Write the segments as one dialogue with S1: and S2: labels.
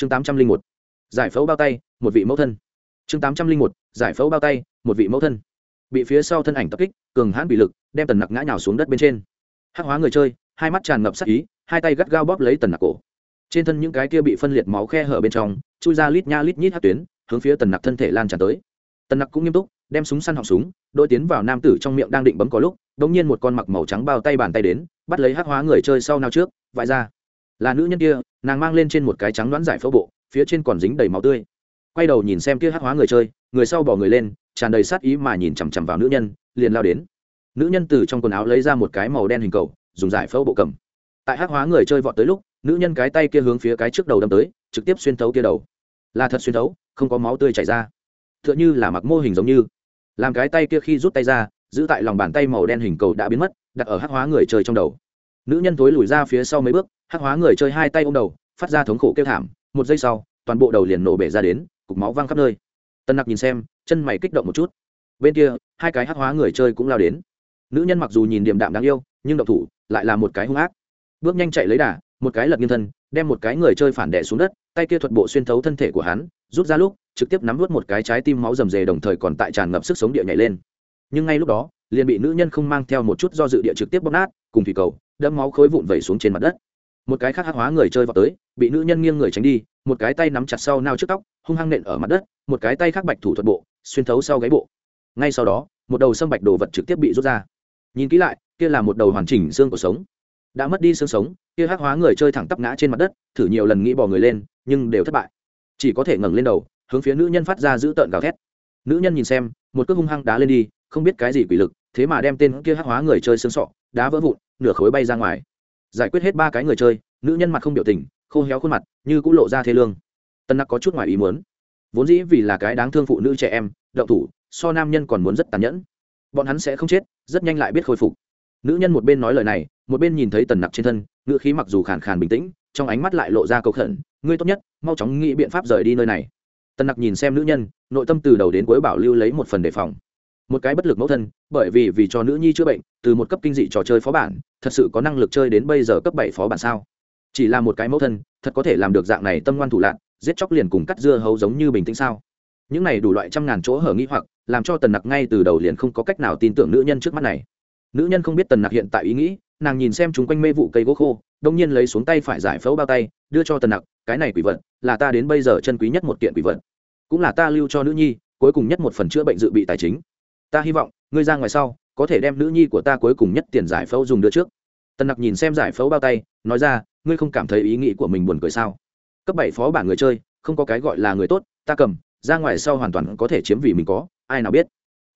S1: chương tám trăm linh một, giải phẫu bao tay, một vị mẫu thân. chương tám trăm linh một, giải phẫu bao tay, một vị mẫu thân. bị phía sau thân ảnh tập kích, cường hãn bị lực, đem tần nặc ngã nhào xuống đất bên trên. hắc hóa người chơi, hai mắt tràn ngập sắc ý, hai tay gắt gao bóp lấy tần nặc cổ. trên thân những cái kia bị phân liệt máu khe hở bên trong, chui ra lít nha lít nhít hát tuyến, hướng phía tần nặc thân thể lan tràn tới. tần nặc cũng nghiêm túc, đem súng săn họng súng đôi tiến vào nam tử trong miệng đang định bấm có lúc đ ỗ n g nhiên một con mặc màu trắng bao tay bàn tay đến, bắt lấy hát hóa người chơi sau nào trước, vãi ra là nữ nhân kia, nàng mang lên trên một cái trắng đoán giải phẫu bộ, phía trên còn dính đầy máu tươi. Quay đầu nhìn xem kia hát hóa người chơi, người sau bỏ người lên, tràn đầy sát ý mà nhìn chằm chằm vào nữ nhân, liền lao đến. Nữ nhân từ trong quần áo lấy ra một cái màu đen hình cầu, dùng giải phẫu bộ cầm. Tại hát hóa người chơi vọt tới lúc, nữ nhân cái tay kia hướng phía cái trước đầu đâm tới, trực tiếp xuyên thấu kia đầu. Là thật xuyên thấu, không có máu tươi chảy ra. T h ư ợ n h ư là mặc mô hình giống như. Làm cái tay kia khi rút tay ra, giữ tại lòng bàn tay màu đen hình cầu đã biến mất, đặt ở hắc hóa người chơi trong đầu nữ nhân tối lùi ra phía sau mấy bước, hắc hóa người chơi hai tay ô m đầu, phát ra thống khổ kêu thảm, một giây sau, toàn bộ đầu liền nổ bể ra đến, cục máu văng khắp nơi. Tân nặc nhìn xem, chân mày kích động một chút. Bên kia, hai cái hắc hóa người chơi cũng lao đến. Nữ nhân mặc dù nhìn điềm đạm đáng yêu, nhưng độc thủ lại là một cái hung ác. Bước nhanh chạy lấy đà, một cái lật nghiêng thân, đem một cái người chơi phản đẻ xuống đất, tay kia thuật bộ xuyên thấu thân thể của hắn, rút ra lúc, trực tiếp nắm vớt một cái trái tim máu rầm rề đồng thời còn tại tràn ngập sức sống địa nhảy lên. Nhưng ngay lúc đó, liền bị nữ nhân không mang theo một chút do dự địa trực tiếp bóc nát, cùng thủy cầu đẫm máu khối vụn vẩy xuống trên mặt đất. Một cái khác hắc hóa người chơi vào tới, bị nữ nhân nghiêng người tránh đi, một cái tay nắm chặt sau nao trước tóc, hung hăng nện ở mặt đất, một cái tay khác bạch thủ thuật bộ, xuyên thấu sau gáy bộ. Ngay sau đó, một đầu sâm bạch đồ vật trực tiếp bị rút ra. Nhìn kỹ lại, kia là một đầu hoàn chỉnh xương của sống. Đã mất đi xương sống, kia hắc hóa người chơi thẳng tắp ngã trên mặt đất, thử nhiều lần nghĩ bỏ người lên, nhưng đều thất bại. Chỉ có thể ngẩng lên đầu, hướng phía nữ nhân phát ra giữ tợn gào thét. Nữ nhân nhìn xem, một cước hung hăng đá lên đi, không biết cái gì quỷ lực, thế mà đem tên kia hắc hóa người chơi xương sọ, đá vỡ vụn nửa khối bay ra ngoài. Giải quyết hết ba cái người chơi, nữ nhân mặt không biểu tình, khô héo khuôn mặt, như cũng lộ ra thế lương. Tân nặc có chút ngoài ý muốn. Vốn dĩ vì là cái đáng thương phụ nữ trẻ em đậu thủ, so nam nhân còn muốn rất tàn nhẫn. Bọn hắn sẽ không chết, rất nhanh lại biết khôi phục. Nữ nhân một bên nói lời này, một bên nhìn thấy tần nặc trên thân, ngữ khí mặc dù khàn khàn bình tĩnh, trong ánh mắt lại lộ ra cầu khẩn, ngươi tốt nhất, mau chóng nghĩ biện pháp rời đi nơi này. Tần nặc nhìn xem nữ nhân, nội tâm từ đầu đến cuối bảo lưu lấy một phần đề phòng một cái bất lực mẫu thân, bởi vì vì cho nữ nhi chữa bệnh, từ một cấp kinh dị trò chơi phó bản, thật sự có năng lực chơi đến bây giờ cấp bảy phó bản sao? Chỉ là một cái mẫu thân, thật có thể làm được dạng này tâm ngoan thủ lạc giết chóc liền cùng cắt dưa hấu giống như bình tĩnh sao? Những này đủ loại trăm ngàn chỗ hở nghĩ hoặc, làm cho tần nặc ngay từ đầu liền không có cách nào tin tưởng nữ nhân trước mắt này. Nữ nhân không biết tần nặc hiện tại ý nghĩ, nàng nhìn xem chúng quanh mê vụ cây gỗ khô đông nhiên lấy xuống tay phải giải phẫu bao tay, đưa cho tần nặc, cái này quỷ vật, là ta đến bây giờ chân quý nhất một kiện quỷ vật. Cũng là ta lưu cho nữ nhi, cuối cùng nhất một phần chữa bệnh dự bị tài chính ta hy vọng, ngươi ra ngoài sau, có thể đem nữ nhi của ta cuối cùng nhất tiền giải phẫu dùng đưa trước. Tần nặc nhìn xem giải phẫu bao tay, nói ra, ngươi không cảm thấy ý nghĩ của mình buồn cười sao? Cấp bảy phó bản người chơi, không có cái gọi là người tốt, ta cầm, ra ngoài sau hoàn toàn có thể chiếm vì mình có, ai nào biết.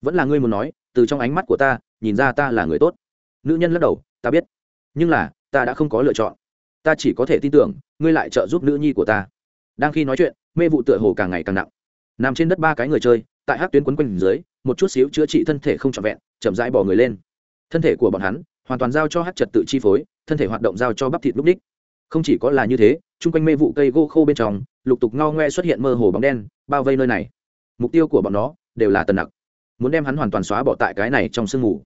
S1: Vẫn là ngươi muốn nói, từ trong ánh mắt của ta, nhìn ra ta là người tốt. Nữ nhân lắc đầu, ta biết. Nhưng là, ta đã không có lựa chọn. Ta chỉ có thể tin tưởng, ngươi lại trợ giúp nữ nhi của ta. Đang khi nói chuyện, mê vụ tựa hồ càng ngày càng nặng. Nằm trên đất ba cái người chơi, tại hát tuyến quấn quanh dưới một chút xíu chữa trị thân thể không trọn vẹn, chậm rãi bỏ người lên. Thân thể của bọn hắn hoàn toàn giao cho hát trật tự chi phối, thân thể hoạt động giao cho bắp thịt lúc đích. Không chỉ có là như thế, chung quanh mê vụ cây gỗ khô bên trong, lục tục ngao ngoe xuất hiện mơ hồ bóng đen, bao vây nơi này. Mục tiêu của bọn nó đều là tần nặc. Muốn đem hắn hoàn toàn xóa bỏ tại cái này trong sương mù.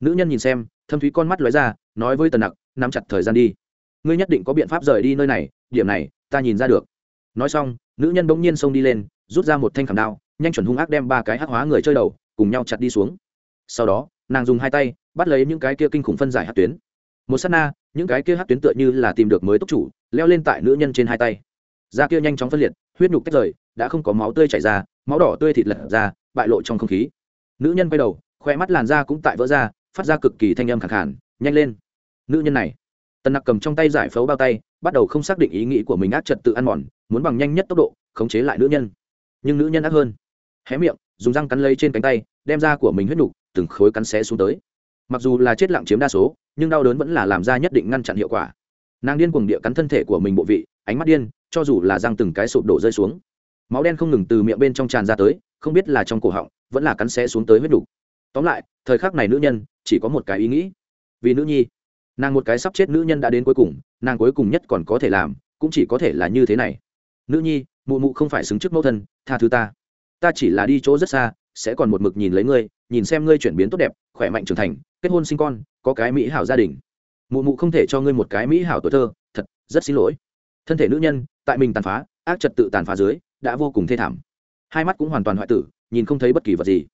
S1: Nữ nhân nhìn xem, thâm thúy con mắt lóe ra, nói với tần nặc, nắm chặt thời gian đi. Ngươi nhất định có biện pháp rời đi nơi này, điểm này ta nhìn ra được. Nói xong, nữ nhân bỗng nhiên xông đi lên, rút ra một thanh khảm đao nhanh chuẩn hung ác đem ba cái hắc hóa người chơi đầu cùng nhau chặt đi xuống. Sau đó, nàng dùng hai tay bắt lấy những cái kia kinh khủng phân giải hát tuyến. Một s á t na, những cái kia hát tuyến tựa như là tìm được mới tốc chủ, leo lên tại nữ nhân trên hai tay. Da kia nhanh chóng phân liệt, huyết nhục tách rời, đã không có máu tươi chảy ra, máu đỏ tươi thịt lật ra, bại lộ trong không khí. Nữ nhân quay đầu khoe mắt làn da cũng tại vỡ ra, phát ra cực kỳ thanh âm khẳng khản nhanh lên. Nữ nhân này, tần nặc cầm trong tay giải phẫu bao tay, bắt đầu không xác định ý nghĩ của mình ác trật tự ăn mòn, muốn bằng nhanh nhất tốc độ, khống chế lại nữ nhân. Nhưng nữ nhân ác hơn hé miệng, dùng răng cắn lấy trên cánh tay, đem ra của mình huyết nục từng khối cắn xé xuống tới. Mặc dù là chết lặng chiếm đa số, nhưng đau đớn vẫn là làm ra nhất định ngăn chặn hiệu quả. Nàng điên cuồng địa cắn thân thể của mình bộ vị, ánh mắt điên, cho dù là răng từng cái sụp đổ rơi xuống. Máu đen không ngừng từ miệng bên trong tràn ra tới, không biết là trong cổ họng, vẫn là cắn xé xuống tới huyết đủ. tóm lại, thời khắc này nữ nhân, chỉ có một cái ý nghĩ. Vì nữ nhi. Nàng một cái sắp chết nữ nhân đã đến cuối cùng, nàng cuối cùng nhất còn có thể làm, cũng chỉ có thể là như thế này. Nữ nhi, mụ mụ không phải xứng trước mẫu thân, tha thứ ta ta chỉ là đi chỗ rất xa, sẽ còn một mực nhìn lấy ngươi, nhìn xem ngươi chuyển biến tốt đẹp, khỏe mạnh trưởng thành, kết hôn sinh con, có cái mỹ hảo gia đình. Mụ mụ không thể cho ngươi một cái mỹ hảo tuổi thơ, thật, rất xin lỗi. Thân thể nữ nhân, tại mình tàn phá, ác trật tự tàn phá dưới, đã vô cùng thê thảm. Hai mắt cũng hoàn toàn hoại tử, nhìn không thấy bất kỳ vật gì.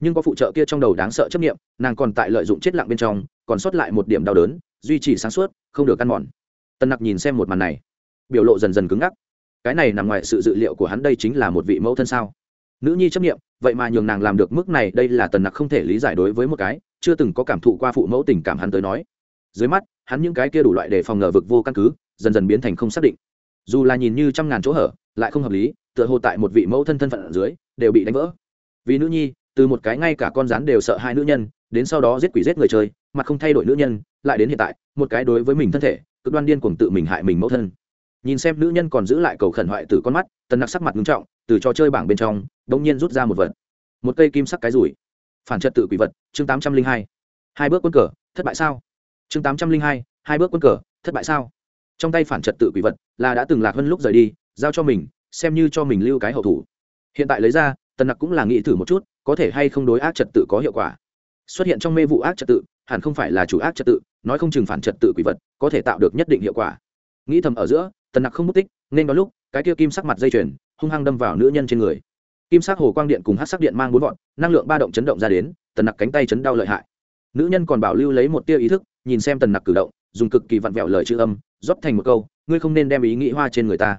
S1: Nhưng có phụ trợ kia trong đầu đáng sợ chấp nghiệm nàng còn tại lợi dụng chết lặng bên trong, còn sót lại một điểm đau đớn, duy trì sáng suốt, không được căn mòn. Tân nặc nhìn xem một màn này, biểu lộ dần dần cứng ngắc. Cái này nằm ngoài sự dự liệu của hắn đây chính là một vị mẫu thân sao? Nữ nhi chấp nghiệm vậy mà nhường nàng làm được mức này, đây là tần nặc không thể lý giải đối với một cái chưa từng có cảm thụ qua phụ mẫu tình cảm hắn tới nói. Dưới mắt, hắn những cái kia đủ loại để phòng ngờ vực vô căn cứ, dần dần biến thành không xác định. Dù là nhìn như trăm ngàn chỗ hở, lại không hợp lý, tựa hồ tại một vị mẫu thân thân phận ở dưới, đều bị đánh vỡ. Vì nữ nhi, từ một cái ngay cả con rắn đều sợ hai nữ nhân, đến sau đó giết quỷ giết người chơi mà không thay đổi nữ nhân, lại đến hiện tại, một cái đối với mình thân thể, cực đoan điên cuồng tự mình hại mình mẫu thân nhìn xem nữ nhân còn giữ lại cầu khẩn hoại từ con mắt, tần nặc sắc mặt nghiêm trọng, từ trò chơi bảng bên trong đ ỗ n g nhiên rút ra một vật. Một cây kim sắc cái rủi. Phản trật tự quỷ vật, chương tám trăm linh hai. Hai bước quân cờ, thất bại sao? Chương tám trăm linh hai hai bước quân cờ, thất bại sao? Trong tay phản trật tự quỷ vật, là đã từng lạc hơn lúc rời đi, giao cho mình, xem như cho mình lưu cái hậu thủ. Hiện tại lấy ra, tần nặc cũng là nghĩ thử một chút, có thể hay không đối ác trật tự có hiệu quả. Xuất hiện trong mê vụ ác trật tự, hẳn không phải là chủ ác trật tự, nói không chừng phản trật tự quỷ vật, có thể tạo được nhất định hiệu quả. Nghĩ thầm ở giữa tần nặc không mất tích, nên có lúc, cái kia kim sắc mặt dây chuyền, hung hăng đâm vào nữ nhân trên người. Kim sắc hồ quang điện cùng hát sắc điện mang bốn vọn năng lượng ba động chấn động ra đến, tần nặc cánh tay chấn đau lợi hại. Nữ nhân còn bảo lưu lấy một tia ý thức, nhìn xem tần nặc cử động, dùng cực kỳ vặn vẹo lời chữ âm, rót thành một câu, ngươi không nên đem ý nghĩ hoa trên người ta.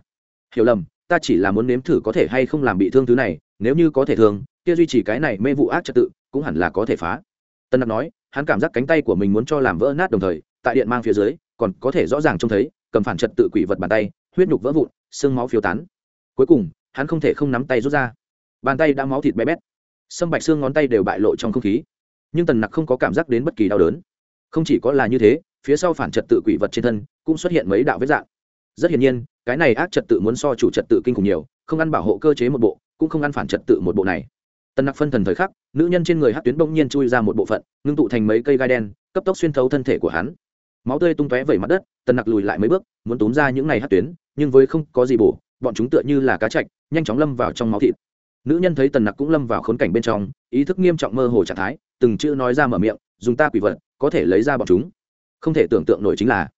S1: Hiểu lầm, ta chỉ là muốn nếm thử có thể hay không làm bị thương thứ này, nếu như có thể thương, kia duy trì cái này mê vụ ác trật tự, cũng hẳn là có thể phá. Tân nặc nói, hắn cảm giác cánh tay của mình muốn cho làm vỡ nát đồng thời, tại điện mang phía dưới, còn có thể rõ ràng trông thấy cầm phản trật tự quỷ vật bàn tay, huyết nhục vỡ vụn, xương máu phiếu tán. Cuối cùng, hắn không thể không nắm tay rút ra. Bàn tay đã máu thịt bé bét. Sâm bạch xương ngón tay đều bại lộ trong không khí. Nhưng tần nặc không có cảm giác đến bất kỳ đau đớn. Không chỉ có là như thế, phía sau phản trật tự quỷ vật trên thân cũng xuất hiện mấy đạo vết dạng. Rất hiển nhiên, cái này ác trật tự muốn so chủ trật tự kinh khủng nhiều, không ăn bảo hộ cơ chế một bộ, cũng không ăn phản trật tự một bộ này. Tần nặc phân thần thời khắc, nữ nhân trên người hát tuyến bỗng nhiên chui ra một bộ phận, ngưng tụ thành mấy cây gai đen, cấp tốc xuyên thấu thân thể của hắn máu tươi tung tóe vẩy mặt đất, tần nặc lùi lại mấy bước, muốn tốn ra những này hát tuyến, nhưng với không có gì bổ, bọn chúng tựa như là cá chạch, nhanh chóng lâm vào trong máu thịt. Nữ nhân thấy tần nặc cũng lâm vào khốn cảnh bên trong, ý thức nghiêm trọng mơ hồ trạng thái, từng chữ nói ra mở miệng, dùng ta quỷ vật, có thể lấy ra bọn chúng. Không thể tưởng tượng nổi chính là,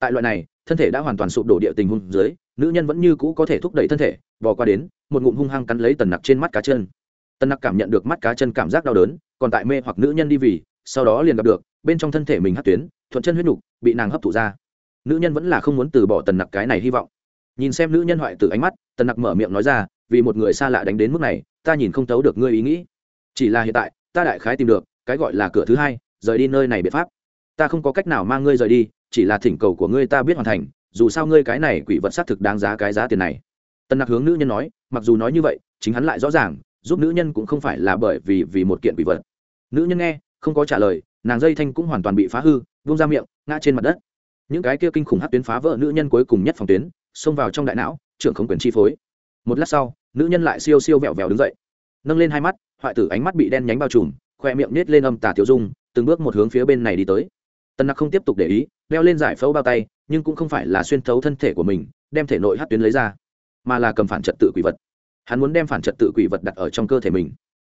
S1: tại loại này, thân thể đã hoàn toàn sụp đổ địa tình hung dưới, nữ nhân vẫn như cũ có thể thúc đẩy thân thể, bò qua đến, một ngụm hung hăng cắn lấy tần nặc trên mắt cá chân. Tần nặc cảm nhận được mắt cá chân cảm giác đau đớn, còn tại mê hoặc nữ nhân đi vì sau đó liền gặp được, bên trong thân thể mình hát tuyến, thuận chân huyết nhục, bị nàng hấp thụ ra. Nữ nhân vẫn là không muốn từ bỏ tần nặc cái này hy vọng. Nhìn xem nữ nhân hoại từ ánh mắt, tần nặc mở miệng nói ra, vì một người xa lạ đánh đến mức này, ta nhìn không thấu được ngươi ý nghĩ. Chỉ là hiện tại, ta đại khái tìm được, cái gọi là cửa thứ hai, rời đi nơi này biện pháp. Ta không có cách nào mang ngươi rời đi, chỉ là thỉnh cầu của ngươi ta biết hoàn thành, dù sao ngươi cái này quỷ vật xác thực đáng giá cái giá tiền này. Tân nặc hướng nữ nhân nói, mặc dù nói như vậy, chính hắn lại rõ ràng, giúp nữ nhân cũng không phải là bởi vì vì một kiện quỷ vật. Nữ nhân nghe không có trả lời, nàng dây thanh cũng hoàn toàn bị phá hư, vung ra miệng, ngã trên mặt đất. Những cái kia kinh khủng hát tuyến phá vỡ nữ nhân cuối cùng nhất phòng tuyến, xông vào trong đại não, trưởng không quyền chi phối. Một lát sau, nữ nhân lại siêu siêu vẹo vẹo đứng dậy. Nâng lên hai mắt, hoại tử ánh mắt bị đen nhánh bao trùm, khoe miệng nết lên âm tà tiểu dung, từng bước một hướng phía bên này đi tới. Tân nặc không tiếp tục để ý, đeo lên giải phẫu bao tay, nhưng cũng không phải là xuyên thấu thân thể của mình, đem thể nội hát tuyến lấy ra, mà là cầm phản trật tự quỷ vật. Hắn muốn đem phản trật tự quỷ vật đặt ở trong cơ thể mình.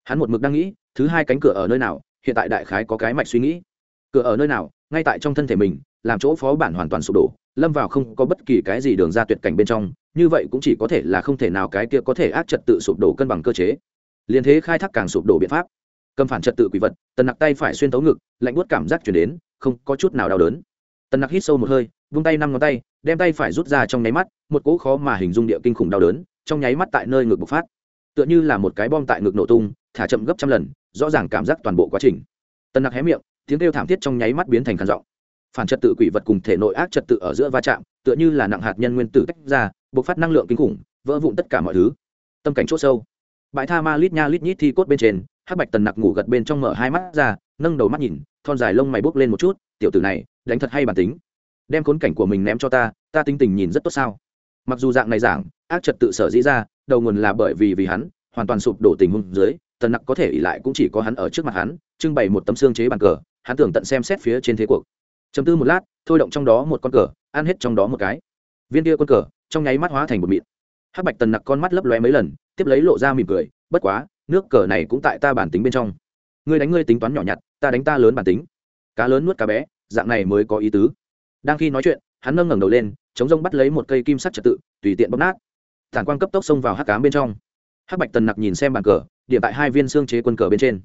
S1: Hắn một mực đang nghĩ, thứ hai cánh cửa ở nơi nào hiện tại đại khái có cái mạch suy nghĩ. Cửa ở nơi nào, ngay tại trong thân thể mình, làm chỗ phó bản hoàn toàn sụp đổ, lâm vào không có bất kỳ cái gì đường ra tuyệt cảnh bên trong, như vậy cũng chỉ có thể là không thể nào cái kia có thể ác trật tự sụp đổ cân bằng cơ chế. Liền thế khai thác càng sụp đổ biện pháp. Cầm phản trật tự quỷ vật, tần nặc tay phải xuyên tấu ngực, lạnh buốt cảm giác chuyển đến, không có chút nào đau đớn. Tần nặc hít sâu một hơi, vung tay năm ngón tay, đem tay phải rút ra trong nháy mắt, một cỗ khó mà hình dung địa kinh khủng đau đớn, trong nháy mắt tại nơi ngực bộc phát. Tựa như là một cái bom tại ngực nổ tung thả chậm gấp trăm lần, rõ ràng cảm giác toàn bộ quá trình. Tần nặc hé miệng, tiếng kêu thảm thiết trong nháy mắt biến thành khản giọng. Phản trật tự quỷ vật cùng thể nội ác trật tự ở giữa va chạm, tựa như là nặng hạt nhân nguyên tử tách ra, bộc phát năng lượng kinh khủng, vỡ vụn tất cả mọi thứ. Tâm cảnh c h ỗ sâu. Bãi tha ma lít nha lít nhít thi cốt bên trên, hắc bạch tần nặc ngủ gật bên trong mở hai mắt ra, nâng đầu mắt nhìn, thon dài lông mày bốc lên một chút, tiểu tử này, đánh thật hay bản tính. Đem khốn cảnh của mình ném cho ta ta tính tình nhìn rất tốt sao? Mặc dù dạng này giảng, ác trật tự sở dĩ ra, đầu nguồn là bởi vì vì hắn, hoàn toàn sụp đổ tình huống dưới tần nặc có thể ỉ lại cũng chỉ có hắn ở trước mặt hắn, trưng bày một tấm xương chế bàn cờ, hắn tưởng tận xem xét phía trên thế cuộc. Chấm tư một lát, thôi động trong đó một con cờ, ăn hết trong đó một cái. Viên kia con cờ, trong nháy mắt hóa thành một mịn. Hắc bạch tần nặc con mắt lấp lóe mấy lần, tiếp lấy lộ ra mỉm cười, bất quá, nước cờ này cũng tại ta bản tính bên trong. Ngươi đánh ngươi tính toán nhỏ nhặt, ta đánh ta lớn bản tính. Cá lớn nuốt cá bé, dạng này mới có ý tứ. Đang khi nói chuyện, hắn nâng ngẩng đầu lên, chống rông bắt lấy một cây kim sắt trật tự, tùy tiện bóp nát. Thản quang cấp tốc xông vào hắc cám bên trong hắc bạch tần nặc nhìn xem bàn cờ, điểm tại hai viên xương chế quân cờ bên trên.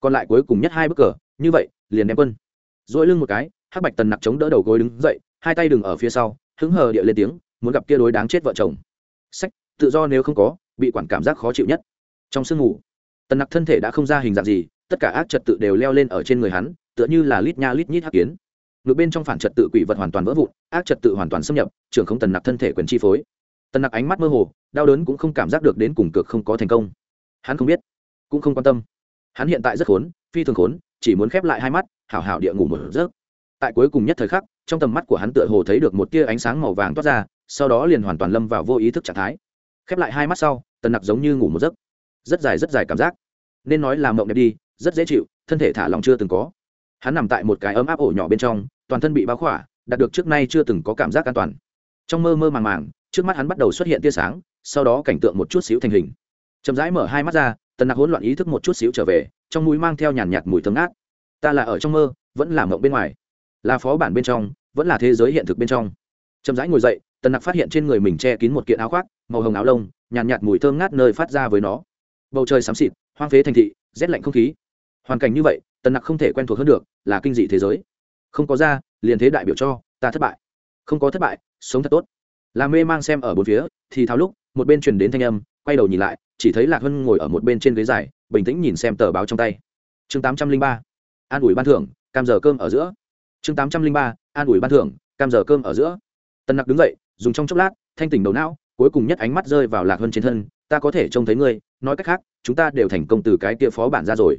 S1: Còn lại cuối cùng nhất hai bức cờ, như vậy, liền đem quân. Dỗi lưng một cái, hắc bạch tần nặc chống đỡ đầu gối đứng dậy, hai tay đừng ở phía sau, hứng hờ địa lên tiếng, muốn gặp kia đối đáng chết vợ chồng. Sách, tự do nếu không có, bị quản cảm giác khó chịu nhất. Trong sương ngủ, tần nặc thân thể đã không ra hình dạng gì, tất cả ác trật tự đều leo lên ở trên người hắn, tựa như là lít nha lít nhít hắc kiến. Ngược bên trong phản trật tự quỷ vật hoàn toàn vỡ vụn, ác trật tự hoàn toàn xâm nhập, trưởng không tần nặc thân thể quyền chi phối tần nặc ánh mắt mơ hồ, đau đớn cũng không cảm giác được đến cùng cực không có thành công. Hắn không biết, cũng không quan tâm. Hắn hiện tại rất khốn, phi thường khốn, chỉ muốn khép lại hai mắt, hảo hảo địa ngủ một giấc. Tại cuối cùng nhất thời khắc, trong tầm mắt của hắn tựa hồ thấy được một tia ánh sáng màu vàng toát ra, sau đó liền hoàn toàn lâm vào vô ý thức trạng thái. Khép lại hai mắt sau, tần nặc giống như ngủ một giấc. Rất dài rất dài cảm giác. Nên nói là mộng đẹp đi, rất dễ chịu, thân thể thả lòng chưa từng có. Hắn nằm tại một cái ấm áp ổ nhỏ bên trong, toàn thân bị bao khỏa, đạt được trước nay chưa từng có cảm giác an toàn trong mơ mơ màng màng trước mắt hắn bắt đầu xuất hiện tia sáng sau đó cảnh tượng một chút xíu thành hình. Chậm rãi mở hai mắt ra tần nặc hỗn loạn ý thức một chút xíu trở về trong mũi mang theo nhàn nhạt mùi thơm ngát. Ta là ở trong mơ vẫn là mộng bên ngoài. Là phó bản bên trong vẫn là thế giới hiện thực bên trong. Chậm rãi ngồi dậy tần nặc phát hiện trên người mình che kín một kiện áo khoác màu hồng áo lông nhàn nhạt, nhạt mùi thơm ngát nơi phát ra với nó. Bầu trời xám xịt hoang phế thành thị rét lạnh không khí. Hoàn cảnh như vậy tần nặc không thể quen thuộc hơn được là kinh dị thế giới. Không có ra liền thế đại biểu cho ta thất bại. Không có thất bại sống thật tốt. Là mê mang xem ở bốn phía, thì thao lúc, một bên truyền đến thanh âm, quay đầu nhìn lại, chỉ thấy lạc hân ngồi ở một bên trên ghế dài, bình tĩnh nhìn xem tờ báo trong tay. Chương tám trăm linh ba, an ủi ban thưởng, cam giờ cơm ở giữa. Chương tám trăm linh ba, an ủi ban thưởng, cam giờ cơm ở giữa. Tân nặc đứng dậy, dùng trong chốc lát, thanh tỉnh đầu não, cuối cùng nhất ánh mắt rơi vào lạc hân trên thân, ta có thể trông thấy ngươi, nói cách khác, chúng ta đều thành công từ cái tia phó bản ra rồi.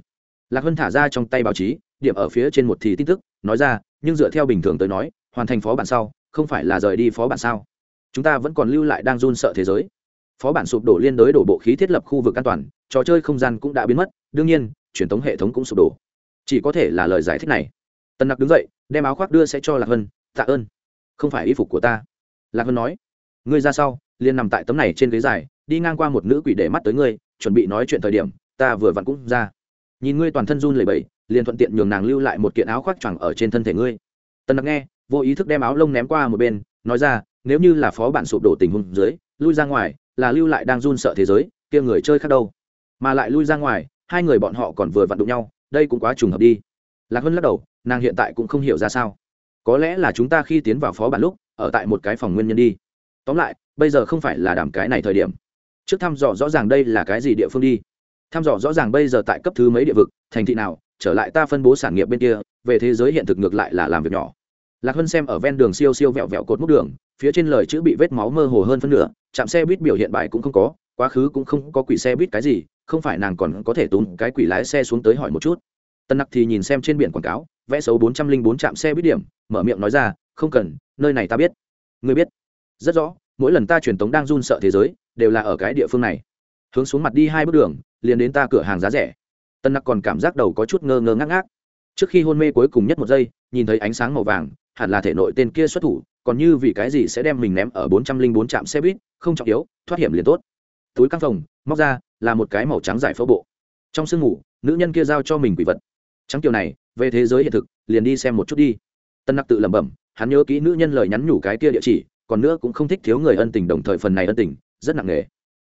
S1: Lạc hân thả ra trong tay báo chí, điểm ở phía trên một thì tin tức, nói ra, nhưng dựa theo bình thường tới nói, hoàn thành phó bản sau không phải là rời đi phó bản sao? Chúng ta vẫn còn lưu lại đang run sợ thế giới. Phó bản sụp đổ liên đối đổ bộ khí thiết lập khu vực an toàn, trò chơi không gian cũng đã biến mất, đương nhiên, truyền thống hệ thống cũng sụp đổ. Chỉ có thể là lời giải thích này. Tần nặc đứng dậy, đem áo khoác đưa sẽ cho lạc hân tạ ơn. Không phải y phục của ta. Lạc hân nói, ngươi ra sau, liền nằm tại tấm này trên ghế dài, đi ngang qua một nữ quỷ để mắt tới ngươi, chuẩn bị nói chuyện thời điểm, ta vừa vặn cũng ra. Nhìn ngươi toàn thân run lẩy bẩy, liền thuận tiện nhường nàng lưu lại một kiện áo khoác choàng ở trên thân thể ngươi. Tần nặc nghe vô ý thức đem áo lông ném qua một bên, nói ra, nếu như là phó bản sụp đổ tình huống dưới, lui ra ngoài, là lưu lại đang run sợ thế giới, kia người chơi khác đâu? Mà lại lui ra ngoài, hai người bọn họ còn vừa vặn đụng nhau, đây cũng quá trùng hợp đi. Lạc hân lắc đầu, nàng hiện tại cũng không hiểu ra sao. Có lẽ là chúng ta khi tiến vào phó bản lúc, ở tại một cái phòng nguyên nhân đi. Tóm lại, bây giờ không phải là đảm cái này thời điểm. Trước thăm dò rõ ràng đây là cái gì địa phương đi. Thăm dò rõ ràng bây giờ tại cấp thứ mấy địa vực, thành thị nào, trở lại ta phân bố sản nghiệp bên kia, về thế giới hiện thực ngược lại là làm việc nhỏ lạc hân xem ở ven đường siêu siêu vẹo vẹo cột múc đường, phía trên lời chữ bị vết máu mơ hồ hơn phân nửa, chạm xe buýt biểu hiện bài cũng không có, quá khứ cũng không có quỷ xe buýt cái gì, không phải nàng còn có thể tốn cái quỷ lái xe xuống tới hỏi một chút. Tân nặc thì nhìn xem trên biển quảng cáo, vẽ số bốn trăm linh bốn trạm xe buýt điểm, mở miệng nói ra, không cần, nơi này ta biết. Ngươi biết? Rất rõ, mỗi lần ta truyền tống đang run sợ thế giới, đều là ở cái địa phương này. Hướng xuống mặt đi hai bước đường, liền đến ta cửa hàng giá rẻ. Tân nặc còn cảm giác đầu có chút ngơ ngơ ngác ngác. Trước khi hôn mê cuối cùng nhất một giây, nhìn thấy ánh sáng màu vàng hẳn là thể nội tên kia xuất thủ, còn như vì cái gì sẽ đem mình ném ở bốn trăm linh bốn trạm xe buýt, không trọng yếu, thoát hiểm liền tốt. Túi căng phòng, móc ra, là một cái màu trắng giải phẫu bộ. Trong sương ngủ, nữ nhân kia giao cho mình quỷ vật. Trắng kiểu này, về thế giới hiện thực, liền đi xem một chút đi. Tân nặc tự lẩm bẩm, hắn nhớ kỹ nữ nhân lời nhắn nhủ cái kia địa chỉ, còn nữa cũng không thích thiếu người ân tình đồng thời phần này ân tình, rất nặng nề.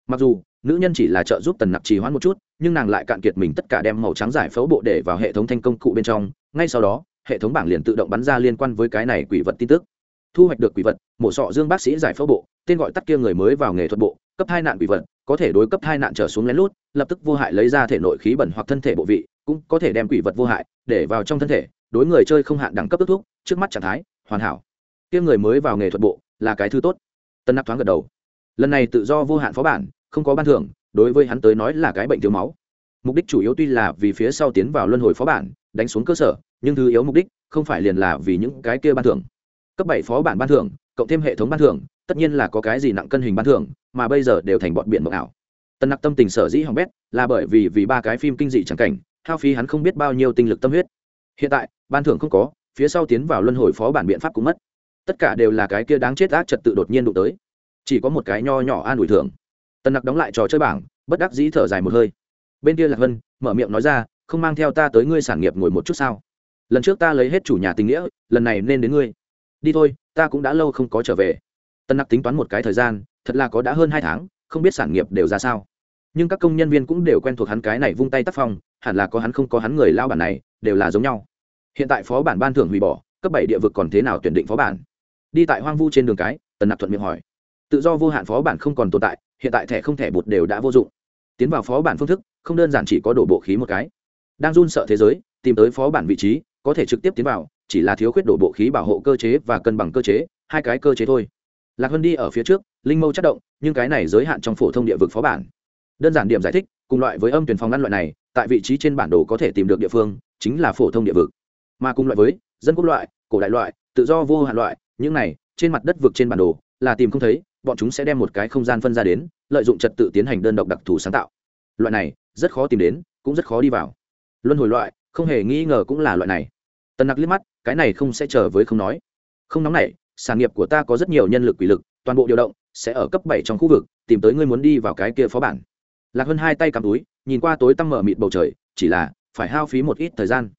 S1: Mặc dù, nữ nhân chỉ là trợ giúp tần nặc trì hoãn một chút, nhưng nàng lại cạn kiệt mình tất cả đem màu trắng giải phẫu bộ để vào hệ thống thanh công cụ bên trong, ngay sau đó hệ thống bảng liền tự động bắn ra liên quan với cái này quỷ vật tin tức. Thu hoạch được quỷ vật, mổ sọ dương bác sĩ giải phẫu bộ, tên gọi tắt kia người mới vào nghề thuật bộ, cấp hai nạn quỷ vật, có thể đối cấp hai nạn trở xuống lén lút, lập tức vô hại lấy ra thể nội khí bẩn hoặc thân thể bộ vị, cũng có thể đem quỷ vật vô hại để vào trong thân thể, đối người chơi không hạn đẳng cấp ước thuốc trước mắt trạng thái, hoàn hảo. Kia người mới vào nghề thuật bộ, là cái thứ tốt. Tân nắp thoáng gật đầu. Lần này tự do vô hạn phó bản, không có ban thưởng, đối với hắn tới nói là cái bệnh thiếu máu. Mục đích chủ yếu tuy là vì phía sau tiến vào luân hồi phó bản, đánh xuống cơ sở nhưng thứ yếu mục đích không phải liền là vì những cái kia ban thưởng. Cấp bảy phó bản ban thưởng, cộng thêm hệ thống ban thưởng, tất nhiên là có cái gì nặng cân hình ban thưởng, mà bây giờ đều thành bọn biển mộng ảo. Tân nặc tâm tình sở dĩ hỏng bét là bởi vì vì ba cái phim kinh dị chẳng cảnh, hao phí hắn không biết bao nhiêu tinh lực tâm huyết. Hiện tại, ban thưởng không có, phía sau tiến vào luân hồi phó bản biện pháp cũng mất. Tất cả đều là cái kia đáng chết ác trật tự đột nhiên đụng tới. Chỉ có một cái nho nhỏ an ủi thưởng. Tân nặc đóng lại trò chơi bảng, bất đắc dĩ thở dài một hơi. Bên kia lạc vân, mở miệng nói ra, không mang theo ta tới ngươi sản nghiệp ngồi một chút sao? Lần trước ta lấy hết chủ nhà tình nghĩa, lần này nên đến ngươi. Đi thôi, ta cũng đã lâu không có trở về. Tân nặc tính toán một cái thời gian, thật là có đã hơn hai tháng, không biết sản nghiệp đều ra sao. Nhưng các công nhân viên cũng đều quen thuộc hắn cái này vung tay tác phong, hẳn là có hắn không có hắn người lao bản này, đều là giống nhau. Hiện tại phó bản ban thưởng hủy bỏ, cấp bảy địa vực còn thế nào tuyển định phó bản? Đi tại hoang vu trên đường cái tần nặc thuận miệng hỏi. Tự do vô hạn phó bản không còn tồn tại, hiện tại thẻ không thẻ bột đều đã vô dụng. Tiến vào phó bản phương thức, không đơn giản chỉ có đổ bộ khí một cái. Đang run sợ thế giới, tìm tới phó bản vị trí có thể trực tiếp tiến vào, chỉ là thiếu khuyết đổ bộ khí bảo hộ cơ chế và cân bằng cơ chế, hai cái cơ chế thôi. Lạc hân đi ở phía trước, linh mâu chất động, nhưng cái này giới hạn trong phổ thông địa vực phó bản. Đơn giản điểm giải thích, cùng loại với âm tuyển phòng ngăn loại này, tại vị trí trên bản đồ có thể tìm được địa phương, chính là phổ thông địa vực. Mà cùng loại với, dân quốc loại, cổ đại loại, tự do vô hạn loại, những này, trên mặt đất vực trên bản đồ, là tìm không thấy, bọn chúng sẽ đem một cái không gian phân ra đến, lợi dụng trật tự tiến hành đơn độc đặc thù sáng tạo. Loại này, rất khó tìm đến, cũng rất khó đi vào. Luân hồi loại, không hề nghi ngờ cũng là loại này tần nặc liếc mắt, cái này không sẽ chờ với không nói. Không nóng này sản nghiệp của ta có rất nhiều nhân lực quỷ lực, toàn bộ điều động sẽ ở cấp bảy trong khu vực, tìm tới ngươi muốn đi vào cái kia phó bản. Lạc hơn hai tay cầm túi, nhìn qua tối tăm mở mịt bầu trời, chỉ là phải hao phí một ít thời gian.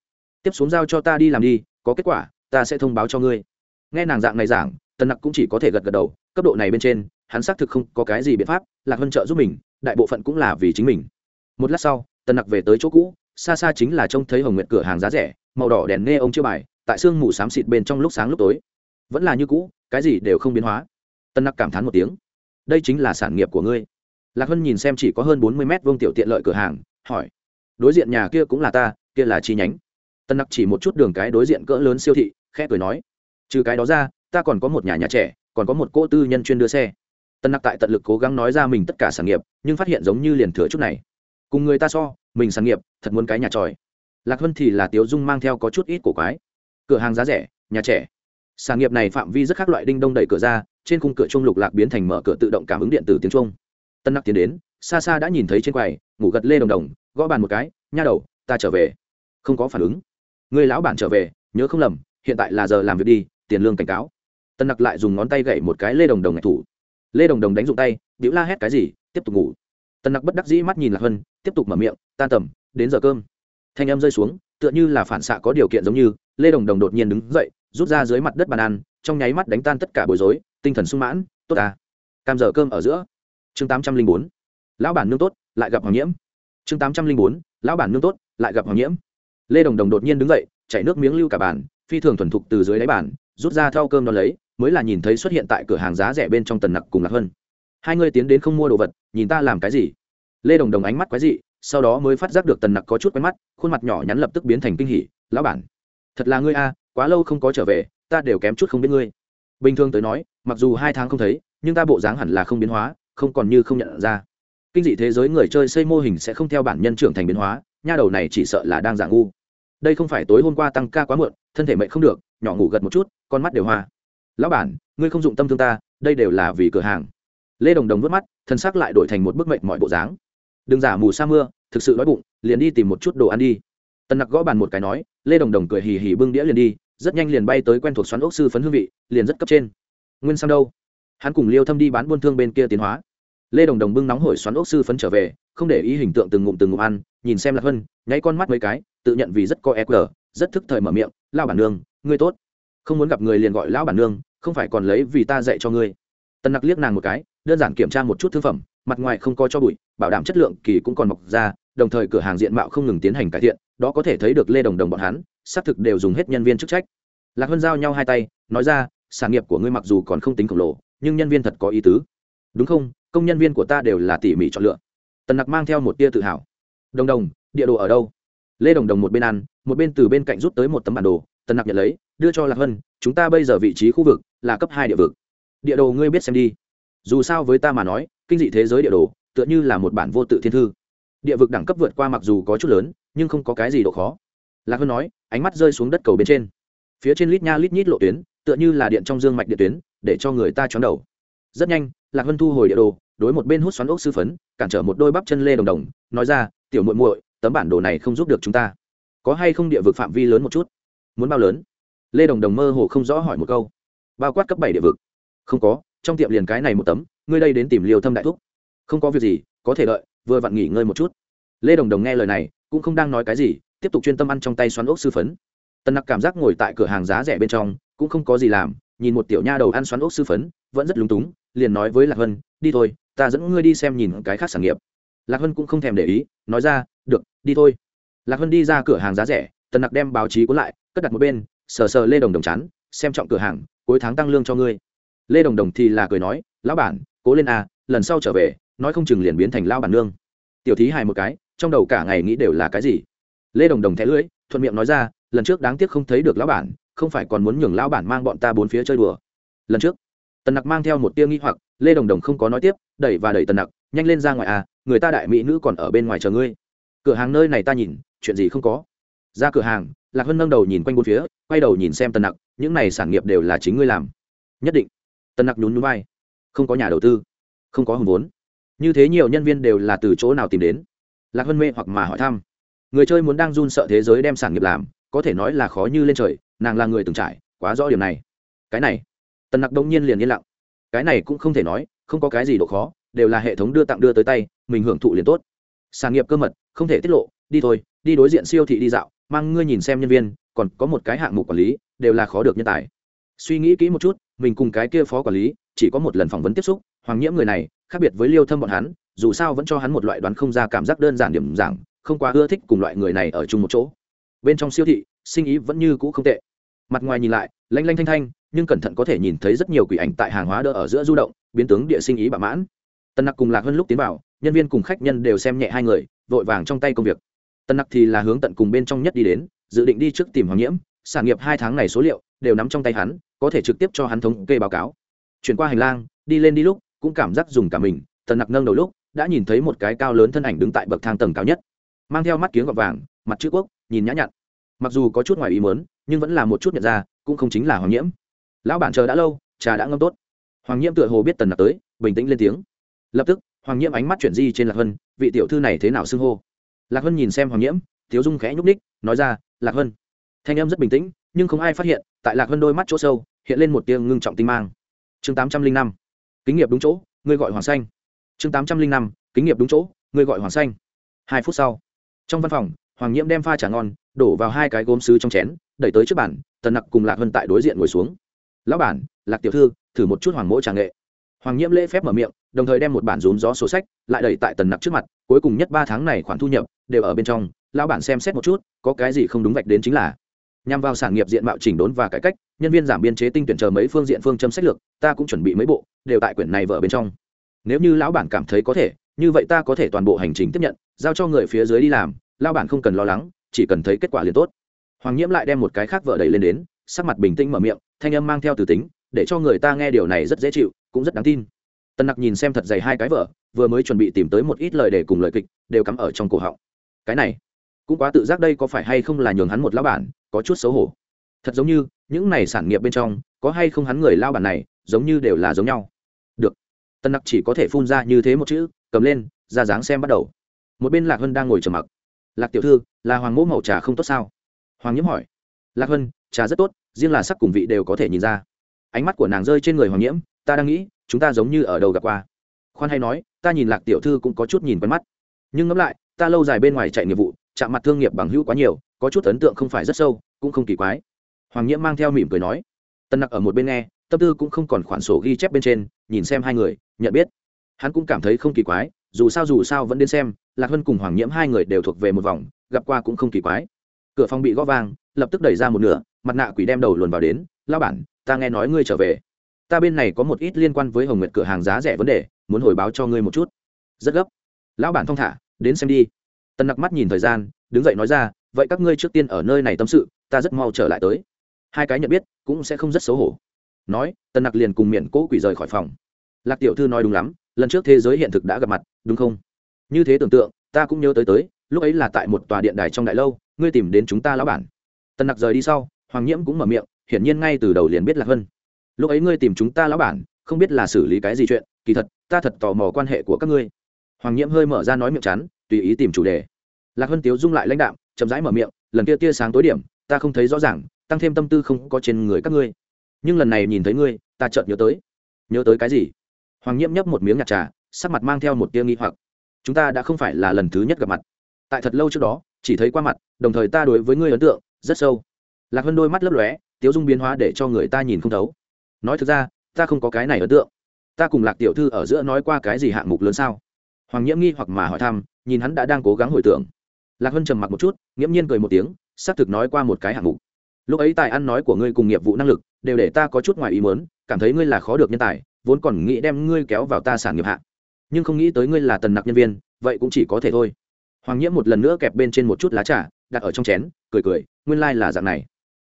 S1: Tiếp xuống giao cho ta đi làm đi, có kết quả, ta sẽ thông báo cho ngươi. Nghe nàng dạng này giảng, tần nặc cũng chỉ có thể gật gật đầu, cấp độ này bên trên, hắn xác thực không có cái gì biện pháp, lạc hân trợ giúp mình, đại bộ phận cũng là vì chính mình. Một lát sau, tần nặc về tới chỗ cũ xa xa chính là trông thấy hồng nguyệt cửa hàng giá rẻ, màu đỏ đèn nghe ông chưa bài, tại sương mù xám xịt bên trong lúc sáng lúc tối. Vẫn là như cũ, cái gì đều không biến hóa. Tân nặc cảm thán một tiếng. Đây chính là sản nghiệp của ngươi. Lạc hân nhìn xem chỉ có hơn bốn mươi mét vuông tiểu tiện lợi cửa hàng, hỏi. Đối diện nhà kia cũng là ta, kia là chi nhánh. Tân nặc chỉ một chút đường cái đối diện cỡ lớn siêu thị, khẽ cười nói. Trừ cái đó ra, ta còn có một nhà nhà trẻ, còn có một cô tư nhân chuyên đưa xe. Tân nặc tại tận lực cố gắng nói ra mình tất cả sản nghiệp, nhưng phát hiện giống như liền thừa chút này cùng người ta so, mình sản nghiệp, thật muốn cái nhà tròi. Lạc hân thì là tiếu dung mang theo có chút ít cổ quái. Cửa hàng giá rẻ, nhà trẻ. Sản nghiệp này phạm vi rất khác loại đinh đông đẩy cửa ra, trên khung cửa chung lục lạc biến thành mở cửa tự động cảm ứng điện từ tiếng trung tân nặc tiến đến, xa xa đã nhìn thấy trên quầy, ngủ gật lê đồng đồng, gõ bàn một cái, nha đầu, ta trở về. Không có phản ứng. Người lão bản trở về, nhớ không lầm, hiện tại là giờ làm việc đi, tiền lương cảnh cáo. Tân nặc lại dùng ngón tay gậy một cái lê đồng đồng ngạch thủ. Lê đồng đồng đánh dụng tay đĩu la hét cái gì, tiếp tục ngủ. Tân nặc bất đắc dĩ mắt nhìn lạc hân tiếp tục mở miệng, tan tầm, đến giờ cơm. Thanh em rơi xuống, tựa như là phản xạ có điều kiện giống như, lê đồng đồng đột nhiên đứng dậy, rút ra dưới mặt đất bàn ăn, trong nháy mắt đánh tan tất cả bối rối, tinh thần sung mãn, tốt à cam giờ cơm ở giữa. Chương tám trăm linh bốn, lão bản nương tốt, lại gặp hoàng nhiễm. Chương tám trăm linh bốn, lão bản nương tốt, lại gặp hoàng nhiễm. Lê đồng đồng đột nhiên đứng dậy, chảy nước miếng lưu cả bàn, phi thường thuần thục từ dưới đáy bàn, rút ra thao cơm đ lấy, mới là nhìn thấy xuất hiện tại cửa hàng giá rẻ bên trong tần nặc cùng lạc hơn hai người tiến đến không mua đồ vật, nhìn ta làm cái gì? Lê đồng đồng ánh mắt quái dị, sau đó mới phát giác được tần nặc có chút quen mắt, khuôn mặt nhỏ nhắn lập tức biến thành kinh hỉ, lão bản, thật là ngươi a, quá lâu không có trở về, ta đều kém chút không biết ngươi. Bình thường tới nói, mặc dù hai tháng không thấy, nhưng ta bộ dáng hẳn là không biến hóa, không còn như không nhận ra. Kinh dị thế giới người chơi xây mô hình sẽ không theo bản nhân trưởng thành biến hóa, nha đầu này chỉ sợ là đang giả ngu. Đây không phải tối hôm qua tăng ca quá muộn, thân thể mệnh không được, nhỏ ngủ gật một chút, con mắt đều hoa. Lão bản, ngươi không dụng tâm thương ta, đây đều là vì cửa hàng. Lê đồng đồng vớt mắt, thân xác lại đổi thành một bức mệnh mọi bộ dáng đừng giả mù sa mưa, thực sự đói bụng, liền đi tìm một chút đồ ăn đi. Tần nặc gõ bàn một cái nói, lê đồng đồng cười hì hì bưng đĩa liền đi, rất nhanh liền bay tới quen thuộc xoắn ốc sư phấn hương vị, liền rất cấp trên. Nguyên sang đâu? Hắn cùng liêu thâm đi bán buôn thương bên kia tiến hóa. Lê đồng đồng bưng nóng hổi xoắn ốc sư phấn trở về, không để ý hình tượng từng ngụm từng ngụm ăn, nhìn xem lạc hân nháy con mắt mấy cái, tự nhận vì rất có e cờ rất thức thời mở miệng lao bản nương, ngươi tốt. Không muốn gặp người liền gọi lão bản nương, không phải còn lấy vì ta dạy cho ngươi. Tần nặc liếc nàng một cái, đơn giản kiểm tra một chút thương phẩm mặt ngoài không có cho bụi, bảo đảm chất lượng kỳ cũng còn mọc ra, đồng thời cửa hàng diện mạo không ngừng tiến hành cải thiện, đó có thể thấy được lê đồng đồng bọn hắn, xác thực đều dùng hết nhân viên chức trách. Lạc hân giao nhau hai tay, nói ra, sản nghiệp của ngươi mặc dù còn không tính khổng lồ, nhưng nhân viên thật có ý tứ. Đúng không? Công nhân viên của ta đều là tỉ mỉ chọn lựa. Tần nặc mang theo một tia tự hào. Đồng đồng, địa đồ ở đâu? Lê đồng đồng một bên ăn, một bên từ bên cạnh rút tới một tấm bản đồ. Tần nặc nhận lấy, đưa cho lạc hân, chúng ta bây giờ vị trí khu vực là cấp hai địa vực. Địa đồ ngươi biết xem đi. Dù sao với ta mà nói kinh dị thế giới địa đồ, tựa như là một bản vô tự thiên thư. Địa vực đẳng cấp vượt qua mặc dù có chút lớn, nhưng không có cái gì độ khó. Lạc hơn nói, ánh mắt rơi xuống đất cầu bên trên. Phía trên lít nha lít nhít lộ tuyến, tựa như là điện trong dương mạch điện tuyến, để cho người ta chóng đầu. Rất nhanh, lạc hân thu hồi địa đồ, đối một bên hút xoắn ốc sư phấn, cản trở một đôi bắp chân lê đồng đồng, nói ra, tiểu muội muội, tấm bản đồ này không giúp được chúng ta. Có hay không địa vực phạm vi lớn một chút? Muốn bao lớn? Lê đồng đồng mơ hồ không rõ hỏi một câu. Bao quát cấp bảy địa vực. Không có, trong tiệm liền cái này một tấm ngươi đây đến tìm liều thâm đại thúc. Không có việc gì, có thể đợi, vừa vặn nghỉ ngơi một chút. Lê đồng đồng nghe lời này, cũng không đang nói cái gì, tiếp tục chuyên tâm ăn trong tay xoắn ốc sư phấn. Tần nặc cảm giác ngồi tại cửa hàng giá rẻ bên trong, cũng không có gì làm, nhìn một tiểu nha đầu ăn xoắn ốc sư phấn, vẫn rất lúng túng, liền nói với lạc hân, đi thôi, ta dẫn ngươi đi xem nhìn cái khác sản nghiệp. Lạc hân cũng không thèm để ý, nói ra, được, đi thôi. Lạc hân đi ra cửa hàng giá rẻ, tần nặc đem báo chí cuốn lại, cất đặt một bên, sờ sờ lê đồng đồng chán, xem trọng cửa hàng, cuối tháng tăng lương cho ngươi. Lê đồng đồng thì là cười nói, lão bản cố lên à lần sau trở về, nói không chừng liền biến thành lao bản nương. Tiểu thí hài một cái, trong đầu cả ngày nghĩ đều là cái gì? Lê đồng đồng thẻ lưỡi, thuận miệng nói ra, lần trước đáng tiếc không thấy được lão bản, không phải còn muốn nhường lão bản mang bọn ta bốn phía chơi đùa. Lần trước, tần nặc mang theo một tia nghi hoặc, lê đồng đồng không có nói tiếp, đẩy và đẩy tần nặc, nhanh lên ra ngoài à người ta đại mỹ nữ còn ở bên ngoài chờ ngươi. Cửa hàng nơi này ta nhìn, chuyện gì không có. Ra cửa hàng, lạc hân nâng đầu nhìn quanh bốn phía, quay đầu nhìn xem tần nặc, những này sản nghiệp đều là chính ngươi làm. Nhất định. Tần nặc nhún núi vai không có nhà đầu tư, không có hùng vốn. Như thế nhiều nhân viên đều là từ chỗ nào tìm đến? Lạc hân mê hoặc mà hỏi thăm. Người chơi muốn đang run sợ thế giới đem sản nghiệp làm, có thể nói là khó như lên trời, nàng là người từng trải, quá rõ điểm này. Cái này, tần nặc đông nhiên liền yên lặng. Cái này cũng không thể nói, không có cái gì độ khó, đều là hệ thống đưa tặng đưa tới tay, mình hưởng thụ liền tốt. Sản nghiệp cơ mật, không thể tiết lộ, đi thôi, đi đối diện siêu thị đi dạo, mang ngươi nhìn xem nhân viên, còn có một cái hạng mục quản lý, đều là khó được nhân tài. Suy nghĩ kỹ một chút, mình cùng cái kia phó quản lý chỉ có một lần phỏng vấn tiếp xúc, hoàng nhiễm người này, khác biệt với liêu thâm bọn hắn, dù sao vẫn cho hắn một loại đoán không ra cảm giác đơn giản điểm giảng không quá ưa thích cùng loại người này ở chung một chỗ. Bên trong siêu thị, sinh ý vẫn như cũ không tệ. Mặt ngoài nhìn lại, lanh lanh thanh thanh, nhưng cẩn thận có thể nhìn thấy rất nhiều quỷ ảnh tại hàng hóa đỡ ở giữa du động, biến tướng địa sinh ý bạo mãn. Tân nặc cùng lạc hơn lúc tiến vào, nhân viên cùng khách nhân đều xem nhẹ hai người, vội vàng trong tay công việc. Tân nặc thì là hướng tận cùng bên trong nhất đi đến, dự định đi trước tìm hoàng nhiễm, sản nghiệp hai tháng này số liệu đều nắm trong tay hắn, có thể trực tiếp cho hắn thống kê báo cáo chuyển qua hành lang, đi lên đi lúc, cũng cảm giác dùng cả mình, tần nặc nâng đầu lúc, đã nhìn thấy một cái cao lớn thân ảnh đứng tại bậc thang tầng cao nhất. Mang theo mắt kiếng gọt vàng, mặt chữ quốc, nhìn nhã nhặn. Mặc dù có chút ngoài ý mớn nhưng vẫn là một chút nhận ra, cũng không chính là hoàng nhiễm. Lão bản chờ đã lâu, trà đã ngâm tốt. Hoàng nhiễm tựa hồ biết tần nặc tới, bình tĩnh lên tiếng. Lập tức, hoàng nhiễm ánh mắt chuyển di trên lạc hân, vị tiểu thư này thế nào xưng hô? Lạc hân nhìn xem hoàng nhiễm thiếu dung khẽ nhúc ních nói ra, lạc hân. Thanh em rất bình tĩnh, nhưng không ai phát hiện, tại lạc hân đôi mắt chỗ sâu, hiện lên một tiếng ngưng trọng tinh mang chương tám trăm linh năm, kính nghiệp đúng chỗ, ngươi gọi hoàng xanh. chương tám trăm linh năm, kính nghiệp đúng chỗ, ngươi gọi hoàng xanh. Hai phút sau, trong văn phòng, hoàng nhiễm đem pha trà ngon đổ vào hai cái gốm sứ trong chén, đẩy tới trước bàn, tần nặc cùng lạc hân tại đối diện ngồi xuống. Lão bản, lạc tiểu thư, thử một chút hoàng mỗ trà nghệ. Hoàng nhiễm lễ phép mở miệng, đồng thời đem một bản rúm gió sổ sách lại đẩy tại tần nặc trước mặt, cuối cùng nhất ba tháng này khoản thu nhập đều ở bên trong. Lão bản xem xét một chút, có cái gì không đúng vạch đến chính là. Nhằm vào sản nghiệp diện mạo chỉnh đốn và cải cách nhân viên giảm biên chế tinh tuyển chờ mấy phương diện phương châm sách lược, ta cũng chuẩn bị mấy bộ, đều tại quyển này vở bên trong. Nếu như lão bản cảm thấy có thể, như vậy ta có thể toàn bộ hành trình tiếp nhận, giao cho người phía dưới đi làm, lão bản không cần lo lắng, chỉ cần thấy kết quả liền tốt. Hoàng nhiễm lại đem một cái khác vợ đẩy lên đến, sắc mặt bình tĩnh mở miệng, thanh âm mang theo từ tính, để cho người ta nghe điều này rất dễ chịu, cũng rất đáng tin. Tân nặc nhìn xem thật dày hai cái vợ vừa mới chuẩn bị tìm tới một ít lời để cùng lời kịch, đều cắm ở trong cổ họng. Cái này, cũng quá tự giác đây có phải hay không là nhường hắn một lão bản, có chút xấu hổ thật giống như, những này sản nghiệp bên trong, có hay không hắn người lao bản này, giống như đều là giống nhau. Được. Tân nặc chỉ có thể phun ra như thế một chữ, cầm lên, ra dáng xem bắt đầu. Một bên lạc hân đang ngồi trầm mặc. Lạc tiểu thư, là hoàng mỗ màu trà không tốt sao? Hoàng nhiễm hỏi. Lạc hân, trà rất tốt, riêng là sắc cùng vị đều có thể nhìn ra. Ánh mắt của nàng rơi trên người hoàng nhiễm, ta đang nghĩ, chúng ta giống như ở đầu gặp qua. Khoan hay nói, ta nhìn lạc tiểu thư cũng có chút nhìn quen mắt. Nhưng ngẫm lại, ta lâu dài bên ngoài chạy nghiệp vụ, chạm mặt thương nghiệp bằng hữu quá nhiều, có chút ấn tượng không phải rất sâu, cũng không kỳ quái hoàng nhiễm mang theo mỉm cười nói. Tân nặc ở một bên nghe, tâm tư cũng không còn khoản sổ ghi chép bên trên, nhìn xem hai người, nhận biết. Hắn cũng cảm thấy không kỳ quái, dù sao dù sao vẫn đến xem, lạc hân cùng hoàng nhiễm hai người đều thuộc về một vòng, gặp qua cũng không kỳ quái. Cửa phòng bị gõ vang, lập tức đẩy ra một nửa, mặt nạ quỷ đem đầu luồn vào đến lao bản, ta nghe nói ngươi trở về. Ta bên này có một ít liên quan với hồng nguyệt cửa hàng giá rẻ vấn đề, muốn hồi báo cho ngươi một chút. Rất gấp. Lão bản thong thả, đến xem đi. Tân nặc mắt nhìn thời gian, đứng dậy nói ra, vậy các ngươi trước tiên ở nơi này tâm sự, ta rất mau trở lại tới hai cái nhận biết cũng sẽ không rất xấu hổ. Nói, Tần nặc liền cùng miệng cỗ quỷ rời khỏi phòng. Lạc tiểu thư nói đúng lắm, lần trước thế giới hiện thực đã gặp mặt, đúng không? Như thế tưởng tượng, ta cũng nhớ tới tới, lúc ấy là tại một tòa điện đài trong đại lâu, ngươi tìm đến chúng ta lão bản. Tần nặc rời đi sau, hoàng nhiễm cũng mở miệng, hiển nhiên ngay từ đầu liền biết lạc vân. Lúc ấy ngươi tìm chúng ta lão bản, không biết là xử lý cái gì chuyện, kỳ thật, ta thật tò mò quan hệ của các ngươi. Hoàng nhiễm hơi mở ra nói miệng chắn tùy ý tìm chủ đề. Lạc vân tiếu dung lại lãnh đạm, chậm rãi mở miệng, lần kia tia sáng tối điểm, ta không thấy rõ ràng tăng thêm tâm tư không có trên người các ngươi. Nhưng lần này nhìn thấy ngươi, ta chợt nhớ tới. Nhớ tới cái gì? Hoàng nhiễm nhấp một miếng nhạt trà, sắc mặt mang theo một tia nghi hoặc. Chúng ta đã không phải là lần thứ nhất gặp mặt. Tại thật lâu trước đó, chỉ thấy qua mặt, đồng thời ta đối với ngươi ấn tượng rất sâu. Lạc hơn đôi mắt lấp lóe, tiếu dung biến hóa để cho người ta nhìn không thấu. Nói thực ra, ta không có cái này ấn tượng. Ta cùng lạc tiểu thư ở giữa nói qua cái gì hạng mục lớn sao? Hoàng nhiễm nghi hoặc mà hỏi thăm, nhìn hắn đã đang cố gắng hồi tưởng. Lạc hân trầm mặc một chút, nghiễm nhiên cười một tiếng, xác thực nói qua một cái hạng mục lúc ấy tài ăn nói của ngươi cùng nghiệp vụ năng lực đều để ta có chút ngoài ý muốn cảm thấy ngươi là khó được nhân tài vốn còn nghĩ đem ngươi kéo vào ta sản nghiệp hạ, nhưng không nghĩ tới ngươi là tần nặc nhân viên vậy cũng chỉ có thể thôi. Hoàng nhiễm một lần nữa kẹp bên trên một chút lá trà đặt ở trong chén cười cười nguyên lai、like、là dạng này.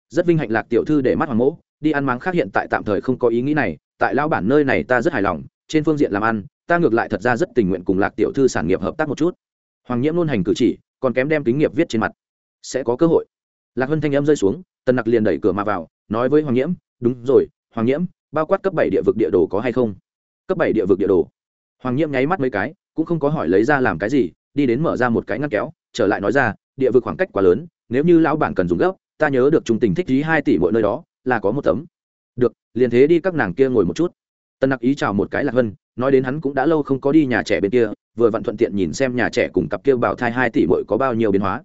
S1: Rất vinh hạnh lạc tiểu thư để mắt hoàng mỗ đi ăn máng khác hiện tại tạm thời không có ý nghĩ này tại lao bản nơi này ta rất hài lòng trên phương diện làm ăn ta ngược lại thật ra rất tình nguyện cùng lạc tiểu thư sản nghiệp hợp tác một chút. Hoàng nhiễm luôn hành cử chỉ còn kém đem kính nghiệp viết trên mặt. Sẽ có cơ hội. Lạc hân thanh âm rơi xuống tần nặc liền đẩy cửa mà vào, nói với hoàng nhiễm, đúng rồi, hoàng nhiễm, bao quát cấp bảy địa vực địa đồ có hay không? Cấp bảy địa vực địa đồ? Hoàng nhiễm nháy mắt mấy cái, cũng không có hỏi lấy ra làm cái gì, đi đến mở ra một cái ngăn kéo, trở lại nói ra, địa vực khoảng cách quá lớn, nếu như lão bản cần dùng gấp ta nhớ được trung tình thích lý hai tỷ mỗi nơi đó, là có một tấm. Được, liền thế đi các nàng kia ngồi một chút. Tân nặc ý chào một cái lạc vân nói đến hắn cũng đã lâu không có đi nhà trẻ bên kia, vừa vặn thuận tiện nhìn xem nhà trẻ cùng cặp kia bảo thai hai tỷ mỗi có bao nhiêu biến hóa.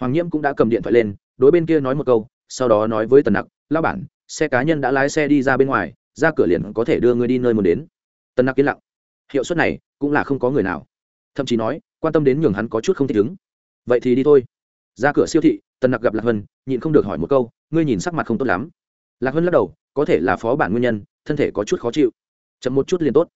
S1: Hoàng nhiễm cũng đã cầm điện thoại lên, đối bên kia nói một câu sau đó nói với tần nặc, lão bản, xe cá nhân đã lái xe đi ra bên ngoài, ra cửa liền có thể đưa người đi nơi muốn đến. Tần nặc yên lặng. Hiệu suất này cũng là không có người nào. Thậm chí nói, quan tâm đến nhường hắn có chút không thích ứng. Vậy thì đi thôi. Ra cửa siêu thị, tần nặc gặp lạc hân, nhịn không được hỏi một câu, ngươi nhìn sắc mặt không tốt lắm. Lạc hân lắc đầu, có thể là phó bản nguyên nhân, thân thể có chút khó chịu. Chậm một chút liền tốt.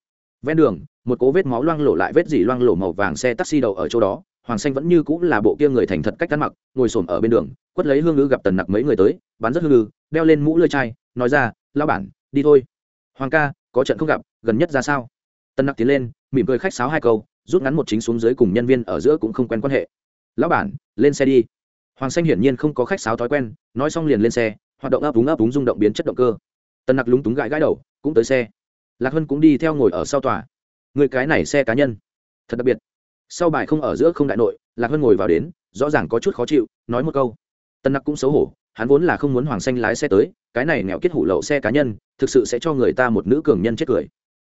S1: Ven đường, một cố vết máu loang lổ lại vết dỉ loang lổ màu vàng xe taxi đầu ở chỗ đó hoàng xanh vẫn như cũng là bộ kia người thành thật cách ăn mặc, ngồi xổm ở bên đường, quất lấy hương ngữ gặp tần nặc mấy người tới, bắn rất hương ngữ đeo lên mũ lơi chai, nói ra lao bản, đi thôi. Hoàng ca, có trận không gặp, gần nhất ra sao? Tần nặc tiến lên, mỉm cười khách sáo hai câu, rút ngắn một chính xuống dưới cùng nhân viên ở giữa cũng không quen quan hệ. Lão bản, lên xe đi. Hoàng xanh hiển nhiên không có khách sáo thói quen, nói xong liền lên xe, hoạt động ấp úng ấp úng rung động biến chất động cơ. Tần nặc lúng túng gãi gãi đầu, cũng tới xe. Lạc hân cũng đi theo ngồi ở sau tòa. Người cái này xe cá nhân, thật đặc biệt sau bài không ở giữa không đại nội, lạc hân ngồi vào đến, rõ ràng có chút khó chịu, nói một câu. Tân nặc cũng xấu hổ, hắn vốn là không muốn hoàng xanh lái xe tới, cái này nghèo kết hủ lậu xe cá nhân, thực sự sẽ cho người ta một nữ cường nhân chết cười.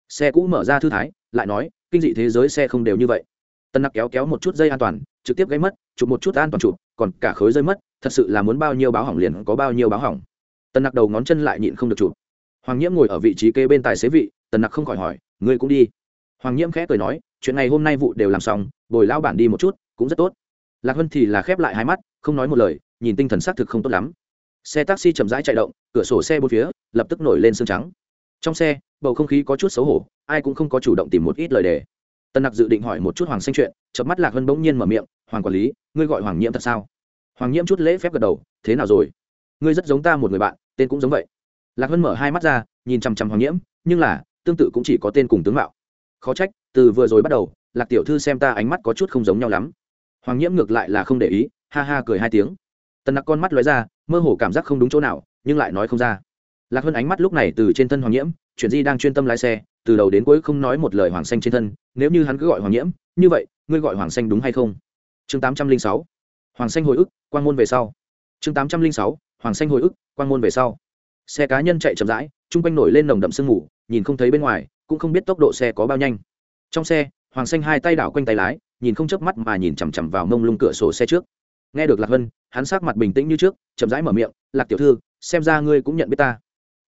S1: Xe cũ mở ra thư thái, lại nói, kinh dị thế giới xe không đều như vậy. Tân nặc kéo kéo một chút dây an toàn, trực tiếp gây mất, chụp một chút an toàn chụp, còn cả khối rơi mất, thật sự là muốn bao nhiêu báo hỏng liền có bao nhiêu báo hỏng. Tân nặc đầu ngón chân lại nhịn không được chụp. Hoàng nhiễm ngồi ở vị trí kê bên tài xế vị, tân nặc không khỏi hỏi, ngươi cũng đi? Hoàng nhiễm khẽ cười nói, chuyện này hôm nay vụ đều làm xong, bồi lao bản đi một chút, cũng rất tốt. Lạc hân thì là khép lại hai mắt, không nói một lời, nhìn tinh thần xác thực không tốt lắm. Xe taxi chậm rãi chạy động, cửa sổ xe bốn phía lập tức nổi lên sương trắng. Trong xe, bầu không khí có chút xấu hổ, ai cũng không có chủ động tìm một ít lời đề. Tân nặc dự định hỏi một chút hoàng xanh chuyện chợp mắt lạc hân bỗng nhiên mở miệng, hoàng quản lý, ngươi gọi hoàng nhiễm thật sao? Hoàng nhiễm chút lễ phép gật đầu, thế nào rồi? Ngươi rất giống ta một người bạn, tên cũng giống vậy. Lạc hân mở hai mắt ra, nhìn chằm chằm hoàng nhiễm, nhưng là, tương tự cũng chỉ có tên cùng tướng mạo khó trách, từ vừa rồi bắt đầu, lạc tiểu thư xem ta ánh mắt có chút không giống nhau lắm. Hoàng nhiễm ngược lại là không để ý, ha ha cười hai tiếng. Tần nặc con mắt lóe ra, mơ hồ cảm giác không đúng chỗ nào, nhưng lại nói không ra. Lạc hơn ánh mắt lúc này từ trên thân hoàng nhiễm, chuyện di đang chuyên tâm lái xe, từ đầu đến cuối không nói một lời hoàng xanh trên thân, nếu như hắn cứ gọi hoàng nhiễm, như vậy, ngươi gọi hoàng xanh đúng hay không? Chương tám trăm linh sáu, hoàng xanh hồi ức, quan môn về sau. Chương tám trăm linh sáu, hoàng xanh hồi ức, quan môn về sau. Xe cá nhân chạy chậm rãi, chung quanh nổi lên nồng đậm sương mù, nhìn không thấy bên ngoài cũng không biết tốc độ xe có bao nhanh. Trong xe hoàng xanh hai tay đảo quanh tay lái nhìn không chớp mắt mà nhìn chằm chằm vào mông lung cửa sổ xe trước. Nghe được lạc vân hắn sắc mặt bình tĩnh như trước chậm rãi mở miệng lạc tiểu thư xem ra ngươi cũng nhận biết ta.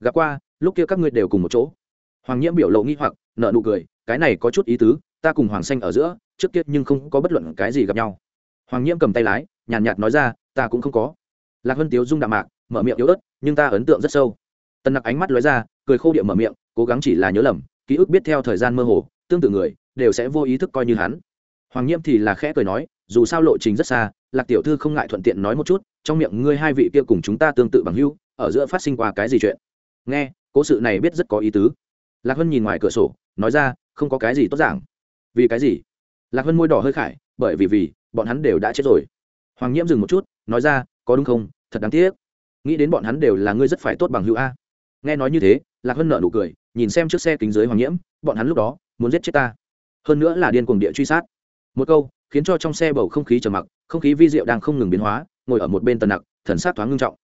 S1: Gặp qua lúc kia các ngươi đều cùng một chỗ. Hoàng nhiễm biểu lộ nghi hoặc nợ nụ cười cái này có chút ý tứ ta cùng hoàng xanh ở giữa trước kia nhưng không có bất luận cái gì gặp nhau. Hoàng nhiễm cầm tay lái nhàn nhạt, nhạt nói ra ta cũng không có. Lạc vân tiếu dung đạm mạc mở miệng yếu ớt nhưng ta ấn tượng rất sâu. Tần nặc ánh mắt lóe ra cười khô địa mở miệng cố gắng chỉ là nhớ lầm ký ức biết theo thời gian mơ hồ, tương tự người, đều sẽ vô ý thức coi như hắn. Hoàng nhiễm thì là khẽ cười nói, dù sao lộ trình rất xa, lạc tiểu thư không ngại thuận tiện nói một chút, trong miệng ngươi hai vị kia cùng chúng ta tương tự bằng hưu ở giữa phát sinh qua cái gì chuyện? Nghe, cố sự này biết rất có ý tứ. Lạc hân nhìn ngoài cửa sổ, nói ra, không có cái gì tốt giảng. Vì cái gì? Lạc hân môi đỏ hơi khải, bởi vì vì, bọn hắn đều đã chết rồi. Hoàng nhiễm dừng một chút, nói ra, có đúng không? Thật đáng tiếc. Nghĩ đến bọn hắn đều là ngươi rất phải tốt bằng hữu a. Nghe nói như thế, lạc hân nợ nụ cười nhìn xem chiếc xe kính dưới hoàng nhiễm, bọn hắn lúc đó muốn giết chết ta. Hơn nữa là điên cuồng địa truy sát. Một câu, khiến cho trong xe bầu không khí trầm mặc, không khí vi diệu đang không ngừng biến hóa, ngồi ở một bên tần nặc, thần sát thoáng ngưng trọng.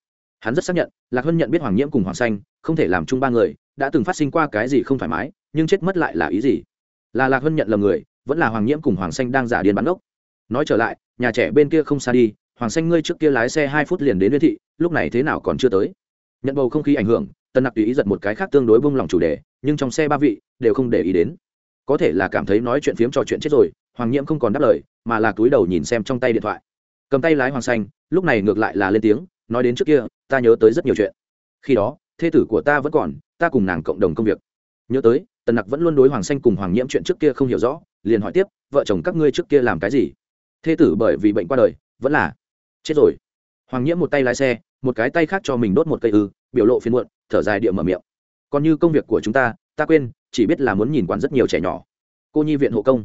S1: Hắn rất xác nhận, lạc hân nhận biết hoàng nhiễm cùng hoàng xanh, không thể làm chung ba người, đã từng phát sinh qua cái gì không thoải mái, nhưng chết mất lại là ý gì? Là lạc hân nhận lầm người, vẫn là hoàng nhiễm cùng hoàng xanh đang giả điên bắn ốc nói trở lại, nhà trẻ bên kia không xa đi, hoàng xanh ngươi trước kia lái xe hai phút liền đến liên thị, lúc này thế nào còn chưa tới? Nhận bầu không khí ảnh hưởng tần nặc tùy ý giật một cái khác tương đối bông lòng chủ đề, nhưng trong xe ba vị đều không để ý đến. Có thể là cảm thấy nói chuyện phiếm trò chuyện chết rồi, hoàng nhiễm không còn đáp lời, mà là túi đầu nhìn xem trong tay điện thoại. Cầm tay lái hoàng xanh, lúc này ngược lại là lên tiếng, nói đến trước kia, ta nhớ tới rất nhiều chuyện. Khi đó, thê tử của ta vẫn còn, ta cùng nàng cộng đồng công việc. Nhớ tới, tần nặc vẫn luôn đối hoàng xanh cùng hoàng nhiễm chuyện trước kia không hiểu rõ, liền hỏi tiếp, vợ chồng các ngươi trước kia làm cái gì? Thê tử bởi vì bệnh qua đời, vẫn là chết rồi. Hoàng nhiễm một tay lái xe, một cái tay khác cho mình đốt một cây ư, biểu lộ phiên muộn thở dài địa mở miệng. Còn như công việc của chúng ta ta quên, chỉ biết là muốn nhìn quản rất nhiều trẻ nhỏ. Cô nhi viện hộ công.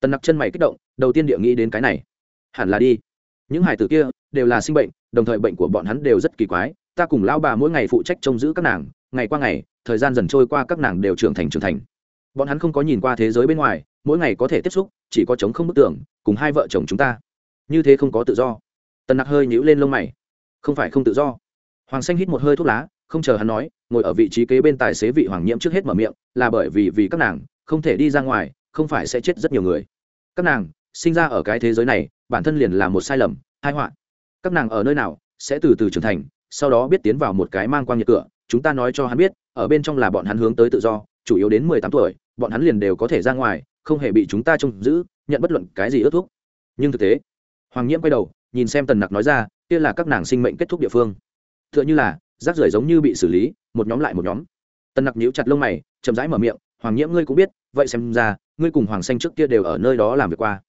S1: Tần nặc chân mày kích động, đầu tiên địa nghĩ đến cái này. Hẳn là đi. Những hải tử kia đều là sinh bệnh, đồng thời bệnh của bọn hắn đều rất kỳ quái. Ta cùng lão bà mỗi ngày phụ trách trông giữ các nàng, ngày qua ngày, thời gian dần trôi qua các nàng đều trưởng thành trưởng thành. Bọn hắn không có nhìn qua thế giới bên ngoài, mỗi ngày có thể tiếp xúc, chỉ có chống không bức tưởng cùng hai vợ chồng chúng ta. Như thế không có tự do. Tần nặc hơi nhíu lên lông mày. Không phải không tự do. Hoàng xanh hít một hơi thuốc lá không chờ hắn nói, ngồi ở vị trí kế bên tài xế vị hoàng nhiễm trước hết mở miệng, là bởi vì vì các nàng, không thể đi ra ngoài, không phải sẽ chết rất nhiều người. Các nàng, sinh ra ở cái thế giới này, bản thân liền là một sai lầm, hai họa. Các nàng ở nơi nào, sẽ từ từ trưởng thành, sau đó biết tiến vào một cái mang quang nhiệt cửa, chúng ta nói cho hắn biết, ở bên trong là bọn hắn hướng tới tự do, chủ yếu đến mười tám tuổi, bọn hắn liền đều có thể ra ngoài, không hề bị chúng ta trông giữ, nhận bất luận cái gì ước thúc. Nhưng thực tế, hoàng nhiễm quay đầu, nhìn xem tần nặc nói ra, kia là các nàng sinh mệnh kết thúc địa phương. T h ư ợ n h ư là rác rưởi giống như bị xử lý, một nhóm lại một nhóm. Tần nặc nhíu chặt lông mày, chậm rãi mở miệng, hoàng nhiễm ngươi cũng biết, vậy xem ra, ngươi cùng hoàng xanh trước kia đều ở nơi đó làm việc qua.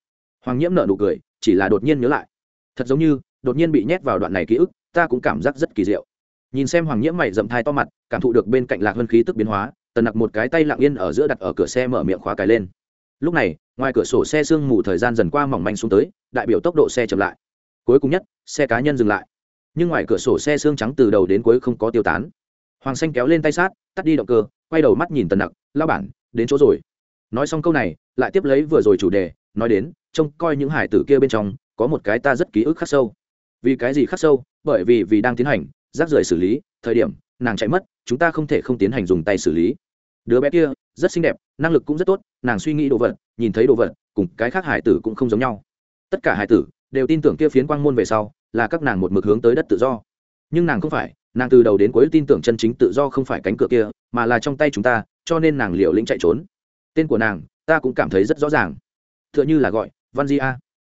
S1: Hoàng nhiễm nợ nụ cười, chỉ là đột nhiên nhớ lại. Thật giống như, đột nhiên bị nhét vào đoạn này ký ức, ta cũng cảm giác rất kỳ diệu. Nhìn xem hoàng nhiễm mày dậm thai to mặt, cảm thụ được bên cạnh lạc hơn khí tức biến hóa tần nặc một cái tay lặng yên ở giữa đặt ở cửa xe mở miệng khóa cài lên. Lúc này, ngoài cửa sổ xe sương mù thời gian dần qua mỏng manh xuống tới, đại biểu tốc độ xe chậm lại. Cuối cùng nhất, xe cá nhân dừng lại nhưng ngoài cửa sổ xe xương trắng từ đầu đến cuối không có tiêu tán. Hoàng xanh kéo lên tay sát, tắt đi động cơ, quay đầu mắt nhìn tần nặc lao bản, đến chỗ rồi. Nói xong câu này, lại tiếp lấy vừa rồi chủ đề, nói đến, trông coi những hải tử kia bên trong, có một cái ta rất ký ức khắc sâu. Vì cái gì khắc sâu? Bởi vì vì đang tiến hành, rác rưởi xử lý, thời điểm, nàng chạy mất, chúng ta không thể không tiến hành dùng tay xử lý. Đứa bé kia, rất xinh đẹp, năng lực cũng rất tốt, nàng suy nghĩ đồ vật, nhìn thấy đồ vật, cùng cái khác hải tử cũng không giống nhau. Tất cả hải tử đều tin tưởng kia phiến quang môn về sau là các nàng một mực hướng tới đất tự do. Nhưng nàng không phải, nàng từ đầu đến cuối tin tưởng chân chính tự do không phải cánh cửa kia, mà là trong tay chúng ta, cho nên nàng liều lĩnh chạy trốn. Tên của nàng, ta cũng cảm thấy rất rõ ràng. T h ư ợ n h ư là gọi, văn di a.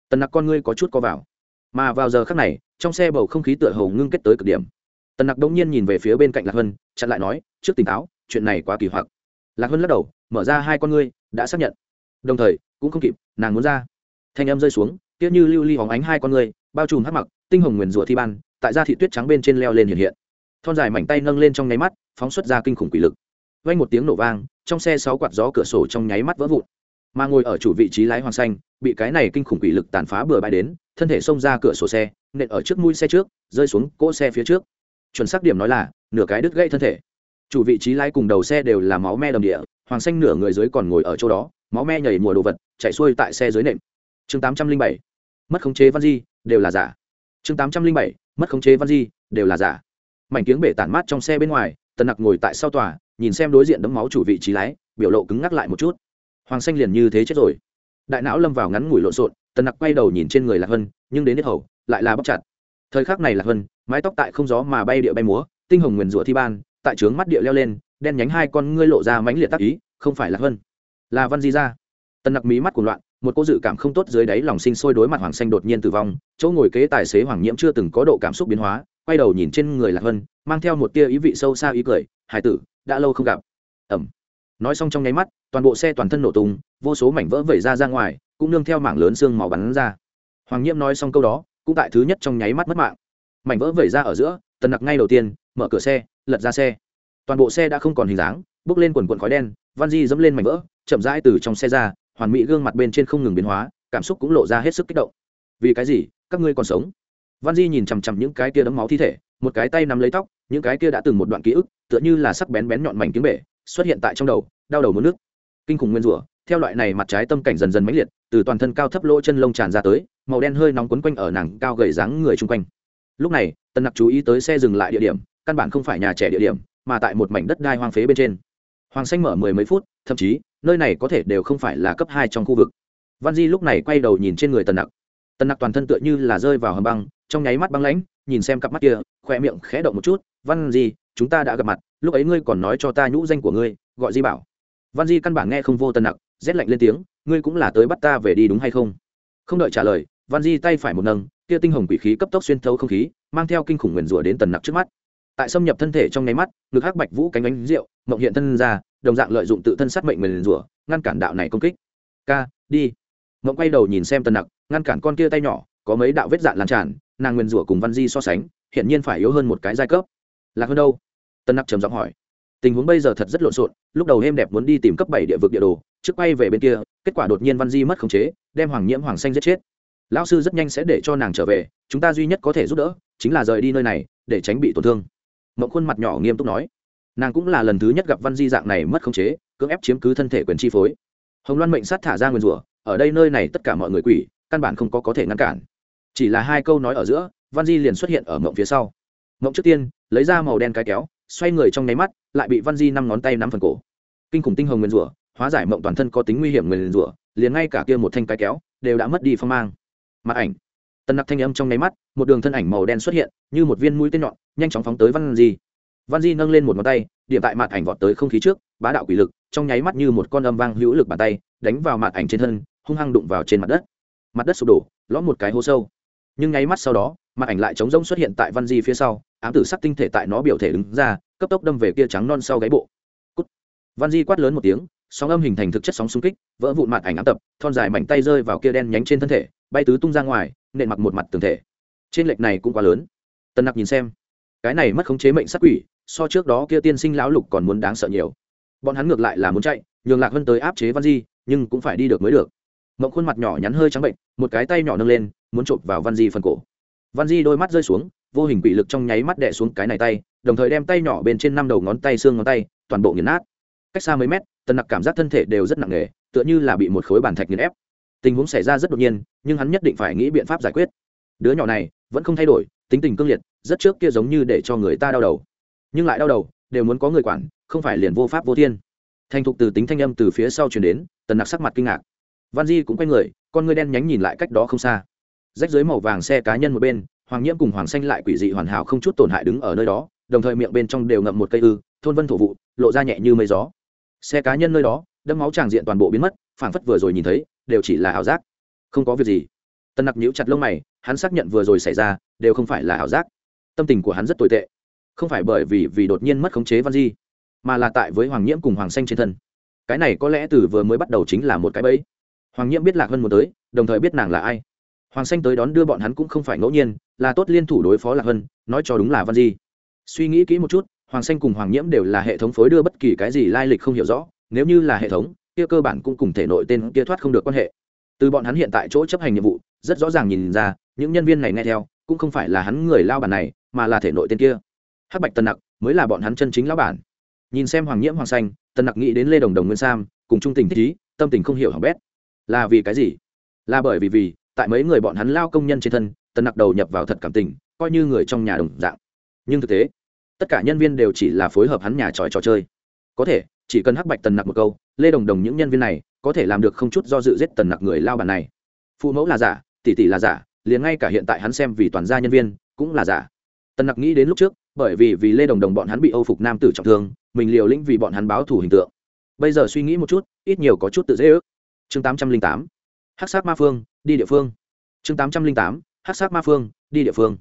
S1: Tần nặc con ngươi có chút có vào. Mà vào giờ khác này, trong xe bầu không khí tựa hồ ngưng kết tới cực điểm. Tần nặc đông nhiên nhìn về phía bên cạnh lạc hân, chặn lại nói, trước tỉnh táo, chuyện này quá kỳ hoặc. Lạc hân lắc đầu, mở ra hai con ngươi, đã xác nhận. Đồng thời, cũng không kịp, nàng muốn ra. Thanh âm rơi xuống tiếc như lưu ly hóng ánh hai con ngươi, bao trùm hắc mặc tinh hồng nguyền rủa thi ban, tại gia thị tuyết trắng bên trên leo lên hiện hiện. Thon dài mảnh tay nâng lên trong nháy mắt, phóng xuất ra kinh khủng quỷ lực. Vang một tiếng nổ vang, trong xe sáu quạt gió cửa sổ trong nháy mắt vỡ vụn. Mà ngồi ở chủ vị trí lái hoàng xanh, bị cái này kinh khủng quỷ lực tàn phá bừa bãi đến, thân thể xông ra cửa sổ xe, nện ở trước mũi xe trước, rơi xuống cỗ xe phía trước. Chuẩn xác điểm nói là, nửa cái đứt gãy thân thể. Chủ vị trí lái cùng đầu xe đều là máu me đầm địa, hoàng xanh nửa người dưới còn ngồi ở chỗ đó, máu me nhảy mùa đồ vật, chạy xuôi tại xe dưới nệm. Chương tám trăm linh bảy, mất khống chế văn di, đều là giả chương tám trăm linh bảy, mất khống chế văn di, đều là giả. Mảnh tiếng bể tản mát trong xe bên ngoài, tần nặc ngồi tại sau tòa, nhìn xem đối diện đấm máu chủ vị trí lái, biểu lộ cứng ngắc lại một chút. Hoàng xanh liền như thế chết rồi. Đại não lâm vào ngắn ngủi lộn xộn, tần nặc quay đầu nhìn trên người lạc hân nhưng đến hết hầu, lại là bóc chặt. Thời khắc này lạc hân mái tóc tại không gió mà bay địa bay múa, tinh hồng nguyền rủa thi ban, tại trướng mắt địa leo lên, đen nhánh hai con ngươi lộ ra mãnh liệt tác ý, không phải lạc hân là văn di ra. Tần nặc mí mắt của loạn một cô dự cảm không tốt dưới đáy lòng sinh sôi đối mặt hoàng xanh đột nhiên tử vong, chỗ ngồi kế tài xế hoàng nhiễm chưa từng có độ cảm xúc biến hóa, quay đầu nhìn trên người lạc vân, mang theo một tia ý vị sâu xa ý cười, hải tử, đã lâu không gặp. Ẩm. Nói xong trong nháy mắt, toàn bộ xe toàn thân nổ tung, vô số mảnh vỡ vẩy ra ra ngoài, cũng nương theo mảng lớn xương màu bắn ra. Hoàng nhiễm nói xong câu đó, cũng tại thứ nhất trong nháy mắt mất mạng. Mảnh vỡ vẩy ra ở giữa, tần nặc ngay đầu tiên, mở cửa xe, lật ra xe. Toàn bộ xe đã không còn hình dáng, bước lên quần quần khói đen văn di dẫm lên mảnh vỡ, chậm rãi từ trong xe ra hoàn mỹ gương mặt bên trên không ngừng biến hóa, cảm xúc cũng lộ ra hết sức kích động. Vì cái gì? Các ngươi còn sống? Văn di nhìn chằm chằm những cái kia đấm máu thi thể, một cái tay nắm lấy tóc, những cái kia đã từng một đoạn ký ức, tựa như là sắc bén bén nhọn mảnh tiếng bể, xuất hiện tại trong đầu, đau đầu mất nước kinh khủng nguyên rủa, theo loại này mặt trái tâm cảnh dần dần mãnh liệt, từ toàn thân cao thấp lỗ chân lông tràn ra tới, màu đen hơi nóng quấn quanh ở nàng cao gầy dáng người chung quanh. Lúc này tân nặc chú ý tới xe dừng lại địa điểm, căn bản không phải nhà trẻ địa điểm, mà tại một mảnh đất đai hoang phế bên trên. Hoàng xanh mở mười mấy phút, thậm chí nơi này có thể đều không phải là cấp hai trong khu vực. Văn di lúc này quay đầu nhìn trên người tần nặc. Tần nặc toàn thân tựa như là rơi vào hầm băng, trong nháy mắt băng lãnh, nhìn xem cặp mắt kia khoe miệng khẽ động một chút, văn di, chúng ta đã gặp mặt, lúc ấy ngươi còn nói cho ta nhũ danh của ngươi, gọi di bảo. Văn di căn bản nghe không vô Tần nặc, rét lạnh lên tiếng, ngươi cũng là tới bắt ta về đi đúng hay không? Không đợi trả lời, văn di tay phải một nâng, kia tinh hồng quỷ khí cấp tốc xuyên thấu không khí, mang theo kinh khủng nguyền rủa đến tần nặc trước mắt. Tại xâm nhập thân thể trong nháy mắt, ngực hắc bạch vũ cánh ánh rượu, mộng hiện thân ra đồng dạng lợi dụng tự thân sát mệnh mình rủa, ngăn cản đạo này công kích. Ca, đi. Mộng quay đầu nhìn xem tần nặc, ngăn cản con kia tay nhỏ, có mấy đạo vết dạn lan tràn, nàng nguyền rủa cùng văn di so sánh hiện nhiên phải yếu hơn một cái giai cấp. Lạc hơn đâu? Tân nặc trầm giọng hỏi. Tình huống bây giờ thật rất lộn xộn, lúc đầu êm đẹp muốn đi tìm cấp bảy địa vực địa đồ, trước quay về bên kia, kết quả đột nhiên văn di mất khống chế, đem hoàng nhiễm hoàng xanh giết chết. Lão sư rất nhanh sẽ để cho nàng trở về, chúng ta duy nhất có thể giúp đỡ, chính là rời đi nơi này, để tránh bị tổn thương. Mộng khuôn mặt nhỏ nghiêm túc nói nàng cũng là lần thứ nhất gặp văn di dạng này mất khống chế, cưỡng ép chiếm cứ thân thể quyền chi phối. Hồng loan mệnh sát thả ra nguyên rủa, ở đây nơi này tất cả mọi người quỷ, căn bản không có có thể ngăn cản. Chỉ là hai câu nói ở giữa, văn di liền xuất hiện ở mộng phía sau. Mộng trước tiên, lấy ra màu đen cái kéo, xoay người trong nháy mắt, lại bị văn di năm ngón tay nắm phần cổ. Kinh khủng tinh hồng nguyên rủa, hóa giải mộng toàn thân có tính nguy hiểm nguyên rủa, liền ngay cả kia một thanh cái kéo, đều đã mất đi phong mang. Mặt ảnh. Tân nặc thanh âm trong nháy mắt, một đường thân ảnh màu đen xuất hiện, như một viên mũi tên nhọn, nhanh chóng phóng tới văn di văn di nâng lên một ngón tay, điểm tại mặt ảnh vọt tới không khí trước, bá đạo quỷ lực, trong nháy mắt như một con âm vang hữu lực bàn tay, đánh vào mặt ảnh trên thân, hung hăng đụng vào trên mặt đất. Mặt đất sụp đổ, lõm một cái hố sâu. Nhưng nháy mắt sau đó mặt ảnh lại trống rỗng xuất hiện tại văn di phía sau, ám tử sắc tinh thể tại nó biểu thể đứng ra, cấp tốc đâm về kia trắng non sau gáy bộ. Cút. văn di quát lớn một tiếng, sóng âm hình thành thực chất sóng xung kích, vỡ vụn mặt ảnh ám tập, thon dài mảnh tay rơi vào kia đen nhánh trên thân thể, bay tứ tung ra ngoài, nện mặc một mặt tường thể. Trên lệch này cũng quá lớn. Tân nặc nhìn xem. Cái này mất khống chế mệnh sắc quỷ so trước đó kia tiên sinh lão lục còn muốn đáng sợ nhiều. Bọn hắn ngược lại là muốn chạy, nhường lạc vân tới áp chế văn di, nhưng cũng phải đi được mới được. Mộng khuôn mặt nhỏ nhắn hơi trắng bệnh, một cái tay nhỏ nâng lên, muốn chộp vào văn di phần cổ. Văn di đôi mắt rơi xuống, vô hình quỷ lực trong nháy mắt đẻ xuống cái này tay, đồng thời đem tay nhỏ bên trên năm đầu ngón tay xương ngón tay, toàn bộ nghiền nát. Cách xa mấy mét, tần nặc cảm giác thân thể đều rất nặng nề, tựa như là bị một khối bàn thạch nghiền ép. Tình huống xảy ra rất đột nhiên, nhưng hắn nhất định phải nghĩ biện pháp giải quyết. Đứa nhỏ này vẫn không thay đổi, tính tình cương liệt, rất trước kia giống như để cho người ta đau đầu nhưng lại đau đầu, đều muốn có người quản, không phải liền vô pháp vô thiên. Thành thục từ tính thanh âm từ phía sau chuyển đến, tần nặc sắc mặt kinh ngạc. Văn di cũng quay người, con ngươi đen nhánh nhìn lại cách đó không xa. Rách dưới màu vàng xe cá nhân một bên, hoàng nhiễm cùng hoàng xanh lại quỷ dị hoàn hảo không chút tổn hại đứng ở nơi đó, đồng thời miệng bên trong đều ngậm một cây ư, thôn vân thổ vụ, lộ ra nhẹ như mây gió. Xe cá nhân nơi đó đâm máu tràng diện toàn bộ biến mất, phảng phất vừa rồi nhìn thấy, đều chỉ là ảo giác. Không có việc gì. Tân nặc nhíu chặt lông mày, hắn xác nhận vừa rồi xảy ra, đều không phải là ảo giác. Tâm tình của hắn rất tồi tệ không phải bởi vì vì đột nhiên mất khống chế văn di, mà là tại với hoàng nhiễm cùng hoàng xanh trên thân. Cái này có lẽ từ vừa mới bắt đầu chính là một cái bẫy. Hoàng nhiễm biết lạc hân muốn tới, đồng thời biết nàng là ai. Hoàng xanh tới đón đưa bọn hắn cũng không phải ngẫu nhiên, là tốt liên thủ đối phó lạc hân, nói cho đúng là văn di. Suy nghĩ kỹ một chút, hoàng xanh cùng hoàng nhiễm đều là hệ thống phối đưa bất kỳ cái gì lai lịch không hiểu rõ, nếu như là hệ thống, kia cơ bản cũng cùng thể nội tên kia thoát không được quan hệ. Từ bọn hắn hiện tại chỗ chấp hành nhiệm vụ, rất rõ ràng nhìn ra, những nhân viên này nghe theo, cũng không phải là hắn người lao bản này, mà là thể nội tên kia hắc bạch tân nặc mới là bọn hắn chân chính lão bản. Nhìn xem hoàng nhiễm hoàng xanh tân nặc nghĩ đến lê đồng đồng nguyên sam, cùng trung tình thích ý, tâm tình không hiểu hỏng bét. Là vì cái gì? Là bởi vì vì, tại mấy người bọn hắn lao công nhân trên thân tân nặc đầu nhập vào thật cảm tình, coi như người trong nhà đồng dạng. Nhưng thực tế, tất cả nhân viên đều chỉ là phối hợp hắn nhà tròi trò chơi. Có thể, chỉ cần hắc bạch tần nặc một câu, lê đồng đồng những nhân viên này có thể làm được không chút do dự giết tần nặc người lao bản này. Phụ mẫu là giả, tỷ tỷ là giả, liền ngay cả hiện tại hắn xem vì toàn gia nhân viên cũng là giả. Tần nặc nghĩ đến lúc trước bởi vì vì lê đồng đồng bọn hắn bị âu phục nam tử trọng thương, mình liều lĩnh vì bọn hắn báo thủ hình tượng. Bây giờ suy nghĩ một chút, ít nhiều có chút tự dễ ước. Chương tám trăm linh tám hát sát ma phương, đi địa phương. Chương tám trăm linh tám hát sát ma phương, đi địa phương.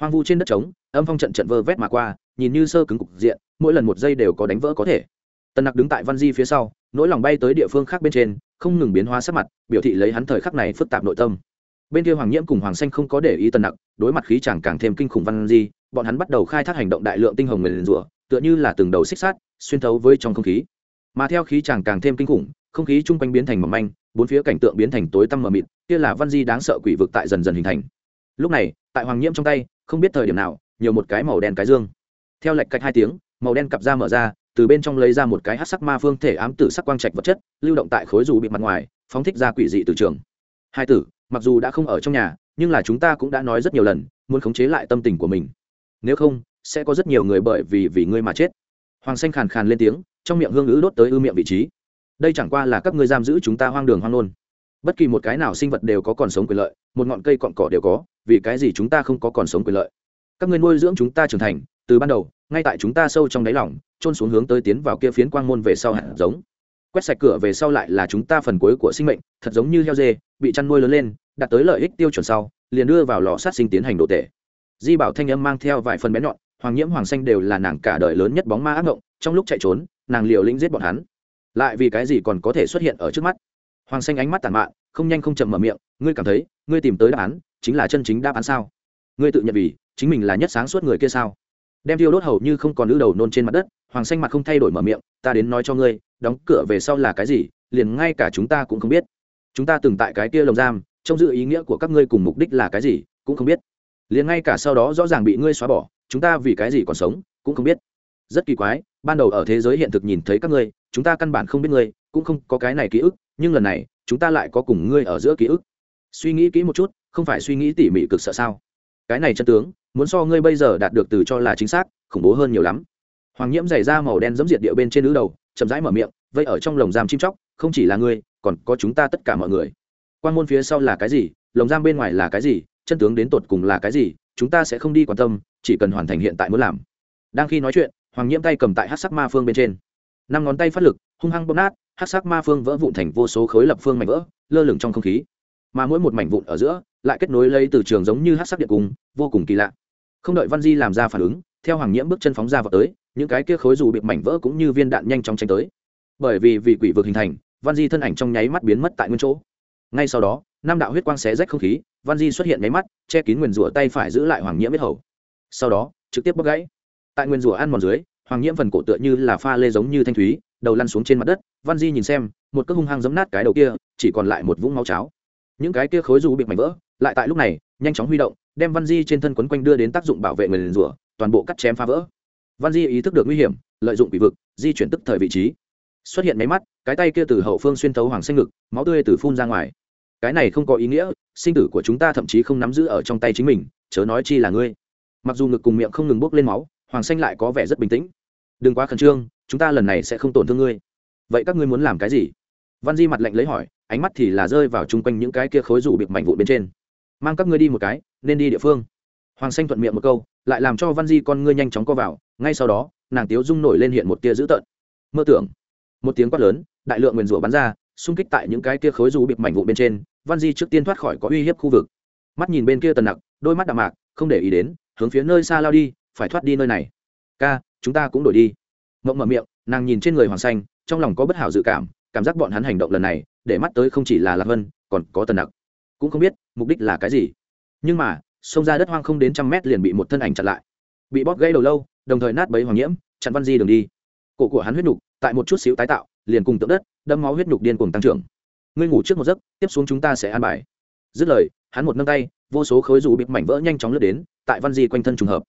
S1: Hoang vu trên đất trống, âm phong trận trận vơ vét mà qua, nhìn như sơ cứng cục diện, mỗi lần một giây đều có đánh vỡ có thể. Tần nặc đứng tại văn di phía sau, nỗi lòng bay tới địa phương khác bên trên, không ngừng biến hóa sắc mặt, biểu thị lấy hắn thời khắc này phức tạp nội tâm. Bên kia hoàng nhiễm cùng hoàng xanh không có để ý tần nặc, đối mặt khí chẳng càng thêm kinh khủng văn di bọn hắn bắt đầu khai thác hành động đại lượng tinh hồng người rủa, tựa như là từng đầu xích sát xuyên thấu với trong không khí. Mà theo khí chẳng càng thêm kinh khủng, không khí chung quanh biến thành mỏng manh, bốn phía cảnh tượng biến thành tối tăm mờ mịt, kia là văn di đáng sợ quỷ vực tại dần dần hình thành. Lúc này, tại hoàng nhiễm trong tay, không biết thời điểm nào, nhiều một cái màu đen cái dương. Theo lệch cách hai tiếng, màu đen cặp da mở ra, từ bên trong lấy ra một cái hát sắc ma phương thể ám tử sắc quang trạch vật chất, lưu động tại khối dù bị mặt ngoài, phóng thích ra quỷ dị từ trường. Hai tử, mặc dù đã không ở trong nhà, nhưng là chúng ta cũng đã nói rất nhiều lần, muốn khống chế lại tâm tình của mình nếu không, sẽ có rất nhiều người bởi vì vì ngươi mà chết. Hoàng xanh khàn khàn lên tiếng, trong miệng hương ngữ đốt tới ư miệng vị trí. Đây chẳng qua là các ngươi giam giữ chúng ta hoang đường hoang nôn bất kỳ một cái nào sinh vật đều có còn sống quyền lợi, một ngọn cây cọn cỏ đều có, vì cái gì chúng ta không có còn sống quyền lợi? Các ngươi nuôi dưỡng chúng ta trưởng thành, từ ban đầu, ngay tại chúng ta sâu trong đáy lỏng trôn xuống hướng tới tiến vào kia phiến quang môn về sau hạt giống. Quét sạch cửa về sau lại là chúng ta phần cuối của sinh mệnh, thật giống như heo dê, bị chăn nuôi lớn lên, đạt tới lợi ích tiêu chuẩn sau, liền đưa vào lò sát sinh tiến hành đồ tể di bảo thanh âm mang theo vài phần bé nhọn, hoàng nhiễm hoàng xanh đều là nàng cả đời lớn nhất bóng ma ác ngộng, trong lúc chạy trốn, nàng liều lĩnh giết bọn hắn. Lại vì cái gì còn có thể xuất hiện ở trước mắt? Hoàng xanh ánh mắt tàn mạn, không nhanh không chậm mở miệng, ngươi cảm thấy, ngươi tìm tới đáp án chính là chân chính đáp án sao? Ngươi tự nhận vì chính mình là nhất sáng suốt người kia sao? Đem thiêu đốt hầu như không còn nữ đầu nôn trên mặt đất, hoàng xanh mặt không thay đổi mở miệng, ta đến nói cho ngươi, đóng cửa về sau là cái gì, liền ngay cả chúng ta cũng không biết. Chúng ta từng tại cái kia lồng giam, trông giữ ý nghĩa của các ngươi cùng mục đích là cái gì cũng không biết liền ngay cả sau đó rõ ràng bị ngươi xóa bỏ, chúng ta vì cái gì còn sống, cũng không biết. Rất kỳ quái, ban đầu ở thế giới hiện thực nhìn thấy các ngươi, chúng ta căn bản không biết ngươi, cũng không có cái này ký ức, nhưng lần này, chúng ta lại có cùng ngươi ở giữa ký ức. Suy nghĩ kỹ một chút, không phải suy nghĩ tỉ mỉ cực sợ sao? Cái này chân tướng, muốn so ngươi bây giờ đạt được từ cho là chính xác, khủng bố hơn nhiều lắm. Hoàng nhiễm dày ra màu đen giống diệt địa bên trên nữ đầu, chậm rãi mở miệng, vây ở trong lồng giam chim chóc, không chỉ là ngươi, còn có chúng ta tất cả mọi người. Quan môn phía sau là cái gì, lồng giam bên ngoài là cái gì chân tướng đến tột cùng là cái gì, chúng ta sẽ không đi quan tâm, chỉ cần hoàn thành hiện tại muốn làm. Đang khi nói chuyện, hoàng nhiễm tay cầm tại hát sắc ma phương bên trên. Năm ngón tay phát lực, hung hăng bóp nát hát sắc ma phương vỡ vụn thành vô số khối lập phương mảnh vỡ, lơ lửng trong không khí. Mà mỗi một mảnh vụn ở giữa, lại kết nối lấy từ trường giống như hát sắc điện cung, vô cùng kỳ lạ. Không đợi văn di làm ra phản ứng, theo hoàng nhiễm bước chân phóng ra vào tới, những cái kia khối dù bị mảnh vỡ cũng như viên đạn nhanh chóng tranh tới. Bởi vì vì quỷ vực hình thành, văn di thân ảnh trong nháy mắt biến mất tại nguyên chỗ. Ngay sau đó năm đạo huyết quang xé rách không khí, văn di xuất hiện nháy mắt, che kín nguyền rủa tay phải giữ lại hoàng nhiễm biết hầu. Sau đó, trực tiếp bóc gãy. Tại nguyên rủa ăn mòn dưới, hoàng nhiễm phần cổ tựa như là pha lê giống như thanh thúy, đầu lăn xuống trên mặt đất, văn di nhìn xem, một cước hung hăng giấm nát cái đầu kia, chỉ còn lại một vũng máu cháo. Những cái kia khối dù bị mảnh vỡ, lại tại lúc này, nhanh chóng huy động, đem văn di trên thân quấn quanh đưa đến tác dụng bảo vệ người liền rủa, toàn bộ cắt chém phá vỡ. Văn di ý thức được nguy hiểm, lợi dụng bị vực, di chuyển tức thời vị trí. Xuất hiện máy mắt, cái tay kia từ hậu phương xuyên thấu hoàng xanh ngực, máu tươi từ phun ra ngoài cái này không có ý nghĩa, sinh tử của chúng ta thậm chí không nắm giữ ở trong tay chính mình, chớ nói chi là ngươi. Mặc dù ngực cùng miệng không ngừng bốc lên máu, hoàng xanh lại có vẻ rất bình tĩnh. Đừng quá khẩn trương, chúng ta lần này sẽ không tổn thương ngươi. Vậy các ngươi muốn làm cái gì? Văn di mặt lạnh lấy hỏi, ánh mắt thì là rơi vào chung quanh những cái kia khối rủ bịt mảnh vụn bên trên. Mang các ngươi đi một cái, nên đi địa phương. Hoàng xanh thuận miệng một câu, lại làm cho văn di con ngươi nhanh chóng co vào, ngay sau đó, nàng tiếu dung nổi lên hiện một tia dữ tợn. Mơ tưởng. Một tiếng quát lớn, đại lượng nguyền rủa bắn ra xung kích tại những cái kia khối dù bịt mảnh vụ bên trên, văn di trước tiên thoát khỏi có uy hiếp khu vực. Mắt nhìn bên kia tần nặc, đôi mắt đạm mạc, không để ý đến, hướng phía nơi xa lao đi, phải thoát đi nơi này. Ca, chúng ta cũng đổi đi. Mộng mở miệng, nàng nhìn trên người hoàng xanh, trong lòng có bất hảo dự cảm cảm giác bọn hắn hành động lần này, để mắt tới không chỉ là lạc vân, còn có tần nặc. Cũng không biết, mục đích là cái gì. Nhưng mà xông ra đất hoang không đến trăm mét liền bị một thân ảnh chặn lại. Bị bóp gãy đầu lâu, đồng thời nát bấy hoàng nhiễm, chặn văn di đường đi. Cổ của hắn huyết nhục tại một chút xíu tái tạo, liền cùng tượng đất đâm máu huyết nhục điên cuồng tăng trưởng. Ngươi ngủ trước một giấc, tiếp xuống chúng ta sẽ an bài. Dứt lời, hắn một nâng tay, vô số khối dù bịt mảnh vỡ nhanh chóng lướt đến, tại văn di quanh thân trùng hợp.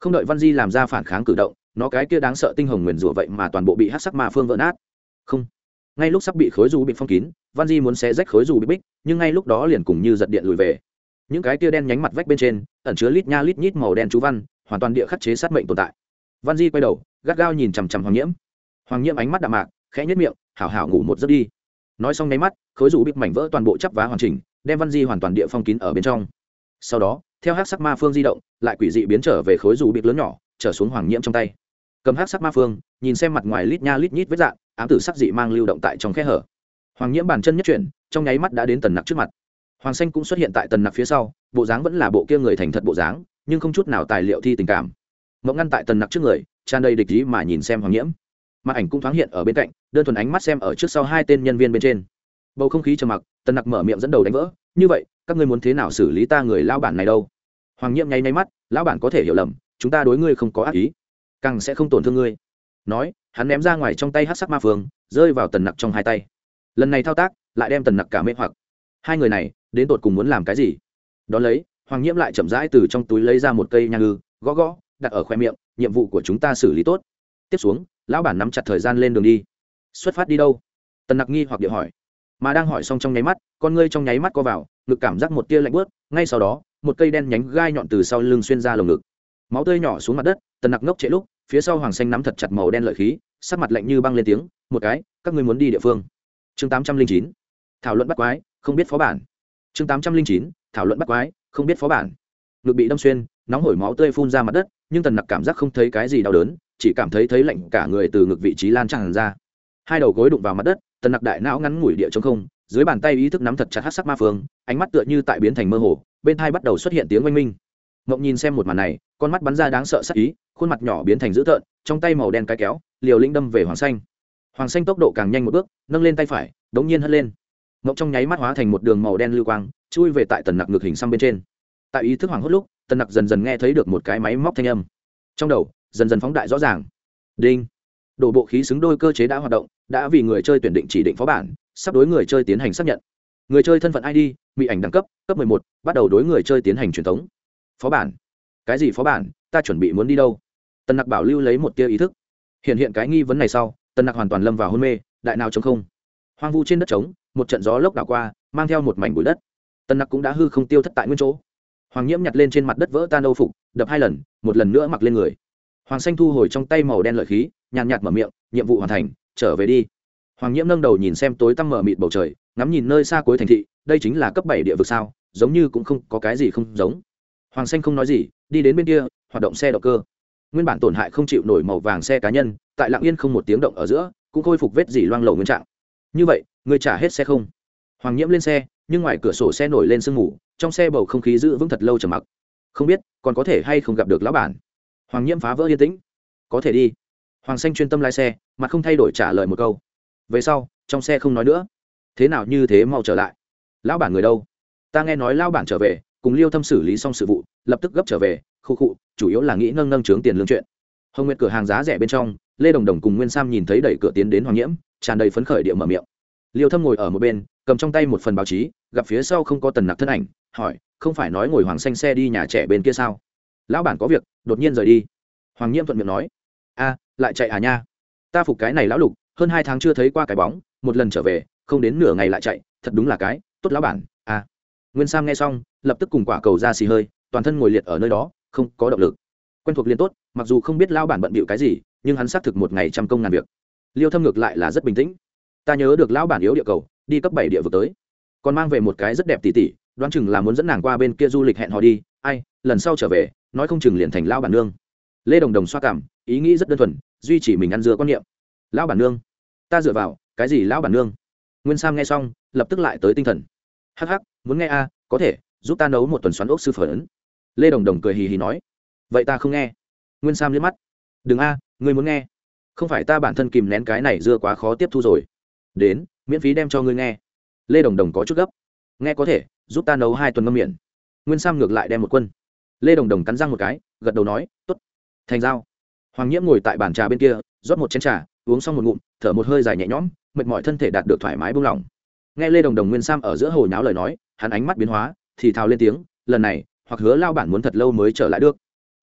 S1: Không đợi văn di làm ra phản kháng cử động, nó cái kia đáng sợ tinh hồng nguyền rủa vậy mà toàn bộ bị hát sắc ma phương vỡ nát. Không. Ngay lúc sắp bị khối dù bị phong kín, văn di muốn xé rách khối dù bị bích, nhưng ngay lúc đó liền cùng như giật điện lùi về. Những cái kia đen nhánh mặt vách bên trên, ẩn chứa lít nha lít nhít màu đen chú văn, hoàn toàn địa khắc chế sát mệnh tồn tại. Văn di quay đầu, gắt gao nhìn chằm chằm hoàng nhiễm. Hoàng nhiễm ánh mắt đạm mạc khẽ nhất miệng, hảo hảo ngủ một giấc đi. Nói xong nháy mắt, khối rủ bịt mảnh vỡ toàn bộ chắp vá hoàn chỉnh, đem văn di hoàn toàn địa phong kín ở bên trong. Sau đó, theo hát sắc ma phương di động, lại quỷ dị biến trở về khối rủ bịt lớn nhỏ, trở xuống hoàng nhiễm trong tay. Cầm hát sắc ma phương, nhìn xem mặt ngoài lít nha lít nhít vết dạng, ám tử sắc dị mang lưu động tại trong khe hở. Hoàng nhiễm bàn chân nhất chuyển, trong nháy mắt đã đến tần nặc trước mặt. Hoàng xanh cũng xuất hiện tại tần nặc phía sau, bộ dáng vẫn là bộ kia người thành thật bộ dáng, nhưng không chút nào tài liệu thi tình cảm. Mộng ngăn tại tần nặc trước người, tràn đầy địch ý mà nhìn xem hoàng nhiễm. Mặt ảnh cũng thoáng hiện ở bên cạnh đơn thuần ánh mắt xem ở trước sau hai tên nhân viên bên trên. Bầu không khí trầm mặc, tần nặc mở miệng dẫn đầu đánh vỡ. Như vậy, các ngươi muốn thế nào xử lý ta người lao bản này đâu? Hoàng nhiễm nháy nháy mắt, lão bản có thể hiểu lầm, chúng ta đối ngươi không có ác ý. Càng sẽ không tổn thương ngươi. Nói, hắn ném ra ngoài trong tay hát sắc ma phương, rơi vào tần nặc trong hai tay. Lần này thao tác, lại đem tần nặc cả mê hoặc. Hai người này, đến tột cùng muốn làm cái gì? Đón lấy, hoàng nhiễm lại chậm rãi từ trong túi lấy ra một cây nhang ngư gõ gõ, đặt ở khoe miệng, nhiệm vụ của chúng ta xử lý tốt. Tiếp xuống, lão bản nắm chặt thời gian lên đường đi xuất phát đi đâu? Tần nặc nghi hoặc điệu hỏi. Mà đang hỏi xong trong nháy mắt, con ngươi trong nháy mắt co vào, ngực cảm giác một tia lạnh bớt ngay sau đó, một cây đen nhánh gai nhọn từ sau lưng xuyên ra lồng ngực. Máu tươi nhỏ xuống mặt đất, tần nặc ngốc chạy lúc, phía sau hoàng xanh nắm thật chặt màu đen lợi khí, sắc mặt lạnh như băng lên tiếng, một cái, các ngươi muốn đi địa phương. Chương tám trăm linh chín. Thảo luận bắt quái, không biết phó bản. Chương tám trăm linh chín. Thảo luận bắt quái, không biết phó bản. Ngực bị đâm xuyên, nóng hổi máu tươi phun ra mặt đất, nhưng tần nặc cảm giác không thấy cái gì đau đớn, chỉ cảm thấy thấy lạnh cả người từ ngực vị trí lan tràn ra hai đầu gối đụng vào mặt đất, tần nặc đại não ngắn ngủi địa chống không, dưới bàn tay ý thức nắm thật chặt hát sắc ma phương, ánh mắt tựa như tại biến thành mơ hồ, bên thai bắt đầu xuất hiện tiếng oanh minh. Mộng nhìn xem một màn này, con mắt bắn ra đáng sợ sắc ý, khuôn mặt nhỏ biến thành dữ tợn, trong tay màu đen cái kéo, liều linh đâm về hoàng xanh. Hoàng xanh tốc độ càng nhanh một bước, nâng lên tay phải, đống nhiên hất lên. Mộng trong nháy mắt hóa thành một đường màu đen lưu quang, chui về tại tần nặc ngực hình xăm bên trên. Tại ý thức hoàng hốt lúc, tần nặc dần dần nghe thấy được một cái máy móc thanh âm. Trong đầu, dần dần phóng đại rõ ràng. Đinh! Đổ bộ khí xứng đôi cơ chế đã hoạt động đã vì người chơi tuyển định chỉ định phó bản sắp đối người chơi tiến hành xác nhận. Người chơi thân phận id bị ảnh đẳng cấp cấp 11, bắt đầu đối người chơi tiến hành truyền thống. Phó bản. Cái gì phó bản? Ta chuẩn bị muốn đi đâu? Tần nặc bảo lưu lấy một tia ý thức. Hiện hiện cái nghi vấn này sau tần nặc hoàn toàn lâm vào hôn mê đại nào chống không. Hoang vu trên đất trống một trận gió lốc đảo qua mang theo một mảnh bụi đất. Tần nặc cũng đã hư không tiêu thất tại nguyên chỗ. Hoàng nhiễm nhặt lên trên mặt đất vỡ tan âu phục đập hai lần một lần nữa mặc lên người. Hoàng xanh thu hồi trong tay màu đen lợi khí nhàn nhạt mở miệng, nhiệm vụ hoàn thành, trở về đi. Hoàng nhiễm nâng đầu nhìn xem tối tăm mở mịt bầu trời, ngắm nhìn nơi xa cuối thành thị, đây chính là cấp bảy địa vực sao, giống như cũng không có cái gì không giống. Hoàng xanh không nói gì, đi đến bên kia, hoạt động xe động cơ. Nguyên bản tổn hại không chịu nổi màu vàng xe cá nhân, tại lạng yên không một tiếng động ở giữa, cũng khôi phục vết dỉ loang lầu nguyên trạng. Như vậy người trả hết xe không? Hoàng nhiễm lên xe, nhưng ngoài cửa sổ xe nổi lên sương mù, trong xe bầu không khí giữ vững thật lâu trầm mặc. Không biết, còn có thể hay không gặp được lão bản? Hoàng nhiễm phá vỡ yên tĩnh. Có thể đi hoàng xanh chuyên tâm lái xe, mà không thay đổi trả lời một câu. Về sau, trong xe không nói nữa. Thế nào như thế mau trở lại? Lão bản người đâu? Ta nghe nói lão bản trở về, cùng liêu thâm xử lý xong sự vụ, lập tức gấp trở về, khu khụ chủ yếu là nghĩ nâng nâng trướng tiền lương chuyện. Hồng nguyệt cửa hàng giá rẻ bên trong, lê đồng đồng cùng nguyên sam nhìn thấy đẩy cửa tiến đến hoàng nhiễm, tràn đầy phấn khởi địa mở miệng. Liêu thâm ngồi ở một bên, cầm trong tay một phần báo chí, gặp phía sau không có tần nặc thân ảnh, hỏi, không phải nói ngồi hoàng xanh xe đi nhà trẻ bên kia sao? Lão bản có việc, đột nhiên rời đi. Hoàng nhiễm thuận miệng nói, a lại chạy à nha. Ta phục cái này lão lục, hơn hai tháng chưa thấy qua cái bóng, một lần trở về, không đến nửa ngày lại chạy, thật đúng là cái, tốt lão bản a nguyên sam nghe xong, lập tức cùng quả cầu ra xì hơi, toàn thân ngồi liệt ở nơi đó, không có động lực. Quen thuộc liên tốt, mặc dù không biết lao bản bận bịu cái gì, nhưng hắn xác thực một ngày trăm công ngàn việc. Liêu thâm ngược lại là rất bình tĩnh. Ta nhớ được lão bản yếu địa cầu, đi cấp bảy địa vực tới. Còn mang về một cái rất đẹp tỉ tỉ đoán chừng là muốn dẫn nàng qua bên kia du lịch hẹn hò đi. Ai, lần sau trở về, nói không chừng liền thành lão bản nương. Lê đồng đồng xoa cảm, ý nghĩ rất đơn thuần duy trì mình ăn dưa quan niệm. Lão bản nương, ta dựa vào, cái gì lão bản nương? Nguyên sam nghe xong, lập tức lại tới tinh thần. Hắc hắc, muốn nghe a có thể, giúp ta nấu một tuần xoắn ốc sư phở lê đồng đồng cười hì hì nói. Vậy ta không nghe. Nguyên sam liếc mắt. Đừng a, ngươi muốn nghe. Không phải ta bản thân kìm nén cái này dưa quá khó tiếp thu rồi. Đến, miễn phí đem cho ngươi nghe. Lê đồng đồng có chút gấp. Nghe có thể, giúp ta nấu hai tuần ngâm miệng. Nguyên sam ngược lại đem một quân. Lê đồng đồng cắn răng một cái, gật đầu nói t ố t thành dao hoàng nhiễm ngồi tại bàn trà bên kia, rót một chén trà, uống xong một ngụm, thở một hơi dài nhẹ nhõm, mệt mỏi thân thể đạt được thoải mái buông lỏng. Nghe lê đồng đồng nguyên sam ở giữa hồi náo lời nói, hắn ánh mắt biến hóa, thì thào lên tiếng, lần này, hoặc hứa lao bản muốn thật lâu mới trở lại được.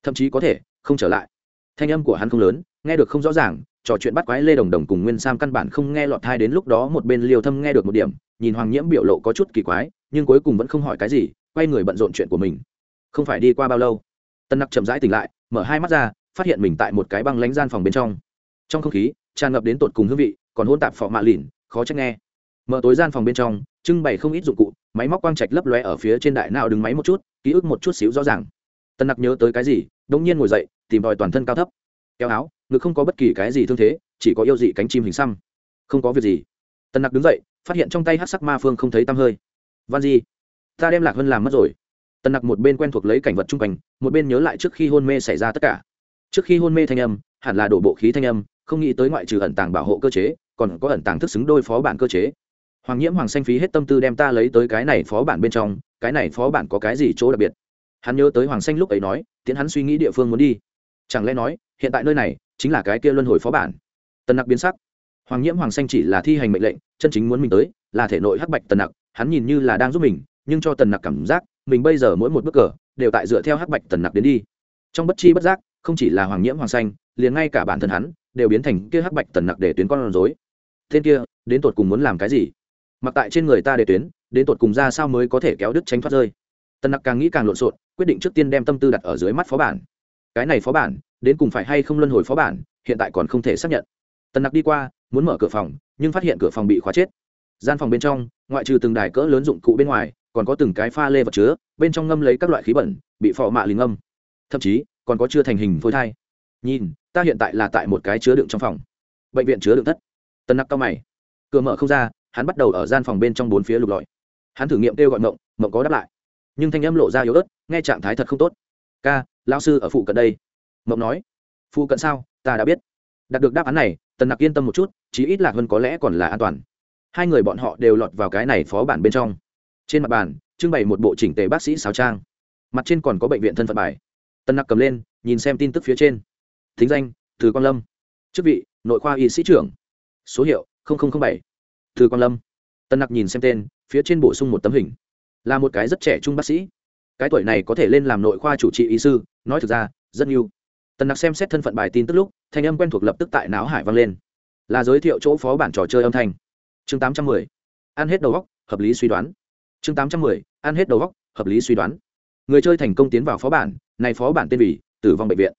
S1: Thậm chí có thể, không trở lại. Thanh âm của hắn không lớn, nghe được không rõ ràng, trò chuyện bắt quái lê đồng đồng cùng nguyên sam căn bản không nghe lọt thai đến lúc đó một bên liều thâm nghe được một điểm, nhìn hoàng nhiễm biểu lộ có chút kỳ quái, nhưng cuối cùng vẫn không hỏi cái gì, quay người bận rộn chuyện của mình. Không phải đi qua bao lâu? Tân nặc chậm rãi tỉnh lại, mở hai mắt ra phát hiện mình tại một cái băng lánh gian phòng bên trong. Trong không khí, tràn ngập đến tột cùng hương vị, còn hôn tạp phọ mạ lìn khó trách nghe. Mở tối gian phòng bên trong, trưng bày không ít dụng cụ, máy móc quang trạch lấp lóe ở phía trên đại nào đứng máy một chút, ký ức một chút xíu rõ ràng. Tân nặc nhớ tới cái gì đông nhiên ngồi dậy, tìm đòi toàn thân cao thấp. Kéo áo, ngực không có bất kỳ cái gì thương thế, chỉ có yêu dị cánh chim hình xăm. Không có việc gì. Tân nặc đứng dậy, phát hiện trong tay hát sắc ma phương không thấy tăm hơi. Văn gì ta đem lạc hơn làm mất rồi. Tân nặc một bên quen thuộc lấy cảnh vật chung quanh, một bên nhớ lại trước khi hôn mê xảy ra tất cả trước khi hôn mê thanh âm, hẳn là đổ bộ khí thanh âm, không nghĩ tới ngoại trừ ẩn tàng bảo hộ cơ chế, còn có ẩn tàng thức xứng đôi phó bản cơ chế. Hoàng nhiễm hoàng xanh phí hết tâm tư đem ta lấy tới cái này phó bản bên trong, cái này phó bản có cái gì chỗ đặc biệt? Hắn nhớ tới hoàng xanh lúc ấy nói tiến hắn suy nghĩ địa phương muốn đi. Chẳng lẽ nói, hiện tại nơi này chính là cái kia luân hồi phó bản? Tần nặc biến sắc. Hoàng nhiễm hoàng xanh chỉ là thi hành mệnh lệnh, chân chính muốn mình tới, là thể nội hắc bạch tần nặc, hắn nhìn như là đang giúp mình, nhưng cho tần nặc cảm giác, mình bây giờ mỗi một bước cờ, đều tại dựa theo hắc bạch tần nặc đến đi. Trong bất chi bất giác không chỉ là hoàng nhiễm hoàng xanh, liền ngay cả bản thân hắn đều biến thành kia hắc bạch tần nặc để tuyến con rối. Tên kia, đến tột cùng muốn làm cái gì? Mặc tại trên người ta để tuyến, đến tột cùng ra sao mới có thể kéo đứt tránh thoát rơi? Tần nặc càng nghĩ càng lộn xộn, quyết định trước tiên đem tâm tư đặt ở dưới mắt phó bản. Cái này phó bản, đến cùng phải hay không luân hồi phó bản, hiện tại còn không thể xác nhận. Tần nặc đi qua, muốn mở cửa phòng, nhưng phát hiện cửa phòng bị khóa chết. Gian phòng bên trong, ngoại trừ từng đài cỡ lớn dụng cụ bên ngoài, còn có từng cái pha lê vật chứa, bên trong ngâm lấy các loại khí bẩn, bị phò mạ lình ngâm. Thậm chí còn có chưa thành hình phôi thai. Nhìn, ta hiện tại là tại một cái chứa đựng trong phòng. Bệnh viện chứa đựng thất. Tân nặc cao mày. Cửa mở không ra, hắn bắt đầu ở gian phòng bên trong bốn phía lục lọi. Hắn thử nghiệm kêu gọi mộng mộng có đáp lại. Nhưng thanh âm lộ ra yếu ớt, nghe trạng thái thật không tốt. Ca lao sư ở phụ cận đây. Mộng nói. Phụ cận sao? Ta đã biết. Đạt được đáp án này tần nặc yên tâm một chút, chí ít lạc hơn có lẽ còn là an toàn. Hai người bọn họ đều lọt vào cái này phó bản bên trong. Trên mặt bàn, trưng bày một bộ chỉnh tề bác sĩ sáo trang. Mặt trên còn có bệnh viện thân phận bài. Tân nặc cầm lên, nhìn xem tin tức phía trên. Thính danh, từ quang lâm. Chức vị, nội khoa y sĩ trưởng. Số hiệu bảy. Từ quang lâm. Tân nặc nhìn xem tên, phía trên bổ sung một tấm hình. Là một cái rất trẻ trung bác sĩ. Cái tuổi này có thể lên làm nội khoa chủ trị y sư, nói thực ra, rất nhiều tần nặc xem xét thân phận bài tin tức lúc, thanh âm quen thuộc lập tức tại não hải vang lên. Là giới thiệu chỗ phó bản trò chơi âm thanh. Chương tám trăm mười. Ăn hết đầu góc hợp lý suy đoán. Chương tám trăm mười. Ăn hết đầu góc hợp lý suy đoán. Người chơi thành công tiến vào phó bản này phó bản tên vì, tử vong bệnh viện.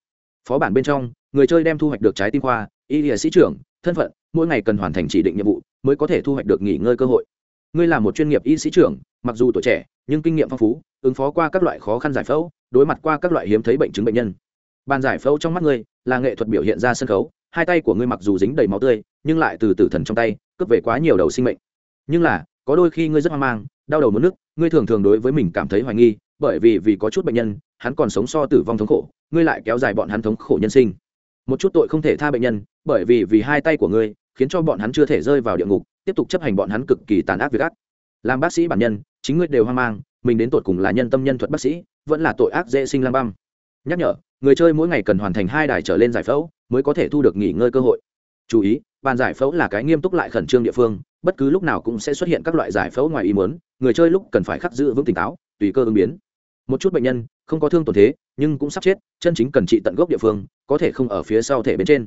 S1: Phó bản bên trong, người chơi đem thu hoạch được trái tim khoa, y địa sĩ trưởng, thân phận, mỗi ngày cần hoàn thành chỉ định nhiệm vụ, mới có thể thu hoạch được nghỉ ngơi cơ hội. Ngươi là một chuyên nghiệp y sĩ trưởng, mặc dù tuổi trẻ, nhưng kinh nghiệm phong phú, ứng phó qua các loại khó khăn giải phẫu, đối mặt qua các loại hiếm thấy bệnh chứng bệnh nhân. Bàn giải phẫu trong mắt ngươi, là nghệ thuật biểu hiện ra sân khấu, hai tay của ngươi mặc dù dính đầy máu tươi, nhưng lại từ tử thần trong tay, cướp về quá nhiều đầu sinh mệnh. Nhưng là, có đôi khi ngươi rất hoang mang, đau đầu mất nước ngươi thường thường đối với mình cảm thấy hoài nghi, bởi vì vì có chút bệnh nhân hắn còn sống so tử vong thống khổ, ngươi lại kéo dài bọn hắn thống khổ nhân sinh. Một chút tội không thể tha bệnh nhân, bởi vì vì hai tay của ngươi, khiến cho bọn hắn chưa thể rơi vào địa ngục, tiếp tục chấp hành bọn hắn cực kỳ tàn ác việc ác. Làm bác sĩ bản nhân, chính ngươi đều hoang mang, mình đến tột cùng là nhân tâm nhân thuật bác sĩ, vẫn là tội ác dễ sinh lang băm nhắc nhở, người chơi mỗi ngày cần hoàn thành hai đài trở lên giải phẫu, mới có thể thu được nghỉ ngơi cơ hội. Chú ý, bàn giải phẫu là cái nghiêm túc lại khẩn trương địa phương, bất cứ lúc nào cũng sẽ xuất hiện các loại giải phẫu ngoài ý muốn, người chơi lúc cần phải khắc giữ vững tỉnh táo, tùy cơ ứng biến một chút bệnh nhân, không có thương tổn thế, nhưng cũng sắp chết, chân chính cần trị tận gốc địa phương, có thể không ở phía sau thể bên trên.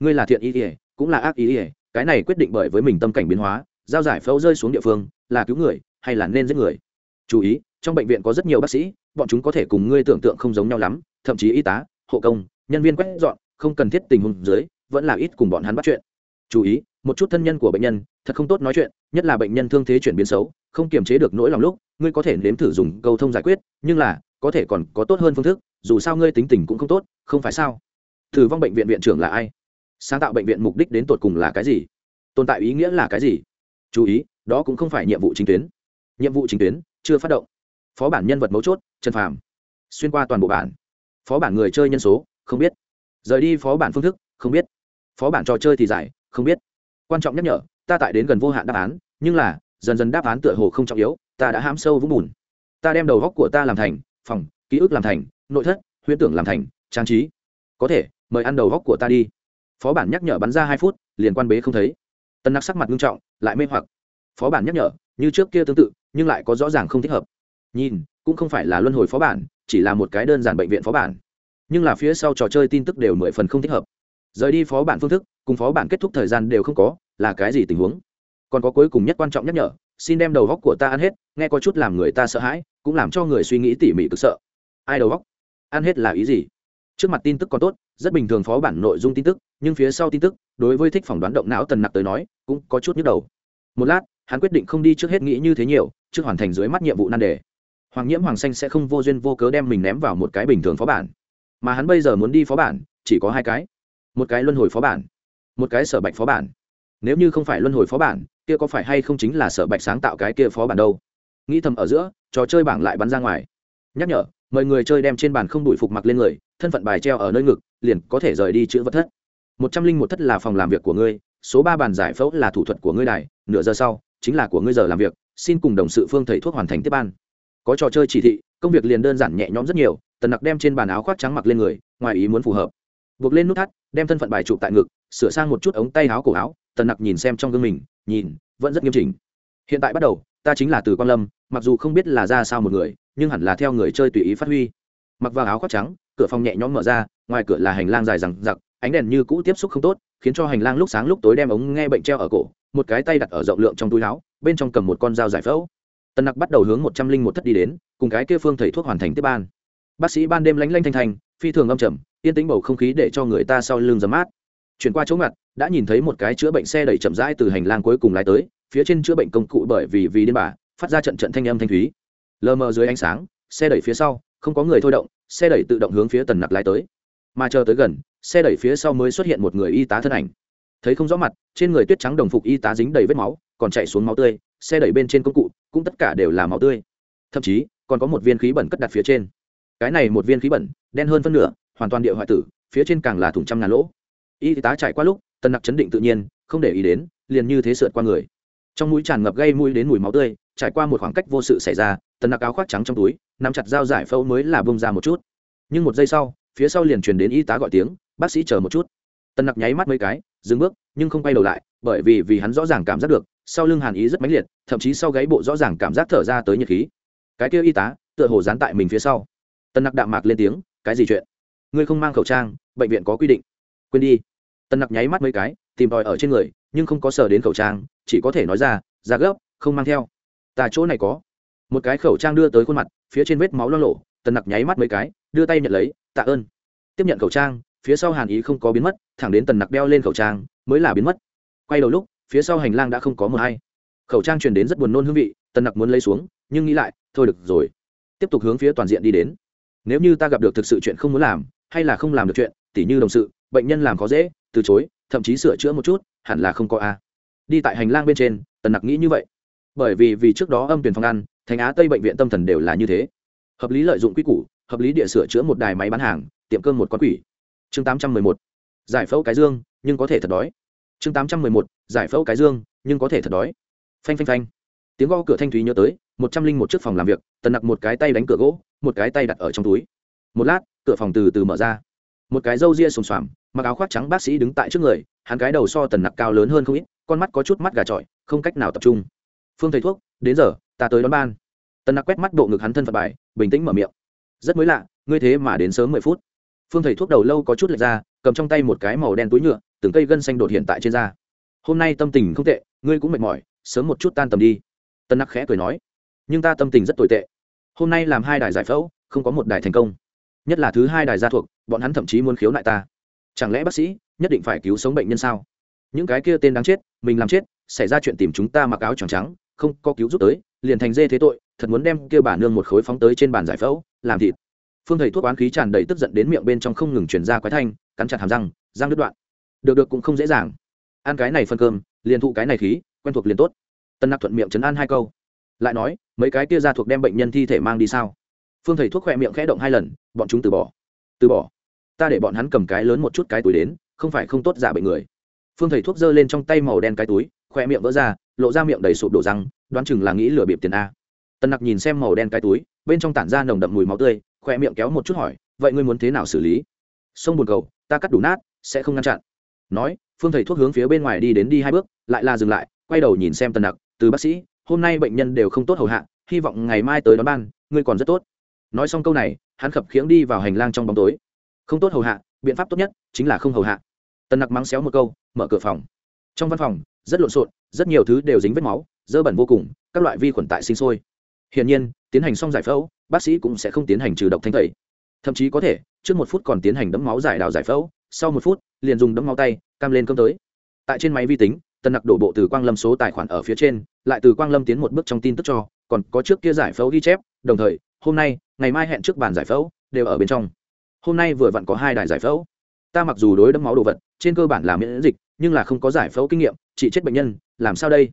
S1: Ngươi là thiện ý ỉa cũng là ác ý ỉa cái này quyết định bởi với mình tâm cảnh biến hóa, giao giải phẫu rơi xuống địa phương, là cứu người, hay là nên giết người? Chú ý, trong bệnh viện có rất nhiều bác sĩ, bọn chúng có thể cùng ngươi tưởng tượng không giống nhau lắm, thậm chí y tá, hộ công, nhân viên quét dọn, không cần thiết tình huống dưới, vẫn là ít cùng bọn hắn bắt chuyện. Chú ý một chút thân nhân của bệnh nhân, thật không tốt nói chuyện, nhất là bệnh nhân thương thế chuyển biến xấu, không kiềm chế được nỗi lòng lúc, ngươi có thể nếm thử dùng câu thông giải quyết, nhưng là, có thể còn có tốt hơn phương thức, dù sao ngươi tính tình cũng không tốt, không phải sao? Thử vong bệnh viện viện trưởng là ai? Sáng tạo bệnh viện mục đích đến tột cùng là cái gì? Tồn tại ý nghĩa là cái gì? Chú ý, đó cũng không phải nhiệm vụ chính tuyến. Nhiệm vụ chính tuyến, chưa phát động. Phó bản nhân vật mấu chốt, trần phàm. Xuyên qua toàn bộ bản. Phó bản người chơi nhân số, không biết. Rời đi phó bản phương thức, không biết. Phó bản trò chơi thì giải, không biết quan trọng nhắc nhở, ta tại đến gần vô hạn đáp án, nhưng là, dần dần đáp án tựa hồ không trọng yếu, ta đã hãm sâu vũng bùn. Ta đem đầu góc của ta làm thành, phòng, ký ức làm thành, nội thất, huyễn tưởng làm thành, trang trí. Có thể, mời ăn đầu góc của ta đi. Phó bản nhắc nhở bắn ra hai phút, liền quan bế không thấy. Tân nặc sắc mặt nghiêm trọng, lại mê hoặc. Phó bản nhắc nhở, như trước kia tương tự, nhưng lại có rõ ràng không thích hợp. Nhìn, cũng không phải là luân hồi phó bản, chỉ là một cái đơn giản bệnh viện phó bản. Nhưng là phía sau trò chơi tin tức đều mười phần không thích hợp rời đi phó bản phương thức, cùng phó bản kết thúc thời gian đều không có, là cái gì tình huống? Còn có cuối cùng nhất quan trọng nhắc nhở, xin đem đầu góc của ta ăn hết, nghe có chút làm người ta sợ hãi, cũng làm cho người suy nghĩ tỉ mỉ cực sợ. Ai đầu góc? Ăn hết là ý gì? Trước mặt tin tức còn tốt, rất bình thường phó bản nội dung tin tức, nhưng phía sau tin tức, đối với thích phỏng đoán động não tần nặc tới nói, cũng có chút nhức đầu. Một lát, hắn quyết định không đi trước hết nghĩ như thế nhiều, trước hoàn thành dưới mắt nhiệm vụ nan đề. Hoàng nhiễm hoàng xanh sẽ không vô duyên vô cớ đem mình ném vào một cái bình thường phó bản. Mà hắn bây giờ muốn đi phó bản, chỉ có hai cái một cái luân hồi phó bản, một cái sở bạch phó bản. Nếu như không phải luân hồi phó bản, kia có phải hay không chính là sở bạch sáng tạo cái kia phó bản đâu? Nghĩ thầm ở giữa, trò chơi bảng lại bắn ra ngoài. Nhắc nhở, mời người chơi đem trên bàn không đuổi phục mặc lên người, thân phận bài treo ở nơi ngực, liền có thể rời đi chữ vật thất. Một trăm linh một thất là phòng làm việc của ngươi, số ba bàn giải phẫu là thủ thuật của ngươi đài, nửa giờ sau, chính là của ngươi giờ làm việc, xin cùng đồng sự phương thầy thuốc hoàn thành tiếp ban. Có trò chơi chỉ thị, công việc liền đơn giản nhẹ nhõm rất nhiều, tần nặc đem trên bàn áo khoác trắng mặc lên người, ngoài ý muốn phù hợp buộc lên nút thắt, đem thân phận bài chụp tại ngực, sửa sang một chút ống tay áo cổ áo, tần nặc nhìn xem trong gương mình, nhìn, vẫn rất nghiêm chỉnh. Hiện tại bắt đầu, ta chính là từ quan lâm, mặc dù không biết là ra sao một người, nhưng hẳn là theo người chơi tùy ý phát huy. Mặc vào áo khoác trắng, cửa phòng nhẹ nhõm mở ra, ngoài cửa là hành lang dài rằng giặc ánh đèn như cũ tiếp xúc không tốt, khiến cho hành lang lúc sáng lúc tối đem ống nghe bệnh treo ở cổ, một cái tay đặt ở rộng lượng trong túi áo, bên trong cầm một con dao giải phẫu. Tần nặc bắt đầu hướng một trăm linh một thất đi đến, cùng cái kia phương thầy thuốc hoàn thành tiếp ban. Bác sĩ ban đêm lánh lanh thanh thanh, phi thường âm trầm yên tĩnh bầu không khí để cho người ta sau lưng giấm mát. Chuyển qua chỗ ngặt, đã nhìn thấy một cái chữa bệnh xe đẩy chậm rãi từ hành lang cuối cùng lái tới, phía trên chữa bệnh công cụ bởi vì vì điên bà, phát ra trận trận thanh âm thanh thúy. Lờ mờ dưới ánh sáng, xe đẩy phía sau, không có người thôi động, xe đẩy tự động hướng phía tần nặc lái tới. Mà chờ tới gần, xe đẩy phía sau mới xuất hiện một người y tá thân ảnh. Thấy không rõ mặt, trên người tuyết trắng đồng phục y tá dính đầy vết máu, còn chạy xuống máu tươi, xe đẩy bên trên công cụ, cũng tất cả đều là máu tươi. Thậm chí, còn có một viên khí bẩn cất đặt phía trên. Cái này một viên khí bẩn, đen hơn phân nửa hoàn toàn địa hoại tử, phía trên càng là thùng trăm ngàn lỗ. Y tá chạy qua lúc, tần nặc chấn định tự nhiên, không để ý đến, liền như thế sượt qua người. Trong mũi tràn ngập gây mũi đến mùi máu tươi, trải qua một khoảng cách vô sự xảy ra, tần nặc áo khoác trắng trong túi, nắm chặt dao giải phẫu mới là bông ra một chút. Nhưng một giây sau, phía sau liền truyền đến y tá gọi tiếng, bác sĩ chờ một chút. Tần nặc nháy mắt mấy cái, dừng bước, nhưng không quay đầu lại, bởi vì vì hắn rõ ràng cảm giác được, sau lưng hàn ý rất mãnh liệt, thậm chí sau gáy bộ rõ ràng cảm giác thở ra tới nhiệt khí. Cái kia y tá, tựa hồ dán tại mình phía sau. Tần nặc đạm mạc lên tiếng, cái gì chuyện? Ngươi không mang khẩu trang, bệnh viện có quy định. Quên đi. Tần nặc nháy mắt mấy cái, tìm tòi ở trên người, nhưng không có sờ đến khẩu trang, chỉ có thể nói ra ra gấp, không mang theo. Tà chỗ này có. Một cái khẩu trang đưa tới khuôn mặt, phía trên vết máu lo lộ tần nặc nháy mắt mấy cái, đưa tay nhận lấy, tạ ơn. Tiếp nhận khẩu trang, phía sau hàn ý không có biến mất, thẳng đến tần nặc đeo lên khẩu trang, mới là biến mất. Quay đầu lúc, phía sau hành lang đã không có mờ hay. Khẩu trang truyền đến rất buồn nôn hương vị, tần nặc muốn lấy xuống, nhưng nghĩ lại, thôi được rồi, tiếp tục hướng phía toàn diện đi đến. Nếu như ta gặp được thực sự chuyện không muốn làm hay là không làm được chuyện, tỉ như đồng sự, bệnh nhân làm khó dễ, từ chối, thậm chí sửa chữa một chút, hẳn là không có a. Đi tại hành lang bên trên, tần nặc nghĩ như vậy. Bởi vì vì trước đó âm tuyển phòng ăn thành á tây bệnh viện tâm thần đều là như thế. Hợp lý lợi dụng quy củ, hợp lý địa sửa chữa một đài máy bán hàng, tiệm cơm một con quỷ. Chương tám trăm mười một. Giải phẫu cái dương, nhưng có thể thật đói. Chương tám trăm mười một. Giải phẫu cái dương, nhưng có thể thật đói. Phanh phanh phanh. Tiếng gõ cửa thanh thúy nhớ tới, một trăm linh một chiếc phòng làm việc, tần nặc một cái tay đánh cửa gỗ, một cái tay đặt ở trong túi. Một lát cửa phòng từ từ mở ra. Một cái râu ria xồm xoàm, mặc áo khoác trắng bác sĩ đứng tại trước người, hắn cái đầu so tần nặc cao lớn hơn không ít, con mắt có chút mắt gà trọi, không cách nào tập trung. Phương thầy thuốc, đến giờ, ta tới đón ban. Tần nặc quét mắt bộ ngực hắn thân phận bài, bình tĩnh mở miệng. Rất mới lạ, ngươi thế mà đến sớm mười phút. Phương thầy thuốc đầu lâu có chút lệch ra, cầm trong tay một cái màu đen túi nhựa, từng cây gân xanh đột hiện tại trên da. Hôm nay tâm tình không tệ, ngươi cũng mệt mỏi, sớm một chút tan tầm đi. Tân nặc khẽ cười nói. Nhưng ta tâm tình rất tồi tệ. Hôm nay làm hai đài giải phẫu, không có một đài thành công nhất là thứ hai đài gia thuộc, bọn hắn thậm chí muốn khiếu nại ta. Chẳng lẽ bác sĩ nhất định phải cứu sống bệnh nhân sao? Những cái kia tên đáng chết, mình làm chết, xảy ra chuyện tìm chúng ta mặc áo trắng trắng, không có cứu giúp tới, liền thành dê thế tội, thật muốn đem kia bà nương một khối phóng tới trên bàn giải phẫu, làm thịt. Phương thầy thuốc oán khí tràn đầy tức giận đến miệng bên trong không ngừng chuyển ra quái thanh, cắn chặt hàm răng răng đứt đoạn. Được được cũng không dễ dàng. Ăn cái này phân cơm, liền thụ cái này khí, quen thuộc liền tốt. Tân nặc thuận miệng chấn an hai câu. Lại nói, mấy cái kia ra thuộc đem bệnh nhân thi thể mang đi sao? Phương thầy thuốc khỏe miệng khẽ động hai lần, bọn chúng từ bỏ. Từ bỏ. Ta để bọn hắn cầm cái lớn một chút cái túi đến, không phải không tốt giả bệnh người. Phương thầy thuốc giơ lên trong tay màu đen cái túi khoe miệng vỡ ra, lộ ra miệng đầy sụp đổ răng, đoán chừng là nghĩ lừa bịp tiền a. Tần nặc nhìn xem màu đen cái túi, bên trong tản ra nồng đậm mùi máu tươi khoe miệng kéo một chút hỏi, vậy ngươi muốn thế nào xử lý? Sông buồn cầu, ta cắt đủ nát, sẽ không ngăn chặn. Nói, phương thầy thuốc hướng phía bên ngoài đi đến đi hai bước, lại là dừng lại, quay đầu nhìn xem Tần nặc, từ bác sĩ, hôm nay bệnh nhân đều không tốt hầu hạ, hy vọng ngày mai tới đón ban, ngươi còn rất tốt nói xong câu này, hắn khập khiễng đi vào hành lang trong bóng tối. Không tốt hầu hạ, biện pháp tốt nhất chính là không hầu hạ. Tần nặc mắng xéo một câu, mở cửa phòng. Trong văn phòng, rất lộn xộn, rất nhiều thứ đều dính vết máu, dơ bẩn vô cùng, các loại vi khuẩn tại sinh sôi. Hiển nhiên, tiến hành xong giải phẫu, bác sĩ cũng sẽ không tiến hành trừ độc thanh tẩy. Thậm chí có thể, trước một phút còn tiến hành đấm máu giải đào giải phẫu, sau một phút, liền dùng đấm máu tay, cam lên cơm tới. Tại trên máy vi tính, Tần nặc đổ bộ từ quang lâm số tài khoản ở phía trên, lại từ quang lâm tiến một bước trong tin tức cho, còn có trước kia giải phẫu ghi chép, đồng thời hôm nay, ngày mai hẹn trước bàn giải phẫu, đều ở bên trong. Hôm nay vừa vặn có hai đài giải phẫu. Ta mặc dù đối đấm máu đồ vật, trên cơ bản là miễn dịch, nhưng là không có giải phẫu kinh nghiệm, chỉ chết bệnh nhân, làm sao đây?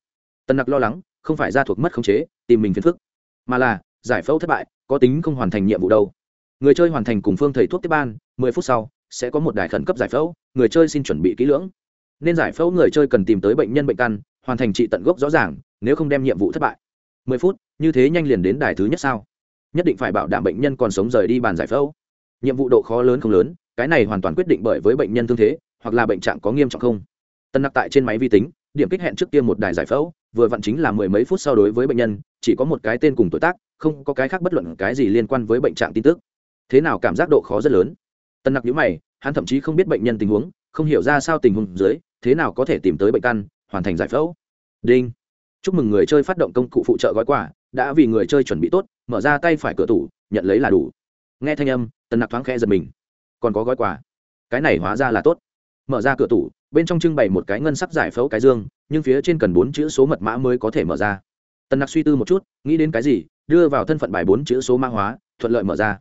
S1: Tần nặc lo lắng, không phải ra thuộc mất khống chế, tìm mình phiền phức, mà là giải phẫu thất bại, có tính không hoàn thành nhiệm vụ đâu. Người chơi hoàn thành cùng phương thầy thuốc tiếp ban, mười phút sau, sẽ có một đài khẩn cấp giải phẫu, người chơi xin chuẩn bị kỹ lưỡng. Nên giải phẫu người chơi cần tìm tới bệnh nhân bệnh căn, hoàn thành trị tận gốc rõ ràng, nếu không đem nhiệm vụ thất bại. Mười phút, như thế nhanh liền đến đài thứ nhất sao? Nhất định phải bảo đảm bệnh nhân còn sống rời đi bàn giải phẫu. Nhiệm vụ độ khó lớn không lớn, cái này hoàn toàn quyết định bởi với bệnh nhân thương thế, hoặc là bệnh trạng có nghiêm trọng không. Tân nặc tại trên máy vi tính, điểm kích hẹn trước kia một đài giải phẫu, vừa vặn chính là mười mấy phút sau đối với bệnh nhân, chỉ có một cái tên cùng tuổi tác, không có cái khác bất luận cái gì liên quan với bệnh trạng tin tức. Thế nào cảm giác độ khó rất lớn? Tân nặc nhữ mày, hắn thậm chí không biết bệnh nhân tình huống, không hiểu ra sao tình huống dưới, thế nào có thể tìm tới bệnh căn, hoàn thành giải phẫu. Đinh. Chúc mừng người chơi phát động công cụ phụ trợ gói quà đã vì người chơi chuẩn bị tốt, mở ra tay phải cửa tủ, nhận lấy là đủ. Nghe thanh âm, tần nặc thoáng khe giật mình. Còn có gói quà. Cái này hóa ra là tốt. Mở ra cửa tủ, bên trong trưng bày một cái ngân sắc giải phẫu cái dương, nhưng phía trên cần bốn chữ số mật mã mới có thể mở ra. Tần nặc suy tư một chút, nghĩ đến cái gì, đưa vào thân phận bài bốn chữ số mã hóa, thuận lợi mở ra.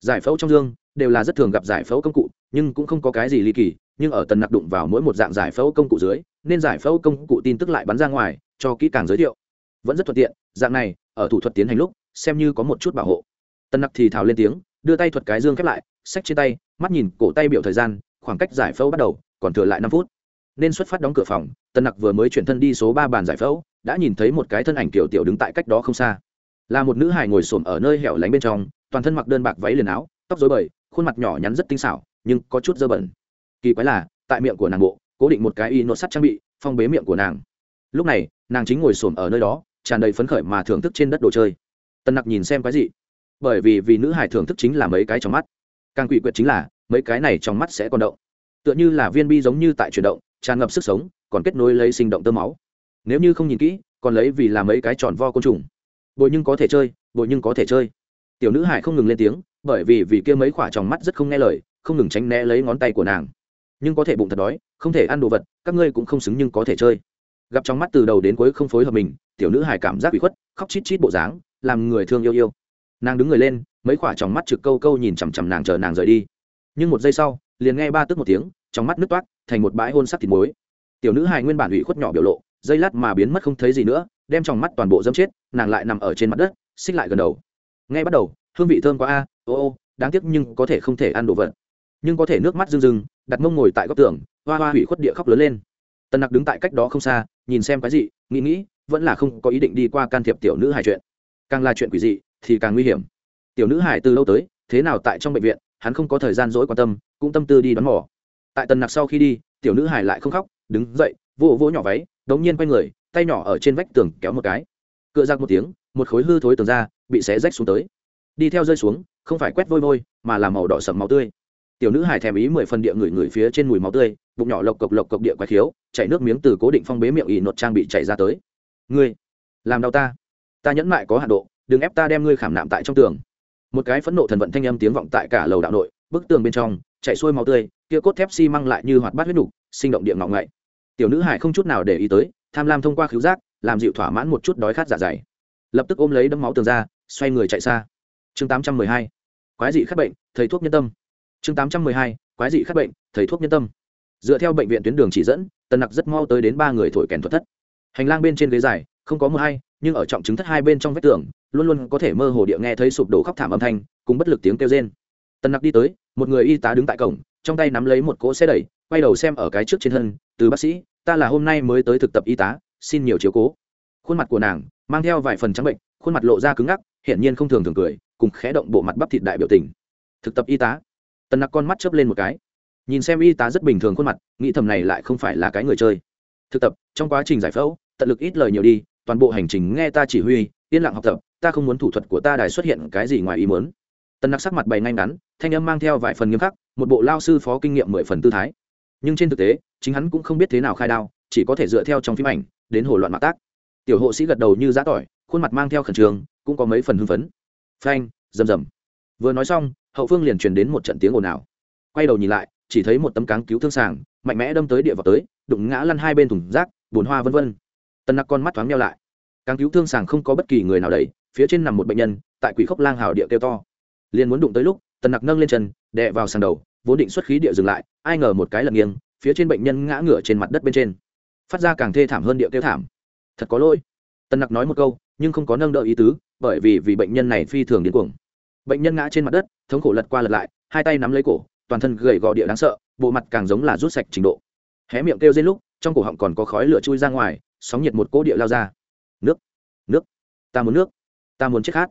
S1: Giải phẫu trong dương đều là rất thường gặp giải phẫu công cụ, nhưng cũng không có cái gì ly kỳ, nhưng ở tần nặc đụng vào mỗi một dạng giải phẫu công cụ dưới, nên giải phẫu công cụ tin tức lại bắn ra ngoài, cho kỹ càng giới thiệu vẫn rất thuận tiện, dạng này, ở thủ thuật tiến hành lúc, xem như có một chút bảo hộ. Tân nặc thì thào lên tiếng, đưa tay thuật cái dương khép lại, xách trên tay, mắt nhìn cổ tay biểu thời gian, khoảng cách giải phẫu bắt đầu, còn thừa lại năm phút. Nên xuất phát đóng cửa phòng, tân nặc vừa mới chuyển thân đi số ba bàn giải phẫu, đã nhìn thấy một cái thân ảnh kiểu tiểu đứng tại cách đó không xa. Là một nữ hài ngồi xổm ở nơi hẻo lánh bên trong, toàn thân mặc đơn bạc váy liền áo, tóc dối bời, khuôn mặt nhỏ nhắn rất tinh xảo, nhưng có chút dơ bẩn. Kỳ quái là, tại miệng của nàng bộ, cố định một cái y nốt sắt trang bị, phong bế miệng của nàng. Lúc này, nàng chính ngồi xổm ở nơi đó tràn đầy phấn khởi mà thưởng thức trên đất đồ chơi. Tân nặc nhìn xem cái gì bởi vì vì nữ hải thưởng thức chính là mấy cái trong mắt. Càng quỷ quyệt chính là, mấy cái này trong mắt sẽ còn động. Tựa như là viên bi giống như tại chuyển động, tràn ngập sức sống, còn kết nối lấy sinh động tơ máu. Nếu như không nhìn kỹ, còn lấy vì là mấy cái tròn vo côn trùng. Bội nhưng có thể chơi, bội nhưng có thể chơi. Tiểu nữ hải không ngừng lên tiếng, bởi vì vì kia mấy khoả tròng mắt rất không nghe lời, không ngừng tránh né lấy ngón tay của nàng. Nhưng có thể bụng thật đói, không thể ăn đồ vật, các ngươi cũng không xứng nhưng có thể chơi gặp trong mắt từ đầu đến cuối không phối hợp mình, tiểu nữ hài cảm giác bị khuất, khóc chít chít bộ dáng, làm người thương yêu yêu. Nàng đứng người lên, mấy khoả trong mắt trực câu câu nhìn chằm chằm nàng chờ nàng rời đi. Nhưng một giây sau, liền nghe ba tức một tiếng, trong mắt nước toát, thành một bãi hôn sắc thịt muối. Tiểu nữ hài nguyên bản ủy khuất nhỏ biểu lộ, dây lát mà biến mất không thấy gì nữa, đem trong mắt toàn bộ dâm chết, nàng lại nằm ở trên mặt đất, xích lại gần đầu. Ngay bắt đầu, hương vị thơm quá a, ô ô, đáng tiếc nhưng có thể không thể ăn đồ vật. Nhưng có thể nước mắt rưng rưng, đặt mông ngồi tại góc tường, hoa hoa hủy khuất địa khóc lớn lên tần nặc đứng tại cách đó không xa, nhìn xem cái gì nghĩ nghĩ, vẫn là không có ý định đi qua can thiệp tiểu nữ hài chuyện. Càng là chuyện quỷ dị, thì càng nguy hiểm. Tiểu nữ hải từ lâu tới, thế nào tại trong bệnh viện, hắn không có thời gian dỗi quan tâm, cũng tâm tư đi đón mỏ tại tần nặc sau khi đi, tiểu nữ hải lại không khóc, đứng dậy, vỗ vỗ nhỏ váy, đống nhiên quay người, tay nhỏ ở trên vách tường kéo một cái. Cựa giặc một tiếng, một khối hư thối tường ra, bị xé rách xuống tới. Đi theo rơi xuống, không phải quét vôi vôi, mà là màu đỏ sậm máu tươi. Tiểu nữ hải thèm ý mười phần địa người người phía trên mùi máu tươi bụng nhỏ lộc cộc lộc cộc địa quái khiếu, chảy nước miếng từ cố định phong bế miệng ỉ nột trang bị chảy ra tới. Ngươi, làm đau ta. Ta nhẫn mại có hạ độ, đừng ép ta đem ngươi khảm nạm tại trong tường. Một cái phẫn nộ thần vận thanh âm tiếng vọng tại cả lầu đạo nội, bức tường bên trong chạy xuôi máu tươi, kia cốt thép xi măng lại như hoạt bát huyết nục, sinh động địa ngọ ngậy. Tiểu nữ hải không chút nào để ý tới, tham lam thông qua khứu giác, làm dịu thỏa mãn một chút đói khát dạ dày. Lập tức ôm lấy đấm máu tường ra, xoay người chạy xa. Chương tám trăm mười hai. Quái dị khắc bệnh, thầy thuốc nhân tâm. Chương tám trăm mười hai. Quái dị khắc bệnh, thầy thuốc nhân tâm dựa theo bệnh viện tuyến đường chỉ dẫn, tần nặc rất mau tới đến ba người thổi kèn thuật thất. Hành lang bên trên ghế dài, không có mưa hay, nhưng ở trọng chứng thất hai bên trong vách tường, luôn luôn có thể mơ hồ địa nghe thấy sụp đổ khóc thảm âm thanh, cùng bất lực tiếng kêu rên. Tần nặc đi tới, một người y tá đứng tại cổng, trong tay nắm lấy một cỗ xe đẩy, quay đầu xem ở cái trước trên thân, từ bác sĩ, ta là hôm nay mới tới thực tập y tá, xin nhiều chiếu cố. Khuôn mặt của nàng mang theo vài phần trắng bệnh, khuôn mặt lộ ra cứng ngắc, hiển nhiên không thường thường cười, cùng khẽ động bộ mặt bắp thịt đại biểu tình. Thực tập y tá? Tần nặc con mắt chớp lên một cái nhìn xem y tá rất bình thường khuôn mặt, nghĩ thầm này lại không phải là cái người chơi. Thực tập, trong quá trình giải phẫu, tận lực ít lời nhiều đi, toàn bộ hành trình nghe ta chỉ huy, yên lặng học tập, ta không muốn thủ thuật của ta đài xuất hiện cái gì ngoài ý muốn. Tần nặc sắc mặt bày ngay ngắn, thanh âm mang theo vài phần nghiêm khắc, một bộ lao sư phó kinh nghiệm mười phần tư thái. Nhưng trên thực tế, chính hắn cũng không biết thế nào khai đao, chỉ có thể dựa theo trong phim ảnh, đến hồ loạn mạc tác. Tiểu hộ sĩ gật đầu như giã tỏi, khuôn mặt mang theo khẩn trương, cũng có mấy phần hưng phấn. Phanh, rầm rầm. Vừa nói xong, hậu phương liền truyền đến một trận tiếng ồn ào. Quay đầu nhìn lại chỉ thấy một tấm cáng cứu thương sàng, mạnh mẽ đâm tới địa vào tới, đụng ngã lăn hai bên thùng rác bồn hoa vân vân. Tần nặc con mắt thoáng nhau lại. Cáng cứu thương sàng không có bất kỳ người nào đầy phía trên nằm một bệnh nhân, tại quỷ khốc lang hào địa kêu to. Liền muốn đụng tới lúc tần nặc nâng lên chân, đè vào sàng đầu, vốn định xuất khí địa dừng lại, ai ngờ một cái lật nghiêng, phía trên bệnh nhân ngã ngửa trên mặt đất bên trên. Phát ra càng thê thảm hơn địa kêu thảm. Thật có lỗi. Tần nặc nói một câu, nhưng không có nâng đỡ ý tứ, bởi vì vì bệnh nhân này phi thường điên cuồng. Bệnh nhân ngã trên mặt đất, thống khổ lật qua lật lại, hai tay nắm lấy cổ toàn thân gầy gò địa đáng sợ, bộ mặt càng giống là rút sạch trình độ. Hé miệng kêu trên lúc, trong cổ họng còn có khói lửa chui ra ngoài, sóng nhiệt một cỗ địa lao ra. Nước nước, ta muốn nước, ta muốn chết khát.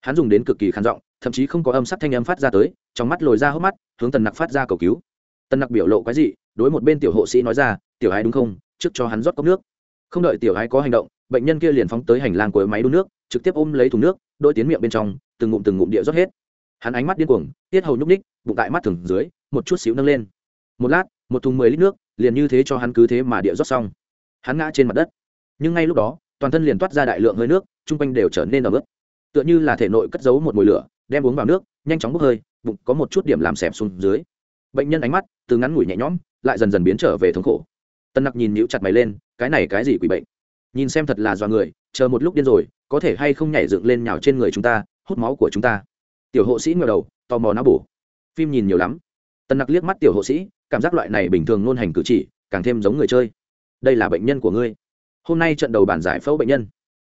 S1: Hắn dùng đến cực kỳ khản giọng, thậm chí không có âm sắc thanh âm phát ra tới, trong mắt lồi ra hốc mắt, hướng tần nặc phát ra cầu cứu. Tần nặc biểu lộ cái gì đối một bên tiểu hộ sĩ nói ra, tiểu ái đúng không? Trước cho hắn rót cốc nước. Không đợi tiểu ái có hành động, bệnh nhân kia liền phóng tới hành lang của máy đun nước, trực tiếp ôm lấy thùng nước đôi tiến miệng bên trong, từng ngụm từng ngụm địa rót hết hắn ánh mắt điên cuồng, tiết hầu nhúc ních bụng tại mắt thường dưới, một chút xíu nâng lên. Một lát, một thùng mười lít nước, liền như thế cho hắn cứ thế mà địa rót xong. Hắn ngã trên mặt đất. Nhưng ngay lúc đó, toàn thân liền toát ra đại lượng hơi nước, chung quanh đều trở nên ẩm ướt. Tựa như là thể nội cất giấu một mùi lửa, đem uống vào nước, nhanh chóng bốc hơi, bụng có một chút điểm làm xẹp xuống dưới. Bệnh nhân ánh mắt, từ ngắn ngủi nhẹ nhõm, lại dần dần biến trở về thống khổ. Tân nặc nhìn nhíu chặt mày lên, cái này cái gì quỷ bệnh? Nhìn xem thật là do người, chờ một lúc điên rồi, có thể hay không nhảy dựng lên nhào trên người chúng ta, hút máu của chúng ta tiểu hộ sĩ ngờ đầu, tò mò não bổ. Phim nhìn nhiều lắm. Tần nặc liếc mắt tiểu hộ sĩ, cảm giác loại này bình thường ngôn hành cử chỉ, càng thêm giống người chơi. Đây là bệnh nhân của ngươi. Hôm nay trận đầu bản giải phẫu bệnh nhân.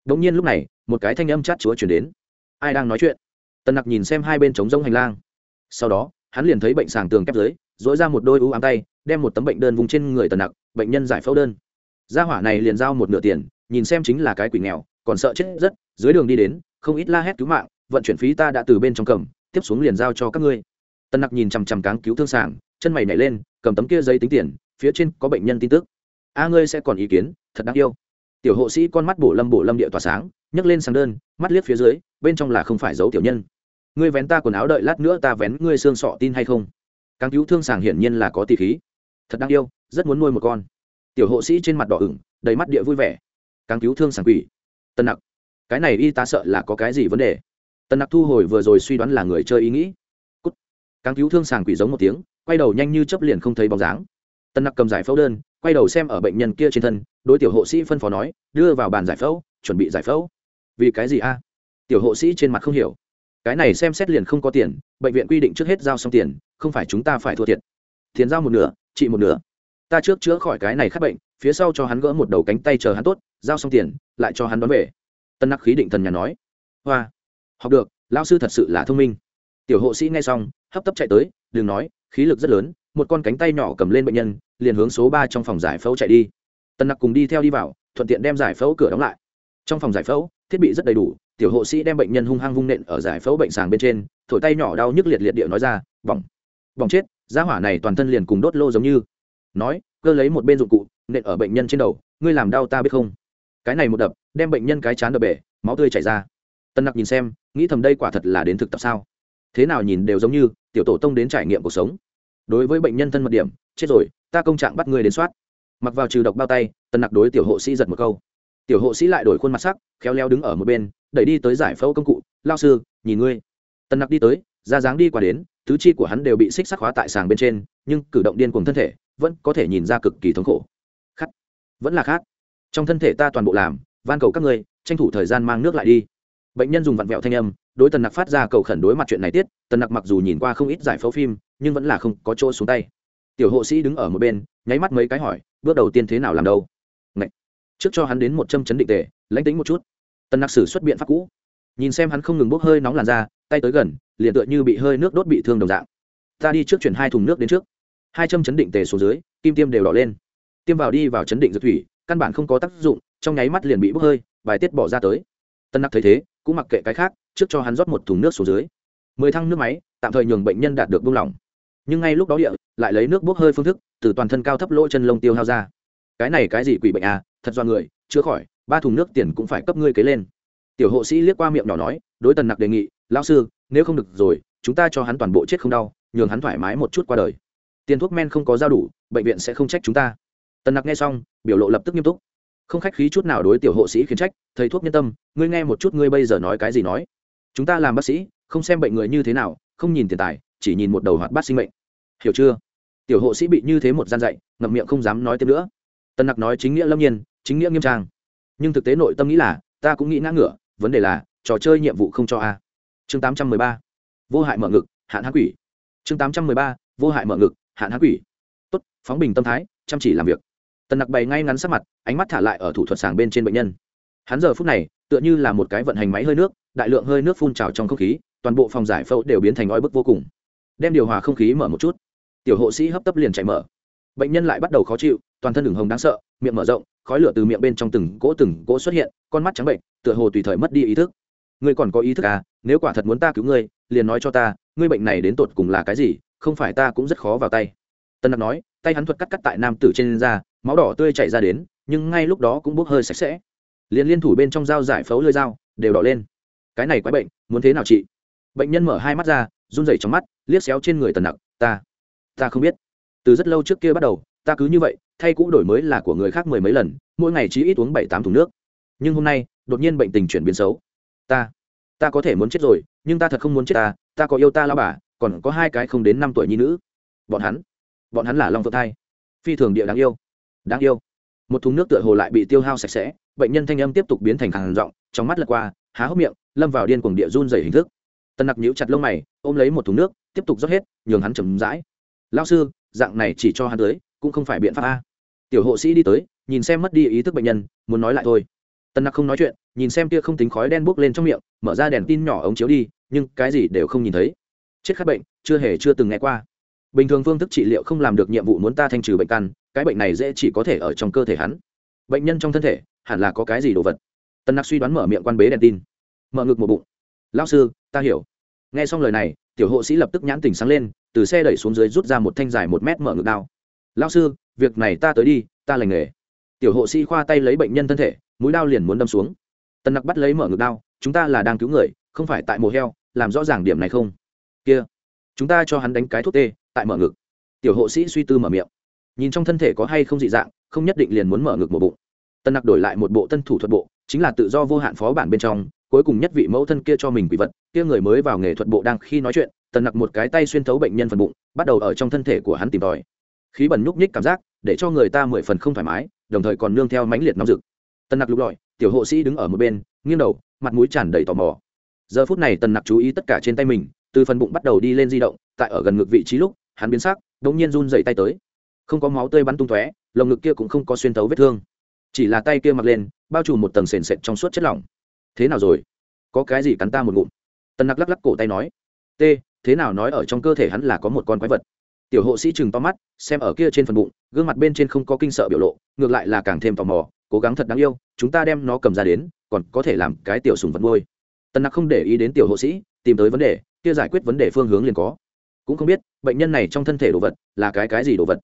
S1: Đ ỗ n g nhiên lúc này, một cái thanh âm chát chúa chuyển đến. Ai đang nói chuyện? Tần nặc nhìn xem hai bên trống rông hành lang. Sau đó, hắn liền thấy bệnh sàng tường kép dưới dỗi ra một đôi ú ám tay, đem một tấm bệnh đơn vùng trên người tần nặc, bệnh nhân giải phẫu đơn. Gia hỏa này liền giao một nửa tiền, nhìn xem chính là cái quỷ nghèo, còn sợ chết rất, dưới đường đi đến, không ít la hét cứu mạng vận chuyển phí ta đã từ bên trong cầm, tiếp xuống liền giao cho các ngươi. Tân nặc nhìn chằm chằm cáng cứu thương sàng chân mày nhảy lên, cầm tấm kia giấy tính tiền, phía trên có bệnh nhân tin tức. A ngươi sẽ còn ý kiến, thật đáng yêu. Tiểu hộ sĩ con mắt bổ lâm bổ lâm địa tỏa sáng, nhấc lên sang đơn, mắt liếc phía dưới, bên trong là không phải giấu tiểu nhân. Ngươi vén ta quần áo đợi lát nữa ta vén ngươi xương sọ tin hay không? Cáng cứu thương sàng hiển nhiên là có tỷ khí. Thật đáng yêu, rất muốn nuôi một con. Tiểu hộ sĩ trên mặt đỏ ửng, đầy mắt địa vui vẻ. Cáng cứu thương sàng quỷ. Tân nặc, cái này y ta sợ là có cái gì vấn đề? Tân nặc thu hồi vừa rồi suy đoán là người chơi ý nghĩ. Cút. Càng cứu thương sàng quỷ giống một tiếng, quay đầu nhanh như chấp liền không thấy bóng dáng. Tân nặc cầm giải phẫu đơn, quay đầu xem ở bệnh nhân kia trên thân, đối tiểu hộ sĩ phân phó nói, đưa vào bàn giải phẫu, chuẩn bị giải phẫu. Vì cái gì a? Tiểu hộ sĩ trên mặt không hiểu. Cái này xem xét liền không có tiền, bệnh viện quy định trước hết giao xong tiền, không phải chúng ta phải thua thiệt. Tiền giao một nửa trị một nửa. Ta trước chữa khỏi cái này khắc bệnh, phía sau cho hắn gỡ một đầu cánh tay chờ hắn tốt, giao xong tiền, lại cho hắn đón về. Tân nặc khí định thần nhà nói. Hoa học được lao sư thật sự là thông minh. Tiểu hộ sĩ nghe xong, hấp tấp chạy tới, đừng nói, khí lực rất lớn, một con cánh tay nhỏ cầm lên bệnh nhân, liền hướng số ba trong phòng giải phẫu chạy đi. Tân nặc cùng đi theo đi vào, thuận tiện đem giải phẫu cửa đóng lại. Trong phòng giải phẫu, thiết bị rất đầy đủ, tiểu hộ sĩ đem bệnh nhân hung hăng vung nện ở giải phẫu bệnh sàng bên trên, thổi tay nhỏ đau nhức liệt liệt điệu nói ra, bỏng bỏng chết giá hỏa này toàn thân liền cùng đốt lô giống như. Nói, cơ lấy một bên dụng cụ, nện ở bệnh nhân trên đầu, ngươi làm đau ta biết không? Cái này một đập, đem bệnh nhân cái chán đập bể, máu tươi chảy ra tân nặc nhìn xem, nghĩ thầm đây quả thật là đến thực tập sao? Thế nào nhìn đều giống như tiểu tổ tông đến trải nghiệm cuộc sống. Đối với bệnh nhân thân mật điểm, chết rồi, ta công trạng bắt người đến soát. Mặc vào trừ độc bao tay, tân nặc đối tiểu hộ sĩ giật một câu. Tiểu hộ sĩ lại đổi khuôn mặt sắc, khéo leo đứng ở một bên, đẩy đi tới giải phẫu công cụ. Lao sư, nhìn ngươi. Tân nặc đi tới, ra dáng đi qua đến, tứ chi của hắn đều bị xích sắc hóa tại sàng bên trên, nhưng cử động điên cùng thân thể vẫn có thể nhìn ra cực kỳ thống khổ. Khát. Vẫn là khát. Trong thân thể ta toàn bộ làm, van cầu các ngươi, tranh thủ thời gian mang nước lại đi bệnh nhân dùng vặn vẹo thanh âm, đối tần nặc phát ra cầu khẩn đối mặt chuyện này tiết, tần nặc mặc dù nhìn qua không ít giải phẫu phim, nhưng vẫn là không có chỗ xuống tay. Tiểu hộ sĩ đứng ở một bên, nháy mắt mấy cái hỏi, bước đầu tiên thế nào làm đâu? Ngậy. trước cho hắn đến một châm chấn định tề, lãnh tính một chút. Tần nặc sử xuất biện pháp cũ. Nhìn xem hắn không ngừng bốc hơi nóng làn ra tay tới gần, liền tựa như bị hơi nước đốt bị thương đồng dạng. Ta đi trước chuyển hai thùng nước đến trước. Hai châm chấn định tề xuống dưới, kim tiêm đều đỏ lên. Tiêm vào đi vào chấn định dược thủy, căn bản không có tác dụng, trong nháy mắt liền bị bốc hơi, bài tiết bỏ ra tới. Tân nặc thấy thế cũng mặc kệ cái khác, trước cho hắn rót một thùng nước xuống dưới. Mười thăng nước máy, tạm thời nhường bệnh nhân đạt được buông lỏng. Nhưng ngay lúc đó địa, lại lấy nước bốc hơi phương thức, từ toàn thân cao thấp lỗ chân lông tiêu hao ra. Cái này cái gì quỷ bệnh à thật do người, chữa khỏi, ba thùng nước tiền cũng phải cấp ngươi kế lên. Tiểu hộ sĩ liếc qua miệng nhỏ nói, đối tần nặc đề nghị, lão sư, nếu không được rồi, chúng ta cho hắn toàn bộ chết không đau, nhường hắn thoải mái một chút qua đời. Tiền thuốc men không có giao đủ, bệnh viện sẽ không trách chúng ta. Tần nặc nghe xong, biểu lộ lập tức nghiêm túc không khách khí chút nào đối tiểu hộ sĩ khiến trách, thầy thuốc nhân tâm, ngươi nghe một chút ngươi bây giờ nói cái gì nói. Chúng ta làm bác sĩ, không xem bệnh người như thế nào, không nhìn tiền tài, chỉ nhìn một đầu hoạt bát sinh mệnh. Hiểu chưa? Tiểu hộ sĩ bị như thế một gian dạy, ngậm miệng không dám nói tiếp nữa. Tân nặc nói chính nghĩa lâm nhiên, chính nghĩa nghiêm trang. Nhưng thực tế nội tâm nghĩ là, ta cũng nghĩ ngã ngửa, vấn đề là, trò chơi nhiệm vụ không cho a. Chương tám trăm mười ba, vô hại mở ngực, hạn hán quỷ. Chương tám trăm mười ba, vô hại mở ngực, hạn hán quỷ. Tốt, phóng bình tâm thái, chăm chỉ làm việc tần nặc bày ngay ngắn sắc mặt, ánh mắt thả lại ở thủ thuật sàng bên trên bệnh nhân. Hắn giờ phút này, tựa như là một cái vận hành máy hơi nước, đại lượng hơi nước phun trào trong không khí, toàn bộ phòng giải phẫu đều biến thành oi bức vô cùng. Đem điều hòa không khí mở một chút. Tiểu hộ sĩ hấp tấp liền chạy mở. Bệnh nhân lại bắt đầu khó chịu, toàn thân đường hồng đáng sợ, miệng mở rộng, khói lửa từ miệng bên trong từng cỗ từng cỗ xuất hiện, con mắt trắng bệnh, tựa hồ tùy thời mất đi ý thức. Ngươi còn có ý thức à? Nếu quả thật muốn ta cứu ngươi, liền nói cho ta, ngươi bệnh này đến tột cùng là cái gì? Không phải ta cũng rất khó vào tay. Tân Đặc nói, tay hắn thuật cắt cắt tại nam tử trên da máu đỏ tươi chảy ra đến, nhưng ngay lúc đó cũng bốc hơi sạch sẽ. Liền liên thủ bên trong dao giải phẫu lơi dao, đều đỏ lên. Cái này quái bệnh, muốn thế nào chị? Bệnh nhân mở hai mắt ra, run rẩy trong mắt, liếc xéo trên người tần nặc, ta ta không biết. Từ rất lâu trước kia bắt đầu, ta cứ như vậy, thay cũ đổi mới là của người khác mười mấy lần, mỗi ngày chỉ ít uống bảy, tám thùng nước. Nhưng hôm nay, đột nhiên bệnh tình chuyển biến xấu. Ta ta có thể muốn chết rồi, nhưng ta thật không muốn chết ta ta có yêu ta lao bà, còn có hai cái không đến năm tuổi nhi nữ. Bọn hắn bọn hắn là long phượng thai. Phi thường địa đáng yêu đáng yêu. Một thùng nước tựa hồ lại bị tiêu hao sạch sẽ, bệnh nhân thanh âm tiếp tục biến thành hàng rộng trong mắt lật qua, há hốc miệng, lâm vào điên cuồng địa run dày hình thức. Tân nặc nhíu chặt lông mày, ôm lấy một thùng nước, tiếp tục rót hết, nhường hắn chầm rãi. Lao sư, dạng này chỉ cho hắn tới, cũng không phải biện pháp a. Tiểu hộ sĩ đi tới, nhìn xem mất đi ý thức bệnh nhân, muốn nói lại thôi. Tân nặc không nói chuyện, nhìn xem kia không tính khói đen bốc lên trong miệng, mở ra đèn tin nhỏ ống chiếu đi, nhưng cái gì đều không nhìn thấy. Chết khát bệnh, chưa hề chưa từng nghe qua. Bình thường phương thức trị liệu không làm được nhiệm vụ muốn ta thanh trừ bệnh căn cái bệnh này dễ chỉ có thể ở trong cơ thể hắn. Bệnh nhân trong thân thể, hẳn là có cái gì đồ vật? Tần nặc suy đoán mở miệng quan bế đèn tin. Mở ngực một bụng. Lao sư, ta hiểu. Nghe xong lời này, tiểu hộ sĩ lập tức nhãn tình sáng lên, từ xe đẩy xuống dưới rút ra một thanh dài một mét mở ngực đao. Lao sư, việc này ta tới đi, ta lành nghề. Tiểu hộ sĩ khoa tay lấy bệnh nhân thân thể, mũi đao liền muốn đâm xuống. Tần nặc bắt lấy mở ngực đao, chúng ta là đang cứu người, không phải tại mồ heo, làm rõ ràng điểm này không? Kia, chúng ta cho hắn đánh cái thuốc tê, tại mở ngực. Tiểu hộ sĩ suy tư mở miệng nhìn trong thân thể có hay không dị dạng, không nhất định liền muốn mở ngực một bụng. Tân nặc đổi lại một bộ tân thủ thuật bộ, chính là tự do vô hạn phó bản bên trong, cuối cùng nhất vị mẫu thân kia cho mình quỷ vật, kia người mới vào nghề thuật bộ đang khi nói chuyện tần nặc một cái tay xuyên thấu bệnh nhân phần bụng, bắt đầu ở trong thân thể của hắn tìm tòi. Khí bẩn nhúc nhích cảm giác, để cho người ta mười phần không thoải mái, đồng thời còn nương theo mãnh liệt nóng rực. Tần nặc lục lọi, tiểu hộ sĩ đứng ở một bên, nghiêng đầu, mặt mũi tràn đầy tò mò. Giờ phút này tần nặc chú ý tất cả trên tay mình, từ phần bụng bắt đầu đi lên di động, tại ở gần ngực vị trí lúc, hắn biến sắc đ ỗ n g nhiên run dày tay tới không có máu tươi bắn tung tóe, lồng ngực kia cũng không có xuyên tấu vết thương. Chỉ là tay kia mặc lên, bao trùm một tầng sền sệt trong suốt chất lỏng. Thế nào rồi? Có cái gì cắn ta một ngụm? Tần nặc lắc lắc cổ tay nói. T, thế nào nói ở trong cơ thể hắn là có một con quái vật? Tiểu hộ sĩ chừng to mắt, xem ở kia trên phần bụng, gương mặt bên trên không có kinh sợ biểu lộ, ngược lại là càng thêm tò mò, cố gắng thật đáng yêu, chúng ta đem nó cầm ra đến, còn có thể làm cái tiểu sùng vật ngôi tần nặc không để ý đến tiểu hộ sĩ, tìm tới vấn đề, kia giải quyết vấn đề phương hướng liền có. Cũng không biết, bệnh nhân này trong thân thể đồ vật là cái cái gì đồ vật?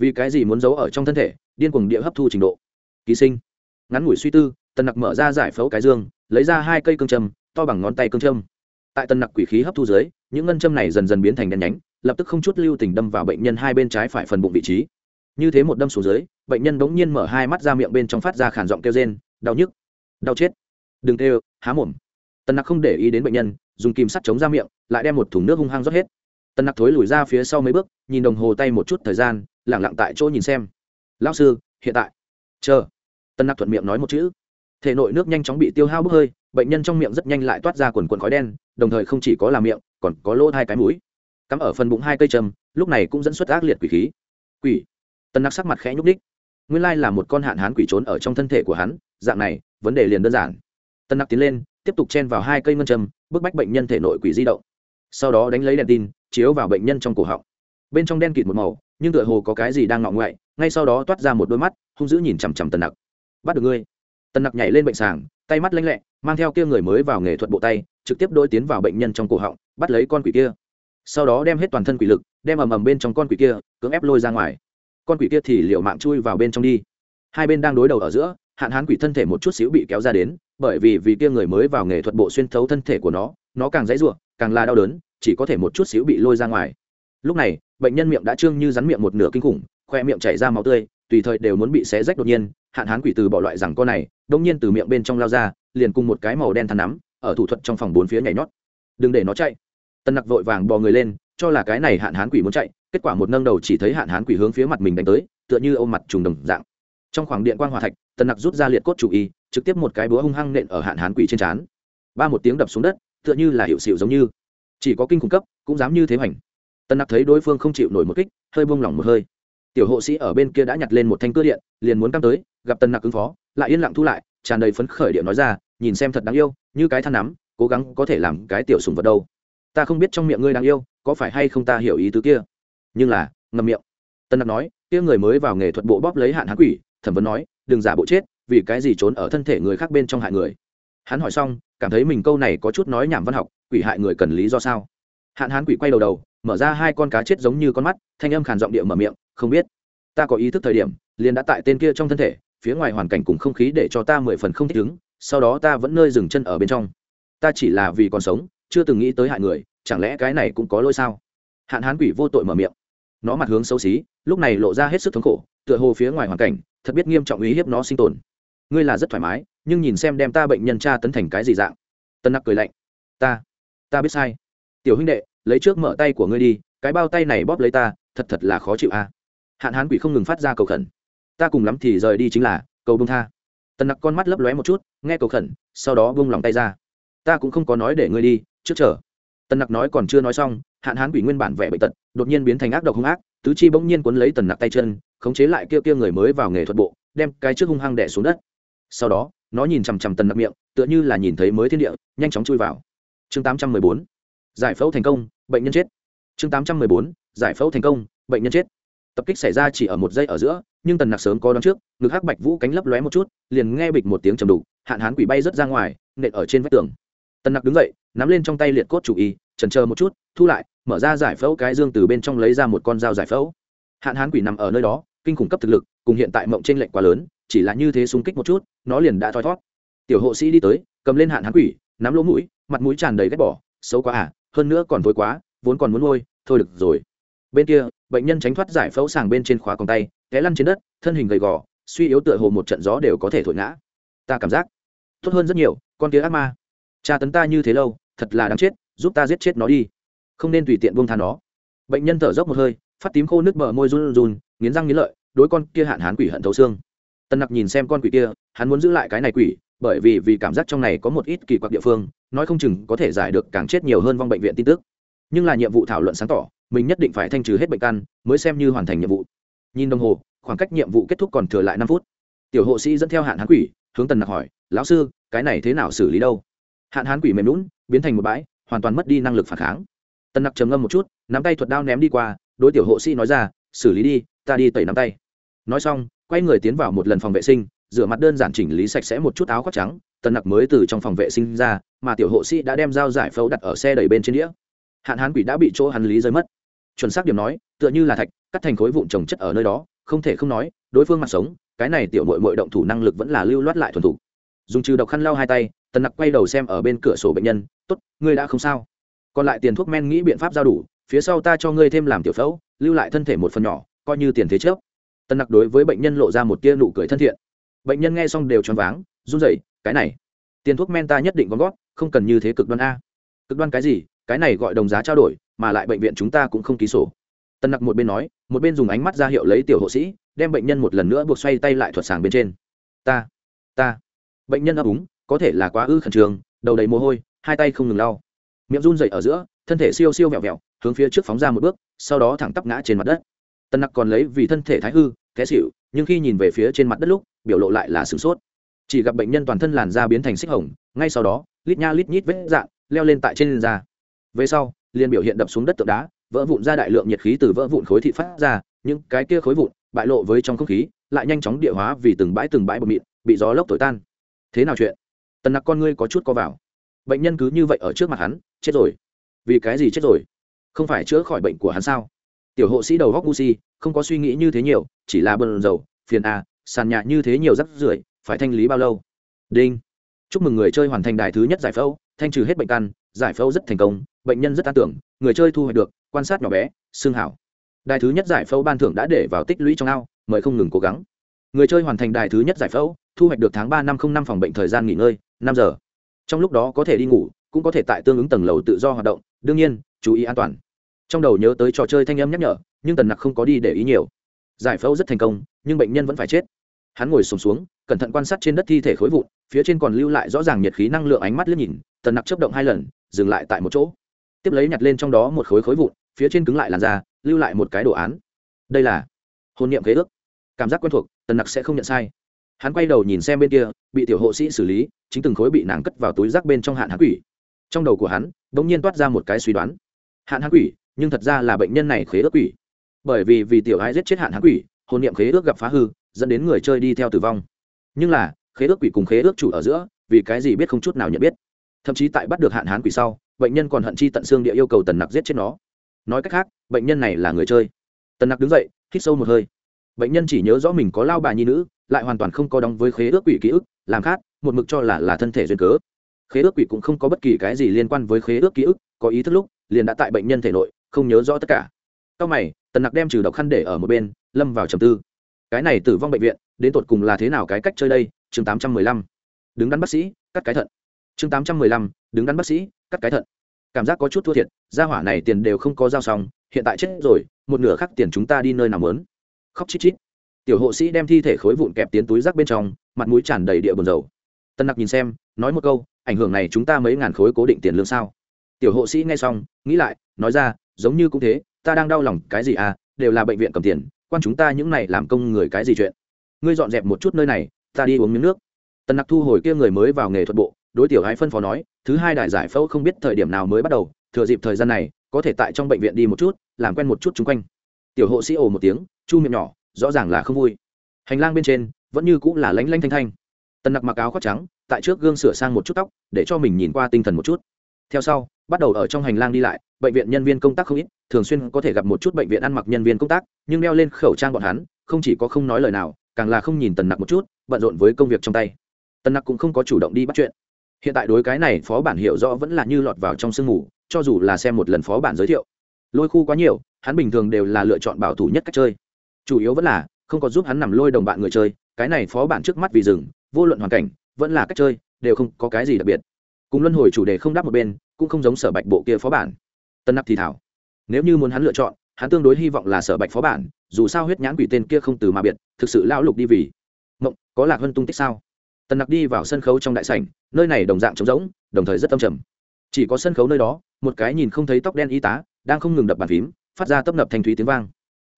S1: Vì cái gì muốn giấu ở trong thân thể, điên cuồng địa hấp thu trình độ. Ký sinh. Ngắn ngủi suy tư, tần nặc mở ra giải phẫu cái dương, lấy ra hai cây cương châm, to bằng ngón tay cương châm. Tại tần nặc quỷ khí hấp thu dưới, những ngân châm này dần dần biến thành đen nhánh, lập tức không chút lưu tình đâm vào bệnh nhân hai bên trái phải phần bụng vị trí. Như thế một đâm xuống dưới, bệnh nhân bỗng nhiên mở hai mắt ra miệng bên trong phát ra khản giọng kêu rên, đau nhức, đau chết, đừng kêu, há mồm. Tần nặc không để ý đến bệnh nhân, dùng kim sắt chống ra miệng, lại đem một thùng nước hung hăng rót hết. Tần nặc thối lùi ra phía sau mấy bước, nhìn đồng hồ tay một chút thời gian lẳng lặng tại chỗ nhìn xem. Lao sư, hiện tại. Chờ. Tân nặc thuận miệng nói một chữ. Thể nội nước nhanh chóng bị tiêu hao bốc hơi, bệnh nhân trong miệng rất nhanh lại toát ra quần quần khói đen, đồng thời không chỉ có làm miệng, còn có lỗ hai cái mũi. Cắm ở phần bụng hai cây châm lúc này cũng dẫn xuất ác liệt quỷ khí. Quỷ? Tân nặc sắc mặt khẽ nhúc ních nguyên lai là một con hạn hán quỷ trốn ở trong thân thể của hắn, dạng này, vấn đề liền đơn giản. Tân nặc tiến lên, tiếp tục chen vào hai cây ngân châm bức bách bệnh nhân thể nội quỷ di động. Sau đó đánh lấy đèn tin, chiếu vào bệnh nhân trong cổ họng. Bên trong đen kịt một màu nhưng tựa hồ có cái gì đang ngọ ngoại, ngay sau đó toát ra một đôi mắt, hung dữ nhìn chằm chằm tần nặc. Bắt được ngươi. Tần nặc nhảy lên bệnh sàng, tay mắt lanh lẹ, mang theo kia người mới vào nghề thuật bộ tay, trực tiếp đôi tiến vào bệnh nhân trong cổ họng, bắt lấy con quỷ kia. Sau đó đem hết toàn thân quỷ lực, đem ầm ầm bên trong con quỷ kia, cưỡng ép lôi ra ngoài. Con quỷ kia thì liệu mạng chui vào bên trong đi. Hai bên đang đối đầu ở giữa, hạn hán quỷ thân thể một chút xíu bị kéo ra đến, bởi vì vì kia người mới vào nghề thuật bộ xuyên thấu thân thể của nó nó càng dãy ruộng càng là đau đớn, chỉ có thể một chút xíu bị lôi ra ngoài. Lúc này bệnh nhân miệng đã trương như rắn miệng một nửa kinh khủng, khoe miệng chảy ra máu tươi, tùy thời đều muốn bị xé rách đột nhiên, hạn hán quỷ từ bỏ loại rằng con này, đông nhiên từ miệng bên trong lao ra, liền cùng một cái màu đen than nắm, ở thủ thuật trong phòng bốn phía nhảy nhót. Đừng để nó chạy. Tân nặc vội vàng bò người lên, cho là cái này hạn hán quỷ muốn chạy, kết quả một nâng đầu chỉ thấy hạn hán quỷ hướng phía mặt mình đánh tới, tựa như ôm mặt trùng đồng dạng. Trong khoảng điện quan hòa thạch, tân nặc rút ra liệt cốt chủ y, trực tiếp một cái búa hung hăng nện ở hạn hán quỷ trên trán. Ba một tiếng đập xuống đất, tựa như là hiệu xịu giống như. Chỉ có kinh khủng cấp, cũng dám như thế hoành tân nặc thấy đối phương không chịu nổi một kích, hơi bông lỏng một hơi. Tiểu hộ sĩ ở bên kia đã nhặt lên một thanh cưa điện, liền muốn cắm tới, gặp tân nặc ứng phó, lại yên lặng thu lại, tràn đầy phấn khởi điện nói ra, nhìn xem thật đáng yêu, như cái than nắm, cố gắng có thể làm cái tiểu sùng vật đâu. Ta không biết trong miệng ngươi đáng yêu, có phải hay không ta hiểu ý tứ kia. Nhưng là ngầm miệng. Tân nặc nói, kia người mới vào nghề thuật bộ bóp lấy hạn hán quỷ, thẩm vấn nói, đừng giả bộ chết, vì cái gì trốn ở thân thể người khác bên trong hại người. Hắn hỏi xong, cảm thấy mình câu này có chút nói nhảm văn học, quỷ hại người cần lý do sao? Hạn hán quỷ quay đầu đầu mở ra hai con cá chết giống như con mắt, thanh âm khàn giọng địa mở miệng, không biết, ta có ý thức thời điểm, liền đã tại tên kia trong thân thể, phía ngoài hoàn cảnh cùng không khí để cho ta mười phần không thích ứng, sau đó ta vẫn nơi dừng chân ở bên trong. Ta chỉ là vì còn sống, chưa từng nghĩ tới hại người, chẳng lẽ cái này cũng có lỗi sao? Hạn hán quỷ vô tội mở miệng. Nó mặt hướng xấu xí, lúc này lộ ra hết sức thống khổ, tựa hồ phía ngoài hoàn cảnh, thật biết nghiêm trọng uy hiếp nó sinh tồn. Ngươi là rất thoải mái, nhưng nhìn xem đem ta bệnh nhân tra tấn thành cái gì dạng. Tân nặc cười lạnh. Ta ta biết sai. Tiểu huynh đệ lấy trước mở tay của ngươi đi, cái bao tay này bóp lấy ta, thật thật là khó chịu a. Hạn hán quỷ không ngừng phát ra cầu khẩn. Ta cùng lắm thì rời đi chính là, cầu bông tha. Tần nặc con mắt lấp lóe một chút, nghe cầu khẩn, sau đó bông lòng tay ra. Ta cũng không có nói để ngươi đi, trước chờ. Tần nặc nói còn chưa nói xong, hạn hán quỷ nguyên bản vẻ bệnh tật, đột nhiên biến thành ác độc hung ác, tứ chi bỗng nhiên quấn lấy tần nặc tay chân, khống chế lại kia kia người mới vào nghề thuật bộ, đem cái trước hung hăng đẻ xuống đất. Sau đó, nó nhìn chằm chằm tần nặc miệng, tựa như là nhìn thấy mới thiên địa, nhanh chóng chui vào. Chương tám trăm mười bốn giải phẫu thành công, bệnh nhân chết. Chương tám trăm mười bốn, giải phẫu thành công, bệnh nhân chết. Tập kích xảy ra chỉ ở một giây ở giữa, nhưng tần nặc sớm có đón trước, ngực hắc bạch vũ cánh lấp lóe một chút, liền nghe bịch một tiếng trầm đục, hạn hán quỷ bay rớt ra ngoài, nện ở trên vách tường. Tần nặc đứng dậy, nắm lên trong tay liệt cốt chủ y trần chờ một chút, thu lại, mở ra giải phẫu cái dương từ bên trong lấy ra một con dao giải phẫu. Hạn hán quỷ nằm ở nơi đó, kinh khủng cấp thực lực, cùng hiện tại mộng t r ê n lệch quá lớn, chỉ là như thế xung kích một chút, nó liền đã thoi thót. Tiểu hộ sĩ đi tới, cầm lên hạn hán quỷ, nắm lỗ mũi, mặt mũi tràn đầy ghét bỏ, xấu quá à hơn nữa còn thối quá, vốn còn muốn ngôi thôi được rồi. Bên kia, bệnh nhân tránh thoát giải phẫu sàng bên trên khóa còng tay, té lăn trên đất, thân hình gầy gò, suy yếu tựa hồ một trận gió đều có thể thổi ngã. Ta cảm giác tốt hơn rất nhiều, con kia ác ma. Cha tấn ta như thế lâu, thật là đáng chết, giúp ta giết chết nó đi. Không nên tùy tiện buông tha nó. Bệnh nhân thở dốc một hơi, phát tím khô nước bờ môi run run, nghiến răng nghiến lợi, đối con kia hạn hán quỷ hận thấu xương. Tân nặc nhìn xem con quỷ kia, hắn muốn giữ lại cái này quỷ bởi vì vì cảm giác trong này có một ít kỳ quặc địa phương, nói không chừng có thể giải được càng chết nhiều hơn vong bệnh viện tin tức. Nhưng là nhiệm vụ thảo luận sáng tỏ, mình nhất định phải thanh trừ hết bệnh căn, mới xem như hoàn thành nhiệm vụ. Nhìn đồng hồ, khoảng cách nhiệm vụ kết thúc còn thừa lại năm phút. Tiểu hộ sĩ dẫn theo hạn hán quỷ, hướng tần nặc hỏi, lão sư, cái này thế nào xử lý đâu? Hạn hán quỷ mềm lún biến thành một bãi, hoàn toàn mất đi năng lực phản kháng. Tần nặc trầm ngâm một chút, nắm tay thuật đao ném đi qua, đối tiểu hộ sĩ nói ra, xử lý đi, ta đi tẩy nắm tay. Nói xong, quay người tiến vào một lần phòng vệ sinh rửa mặt đơn giản chỉnh lý sạch sẽ một chút áo khoác trắng, tần nặc mới từ trong phòng vệ sinh ra, mà tiểu hộ sĩ đã đem dao giải phẫu đặt ở xe đẩy bên trên đĩa. Hạn hán quỷ đã bị chỗ hắn lý rơi mất. Chuẩn xác điểm nói, tựa như là thạch, cắt thành khối vụn trồng chất ở nơi đó, không thể không nói, đối phương mặt sống, cái này tiểu mội mội động thủ năng lực vẫn là lưu loát lại thuần thủ dùng trừ độc khăn lau hai tay, tần nặc quay đầu xem ở bên cửa sổ bệnh nhân, tốt, ngươi đã không sao. Còn lại tiền thuốc men nghĩ biện pháp giao đủ, phía sau ta cho ngươi thêm làm tiểu phẫu, lưu lại thân thể một phần nhỏ, coi như tiền thế trước. Tần nặc đối với bệnh nhân lộ ra một tia nụ cười thân thiện bệnh nhân nghe xong đều choáng váng, run rẩy, cái này, tiền thuốc men ta nhất định gom gót không cần như thế cực đoan a. Cực đoan cái gì? Cái này gọi đồng giá trao đổi, mà lại bệnh viện chúng ta cũng không ký sổ. Tân nặc một bên nói, một bên dùng ánh mắt ra hiệu lấy tiểu hộ sĩ, đem bệnh nhân một lần nữa buộc xoay tay lại thuật sàng bên trên. Ta ta. Bệnh nhân ấp úng, có thể là quá ư khẩn trương, đầu đầy mồ hôi, hai tay không ngừng lau. Miệng run dậy ở giữa, thân thể siêu siêu vẹo vẹo, hướng phía trước phóng ra một bước, sau đó thẳng tắp ngã trên mặt đất. Tân nặc còn lấy vì thân thể thái hư té xịu nhưng khi nhìn về phía trên mặt đất lúc biểu lộ lại là sửng sốt. Chỉ gặp bệnh nhân toàn thân làn da biến thành xích hồng, ngay sau đó, lít nha lít nhít vết dạ leo lên tại trên da. Về sau, liền biểu hiện đập xuống đất tượng đá, vỡ vụn ra đại lượng nhiệt khí từ vỡ vụn khối thị phát ra, những cái kia khối vụn bại lộ với trong không khí, lại nhanh chóng địa hóa vì từng bãi từng bãi bột mịn, bị gió lốc thổi tan. Thế nào chuyện? Tần nặc con ngươi có chút co vào. Bệnh nhân cứ như vậy ở trước mặt hắn, chết rồi. Vì cái gì chết rồi? Không phải chữa khỏi bệnh của hắn sao? Tiểu hộ sĩ đầu góc gu si, không có suy nghĩ như thế nhiều, chỉ là bần dầu phiền à sàn nhà như thế nhiều rắc rưởi, phải thanh lý bao lâu? Đinh. Chúc mừng người chơi hoàn thành đài thứ nhất giải phẫu, thanh trừ hết bệnh căn, giải phẫu rất thành công, bệnh nhân rất an tưởng, người chơi thu hoạch được, quan sát nhỏ bé, xương hảo. Đài thứ nhất giải phẫu ban thưởng đã để vào tích lũy trong ao, mời không ngừng cố gắng. Người chơi hoàn thành đài thứ nhất giải phẫu, thu hoạch được tháng ba năm không năm phòng bệnh thời gian nghỉ ngơi, năm giờ. Trong lúc đó có thể đi ngủ, cũng có thể tại tương ứng tầng lầu tự do hoạt động, đương nhiên, chú ý an toàn. Trong đầu nhớ tới trò chơi thanh âm nhắc nhở, nhưng tần nặc không có đi để ý nhiều. Giải phẫu rất thành công nhưng bệnh nhân vẫn phải chết. Hắn ngồi sùng xuống, xuống cẩn thận quan sát trên đất thi thể khối vụn phía trên còn lưu lại rõ ràng nhiệt khí năng lượng ánh mắt liếc nhìn tần nặc chấp động hai lần dừng lại tại một chỗ. Tiếp lấy nhặt lên trong đó một khối khối vụn phía trên cứng lại làn da lưu lại một cái đồ án. Đây là hôn niệm khế ước. Cảm giác quen thuộc tần nặc sẽ không nhận sai. Hắn quay đầu nhìn xem bên kia bị tiểu hộ sĩ xử lý chính từng khối bị nàng cất vào túi rác bên trong hạn hán quỷ. Trong đầu của hắn đ ỗ n g nhiên toát ra một cái suy đoán. Hạn hán quỷ nhưng thật ra là bệnh nhân này khế ước quỷ. Bởi vì vì tiểu ai giết chết hạn hán quỷ hồn niệm khế ước gặp phá hư, dẫn đến người chơi đi theo tử vong. Nhưng là, khế ước quỷ cùng khế ước chủ ở giữa, vì cái gì biết không chút nào nhận biết. Thậm chí tại bắt được hạn hán quỷ sau, bệnh nhân còn hận chi tận xương địa yêu cầu tần nặc giết chết nó. Nói cách khác, bệnh nhân này là người chơi. Tần nặc đứng dậy, hít sâu một hơi. Bệnh nhân chỉ nhớ rõ mình có lao bà nhi nữ, lại hoàn toàn không có đóng với khế ước quỷ ký ức, làm khác, một mực cho là là thân thể duyên cớ. Khế ước quỷ cũng không có bất kỳ cái gì liên quan với khế ước ký ức, có ý thức lúc, liền đã tại bệnh nhân thể nội, không nhớ rõ tất cả. Sau mày, tần nặc đem trừ độc khăn để ở một bên lâm vào trầm tư. Cái này tử vong bệnh viện, đến tột cùng là thế nào cái cách chơi đây? Chương tám trăm mười lăm. Đứng đắn bác sĩ, cắt cái thận. Chương tám trăm mười lăm. Đứng đắn bác sĩ, cắt cái thận. Cảm giác có chút thua thiệt, gia hỏa này tiền đều không có giao xong, hiện tại chết rồi, một nửa khác tiền chúng ta đi nơi nào mớn. Khóc chít chít. Tiểu hộ sĩ đem thi thể khối vụn kẹp tiến túi rác bên trong, mặt mũi tràn đầy địa buồn dầu tân nặc nhìn xem, nói một câu, ảnh hưởng này chúng ta mấy ngàn khối cố định tiền lương sao? Tiểu hộ sĩ nghe xong, nghĩ lại, nói ra, giống như cũng thế, ta đang đau lòng cái gì à đều là bệnh viện cầm tiền quan chúng ta những này làm công người cái gì chuyện? Ngươi dọn dẹp một chút nơi này, ta đi uống miếng nước. Tần nặc thu hồi kia người mới vào nghề thuật bộ, đối tiểu ái phân phó nói, thứ hai đại giải phẫu không biết thời điểm nào mới bắt đầu, thừa dịp thời gian này, có thể tại trong bệnh viện đi một chút, làm quen một chút chung quanh. Tiểu hộ sĩ ồ một tiếng, chu miệng nhỏ, rõ ràng là không vui. Hành lang bên trên, vẫn như cũng là lánh lanh thanh thanh. Tần nặc mặc áo khoác trắng, tại trước gương sửa sang một chút tóc, để cho mình nhìn qua tinh thần một chút. Theo sau bắt đầu ở trong hành lang đi lại, bệnh viện nhân viên công tác không ít, thường xuyên có thể gặp một chút bệnh viện ăn mặc nhân viên công tác, nhưng đeo lên khẩu trang bọn hắn, không chỉ có không nói lời nào, càng là không nhìn tần nặc một chút, bận rộn với công việc trong tay. Tần nặc cũng không có chủ động đi bắt chuyện. Hiện tại đối cái này phó bản hiểu rõ vẫn là như lọt vào trong sương mù, cho dù là xem một lần phó bản giới thiệu. Lôi khu quá nhiều, hắn bình thường đều là lựa chọn bảo thủ nhất cách chơi. Chủ yếu vẫn là, không có giúp hắn nằm lôi đồng bạn người chơi, cái này phó bản trước mắt vì rừng, vô luận hoàn cảnh, vẫn là cách chơi, đều không có cái gì đặc biệt cùng luân hồi chủ đề không đáp một bên, cũng không giống sở bạch bộ kia phó bản. Tân nặc thì thảo. Nếu như muốn hắn lựa chọn, hắn tương đối hy vọng là sở bạch phó bản, dù sao huyết nhãn quỷ tên kia không từ mà biệt, thực sự lão lục đi vì. Mộng, có lạc hơn tung tích sao? Tần nặc đi vào sân khấu trong đại sảnh, nơi này đồng dạng trống rỗng, đồng thời rất âm trầm. Chỉ có sân khấu nơi đó, một cái nhìn không thấy tóc đen y tá, đang không ngừng đập bàn phím, phát ra tấp nập thanh thúy tiếng vang.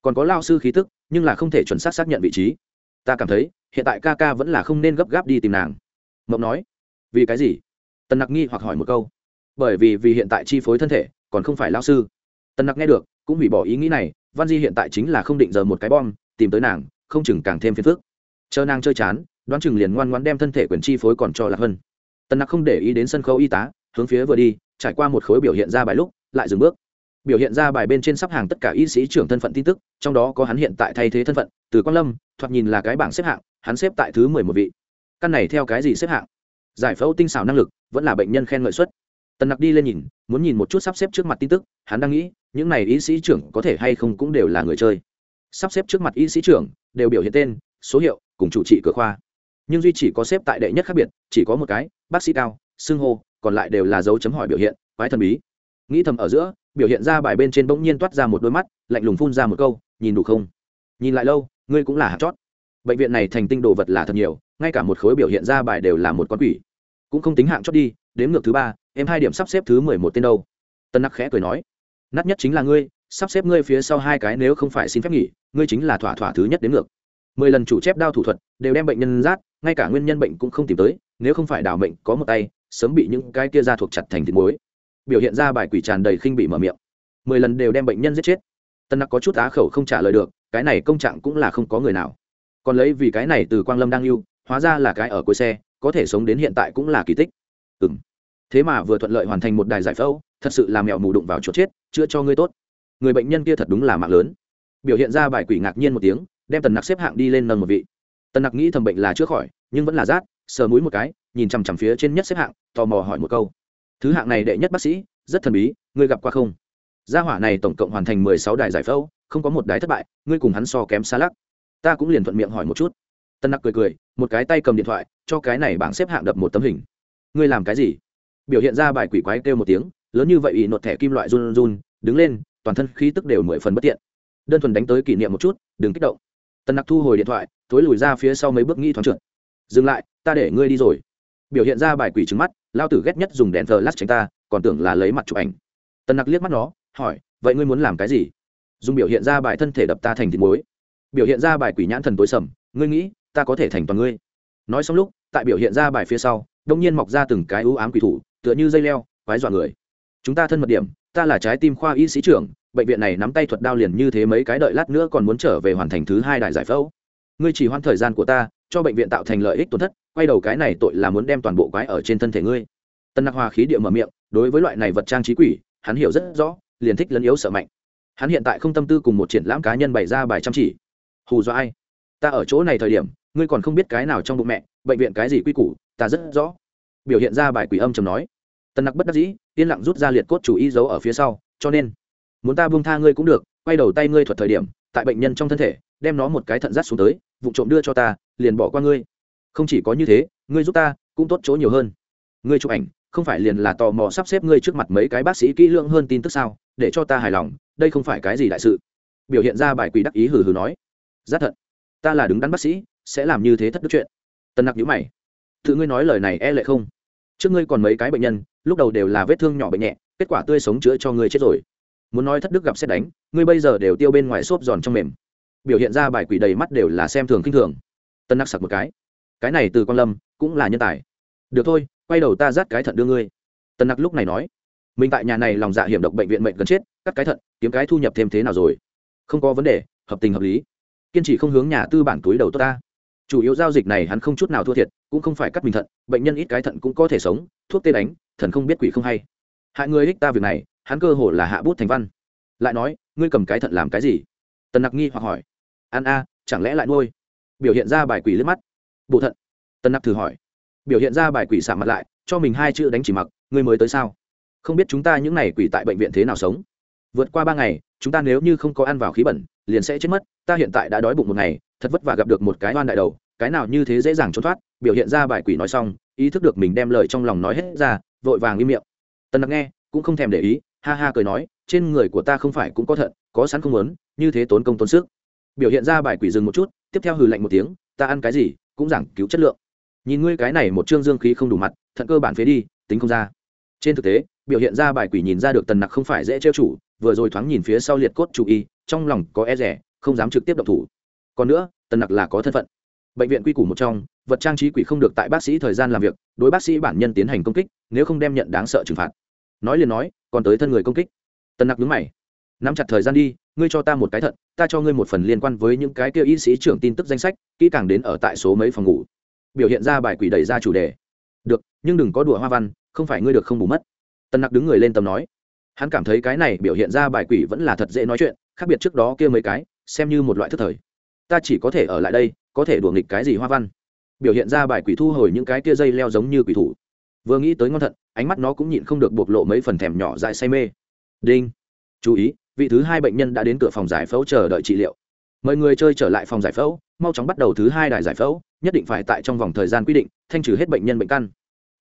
S1: Còn có lao sư khí tức, nhưng là không thể chuẩn xác xác nhận vị trí. Ta cảm thấy, hiện tại ca ca vẫn là không nên gấp gáp đi tìm nàng. Mộng nói, vì cái gì? Tần nặc nghi hoặc hỏi một câu. Bởi vì vì hiện tại chi phối thân thể, còn không phải lao sư. Tần nặc nghe được, cũng hủy bỏ ý nghĩ này, văn di hiện tại chính là không định giờ một cái bom, tìm tới nàng, không chừng càng thêm phiền phức. Chờ nàng chơi chán, đoán chừng liền ngoan ngoan đem thân thể quyền chi phối còn cho lạc hơn tần nặc không để ý đến sân khấu y tá, hướng phía vừa đi, trải qua một khối biểu hiện ra bài lúc, lại dừng bước. Biểu hiện ra bài bên trên sắp hàng tất cả y sĩ trưởng thân phận tin tức, trong đó có hắn hiện tại thay thế thân phận, từ quang lâm, thoạt nhìn là cái bảng xếp hạng, hắn xếp tại thứ mười một vị. Căn này theo cái gì xếp hạng? Giải phẫu tinh xảo năng lực vẫn là bệnh nhân khen ngợi xuất tần nặc đi lên nhìn, muốn nhìn một chút sắp xếp trước mặt tin tức, hắn đang nghĩ, những này y sĩ trưởng có thể hay không cũng đều là người chơi. Sắp xếp trước mặt y sĩ trưởng, đều biểu hiện tên, số hiệu, cùng chủ trị cửa khoa. Nhưng duy chỉ có xếp tại đệ nhất khác biệt, chỉ có một cái, bác sĩ cao, xưng hô, còn lại đều là dấu chấm hỏi biểu hiện, quái thần bí. Nghĩ thầm ở giữa, biểu hiện ra bài bên trên bỗng nhiên toát ra một đôi mắt, lạnh lùng phun ra một câu, nhìn đủ không? Nhìn lại lâu, ngươi cũng là hạt chót. Bệnh viện này thành tinh đồ vật là thật nhiều, ngay cả một khối biểu hiện ra bài đều là một con quỷ cũng không tính hạng chót đi đếm ngược thứ ba, em hai điểm sắp xếp thứ mười một tên đâu. Tân nặc khẽ cười nói, nát nhất chính là ngươi, sắp xếp ngươi phía sau hai cái nếu không phải xin phép nghỉ, ngươi chính là thỏa thỏa thứ nhất đến ngược. Mười lần chủ chép đao thủ thuật, đều đem bệnh nhân rát, ngay cả nguyên nhân bệnh cũng không tìm tới, nếu không phải đào mệnh có một tay, sớm bị những cái kia ra thuộc chặt thành thịt muối. Biểu hiện ra bài quỷ tràn đầy khinh bị mở miệng. Mười lần đều đem bệnh nhân giết chết. Tân nặc có chút á khẩu không trả lời được, cái này công trạng cũng là không có người nào. Còn lấy vì cái này từ quang lâm đang yêu, hóa ra là cái ở cuối xe có thể sống đến hiện tại cũng là kỳ tích. Ừ m thế mà vừa thuận lợi hoàn thành một đài giải phẫu, thật sự là mèo mù đụng vào chỗ chết, chữa cho ngươi tốt. Người bệnh nhân kia thật đúng là mạng lớn. Biểu hiện ra bài quỷ ngạc nhiên một tiếng, đem tần nặc xếp hạng đi lên nâng một vị. Tần nặc nghĩ thầm bệnh là chữa khỏi, nhưng vẫn là rát, sờ mũi một cái, nhìn chằm chằm phía trên nhất xếp hạng, tò mò hỏi một câu. Thứ hạng này đệ nhất bác sĩ, rất thần bí, ngươi gặp qua không? Gia hỏa này tổng cộng hoàn thành mười sáu đài giải phẫu, không có một đài thất bại, ngươi cùng hắn so kém xa lắc. Ta cũng liền thuận miệng hỏi một chút. Tân nặc cười cười, một cái tay cầm điện thoại cho cái này bảng xếp hạng đập một tấm hình. Ngươi làm cái gì? Biểu hiện ra bài quỷ quái kêu một tiếng, lớn như vậy ỷ nột thẻ kim loại run run, đứng lên, toàn thân khí tức đều mười phần bất tiện. Đơn thuần đánh tới kỷ niệm một chút, đừng kích động. Tần nặc thu hồi điện thoại, thối lùi ra phía sau mấy bước nghi thoáng trượt. Dừng lại, ta để ngươi đi rồi. Biểu hiện ra bài quỷ trứng mắt, lao tử ghét nhất dùng đèn thờ lát tránh ta, còn tưởng là lấy mặt chụp ảnh. Tần nặc liếc mắt nó, hỏi, vậy ngươi muốn làm cái gì? Dùng biểu hiện ra bài thân thể đập ta thành thịt muối. Biểu hiện ra bài quỷ nhãn thần tối sầm, ngươi nghĩ, ta có thể thành toàn ngươi nói xong lúc, tại biểu hiện ra bài phía sau, đông nhiên mọc ra từng cái ưu ám quỷ thủ, tựa như dây leo, quái dọa người. Chúng ta thân mật điểm, ta là trái tim khoa y sĩ trưởng, bệnh viện này nắm tay thuật đao liền như thế mấy cái đợi lát nữa còn muốn trở về hoàn thành thứ hai đại giải phẫu. Ngươi chỉ hoãn thời gian của ta, cho bệnh viện tạo thành lợi ích tổn thất, quay đầu cái này tội là muốn đem toàn bộ quái ở trên thân thể ngươi. Tân nặc hòa khí địa mở miệng, đối với loại này vật trang trí quỷ, hắn hiểu rất rõ, liền thích lấn yếu sợ mạnh. Hắn hiện tại không tâm tư cùng một triển lãm cá nhân bày ra bài chăm chỉ. Hù do ai? Ta ở chỗ này thời điểm, ngươi còn không biết cái nào trong bụng mẹ, bệnh viện cái gì quy củ, ta rất rõ. Biểu hiện ra bài quỷ âm chầm nói. Tần nặc bất đắc dĩ, yên lặng rút ra liệt cốt chủ y giấu ở phía sau, cho nên, muốn ta buông tha ngươi cũng được, quay đầu tay ngươi thuật thời điểm, tại bệnh nhân trong thân thể, đem nó một cái thận rắt xuống tới vụ trộm đưa cho ta, liền bỏ qua ngươi. Không chỉ có như thế, ngươi giúp ta, cũng tốt chỗ nhiều hơn. Ngươi chụp ảnh, không phải liền là tò mò sắp xếp ngươi trước mặt mấy cái bác sĩ kỹ lưỡng hơn tin tức sao, để cho ta hài lòng, đây không phải cái gì đại sự. Biểu hiện ra bài quỷ đắc ý hừ hừ nói. Rất thận ta là đứng đắn bác sĩ, sẽ làm như thế thất đức chuyện. Tân nặc nhữ mày. Tự ngươi nói lời này e lệ không? Trước ngươi còn mấy cái bệnh nhân, lúc đầu đều là vết thương nhỏ bệnh nhẹ, kết quả tươi sống chữa cho ngươi chết rồi. Muốn nói thất đức gặp xét đánh, ngươi bây giờ đều tiêu bên ngoài xốp giòn trong mềm. Biểu hiện ra bài quỷ đầy mắt đều là xem thường kinh thường. Tân nặc sặc một cái. Cái này từ quan lâm, cũng là nhân tài. Được thôi, quay đầu ta dắt cái thận đưa ngươi. Tân nặc lúc này nói. Mình tại nhà này lòng dạ hiểm độc bệnh viện mệnh gần chết, cắt cái thận, kiếm cái thu nhập thêm thế nào rồi? Không có vấn đề, hợp tình hợp lý kiên trì không hướng nhà tư bản túi đầu tốt ta. Chủ yếu giao dịch này hắn không chút nào thua thiệt, cũng không phải cắt bình thận, bệnh nhân ít cái thận cũng có thể sống, thuốc tê đánh, thần không biết quỷ không hay. Hại người ích ta việc này, hắn cơ hồ là hạ bút thành văn. Lại nói, ngươi cầm cái thận làm cái gì? Tần nặc nghi hoặc hỏi. Ăn a, chẳng lẽ lại nuôi? Biểu hiện ra bài quỷ liếc mắt. Bộ thận. Tần nặc thử hỏi. Biểu hiện ra bài quỷ xả mặt lại, cho mình hai chữ đánh chỉ mặc, ngươi mới tới sao? Không biết chúng ta những n à y quỷ tại bệnh viện thế nào sống? Vượt qua ba ngày, chúng ta nếu như không có ăn vào khí bẩn, liền sẽ chết mất, ta hiện tại đã đói bụng một ngày, thật vất vả gặp được một cái oan đại đầu, cái nào như thế dễ dàng trốn thoát, biểu hiện ra bài quỷ nói xong, ý thức được mình đem lời trong lòng nói hết ra, vội vàng im miệng. Tần nặc nghe, cũng không thèm để ý, ha ha cười nói, trên người của ta không phải cũng có thận, có sẵn không muốn, như thế tốn công tốn sức. Biểu hiện ra bài quỷ dừng một chút, tiếp theo hừ lạnh một tiếng, ta ăn cái gì, cũng giảng cứu chất lượng. Nhìn ngươi cái này một chương dương khí không đủ mặt, thận cơ bản phế đi, tính không ra. Trên thực tế biểu hiện ra bài quỷ nhìn ra được tần nặc không phải dễ trêu chủ, vừa rồi thoáng nhìn phía sau liệt cốt chủ y, trong lòng có e rẻ, không dám trực tiếp độc thủ. Còn nữa, tần nặc là có thân phận. Bệnh viện quy củ một trong, vật trang trí quỷ không được tại bác sĩ thời gian làm việc, đối bác sĩ bản nhân tiến hành công kích, nếu không đem nhận đáng sợ trừng phạt. Nói liền nói, còn tới thân người công kích. Tần nặc đứng mày. Nắm chặt thời gian đi, ngươi cho ta một cái thận ta cho ngươi một phần liên quan với những cái kia y sĩ trưởng tin tức danh sách, kỹ càng đến ở tại số mấy phòng ngủ. Biểu hiện ra bài quỷ đẩy ra chủ đề. Được, nhưng đừng có đùa hoa văn, không phải ngươi được không bù mất tần nặc đứng người lên tầm nói, hắn cảm thấy cái này biểu hiện ra bài quỷ vẫn là thật dễ nói chuyện, khác biệt trước đó kia mấy cái, xem như một loại thức thời. Ta chỉ có thể ở lại đây, có thể đùa nghịch cái gì hoa văn. Biểu hiện ra bài quỷ thu hồi những cái kia dây leo giống như quỷ thủ. Vừa nghĩ tới ngon thận ánh mắt nó cũng nhịn không được bộc lộ mấy phần thèm nhỏ dại say mê. Đinh. Chú ý, vị thứ hai bệnh nhân đã đến cửa phòng giải phẫu chờ đợi trị liệu. Mời người chơi trở lại phòng giải phẫu, mau chóng bắt đầu thứ hai đài giải phẫu, nhất định phải tại trong vòng thời gian quy định, thanh trừ hết bệnh nhân bệnh căn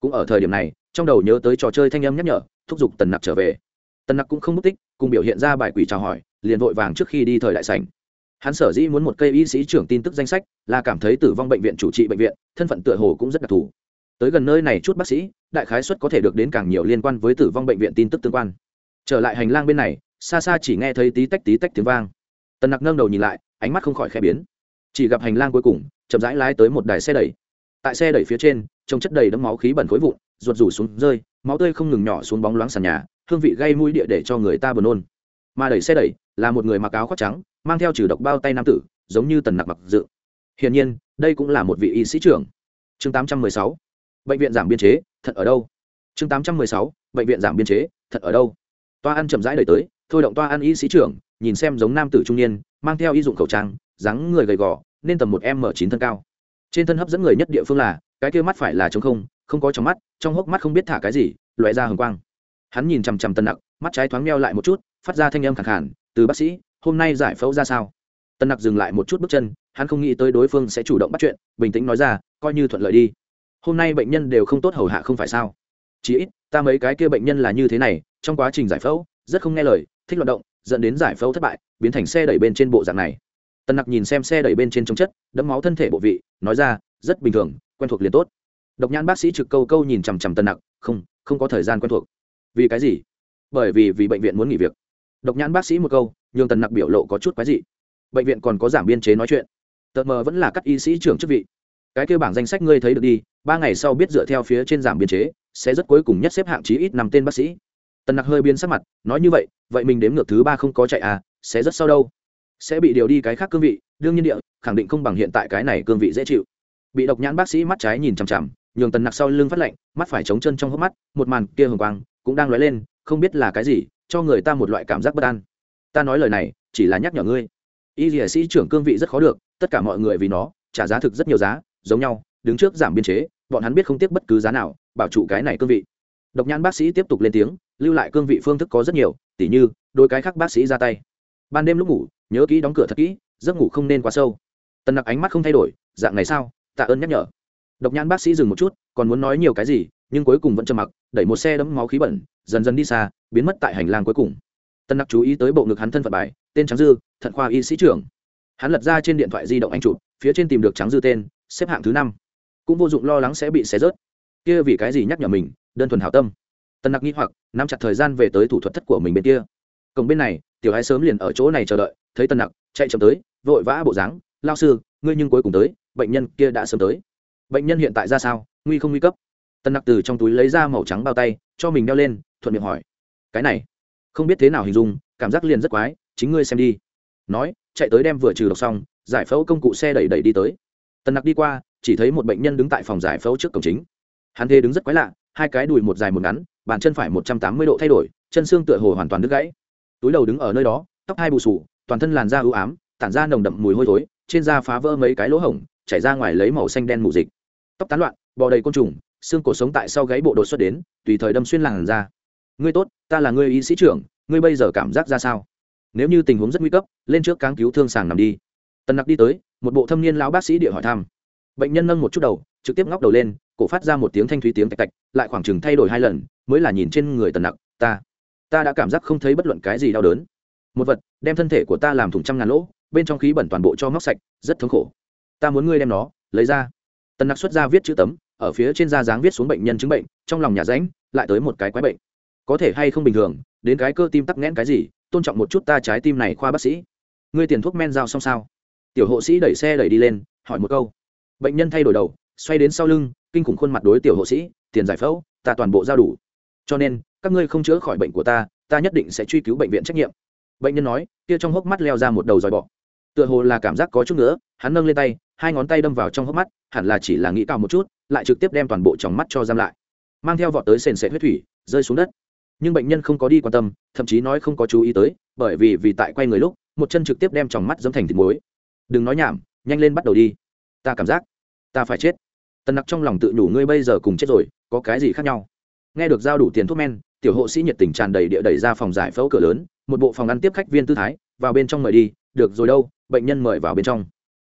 S1: cũng ở thời điểm này, trong đầu nhớ tới trò chơi thanh âm nhắc nhở, thúc giục tần nặc trở về. Tần nặc cũng không mất tích, cùng biểu hiện ra bài quỷ chào hỏi, liền vội vàng trước khi đi thời đại sảnh. Hắn sở dĩ muốn một cây y sĩ trưởng tin tức danh sách, là cảm thấy tử vong bệnh viện chủ trị bệnh viện, thân phận tựa hồ cũng rất đặc thù. Tới gần nơi này chút bác sĩ, đại khái suất có thể được đến càng nhiều liên quan với tử vong bệnh viện tin tức tương quan. Trở lại hành lang bên này, xa xa chỉ nghe thấy tí tách tí tách tiếng vang. Tần nặc nâng đầu nhìn lại, ánh mắt không khỏi khẽ biến. Chỉ gặp hành lang cuối cùng, chậm rãi lái tới một đài xe đẩy tại xe đẩy phía trên, trông chất đầy đấm máu khí bẩn khối vụn, ruột rủ xuống rơi, máu tươi không ngừng nhỏ xuống bóng loáng sàn nhà, hương vị gây mũi địa để cho người ta buồn nôn. Mà đẩy xe đẩy là một người mặc áo khoác trắng, mang theo trừ độc bao tay nam tử, giống như tần nặc mặc dự. Hiển nhiên, đây cũng là một vị y sĩ trưởng. Chương 816. bệnh viện giảm biên chế, thật ở đâu? Chương 816. bệnh viện giảm biên chế, thật ở đâu? Toa ăn chậm rãi đẩy tới, thôi động toa ăn y sĩ trưởng, nhìn xem giống nam tử trung niên, mang theo y dụng khẩu trang, dáng người gầy gò, nên tầm một m chín thân cao trên thân hấp dẫn người nhất địa phương là, cái kia mắt phải là trống không không có trong mắt, trong hốc mắt không biết thả cái gì loại ra hồng quang. Hắn nhìn chằm chằm tân nặc, mắt trái thoáng meo lại một chút, phát ra thanh âm khẳng khản từ bác sĩ, hôm nay giải phẫu ra sao? Tân nặc dừng lại một chút bước chân, hắn không nghĩ tới đối phương sẽ chủ động bắt chuyện, bình tĩnh nói ra, coi như thuận lợi đi. Hôm nay bệnh nhân đều không tốt hầu hạ không phải sao? Chỉ ít, ta mấy cái kia bệnh nhân là như thế này, trong quá trình giải phẫu, rất không nghe lời, thích loạt động, dẫn đến giải phẫu thất bại, biến thành xe đẩy bên trên bộ dạng này. Tần nặc nhìn xem xe đẩy bên trên trong chất, đẫm máu thân thể bộ vị, nói ra, rất bình thường, quen thuộc liền tốt. Độc nhãn bác sĩ trực câu câu nhìn chằm chằm Tần nặc, không không có thời gian quen thuộc. Vì cái gì? Bởi vì vì bệnh viện muốn nghỉ việc. Độc nhãn bác sĩ một câu nhưng tần nặc biểu lộ có chút quái dị. Bệnh viện còn có giảm biên chế nói chuyện. Tờ mờ vẫn là các y sĩ trưởng chức vị. Cái kêu bảng danh sách ngươi thấy được đi, ba ngày sau biết dựa theo phía trên giảm biên chế, sẽ rất cuối cùng nhất xếp hạng chí ít năm tên bác sĩ. Tần nặc hơi biến sắc mặt, nói như vậy vậy mình đếm ngược thứ ba không có chạy à sẽ rất sau đâu sẽ bị điều đi cái khác cương vị, đương nhiên địa, khẳng định không bằng hiện tại cái này cương vị dễ chịu. Bị độc nhãn bác sĩ mắt trái nhìn chằm chằm, nhường tần nặc sau lưng phát lạnh, mắt phải chống chân trong hốc mắt, một màn kia hồng quang cũng đang lóe lên, không biết là cái gì, cho người ta một loại cảm giác bất an. Ta nói lời này, chỉ là nhắc nhở ngươi. Y dĩa sĩ trưởng cương vị rất khó được, tất cả mọi người vì nó, trả giá thực rất nhiều giá, giống nhau, đứng trước giảm biên chế, bọn hắn biết không tiếc bất cứ giá nào, bảo trụ cái này cương vị. Độc nhãn bác sĩ tiếp tục lên tiếng, lưu lại cương vị phương thức có rất nhiều, tỉ như đôi cái khác bác sĩ ra tay. Ban đêm lúc ngủ nhớ kỹ đóng cửa thật kỹ, giấc ngủ không nên quá sâu. Tần nặc ánh mắt không thay đổi, dạng này sao? Tạ ơn nhắc nhở. Độc nhãn bác sĩ dừng một chút, còn muốn nói nhiều cái gì, nhưng cuối cùng vẫn trầm mặc, đẩy một xe đẫm máu khí bẩn, dần dần đi xa, biến mất tại hành lang cuối cùng. Tân nặc chú ý tới bộ ngực hắn thân phận bài, tên trắng dư, thận khoa y sĩ trưởng. Hắn lật ra trên điện thoại di động anh chụp, phía trên tìm được trắng dư tên, xếp hạng thứ năm. Cũng vô dụng lo lắng sẽ bị xé rớt. Kia vì cái gì nhắc nhở mình, đơn thuần hảo tâm. Tần nặc nghĩ hoặc, nắm chặt thời gian về tới thủ thuật thất của mình bên kia. Cổng bên này tiểu hai sớm liền ở chỗ này chờ đợi, thấy tần nặc, chạy chậm tới, vội vã bộ dáng lao sư, ngươi nhưng cuối cùng tới, bệnh nhân kia đã sớm tới. Bệnh nhân hiện tại ra sao? Nguy không nguy cấp? Tần nặc từ trong túi lấy ra màu trắng bao tay, cho mình đeo lên, thuận miệng hỏi. Cái này, không biết thế nào hình dung, cảm giác liền rất quái, chính ngươi xem đi. Nói, chạy tới đem vừa trừ độc xong, giải phẫu công cụ xe đẩy đẩy đi tới. Tần nặc đi qua, chỉ thấy một bệnh nhân đứng tại phòng giải phẫu trước cổng chính. Hắn thê đứng rất quái lạ, hai cái đùi một dài một ngắn, bàn chân phải một trăm tám mươi độ thay đổi, chân xương tựa hồ hoàn toàn đứt gãy túi đầu đứng ở nơi đó, tóc hai bù sù, toàn thân làn da ưu ám, tản ra nồng đậm mùi hôi thối, trên da phá vỡ mấy cái lỗ hổng, chảy ra ngoài lấy màu xanh đen mù dịch. Tóc tán loạn, bò đầy côn trùng, xương cổ sống tại sau gáy bộ đột xuất đến, tùy thời đâm xuyên làn da. Ngươi tốt, ta là ngươi y sĩ trưởng, ngươi bây giờ cảm giác ra sao? Nếu như tình huống rất nguy cấp, lên trước cáng cứu thương sàng nằm đi. Tần nặc đi tới, một bộ thâm niên lão bác sĩ địa hỏi thăm. Bệnh nhân nâng một chút đầu, trực tiếp ngóc đầu lên, cổ phát ra một tiếng thanh thúy tiếng tạch tạch, lại khoảng chừng thay đổi hai lần, mới là nhìn trên người tần nặc, ta ta đã cảm giác không thấy bất luận cái gì đau đớn. Một vật, đem thân thể của ta làm thủng trăm ngàn lỗ, bên trong khí bẩn toàn bộ cho móc sạch, rất thống khổ. Ta muốn ngươi đem nó, lấy ra. Tần nặc xuất ra viết chữ tấm, ở phía trên da dáng viết xuống bệnh nhân chứng bệnh, trong lòng nhà ránh lại tới một cái quái bệnh. Có thể hay không bình thường, đến cái cơ tim tắc nghẽn cái gì, tôn trọng một chút ta trái tim này khoa bác sĩ. Ngươi tiền thuốc men giao xong sao? Tiểu hộ sĩ đẩy xe đẩy đi lên, hỏi một câu. Bệnh nhân thay đổi đầu, xoay đến sau lưng, kinh khủng khuôn mặt đối tiểu hộ sĩ, tiền giải phẫu, ta toàn bộ giao đủ cho nên, các ngươi không chữa khỏi bệnh của ta ta nhất định sẽ truy cứu bệnh viện trách nhiệm. Bệnh nhân nói, kia trong hốc mắt leo ra một đầu dòi bọ. Tựa hồ là cảm giác có chút nữa hắn nâng lên tay, hai ngón tay đâm vào trong hốc mắt, hẳn là chỉ là nghĩ cao một chút, lại trực tiếp đem toàn bộ trong mắt cho giam lại. Mang theo vọt tới sền sệt huyết thủy, rơi xuống đất. Nhưng bệnh nhân không có đi quan tâm, thậm chí nói không có chú ý tới, bởi vì vì tại quay người lúc, một chân trực tiếp đem trong mắt dẫm thành thịt muối. Đừng nói nhảm, nhanh lên bắt đầu đi. Ta cảm giác, ta phải chết. Tần nặc trong lòng tự nhủ, ngươi bây giờ cùng chết rồi, có cái gì khác nhau? Nghe được giao đủ tiền thuốc men, tiểu hộ sĩ nhiệt tình tràn đầy địa đẩy ra phòng giải phẫu cửa lớn, một bộ phòng ăn tiếp khách viên tư thái, vào bên trong mời đi, được rồi đâu, bệnh nhân mời vào bên trong.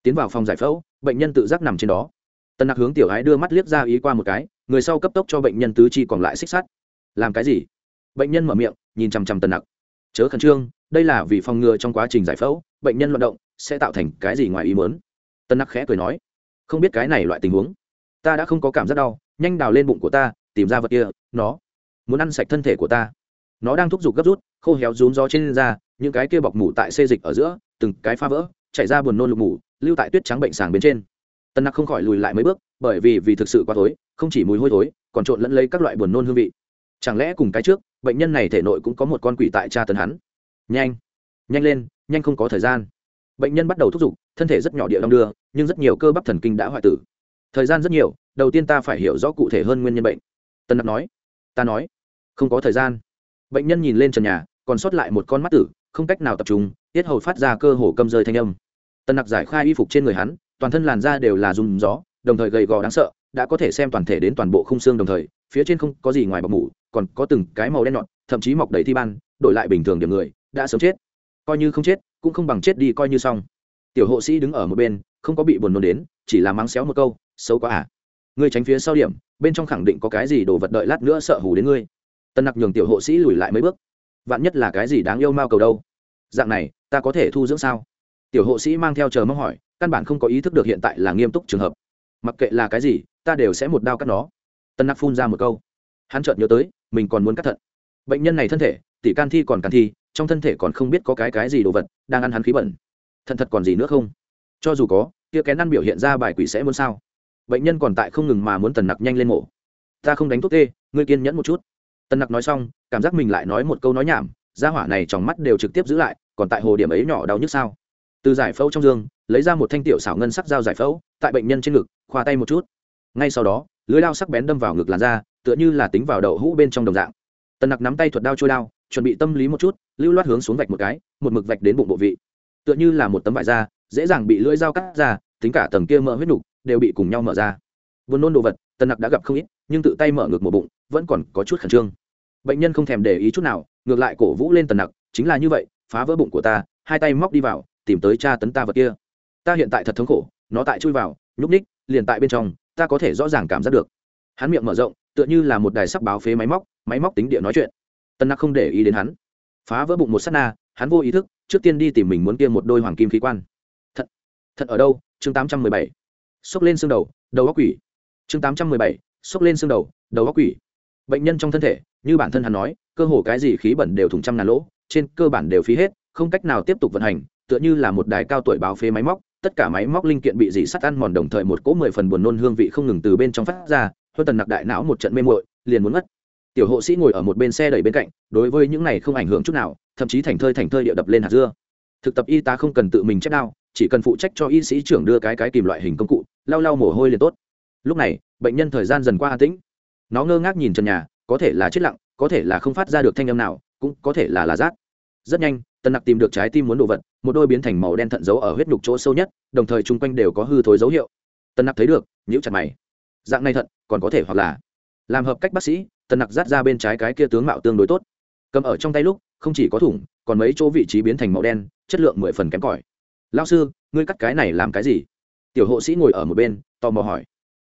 S1: Tiến vào phòng giải phẫu, bệnh nhân tự giác nằm trên đó. Tần nặc hướng tiểu ái đưa mắt liếc ra ý qua một cái, người sau cấp tốc cho bệnh nhân tứ chi còn lại xích sắt. Làm cái gì? Bệnh nhân mở miệng, nhìn chằm chằm tần nặc. Chớ khẩn trương, đây là vì phòng ngừa trong quá trình giải phẫu, bệnh nhân loạn động, sẽ tạo thành cái gì ngoài ý mớn tân nặc khẽ cười nói. Không biết cái này loại tình huống. Ta đã không có cảm giác đau, nhanh đào lên bụng của ta tìm ra vật kia, nó muốn ăn sạch thân thể của ta. Nó đang thúc giục gấp rút, khô héo rún gió trên da, những cái kia bọc mủ tại xê dịch ở giữa, từng cái phá vỡ chạy ra buồn nôn lục mủ, lưu tại tuyết trắng bệnh sàng bên trên. Tân nặc không khỏi lùi lại mấy bước, bởi vì vì thực sự quá thối, không chỉ mùi hôi thối, còn trộn lẫn lấy các loại buồn nôn hương vị. Chẳng lẽ cùng cái trước, bệnh nhân này thể nội cũng có một con quỷ tại cha tấn hắn? Nhanh nhanh lên, nhanh không có thời gian. Bệnh nhân bắt đầu thúc giục, thân thể rất nhỏ địa đong đưa, nhưng rất nhiều cơ bắp thần kinh đã hoại tử. Thời gian rất nhiều, đầu tiên ta phải hiểu rõ cụ thể hơn nguyên nhân bệnh tân nặc nói, ta nói, không có thời gian. Bệnh nhân nhìn lên trần nhà, còn sót lại một con mắt tử, không cách nào tập trung, tiết hầu phát ra cơ hồ câm rơi thanh âm. Tân nặc giải khai y phục trên người hắn, toàn thân làn da đều là dùng gió, đồng thời gầy gò đáng sợ, đã có thể xem toàn thể đến toàn bộ khung xương đồng thời, phía trên không có gì ngoài bọc mủ, còn có từng cái màu đen nhọn, thậm chí mọc đầy thi ban, đổi lại bình thường điểm người, đã sớm chết. Coi như không chết, cũng không bằng chết đi coi như xong. Tiểu hộ sĩ đứng ở một bên, không có bị buồn nôn đến, chỉ là mắng xéo một câu, xấu quá à ngươi tránh phía sau điểm, bên trong khẳng định có cái gì đồ vật đợi lát nữa sợ hù đến ngươi. Tân nặc nhường tiểu hộ sĩ lùi lại mấy bước. Vạn nhất là cái gì đáng yêu mao cầu đâu? Dạng này, ta có thể thu dưỡng sao? Tiểu hộ sĩ mang theo chờ mong hỏi, căn bản không có ý thức được hiện tại là nghiêm túc trường hợp. Mặc kệ là cái gì, ta đều sẽ một đao cắt nó. Tân nặc phun ra một câu. Hắn chợt nhớ tới, mình còn muốn cắt thận. Bệnh nhân này thân thể, tỷ can thi còn can thi, trong thân thể còn không biết có cái cái gì đồ vật, đang ăn hắn khí bẩn. Thận thật còn gì nữa không? Cho dù có, kia kén ăn biểu hiện ra bài quỷ sẽ muốn sao? Bệnh nhân còn tại không ngừng mà muốn tần nặc nhanh lên mổ. Ta không đánh thuốc tê, ngươi kiên nhẫn một chút. Tần nặc nói xong, cảm giác mình lại nói một câu nói nhảm ra hỏa này trong mắt đều trực tiếp giữ lại, còn tại hồ điểm ấy nhỏ đau nhức sao? Từ giải phẫu trong giường lấy ra một thanh tiểu xảo ngân sắc dao giải phẫu, tại bệnh nhân trên ngực, khoa tay một chút. Ngay sau đó, lưới lao sắc bén đâm vào ngực làn da, tựa như là tính vào đậu hũ bên trong đồng dạng. Tần nặc nắm tay thuật đao trôi đao, chuẩn bị tâm lý một chút, lưu loát hướng xuống vạch một cái, một mực vạch đến bụng bộ vị. Tựa như là một tấm vải da, dễ dàng bị lưỡi dao cắt ra tính cả tầng kia mỡ huyết nục đều bị cùng nhau mở ra. Vườn nôn đồ vật, tần nặc đã gặp không ít, nhưng tự tay mở ngược một bụng, vẫn còn có chút khẩn trương. Bệnh nhân không thèm để ý chút nào, ngược lại cổ vũ lên tần nặc, chính là như vậy, phá vỡ bụng của ta, hai tay móc đi vào, tìm tới cha tấn ta vật kia. Ta hiện tại thật thống khổ, nó tại chui vào, nhúc ních liền tại bên trong, ta có thể rõ ràng cảm giác được. Hắn miệng mở rộng, tựa như là một đài sắc báo phế máy móc máy móc tính địa nói chuyện. Tân nặc không để ý đến hắn. Phá vỡ bụng một s á t na, hắn vô ý thức, trước tiên đi tìm mình muốn kia một đôi hoàng kim khí quan. Thật thật ở đâu? Chương tám trăm mười bảy xốc lên xương đầu đầu góc quỷ. chương tám trăm mười bảy xốc lên xương đầu đầu góc quỷ. Bệnh nhân trong thân thể, như bản thân hắn nói, cơ hồ cái gì khí bẩn đều thủng trăm ngàn lỗ, trên cơ bản đều phí hết, không cách nào tiếp tục vận hành, tựa như là một đài cao tuổi báo phế máy móc, tất cả máy móc linh kiện bị dỉ sắt ăn mòn đồng thời một cỗ mười phần buồn nôn hương vị không ngừng từ bên trong phát ra hơi tần nặc đại não một trận mê muội, liền muốn mất. Tiểu hộ sĩ ngồi ở một bên xe đẩy bên cạnh, đối với những này không ảnh hưởng chút nào, thậm chí thành thơi thành thơi địa đập lên hạt dưa. Thực tập y tá không cần tự mình chép đao chỉ cần phụ trách cho y sĩ trưởng đưa cái cái kìm loại hình công cụ, lau lau mồ hôi liền tốt. Lúc này, bệnh nhân thời gian dần qua an tĩnh. Nó ngơ ngác nhìn trần nhà, có thể là chết lặng, có thể là không phát ra được thanh âm nào, cũng có thể là là rác. Rất nhanh, tần nặc tìm được trái tim muốn đồ vật, một đôi biến thành màu đen thận giấu ở huyết nhục chỗ sâu nhất, đồng thời chung quanh đều có hư thối dấu hiệu. Tần nặc thấy được nhữ chặt mày. Dạng này thận, còn có thể hoặc là làm hợp cách bác sĩ, tần nặc rát ra bên trái cái kia tướng mạo tương đối tốt. Cầm ở trong tay lúc, không chỉ có thủng, còn mấy chỗ vị trí biến thành màu đen, chất lượng mười phần kém cỏi lao sư, ngươi cắt cái này làm cái gì? Tiểu hộ sĩ ngồi ở một bên, tò mò hỏi.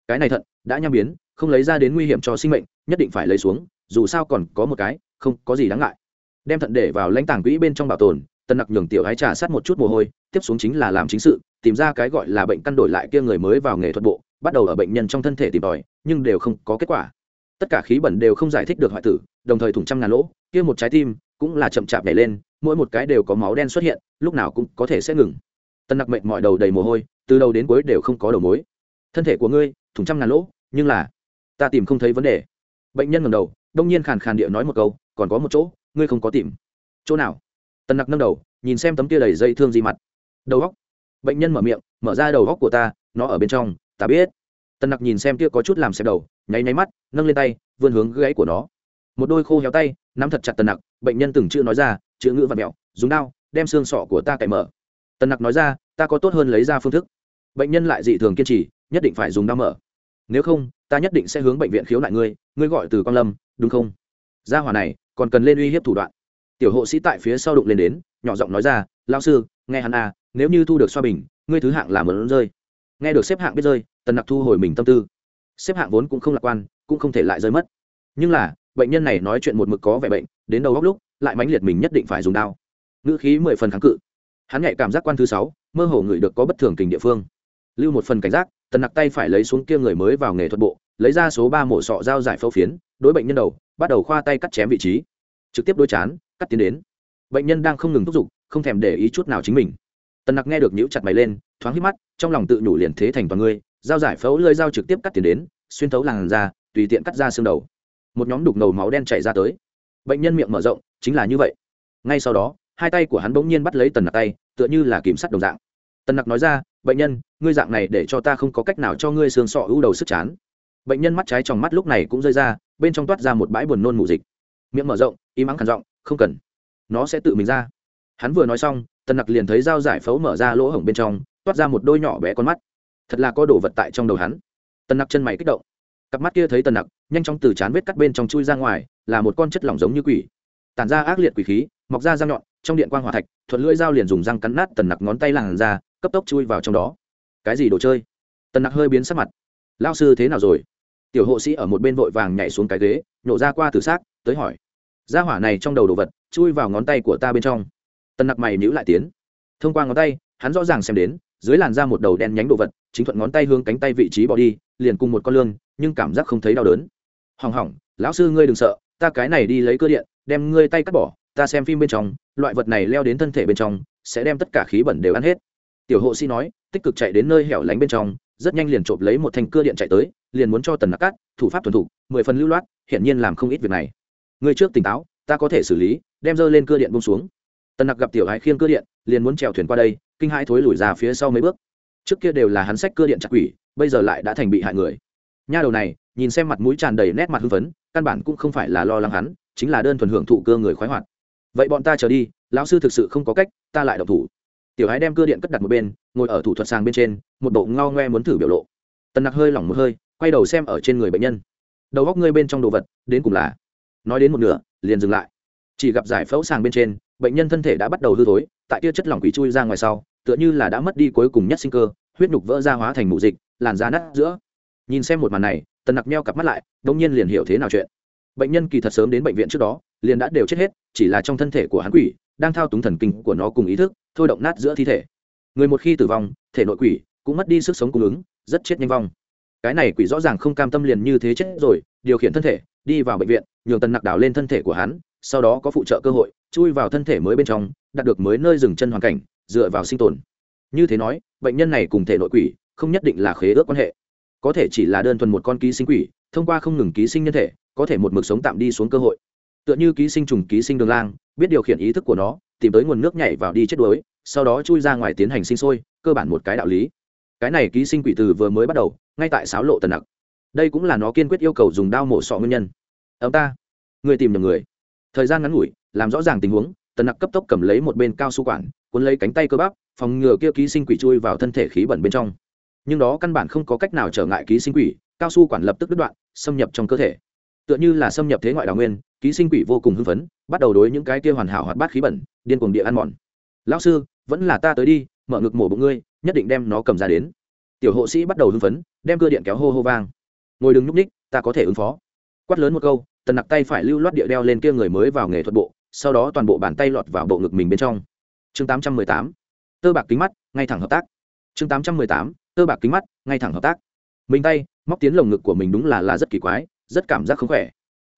S1: Cái này thận đã nham biến, không lấy ra đến nguy hiểm cho sinh mệnh, nhất định phải lấy xuống, dù sao còn có một cái, không có gì đáng ngại. Đem thận để vào lãnh tàng quỹ bên trong bảo tồn, tần nặc nhường tiểu ái trà sát một chút mồ hôi, tiếp xuống chính là làm chính sự, tìm ra cái gọi là bệnh căn đổi lại kia người mới vào nghề thuật bộ, bắt đầu ở bệnh nhân trong thân thể tìm tòi, nhưng đều không có kết quả. Tất cả khí bẩn đều không giải thích được hoại tử, đồng thời thủng trăm ngàn lỗ, kia một trái tim cũng là chậm chạp nhảy lên, mỗi một cái đều có máu đen xuất hiện, lúc nào cũng có thể sẽ ngừng tân nặc mệnh mọi đầu đầy mồ hôi, từ đầu đến cuối đều không có đầu mối. Thân thể của ngươi, thủng trăm ngàn lỗ, nhưng là, ta tìm không thấy vấn đề. Bệnh nhân ngầm đầu, đông nhiên khàn khàn địa nói một câu, còn có một chỗ, ngươi không có tìm. Chỗ nào? Tân nặc nâng đầu, nhìn xem tấm kia đầy dây thương gì mặt. Đầu góc bệnh nhân mở miệng, mở ra đầu góc của ta, nó ở bên trong, ta biết. Tân nặc nhìn xem kia có chút làm xem đầu, nháy nháy mắt, nâng lên tay, vươn hướng gãy của nó. Một đôi khô héo tay, nắm thật chặt Tân nặc, bệnh nhân từng chữ nói ra, chữ ngữ và mẹo, dùng đao, đem xương sọ của ta cậy mở. Tân nặc nói ra ta có tốt hơn lấy ra phương thức. Bệnh nhân lại dị thường kiên trì, nhất định phải dùng đau mở. Nếu không, ta nhất định sẽ hướng bệnh viện khiếu nại ngươi ngươi gọi từ quang lâm, đúng không? Gia hỏa này, còn cần lên uy hiếp thủ đoạn. Tiểu hộ sĩ tại phía sau đụng lên đến, nhỏ giọng nói ra lao sư, nghe hắn à nếu như thu được xoa bình, ngươi thứ hạng làm mớn rơi. Nghe được xếp hạng biết rơi, tần nặc thu hồi mình tâm tư. Xếp hạng vốn cũng không lạc quan, cũng không thể lại rơi mất. Nhưng là, bệnh nhân này nói chuyện một mực có vẻ bệnh, đến đầu góc lúc, lại mãnh liệt mình nhất định phải dùng đao. Ngữ khí mười phần kháng cự hắn nhạy cảm giác quan thứ sáu, mơ hồ người được có bất thường kình địa phương. Lưu một phần cảnh giác, tần nặc tay phải lấy xuống kia người mới vào nghề thuật bộ, lấy ra số ba mổ sọ dao giải phẫu phiến, đối bệnh nhân đầu, bắt đầu khoa tay cắt chém vị trí. Trực tiếp đôi chán, cắt tiến đến. Bệnh nhân đang không ngừng thúc giục, không thèm để ý chút nào chính mình. Tần nặc nghe được nhũ chặt mày lên, thoáng hít mắt, trong lòng tự nhủ liền thế thành toàn ngươi dao giải phẫu lơi dao trực tiếp cắt tiền đến, xuyên thấu làn da, tùy tiện cắt ra xương đầu. Một nhóm đục ngầu máu đen chảy ra tới. Bệnh nhân miệng mở rộng, chính là như vậy. Ngay sau đó, hai tay của hắn bỗng nhiên bắt lấy tần nặc tay tựa như là kiểm sắt đồng dạng. Tần nặc nói ra, bệnh nhân, ngươi dạng này để cho ta không có cách nào cho ngươi xương sọ ưu đầu sức chán. Bệnh nhân mắt trái trong mắt lúc này cũng rơi ra, bên trong toát ra một bãi buồn nôn mù dịch. Miệng mở rộng, im ắng khản giọng, không cần. Nó sẽ tự mình ra. Hắn vừa nói xong tần nặc liền thấy dao giải phẫu mở ra lỗ hổng bên trong, toát ra một đôi nhỏ bé con mắt. Thật là có đồ vật tại trong đầu hắn. Tần nặc chân mày kích động. Cặp mắt kia thấy tần nặc, nhanh chóng từ chán vết cắt bên trong chui ra ngoài, là một con chất lỏng giống như quỷ. Tản ra ác liệt quỷ khí, mọc ra răng nhọn trong điện quan hòa thạch, thuận lưỡi dao liền dùng răng cắn nát tần nặc ngón tay làn ra cấp tốc chui vào trong đó. Cái gì đồ chơi? Tần nặc hơi biến sắc mặt. Lao sư thế nào rồi? Tiểu hộ sĩ ở một bên vội vàng nhảy xuống cái ghế, nhổ ra qua từ xác, tới hỏi. Ra hỏa này trong đầu đồ vật, chui vào ngón tay của ta bên trong. Tần nặc mày nhữ lại tiến. Thông qua ngón tay, hắn rõ ràng xem đến, dưới làn da một đầu đen nhánh đồ vật, chính thuận ngón tay hướng cánh tay vị trí bỏ đi, liền cùng một con lương nhưng cảm giác không thấy đau đớn. Hỏng hỏng, lão sư ngươi đừng sợ, ta cái này đi lấy cơ điện, đem ngươi tay cắt bỏ ta xem phim bên trong, loại vật này leo đến thân thể bên trong, sẽ đem tất cả khí bẩn đều ăn hết. Tiểu hộ sĩ nói, tích cực chạy đến nơi hẻo lánh bên trong, rất nhanh liền trộm lấy một thanh cưa điện chạy tới, liền muốn cho tần nặc cắt, thủ pháp thuần thục, mười phần lưu loát, hiển nhiên làm không ít việc này. Người trước tỉnh táo, ta có thể xử lý, đem dơ lên cưa điện bông xuống. Tần nặc gặp tiểu hãi khiêng cưa điện, liền muốn trèo thuyền qua đây, kinh hãi thối lùi ra phía sau mấy bước. Trước kia đều là hắn sách cưa điện chặt quỷ, bây giờ lại đã thành bị hại người. Nha đầu này, nhìn xem mặt mũi tràn đầy nét mặt hưng phấn, căn bản cũng không phải là lo lắng hắn, chính là đơn thuần hưởng thụ cơ người khoái hoạt vậy bọn ta chờ đi, lão sư thực sự không có cách, ta lại độc thủ. Tiểu hái đem cưa điện cất đặt một bên, ngồi ở thủ thuật sàng bên trên, một bộ ngao ngoe muốn thử biểu lộ. Tần nặc hơi lỏng một hơi, quay đầu xem ở trên người bệnh nhân. Đầu góc ngươi bên trong đồ vật, đến cùng là? Nói đến một nửa, liền dừng lại. Chỉ gặp giải phẫu sàng bên trên, bệnh nhân thân thể đã bắt đầu hư thối, tại tia chất lỏng quỷ chui ra ngoài sau, tựa như là đã mất đi cuối cùng nhất sinh cơ, huyết nhục vỡ ra hóa thành mù dịch, làn da nát giữa. Nhìn xem một màn này, tần nặc meo cặp mắt lại đông nhiên liền hiểu thế nào chuyện. Bệnh nhân kỳ thật sớm đến bệnh viện trước đó liền đã đều chết hết, chỉ là trong thân thể của hắn quỷ đang thao túng thần kinh của nó cùng ý thức, thôi động nát giữa thi thể. Người một khi tử vong, thể nội quỷ cũng mất đi sức sống cung ứng, rất chết nhanh vong. Cái này quỷ rõ ràng không cam tâm liền như thế chết rồi, điều khiển thân thể, đi vào bệnh viện, nhường tần nặc đào lên thân thể của hắn, sau đó có phụ trợ cơ hội, chui vào thân thể mới bên trong, đạt được mới nơi dừng chân hoàn cảnh, dựa vào sinh tồn. Như thế nói, bệnh nhân này cùng thể nội quỷ không nhất định là khế ước quan hệ. Có thể chỉ là đơn thuần một con ký sinh quỷ, thông qua không ngừng ký sinh nhân thể, có thể một mực sống tạm đi xuống cơ hội tựa như ký sinh trùng, ký sinh đường lang, biết điều khiển ý thức của nó, tìm tới nguồn nước nhảy vào đi chết đuối, sau đó chui ra ngoài tiến hành sinh sôi, cơ bản một cái đạo lý. Cái này ký sinh quỷ từ vừa mới bắt đầu, ngay tại sáo lộ tần nặc. Đây cũng là nó kiên quyết yêu cầu dùng đao mổ sọ nguyên nhân. Ông ta, người tìm được người. Thời gian ngắn ngủi, làm rõ ràng tình huống, tần nặc cấp tốc cầm lấy một bên cao su quản, cuốn lấy cánh tay cơ bắp, phòng ngừa kia ký sinh quỷ chui vào thân thể khí bẩn bên trong. Nhưng đó căn bản không có cách nào trở ngại ký sinh quỷ, cao su quản lập tức đứt đoạn, xâm nhập trong cơ thể. Tựa như là xâm nhập thế ngoại đào nguyên ký sinh quỷ vô cùng hưng phấn, bắt đầu đối những cái kia hoàn hảo hoạt bát khí bẩn, điên cuồng địa ăn mòn. Lão sư, vẫn là ta tới đi, mở ngực mổ bụng ngươi, nhất định đem nó cầm ra đến. Tiểu hộ sĩ bắt đầu hưng phấn, đem cơ điện kéo hô hô vang. Ngồi đừng nhúc ních ta có thể ứng phó. Quát lớn một câu, tần nặc tay phải lưu loát địa đeo lên kia người mới vào nghề thuật bộ, sau đó toàn bộ bàn tay lọt vào bộ ngực mình bên trong. Chương tám trăm mười tám, tơ bạc kính mắt, ngay thẳng hợp tác. Chương tám trăm mười tám, tơ bạc kính mắt, ngay thẳng hợp tác. Mình tay, móc tiến lồng ngực của mình đúng là là rất kỳ quái, rất cảm giác không khỏe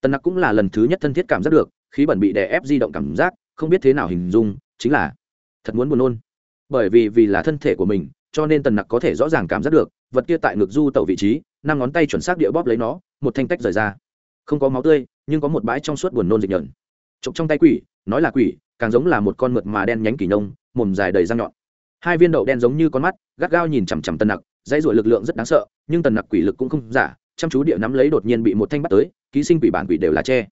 S1: tần nặc cũng là lần thứ nhất thân thiết cảm giác được, khí bẩn bị đè ép di động cảm giác, không biết thế nào hình dung, chính là thật muốn buồn nôn. Bởi vì vì là thân thể của mình, cho nên tần nặc có thể rõ ràng cảm giác được, vật kia tại ngực du tẩu vị trí, năm ngón tay chuẩn xác địa bóp lấy nó, một thanh tách rời ra. Không có máu tươi, nhưng có một bãi trong suốt buồn nôn dịch nhợn. Chụp trong tay quỷ, nói là quỷ, càng giống là một con mượt mà đen nhánh kỳ nông, mồm dài đầy răng nhọn. Hai viên đậu đen giống như con mắt, gắt gao nhìn chằm chằm tần nặc, dãy ruổi lực lượng rất đáng sợ, nhưng tần nặc quỷ lực cũng không giả chăm chú địa nắm lấy đột nhiên bị một thanh bắt tới, ký sinh quỷ bản quỷ đều là tre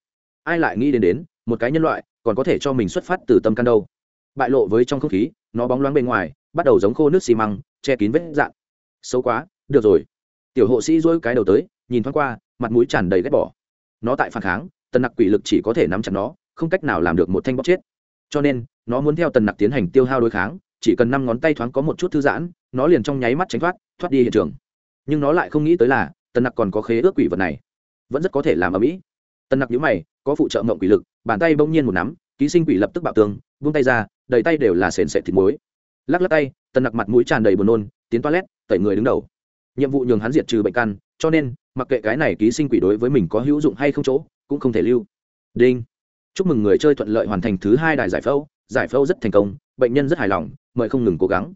S1: ai lại nghĩ đến đến, một cái nhân loại, còn có thể cho mình xuất phát từ tâm căn đâu. Bại lộ với trong không khí, nó bóng loáng bên ngoài, bắt đầu giống khô nước xi măng, che kín vết dạn xấu quá, được rồi. Tiểu hộ sĩ dỗi cái đầu tới, nhìn thoáng qua, mặt mũi tràn đầy ghét bỏ. Nó tại phản kháng, tần nặc quỷ lực chỉ có thể nắm chặt nó, không cách nào làm được một thanh bóc chết. Cho nên, nó muốn theo tần nặc tiến hành tiêu hao đối kháng, chỉ cần năm ngón tay thoáng có một chút thư giãn, nó liền trong nháy mắt tránh thoát thoát đi hiện trường. Nhưng nó lại không nghĩ tới là tần nặc còn có khế ước quỷ vật này. Vẫn rất có thể làm ở mỹ. Tần nặc nhữ mày, có phụ trợ mộng quỷ lực, bàn tay bỗng nhiên một nắm, ký sinh quỷ lập tức bạo tường, vung tay ra, đầy tay đều là sền sệt thịt muối. Lắc lắc tay, tần nặc mặt mũi tràn đầy buồn nôn, tiến toilet, tẩy người đứng đầu. Nhiệm vụ nhường hắn diệt trừ bệnh căn, cho nên, mặc kệ cái này ký sinh quỷ đối với mình có hữu dụng hay không chỗ, cũng không thể lưu. Đinh. Chúc mừng người chơi thuận lợi hoàn thành thứ hai đài giải phẫu giải phẫu rất thành công, bệnh nhân rất hài lòng, mời không ngừng cố gắng.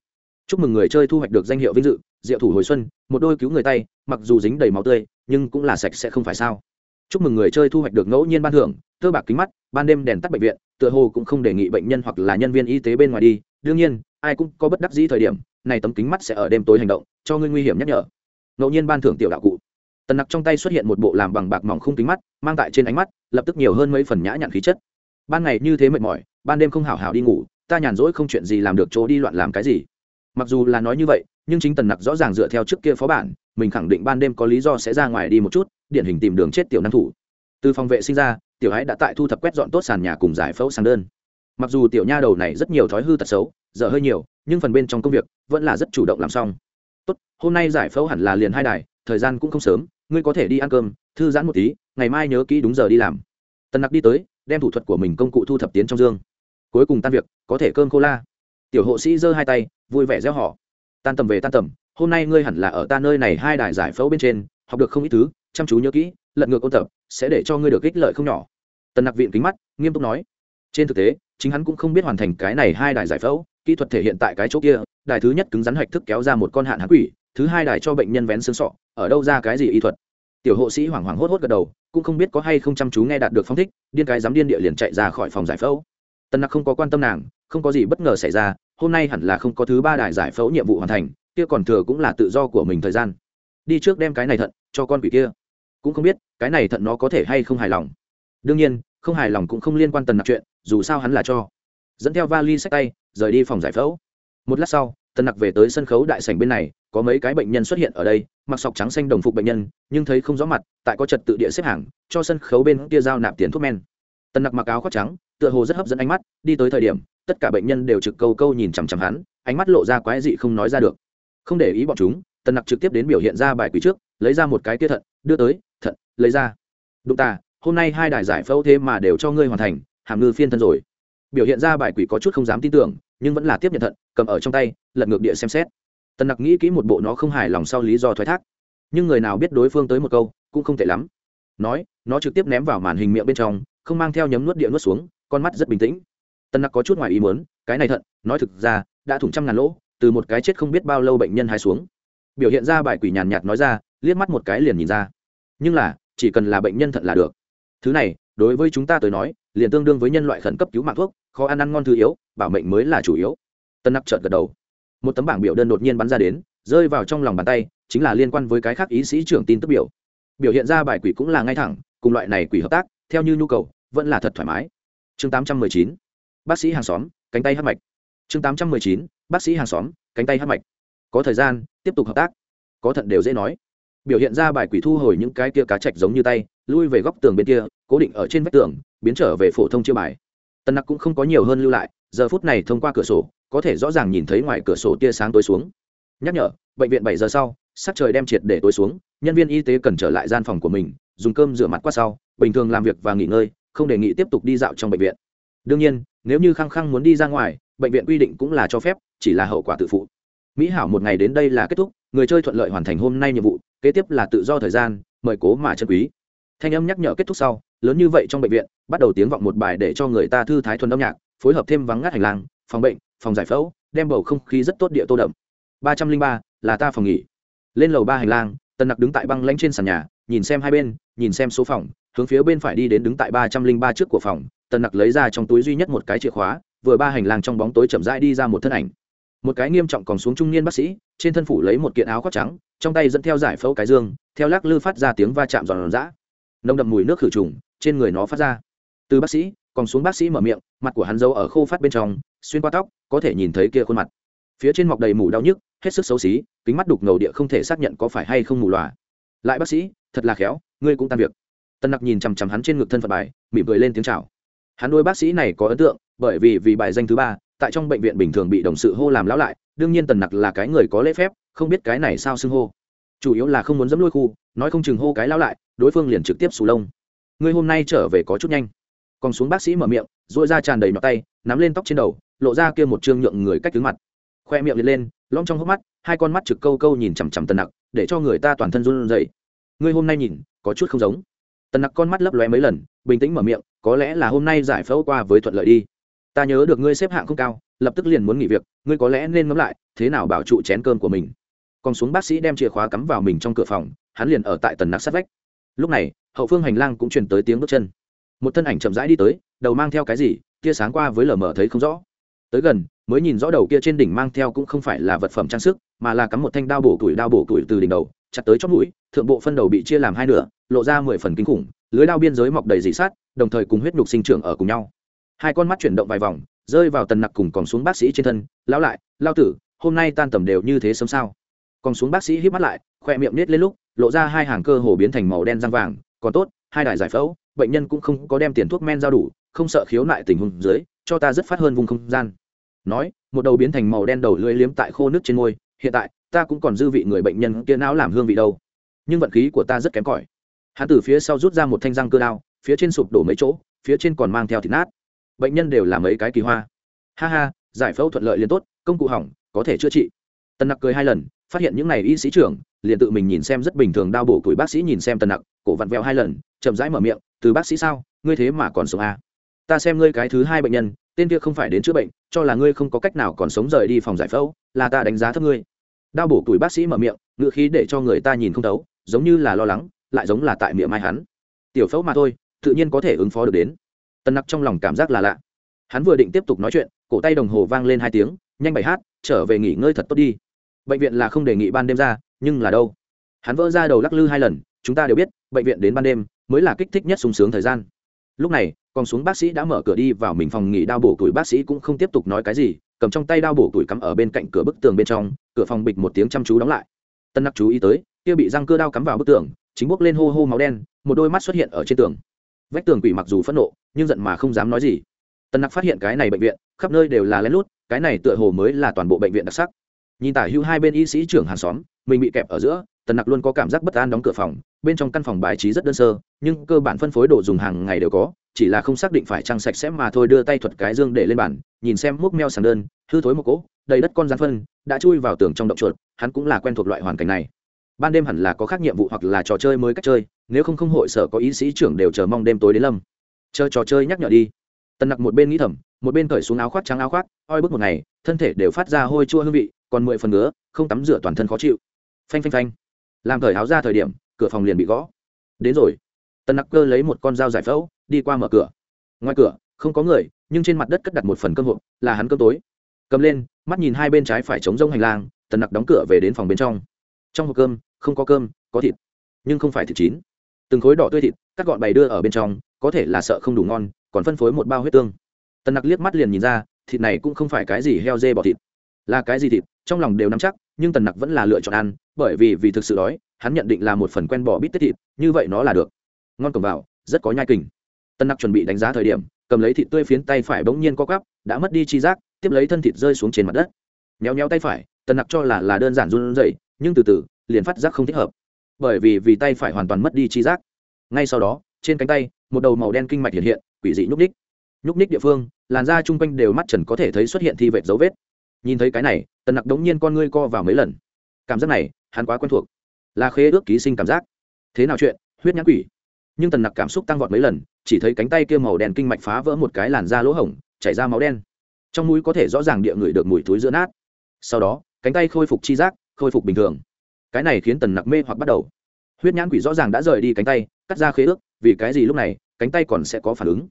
S1: Chúc mừng người chơi thu hoạch được danh hiệu vinh dự diệu thủ hồi xuân, một đôi cứu người tay, mặc dù dính đầy máu tươi, nhưng cũng là sạch sẽ không phải sao. Chúc mừng người chơi thu hoạch được ngẫu nhiên ban thưởng, tơ bạc kính mắt, ban đêm đèn tắt bệnh viện, tựa hồ cũng không đề nghị bệnh nhân hoặc là nhân viên y tế bên ngoài đi. Đương nhiên, ai cũng có bất đắc dĩ thời điểm, này tấm kính mắt sẽ ở đêm tối hành động, cho ngươi nguy hiểm nhắc nhở. Ngẫu nhiên ban thưởng tiểu đạo cụ. Tần nặc trong tay xuất hiện một bộ làm bằng bạc mỏng khung kính mắt, mang tại trên ánh mắt, lập tức nhiều hơn mấy phần nhã nhặn khí chất. Ban ngày như thế mệt mỏi, ban đêm không hảo hảo đi ngủ, ta nhàn rỗi không chuyện gì làm được chỗ đi loạn làm cái gì mặc dù là nói như vậy, nhưng chính tần nặc rõ ràng dựa theo trước kia phó bản, mình khẳng định ban đêm có lý do sẽ ra ngoài đi một chút, điển hình tìm đường chết tiểu năng thủ. Từ phòng vệ sinh ra, tiểu hãy đã tại thu thập quét dọn tốt sàn nhà cùng giải phẫu sang đơn. Mặc dù tiểu nha đầu này rất nhiều thói hư tật xấu, dở hơi nhiều, nhưng phần bên trong công việc vẫn là rất chủ động làm xong. Tốt, hôm nay giải phẫu hẳn là liền hai đài, thời gian cũng không sớm, ngươi có thể đi ăn cơm, thư giãn một tí, ngày mai nhớ kỹ đúng giờ đi làm. Tần nặc đi tới, đem thủ thuật của mình công cụ thu thập tiến trong dương. Cuối cùng tan việc, có thể cơm khô la tiểu hộ sĩ giơ hai tay, vui vẻ gieo họ tan tầm về tan tầm, hôm nay ngươi hẳn là ở ta nơi này hai đài giải phẫu bên trên, học được không ít thứ, chăm chú nhớ kỹ, lật ngược ôn tập, sẽ để cho ngươi được ích lợi không nhỏ. Tần nặc viện kính mắt, nghiêm túc nói. Trên thực tế, chính hắn cũng không biết hoàn thành cái này hai đài giải phẫu, kỹ thuật thể hiện tại cái chỗ kia, đài thứ nhất cứng rắn hạch thức kéo ra một con hạn hán quỷ, thứ hai đài cho bệnh nhân vén xương sọ, ở đâu ra cái gì y thuật? Tiểu hộ sĩ hoảng hoảng hốt hốt gật đầu, cũng không biết có hay không chăm chú nghe đạt được phong thích, điên cái dám điên địa liền chạy ra khỏi phòng giải phẫu. Tần nặc không có quan tâm nàng, không có gì bất ngờ xảy ra hôm nay hẳn là không có thứ ba đài giải phẫu nhiệm vụ hoàn thành, kia còn thừa cũng là tự do của mình thời gian. Đi trước đem cái này thận, cho con quỷ kia. Cũng không biết, cái này thận nó có thể hay không hài lòng. Đương nhiên, không hài lòng cũng không liên quan tần nặc chuyện, dù sao hắn là cho. Dẫn theo vali sách tay, rời đi phòng giải phẫu. Một lát sau, tần nặc về tới sân khấu đại sảnh bên này, có mấy cái bệnh nhân xuất hiện ở đây, mặc sọc trắng xanh đồng phục bệnh nhân, nhưng thấy không rõ mặt, tại có trật tự địa xếp hàng, cho sân khấu bên kia giao nạp tiền thuốc men. Tần nặc mặc áo khoác trắng, tựa hồ rất hấp dẫn ánh mắt, đi tới thời điểm tất cả bệnh nhân đều trực câu câu nhìn chằm chằm hắn, ánh mắt lộ ra quái dị không nói ra được. Không để ý bọn chúng, tần nặc trực tiếp đến biểu hiện ra bài quý trước, lấy ra một cái kia thận, đưa tới, thận, lấy ra. Đụng ta, hôm nay hai đài giải phẫu thế mà đều cho ngươi hoàn thành, hàm ngư phiên thân rồi. Biểu hiện ra bài quỷ có chút không dám tin tưởng, nhưng vẫn là tiếp nhận thận, cầm ở trong tay, lật ngược địa xem xét. Tần nặc nghĩ kỹ một bộ nó không hài lòng sau lý do thoái thác. Nhưng người nào biết đối phương tới một câu, cũng không tệ lắm. Nói, nó trực tiếp ném vào màn hình miệng bên trong, không mang theo nhấm nuốt địa nuốt xuống, con mắt rất bình tĩnh tân nặc có chút ngoài ý muốn, cái này thận, nói thực ra, đã thủng trăm ngàn lỗ, từ một cái chết không biết bao lâu bệnh nhân hai xuống. Biểu hiện ra bài quỷ nhàn nhạt nói ra, liếc mắt một cái liền nhìn ra. Nhưng là, chỉ cần là bệnh nhân thận là được. Thứ này, đối với chúng ta tới nói, liền tương đương với nhân loại khẩn cấp cứu mạng thuốc, khó ăn ăn ngon thứ yếu, bảo mệnh mới là chủ yếu. Tân nặc trợt gật đầu. Một tấm bảng biểu đơn đột nhiên bắn ra đến, rơi vào trong lòng bàn tay, chính là liên quan với cái khác ý sĩ trưởng tin tức biểu. Biểu hiện ra bài quỷ cũng là ngay thẳng, cùng loại này quỷ hợp tác, theo như nhu cầu, vẫn là thật thoải mái. Chương 819 bác sĩ hàng xóm, cánh tay hát mạch. Chương 819 bác sĩ hàng xóm, cánh tay hát mạch. Có thời gian, tiếp tục hợp tác. Có thận đều dễ nói. Biểu hiện ra bài quỷ thu hồi những cái kia cá chạch giống như tay, lui về góc tường bên kia, cố định ở trên vách tường, biến trở về phổ thông chiêu bài. Tân nặc cũng không có nhiều hơn lưu lại, giờ phút này thông qua cửa sổ, có thể rõ ràng nhìn thấy ngoài cửa sổ tia sáng tối xuống. Nhắc nhở, bệnh viện bảy giờ sau, sắc trời đem triệt để tối xuống, nhân viên y tế cần trở lại gian phòng của mình, dùng cơm rửa mặt qua sau, bình thường làm việc và nghỉ ngơi, không đề nghị tiếp tục đi dạo trong bệnh viện đương nhiên, nếu như khăng khăng muốn đi ra ngoài, bệnh viện quy định cũng là cho phép, chỉ là hậu quả tự phụ. Mỹ hảo một ngày đến đây là kết thúc, người chơi thuận lợi hoàn thành hôm nay nhiệm vụ, kế tiếp là tự do thời gian, mời cố mà chân quý. Thanh âm nhắc nhở kết thúc sau, lớn như vậy trong bệnh viện, bắt đầu tiếng vọng một bài để cho người ta thư thái thuần âm nhạc, phối hợp thêm vắng ngắt hành lang, phòng bệnh, phòng giải phẫu, đem bầu không khí rất tốt địa tô đậm. Ba trăm linh ba, là ta phòng nghỉ. Lên lầu ba hành lang, tần nặc đứng tại băng lanh trên sàn nhà, nhìn xem hai bên, nhìn xem số phòng, hướng phía bên phải đi đến đứng tại ba trăm linh ba trước của phòng tần nặc lấy ra trong túi duy nhất một cái chìa khóa, vừa ba hành lang trong bóng tối chậm rãi đi ra một thân ảnh. Một cái nghiêm trọng còn xuống trung niên bác sĩ, trên thân phủ lấy một kiện áo khoác trắng, trong tay dẫn theo giải phẫu cái dương, theo lắc lư phát ra tiếng va chạm giòn giã. Nồng đậm mùi nước khử trùng trên người nó phát ra. Từ bác sĩ, còn xuống bác sĩ mở miệng, mặt của hắn giấu ở khô phát bên trong, xuyên qua tóc, có thể nhìn thấy kia khuôn mặt. Phía trên mọc đầy mù đau nhức, hết sức xấu xí, kính mắt đục ngầu địa không thể xác nhận có phải hay không mù lòa. Lại bác sĩ, thật là khéo, ngươi cũng tan việc. Tân nặc nhìn chằm chằm hắn trên ngực thân phận bài, mỉm cười lên tiếng chào hắn đôi bác sĩ này có ấn tượng, bởi vì vì bài danh thứ ba, tại trong bệnh viện bình thường bị đồng sự hô làm lão lại, đương nhiên tần nặc là cái người có lễ phép, không biết cái này sao xưng hô. Chủ yếu là không muốn dẫm lôi khu, nói không chừng hô cái lão lại, đối phương liền trực tiếp sù lông. Ngươi hôm nay trở về có chút nhanh. Còn xuống bác sĩ mở miệng dội ra tràn đầy mặt tay, nắm lên tóc trên đầu, lộ ra kia một trương nhượng người cách tướng mặt. Khoe miệng lên lên lom trong hốc mắt, hai con mắt trực câu câu nhìn chằm chằm tần nặc, để cho người ta toàn thân run dậy ngươi hôm nay nhìn, có chút không giống. Tần nặc con mắt lấp lóe mấy lần bình tĩnh mở miệng, có lẽ là hôm nay giải phẫu qua với thuận lợi đi. Ta nhớ được ngươi xếp hạng không cao, lập tức liền muốn nghỉ việc, ngươi có lẽ nên ngẫm lại, thế nào bảo trụ chén cơm của mình. Còn xuống bác sĩ đem chìa khóa cắm vào mình trong cửa phòng, hắn liền ở tại tần nặc sát vách. Lúc này, hậu phương hành lang cũng truyền tới tiếng bước chân. Một thân ảnh chậm rãi đi tới, đầu mang theo cái gì, tia sáng qua với lờ mờ thấy không rõ. Tới gần, mới nhìn rõ đầu kia trên đỉnh mang theo cũng không phải là vật phẩm trang sức, mà là cắm một thanh đao bổ tuổi đao bổ tuổi từ đỉnh đầu, chặt tới chót mũi, thượng bộ phân đầu bị chia làm hai nửa, lộ ra mười phần kinh khủng lưới đao biên giới mọc đầy dị sát, đồng thời cùng huyết nhục sinh trưởng ở cùng nhau. Hai con mắt chuyển động vài vòng, rơi vào tần nặc cùng còn xuống bác sĩ trên thân lao lại lao tử, hôm nay tan tầm đều như thế sớm sao? Còn xuống bác sĩ hít mắt lại, khoe miệng nết lên lúc, lộ ra hai hàng cơ hồ biến thành màu đen răng vàng, còn tốt, hai đài giải phẫu, bệnh nhân cũng không có đem tiền thuốc men giao đủ, không sợ khiếu nại tình huống dưới, cho ta rất phát hơn vùng không gian. Nói, một đầu biến thành màu đen đầu lưỡi liếm tại khô nước trên môi, hiện tại, ta cũng còn dư vị người bệnh nhân kia não làm hương vị đâu, nhưng vận khí của ta rất kém cỏi hắn từ phía sau rút ra một thanh răng cơ đao, phía trên sụp đổ mấy chỗ, phía trên còn mang theo thịt nát. Bệnh nhân đều là mấy cái kỳ hoa. Ha ha, giải phẫu thuận lợi liền tốt, công cụ hỏng, có thể chữa trị. Tân nặc cười hai lần, phát hiện những n à y y sĩ trưởng, liền tự mình nhìn xem rất bình thường đau bổ tuổi bác sĩ nhìn xem tân nặc, cổ vặn vẹo hai lần, chậm rãi mở miệng, từ bác sĩ sao? Ngươi thế mà còn sống à? ta xem ngươi cái thứ hai bệnh nhân, tên kia không phải đến chữa bệnh, cho là ngươi không có cách nào còn sống rời đi phòng giải phẫu, là ta đánh giá thấp ngươi. Đau bổ tuổi bác sĩ mở miệng, ngựa khí để cho người ta nhìn không thấu, giống như là lo lắng lại giống là tại miệng mai hắn. Tiểu phẫu mà thôi, tự nhiên có thể ứng phó được đến. Tân nặc trong lòng cảm giác là lạ. Hắn vừa định tiếp tục nói chuyện, cổ tay đồng hồ vang lên hai tiếng, nhanh bảy hát, trở về nghỉ ngơi thật tốt đi. Bệnh viện là không đề nghị ban đêm ra, nhưng là đâu? Hắn vỡ ra đầu lắc lư hai lần, chúng ta đều biết, bệnh viện đến ban đêm mới là kích thích nhất sung sướng thời gian. Lúc này, còn xuống bác sĩ đã mở cửa đi vào mình phòng nghỉ đau bổ tuổi, bác sĩ cũng không tiếp tục nói cái gì, cầm trong tay đau bổ tuổi cắm ở bên cạnh cửa bức tường bên trong, cửa phòng bịch một tiếng chăm chú đóng lại. Tân nặc chú ý tới, kia bị răng cưa đao cắm vào bức tường chính bốc lên hô hô máu đen, một đôi mắt xuất hiện ở trên tường. Vách tường quỷ mặc dù phẫn nộ, nhưng giận mà không dám nói gì. Tần nặc phát hiện cái này bệnh viện, khắp nơi đều là lén lút, cái này tựa hồ mới là toàn bộ bệnh viện đặc sắc. Nhìn tả hữu hai bên y sĩ trưởng hàng xóm, mình bị kẹp ở giữa, tần nặc luôn có cảm giác bất an đóng cửa phòng, bên trong căn phòng bài trí rất đơn sơ, nhưng cơ bản phân phối đồ dùng hàng ngày đều có, chỉ là không xác định phải trăng sạch sẽ mà thôi đưa tay thuật cái dương để lên bàn, nhìn xem múc meo sàn đơn, hư thối một cỗ, đầy đất con rán phân, đã chui vào tường trong động chuột, hắn cũng là quen thuộc loại hoàn cảnh này ban đêm hẳn là có khác nhiệm vụ hoặc là trò chơi mới cách chơi, nếu không không hội sở có ý sĩ trưởng đều chờ mong đêm tối đến lâm. Chờ trò chơi nhắc nhở đi. Tần nặc một bên nghĩ thầm, một bên cởi xuống áo khoác trắng áo khoác, oi bức một ngày, thân thể đều phát ra hôi chua hương vị, còn mười phần nữa không tắm rửa toàn thân khó chịu. Phanh phanh phanh. Làm cởi áo ra thời điểm, cửa phòng liền bị gõ. Đến rồi. Tần nặc cơ lấy một con dao giải phẫu, đi qua mở cửa. Ngoài cửa, không có người, nhưng trên mặt đất cất đặt một phần cơm hộp, là hắn cơm tối. Cầm lên, mắt nhìn hai bên trái phải chống rông hành lang, tần nặc đóng cửa về đến phòng bên trong trong hộp cơm, không có cơm, có thịt, nhưng không phải thịt chín. Từng khối đỏ tươi thịt, cắt gọn bày đưa ở bên trong, có thể là sợ không đủ ngon, còn phân phối một bao huyết tương. Tần nặc liếc mắt liền nhìn ra, thịt này cũng không phải cái gì heo dê bỏ thịt. Là cái gì thịt, trong lòng đều nắm chắc, nhưng tần nặc vẫn là lựa chọn ăn, bởi vì vì thực sự đói, hắn nhận định là một phần quen bỏ bít tết thịt, như vậy nó là được. Ngon cầm vào, rất có nhai kình. Tần nặc chuẩn bị đánh giá thời điểm, cầm lấy thịt tươi phiến tay phải bỗng nhiên co cắp đã mất đi chi giác, tiếp lấy thân thịt rơi xuống trên mặt đất. Méo méo tay phải, tần nặc cho là là đơn giản run rẩy nhưng từ từ, liền phát giác không thích hợp. Bởi vì vì tay phải hoàn toàn mất đi chi giác. Ngay sau đó, trên cánh tay, một đầu màu đen kinh mạch hiện hiện, quỷ dị nhúc ních nhúc ních địa phương, làn da chung quanh đều mắt trần có thể thấy xuất hiện thi vệt dấu vết. Nhìn thấy cái này, tần nặc đống nhiên con ngươi co vào mấy lần. Cảm giác này, hắn quá quen thuộc. Là khế ước ký sinh cảm giác. Thế nào chuyện? Huyết nhãn quỷ. Nhưng tần nặc cảm xúc tăng vọt mấy lần, chỉ thấy cánh tay kia màu đen kinh mạch phá vỡ một cái làn da lỗ hổng, chảy ra máu đen. Trong mũi có thể rõ ràng địa ngửi được mùi túi giữa nát. Sau đó, cánh tay khôi phục chi giác khôi phục bình thường. Cái này khiến tần nặc mê hoặc bắt đầu. Huyết nhãn quỷ rõ ràng đã rời đi cánh tay, cắt ra khế ước, vì cái gì lúc này, cánh tay còn sẽ có phản ứng?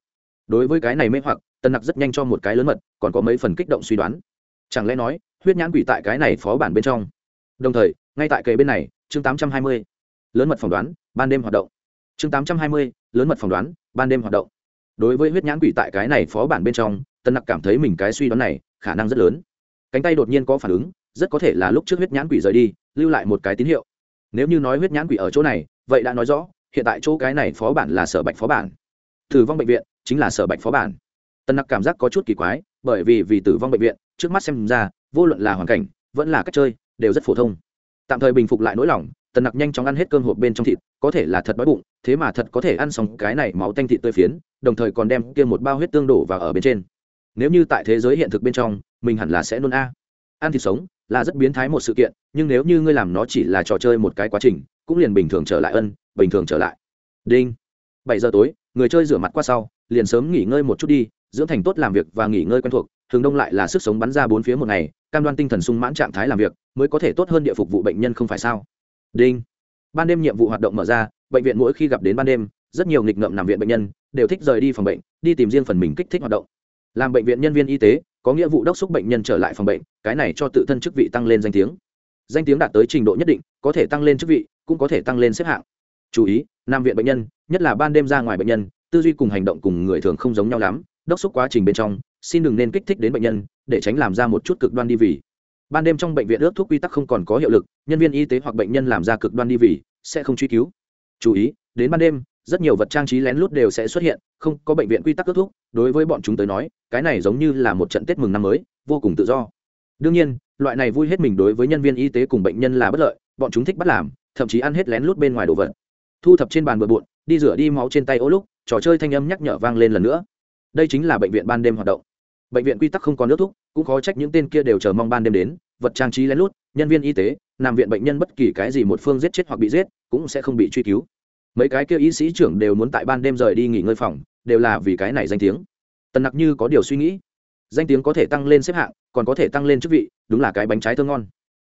S1: Đối với cái này mê hoặc, tần nặc rất nhanh cho một cái lớn mật, còn có mấy phần kích động suy đoán. Chẳng lẽ nói, huyết nhãn quỷ tại cái này phó bản bên trong? Đồng thời, ngay tại kề bên này, chương tám trăm hai mươi, lớn mật phỏng đoán, ban đêm hoạt động. Chương tám trăm hai mươi, lớn mật phỏng đoán, ban đêm hoạt động. Đối với huyết nhãn quỷ tại cái này phó bản bên trong tân nặc cảm thấy mình cái suy đoán này khả năng rất lớn. Cánh tay đột nhiên có phản ứng rất có thể là lúc trước huyết nhãn quỷ rời đi, lưu lại một cái tín hiệu. Nếu như nói huyết nhãn quỷ ở chỗ này, vậy đã nói rõ, hiện tại chỗ cái này phó bản là sở bạch phó bản. Tử vong bệnh viện chính là sở bạch phó bản. Tân nặc cảm giác có chút kỳ quái, bởi vì vì tử vong bệnh viện, trước mắt xem ra, vô luận là hoàn cảnh, vẫn là cách chơi, đều rất phổ thông. Tạm thời bình phục lại nỗi lòng tần nặc nhanh chóng ăn hết cơm hộp bên trong thịt, có thể là thật đói bụng, thế mà thật có thể ăn xong cái này máu tanh thịt tươi phiến, đồng thời còn đem kia một bao huyết tương đổ vào ở bên trên. Nếu như tại thế giới hiện thực bên trong, mình hẳn là sẽ nôn a. Ăn thịt sống là rất biến thái một sự kiện, nhưng nếu như ngươi làm nó chỉ là trò chơi một cái quá trình, cũng liền bình thường trở lại ân, bình thường trở lại. Đinh. Bảy giờ tối, người chơi rửa mặt qua sau, liền sớm nghỉ ngơi một chút đi, dưỡng thành tốt làm việc và nghỉ ngơi quen thuộc thường đông lại là sức sống bắn ra bốn phía một ngày, cam đoan tinh thần sung mãn trạng thái làm việc, mới có thể tốt hơn địa phục vụ bệnh nhân không phải sao? Đinh. Ban đêm nhiệm vụ hoạt động mở ra, bệnh viện mỗi khi gặp đến ban đêm, rất nhiều nghịch ngợm nằm viện bệnh nhân, đều thích rời đi phòng bệnh, đi tìm riêng phần mình kích thích hoạt động. Làm bệnh viện nhân viên y tế có nghĩa vụ đốc xúc bệnh nhân trở lại phòng bệnh, cái này cho tự thân chức vị tăng lên danh tiếng. Danh tiếng đạt tới trình độ nhất định, có thể tăng lên chức vị, cũng có thể tăng lên xếp hạng. Chú ý, nam viện bệnh nhân, nhất là ban đêm ra ngoài bệnh nhân, tư duy cùng hành động cùng người thường không giống nhau lắm, đốc xúc quá trình bên trong, xin đừng nên kích thích đến bệnh nhân, để tránh làm ra một chút cực đoan đi vì. Ban đêm trong bệnh viện ước thuốc quy tắc không còn có hiệu lực, nhân viên y tế hoặc bệnh nhân làm ra cực đoan đi vì, sẽ không truy cứu. Chú ý, đến ban đêm rất nhiều vật trang trí lén lút đều sẽ xuất hiện, không có bệnh viện quy tắc kết thúc. Đối với bọn chúng tới nói, cái này giống như là một trận tết mừng năm mới, vô cùng tự do. Đương nhiên, loại này vui hết mình đối với nhân viên y tế cùng bệnh nhân là bất lợi, bọn chúng thích bắt làm, thậm chí ăn hết lén lút bên ngoài đồ vật. Thu thập trên bàn bừa bộn, đi rửa đi máu trên tay ô lúc, trò chơi thanh âm nhắc nhở vang lên lần nữa. Đây chính là bệnh viện ban đêm hoạt động. Bệnh viện quy tắc không còn nước thuốc cũng khó trách những tên kia đều chờ mong ban đêm đến, vật trang trí lén lút, nhân viên y tế, nằm viện bệnh nhân bất kỳ cái gì một phương giết chết hoặc bị giết, cũng sẽ không bị truy cứu mấy cái kia y sĩ trưởng đều muốn tại ban đêm rời đi nghỉ ngơi phòng, đều là vì cái này danh tiếng. Tần nặc như có điều suy nghĩ. Danh tiếng có thể tăng lên xếp hạng, còn có thể tăng lên chức vị, đúng là cái bánh trái thơ ngon.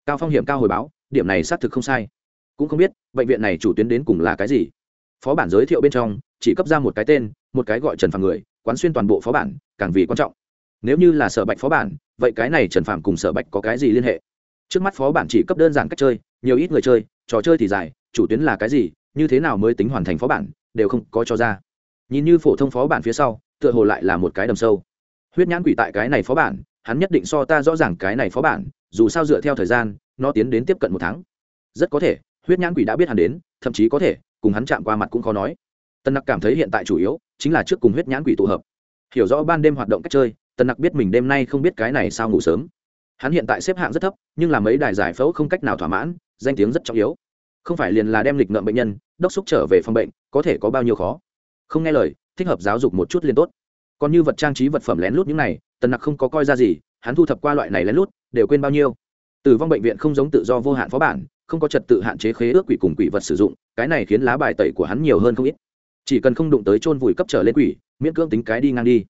S1: Cao phong hiểm cao hồi báo, điểm này xác thực không sai. Cũng không biết, bệnh viện này chủ tuyến đến cùng là cái gì. Phó bản giới thiệu bên trong, chỉ cấp ra một cái tên, một cái gọi trần phàm người, quán xuyên toàn bộ phó bản, càng vì quan trọng. Nếu như là sở bạch phó bản, vậy cái này trần phàm cùng sở bạch có cái gì liên hệ? Trước mắt phó bản chỉ cấp đơn giản cách chơi, nhiều ít người chơi, trò chơi thì dài, chủ tuyến là cái gì như thế nào mới tính hoàn thành phó bản, đều không có cho ra. Nhìn như phổ thông phó bản phía sau, tựa hồ lại là một cái đầm sâu. Huyết nhãn quỷ tại cái này phó bản, hắn nhất định so ta rõ ràng cái này phó bản, dù sao dựa theo thời gian, nó tiến đến tiếp cận một tháng. Rất có thể, huyết nhãn quỷ đã biết hắn đến, thậm chí có thể, cùng hắn chạm qua mặt cũng khó nói. Tân nặc cảm thấy hiện tại chủ yếu, chính là trước cùng huyết nhãn quỷ tụ hợp. Hiểu rõ ban đêm hoạt động cách chơi, tần nặc biết mình đêm nay không biết cái này sao ngủ sớm. Hắn hiện tại xếp hạng rất thấp, nhưng là mấy đài giải phẫu không cách nào thỏa mãn, danh tiếng rất trọng yếu không phải liền là đem lịch ngợm bệnh nhân, đốc xúc trở về phòng bệnh, có thể có bao nhiêu khó? Không nghe lời, thích hợp giáo dục một chút liền tốt. Còn như vật trang trí vật phẩm lén lút những này, tần nặc không có coi ra gì, hắn thu thập qua loại này lén lút, đều quên bao nhiêu. Tử vong bệnh viện không giống tự do vô hạn phó bản, không có trật tự hạn chế khế ước quỷ cùng quỷ vật sử dụng, cái này khiến lá bài tẩy của hắn nhiều hơn không ít. Chỉ cần không đụng tới chôn vùi cấp trở lên quỷ, miễn cưỡng tính cái đi ngang đi.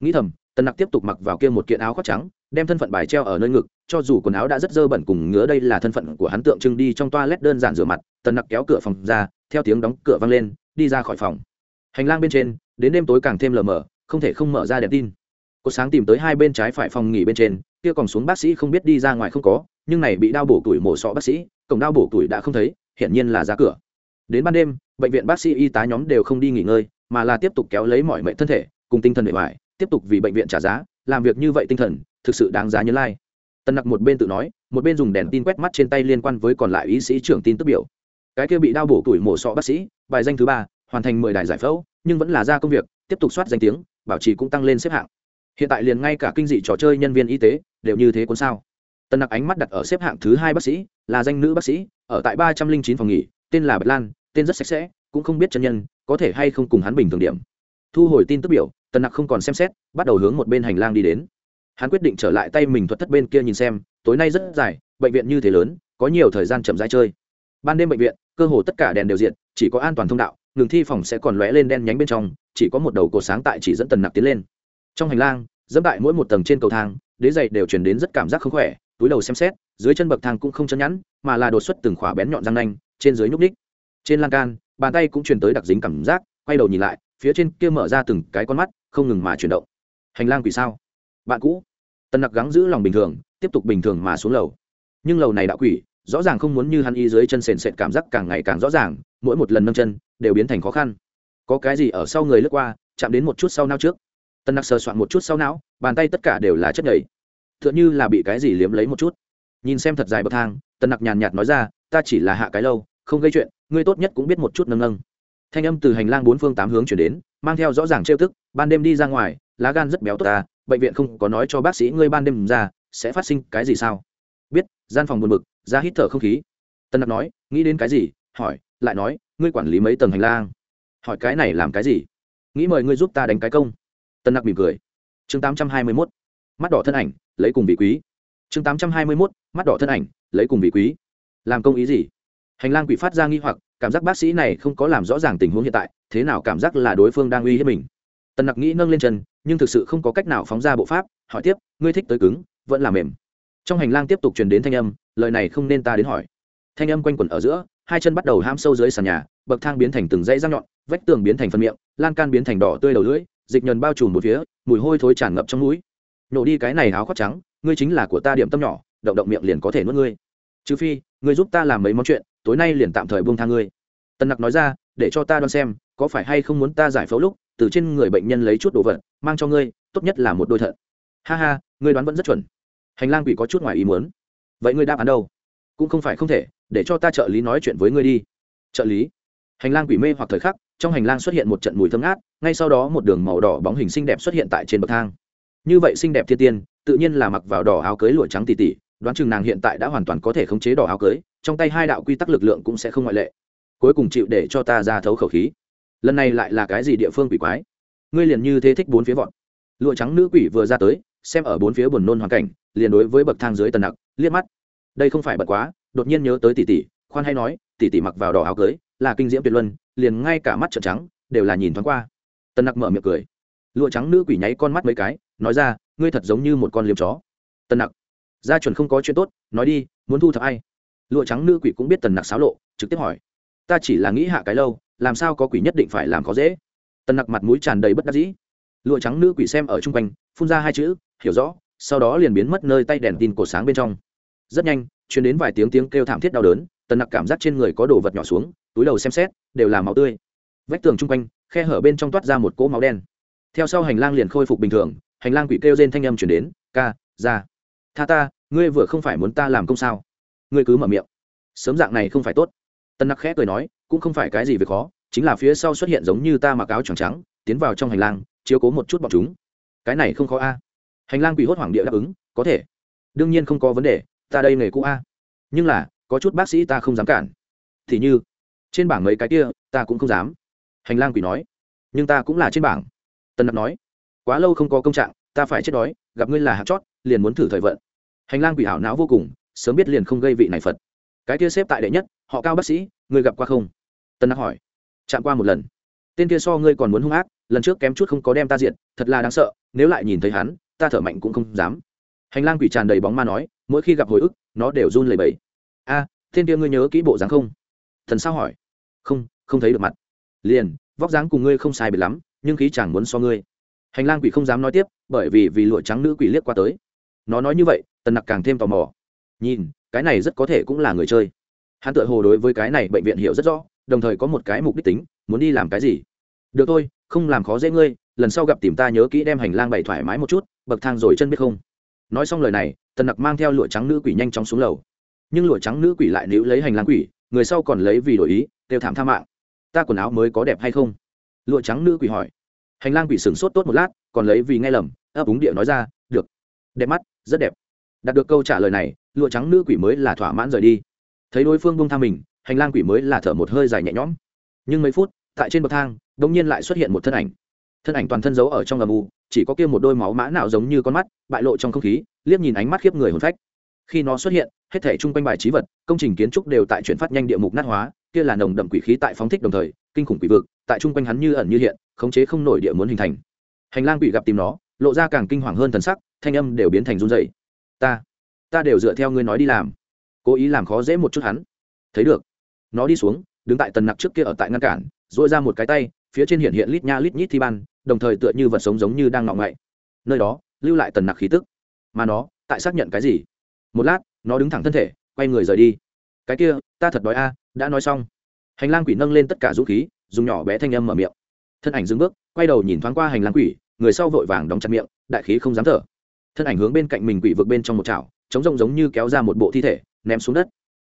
S1: Nghĩ thầm tần nặc tiếp tục mặc vào kia một kiện áo khoác trắng, đem thân phận bài treo ở nơi ngực, cho dù quần áo đã rất dơ bẩn cùng ngứa đây là thân phận của hắn tượng trưng đi trong toa lét đơn giản rửa mặt, tần nặc kéo cửa phòng ra, theo tiếng đóng cửa vang lên, đi ra khỏi phòng. Hành lang bên trên, đến đêm tối càng thêm lờ mờ, không thể không mở ra đèn tin. Có sáng tìm tới hai bên trái phải phòng nghỉ bên trên, kia còn xuống bác sĩ không biết đi ra ngoài không có, nhưng này bị đau bổ tuổi mổ sọ bác sĩ, cổng đau bổ tuổi đã không thấy, hiển nhiên là ra cửa. Đến ban đêm, bệnh viện bác sĩ y tá nhóm đều không đi nghỉ ngơi, mà là tiếp tục kéo lấy mọi mệnh thân thể, cùng tinh thần bề ngoài tiếp tục vì bệnh viện trả giá, làm việc như vậy tinh thần, thực sự đáng giá nhớ lai、like. tân nặc một bên tự nói, một bên dùng đèn tin quét mắt trên tay liên quan với còn lại y sĩ trưởng tin tức biểu. Cái kia bị đau bổ tuổi mổ sọ bác sĩ, bài danh thứ ba, hoàn thành mười đài giải phẫu, nhưng vẫn là ra công việc, tiếp tục soát danh tiếng, bảo trì cũng tăng lên xếp hạng. Hiện tại liền ngay cả kinh dị trò chơi nhân viên y tế đều như thế cuốn sao. Tân nặc ánh mắt đặt ở xếp hạng thứ hai bác sĩ, là danh nữ bác sĩ, ở tại ba trăm linh chín phòng nghỉ, tên là bạch lan, tên rất sạch sẽ, cũng không biết chân nhân, có thể hay không cùng hắn bình thường điểm. Thu hồi tin tức biểu Tần nặc không còn xem xét, bắt đầu hướng một bên hành lang đi đến. Hắn quyết định trở lại tay mình thuật thất bên kia nhìn xem, tối nay rất dài, bệnh viện như thế lớn, có nhiều thời gian chậm rãi chơi. Ban đêm bệnh viện, cơ hồ tất cả đèn đều diện, chỉ có an toàn thông đạo, ngừng thi phòng sẽ còn lóe lên đen nhánh bên trong, chỉ có một đầu cổ sáng tại chỉ dẫn tần nặc tiến lên. Trong hành lang, dẫm tại mỗi một tầng trên cầu thang, đế dày đều chuyển đến rất cảm giác không khỏe, túi đầu xem xét, dưới chân bậc thang cũng không chân nhẵn, mà là đột xuất từng khỏa bén nhọn răng nanh, trên dưới nhúc ních trên lan can, bàn tay cũng truyền tới đặc dính cảm giác, quay đầu nhìn lại phía trên kia mở ra từng cái con mắt, không ngừng mà chuyển động. Hành lang quỷ sao? Bạn cũ. Tần nặc gắng giữ lòng bình thường, tiếp tục bình thường mà xuống lầu. Nhưng lầu này đạo quỷ, rõ ràng không muốn như hắn y dưới chân sền sệt cảm giác càng ngày càng rõ ràng, mỗi một lần nâng chân, đều biến thành khó khăn. Có cái gì ở sau người lướt qua, chạm đến một chút sau não trước. Tân nặc sờ soạn một chút sau não, bàn tay tất cả đều là chất nhảy t h ư ợ n như là bị cái gì liếm lấy một chút. Nhìn xem thật dài bậc thang, tân nặc nhàn nhạt nói ra, ta chỉ là hạ cái lâu, không gây chuyện, ngươi tốt nhất cũng biết một chút nâng nâng thanh âm từ hành lang bốn phương tám hướng chuyển đến, mang theo rõ ràng trêu tức, ban đêm đi ra ngoài, lá gan rất béo tốt ta, bệnh viện không có nói cho bác sĩ ngươi ban đêm ra, sẽ phát sinh cái gì sao? Biết, gian phòng buồn bực, ra hít thở không khí. Tân nặc nói, nghĩ đến cái gì? Hỏi, lại nói, ngươi quản lý mấy tầng hành lang? Hỏi cái này làm cái gì? Nghĩ mời ngươi giúp ta đánh cái công. Tân nặc mỉm cười. Chương tám trăm hai mươi mốt, mắt đỏ thân ảnh, lấy cùng vị quý. Chương tám trăm hai mươi mốt, mắt đỏ thân ảnh, lấy cùng vị quý. Làm công ý gì? Hành lang quỷ phát ra nghi hoặc cảm giác bác sĩ này không có làm rõ ràng tình huống hiện tại, thế nào cảm giác là đối phương đang uy hiếp mình. Tần nặc nghĩ nâng lên chân, nhưng thực sự không có cách nào phóng ra bộ pháp, hỏi tiếp, ngươi thích tới cứng, vẫn là mềm? Trong hành lang tiếp tục truyền đến thanh âm, lời này không nên ta đến hỏi. Thanh âm quanh quẩn ở giữa, hai chân bắt đầu ham sâu dưới sàn nhà, bậc thang biến thành từng dãy răng nhọn, vách tường biến thành phân miệng, lan can biến thành đỏ tươi đầu lưỡi, dịch nhờn bao trùm một phía, mùi hôi thối tràn ngập trong mũi. Nhổ đi cái này áo khoác trắng, ngươi chính là của ta điểm tâm nhỏ, động động miệng liền có thể nuốt ngươi. Trừ phi, ngươi giúp ta làm mấy món chuyện tối nay liền tạm thời buông tha ngươi. Tần nặc nói ra, để cho ta đoán xem, có phải hay không muốn ta giải phẫu lúc, từ trên người bệnh nhân lấy chút đồ vật, mang cho ngươi, tốt nhất là một đôi thận. Ha ha, ngươi đoán vẫn rất chuẩn. Hành lang quỷ có chút ngoài ý muốn. Vậy ngươi đáp án đâu? Cũng không phải không thể, để cho ta trợ lý nói chuyện với ngươi đi. Trợ lý? Hành lang quỷ mê hoặc thời khắc, trong hành lang xuất hiện một trận mùi thơm ngát, ngay sau đó một đường màu đỏ bóng hình xinh đẹp xuất hiện tại trên bậc thang. Như vậy xinh đẹp thiên tiên, tự nhiên là mặc vào đỏ áo cưới lụa trắng tỉ tỉ đoán chừng nàng hiện tại đã hoàn toàn có thể khống chế đỏ áo cưới, trong tay hai đạo quy tắc lực lượng cũng sẽ không ngoại lệ. Cuối cùng chịu để cho ta ra thấu khẩu khí. Lần này lại là cái gì địa phương quỷ quái? Ngươi liền như thế thích bốn phía vọt. Lụa trắng nữ quỷ vừa ra tới, xem ở bốn phía buồn nôn hoàn cảnh, liền đối với bậc thang dưới tần nặc, liếc mắt. Đây không phải bật quá, đột nhiên nhớ tới tỷ tỷ, khoan hay nói, tỷ tỷ mặc vào đỏ áo cưới, là kinh diễm tuyệt luân, liền ngay cả mắt trợn trắng, đều là nhìn thoáng qua. Tần nặc mở miệng cười. Lụa trắng nữ quỷ nháy con mắt mấy cái, nói ra, ngươi thật giống như một con liếm chó. Tần nặc gia chuẩn không có chuyện tốt, nói đi, muốn thu thập ai? Lụa trắng nữ quỷ cũng biết tần nặc xáo lộ, trực tiếp hỏi. Ta chỉ là nghĩ hạ cái lâu, làm sao có quỷ nhất định phải làm khó dễ? Tần nặc mặt mũi tràn đầy bất đắc dĩ. Lụa trắng nữ quỷ xem ở chung quanh, phun ra hai chữ, hiểu rõ, sau đó liền biến mất nơi tay đèn tin cổ sáng bên trong. Rất nhanh chuyển đến vài tiếng tiếng kêu thảm thiết đau đớn, tần nặc cảm giác trên người có đồ vật nhỏ xuống, túi đầu xem xét, đều là máu tươi. Vách tường chung quanh, khe hở bên trong toát ra một cỗ máu đen. Theo sau hành lang liền khôi phục bình thường, hành lang quỷ kêu trên thanh âm chuyển đến, ca, ra tha ta, ngươi vừa không phải muốn ta làm công sao? Ngươi cứ mở miệng. Sớm dạng này không phải tốt. Tân nặc khẽ cười nói, cũng không phải cái gì việc khó, chính là phía sau xuất hiện giống như ta mặc áo trắng trắng, tiến vào trong hành lang, chiếu cố một chút bọn chúng. Cái này không khó a. Hành lang quỷ hốt hoảng địa đáp ứng, có thể. Đương nhiên không có vấn đề, ta đây nghề cũ a. Nhưng là, có chút bác sĩ ta không dám cản. Thì như, trên bảng mấy cái kia, ta cũng không dám. Hành lang quỷ nói, nhưng ta cũng là trên bảng. Tân nặc nói, quá lâu không có công trạng, ta phải chết đói, gặp ngươi là hạt chót, liền muốn thử thời vận hành lang quỷ hảo não vô cùng, sớm biết liền không gây vị này phật. Cái kia xếp tại đệ nhất, họ cao bác sĩ, người gặp qua không? Tân nặc hỏi. Chạm qua một lần. Tên kia so ngươi còn muốn hung ác, lần trước kém chút không có đem ta diện thật là đáng sợ, nếu lại nhìn thấy hắn, ta thở mạnh cũng không dám. Hành lang quỷ tràn đầy bóng ma nói, mỗi khi gặp hồi ức, nó đều run lẩy bẩy. A, tên kia ngươi nhớ kỹ bộ dáng không? Thần sao hỏi. Không không thấy được mặt. Liền, vóc dáng cùng ngươi không sai biệt lắm, nhưng khí chẳng muốn so ngươi. Hành lang quỷ không dám nói tiếp, bởi vì vì lụa trắng nữ quỷ liếc qua tới. Nó nói như vậy tần nặc càng thêm tò mò. Nhìn, cái này rất có thể cũng là người chơi. Hắn tự hồ đối với cái này bệnh viện hiểu rất rõ, đồng thời có một cái mục đích tính, muốn đi làm cái gì. Được thôi, không làm khó dễ ngươi, lần sau gặp tìm ta nhớ kỹ đem hành lang bày thoải mái một chút, bậc thang rồi chân biết không. Nói xong lời này, tần nặc mang theo lụa trắng nữ quỷ nhanh chóng xuống lầu. Nhưng lụa trắng nữ quỷ lại níu lấy hành lang quỷ, người sau còn lấy vì đổi ý đều thảm tha mạng. Ta quần áo mới có đẹp hay không? Lụa trắng nữ quỷ hỏi. Hành lang quỷ sửng sốt tốt một lát, còn lấy vì nghe lầm, ấp úng địa nói ra, được. Đẹp mắt, rất đẹp đạt được câu trả lời này, lụa trắng nữ quỷ mới là thỏa mãn rời đi. Thấy đối phương bông tha mình, hành lang quỷ mới là thở một hơi dài nhẹ nhõm. Nhưng mấy phút, tại trên bậc thang đ ỗ n g nhiên lại xuất hiện một thân ảnh. Thân ảnh toàn thân giấu ở trong âm u, chỉ có kia một đôi máu mã nào giống như con mắt, bại lộ trong không khí, liếc nhìn ánh mắt khiếp người hồn phách. Khi nó xuất hiện, hết thể chung quanh bài trí vật, công trình kiến trúc đều tại chuyển phát nhanh địa mục nát hóa, kia là nồng đậm quỷ khí tại phóng thích đồng thời, kinh khủng quỷ vực, tại chung quanh hắn như ẩn như hiện, khống chế không nổi địa muốn hình thành. Hành lang quỷ gặp tìm nó, lộ ra càng kinh hoàng hơn thần sắc, thanh âm đều biến thành run dày ta ta đều dựa theo ngươi nói đi làm. Cố ý làm khó dễ một chút hắn. Thấy được. Nó đi xuống, đứng tại tần nặc trước kia ở tại ngăn cản dội ra một cái tay, phía trên hiện hiện lít nha lít nhít thi ban, đồng thời tựa như vật sống giống như đang ngọng ngậy. Nơi đó, lưu lại tần nặc khí tức. Mà nó, tại xác nhận cái gì? Một lát, nó đứng thẳng thân thể, quay người rời đi. Cái kia, ta thật đói a, đã nói xong. Hành lang quỷ nâng lên tất cả dũng khí, dùng nhỏ bé thanh âm mở miệng. Thân ảnh dừng bước, quay đầu nhìn thoáng qua hành lang quỷ, người sau vội vàng đóng chặt miệng, đại khí không dám thở thân ảnh hướng bên cạnh mình quỷ vực bên trong một chảo chống rộng giống như kéo ra một bộ thi thể, ném xuống đất.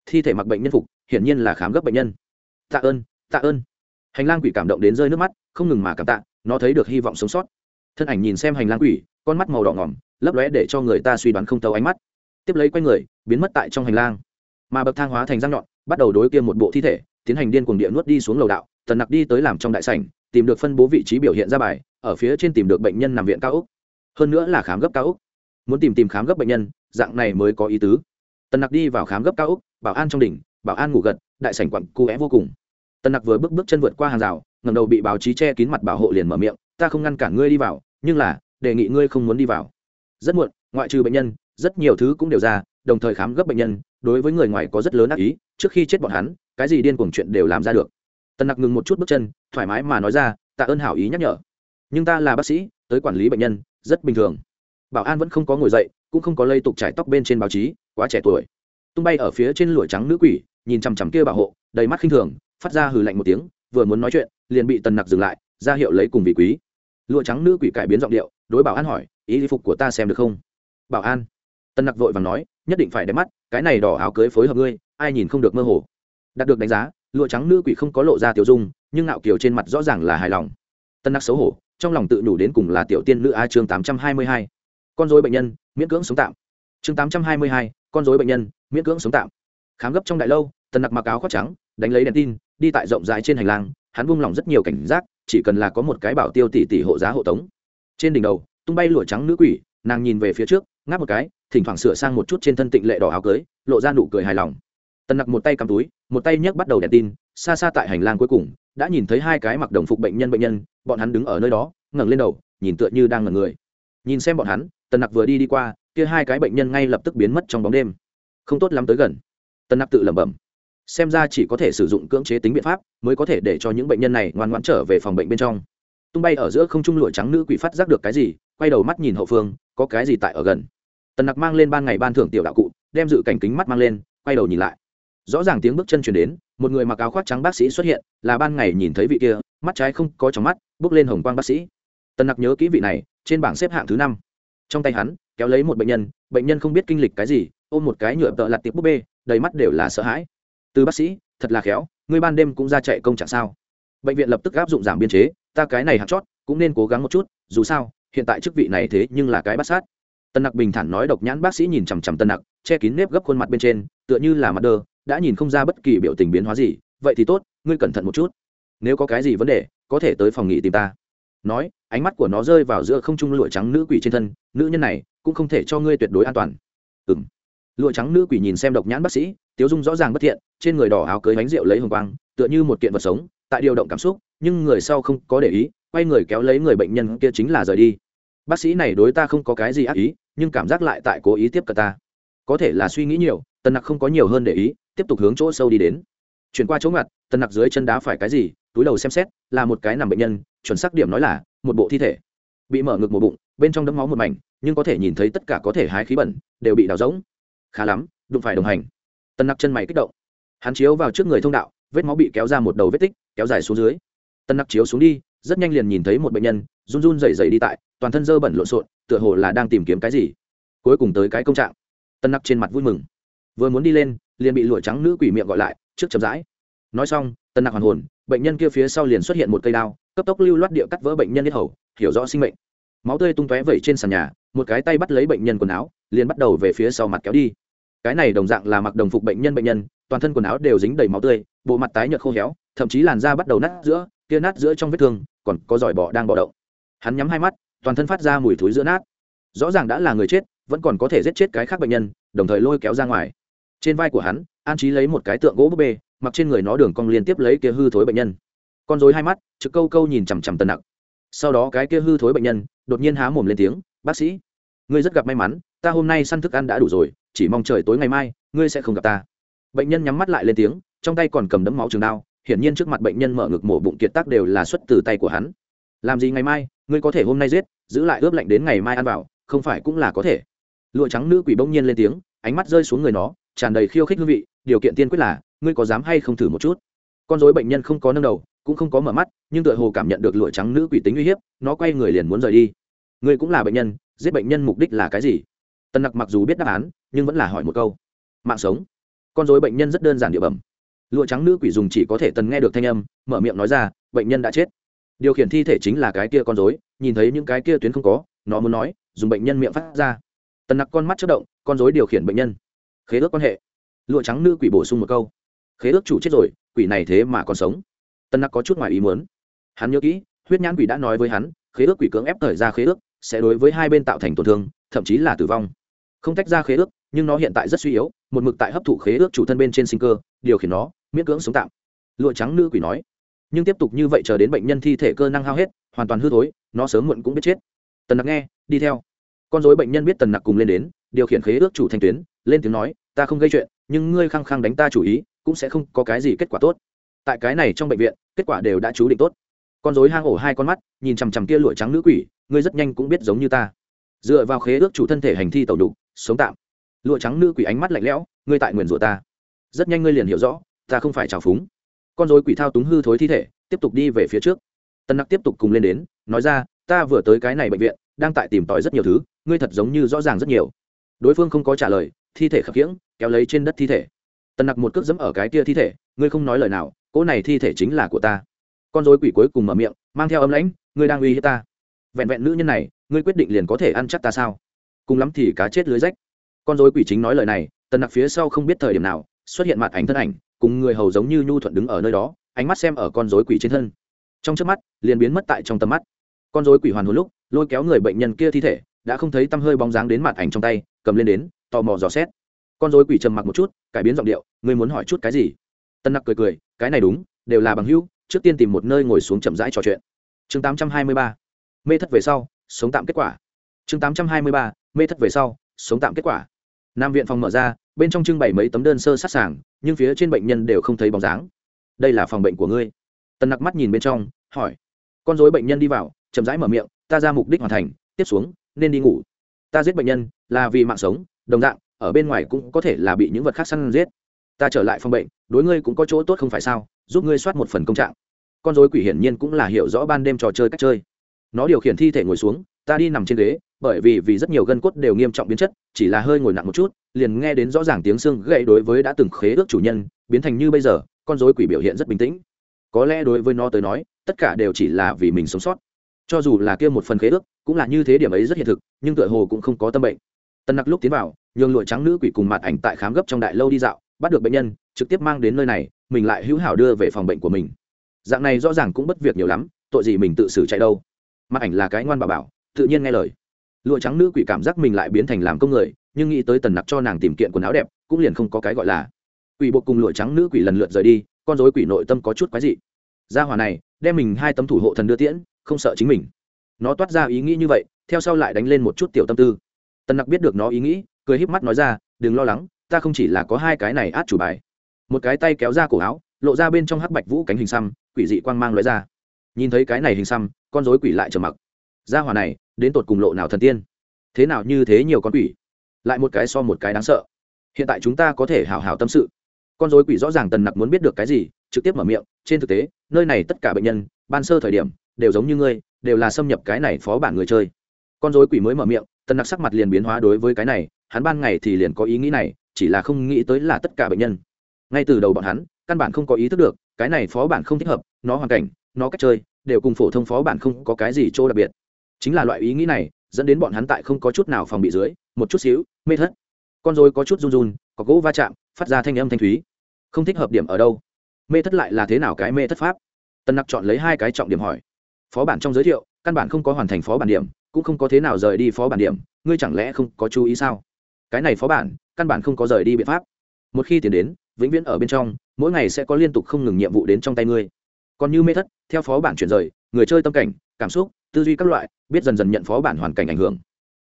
S1: Thi thể mặc bệnh nhân phục, hiển nhiên là khám gấp bệnh nhân. Tạ ơn tạ ơn. Hành lang quỷ cảm động đến rơi nước mắt, không ngừng mà cảm tạ, nó thấy được hy vọng sống sót. Thân ảnh nhìn xem hành lang quỷ, con mắt màu đỏ ngỏm, lấp lóe để cho người ta suy đoán không tấu ánh mắt. Tiếp lấy quay người, biến mất tại trong hành lang. Mà bậc thang hóa thành răng nhọn, bắt đầu đối kia một bộ thi thể, tiến hành điên cuồng địa nuốt đi xuống lầu đạo, tần nặc đi tới làm trong đại sảnh, tìm được phân bố vị trí biểu hiện ra bài, ở phía trên tìm được bệnh nhân nằm viện cao úc hơn nữa là khám gấp cao úc muốn tìm tìm khám gấp bệnh nhân, dạng này mới có ý tứ. Tần nặc đi vào khám gấp cao úc bảo an trong đỉnh, bảo an ngủ gật, đại sảnh quặng cụ é vô cùng. Tần nặc vừa bước bước chân vượt qua hàng rào ngầm đầu bị báo chí che kín mặt bảo hộ liền mở miệng, ta không ngăn cản ngươi đi vào, nhưng là, đề nghị ngươi không muốn đi vào. Rất muộn, ngoại trừ bệnh nhân, rất nhiều thứ cũng đều ra, đồng thời khám gấp bệnh nhân, đối với người ngoài có rất lớn ác ý, trước khi chết bọn hắn, cái gì điên cuồng chuyện đều làm ra được. Tần nặc ngừng một chút bước chân, thoải mái mà nói ra, tạ ơn hảo ý nhắc nhở. Nhưng ta là bác sĩ, tới quản lý bệnh nhân, rất bình thường bảo an vẫn không có ngồi dậy, cũng không có lây tục trải tóc bên trên báo chí, quá trẻ tuổi. Tung bay ở phía trên lụa trắng nữ quỷ, nhìn chằm chằm kia bảo hộ, đầy mắt khinh thường, phát ra hừ lạnh một tiếng, vừa muốn nói chuyện, liền bị tần nặc dừng lại, ra hiệu lấy cùng vị quý. Lụa trắng nữ quỷ cải biến giọng điệu, đối bảo an hỏi, ý phục của ta xem được không? Bảo an. Tần nặc vội và nói, nhất định phải đẹp mắt, cái này đỏ áo cưới phối hợp ngươi, ai nhìn không được mơ hồ. Đạt được đánh giá, lụa trắng nữ quỷ không có lộ ra tiểu dung, nhưng nạo kiều trên mặt rõ ràng là hài lòng. Tân nặc xấu hổ, trong lòng tự đủ đến cùng là tiểu tiên nữ a chương tám trăm hai mươi hai con dối bệnh nhân, miễn cưỡng sống tạm. Chương tám trăm hai mươi hai, con dối bệnh nhân, miễn cưỡng sống tạm. Khám gấp trong đại lâu, tần nặc mặc áo khoác trắng, đánh lấy đèn tin, đi tại rộng rãi trên hành lang, hắn vung lòng rất nhiều cảnh giác, chỉ cần là có một cái bảo tiêu tỷ tỷ hộ giá hộ tống. Trên đỉnh đầu, tung bay lụa trắng nữ quỷ, nàng nhìn về phía trước, ngáp một cái, thỉnh thoảng sửa sang một chút trên thân tịnh lệ đỏ áo cưới, lộ ra nụ cười hài lòng. Tần nặc một tay cầm túi, một tay nhấc bắt đầu đèn tin, xa xa tại hành lang cuối cùng, đã nhìn thấy hai cái mặc đồng phục bệnh nhân bệnh nhân, bọn hắn đứng ở nơi đó, ngẩng lên đầu, nhìn tựa như đang ngẩn người. Nhìn xem bọn hắn tần nặc vừa đi đi qua, kia hai cái bệnh nhân ngay lập tức biến mất trong bóng đêm. Không tốt lắm tới gần. Tần nặc tự lẩm bẩm. Xem ra chỉ có thể sử dụng cưỡng chế tính biện pháp, mới có thể để cho những bệnh nhân này ngoan ngoãn trở về phòng bệnh bên trong. Tung bay ở giữa không trung lụa trắng nữ quỷ phát giác được cái gì, quay đầu mắt nhìn hậu phương, có cái gì tại ở gần. Tần nặc mang lên ban ngày ban thưởng tiểu đạo cụ, đem dự cảnh kính mắt mang lên, quay đầu nhìn lại. Rõ ràng tiếng bước chân chuyển đến, một người mặc áo khoác trắng bác sĩ xuất hiện, là ban ngày nhìn thấy vị kia, mắt trái không có trong mắt, bước lên hồng quang bác sĩ. Tần nặc nhớ kỹ vị này, trên bảng xếp hạng thứ năm trong tay hắn, kéo lấy một bệnh nhân bệnh nhân không biết kinh lịch cái gì, ôm một cái nhựa tợ lặt tiệp búp bê, đầy mắt đều là sợ hãi. Từ bác sĩ, thật là khéo, ngươi ban đêm cũng ra chạy công trạng sao? Bệnh viện lập tức áp dụng giảm biên chế, ta cái này hạt chót, cũng nên cố gắng một chút, dù sao, hiện tại chức vị này thế nhưng là cái bắt sát. Tân nặc bình thản nói độc nhãn bác sĩ nhìn chằm chằm tân nặc, che kín nếp gấp khuôn mặt bên trên, tựa như là mặt đơ đã nhìn không ra bất kỳ biểu tình biến hóa gì, vậy thì tốt, ngươi cẩn thận một chút. Nếu có cái gì vấn đề, có thể tới phòng nghỉ tìm ta nói, ánh mắt của nó rơi vào giữa không trung lụa trắng nữ quỷ trên thân, nữ nhân này cũng không thể cho ngươi tuyệt đối an toàn. Ừ m lụa trắng nữ quỷ nhìn xem độc nhãn bác sĩ, tiếu dung rõ ràng bất thiện, trên người đỏ áo cưới bánh rượu lấy hồng quang, tựa như một kiện vật sống, tại điều động cảm xúc, nhưng người sau không có để ý, quay người kéo lấy người bệnh nhân kia chính là rời đi. Bác sĩ này đối ta không có cái gì ác ý, nhưng cảm giác lại tại cố ý tiếp cận ta. Có thể là suy nghĩ nhiều, tần nặc không có nhiều hơn để ý, tiếp tục hướng chỗ sâu đi đến. Chuyển qua chỗ ngặt, tần nặc dưới chân đá phải cái gì, túi đầu xem xét là một cái nằm bệnh nhân, chuẩn xác điểm nói là một bộ thi thể. Bị mở ngực một bụng, bên trong đấm máu một mảnh, nhưng có thể nhìn thấy tất cả có thể hái khí bẩn, đều bị đào rỗng. Khá lắm, đụng phải đồng hành. Tân nặc chân mày kích động. Hắn chiếu vào trước người thông đạo, vết máu bị kéo ra một đầu vết tích, kéo dài xuống dưới. Tân nặc chiếu xuống đi, rất nhanh liền nhìn thấy một bệnh nhân, run run dày dày đi tại, toàn thân dơ bẩn lộn xộn, tựa hồ là đang tìm kiếm cái gì. Cuối cùng tới cái công trạng. Tân nặc trên mặt vui mừng. Vừa muốn đi lên, liền bị lụa trắng nữ quỷ miệng gọi lại, trước chậm rãi. Nói xong, tân nặc hoàn hồn bệnh nhân kia phía sau liền xuất hiện một cây đao, cấp tốc lưu loát địa cắt vỡ bệnh nhân nhất hầu, hiểu rõ sinh mệnh. Máu tươi tung tóe vẩy trên sàn nhà, một cái tay bắt lấy bệnh nhân quần áo, liền bắt đầu về phía sau mặt kéo đi. Cái này đồng dạng là mặc đồng phục bệnh nhân bệnh nhân, toàn thân quần áo đều dính đầy máu tươi, bộ mặt tái nhợt khô héo, thậm chí làn da bắt đầu nát giữa, kia nát giữa trong vết thương, còn có giỏi bọ đang bọ động. Hắn nhắm hai mắt, toàn thân phát ra mùi thối giữa nát. Rõ ràng đã là người chết, vẫn còn có thể giết chết cái khác bệnh nhân, đồng thời lôi kéo ra ngoài. Trên vai của hắn, an trí lấy một cái tượng gỗ búp bê mặc trên người nó đường cong liên tiếp lấy kia hư thối bệnh nhân. Con dối hai mắt, trực câu câu nhìn chằm chằm tần nặc. Sau đó cái kia hư thối bệnh nhân, đột nhiên há mồm lên tiếng, bác sĩ, ngươi rất gặp may mắn, ta hôm nay săn thức ăn đã đủ rồi, chỉ mong trời tối ngày mai, ngươi sẽ không gặp ta. Bệnh nhân nhắm mắt lại lên tiếng, trong tay còn cầm đấm máu trường đao, hiển nhiên trước mặt bệnh nhân mở ngực mổ bụng kiệt tác đều là xuất từ tay của hắn. Làm gì ngày mai, ngươi có thể hôm nay giết, giữ lại ướp lạnh đến ngày mai ăn vào, không phải cũng là có thể. Lụa trắng nữ quỷ bỗng nhiên lên tiếng, ánh mắt rơi xuống người nó, tràn đầy khiêu khích hương vị, điều kiện tiên quyết là ngươi có dám hay không thử một chút? Con dối bệnh nhân không có nâng đầu, cũng không có mở mắt, nhưng tựa hồ cảm nhận được lụa trắng nữ quỷ tính uy hiếp, nó quay người liền muốn rời đi. Ngươi cũng là bệnh nhân, giết bệnh nhân mục đích là cái gì? Tân nặc mặc dù biết đáp án, nhưng vẫn là hỏi một câu. Mạng sống. Con dối bệnh nhân rất đơn giản địa bẩm. Lụa trắng nữ quỷ dùng chỉ có thể tần nghe được thanh âm, mở miệng nói ra, bệnh nhân đã chết. Điều khiển thi thể chính là cái kia con dối nhìn thấy những cái kia tuyến không có, nó muốn nói, dùng bệnh nhân miệng phát ra. Tần nặc con mắt chất động, con dối điều khiển bệnh nhân. Khế ước quan hệ. Lụa trắng nữ quỷ bổ sung một câu khế ước chủ chết rồi, quỷ này thế mà còn sống. Tần nặc có chút ngoài ý muốn. Hắn nhớ kỹ, huyết nhãn quỷ đã nói với hắn, khế ước quỷ cưỡng ép thời ra khế ước, sẽ đối với hai bên tạo thành tổn thương, thậm chí là tử vong. Không tách ra khế ước, nhưng nó hiện tại rất suy yếu, một mực tại hấp thụ khế ước chủ thân bên trên sinh cơ, điều khiển nó, miễn cưỡng sống tạm. Lụa trắng nữ quỷ nói. Nhưng tiếp tục như vậy chờ đến bệnh nhân thi thể cơ năng hao hết, hoàn toàn hư thối, nó sớm muộn cũng biết chết. Tần nặc nghe, đi theo. Con dối bệnh nhân biết tần nặc cùng lên đến, điều khiển khế ước chủ thanh tuyến, lên tiếng nói, ta không gây chuyện, nhưng ngươi khăng khăng đánh ta chủ ý cũng sẽ không có cái gì kết quả tốt. Tại cái này trong bệnh viện, kết quả đều đã chú định tốt. Con dối hang ổ hai con mắt, nhìn chằm chằm kia lụa trắng nữ quỷ, ngươi rất nhanh cũng biết giống như ta. Dựa vào khế ước chủ thân thể hành thi tẩu đục, sống tạm. Lụa trắng nữ quỷ ánh mắt lạnh lẽo, ngươi tại nguyền rủa ta. Rất nhanh ngươi liền hiểu rõ, ta không phải trào phúng. Con dối quỷ thao túng hư thối thi thể, tiếp tục đi về phía trước. Tân nặc tiếp tục cùng lên đến, nói ra, ta vừa tới cái này bệnh viện, đang tại tìm tòi rất nhiều thứ, ngươi thật giống như rõ ràng rất nhiều. Đối phương không có trả lời, thi thể khập khiễng, kéo lấy trên đất thi thể. Tần nặc một cước dẫm ở cái kia thi thể, ngươi không nói lời nào, cỗ này thi thể chính là của ta. Con dối quỷ cuối cùng mở miệng, mang theo ấm lãnh, ngươi đang uy hiếp ta. Vẹn vẹn nữ nhân này, ngươi quyết định liền có thể ăn chắc ta sao? Cùng lắm thì cá chết lưới rách. Con dối quỷ chính nói lời này, tần nặc phía sau không biết thời điểm nào, xuất hiện mặt ảnh thân ảnh, cùng người hầu giống như nhu thuận đứng ở nơi đó, ánh mắt xem ở con dối quỷ trên thân. Trong trước mắt, liền biến mất tại trong tầm mắt. Con dối quỷ hoàn hồn lúc, lôi kéo người bệnh nhân kia thi thể, đã không thấy tăm hơi bóng dáng đến mặt ảnh trong tay, cầm lên đến, tò mò dò xét con dối quỷ trầm mặc một chút, cải biến giọng điệu, ngươi muốn hỏi chút cái gì? Tân nặc cười cười, cái này đúng, đều là bằng hữu, trước tiên tìm một nơi ngồi xuống chậm rãi trò chuyện. Chương tám trăm hai mươi ba, mê thất về sau, sống tạm kết quả. Chương tám trăm hai mươi ba, mê thất về sau, sống tạm kết quả. Nam viện phòng mở ra, bên trong trưng bày mấy tấm đơn sơ sát sàng, nhưng phía trên bệnh nhân đều không thấy bóng dáng. Đây là phòng bệnh của ngươi. Tân nặc mắt nhìn bên trong, hỏi. Con dối bệnh nhân đi vào, chậm rãi mở miệng, ta ra mục đích hoàn thành, tiếp xuống, nên đi ngủ. Ta giết bệnh nhân, là vì mạng sống, đồng dạng ở bên ngoài cũng có thể là bị những vật khác săn giết. Ta trở lại phòng bệnh, đối ngươi cũng có chỗ tốt không phải sao? Giúp ngươi soát một phần công trạng. Con dối quỷ hiển nhiên cũng là hiểu rõ ban đêm trò chơi cách chơi. Nó điều khiển thi thể ngồi xuống, ta đi nằm trên ghế, bởi vì vì rất nhiều gân cốt đều nghiêm trọng biến chất, chỉ là hơi ngồi nặng một chút, liền nghe đến rõ ràng tiếng xương gậy đối với đã từng khế ước chủ nhân, biến thành như bây giờ, con dối quỷ biểu hiện rất bình tĩnh. Có lẽ đối với nó tới nói, tất cả đều chỉ là vì mình sống sót. Cho dù là kia một phần khế ước, cũng là như thế điểm ấy rất hiện thực, nhưng tựa hồ cũng không có tâm bệnh. Tân nặc lúc tiến vào nhường lụa trắng nữ quỷ cùng mặt ảnh tại khám gấp trong đại lâu đi dạo, bắt được bệnh nhân, trực tiếp mang đến nơi này, mình lại hữu hảo đưa về phòng bệnh của mình. Dạng này rõ ràng cũng bất việc nhiều lắm, tội gì mình tự xử chạy đâu. Mặt ảnh là cái ngoan bà bảo, tự nhiên nghe lời. Lụa trắng nữ quỷ cảm giác mình lại biến thành làm công người, nhưng nghĩ tới tần nặc cho nàng tìm kiện quần áo đẹp, cũng liền không có cái gọi là. Quỷ buộc cùng lụa trắng nữ quỷ lần lượt rời đi, con dối quỷ nội tâm có chút quái dị. Gia hỏa này, đem mình hai tấm thủ hộ thần đưa tiễn, không sợ chính mình. Nó toát ra ý nghĩ như vậy, theo sau lại đánh lên một chút tiểu tâm tư. Tần nặc biết được nó ý nghĩ cười híp mắt nói ra, đừng lo lắng, ta không chỉ là có hai cái này át chủ bài. Một cái tay kéo ra cổ áo, lộ ra bên trong hắc bạch vũ cánh hình xăm, quỷ dị quang mang lóe ra. Nhìn thấy cái này hình xăm, con rối quỷ lại trầm mặc. Gia hỏa này, đến tột cùng lộ nào thần tiên? Thế nào như thế nhiều con quỷ? Lại một cái so một cái đáng sợ. Hiện tại chúng ta có thể hào hào tâm sự. Con rối quỷ rõ ràng tần nặc muốn biết được cái gì, trực tiếp mở miệng, trên thực tế, nơi này tất cả bệnh nhân, ban sơ thời điểm, đều giống như ngươi, đều là xâm nhập cái này phó bản người chơi. Con rối quỷ mới mở miệng, tần nặc sắc mặt liền biến hóa đối với cái này hắn ban ngày thì liền có ý nghĩ này, chỉ là không nghĩ tới là tất cả bệnh nhân. Ngay từ đầu bọn hắn, căn bản không có ý thức được, cái này phó bản không thích hợp, nó hoàn cảnh, nó cách chơi, đều cùng phổ thông phó bản không có cái gì chỗ đặc biệt. Chính là loại ý nghĩ này, dẫn đến bọn hắn tại không có chút nào phòng bị dưới, một chút xíu mê thất con dối có chút run run, có gỗ va chạm, phát ra thanh âm thanh thúy. Không thích hợp điểm ở đâu? Mê thất lại là thế nào cái mê thất pháp? Tân nặc chọn lấy hai cái trọng điểm hỏi. Phó bản trong giới thiệu, căn bản không có hoàn thành phó bản điểm, cũng không có thế nào rời đi phó bản điểm, ngươi chẳng lẽ không có chú ý sao? Cái này phó bản, căn bản không có rời đi biện pháp. Một khi tiền đến, vĩnh viễn ở bên trong, mỗi ngày sẽ có liên tục không ngừng nhiệm vụ đến trong tay ngươi. Còn như mê thất, theo phó bản chuyển rời, người chơi tâm cảnh, cảm xúc, tư duy các loại, biết dần dần nhận phó bản hoàn cảnh ảnh hưởng.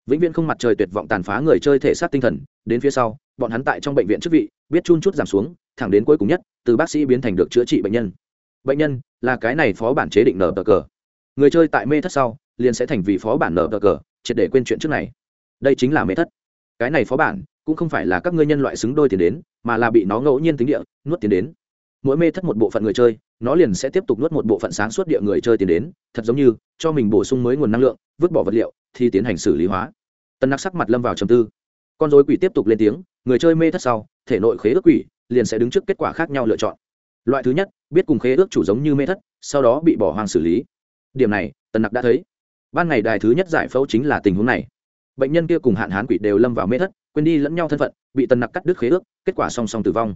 S1: Vĩnh viễn không mặt trời tuyệt vọng tàn phá người chơi thể xác tinh thần, đến phía sau, bọn hắn tại trong bệnh viện chức vị, biết chun chút giảm xuống, thẳng đến cuối cùng nhất, từ bác sĩ biến thành được chữa trị bệnh nhân. Bệnh nhân là cái này phó bản chế định nở tờ cờ. Người chơi tại mê thất sau, liền sẽ thành vì phó bản nở tờ cờ, triệt để quên chuyện trước này. Đây chính là mê thất cái này phó bản cũng không phải là các ngươi nhân loại xứng đôi tiền đến, mà là bị nó ngẫu nhiên tính địa, nuốt tiền đến. Mỗi mê thất một bộ phận người chơi, nó liền sẽ tiếp tục nuốt một bộ phận sáng suốt địa người chơi tiền đến, thật giống như, cho mình bổ sung mới nguồn năng lượng, vứt bỏ vật liệu, thì tiến hành xử lý hóa. Tân nặc sắc mặt lâm vào trầm tư. Con dối quỷ tiếp tục lên tiếng, người chơi mê thất sau, thể nội khế ước quỷ liền sẽ đứng trước kết quả khác nhau lựa chọn. Loại thứ nhất, biết cùng khế ước chủ giống như mê thất, sau đó bị bỏ hoang xử lý. Điểm này tần nặc đã thấy. Ban ngày đài thứ nhất giải phẫu chính là tình huống này bệnh nhân kia cùng hạn hán quỷ đều lâm vào mê thất, quên đi lẫn nhau thân phận, bị tần nặc cắt đứt khế ước, kết quả song song tử vong.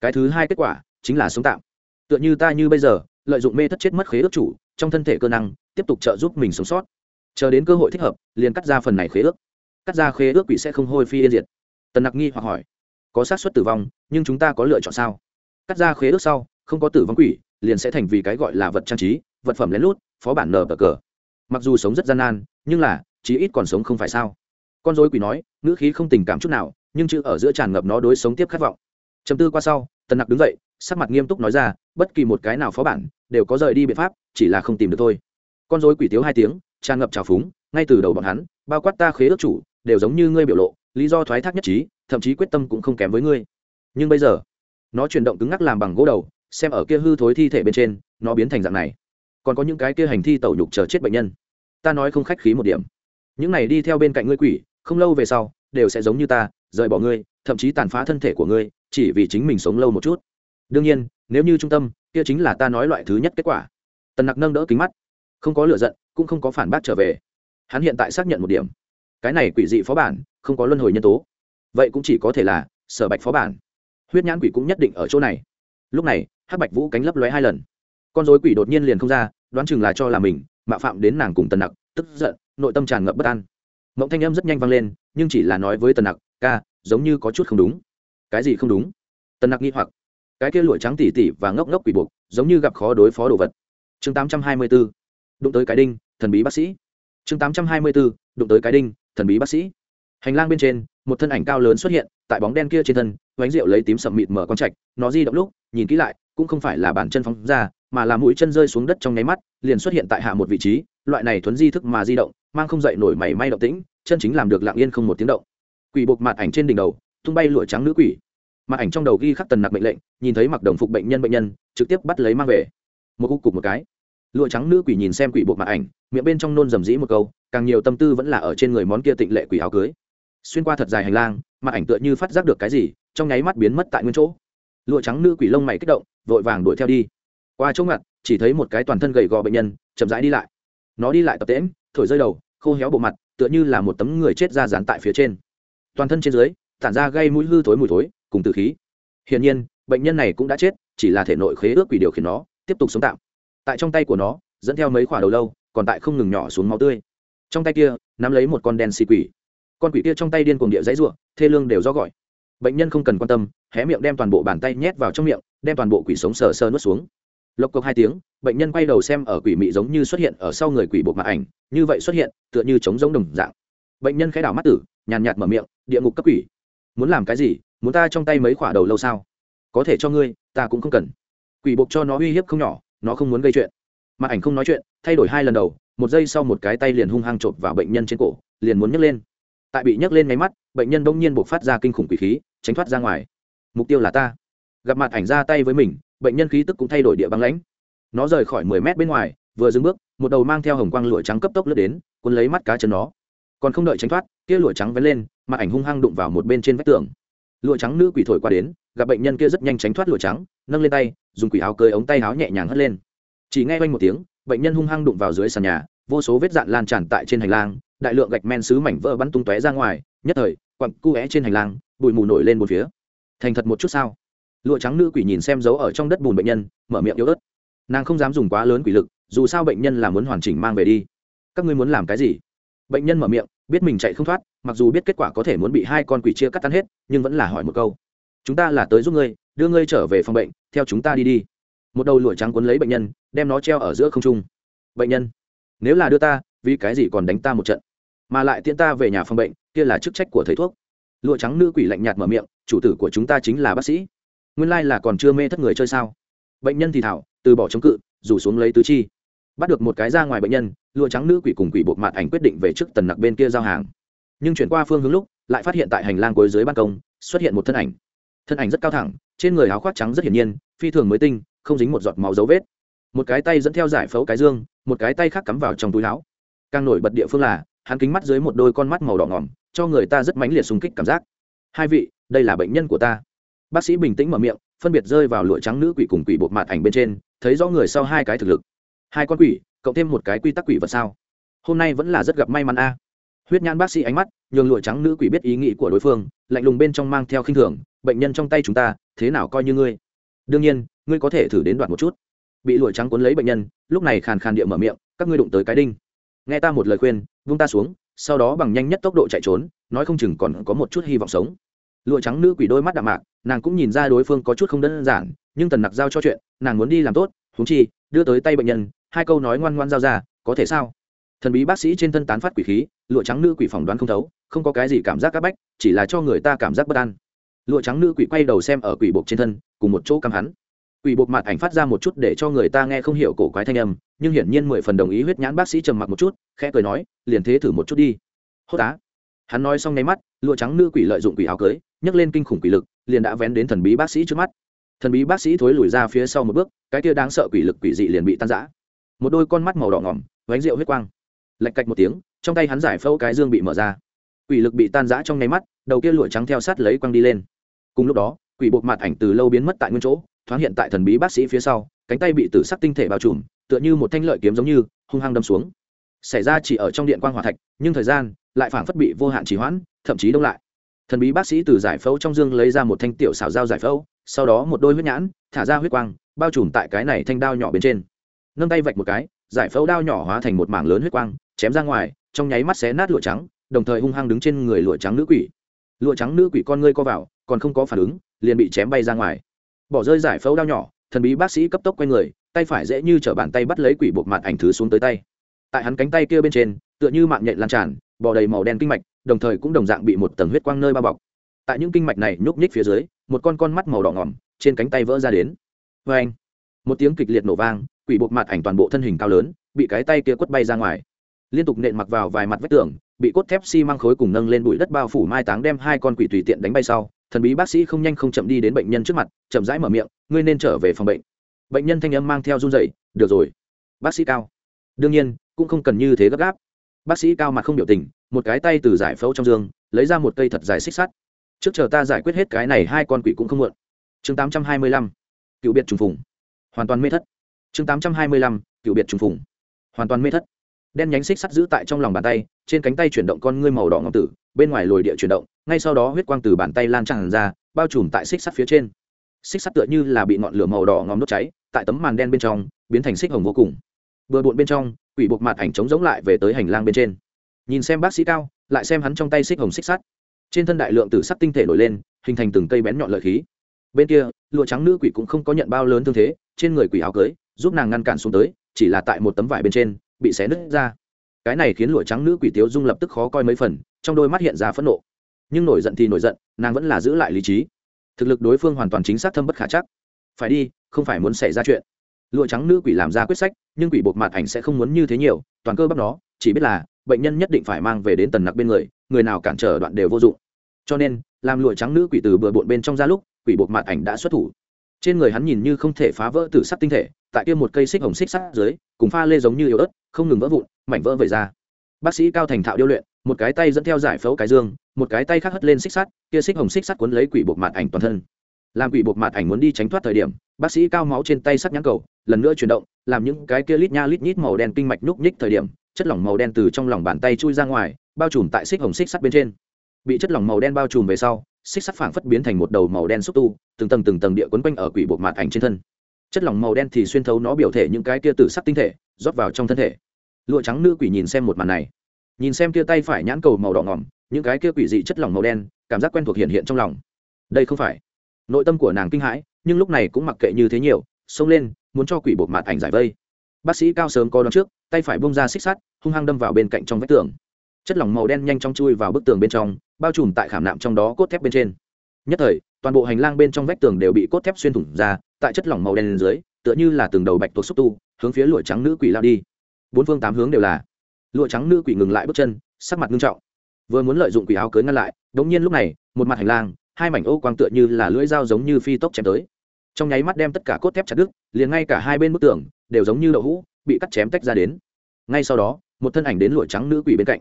S1: Cái thứ hai kết quả chính là sống tạm. Tựa như ta như bây giờ, lợi dụng mê thất chết mất khế ước chủ, trong thân thể cơ năng, tiếp tục trợ giúp mình sống sót. Chờ đến cơ hội thích hợp, liền cắt ra phần này khế ước. Cắt ra khế ước quỷ sẽ không hôi phi yên diệt. Tần nặc nghi hoặc hỏi, có xác suất tử vong, nhưng chúng ta có lựa chọn sao? Cắt ra khế ước sau, không có tử vong quỷ, liền sẽ thành vì cái gọi là vật trang trí, vật phẩm lén lút, phó bản nờ bờ cờ. Mặc dù sống rất gian nan, nhưng là, chí ít còn sống không phải sao? Con dối quỷ nói, ngữ khí không tình cảm chút nào, nhưng chữ ở giữa tràn ngập nó đối sống tiếp khát vọng. Chấm tư qua sau, tần nặc đứng dậy, sắc mặt nghiêm túc nói ra, bất kỳ một cái nào phó bản, đều có rời đi biện pháp, chỉ là không tìm được thôi. Con dối quỷ tiếu hai tiếng, tràn ngập trào phúng, ngay từ đầu bọn hắn, bao quát ta khế ước chủ, đều giống như ngươi biểu lộ, lý do thoái thác nhất trí, thậm chí quyết tâm cũng không kém với ngươi. Nhưng bây giờ, nó chuyển động cứng ngắc làm bằng gỗ đầu, xem ở kia hư thối thi thể bên trên, nó biến thành dạng này. Còn có những cái kia hành thi tẩu nhục chờ chết bệnh nhân. Ta nói không khách khí một điểm. Những này đi theo bên cạnh ngươi quỷ không lâu về sau, đều sẽ giống như ta, rời bỏ ngươi, thậm chí tàn phá thân thể của ngươi, chỉ vì chính mình sống lâu một chút. Đương nhiên, nếu như trung tâm, kia chính là ta nói loại thứ nhất kết quả. Tần nặc nâng đỡ kính mắt. Không có lựa giận, cũng không có phản bác trở về. Hắn hiện tại xác nhận một điểm. Cái này quỷ dị phó bản, không có luân hồi nhân tố. Vậy cũng chỉ có thể là sở bạch phó bản. Huyết nhãn quỷ cũng nhất định ở chỗ này. Lúc này, hắc bạch vũ cánh lấp lóe hai lần. Con dối quỷ đột nhiên liền không ra, đoán chừng là cho là mình mạ phạm đến nàng cùng tần nặc, tức giận, nội tâm tràn ngập bất an mộng thanh âm rất nhanh vang lên, nhưng chỉ là nói với tần nặc, ca, giống như có chút không đúng. Cái gì không đúng? Tần nặc nghi hoặc. Cái kia lụa trắng tỉ tỉ và ngốc ngốc quỷ buộc, giống như gặp khó đối phó đồ vật. Chương tám trăm hai mươi b ố đụng tới cái đinh, thần bí bác sĩ. Chương tám trăm hai mươi b ố đụng tới cái đinh, thần bí bác sĩ. Hành lang bên trên, một thân ảnh cao lớn xuất hiện, tại bóng đen kia trên thân oánh rượu lấy tím sậm mịt mở con trạch, nó di động lúc, nhìn kỹ lại, cũng không phải là bàn chân phóng ra, mà là mũi chân rơi xuống đất trong nháy mắt, liền xuất hiện tại hạ một vị trí, loại này thuấn di thức mà di động, mang không dậy nổi mảy may động tĩnh chân chính làm được lặng yên không một tiếng động. Quỷ buộc mặt ảnh trên đỉnh đầu, tung bay lụa trắng nữ quỷ. Mặt ảnh trong đầu ghi khắc tần nặc mệnh lệnh, nhìn thấy mặc đồng phục bệnh nhân bệnh nhân, trực tiếp bắt lấy mang về. Một cục cục một cái. Lụa trắng nữ quỷ nhìn xem quỷ buộc mặt ảnh, miệng bên trong nôn rầm rĩ một câu, càng nhiều tâm tư vẫn là ở trên người món kia tịnh lệ quỷ áo cưới. Xuyên qua thật dài hành lang mặt ảnh tựa như phát giác được cái gì, trong nháy mắt biến mất tại nguyên chỗ. Lụa trắng nữ quỷ lông mày kích động, vội vàng đuổi theo đi. Qua chỗ ngặt, chỉ thấy một cái toàn thân gầy gò bệnh nhân, chậm rãi đi lại. Nó đi lại tập tễm thổi rơi đầu, khô héo bộ mặt tựa như là một tấm người chết ra dán tại phía trên. Toàn thân trên dưới, tản ra gây mũi hư thối mùi thối, cùng từ khí. Hiển nhiên, bệnh nhân này cũng đã chết, chỉ là thể nội khế ước quỷ điều khiển nó, tiếp tục sống tạm. Tại trong tay của nó, dẫn theo mấy khoả đầu lâu, còn tại không ngừng nhỏ xuống máu tươi. Trong tay kia, nắm lấy một con đen xì quỷ. Con quỷ kia trong tay điên cuồng địa dãy ruộng thê lương đều do gọi. Bệnh nhân không cần quan tâm, hé miệng đem toàn bộ bàn tay nhét vào trong miệng, đem toàn bộ quỷ sống sờ sờ nuốt xuống lộc cộc hai tiếng, bệnh nhân quay đầu xem ở quỷ mị giống như xuất hiện ở sau người quỷ bộ mặt ảnh, như vậy xuất hiện, tựa như chống giống đồng dạng. Bệnh nhân khẽ đảo mắt tử, nhàn nhạt mở miệng, địa ngục cấp quỷ, muốn làm cái gì, muốn ta trong tay mấy khỏa đầu lâu sao? Có thể cho ngươi, ta cũng không cần. Quỷ buộc cho nó uy hiếp không nhỏ, nó không muốn gây chuyện. Mặt ảnh không nói chuyện, thay đổi hai lần đầu, một giây sau một cái tay liền hung hăng chộp vào bệnh nhân trên cổ, liền muốn nhấc lên. Tại bị nhấc lên máy mắt, bệnh nhân bỗng nhiên buộc phát ra kinh khủng quỷ khí, tránh thoát ra ngoài. Mục tiêu là ta. Gặp mặt ảnh ra tay với mình bệnh nhân khí tức cũng thay đổi địa băng lãnh. Nó rời khỏi mười mét bên ngoài, vừa dừng bước, một đầu mang theo hồng quang lụa trắng cấp tốc lướt đến, cuốn lấy mắt cá chân nó. Còn không đợi tránh thoát, kia lụa trắng vén lên, mặt ảnh hung hăng đụng vào một bên trên vách tường. Lụa trắng nữ quỷ thổi qua đến, gặp bệnh nhân kia rất nhanh tránh thoát lụa trắng, nâng lên tay, dùng quỷ áo cơi ống tay áo nhẹ nhàng hất lên. Chỉ nghe quanh một tiếng, bệnh nhân hung hăng đụng vào dưới sàn nhà, vô số vết dạn lan tràn tại trên hành lang, đại lượng gạch men xứ mảnh vỡ bắn tung tóe ra ngoài, nhất thời, quặng cu é trên hành lang, bụi mù nổi lên một phía. Thành thật một chút sao? Lụa trắng nữ quỷ nhìn xem dấu ở trong đất bùn bệnh nhân, mở miệng yếu ớt. Nàng không dám dùng quá lớn quỷ lực, dù sao bệnh nhân là muốn hoàn chỉnh mang về đi. Các ngươi muốn làm cái gì? Bệnh nhân mở miệng, biết mình chạy không thoát, mặc dù biết kết quả có thể muốn bị hai con quỷ chia cắt tan hết, nhưng vẫn là hỏi một câu. Chúng ta là tới giúp ngươi, đưa ngươi trở về phòng bệnh, theo chúng ta đi đi. Một đầu lụa trắng quấn lấy bệnh nhân, đem nó treo ở giữa không trung. Bệnh nhân, nếu là đưa ta, vì cái gì còn đánh ta một trận? Mà lại tiễn ta về nhà phòng bệnh, kia là chức trách của thầy thuốc. Lụa trắng nữ quỷ lạnh nhạt mở miệng, chủ tử của chúng ta chính là bác sĩ nguyên lai là còn chưa mê thất người chơi sao? Bệnh nhân thì thảo, từ bỏ chống cự, rủ xuống lấy tứ chi. Bắt được một cái ra ngoài bệnh nhân, lụa trắng nữ quỷ cùng quỷ bột mặt ảnh quyết định về trước tần nặc bên kia giao hàng. Nhưng chuyển qua phương hướng lúc, lại phát hiện tại hành lang cuối dưới ban công, xuất hiện một thân ảnh. Thân ảnh rất cao thẳng, trên người áo khoác trắng rất hiển nhiên, phi thường mới tinh, không dính một giọt máu dấu vết. Một cái tay dẫn theo giải phẫu cái dương, một cái tay khác cắm vào trong túi áo. Càng nổi bật địa phương là, hắn kính mắt dưới một đôi con mắt màu đỏ ngỏm, cho người ta rất mãnh liệt xung kích cảm giác. Hai vị, đây là bệnh nhân của ta bác sĩ bình tĩnh mở miệng, phân biệt rơi vào lụa trắng nữ quỷ cùng quỷ bột mạt ảnh bên trên, thấy rõ người sau hai cái thực lực. Hai con quỷ, cộng thêm một cái quy tắc quỷ vật sao? Hôm nay vẫn là rất gặp may mắn a. Huyết nhãn bác sĩ ánh mắt, nhường lụa trắng nữ quỷ biết ý nghĩ của đối phương, lạnh lùng bên trong mang theo khinh thường, bệnh nhân trong tay chúng ta, thế nào coi như ngươi? Đương nhiên, ngươi có thể thử đến đoạn một chút. Bị lụa trắng cuốn lấy bệnh nhân, lúc này khàn khàn địa mở miệng, các ngươi đụng tới cái đinh. Nghe ta một lời khuyên, vung ta xuống, sau đó bằng nhanh nhất tốc độ chạy trốn, nói không chừng còn có một chút hy vọng sống. Lụa trắng nữ quỷ đôi mắt đạm mạc nàng cũng nhìn ra đối phương có chút không đơn giản, nhưng tần nặc giao cho chuyện, nàng muốn đi làm tốt húng chi, đưa tới tay bệnh nhân, hai câu nói ngoan ngoan giao ra, có thể sao? Thần bí bác sĩ trên thân tán phát quỷ khí, lụa trắng nữ quỷ phỏng đoán không thấu, không có cái gì cảm giác c áp bách, chỉ là cho người ta cảm giác bất an. Lụa trắng nữ quỷ quay đầu xem ở quỷ bột trên thân, cùng một chỗ cắm hắn. Quỷ bột mặt ảnh phát ra một chút để cho người ta nghe không hiểu cổ quái thanh âm, nhưng hiển nhiên mười phần đồng ý huyết nhãn bác sĩ trầm mặc một chút, khẽ cười nói, liền thế thử một chút đi. Hốt tá hắn nói xong nháy mắt, lụa trắng nữ quỷ lợi dụng quỷ áo cưới nhấc lên kinh khủng quỷ lực, liền đã vén đến thần bí bác sĩ trước mắt. Thần bí bác sĩ thối lùi ra phía sau một bước, cái kia đáng sợ quỷ lực quỷ dị liền bị tan giã một đôi con mắt màu đỏ ngỏm, vánh rượu huyết quang. Lạch cạch một tiếng, trong tay hắn giải phẫu cái dương bị mở ra. Quỷ lực bị tan giã trong nháy mắt, đầu kia lụa trắng theo sát lấy quăng đi lên. Cùng lúc đó, quỷ buộc mặt ảnh từ lâu biến mất tại nguyên chỗ, thoáng hiện tại thần bí bác sĩ phía sau, cánh tay bị tử sắc tinh thể bao trùm, tựa như một thanh lợi kiếm giống như, hung hăng đâm xuống. Xảy ra chỉ ở trong điện quang hỏa thạch, nhưng thời gian lại phảng phất bị vô hạn trì hoãn, thậm chí đông lại thần bí bác sĩ từ giải phẫu trong dương lấy ra một thanh tiểu xảo dao giải phẫu, sau đó một đôi huyết nhãn, thả ra huyết quang, bao trùm tại cái này thanh đao nhỏ bên trên. Nâng tay vạch một cái, giải phẫu đao nhỏ hóa thành một mảng lớn huyết quang, chém ra ngoài, trong nháy mắt xé nát lụa trắng, đồng thời hung hăng đứng trên người lụa trắng nữ quỷ. Lụa trắng nữ quỷ con ngươi co vào, còn không có phản ứng, liền bị chém bay ra ngoài. Bỏ rơi giải phẫu đao nhỏ, thần bí bác sĩ cấp tốc q u a y người, tay phải dễ như t r ở bàn tay bắt lấy quỷ buộc mặt ảnh thứ xuống tới tay. Tại hắn cánh tay kia bên trên, tựa như mạng nhện lan tràn, bò đầy màu đen kinh mạch đồng thời cũng đồng dạng bị một tầng huyết quang nơi bao bọc. Tại những kinh mạch này nhúc nhích phía dưới, một con con mắt màu đỏ ngỏm trên cánh tay vỡ ra đến. Vê anh, một tiếng kịch liệt nổ vang, quỷ buộc mặt ảnh toàn bộ thân hình cao lớn, bị cái tay kia quất bay ra ngoài. Liên tục nện mặc vào vài mặt vách tường, bị cốt thép xi、si、mang khối cùng nâng lên bụi đất bao phủ mai táng đem hai con quỷ tùy tiện đánh bay sau, thần bí bác sĩ không nhanh không chậm đi đến bệnh nhân trước mặt, chậm rãi mở miệng, ngươi nên trở về phòng bệnh. Bệnh nhân thanh âm mang theo run dậy được rồi, bác sĩ cao. Đương nhiên, cũng không cần như thế gấp gáp bác sĩ cao mặt không biểu tình, một cái tay từ giải phẫu trong giường lấy ra một cây thật dài xích sắt. Trước chờ ta giải quyết hết cái này, hai con quỷ cũng không muộn. Chương tám trăm hai mươi lăm, cựu biệt trùng phùng. Hoàn toàn mê thất. Chương tám trăm hai mươi lăm, cựu biệt trùng phùng. Hoàn toàn mê thất. Đen nhánh xích sắt giữ tại trong lòng bàn tay, trên cánh tay chuyển động con ngươi màu đỏ ngọc tử, bên ngoài lồi địa chuyển động, ngay sau đó huyết quang từ bàn tay lan tràn ra, bao trùm tại xích sắt phía trên. Xích sắt tựa như là bị ngọn lửa màu đỏ ngòm đốt cháy, tại tấm màn đen bên trong, biến thành xích hồng vô cùng bừa bộn bên trong, quỷ buộc mặt ảnh trống giống lại về tới hành lang bên trên. Nhìn xem bác sĩ cao, lại xem hắn trong tay xích hồng xích sắt. Trên thân đại lượng tử sắc tinh thể nổi lên, hình thành từng cây bén nhọn lợi khí. Bên kia, lụa trắng nữ quỷ cũng không có nhận bao lớn thương thế, trên người quỷ áo cưới, giúp nàng ngăn cản xuống tới, chỉ là tại một tấm vải bên trên, bị xé nứt ra. Cái này khiến lụa trắng nữ quỷ tiếu dung lập tức khó coi mấy phần, trong đôi mắt hiện ra phẫn nộ. Nhưng nổi giận thì nổi giận, nàng vẫn là giữ lại lý trí. Thực lực đối phương hoàn toàn chính xác thâm bất khả chắc. Phải đi, không phải muốn xảy ra chuyện lụa trắng nữ quỷ làm ra quyết sách, nhưng quỷ buộc mặt ảnh sẽ không muốn như thế nhiều, toàn cơ bắp nó, chỉ biết là, bệnh nhân nhất định phải mang về đến tần nặc bên người người nào cản trở đoạn đều vô dụng. Cho nên, làm lụa trắng nữ quỷ từ bừa bộn bên trong ra lúc, quỷ buộc mặt ảnh đã xuất thủ. Trên người hắn nhìn như không thể phá vỡ tử sắc tinh thể, tại kia một cây xích hồng xích sắt dưới, cùng pha lê giống như yếu ớt, không ngừng vỡ vụn, mảnh vỡ vẩy ra. Bác sĩ cao thành thạo điêu luyện, một cái tay dẫn theo giải phẫu cái dương, một cái tay khác hất lên xích sắt, kia xích hồng xích sắt cuốn lấy quỷ buộc mặt ảnh toàn thân. Làm quỷ buộc mặt ảnh muốn đi tránh thoát thời điểm, bác sĩ cao máu trên tay sắt nhãn cầu lần nữa chuyển động, làm những cái kia lít nha lít nhít màu đen kinh mạch núc nhích thời điểm, chất lỏng màu đen từ trong lòng bàn tay chui ra ngoài, bao trùm tại xích hồng xích sắt bên trên. Bị chất lỏng màu đen bao trùm về sau, xích sắt phảng phất biến thành một đầu màu đen xúc tu, từng tầng từng tầng địa quấn quanh ở quỷ bộ mặt ảnh trên thân. Chất lỏng màu đen thì xuyên thấu nó biểu thể những cái kia tử sắc tinh thể, rót vào trong thân thể. Lụa trắng nữ quỷ nhìn xem một màn này. Nhìn xem kia tay phải nhãn cầu màu đỏ ngỏm, những cái kia quỷ dị chất lỏng màu đen, cảm giác quen thuộc hiện hiện trong lòng. Đây không phải. Nội tâm của nàng kinh hãi, nhưng lúc này cũng mặc kệ như thế nhiều, xông lên muốn cho quỷ bộ mặt ảnh giải vây. Bác sĩ cao sớm có đón trước, tay phải bông ra xích sắt, hung hăng đâm vào bên cạnh trong vách tường. Chất lỏng màu đen nhanh chóng chui vào bức tường bên trong, bao trùm tại khảm nạm trong đó cốt thép bên trên. Nhất thời, toàn bộ hành lang bên trong vách tường đều bị cốt thép xuyên thủng ra, tại chất lỏng màu đen dưới, tựa như là từng đầu bạch tuộc xúc tu, hướng phía lụa trắng nữ quỷ lao đi. Bốn phương tám hướng đều là. Lụa trắng nữ quỷ ngừng lại bước chân, sắc mặt nghiêm trọng. Vừa muốn lợi dụng quỷ áo cưới ngăn lại, đống nhiên lúc này, một mặt hành lang, hai mảnh ô quang tựa như là lưỡi dao giống như phi tốc chém tới trong nháy mắt đem tất cả cốt thép chặt đứt, liền ngay cả hai bên bức tường đều giống như đậu hũ, bị cắt chém tách ra đến. Ngay sau đó, một thân ảnh đến lụa trắng nữ quỷ bên cạnh.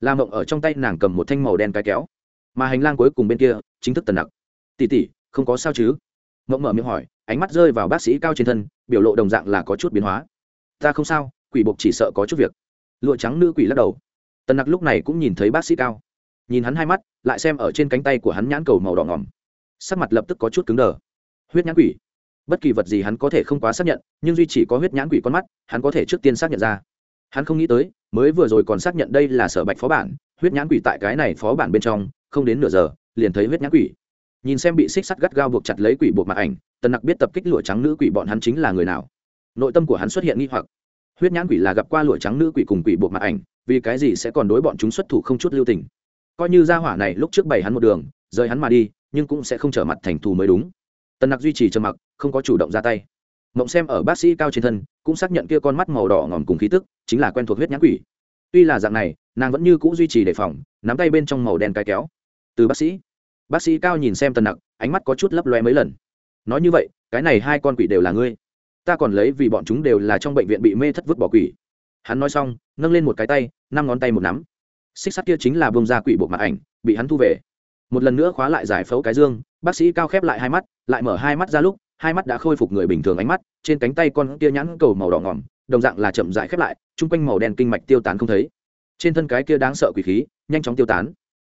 S1: La mộng ở trong tay nàng cầm một thanh màu đen cái kéo. Mà hành lang cuối cùng bên kia, chính thức tần nặc. Tỉ tỉ không có sao chứ? Mộng mở miệng hỏi, ánh mắt rơi vào bác sĩ cao trên thân, biểu lộ đồng dạng là có chút biến hóa. Ta không sao, quỷ buộc chỉ sợ có chút việc. Lụa trắng nữ quỷ lắc đầu. Tần nặc lúc này cũng nhìn thấy bác sĩ cao. Nhìn hắn hai mắt, lại xem ở trên cánh tay của hắn nhãn cầu màu đỏ ngỏm sắc mặt lập tức có chút cứng đờ huyết nhãn quỷ. Bất kỳ vật gì hắn có thể không quá xác nhận, nhưng duy chỉ có huyết nhãn quỷ con mắt, hắn có thể trước tiên xác nhận ra. Hắn không nghĩ tới, mới vừa rồi còn xác nhận đây là sở bạch phó bản, huyết nhãn quỷ tại cái này phó bản bên trong, không đến nửa giờ, liền thấy huyết nhãn quỷ. Nhìn xem bị xích sắt gắt gao buộc chặt lấy quỷ buộc mặt ảnh, tần nặc biết tập kích lụa trắng nữ quỷ bọn hắn chính là người nào. Nội tâm của hắn xuất hiện nghi hoặc. Huyết nhãn quỷ là gặp qua lụa trắng nữ quỷ cùng quỷ buộc mặt ảnh, vì cái gì sẽ còn đối bọn chúng xuất thủ không chút lưu tình? Coi như ra hỏa này lúc trước bày hắn một đường, rời hắn mà đi, nhưng cũng sẽ không trở mặt thành thù mới đúng tần nặc duy trì trầm mặc, không có chủ động ra tay. Mộng xem ở bác sĩ cao trên thân, cũng xác nhận kia con mắt màu đỏ ngòm cùng khí tức, chính là quen thuộc huyết nhãn quỷ. Tuy là dạng này, nàng vẫn như c ũ duy trì đề phòng, nắm tay bên trong màu đen cái kéo. Từ bác sĩ bác sĩ cao nhìn xem tần nặc, ánh mắt có chút lấp loe mấy lần. Nói như vậy, cái này hai con quỷ đều là ngươi. Ta còn lấy vì bọn chúng đều là trong bệnh viện bị mê thất vứt bỏ quỷ. Hắn nói xong, nâng lên một cái tay, năm ngón tay một nắm. Xích sắt kia chính là bông ra quỷ bộ mặt ảnh, bị hắn thu về một lần nữa khóa lại giải phẫu cái dương, bác sĩ cao khép lại hai mắt, lại mở hai mắt ra lúc, hai mắt đã khôi phục người bình thường ánh mắt, trên cánh tay con kia nhãn cầu màu đỏ ngỏm, đồng dạng là chậm dại khép lại, chung quanh màu đen kinh mạch tiêu tán không thấy. Trên thân cái kia đáng sợ quỷ khí, nhanh chóng tiêu tán.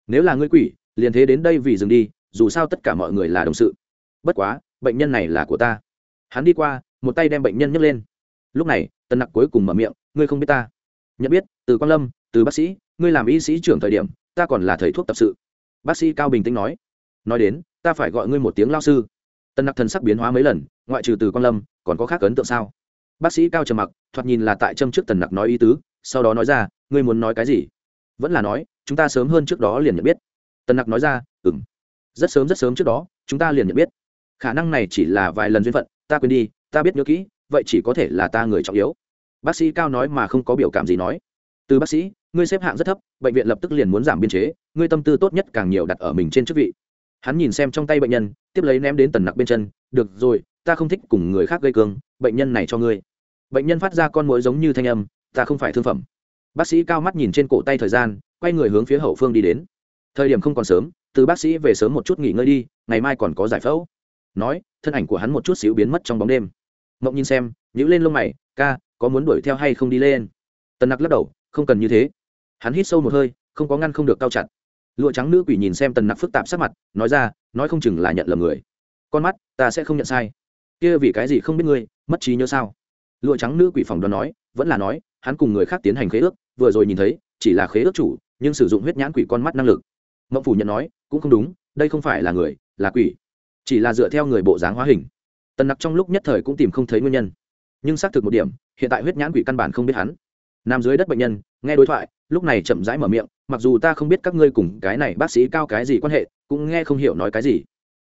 S1: Nếu là ngươi quỷ, liền thế đến đây vì dừng đi, dù sao tất cả mọi người là đồng sự. Bất quá, bệnh nhân này là của ta. Hắn đi qua, một tay đem bệnh nhân nhấc lên. Lúc này, tân nặc cuối cùng mở miệng, ngươi không biết ta. Nhận biết, từ quan lâm, từ bác sĩ, ngươi làm y sĩ trưởng thời điểm, ta còn là thầy thuốc tập sự bác sĩ cao bình tĩnh nói nói đến, ta phải gọi ngươi một tiếng lao sư. Tân nặc thần sắc biến hóa mấy lần, ngoại trừ từ quan lâm, còn có khác ấn tượng sao? Bác sĩ cao trầm mặc, thoạt nhìn là tại châm trước tần nặc nói ý tứ, sau đó nói ra, ngươi muốn nói cái gì? Vẫn là nói, chúng ta sớm hơn trước đó liền nhận biết. Tần nặc nói ra ừng rất sớm rất sớm trước đó, chúng ta liền nhận biết. Khả năng này chỉ là vài lần duyên phận, ta quên đi, ta biết nhớ kỹ, vậy chỉ có thể là ta người trọng yếu. Bác sĩ cao nói mà không có biểu cảm gì nói. Từ bác sĩ ngươi xếp hạng rất thấp, bệnh viện lập tức liền muốn giảm biên chế, ngươi tâm tư tốt nhất càng nhiều đặt ở mình trên chức vị. Hắn nhìn xem trong tay bệnh nhân, tiếp lấy ném đến tần nặc bên chân, được rồi, ta không thích cùng người khác gây cương, bệnh nhân này cho ngươi. Bệnh nhân phát ra con mũi giống như thanh âm, ta không phải thương phẩm. Bác sĩ cao mắt nhìn trên cổ tay thời gian, quay người hướng phía hậu phương đi đến. Thời điểm không còn sớm, từ bác sĩ về sớm một chút nghỉ ngơi đi, ngày mai còn có giải phẫu. Nói, thân ảnh của hắn một chút xíu biến mất trong bóng đêm. Mộng nhìn xem nhữ lên lông mày, ca, có muốn đuổi theo hay không đi lên? Tần nặc lắc đầu, không cần như thế hắn hít sâu một hơi, không có ngăn không được cao chặt. Lụa trắng nữ quỷ nhìn xem tần nặc phức tạp sắc mặt, nói ra, nói không chừng là nhận lầm người. Con mắt, ta sẽ không nhận sai. Kia vì cái gì không biết ngươi, mất trí nhớ sao? Lụa trắng nữ quỷ phòng đoán nói, vẫn là nói, hắn cùng người khác tiến hành khế ước, vừa rồi nhìn thấy, chỉ là khế ước chủ, nhưng sử dụng huyết nhãn quỷ con mắt năng lực. Mộng phủ nhận nói, cũng không đúng, đây không phải là người, là quỷ. Chỉ là dựa theo người bộ dáng hóa hình. Tần nặc trong lúc nhất thời cũng tìm không thấy nguyên nhân. Nhưng xác thực một điểm, hiện tại huyết nhãn quỷ căn bản không biết hắn nằm dưới đất bệnh nhân, nghe đối thoại, lúc này chậm rãi mở miệng, mặc dù ta không biết các ngươi cùng cái này bác sĩ cao cái gì quan hệ, cũng nghe không hiểu nói cái gì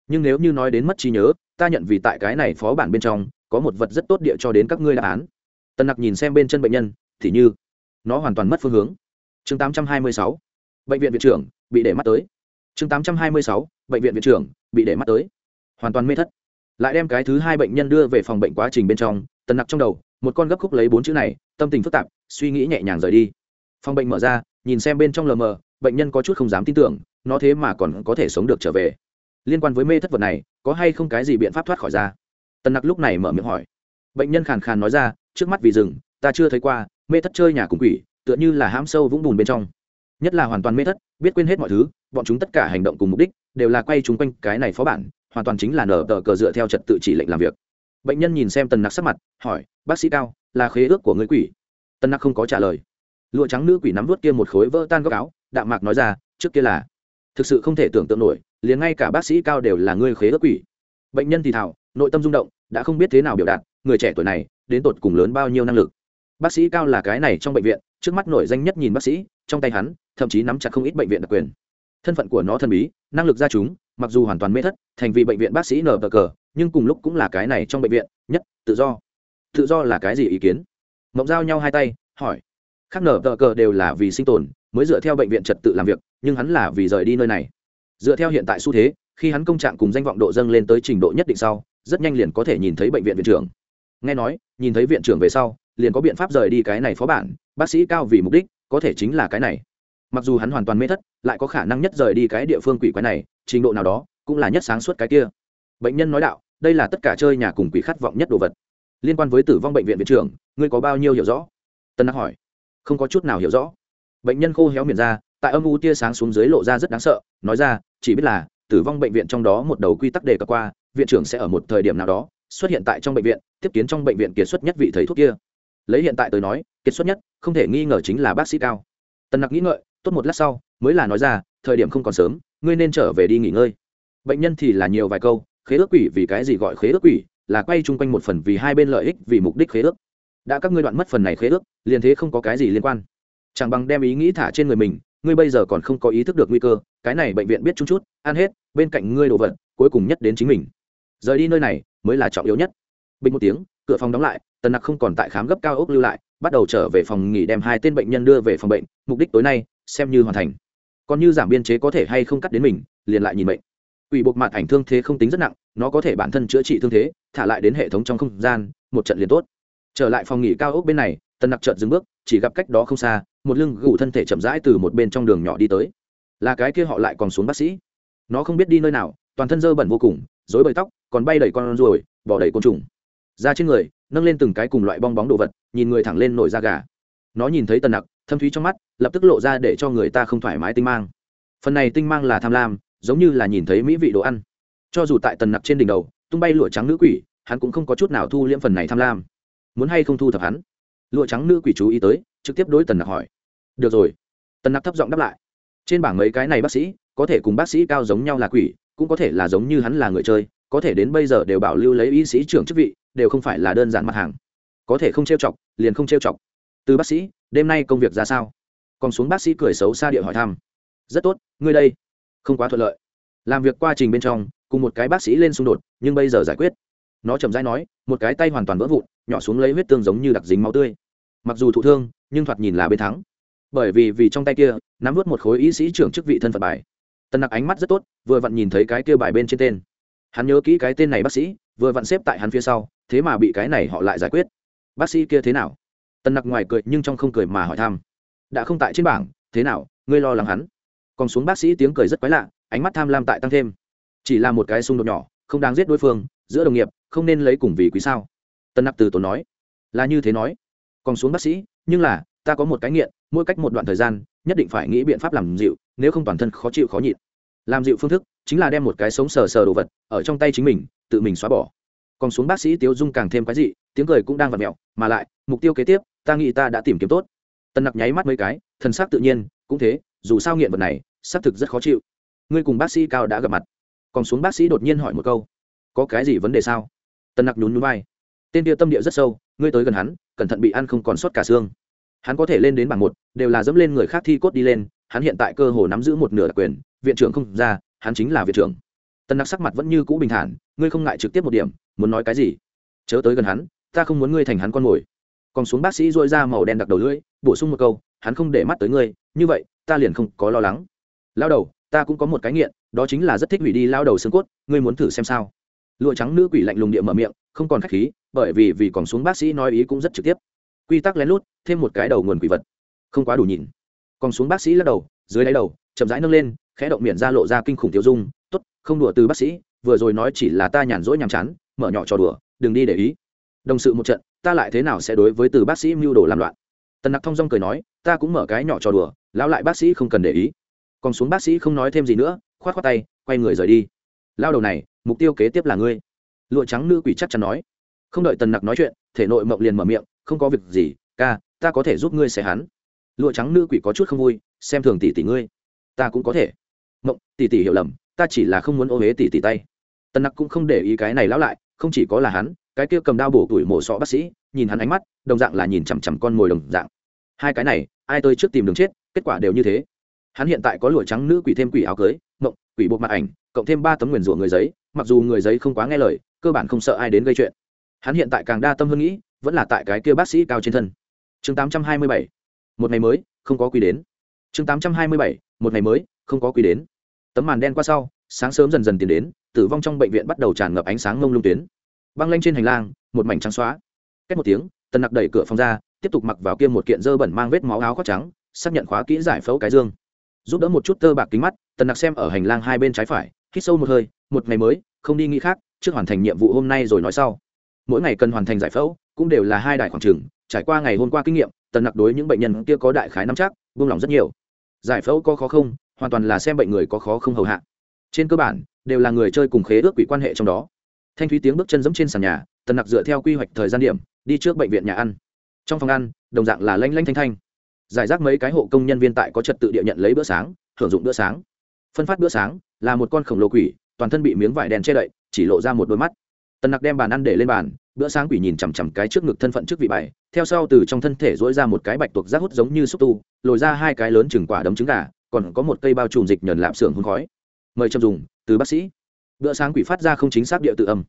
S1: nhưng nếu như nói đến mất trí nhớ, ta nhận vì tại cái này phó bản bên trong, có một vật rất tốt địa cho đến các ngươi đáp án tần nặc nhìn xem bên chân bệnh nhân, thì như, nó hoàn toàn mất phương hướng chương 826. bệnh viện viện trưởng, bị để mắt tới chương 826. bệnh viện viện trưởng, bị để mắt tới hoàn toàn mê thất lại đem cái thứ hai bệnh nhân đưa về phòng bệnh quá trình bên trong, tần nặc trong đầu, một con gấp khúc lấy bốn chữ này, tâm tình phức tạp suy nghĩ nhẹ nhàng rời đi. Phòng bệnh mở ra, nhìn xem bên trong lờ mờ, bệnh nhân có chút không dám tin tưởng, nó thế mà còn có thể sống được trở về. Liên quan với mê thất vật này, có hay không cái gì biện pháp thoát khỏi ra? Tần nặc lúc này mở miệng hỏi. Bệnh nhân khàn khàn nói ra, trước mắt vì rừng, ta chưa thấy qua, mê thất chơi nhà cùng quỷ, tựa như là hãm sâu vũng bùn bên trong. Nhất là hoàn toàn mê thất, biết quên hết mọi thứ, bọn chúng tất cả hành động cùng mục đích, đều là quay chúng quanh cái này phó bản, hoàn toàn chính là nở tờ cờ dựa theo trật tự chỉ lệnh làm việc. Bệnh nhân nhìn xem tần nặc sắc mặt, hỏi, bác sĩ cao, là khế ước của người quỷ? Tân nặc không có trả lời. Lụa trắng nữ quỷ nắm vớt kia một khối vỡ tan góc áo, đạm mạc nói ra, trước kia là, thực sự không thể tưởng tượng nổi, liền ngay cả bác sĩ cao đều là người khế ước quỷ. Bệnh nhân thì thảo, nội tâm rung động, đã không biết thế nào biểu đạt, người trẻ tuổi này, đến tột cùng lớn bao nhiêu năng lực. Bác sĩ cao là cái này trong bệnh viện, trước mắt nổi danh nhất nhìn bác sĩ, trong tay hắn, thậm chí nắm chặt không ít bệnh viện đặc quyền. Thân phận của nó thần bí, năng lực ra chúng, mặc dù hoàn toàn mê thất, thành vì bệnh viện bác sĩ nở cờ, nhưng cùng lúc cũng là cái này trong bệnh viện, nhất, tự do. Tự do là cái gì ý kiến? Mộng giao nhau hai tay, hỏi. Khác nở tờ cờ đều là vì sinh tồn, mới dựa theo bệnh viện trật tự làm việc, nhưng hắn là vì rời đi nơi này. Dựa theo hiện tại xu thế, khi hắn công trạng cùng danh vọng độ dâng lên tới trình độ nhất định sau, rất nhanh liền có thể nhìn thấy bệnh viện viện trưởng. Nghe nói, nhìn thấy viện trưởng về sau, liền có biện pháp rời đi cái này phó bản, bác sĩ cao vì mục đích, có thể chính là cái này. Mặc dù hắn hoàn toàn mê thất, lại có khả năng nhất rời đi cái địa phương quỷ quái này, trình độ nào đó cũng là nhất sáng suốt cái kia. Bệnh nhân nói đạo, đây là tất cả chơi nhà cùng quỷ khát vọng nhất đồ vật liên quan với tử vong bệnh viện viện trưởng, ngươi có bao nhiêu hiểu rõ? Tân nặc hỏi. Không có chút nào hiểu rõ. Bệnh nhân khô héo miệng ra, tại âm u tia sáng xuống dưới lộ ra rất đáng sợ, nói ra, chỉ biết là, tử vong bệnh viện trong đó một đầu quy tắc đề cập qua, viện trưởng sẽ ở một thời điểm nào đó, xuất hiện tại trong bệnh viện, tiếp kiến trong bệnh viện kiệt xuất nhất vị thầy thuốc kia. Lấy hiện tại tôi nói, kiệt xuất nhất, không thể nghi ngờ chính là bác sĩ cao. Tần nặc nghĩ ngợi, tốt một lát sau, mới là nói ra, thời điểm không còn sớm, ngươi nên trở về đi nghỉ ngơi. Bệnh nhân thì là nhiều vài câu, khế ước quỷ vì cái gì gọi khế ước quỷ? Là quay chung quanh một phần vì hai bên lợi ích vì mục đích khế ước. Đã các ngươi đoạn mất phần này khế ước, liền thế không có cái gì liên quan. Chẳng bằng đem ý nghĩ thả trên người mình, ngươi bây giờ còn không có ý thức được nguy cơ, cái này bệnh viện biết chút chút, ăn hết, bên cạnh ngươi đồ vật, cuối cùng nhất đến chính mình. Rời đi nơi này, mới là trọng yếu nhất. Bình một tiếng, cửa phòng đóng lại, tần nặc không còn tại khám gấp cao ốc lưu lại, bắt đầu trở về phòng nghỉ đem hai tên bệnh nhân đưa về phòng bệnh, mục đích tối nay, xem như hoàn thành. Còn như giảm biên chế có thể hay không cắt đến mình, liền lại nhìn bệnh quỷ buộc mặt ảnh thương thế không tính rất nặng, nó có thể bản thân chữa trị thương thế, thả lại đến hệ thống trong không gian, một trận liền tốt. Trở lại phòng nghỉ cao ốc bên này, tần nặc trợt dừng bước, chỉ gặp cách đó không xa, một lưng gù thân thể chậm rãi từ một bên trong đường nhỏ đi tới. Là cái kia họ lại còn xuống bác sĩ. Nó không biết đi nơi nào, toàn thân dơ bẩn vô cùng dối bời tóc, còn bay đầy con ruồi, bỏ đầy côn trùng. Ra trên người, nâng lên từng cái cùng loại bong bóng đồ vật, nhìn người thẳng lên nổi da gà. Nó nhìn thấy tần nặc, thâm thúy trong mắt, lập tức lộ ra để cho người ta không thoải mái tinh mang. Phần này tinh mang là tham lam giống như là nhìn thấy mỹ vị đồ ăn. Cho dù tại tần nặc trên đỉnh đầu, tung bay lụa trắng nữ quỷ, hắn cũng không có chút nào thu liễm phần này tham lam. Muốn hay không thu thập hắn? Lụa trắng nữ quỷ chú ý tới, trực tiếp đối tần nặc hỏi. Được rồi. Tần nặc thấp giọng đáp lại. Trên bảng mấy cái này bác sĩ, có thể cùng bác sĩ cao giống nhau là quỷ, cũng có thể là giống như hắn là người chơi, có thể đến bây giờ đều bảo lưu lấy y sĩ trưởng chức vị, đều không phải là đơn giản mặt hàng. Có thể không trêu chọc, liền không trêu chọc. Từ bác sĩ, đêm nay công việc ra sao? Còn xuống bác sĩ cười xấu xa địa hỏi thăm. Rất tốt, ngươi đây không quá thuận lợi. Làm việc quá trình bên trong, cùng một cái bác sĩ lên xung đột, nhưng bây giờ giải quyết. Nó chậm rãi nói, một cái tay hoàn toàn vỡ vụn, nhỏ xuống lấy huyết tương giống như đặc dính máu tươi. Mặc dù thụ thương, nhưng thoạt nhìn là bên thắng. Bởi vì vì trong tay kia, nắm vớt một khối y sĩ trưởng chức vị thân phận bài. Tân nặc ánh mắt rất tốt, vừa vặn nhìn thấy cái kia bài bên trên tên. Hắn nhớ kỹ cái tên này bác sĩ, vừa vặn xếp tại hắn phía sau, thế mà bị cái này họ lại giải quyết. Bác sĩ kia thế nào? Tân nặc ngoài cười nhưng trong không cười mà hỏi thăm. Đã không tại trên bảng, thế nào? Ngươi lo lắng hắn còn xuống bác sĩ tiếng cười rất quái lạ, ánh mắt tham lam tại tăng thêm. Chỉ là một cái xung đột nhỏ, không đáng giết đối phương, giữa đồng nghiệp, không nên lấy cùng vì quý sao. Tân nặc từ tốn nói. Là như thế nói. Còn xuống bác sĩ, nhưng là, ta có một cái nghiện, mỗi cách một đoạn thời gian, nhất định phải nghĩ biện pháp làm dịu, nếu không toàn thân khó chịu khó nhịn. Làm dịu phương thức, chính là đem một cái sống sờ sờ đồ vật, ở trong tay chính mình, tự mình xóa bỏ. Còn xuống bác sĩ tiếu dung càng thêm cái gì tiếng cười cũng đang vặt mẹo, mà lại, mục tiêu kế tiếp, ta nghĩ ta đã tìm kiếm tốt. Tân nặc nháy mắt mấy cái, thần sắc tự nhiên, cũng thế, dù sao nghiện vật này xác thực rất khó chịu. Ngươi cùng bác sĩ cao đã gặp mặt. Còn xuống bác sĩ đột nhiên hỏi một câu, có cái gì vấn đề sao? Tần nặc nhún nhún vai. Tên kia tâm địa rất sâu, ngươi tới gần hắn, cẩn thận bị ăn không còn sót cả xương. Hắn có thể lên đến bảng một, đều là dẫm lên người khác thi cốt đi lên, hắn hiện tại cơ hồ nắm giữ một nửa đặc quyền, viện trưởng không ra, hắn chính là viện trưởng. Tần nặc sắc mặt vẫn như cũ bình thản, ngươi không ngại trực tiếp một điểm, muốn nói cái gì? Chớ tới gần hắn, ta không muốn ngươi thành hắn con mồi. Còn xuống bác sĩ dôi ra màu đen đặc đầu lưỡi, bổ sung một câu, hắn không để mắt tới ngươi, như vậy, ta liền không có lo lắng lao đầu, ta cũng có một cái nghiện, đó chính là rất thích hủy đi lao đầu xương cốt, ngươi muốn thử xem sao? Lụa trắng nữ quỷ lạnh lùng địa mở miệng, không còn khách khí, bởi vì vì còn xuống bác sĩ nói ý cũng rất trực tiếp. Quy tắc lén lút, thêm một cái đầu nguồn quỷ vật. Không quá đủ nhìn. Còn xuống bác sĩ lắc đầu, dưới đáy đầu, chậm rãi nâng lên, khẽ động miệng ra lộ ra kinh khủng tiêu dung, tốt, không đùa từ bác sĩ, vừa rồi nói chỉ là ta nhàn rỗi nhàm chán, mở nhỏ trò đùa, đừng đi để ý. Đồng sự một trận, ta lại thế nào sẽ đối với từ bác sĩ mưu đồ làm loạn? Tần nặc thong dong cười nói, ta cũng mở cái nhỏ trò đùa, lão lại bác sĩ không cần để ý còn xuống bác sĩ không nói thêm gì nữa, khoát khoát tay, quay người rời đi. Lao đầu này, mục tiêu kế tiếp là ngươi. Lụa trắng nữ quỷ chắc chắn nói. Không đợi tần nặc nói chuyện, thể nội mộng liền mở miệng, không có việc gì, ca, ta có thể giúp ngươi xẻ hắn. Lụa trắng nữ quỷ có chút không vui, xem thường tỷ tỷ ngươi. Ta cũng có thể. Mộng, tỷ tỷ hiểu lầm, ta chỉ là không muốn ô huế tỷ tỷ tay. Tần nặc cũng không để ý cái này lão lại, không chỉ có là hắn, cái kia cầm đao bổ tuổi mổ sọ bác sĩ, nhìn hắn ánh mắt, đồng dạng là nhìn chằm chằm con mồi đồng dạng. Hai cái này, ai tôi trước tìm đường chết, kết quả đều như thế hắn hiện tại có lụa trắng nữ quỷ thêm quỷ áo cưới mộng quỷ buộc mặt ảnh, cộng thêm ba tấm nguyền rủa người giấy, mặc dù người giấy không quá nghe lời, cơ bản không sợ ai đến gây chuyện. Hắn hiện tại càng đa tâm hơn nghĩ, vẫn là tại cái kia bác sĩ cao trên thân. Chương tám trăm hai mươi bảy, một ngày mới, không có quy đến. Chương tám trăm hai mươi bảy, một ngày mới, không có quy đến. Tấm màn đen qua sau, sáng sớm dần dần tiến đến, tử vong trong bệnh viện bắt đầu tràn ngập ánh sáng mông lung tuyến. Băng lanh trên hành lang, một mảnh trắng xóa. Cách một tiếng, tần nặc đẩy cửa phòng ra, tiếp tục mặc vào kia một kiện dơ bẩn mang vết máu áo khoác trắng, xác nhận khóa kỹ giải phẫu cái dương giúp đỡ một chút tơ bạc kính mắt, tần nặc xem ở hành lang hai bên trái phải, hít sâu một hơi, một ngày mới, không đi nghĩ khác, trước hoàn thành nhiệm vụ hôm nay rồi nói sau. Mỗi ngày cần hoàn thành giải phẫu, cũng đều là hai đại khoảng trừng trải qua ngày hôm qua kinh nghiệm, tần nặc đối những bệnh nhân kia có đại khái nắm chắc, buông lỏng rất nhiều. Giải phẫu có khó không, hoàn toàn là xem bệnh người có khó không hầu hạ. Trên cơ bản, đều là người chơi cùng khế ước quỷ quan hệ trong đó. Thanh thúy tiếng bước chân dẫm trên sàn nhà, tần nặc dựa theo quy hoạch thời gian điểm, đi trước bệnh viện nhà ăn. Trong phòng ăn, đồng dạng là lanh lanh thanh thanh giải rác mấy cái hộ công nhân viên tại có trật tự địa nhận lấy bữa sáng hưởng dụng bữa sáng. Phân phát bữa sáng là một con khổng lồ quỷ, toàn thân bị miếng vải đen che đậy, chỉ lộ ra một đôi mắt. Tần nặc đem bàn ăn để lên bàn, bữa sáng quỷ nhìn chằm chằm cái trước ngực thân phận trước vị bài theo sau từ trong thân thể dỗi ra một cái bạch tuộc rác hút giống như xúc tu, lồi ra hai cái lớn chừng quả đấm trứng gà, còn có một cây bao trùm dịch nhờn lạp xưởng hôn khói. Mời châm dùng, từ bác sĩ. Bữa sáng quỷ phát ra không chính xác địa tự âm.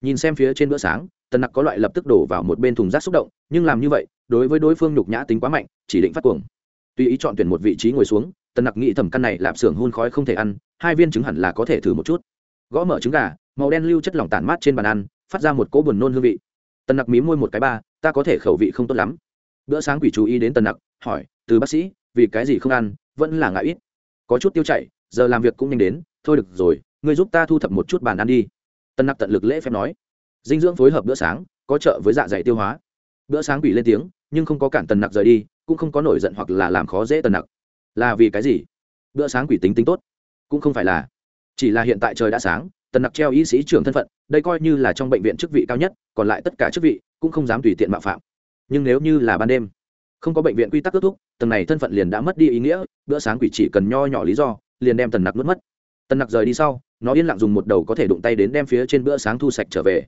S1: Nhìn xem phía trên bữa sáng, tần nặc có loại lập tức đổ vào một bên thùng rác xúc động, nhưng làm như vậy đối với đối phương nhục nhã tính quá mạnh, chỉ định phát cuồng. Tùy ý chọn tuyển một vị trí ngồi xuống, tần nặc nghĩ thẩm căn này lạp xưởng hun khói không thể ăn, hai viên trứng hẳn là có thể thử một chút. Gõ mở trứng gà, màu đen lưu chất lỏng tản mát trên bàn ăn, phát ra một cỗ buồn nôn hương vị. Tần nặc mí môi một cái ba, ta có thể khẩu vị không tốt lắm. Bữa sáng quỷ chú ý đến tần nặc, hỏi, từ bác sĩ, vì cái gì không ăn? Vẫn là ngại ít. Có chút tiêu chảy, giờ làm việc cũng nhanh đến, thôi được rồi, ngươi giúp ta thu thập một chút bàn ăn đi. Tần nặc tận lực lễ phép nói. Dinh dưỡng phối hợp bữa sáng, có trợ với dạ dày tiêu hóa bữa sáng quỷ lên tiếng, nhưng không có cản tần nặc rời đi, cũng không có nổi giận hoặc là làm khó dễ tần nặc. Là vì cái gì? Bữa sáng quỷ tính tính tốt, cũng không phải là. Chỉ là hiện tại trời đã sáng, tần nặc treo y sĩ trưởng thân phận, đây coi như là trong bệnh viện chức vị cao nhất, còn lại tất cả chức vị cũng không dám tùy tiện mạo phạm. Nhưng nếu như là ban đêm, không có bệnh viện quy tắc kết thúc, tầng này thân phận liền đã mất đi ý nghĩa, bữa sáng quỷ chỉ cần nho nhỏ lý do, liền đem tần nặc nuốt mất. Tần nặc rời đi sau, nó yên lặng dùng một đầu có thể đụng tay đến đem phía trên bữa sáng thu sạch trở về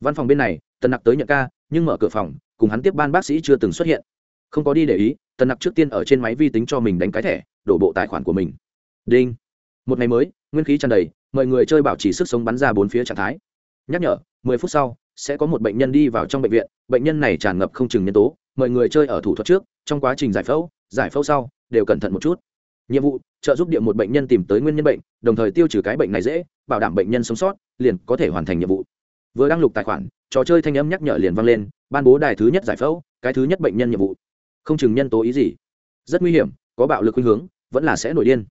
S1: văn phòng bên này, tần nặc tới nhận ca, nhưng mở cửa phòng, cùng hắn tiếp ban bác sĩ chưa từng xuất hiện. Không có đi để ý, tần nặc trước tiên ở trên máy vi tính cho mình đánh cái thẻ, đổ bộ tài khoản của mình. Đinh. Một ngày mới, nguyên khí tràn đầy mời người chơi bảo trì sức sống bắn ra bốn phía trạng thái. Nhắc nhở, mười phút sau, sẽ có một bệnh nhân đi vào trong bệnh viện, bệnh nhân này tràn ngập không chừng nhân tố mời người chơi ở thủ thuật trước, trong quá trình giải phẫu giải phẫu sau, đều cẩn thận một chút. Nhiệm vụ, trợ giúp địa một bệnh nhân tìm tới nguyên nhân bệnh, đồng thời tiêu trừ cái bệnh này dễ, bảo đảm bệnh nhân sống sót, liền có thể hoàn thành nhiệm vụ vừa đăng lục tài khoản, trò chơi thanh âm nhắc nhở liền vang lên, ban bố đài thứ nhất giải phẫu, cái thứ nhất bệnh nhân nhiệm vụ. Không chừng nhân tố ý gì. Rất nguy hiểm, có bạo lực khuynh hướng, vẫn là sẽ nổi điên.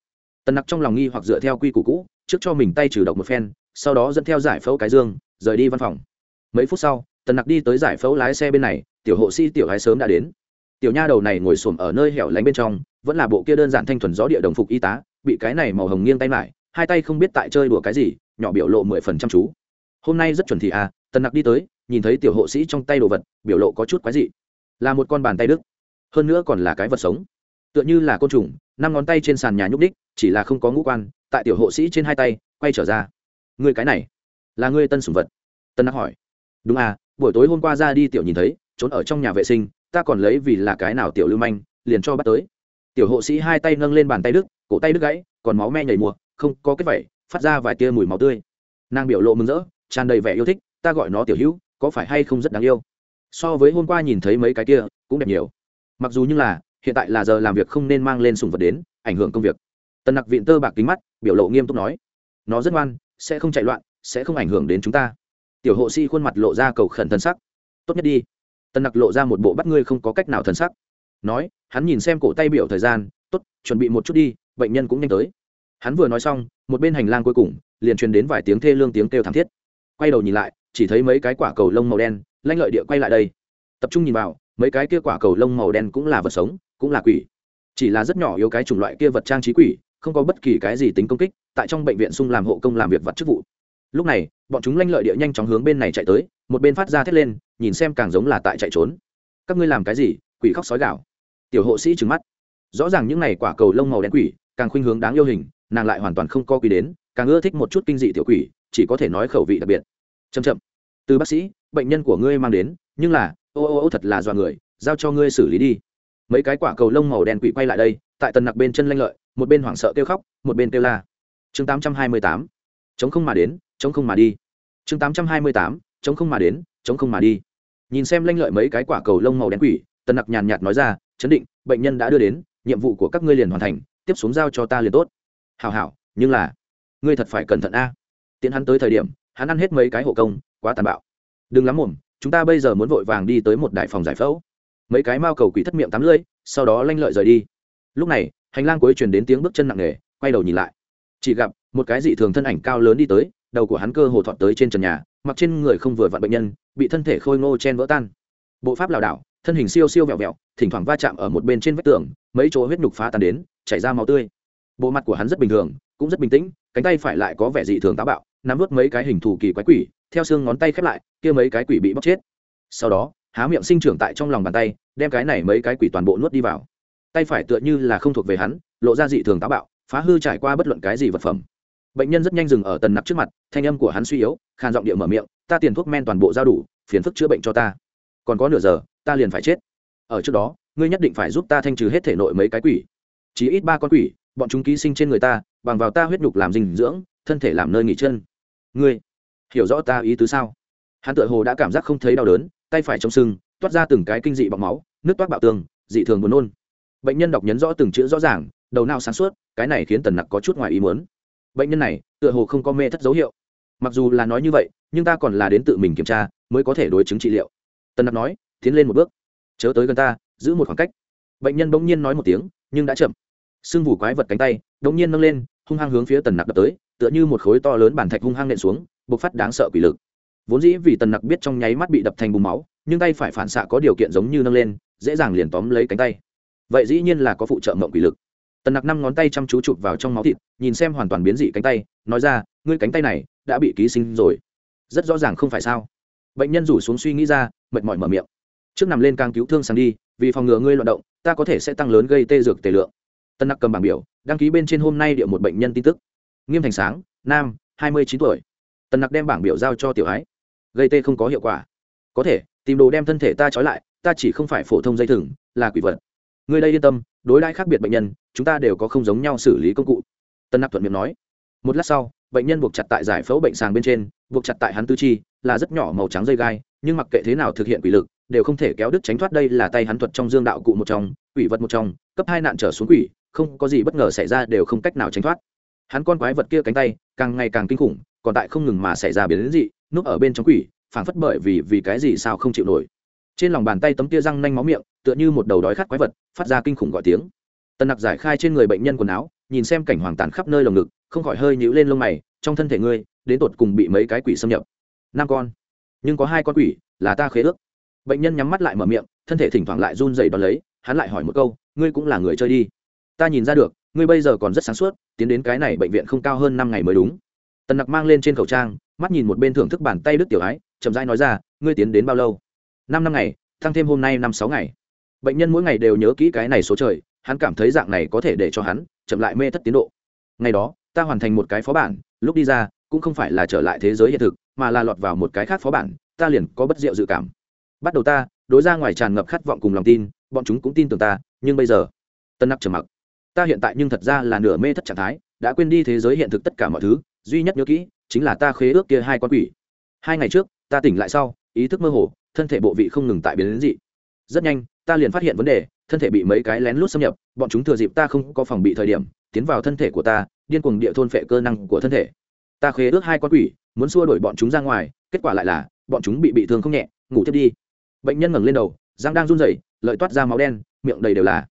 S1: Tần nặc trong lòng nghi hoặc dựa theo quy củ cũ, trước cho mình tay trừ độc một phen, sau đó dẫn theo giải phẫu cái dương, rời đi văn phòng. Mấy phút sau, tần nặc đi tới giải phẫu lái xe bên này, tiểu hộ sĩ, tiểu hái sớm đã đến. Tiểu nha đầu này ngồi xổm ở nơi hẻo lánh bên trong, vẫn là bộ kia đơn giản thanh thuần gió địa đồng phục y tá, bị cái này màu hồng nghiêng tay lại hai tay không biết tại chơi đùa cái gì, nhỏ biểu lộ mười phần chăm chú hôm nay rất chuẩn thị à tần nặc đi tới, nhìn thấy tiểu hộ sĩ trong tay đồ vật, biểu lộ có chút quái dị. Là một con bàn tay đức. Hơn nữa còn là cái vật sống. Tựa như là côn trùng, năm ngón tay trên sàn nhà nhúc đích chỉ là không có ngũ quan, tại tiểu hộ sĩ trên hai tay, quay trở ra. Ngươi cái này, là ngươi tân sủng vật? Tân nặc hỏi. Đúng à buổi tối hôm qua ra đi tiểu nhìn thấy, trốn ở trong nhà vệ sinh, ta còn lấy vì là cái nào tiểu lưu manh, liền cho bắt tới. Tiểu hộ sĩ hai tay nâng lên bàn tay đức, cổ tay đức gãy, còn máu me nhảy mùa, không có kết vẩy phát ra vài tia mùi máu tươi. Nàng biểu lộ mừng rỡ tràn đầy vẻ yêu thích, ta gọi nó tiểu hữu, có phải hay không rất đáng yêu? So với hôm qua nhìn thấy mấy cái kia, cũng đẹp nhiều. Mặc dù như là, hiện tại là giờ làm việc không nên mang lên sùng vật đến, ảnh hưởng công việc. Tần nặc viện tơ bạc kính mắt, biểu lộ nghiêm túc nói, nó rất ngoan, sẽ không chạy loạn, sẽ không ảnh hưởng đến chúng ta. Tiểu hộ sĩ khuôn mặt lộ ra cầu khẩn thân sắc. Tốt nhất đi. Tần nặc lộ ra một bộ bắt ngươi không có cách nào thân sắc. Nói, hắn nhìn xem cổ tay biểu thời gian, tốt, chuẩn bị một chút đi, bệnh nhân cũng nhanh tới. Hắn vừa nói xong, một bên hành lang cuối cùng, liền truyền đến vài tiếng thê lương tiếng kêu thảm thiết quay đầu nhìn lại, chỉ thấy mấy cái quả cầu lông màu đen, lanh lợi địa quay lại đây. Tập trung nhìn vào, mấy cái kia quả cầu lông màu đen cũng là vật sống, cũng là quỷ. Chỉ là rất nhỏ yếu cái chủng loại kia vật trang trí quỷ, không có bất kỳ cái gì tính công kích, tại trong bệnh viện sung làm hộ công làm việc vật chức vụ. Lúc này, bọn chúng lanh lợi địa nhanh chóng hướng bên này chạy tới, một bên phát ra thét lên, nhìn xem càng giống là tại chạy trốn. Các ngươi làm cái gì, quỷ khóc sói gạo tiểu hộ sĩ trừng mắt. Rõ ràng những này quả cầu lông màu đen quỷ, càng khuynh hướng đáng yêu hình, nàng lại hoàn toàn không co quỷ đến, càng ưa thích một chút kinh dị tiểu quỷ chỉ có thể nói khẩu vị đặc biệt. Chậm chậm. Từ bác sĩ, bệnh nhân của ngươi mang đến, nhưng là, ô ô ô thật là dọa người, giao cho ngươi xử lý đi. Mấy cái quả cầu lông màu đen quỷ quay lại đây, tại tần nặc bên chân lanh lợi, một bên hoảng sợ kêu khóc, một bên kêu la. Chương tám trăm hai mươi tám. Chống không mà đến, chống không mà đi. Chương tám trăm hai mươi tám. Chống không mà đến, chống không mà đi. Nhìn xem lanh lợi mấy cái quả cầu lông màu đen quỷ, tần nặc nhàn nhạt nói ra, chấn định, bệnh nhân đã đưa đến, nhiệm vụ của các ngươi liền hoàn thành, tiếp xuống giao cho ta liền tốt. Hào hảo, nhưng là, ngươi thật phải cẩn thận a tiến hắn tới thời điểm, hắn ăn hết mấy cái hộ công, quá tàn bạo. Đừng lắm mồm, chúng ta bây giờ muốn vội vàng đi tới một đại phòng giải phẫu. Mấy cái mao cầu quỷ thất miệng tắm lưỡi, sau đó lanh lợi rời đi. Lúc này, hành lang cuối truyền đến tiếng bước chân nặng nề, quay đầu nhìn lại. Chỉ gặp, một cái dị thường thân ảnh cao lớn đi tới, đầu của hắn cơ hồ thọt tới trên trần nhà, mặc trên người không vừa vặn bệnh nhân, bị thân thể khôi ngô chen vỡ tan. Bộ pháp lảo đảo, thân hình siêu siêu vẹo vẹo, thỉnh thoảng va chạm ở một bên trên vách tường, mấy chỗ huyết nhục phá tan đến, chảy ra máu tươi. Bộ mặt của hắn rất bình thường cũng rất bình tĩnh, cánh tay phải lại có vẻ dị thường táo bạo, nắm vớt mấy cái hình thù kỳ quái quỷ, theo xương ngón tay khép lại, kia mấy cái quỷ bị bóc chết. Sau đó, há miệng sinh trưởng tại trong lòng bàn tay, đem cái này mấy cái quỷ toàn bộ nuốt đi vào. Tay phải tựa như là không thuộc về hắn, lộ ra dị thường táo bạo, phá hư trải qua bất luận cái gì vật phẩm. Bệnh nhân rất nhanh dừng ở tần nặc trước mặt, thanh âm của hắn suy yếu, khàn giọng địa mở miệng, ta tiền thuốc men toàn bộ giao đủ, phiền phức chữa bệnh cho ta. Còn có nửa giờ, ta liền phải chết. Ở trước đó, ngươi nhất định phải giúp ta thanh trừ hết thể nội mấy cái quỷ. Chỉ ít ba con quỷ bọn chúng ký sinh trên người ta, bằng vào ta huyết nhục làm dinh dưỡng, thân thể làm nơi nghỉ chân. Ngươi, hiểu rõ ta ý tứ sao? Hắn tựa hồ đã cảm giác không thấy đau đớn, tay phải trong sưng, toát ra từng cái kinh dị bọc máu, nước toát bạo tường, dị thường buồn nôn. Bệnh nhân đọc nhấn rõ từng chữ rõ ràng, đầu não sáng suốt, cái này khiến tần nặc có chút ngoài ý muốn. Bệnh nhân này, tựa hồ không có mê thất dấu hiệu. Mặc dù là nói như vậy, nhưng ta còn là đến tự mình kiểm tra, mới có thể đối chứng trị liệu. Tần nặc nói, tiến lên một bước. Chớ tới gần ta, giữ một khoảng cách. Bệnh nhân bỗng nhiên nói một tiếng, nhưng đã chậm sưng vù quái vật cánh tay, đột nhiên nâng lên, hung hăng hướng phía tần nặc đập tới, tựa như một khối to lớn bản thạch hung hăng nện xuống, bộc phát đáng sợ quỷ lực. Vốn dĩ vì tần nặc biết trong nháy mắt bị đập thành bùng máu, nhưng tay phải phản xạ có điều kiện giống như nâng lên, dễ dàng liền tóm lấy cánh tay. Vậy dĩ nhiên là có phụ trợ mộng quỷ lực. Tần nặc năm ngón tay chăm chú chụp vào trong máu thịt, nhìn xem hoàn toàn biến dị cánh tay, nói ra, ngươi cánh tay này đã bị ký sinh rồi. Rất rõ ràng không phải sao? Bệnh nhân rủ xuống suy nghĩ ra, mệt mỏi mở miệng. Trước nằm lên càng cứu thương sang đi, vì phòng ngừa ngươi loạn động, ta có thể sẽ tăng lớn gây tê dược tề lượng tân nặc cầm bảng biểu, đăng ký bên trên hôm nay điệu một bệnh nhân tin tức. Nghiêm thành sáng, nam, hai mươi chín tuổi. Tân nặc đem bảng biểu giao cho tiểu ái. Gây tê không có hiệu quả. Có thể, tìm đồ đem thân thể ta trói lại, ta chỉ không phải phổ thông dây thừng, là quỷ vật. Người đây yên tâm, đối đãi khác biệt bệnh nhân, chúng ta đều có không giống nhau xử lý công cụ. Tân nặc thuận miệng nói. Một lát sau, bệnh nhân buộc chặt tại giải phẫu bệnh sàng bên trên, buộc chặt tại hắn tư chi, là rất nhỏ màu trắng dây gai, nhưng mặc kệ thế nào thực hiện quỷ lực, đều không thể kéo đứt tránh thoát đây là tay hắn thuật trong dương đạo cụ một trong, quỷ vật một trong, cấp hai nạn trở xuống quỷ không có gì bất ngờ xảy ra đều không cách nào tránh thoát. Hắn con quái vật kia cánh tay, càng ngày càng kinh khủng, còn tại không ngừng mà xảy ra biến dị, núp ở bên trong quỷ, phảng phất bởi vì vì cái gì sao không chịu nổi. Trên lòng bàn tay tấm tia răng nanh máu miệng, tựa như một đầu đói khát quái vật, phát ra kinh khủng gọi tiếng. Tần nặc giải khai trên người bệnh nhân quần áo, nhìn xem cảnh hoàng tàn khắp nơi lồng ngực, không khỏi hơi nhũ lên lông mày, trong thân thể ngươi, đến tột cùng bị mấy cái quỷ xâm nhập? Năm con. Nhưng có hai con quỷ, là ta khế ước. Bệnh nhân nhắm mắt lại mở miệng, thân thể thỉnh thoảng lại run dày đón lấy, hắn lại hỏi một câu, ngươi cũng là người chơi đi ta nhìn ra được, ngươi bây giờ còn rất sáng suốt, tiến đến cái này bệnh viện không cao hơn năm ngày mới đúng. Tần nặc mang lên trên khẩu trang, mắt nhìn một bên thưởng thức bàn tay đức tiểu ái, chậm rãi nói ra, ngươi tiến đến bao lâu? Năm năm ngày, tăng thêm hôm nay năm sáu ngày. Bệnh nhân mỗi ngày đều nhớ kỹ cái này số trời, hắn cảm thấy dạng này có thể để cho hắn chậm lại mê thất tiến độ. Ngày đó, ta hoàn thành một cái phó bản, lúc đi ra, cũng không phải là trở lại thế giới hiện thực, mà là lọt vào một cái khác phó bản, ta liền có bất diệu dự cảm. Bắt đầu ta, đối ra ngoài tràn ngập khát vọng cùng lòng tin, bọn chúng cũng tin tưởng ta, nhưng bây giờ tân nặc trầm mặc ta hiện tại nhưng thật ra là nửa mê thất trạng thái, đã quên đi thế giới hiện thực tất cả mọi thứ, duy nhất nhớ kỹ chính là ta khế ước kia hai con quỷ. Hai ngày trước, ta tỉnh lại sau, ý thức mơ hồ, thân thể bộ vị không ngừng tại biến đến dị. Rất nhanh, ta liền phát hiện vấn đề, thân thể bị mấy cái lén lút xâm nhập, bọn chúng thừa dịp ta không có phòng bị thời điểm, tiến vào thân thể của ta, điên cuồng địa thôn phệ cơ năng của thân thể. Ta khế ước hai con quỷ, muốn xua đuổi bọn chúng ra ngoài, kết quả lại là, bọn chúng bị bị thương không nhẹ, ngủ tiếp đi. Bệnh nhân ngẩng lên đầu, răng đang run rẩy, lợi toát ra máu đen, miệng đầy đều là.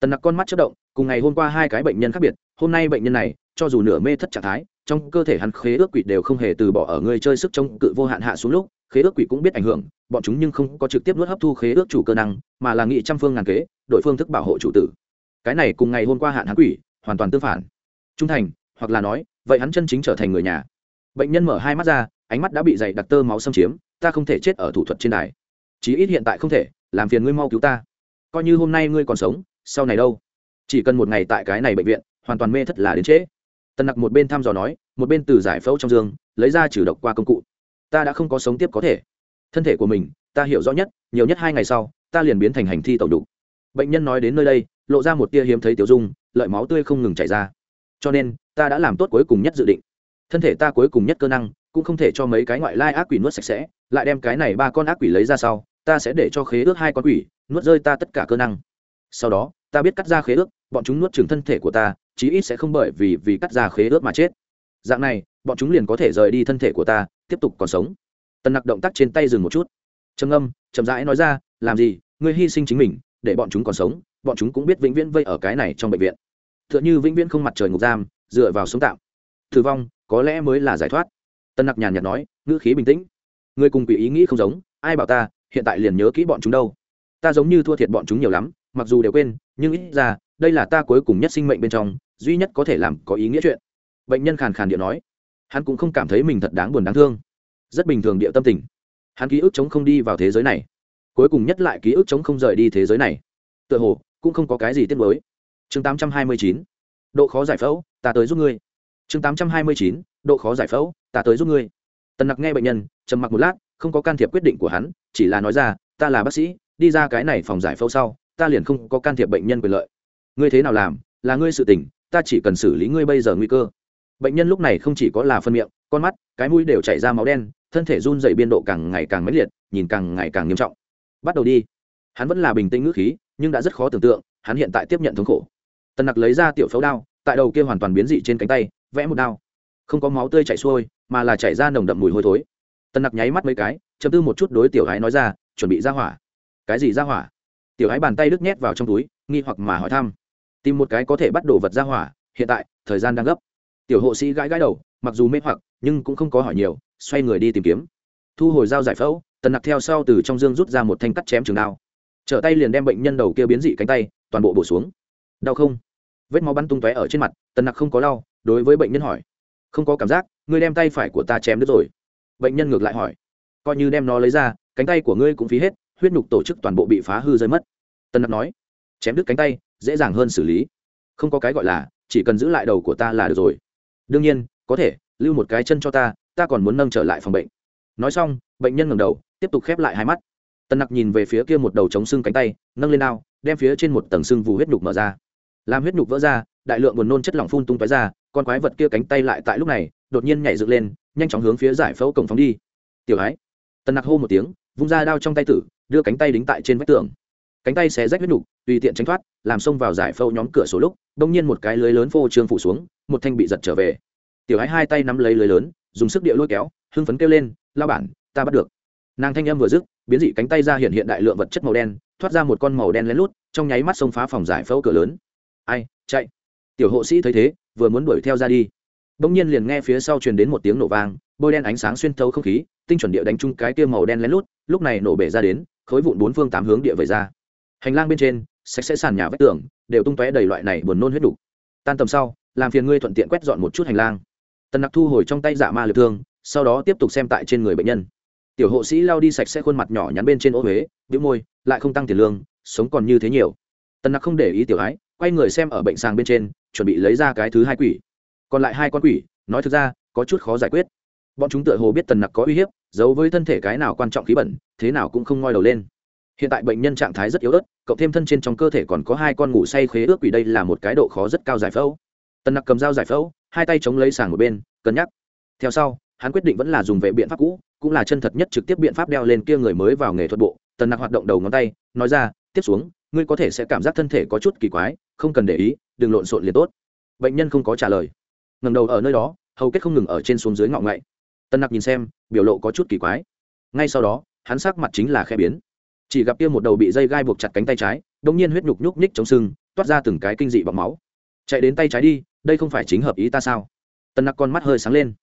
S1: Tần nặc con mắt chất động cùng ngày hôm qua hai cái bệnh nhân khác biệt, hôm nay bệnh nhân này, cho dù nửa mê thất trạng thái, trong cơ thể hắn khế ước quỷ đều không hề từ bỏ ở người chơi sức chống cự vô hạn hạ xuống lúc, khế ước quỷ cũng biết ảnh hưởng, bọn chúng nhưng không có trực tiếp nuốt hấp thu khế ước chủ cơ năng, mà là nghị trăm phương ngàn kế đội phương thức bảo hộ chủ tử. Cái này cùng ngày hôm qua hạn hắn quỷ, hoàn toàn tương phản. Trung thành, hoặc là nói, vậy hắn chân chính trở thành người nhà. Bệnh nhân mở hai mắt ra, ánh mắt đã bị dày đặc tơ máu xâm chiếm, ta không thể chết ở thủ thuật trên đài. Chí ít hiện tại không thể, làm phiền ngươi mau cứu ta. Coi như hôm nay ngươi còn sống, sau này đâu? Chỉ cần một ngày tại cái này bệnh viện, hoàn toàn mê thất là đến trễ. Tần nặc một bên thăm dò nói, một bên từ giải phẫu trong giường lấy ra trừ độc qua công cụ. Ta đã không có sống tiếp có thể. Thân thể của mình, ta hiểu rõ nhất, nhiều nhất hai ngày sau, ta liền biến thành hành thi tẩu đục. Bệnh nhân nói đến nơi đây, lộ ra một tia hiếm thấy tiểu dung, lợi máu tươi không ngừng chảy ra. Cho nên, ta đã làm tốt cuối cùng nhất dự định. Thân thể ta cuối cùng nhất cơ năng, cũng không thể cho mấy cái ngoại lai ác quỷ nuốt sạch sẽ, lại đem cái này ba con ác quỷ lấy ra sau, ta sẽ để cho khế ước hai con quỷ nuốt rơi ta tất cả cơ năng sau đó, ta biết cắt ra khế ước, bọn chúng nuốt chừng thân thể của ta, chí ít sẽ không bởi vì vì cắt ra khế ước mà chết. Dạng này, bọn chúng liền có thể rời đi thân thể của ta, tiếp tục còn sống. Tần nặc động tác trên tay dừng một chút. Trầm âm chậm rãi nói ra, làm gì? Ngươi hy sinh chính mình, để bọn chúng còn sống, bọn chúng cũng biết vĩnh viễn vây ở cái này trong bệnh viện. T h ư ợ n h ư vĩnh viễn không mặt trời ngục giam, dựa vào sống tạm. Thử vong, có lẽ mới là giải thoát. Tân nặc nhàn nhạt nói, ngữ khí bình tĩnh. Ngươi cùng quỷ ý nghĩ không giống, ai bảo ta, hiện tại liền nhớ kỹ bọn chúng đâu? Ta giống như thua thiệt bọn chúng nhiều lắm mặc dù đều quên, nhưng ít ra, đây là ta cuối cùng nhất sinh mệnh bên trong, duy nhất có thể làm có ý nghĩa chuyện. Bệnh nhân khàn khàn điện nói. Hắn cũng không cảm thấy mình thật đáng buồn đáng thương. Rất bình thường địa tâm tình. Hắn ký ức chống không đi vào thế giới này. Cuối cùng nhất lại ký ức chống không rời đi thế giới này. Tựa hồ, cũng không có cái gì tiếc mới chương 829. độ khó giải phẫu, ta tới giúp ngươi. Chương 829. độ khó giải phẫu, ta tới giúp ngươi. Tần nặc nghe bệnh nhân, trầm mặc một lát, không có can thiệp quyết định của hắn, chỉ là nói ra, ta là bác sĩ, đi ra cái này phòng giải phẫu sau ta liền không có can thiệp bệnh nhân quyền lợi. Ngươi thế nào làm, là ngươi sự tình, ta chỉ cần xử lý ngươi bây giờ nguy cơ. Bệnh nhân lúc này không chỉ có là phân miệng, con mắt, cái mũi đều chảy ra máu đen, thân thể run dày biên độ càng ngày càng mãnh liệt, nhìn càng ngày càng nghiêm trọng. Bắt đầu đi. Hắn vẫn là bình tĩnh ngữ khí, nhưng đã rất khó tưởng tượng, hắn hiện tại tiếp nhận thống khổ. Tần nặc lấy ra tiểu phẫu đao, tại đầu kia hoàn toàn biến dị trên cánh tay, vẽ một đao. Không có máu tươi chảy xuôi, mà là chảy ra nồng đậm mùi hôi thối. Tần nặc nháy mắt mấy cái, chấm tư một chút đối tiểu gái nói ra, chuẩn bị ra hỏa. Cái gì ra hỏa? Tiểu gái bàn tay đứt nhét vào trong túi, nghi hoặc mà hỏi thăm. Tìm một cái có thể bắt đồ vật ra hỏa, hiện tại, thời gian đang gấp. Tiểu hộ sĩ gãi gãi đầu, mặc dù mê hoặc, nhưng cũng không có hỏi nhiều, xoay người đi tìm kiếm. Thu hồi dao giải phẫu, tần nặc theo sau từ trong dương rút ra một thanh cắt chém trường đao. Trở tay liền đem bệnh nhân đầu kia biến dị cánh tay, toàn bộ bổ xuống. Đau không? Vết máu bắn tung tóe ở trên mặt, tần nặc không có đau, đối với bệnh nhân hỏi. Không có cảm giác, ngươi đem tay phải của ta chém đứt rồi. Bệnh nhân ngược lại hỏi. Coi như đem nó lấy ra, cánh tay của ngươi cũng phí hết huyết nhục tổ chức toàn bộ bị phá hư rơi mất. Tân nặc nói, chém đứt cánh tay, dễ dàng hơn xử lý. Không có cái gọi là, chỉ cần giữ lại đầu của ta là được rồi. Đương nhiên, có thể, lưu một cái chân cho ta ta còn muốn nâng trở lại phòng bệnh. Nói xong, bệnh nhân ngầm đầu, tiếp tục khép lại hai mắt. Tân nặc nhìn về phía kia một đầu chống xương cánh tay, nâng lên ao đem phía trên một tầng xương vù huyết nhục mở ra. Làm huyết nhục vỡ ra, đại lượng buồn nôn chất lỏng phun tung tói ra, con quái vật kia cánh tay lại tại lúc này, đột nhiên nhảy dựng lên, nhanh chóng hướng phía giải phẫu cổng phóng đi. Tiểu ái. Tần nặc hô một tiếng, vung ra đao trong tay tử đưa cánh tay đính tại trên vách tường. Cánh tay xé rách huyết nhục tùy tiện tránh thoát, làm xông vào giải phẫu nhóm cửa số lúc, đông nhiên một cái lưới lớn phô trương phủ xuống, một thanh bị giật trở về. Tiểu ái hai tay nắm lấy lưới lớn, dùng sức địa lôi kéo, hưng phấn kêu lên lao bản, ta bắt được. Nàng thanh âm vừa dứt, biến dị cánh tay ra hiện hiện đại lượng vật chất màu đen, thoát ra một con màu đen lén lút, trong nháy mắt xông phá phòng giải phẫu cửa lớn. Ai, chạy. Tiểu hộ sĩ thấy thế, vừa muốn đuổi theo ra đi. Bỗng nhiên liền nghe phía sau truyền đến một tiếng nổ vang, bôi đen ánh sáng xuyên thấu không khí, tinh chuẩn địa đánh chung cái tiêu màu đen lén lút, lúc này nổ bể ra đến khối vụn bốn phương tám hướng địa về ra. Hành lang bên trên, sạch sẽ sàn nhà vách tường, đều tung tóe đầy loại này buồn nôn huyết đủ tan tầm sau, làm phiền ngươi thuận tiện quét dọn một chút hành lang. Tần nặc thu hồi trong tay dạ ma lực thương, sau đó tiếp tục xem tại trên người bệnh nhân. Tiểu hộ sĩ lao đi sạch sẽ khuôn mặt nhỏ nhắn bên trên ô huế bĩu môi, lại không tăng tiền lương, sống còn như thế nhiều. Tần nặc không để ý tiểu ái, quay người xem ở bệnh sàng bên trên, chuẩn bị lấy ra cái thứ hai quỷ. Còn lại hai con quỷ, nói thực ra, có chút khó giải quyết bọn chúng tựa hồ biết tần nặc có uy hiếp, giấu với thân thể cái nào quan trọng khí bẩn, thế nào cũng không ngoi đầu lên. Hiện tại bệnh nhân trạng thái rất yếu ớt, cộng thêm thân trên trong cơ thể còn có hai con ngủ say khế ước quỷ đây là một cái độ khó rất cao giải phẫu. Tần nặc cầm dao giải phẫu, hai tay chống lấy sàng một bên, cân nhắc. Theo sau, hắn quyết định vẫn là dùng về biện pháp cũ, cũng là chân thật nhất trực tiếp biện pháp đeo lên kia người mới vào nghề thuật bộ. Tần nặc hoạt động đầu ngón tay, nói ra, tiếp xuống, ngươi có thể sẽ cảm giác thân thể có chút kỳ quái, không cần để ý, đừng lộn xộn liền tốt. Bệnh nhân không có trả lời. Ngầm đầu ở nơi đó, hầu kết không ngừng ở trên xuống dưới ngọng ngậy tân nặc nhìn xem, biểu lộ có chút kỳ quái. Ngay sau đó, hắn sắc mặt chính là khe biến. Chỉ gặp kia một đầu bị dây gai buộc chặt cánh tay trái đ nhiên huyết nhục nhúc nhích chống sưng, toát ra từng cái kinh dị bọc máu. Chạy đến tay trái đi, đây không phải chính hợp ý ta sao? Tân nặc con mắt hơi sáng lên.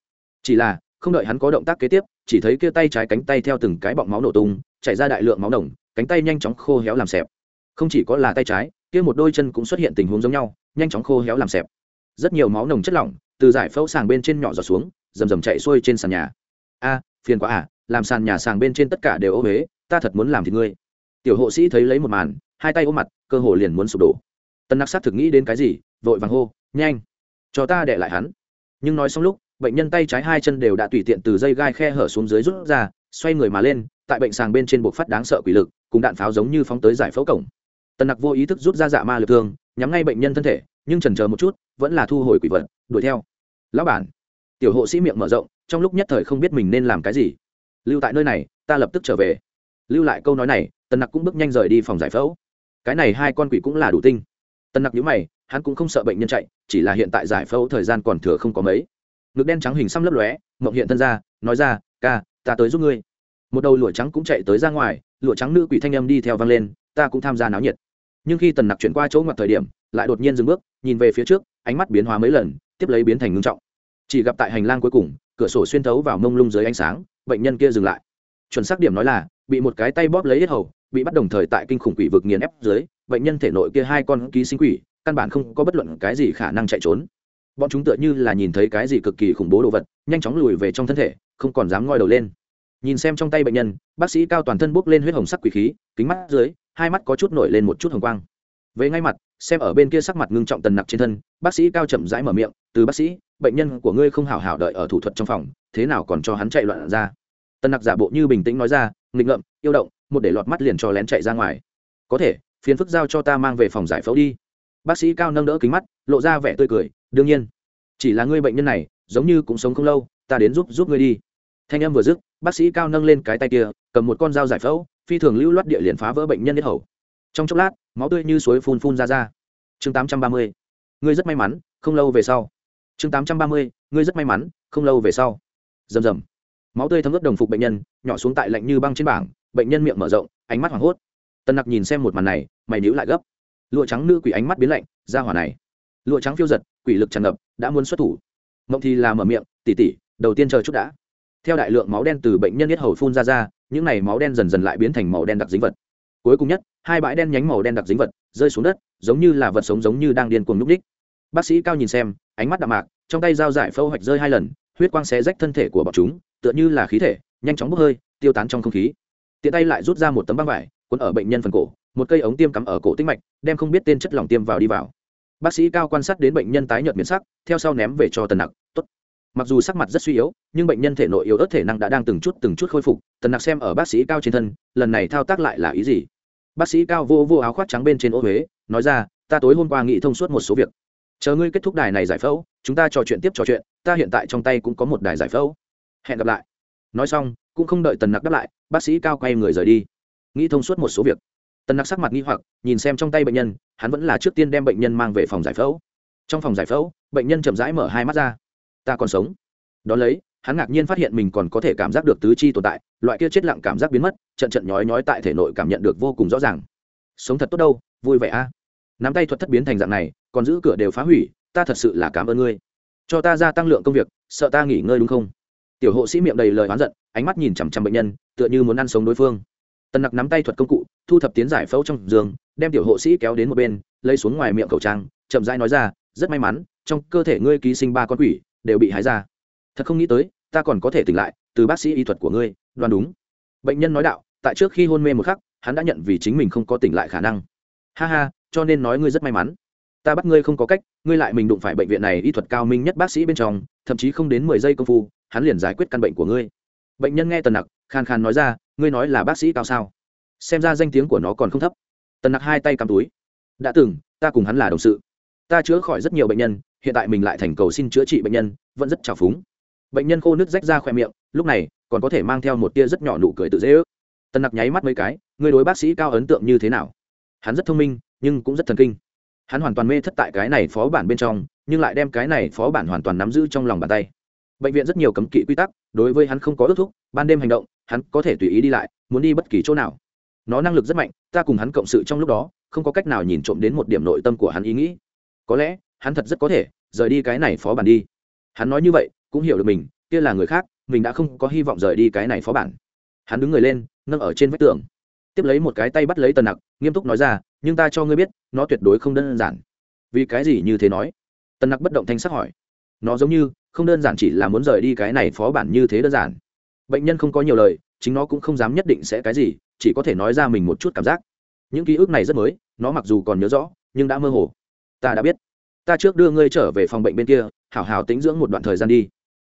S1: Chỉ là, không đợi hắn có động tác kế tiếp, chỉ thấy kia tay trái cánh tay theo từng cái bọng máu nổ tung chạy ra đại lượng máu nồng, cánh tay nhanh chóng khô héo làm xẹp. Không chỉ có là tay trái, kia một đôi chân cũng xuất hiện tình huống giống nhau, nhanh chóng khô héo làm xẹp. Rất nhiều máu nồng chất lỏng, từ giải phẫu sàng bên trên nhỏ giọt xuống rầm rầm chạy xuôi trên sàn nhà. A, phiền quá à làm sàn nhà sàng bên trên tất cả đều ô huế ta thật muốn làm thì ngươi. Tiểu hộ sĩ thấy lấy một màn, hai tay ôm mặt, cơ hồ liền muốn sụp đổ. Tân nặc sát thực nghĩ đến cái gì, vội vàng hô, nhanh, cho ta để lại hắn. Nhưng nói xong lúc, bệnh nhân tay trái hai chân đều đã tùy tiện từ dây gai khe hở xuống dưới rút ra, xoay người mà lên, tại bệnh sàng bên trên buộc phát đáng sợ quỷ lực, cùng đạn pháo giống như phóng tới giải phẫu cổng. Tần nặc vô ý thức rút ra dạ ma lực thương, nhắm ngay bệnh nhân thân thể, nhưng trần chờ một chút, vẫn là thu hồi quỷ vật, đuổi theo. Lão bản tiểu hộ sĩ miệng mở rộng, trong lúc nhất thời không biết mình nên làm cái gì. Lưu tại nơi này, ta lập tức trở về. Lưu lại câu nói này, tần nặc cũng bước nhanh rời đi phòng giải phẫu. Cái này hai con quỷ cũng là đủ tinh. Tần nặc nhữ mày, hắn cũng không sợ bệnh nhân chạy, chỉ là hiện tại giải phẫu thời gian còn thừa không có mấy. Ngực đen trắng hình xăm lấp lóe, mộng hiện thân ra, nói ra, ca, ta tới giúp ngươi. Một đầu lụa trắng cũng chạy tới ra ngoài, lụa trắng nữ quỷ thanh âm đi theo vang lên, ta cũng tham gia náo nhiệt. Nhưng khi tần nặc chuyển qua chỗ ngoặt thời điểm, lại đột nhiên dừng bước, nhìn về phía trước, ánh mắt biến hóa mấy lần, tiếp lấy biến thành ngưng trọng chỉ gặp tại hành lang cuối cùng, cửa sổ xuyên thấu vào mông lung dưới ánh sáng, bệnh nhân kia dừng lại. Chuẩn xác điểm nói là, bị một cái tay bóp lấy hết hầu, bị bắt đồng thời tại kinh khủng quỷ vực nghiền ép dưới, bệnh nhân thể nội kia hai con ký sinh quỷ, căn bản không có bất luận cái gì khả năng chạy trốn. Bọn chúng tựa như là nhìn thấy cái gì cực kỳ khủng bố đồ vật, nhanh chóng lùi về trong thân thể, không còn dám ngoi đầu lên. Nhìn xem trong tay bệnh nhân, bác sĩ cao toàn thân bốc lên huyết hồng sắc quỷ khí, kính mắt dưới, hai mắt có chút nổi lên một chút hồng quang. Về ngay mặt, xem ở bên kia sắc mặt ngưng trọng tần nặc trên thân, bác sĩ cao chậm rãi mở miệng từ bác sĩ, bệnh nhân của ngươi không hảo hảo đợi ở thủ thuật trong phòng, thế nào còn cho hắn chạy loạn ra? Tân nặc giả bộ như bình tĩnh nói ra, nghịch ngợm, yêu động, một để lọt mắt liền cho lén chạy ra ngoài. Có thể, phiền phức giao cho ta mang về phòng giải phẫu đi. Bác sĩ cao nâng đỡ kính mắt, lộ ra vẻ tươi cười, đương nhiên. Chỉ là ngươi bệnh nhân này, giống như cũng sống không lâu, ta đến giúp giúp ngươi đi. Thanh em vừa dứt, bác sĩ cao nâng lên cái tay kia, cầm một con dao giải phẫu, phi thường lưu loát địa liền phá vỡ bệnh nhân nhất hầu. Trong chốc lát, máu tươi như suối phun phun ra ra. Chương tám trăm ba mươi. Ngươi rất may mắn, không lâu về sau chương tám trăm ba mươi, ngươi rất may mắn, không lâu về sau. Rầm rầm. Máu tươi thấm ướt đồng phục bệnh nhân, nhỏ xuống tại lạnh như băng trên bảng, bệnh nhân miệng mở rộng, ánh mắt hoảng hốt. Tân nặc nhìn xem một màn này, mày níu lại gấp. Lụa trắng nữ quỷ ánh mắt biến lạnh, ra hỏa này. Lụa trắng phiêu giật, quỷ lực tràn ngập, đã muốn xuất thủ. Mộng thì là mở miệng tỉ tỉ đầu tiên chờ chút đã. Theo đại lượng máu đen từ bệnh nhân nhất hầu phun ra ra, những này máu đen dần dần lại biến thành màu đen đặc dính vật. Cuối cùng nhất, hai bãi đen nhánh màu đen đặc dính vật rơi xuống đất, giống như là vật sống giống như đang điên cuồng núp đích bác sĩ cao nhìn xem, ánh mắt đạm mạc, trong tay dao giải phẫu hoạch rơi hai lần, huyết quang xé rách thân thể của bọn chúng, tựa như là khí thể, nhanh chóng bốc hơi, tiêu tán trong không khí. Tiện tay lại rút ra một tấm băng vải, cuốn ở bệnh nhân phần cổ, một cây ống tiêm cắm ở cổ tĩnh mạch, đem không biết tên chất lỏng tiêm vào đi vào. Bác sĩ cao quan sát đến bệnh nhân tái nhợt miệng sắc, theo sau ném về cho tần nặc, tốt. Mặc dù sắc mặt rất suy yếu, nhưng bệnh nhân thể nội yếu ớt thể năng đã đang từng chút từng chút khôi phục, tần nặc xem ở bác sĩ cao trên thân, lần này thao tác lại là ý gì? Bác sĩ cao vô vô áo khoác trắng bên trên ô huế, nói ra, ta tối hôm qua nghĩ thông suốt một số việc chờ ngươi kết thúc đài này giải phẫu, chúng ta trò chuyện tiếp trò chuyện, ta hiện tại trong tay cũng có một đài giải phẫu. Hẹn gặp lại. Nói xong, cũng không đợi tần nặc đáp lại, bác sĩ cao quay người rời đi. Nghĩ thông suốt một số việc. Tần nặc sắc mặt nghi hoặc, nhìn xem trong tay bệnh nhân, hắn vẫn là trước tiên đem bệnh nhân mang về phòng giải phẫu. Trong phòng giải phẫu, bệnh nhân chậm rãi mở hai mắt ra. Ta còn sống. Đ ó lấy, hắn ngạc nhiên phát hiện mình còn có thể cảm giác được tứ chi tồn tại, loại kia chết lặng cảm giác biến mất, trận trận nhói nhói tại thể nội cảm nhận được vô cùng rõ ràng. Sống thật tốt đâu, vui vẻ a. Nắm tay thuật thất biến thành dạng này còn giữ cửa đều phá hủy, ta thật sự là cảm ơn ngươi. Cho ta gia tăng lượng công việc, sợ ta nghỉ ngơi đúng không? Tiểu hộ sĩ miệng đầy lời oán giận, ánh mắt nhìn chằm chằm bệnh nhân, tựa như muốn ăn sống đối phương. Tần nặc nắm tay thuật công cụ, thu thập tiến giải phẫu trong giường, đem tiểu hộ sĩ kéo đến một bên, lấy xuống ngoài miệng khẩu trang, chậm rãi nói ra, rất may mắn, trong cơ thể ngươi ký sinh ba con quỷ, đều bị hái ra. Thật không nghĩ tới, ta còn có thể tỉnh lại, từ bác sĩ y thuật của ngươi, đoán đúng. Bệnh nhân nói đạo, tại trước khi hôn mê một khắc, hắn đã nhận vì chính mình không có tỉnh lại khả năng. Ha ha, cho nên nói ngươi rất may mắn ta bắt ngươi không có cách, ngươi lại mình đụng phải bệnh viện này y thuật cao minh nhất bác sĩ bên trong, thậm chí không đến mười giây công phu, hắn liền giải quyết căn bệnh của ngươi. Bệnh nhân nghe tần nặc khàn khàn nói ra, ngươi nói là bác sĩ cao sao? Xem ra danh tiếng của nó còn không thấp. Tần nặc hai tay cắm túi. Đã từng, ta cùng hắn là đồng sự. Ta chữa khỏi rất nhiều bệnh nhân, hiện tại mình lại thành cầu xin chữa trị bệnh nhân, vẫn rất trào phúng. Bệnh nhân khô nước rách ra khỏe miệng, lúc này, còn có thể mang theo một tia rất nhỏ nụ cười tự dễ ước. Tần nặc nháy mắt mấy cái, ngươi đối bác sĩ cao ấn tượng như thế nào? Hắn rất thông minh, nhưng cũng rất thần kinh hắn hoàn toàn mê thất tại cái này phó bản bên trong, nhưng lại đem cái này phó bản hoàn toàn nắm giữ trong lòng bàn tay. Bệnh viện rất nhiều cấm kỵ quy tắc, đối với hắn không có ước thúc, ban đêm hành động, hắn có thể tùy ý đi lại, muốn đi bất kỳ chỗ nào. Nó năng lực rất mạnh, ta cùng hắn cộng sự trong lúc đó, không có cách nào nhìn trộm đến một điểm nội tâm của hắn ý nghĩ. Có lẽ, hắn thật rất có thể, rời đi cái này phó bản đi. Hắn nói như vậy, cũng hiểu được mình, kia là người khác, mình đã không có hy vọng rời đi cái này phó bản. Hắn đứng người lên, nâng ở trên vách tường tiếp lấy một cái tay bắt lấy tần nặc, nghiêm túc nói ra, nhưng ta cho ngươi biết, nó tuyệt đối không đơn giản. Vì cái gì như thế nói? Tần nặc bất động thanh sắc hỏi. Nó giống như, không đơn giản chỉ là muốn rời đi cái này phó bản như thế đơn giản. Bệnh nhân không có nhiều lời, chính nó cũng không dám nhất định sẽ cái gì, chỉ có thể nói ra mình một chút cảm giác. Những ký ức này rất mới, nó mặc dù còn nhớ rõ, nhưng đã mơ hồ. Ta đã biết. Ta trước đưa ngươi trở về phòng bệnh bên kia, hảo hảo tính dưỡng một đoạn thời gian đi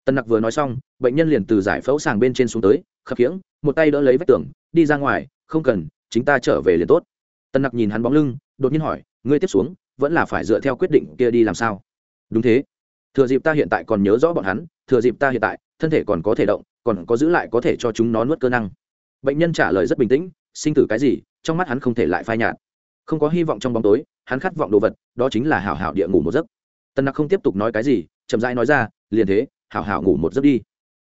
S1: tân nặc vừa nói xong, bệnh nhân liền từ giải phẫu sàng bên trên xuống tới, khập khiễng, một tay đỡ lấy vách tường, đi ra ngoài, không cần, chính ta trở về liền tốt. Tân nặc nhìn hắn bóng lưng, đột nhiên hỏi, ngươi tiếp xuống, vẫn là phải dựa theo quyết định kia đi làm sao? Đúng thế. Thừa dịp ta hiện tại còn nhớ rõ bọn hắn, thừa dịp ta hiện tại, thân thể còn có thể động, còn có giữ lại có thể cho chúng nó nuốt cơ năng. Bệnh nhân trả lời rất bình tĩnh, sinh tử cái gì, trong mắt hắn không thể lại phai nhạt. Không có hy vọng trong bóng tối, hắn khát vọng đồ vật, đó chính là hảo hảo địa ngủ một giấc. Tân nặc không tiếp tục nói cái gì, chậm rãi nói ra, liền thế hảo hảo ngủ một giấc đi.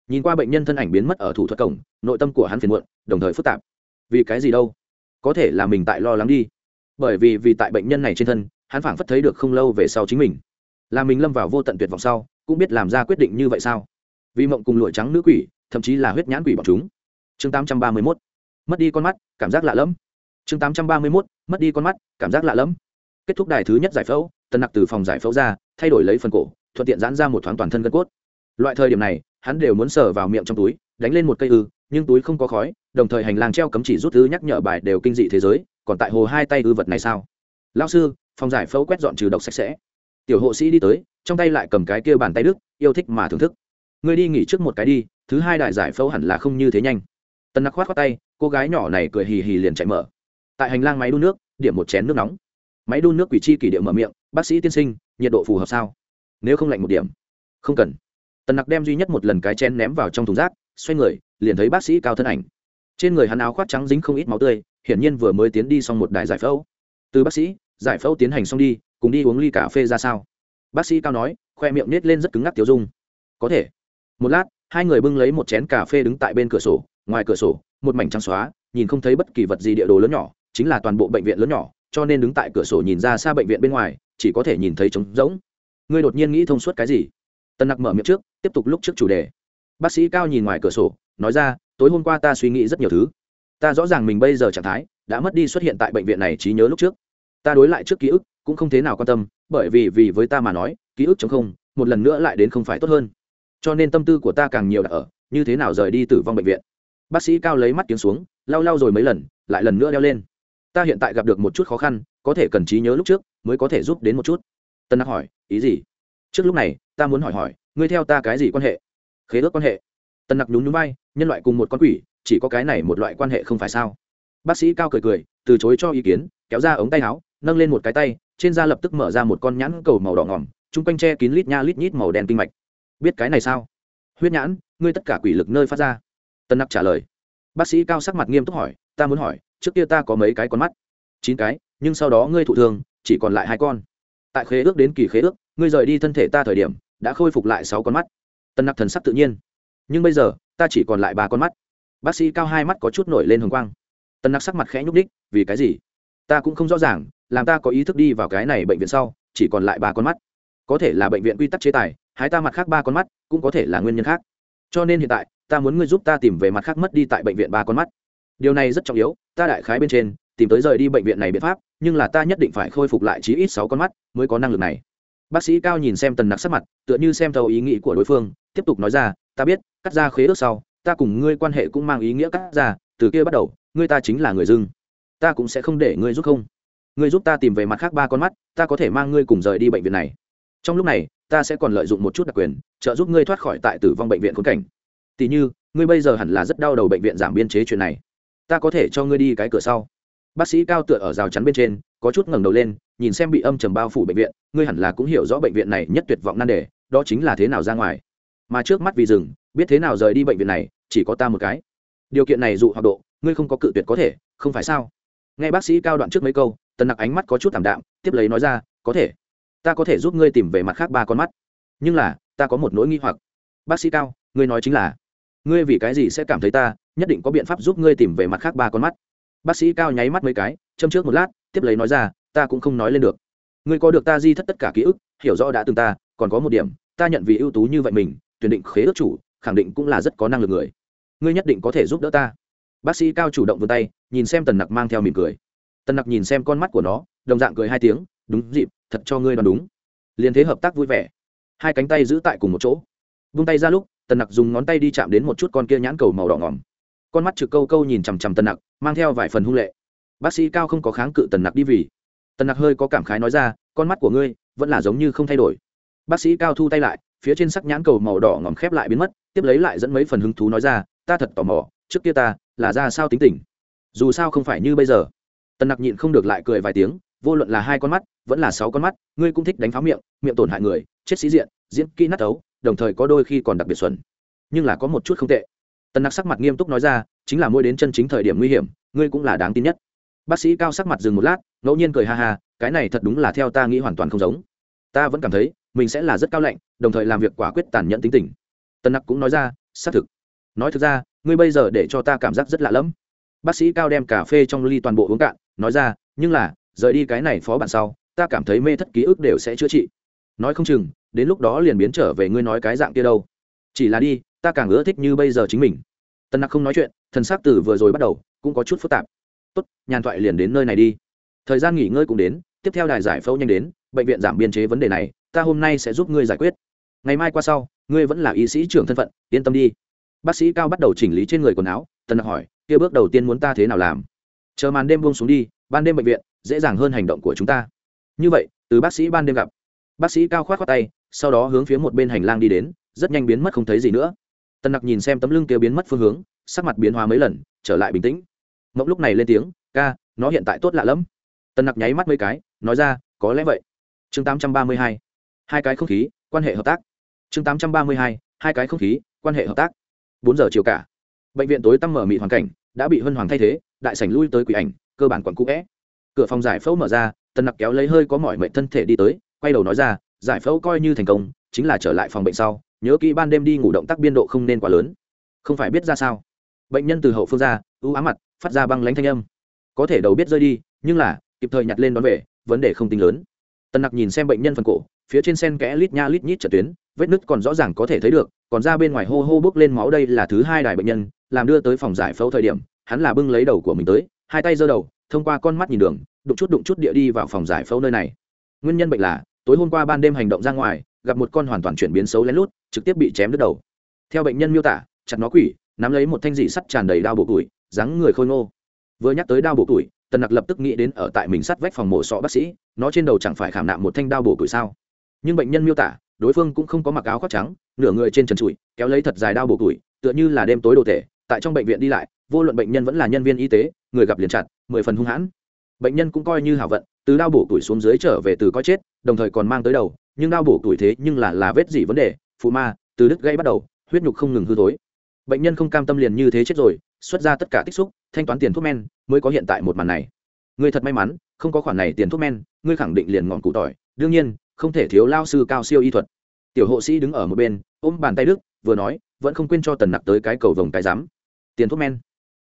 S1: Nhìn qua bệnh nhân thân ảnh biến mất ở thủ thuật cổng, nội tâm của hắn phiền muộn, đồng thời phức tạp. Vì cái gì đâu? Có thể là mình tại lo lắng đi. Bởi vì vì tại bệnh nhân này trên thân, hắn phảng phất thấy được không lâu về sau chính mình. Là mình lâm vào vô tận tuyệt vọng sau, cũng biết làm ra quyết định như vậy sao? Vì mộng cùng lụa trắng nữ quỷ, thậm chí là huyết nhãn quỷ bọn chúng. Chương tám trăm ba mươi mốt. Mất đi con mắt, cảm giác lạ lẫm. Chương tám trăm ba mươi mốt. Mất đi con mắt, cảm giác lạ lẫm. Kết thúc đài thứ nhất giải phẫu, tân nặc từ phòng giải phẫu ra, thay đổi lấy phần cổ, thuận tiện giãn ra một thoáng toàn thân gân cốt loại thời điểm này, hắn đều muốn sờ vào miệng trong túi, đánh lên một cây ư, nhưng túi không có khói, đồng thời hành lang treo cấm chỉ rút ư nhắc nhở bài đều kinh dị thế giới, còn tại hồ hai tay ư vật này sao? Lao sư, phòng giải phẫu quét dọn trừ độc sạch sẽ. Tiểu hộ sĩ đi tới, trong tay lại cầm cái kia bàn tay đức, yêu thích mà thưởng thức. Ngươi đi nghỉ trước một cái đi, thứ hai đại giải phẫu hẳn là không như thế nhanh. Tần nặc khoát khoát tay, cô gái nhỏ này cười hì hì liền chạy mở. Tại hành lang máy đun nước, điểm một chén nước nóng. Máy đun nước quỷ chi kỷ điệu mở miệng, bác sĩ tiên sinh, nhiệt độ phù hợp sao? Nếu không lạnh một điểm. Không cần tần nặc đem duy nhất một lần cái chén ném vào trong thùng rác, xoay người, liền thấy bác sĩ cao thân ảnh. Trên người hắn áo khoác trắng dính không ít máu tươi, hiển nhiên vừa mới tiến đi xong một đài giải phẫu. Từ bác sĩ, giải phẫu tiến hành xong đi, cùng đi uống ly cà phê ra sao? Bác sĩ cao nói, khoe miệng nết lên rất cứng ngắc tiêu dung. Có thể. Một lát, hai người bưng lấy một chén cà phê đứng tại bên cửa sổ, ngoài cửa sổ, một mảnh trắng xóa, nhìn không thấy bất kỳ vật gì địa đồ lớn nhỏ, chính là toàn bộ bệnh viện lớn nhỏ, cho nên đứng tại cửa sổ nhìn ra xa bệnh viện bên ngoài, chỉ có thể nhìn thấy trống rỗng. Ngươi đột nhiên nghĩ thông suốt cái gì? Tân nặc mở miệng trước, tiếp tục lúc trước chủ đề. Bác sĩ cao nhìn ngoài cửa sổ, nói ra, tối hôm qua ta suy nghĩ rất nhiều thứ. Ta rõ ràng mình bây giờ trạng thái đã mất đi xuất hiện tại bệnh viện này trí nhớ lúc trước. Ta đối lại trước ký ức cũng không thế nào quan tâm, bởi vì vì với ta mà nói, ký ức chống không, một lần nữa lại đến không phải tốt hơn. Cho nên tâm tư của ta càng nhiều đã ở, như thế nào rời đi tử vong bệnh viện? Bác sĩ cao lấy mắt tiếng xuống, lau lau rồi mấy lần, lại lần nữa đeo lên. Ta hiện tại gặp được một chút khó khăn, có thể cần trí nhớ lúc trước, mới có thể giúp đến một chút. Tân nặc hỏi, ý gì? Trước lúc này, ta muốn hỏi hỏi, ngươi theo ta cái gì quan hệ? Khế ước quan hệ? Tần nặc nhún nhún bay nhân loại cùng một con quỷ, chỉ có cái này một loại quan hệ không phải sao? Bác sĩ cao cười cười, từ chối cho ý kiến, kéo ra ống tay áo, nâng lên một cái tay, trên da lập tức mở ra một con nhãn cầu màu đỏ ngỏm chung quanh che kín lít nha lít nhít màu đen kinh mạch. Biết cái này sao? Huyết nhãn, ngươi tất cả quỷ lực nơi phát ra. Tân nặc trả lời. Bác sĩ cao sắc mặt nghiêm túc hỏi, ta muốn hỏi, trước kia ta có mấy cái con mắt? Chín cái, nhưng sau đó ngươi thụ thường chỉ còn lại hai con. Tại khế ước đến kỳ khế ước ngươi rời đi thân thể ta thời điểm, đã khôi phục lại sáu con mắt. Tân nặc thần sắc tự nhiên. Nhưng bây giờ, ta chỉ còn lại ba con mắt. Bác sĩ cao hai mắt có chút nổi lên hồng quang. Tân nặc sắc mặt khẽ nhúc đích vì cái gì? Ta cũng không rõ ràng, làm ta có ý thức đi vào cái này bệnh viện sau, chỉ còn lại ba con mắt. Có thể là bệnh viện quy tắc chế tài, hái ta mặt khác ba con mắt, cũng có thể là nguyên nhân khác. Cho nên hiện tại, ta muốn ngươi giúp ta tìm về mặt khác mất đi tại bệnh viện ba con mắt. Điều này rất trọng yếu, ta đại khái bên trên, tìm tới rời đi bệnh viện này biện pháp, nhưng là ta nhất định phải khôi phục lại chí ít sáu con mắt mới có năng lực này bác sĩ cao nhìn xem tần nặc sắc mặt, tựa như xem thấu ý nghĩ của đối phương, tiếp tục nói ra, ta biết, cắt ra khế ước sau, ta cùng ngươi quan hệ cũng mang ý nghĩa cắt ra từ kia bắt đầu, ngươi ta chính là người dưng. Ta cũng sẽ không để ngươi giúp không. Ngươi giúp ta tìm về mặt khác ba con mắt, ta có thể mang ngươi cùng rời đi bệnh viện này. Trong lúc này, ta sẽ còn lợi dụng một chút đặc quyền, trợ giúp ngươi thoát khỏi tại tử vong bệnh viện khốn cảnh. Tỉ như, ngươi bây giờ hẳn là rất đau đầu bệnh viện giảm biên chế chuyện này. Ta có thể cho ngươi đi cái cửa sau bác sĩ cao tựa ở rào chắn bên trên, có chút ngẩng đầu lên, nhìn xem bị âm trầm bao phủ bệnh viện, ngươi hẳn là cũng hiểu rõ bệnh viện này nhất tuyệt vọng nan đề, đó chính là thế nào ra ngoài. Mà trước mắt vì rừng, biết thế nào rời đi bệnh viện này, chỉ có ta một cái. Điều kiện này dụ hoặc độ, ngươi không có cự tuyệt có thể, không phải sao? Nghe bác sĩ cao đoạn trước mấy câu, tần nặc ánh mắt có chút thảm đạm, tiếp lấy nói ra, có thể. Ta có thể giúp ngươi tìm về mặt khác ba con mắt. Nhưng là, ta có một nỗi nghi hoặc. Bác sĩ cao, ngươi nói chính là, ngươi vì cái gì sẽ cảm thấy ta nhất định có biện pháp giúp ngươi tìm về mặt khác ba con mắt? Bác sĩ cao nháy mắt mấy cái, châm trước một lát, tiếp lấy nói ra, ta cũng không nói lên được. Ngươi có được ta di thất tất cả ký ức, hiểu rõ đã từng ta, còn có một điểm, ta nhận vì ưu tú như vậy mình, tuyển định khế ước chủ, khẳng định cũng là rất có năng lực người. Ngươi nhất định có thể giúp đỡ ta. Bác sĩ cao chủ động vươn tay, nhìn xem tần nặc mang theo mỉm cười. Tần nặc nhìn xem con mắt của nó, đồng dạng cười hai tiếng, đúng dịp, thật cho ngươi đoán đúng. Liên thế hợp tác vui vẻ. Hai cánh tay giữ tại cùng một chỗ. Vung tay ra lúc, tần nặc dùng ngón tay đi chạm đến một chút con kia nhãn cầu màu đỏ ngỏm con mắt trực câu câu nhìn chằm chằm tần nặc, mang theo vài phần hung lệ. Bác sĩ cao không có kháng cự tần nặc đi vì. Tần nặc hơi có cảm khái nói ra, con mắt của ngươi vẫn là giống như không thay đổi. Bác sĩ cao thu tay lại, phía trên sắc nhãn cầu màu đỏ ngòm khép lại biến mất, tiếp lấy lại dẫn mấy phần hứng thú nói ra, ta thật tò mò, trước kia ta là ra sao tính tình? Dù sao không phải như bây giờ. Tần nặc nhịn không được lại cười vài tiếng, vô luận là hai con mắt, vẫn là sáu con mắt, ngươi cũng thích đánh pháo miệng miệng tổn hại người, chết sĩ diện, diễn kỹ nát ấu, đồng thời có đôi khi còn đặc biệt xuẩn. Nhưng là có một chút không tệ tần nặc sắc mặt nghiêm túc nói ra, chính là mỗi đến chân chính thời điểm nguy hiểm, ngươi cũng là đáng tin nhất. Bác sĩ cao sắc mặt dừng một lát, ngẫu nhiên cười ha ha, cái này thật đúng là theo ta nghĩ hoàn toàn không giống. Ta vẫn cảm thấy, mình sẽ là rất cao lạnh, đồng thời làm việc quả quyết tàn nhẫn tính tình. Tần nặc cũng nói ra, xác thực. Nói thực ra, ngươi bây giờ để cho ta cảm giác rất lạ lẫm. Bác sĩ cao đem cà phê trong ly toàn bộ uống cạn, nói ra, nhưng là, rời đi cái này phó bản sau, ta cảm thấy mê thất ký ức đều sẽ chữa trị. Nói không chừng, đến lúc đó liền biến trở về ngươi nói cái dạng kia đâu. Chỉ là đi ta càng ưa thích như bây giờ chính mình. Tân nặc không nói chuyện, thần s ắ c từ vừa rồi bắt đầu cũng có chút phức tạp. Tốt, nhàn thoại liền đến nơi này đi. Thời gian nghỉ ngơi cũng đến, tiếp theo đài giải phẫu nhanh đến, bệnh viện giảm biên chế vấn đề này, ta hôm nay sẽ giúp ngươi giải quyết. Ngày mai qua sau, ngươi vẫn là y sĩ trưởng thân phận, yên tâm đi. Bác sĩ cao bắt đầu chỉnh lý trên người quần áo tân nặc hỏi, kia bước đầu tiên muốn ta thế nào làm? Chờ màn đêm buông xuống đi, ban đêm bệnh viện dễ dàng hơn hành động của chúng ta. Như vậy, từ bác sĩ ban đêm gặp. Bác sĩ cao khoát khoát tay, sau đó hướng phía một bên hành lang đi đến, rất nhanh biến mất không thấy gì nữa tân nặc nhìn xem tấm lưng kia biến mất phương hướng, sắc mặt biến hóa mấy lần, trở lại bình tĩnh. Mộng lúc này lên tiếng, ca, nó hiện tại tốt lạ lắm tân nặc nháy mắt mấy cái, nói ra, có lẽ vậy. Chương tám trăm ba mươi hai hai cái không khí, quan hệ hợp tác. Chương tám trăm ba mươi hai hai cái không khí, quan hệ hợp tác. Bốn giờ chiều cả. Bệnh viện tối tăm mở mị hoàn cảnh, đã bị hân hoàng thay thế, đại sảnh lui tới quỷ ảnh, cơ bản quận cũ vẽ. Cửa phòng giải phẫu mở ra tân nặc kéo lấy hơi có mỏi mệnh thân thể đi tới, quay đầu nói ra, giải phẫu coi như thành công, chính là trở lại phòng bệnh sau nhớ kỹ ban đêm đi ngủ động tác biên độ không nên quá lớn. Không phải biết ra sao. Bệnh nhân từ hậu phương ra, ưu ám mặt, phát ra băng lánh thanh âm. Có thể đầu biết rơi đi, nhưng là, kịp thời nhặt lên đón về, vấn đề không tính lớn. Tân nặc nhìn xem bệnh nhân phần cổ, phía trên sen kẽ lít nha lít nhít trở tuyến, vết nứt còn rõ ràng có thể thấy được, còn ra bên ngoài hô hô bước lên máu đây là thứ hai đài bệnh nhân, làm đưa tới phòng giải phẫu thời điểm, hắn là bưng lấy đầu của mình tới, hai tay giơ đầu, thông qua con mắt nhìn đường, đụng chút đụng chút địa đi vào phòng giải phẫu nơi này. Nguyên nhân bệnh là, tối hôm qua ban đêm hành động ra ngoài, gặp một con hoàn toàn chuyển biến xấu lén lút trực tiếp bị chém đứt đầu. Theo bệnh nhân miêu tả, chặt nó quỷ, nắm lấy một thanh dị sắt tràn đầy đao bổ tuổi, dáng người khôi ngô. Vừa nhắc tới đao bổ tuổi, tần nặc lập tức nghĩ đến ở tại mình sắt vách phòng mổ sọ bác sĩ, nó trên đầu chẳng phải khảm nạm một thanh đao bổ tuổi sao? Nhưng bệnh nhân miêu tả, đối phương cũng không có mặc áo khoác trắng, nửa người trên trần trụi, kéo lấy thật dài đao bổ tuổi, tựa như là đêm tối đồ thể tại trong bệnh viện đi lại, vô luận bệnh nhân vẫn là nhân viên y tế, người gặp liền chặt, mười phần hung hãn. Bệnh nhân cũng coi như hảo vận, từ đao bổ tuổi xuống dưới trở về từ có chết, đồng thời còn mang tới đầu, nhưng đao bổ tuổi thế nhưng là là vết gì vấn đề phụ ma, từ đứt gây bắt đầu, huyết nhục không ngừng hư thối. Bệnh nhân không cam tâm liền như thế chết rồi, xuất ra tất cả tích xúc, thanh toán tiền thuốc men, mới có hiện tại một màn này. Ngươi thật may mắn, không có khoản này tiền thuốc men, ngươi khẳng định liền ngọn cụ tỏi. Đương nhiên, không thể thiếu lao sư cao siêu y thuật. Tiểu hộ sĩ đứng ở một bên, ôm bàn tay đức, vừa nói, vẫn không quên cho tần nặc tới cái cầu vồng cái giám. Tiền thuốc men.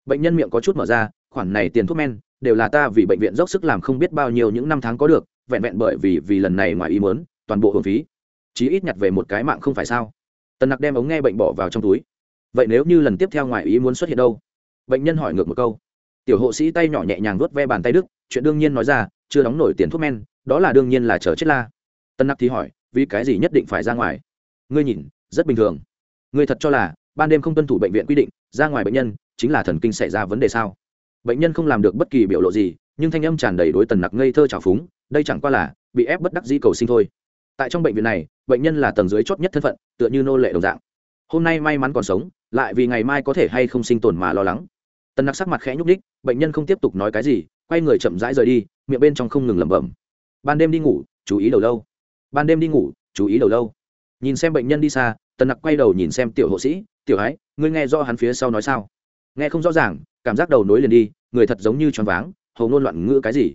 S1: Bệnh nhân miệng có chút mở ra, khoản này tiền thuốc men, đều là ta vì bệnh viện dốc sức làm không biết bao nhiêu những năm tháng có được, vẹn vẹn bởi vì vì lần này ngoài ý muốn, toàn bộ hưởng phí chí ít nhặt về một cái mạng không phải sao? Tần nặc đem ống nghe bệnh bỏ vào trong túi. Vậy nếu như lần tiếp theo ngoài ý muốn xuất hiện đâu? Bệnh nhân hỏi ngược một câu. Tiểu hộ sĩ tay nhỏ nhẹ nhàng vuốt ve bàn tay đức, chuyện đương nhiên nói ra, chưa đóng nổi tiền thuốc men, đó là đương nhiên là chờ chết la. Tân nặc thì hỏi, vì cái gì nhất định phải ra ngoài? Ngươi nhìn, rất bình thường. Ngươi thật cho là, ban đêm không tuân thủ bệnh viện quy định, ra ngoài bệnh nhân, chính là thần kinh xảy ra vấn đề sao? Bệnh nhân không làm được bất kỳ biểu lộ gì, nhưng thanh âm tràn đầy đối tần nặc ngây thơ trào phúng, đây chẳng qua là, bị ép bất đắc dĩ cầu sinh thôi. Tại trong bệnh viện này bệnh nhân là tầng dưới chót nhất thân phận, tựa như nô lệ đồng dạng. Hôm nay may mắn còn sống, lại vì ngày mai có thể hay không sinh tồn mà lo lắng. Tần nặc sắc mặt khẽ nhúc ních bệnh nhân không tiếp tục nói cái gì, quay người chậm rãi rời đi, miệng bên trong không ngừng lẩm bẩm. Ban đêm đi ngủ, chú ý đầu lâu. Ban đêm đi ngủ, chú ý đầu lâu. Nhìn xem bệnh nhân đi xa, tần nặc quay đầu nhìn xem tiểu hộ sĩ, tiểu ái ngươi nghe do hắn phía sau nói sao? Nghe không rõ ràng, cảm giác đầu nối liền đi, người thật giống như choáng váng, hầu ngôn loạn ngữ cái gì?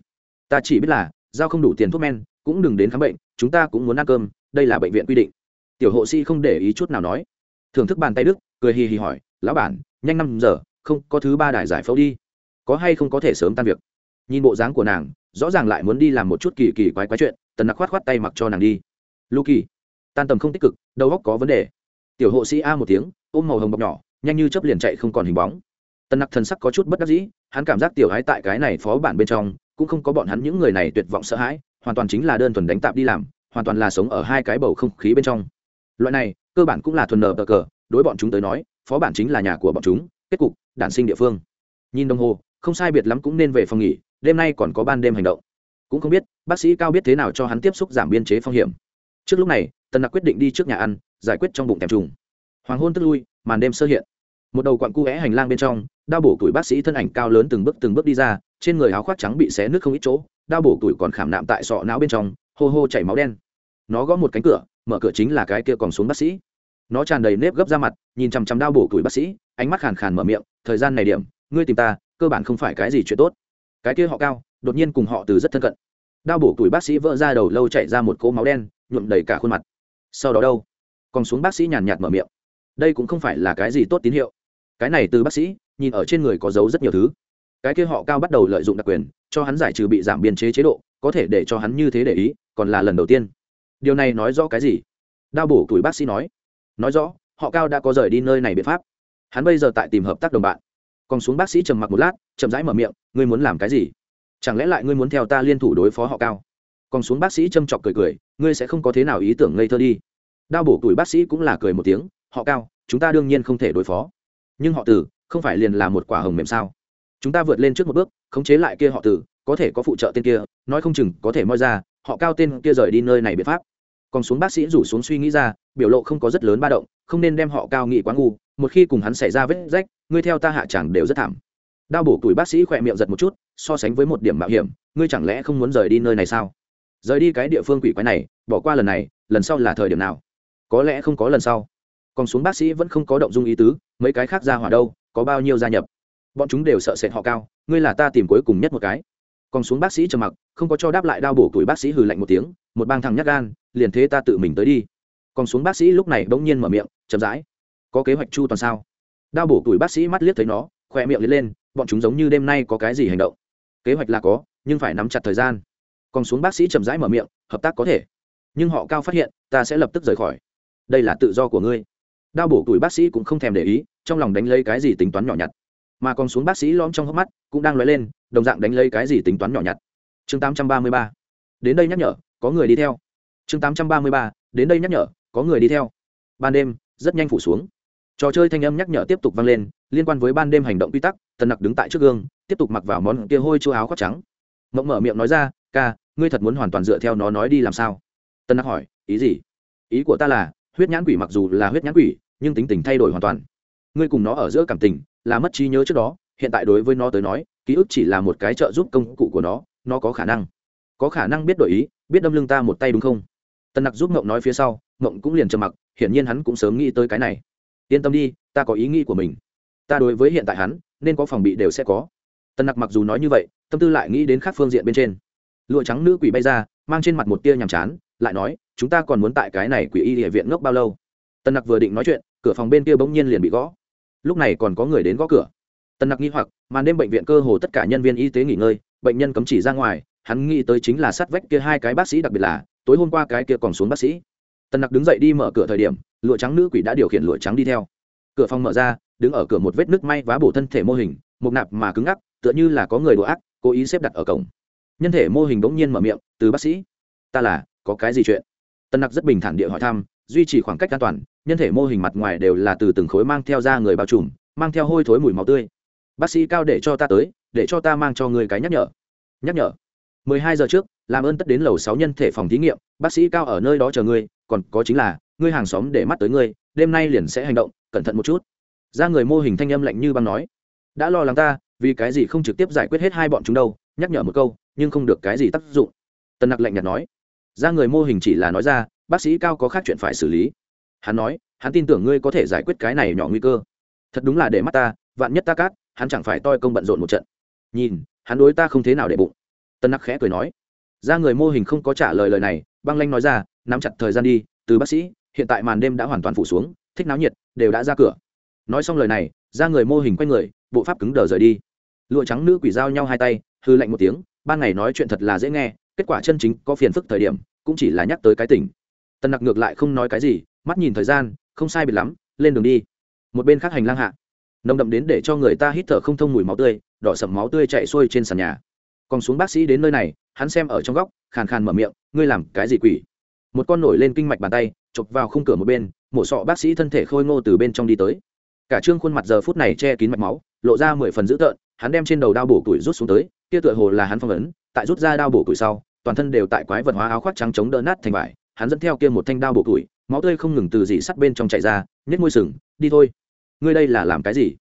S1: Ta chỉ biết là, giao không đủ tiền thuốc men, cũng đừng đến khám bệnh, chúng ta cũng muốn ăn cơm đây là bệnh viện quy định. Tiểu hộ sĩ không để ý chút nào nói. Thưởng thức bàn tay đức, cười hì hì hỏi, lão bản, nhanh năm giờ, không, có thứ ba đài giải phẫu đi. Có hay không có thể sớm tan việc? Nhìn bộ dáng của nàng, rõ ràng lại muốn đi làm một chút kỳ kỳ quái quái chuyện, tần nặc khoát khoát tay mặc cho nàng đi. Lu kỳ tan tầm không tích cực, đầu óc có vấn đề. Tiểu hộ sĩ a một tiếng, ôm màu hồng bọc nhỏ, nhanh như chấp liền chạy không còn hình bóng. Tần nặc thần sắc có chút bất đắc dĩ, hắn cảm giác tiểu hái tại cái này phó bản bên trong, cũng không có bọn hắn những người này tuyệt vọng sợ hãi, hoàn toàn chính là đơn thuần đánh tạp đi làm hoàn toàn là sống ở hai cái bầu không khí bên trong. Loại này, cơ bản cũng là thuần nở bờ cờ, đối bọn chúng tới nói, phó bản chính là nhà của bọn chúng, kết cục, đản sinh địa phương. Nhìn đồng hồ, không sai biệt lắm cũng nên về phòng nghỉ, đêm nay còn có ban đêm hành động. Cũng không biết, bác sĩ cao biết thế nào cho hắn tiếp xúc giảm biên chế phong hiểm. Trước lúc này, tần nặc quyết định đi trước nhà ăn, giải quyết trong bụng thèm trùng. Hoàng hôn tức lui, màn đêm sơ hiện. Một đầu quặn cu vẽ hành lang bên trong, đao bổ tuổi bác sĩ thân ảnh cao lớn từng bước từng bước đi ra, trên người áo khoác trắng bị xé nước không ít chỗ, đao bổ tuổi còn khảm nạm tại sọ não bên trong, hô hô chảy máu đen nó gõ một cánh cửa, mở cửa chính là cái kia còn xuống bác sĩ. Nó tràn đầy nếp gấp ra mặt, nhìn chằm chằm đau bổ tuổi bác sĩ, ánh mắt khàn khàn mở miệng, thời gian này điểm, ngươi tìm ta, cơ bản không phải cái gì chuyện tốt. Cái kia họ cao, đột nhiên cùng họ từ rất thân cận. Đau bổ tuổi bác sĩ vỡ ra đầu lâu chạy ra một cỗ máu đen, nhuộm đầy cả khuôn mặt. Sau đó đâu? Còn xuống bác sĩ nhàn nhạt mở miệng. Đây cũng không phải là cái gì tốt tín hiệu. Cái này từ bác sĩ, nhìn ở trên người có dấu rất nhiều thứ. Cái kia họ cao bắt đầu lợi dụng đặc quyền, cho hắn giải trừ bị giảm biên chế chế độ, có thể để cho hắn như thế để ý, còn là lần đầu tiên điều này nói rõ cái gì? Đao bổ tuổi bác sĩ nói. Nói rõ, họ cao đã có rời đi nơi này biện pháp. Hắn bây giờ tại tìm hợp tác đồng bạn. Còn xuống bác sĩ trầm mặc một lát, chậm rãi mở miệng, ngươi muốn làm cái gì? Chẳng lẽ lại ngươi muốn theo ta liên thủ đối phó họ cao? Còn xuống bác sĩ châm chọc cười cười, ngươi sẽ không có thế nào ý tưởng ngây thơ đi. Đao bổ tuổi bác sĩ cũng là cười một tiếng, họ cao, chúng ta đương nhiên không thể đối phó. Nhưng họ tử, không phải liền là một quả hồng mềm sao? Chúng ta vượt lên trước một bước, khống chế lại kia họ tử, có thể có phụ trợ tên kia, nói không chừng có thể moi ra họ cao tên kia rời đi nơi này biện pháp. Còn xuống bác sĩ rủ xuống suy nghĩ ra, biểu lộ không có rất lớn ba động, không nên đem họ cao nghị quá ngu, một khi cùng hắn xảy ra vết rách, ngươi theo ta hạ chẳng đều rất thảm. Đau bổ tuổi bác sĩ khỏe miệng giật một chút, so sánh với một điểm mạo hiểm, ngươi chẳng lẽ không muốn rời đi nơi này sao? Rời đi cái địa phương quỷ quái này, bỏ qua lần này, lần sau là thời điểm nào? Có lẽ không có lần sau. Còn xuống bác sĩ vẫn không có động dung ý tứ, mấy cái khác ra hỏa đâu, có bao nhiêu gia nhập? Bọn chúng đều sợ sệt họ cao, ngươi là ta tìm cuối cùng nhất một cái còn xuống bác sĩ trầm mặc, không có cho đáp lại đau bổ tuổi bác sĩ hừ lạnh một tiếng, một bang thằng nhắc gan, liền thế ta tự mình tới đi. Còn xuống bác sĩ lúc này bỗng nhiên mở miệng, chậm rãi, có kế hoạch chu toàn sao? Đau bổ tuổi bác sĩ mắt liếc thấy nó khoe miệng liếc lên, bọn chúng giống như đêm nay có cái gì hành động? Kế hoạch là có, nhưng phải nắm chặt thời gian. Còn xuống bác sĩ chậm rãi mở miệng, hợp tác có thể, nhưng họ cao phát hiện, ta sẽ lập tức rời khỏi. Đây là tự do của ngươi. Đau bổ tuổi bác sĩ cũng không thèm để ý, trong lòng đánh lấy cái gì tính toán nhỏ nhặt. Mà còn xuống bác sĩ lõm trong hốc mắt, cũng đang nói lên đồng dạng đánh lấy cái gì tính toán nhỏ nhặt. Chương 833. đến đây nhắc nhở, có người đi theo. Chương 833. đến đây nhắc nhở, có người đi theo. Ban đêm, rất nhanh phủ xuống. Trò chơi thanh âm nhắc nhở tiếp tục vang lên, liên quan với ban đêm hành động quy tắc, tần nặc đứng tại trước gương, tiếp tục mặc vào món kia hôi chua áo khoác trắng. Mộng mở miệng nói ra, ca, ngươi thật muốn hoàn toàn dựa theo nó nói đi làm sao? Tần nặc hỏi, ý gì? Ý của ta là, huyết nhãn quỷ mặc dù là huyết nhãn quỷ, nhưng tính tình thay đổi hoàn toàn. Ngươi cùng nó ở giữa cảm tình, là mất trí nhớ trước đó, hiện tại đối với nó tới nói ký ức chỉ là một cái trợ giúp công cụ của nó nó có khả năng. Có khả năng biết đổi ý, biết đâm lưng ta một tay đúng không? Tần nặc giúp mộng nói phía sau mộng cũng liền trầm mặc, hiển nhiên hắn cũng sớm nghĩ tới cái này. Yên tâm đi, ta có ý nghĩ của mình. Ta đối với hiện tại hắn, nên có phòng bị đều sẽ có. Tần nặc mặc dù nói như vậy, tâm tư lại nghĩ đến khác phương diện bên trên. Lụa trắng nữ quỷ bay ra, mang trên mặt một tia nhàm chán, lại nói, chúng ta còn muốn tại cái này quỷ y địa viện ngốc bao lâu? Tần nặc vừa định nói chuyện, cửa phòng bên kia bỗng nhiên liền bị gõ. Lúc này còn có người đến gõ cửa tần nặc nghi hoặc, màn đêm bệnh viện cơ hồ tất cả nhân viên y tế nghỉ ngơi, bệnh nhân cấm chỉ ra ngoài, hắn nghĩ tới chính là sát vách kia hai cái bác sĩ đặc biệt là, tối hôm qua cái kia còn xuống bác sĩ. Tần nặc đứng dậy đi mở cửa thời điểm, lụa trắng nữ quỷ đã điều khiển lụa trắng đi theo. Cửa phòng mở ra, đứng ở cửa một vết nước may vá bổ thân thể mô hình, một nạp mà cứng ngắc, tựa như là có người đùa ác, cố ý xếp đặt ở cổng. Nhân thể mô hình bỗng nhiên mở miệng, từ bác sĩ, ta là, có cái gì chuyện? Tân nặc rất bình thản địa hỏi thăm, duy trì khoảng cách an toàn, nhân thể mô hình mặt ngoài đều là từ từng khối mang theo ra người bao trùm, mang theo hôi thối mùi máu tươi bác sĩ cao để cho ta tới, để cho ta mang cho người cái nhắc nhở. Nhắc nhở. Mười hai giờ trước, làm ơn tất đến lầu sáu nhân thể phòng thí nghiệm, bác sĩ cao ở nơi đó chờ ngươi, còn có chính là, ngươi hàng xóm để mắt tới ngươi, đêm nay liền sẽ hành động, cẩn thận một chút. Ra người mô hình thanh âm lạnh như băng nói. Đã lo lắng ta, vì cái gì không trực tiếp giải quyết hết hai bọn chúng đâu, nhắc nhở một câu, nhưng không được cái gì tác dụng. Tân nặc lạnh nhạt nói. Ra người mô hình chỉ là nói ra, bác sĩ cao có khác chuyện phải xử lý. Hắn nói, hắn tin tưởng ngươi có thể giải quyết cái này nhỏ nguy cơ. Thật đúng là để mắt ta, vạn nhất ta cát hắn chẳng phải toi công bận rộn một trận. Nhìn, hắn đối ta không thế nào để bụng. Tân nặc khẽ cười nói. Ra người mô hình không có trả lời lời này, băng lanh nói ra, nắm chặt thời gian đi, từ bác sĩ, hiện tại màn đêm đã hoàn toàn phủ xuống, thích náo nhiệt, đều đã ra cửa. Nói xong lời này, ra người mô hình quay người, bộ pháp cứng đờ rời đi. Lụa trắng nữ quỷ giao nhau hai tay, hư lạnh một tiếng, ban ngày nói chuyện thật là dễ nghe, kết quả chân chính có phiền phức thời điểm, cũng chỉ là nhắc tới cái tỉnh. Tần nặc ngược lại không nói cái gì, mắt nhìn thời gian, không sai biệt lắm, lên đường đi. Một bên khác hành lang hạ nồng đậm đến để cho người ta hít thở không thông mùi máu tươi, đỏ sầm máu tươi chạy xuôi trên sàn nhà. Còn xuống bác sĩ đến nơi này, hắn xem ở trong góc, khàn khàn mở miệng, ngươi làm cái gì quỷ? Một con nổi lên kinh mạch bàn tay, chụp vào khung cửa một bên, mổ sọ bác sĩ thân thể khôi ngô từ bên trong đi tới. Cả trương khuôn mặt giờ phút này che kín mạch máu, lộ ra mười phần dữ tợn, hắn đem trên đầu đao bổ tuổi rút xuống tới, kia tựa hồ là hắn phong ấn, tại rút ra đao bổ tuổi sau, toàn thân đều tại quái vật hóa áo khoác trắng chống đỡ nát thành vải, hắn dẫn theo kia một thanh đao bổ tuổi máu tươi không ngừng từ dị sắt bên trong chạy ra nhét môi sừng, đi thôi ngươi đây là làm cái gì?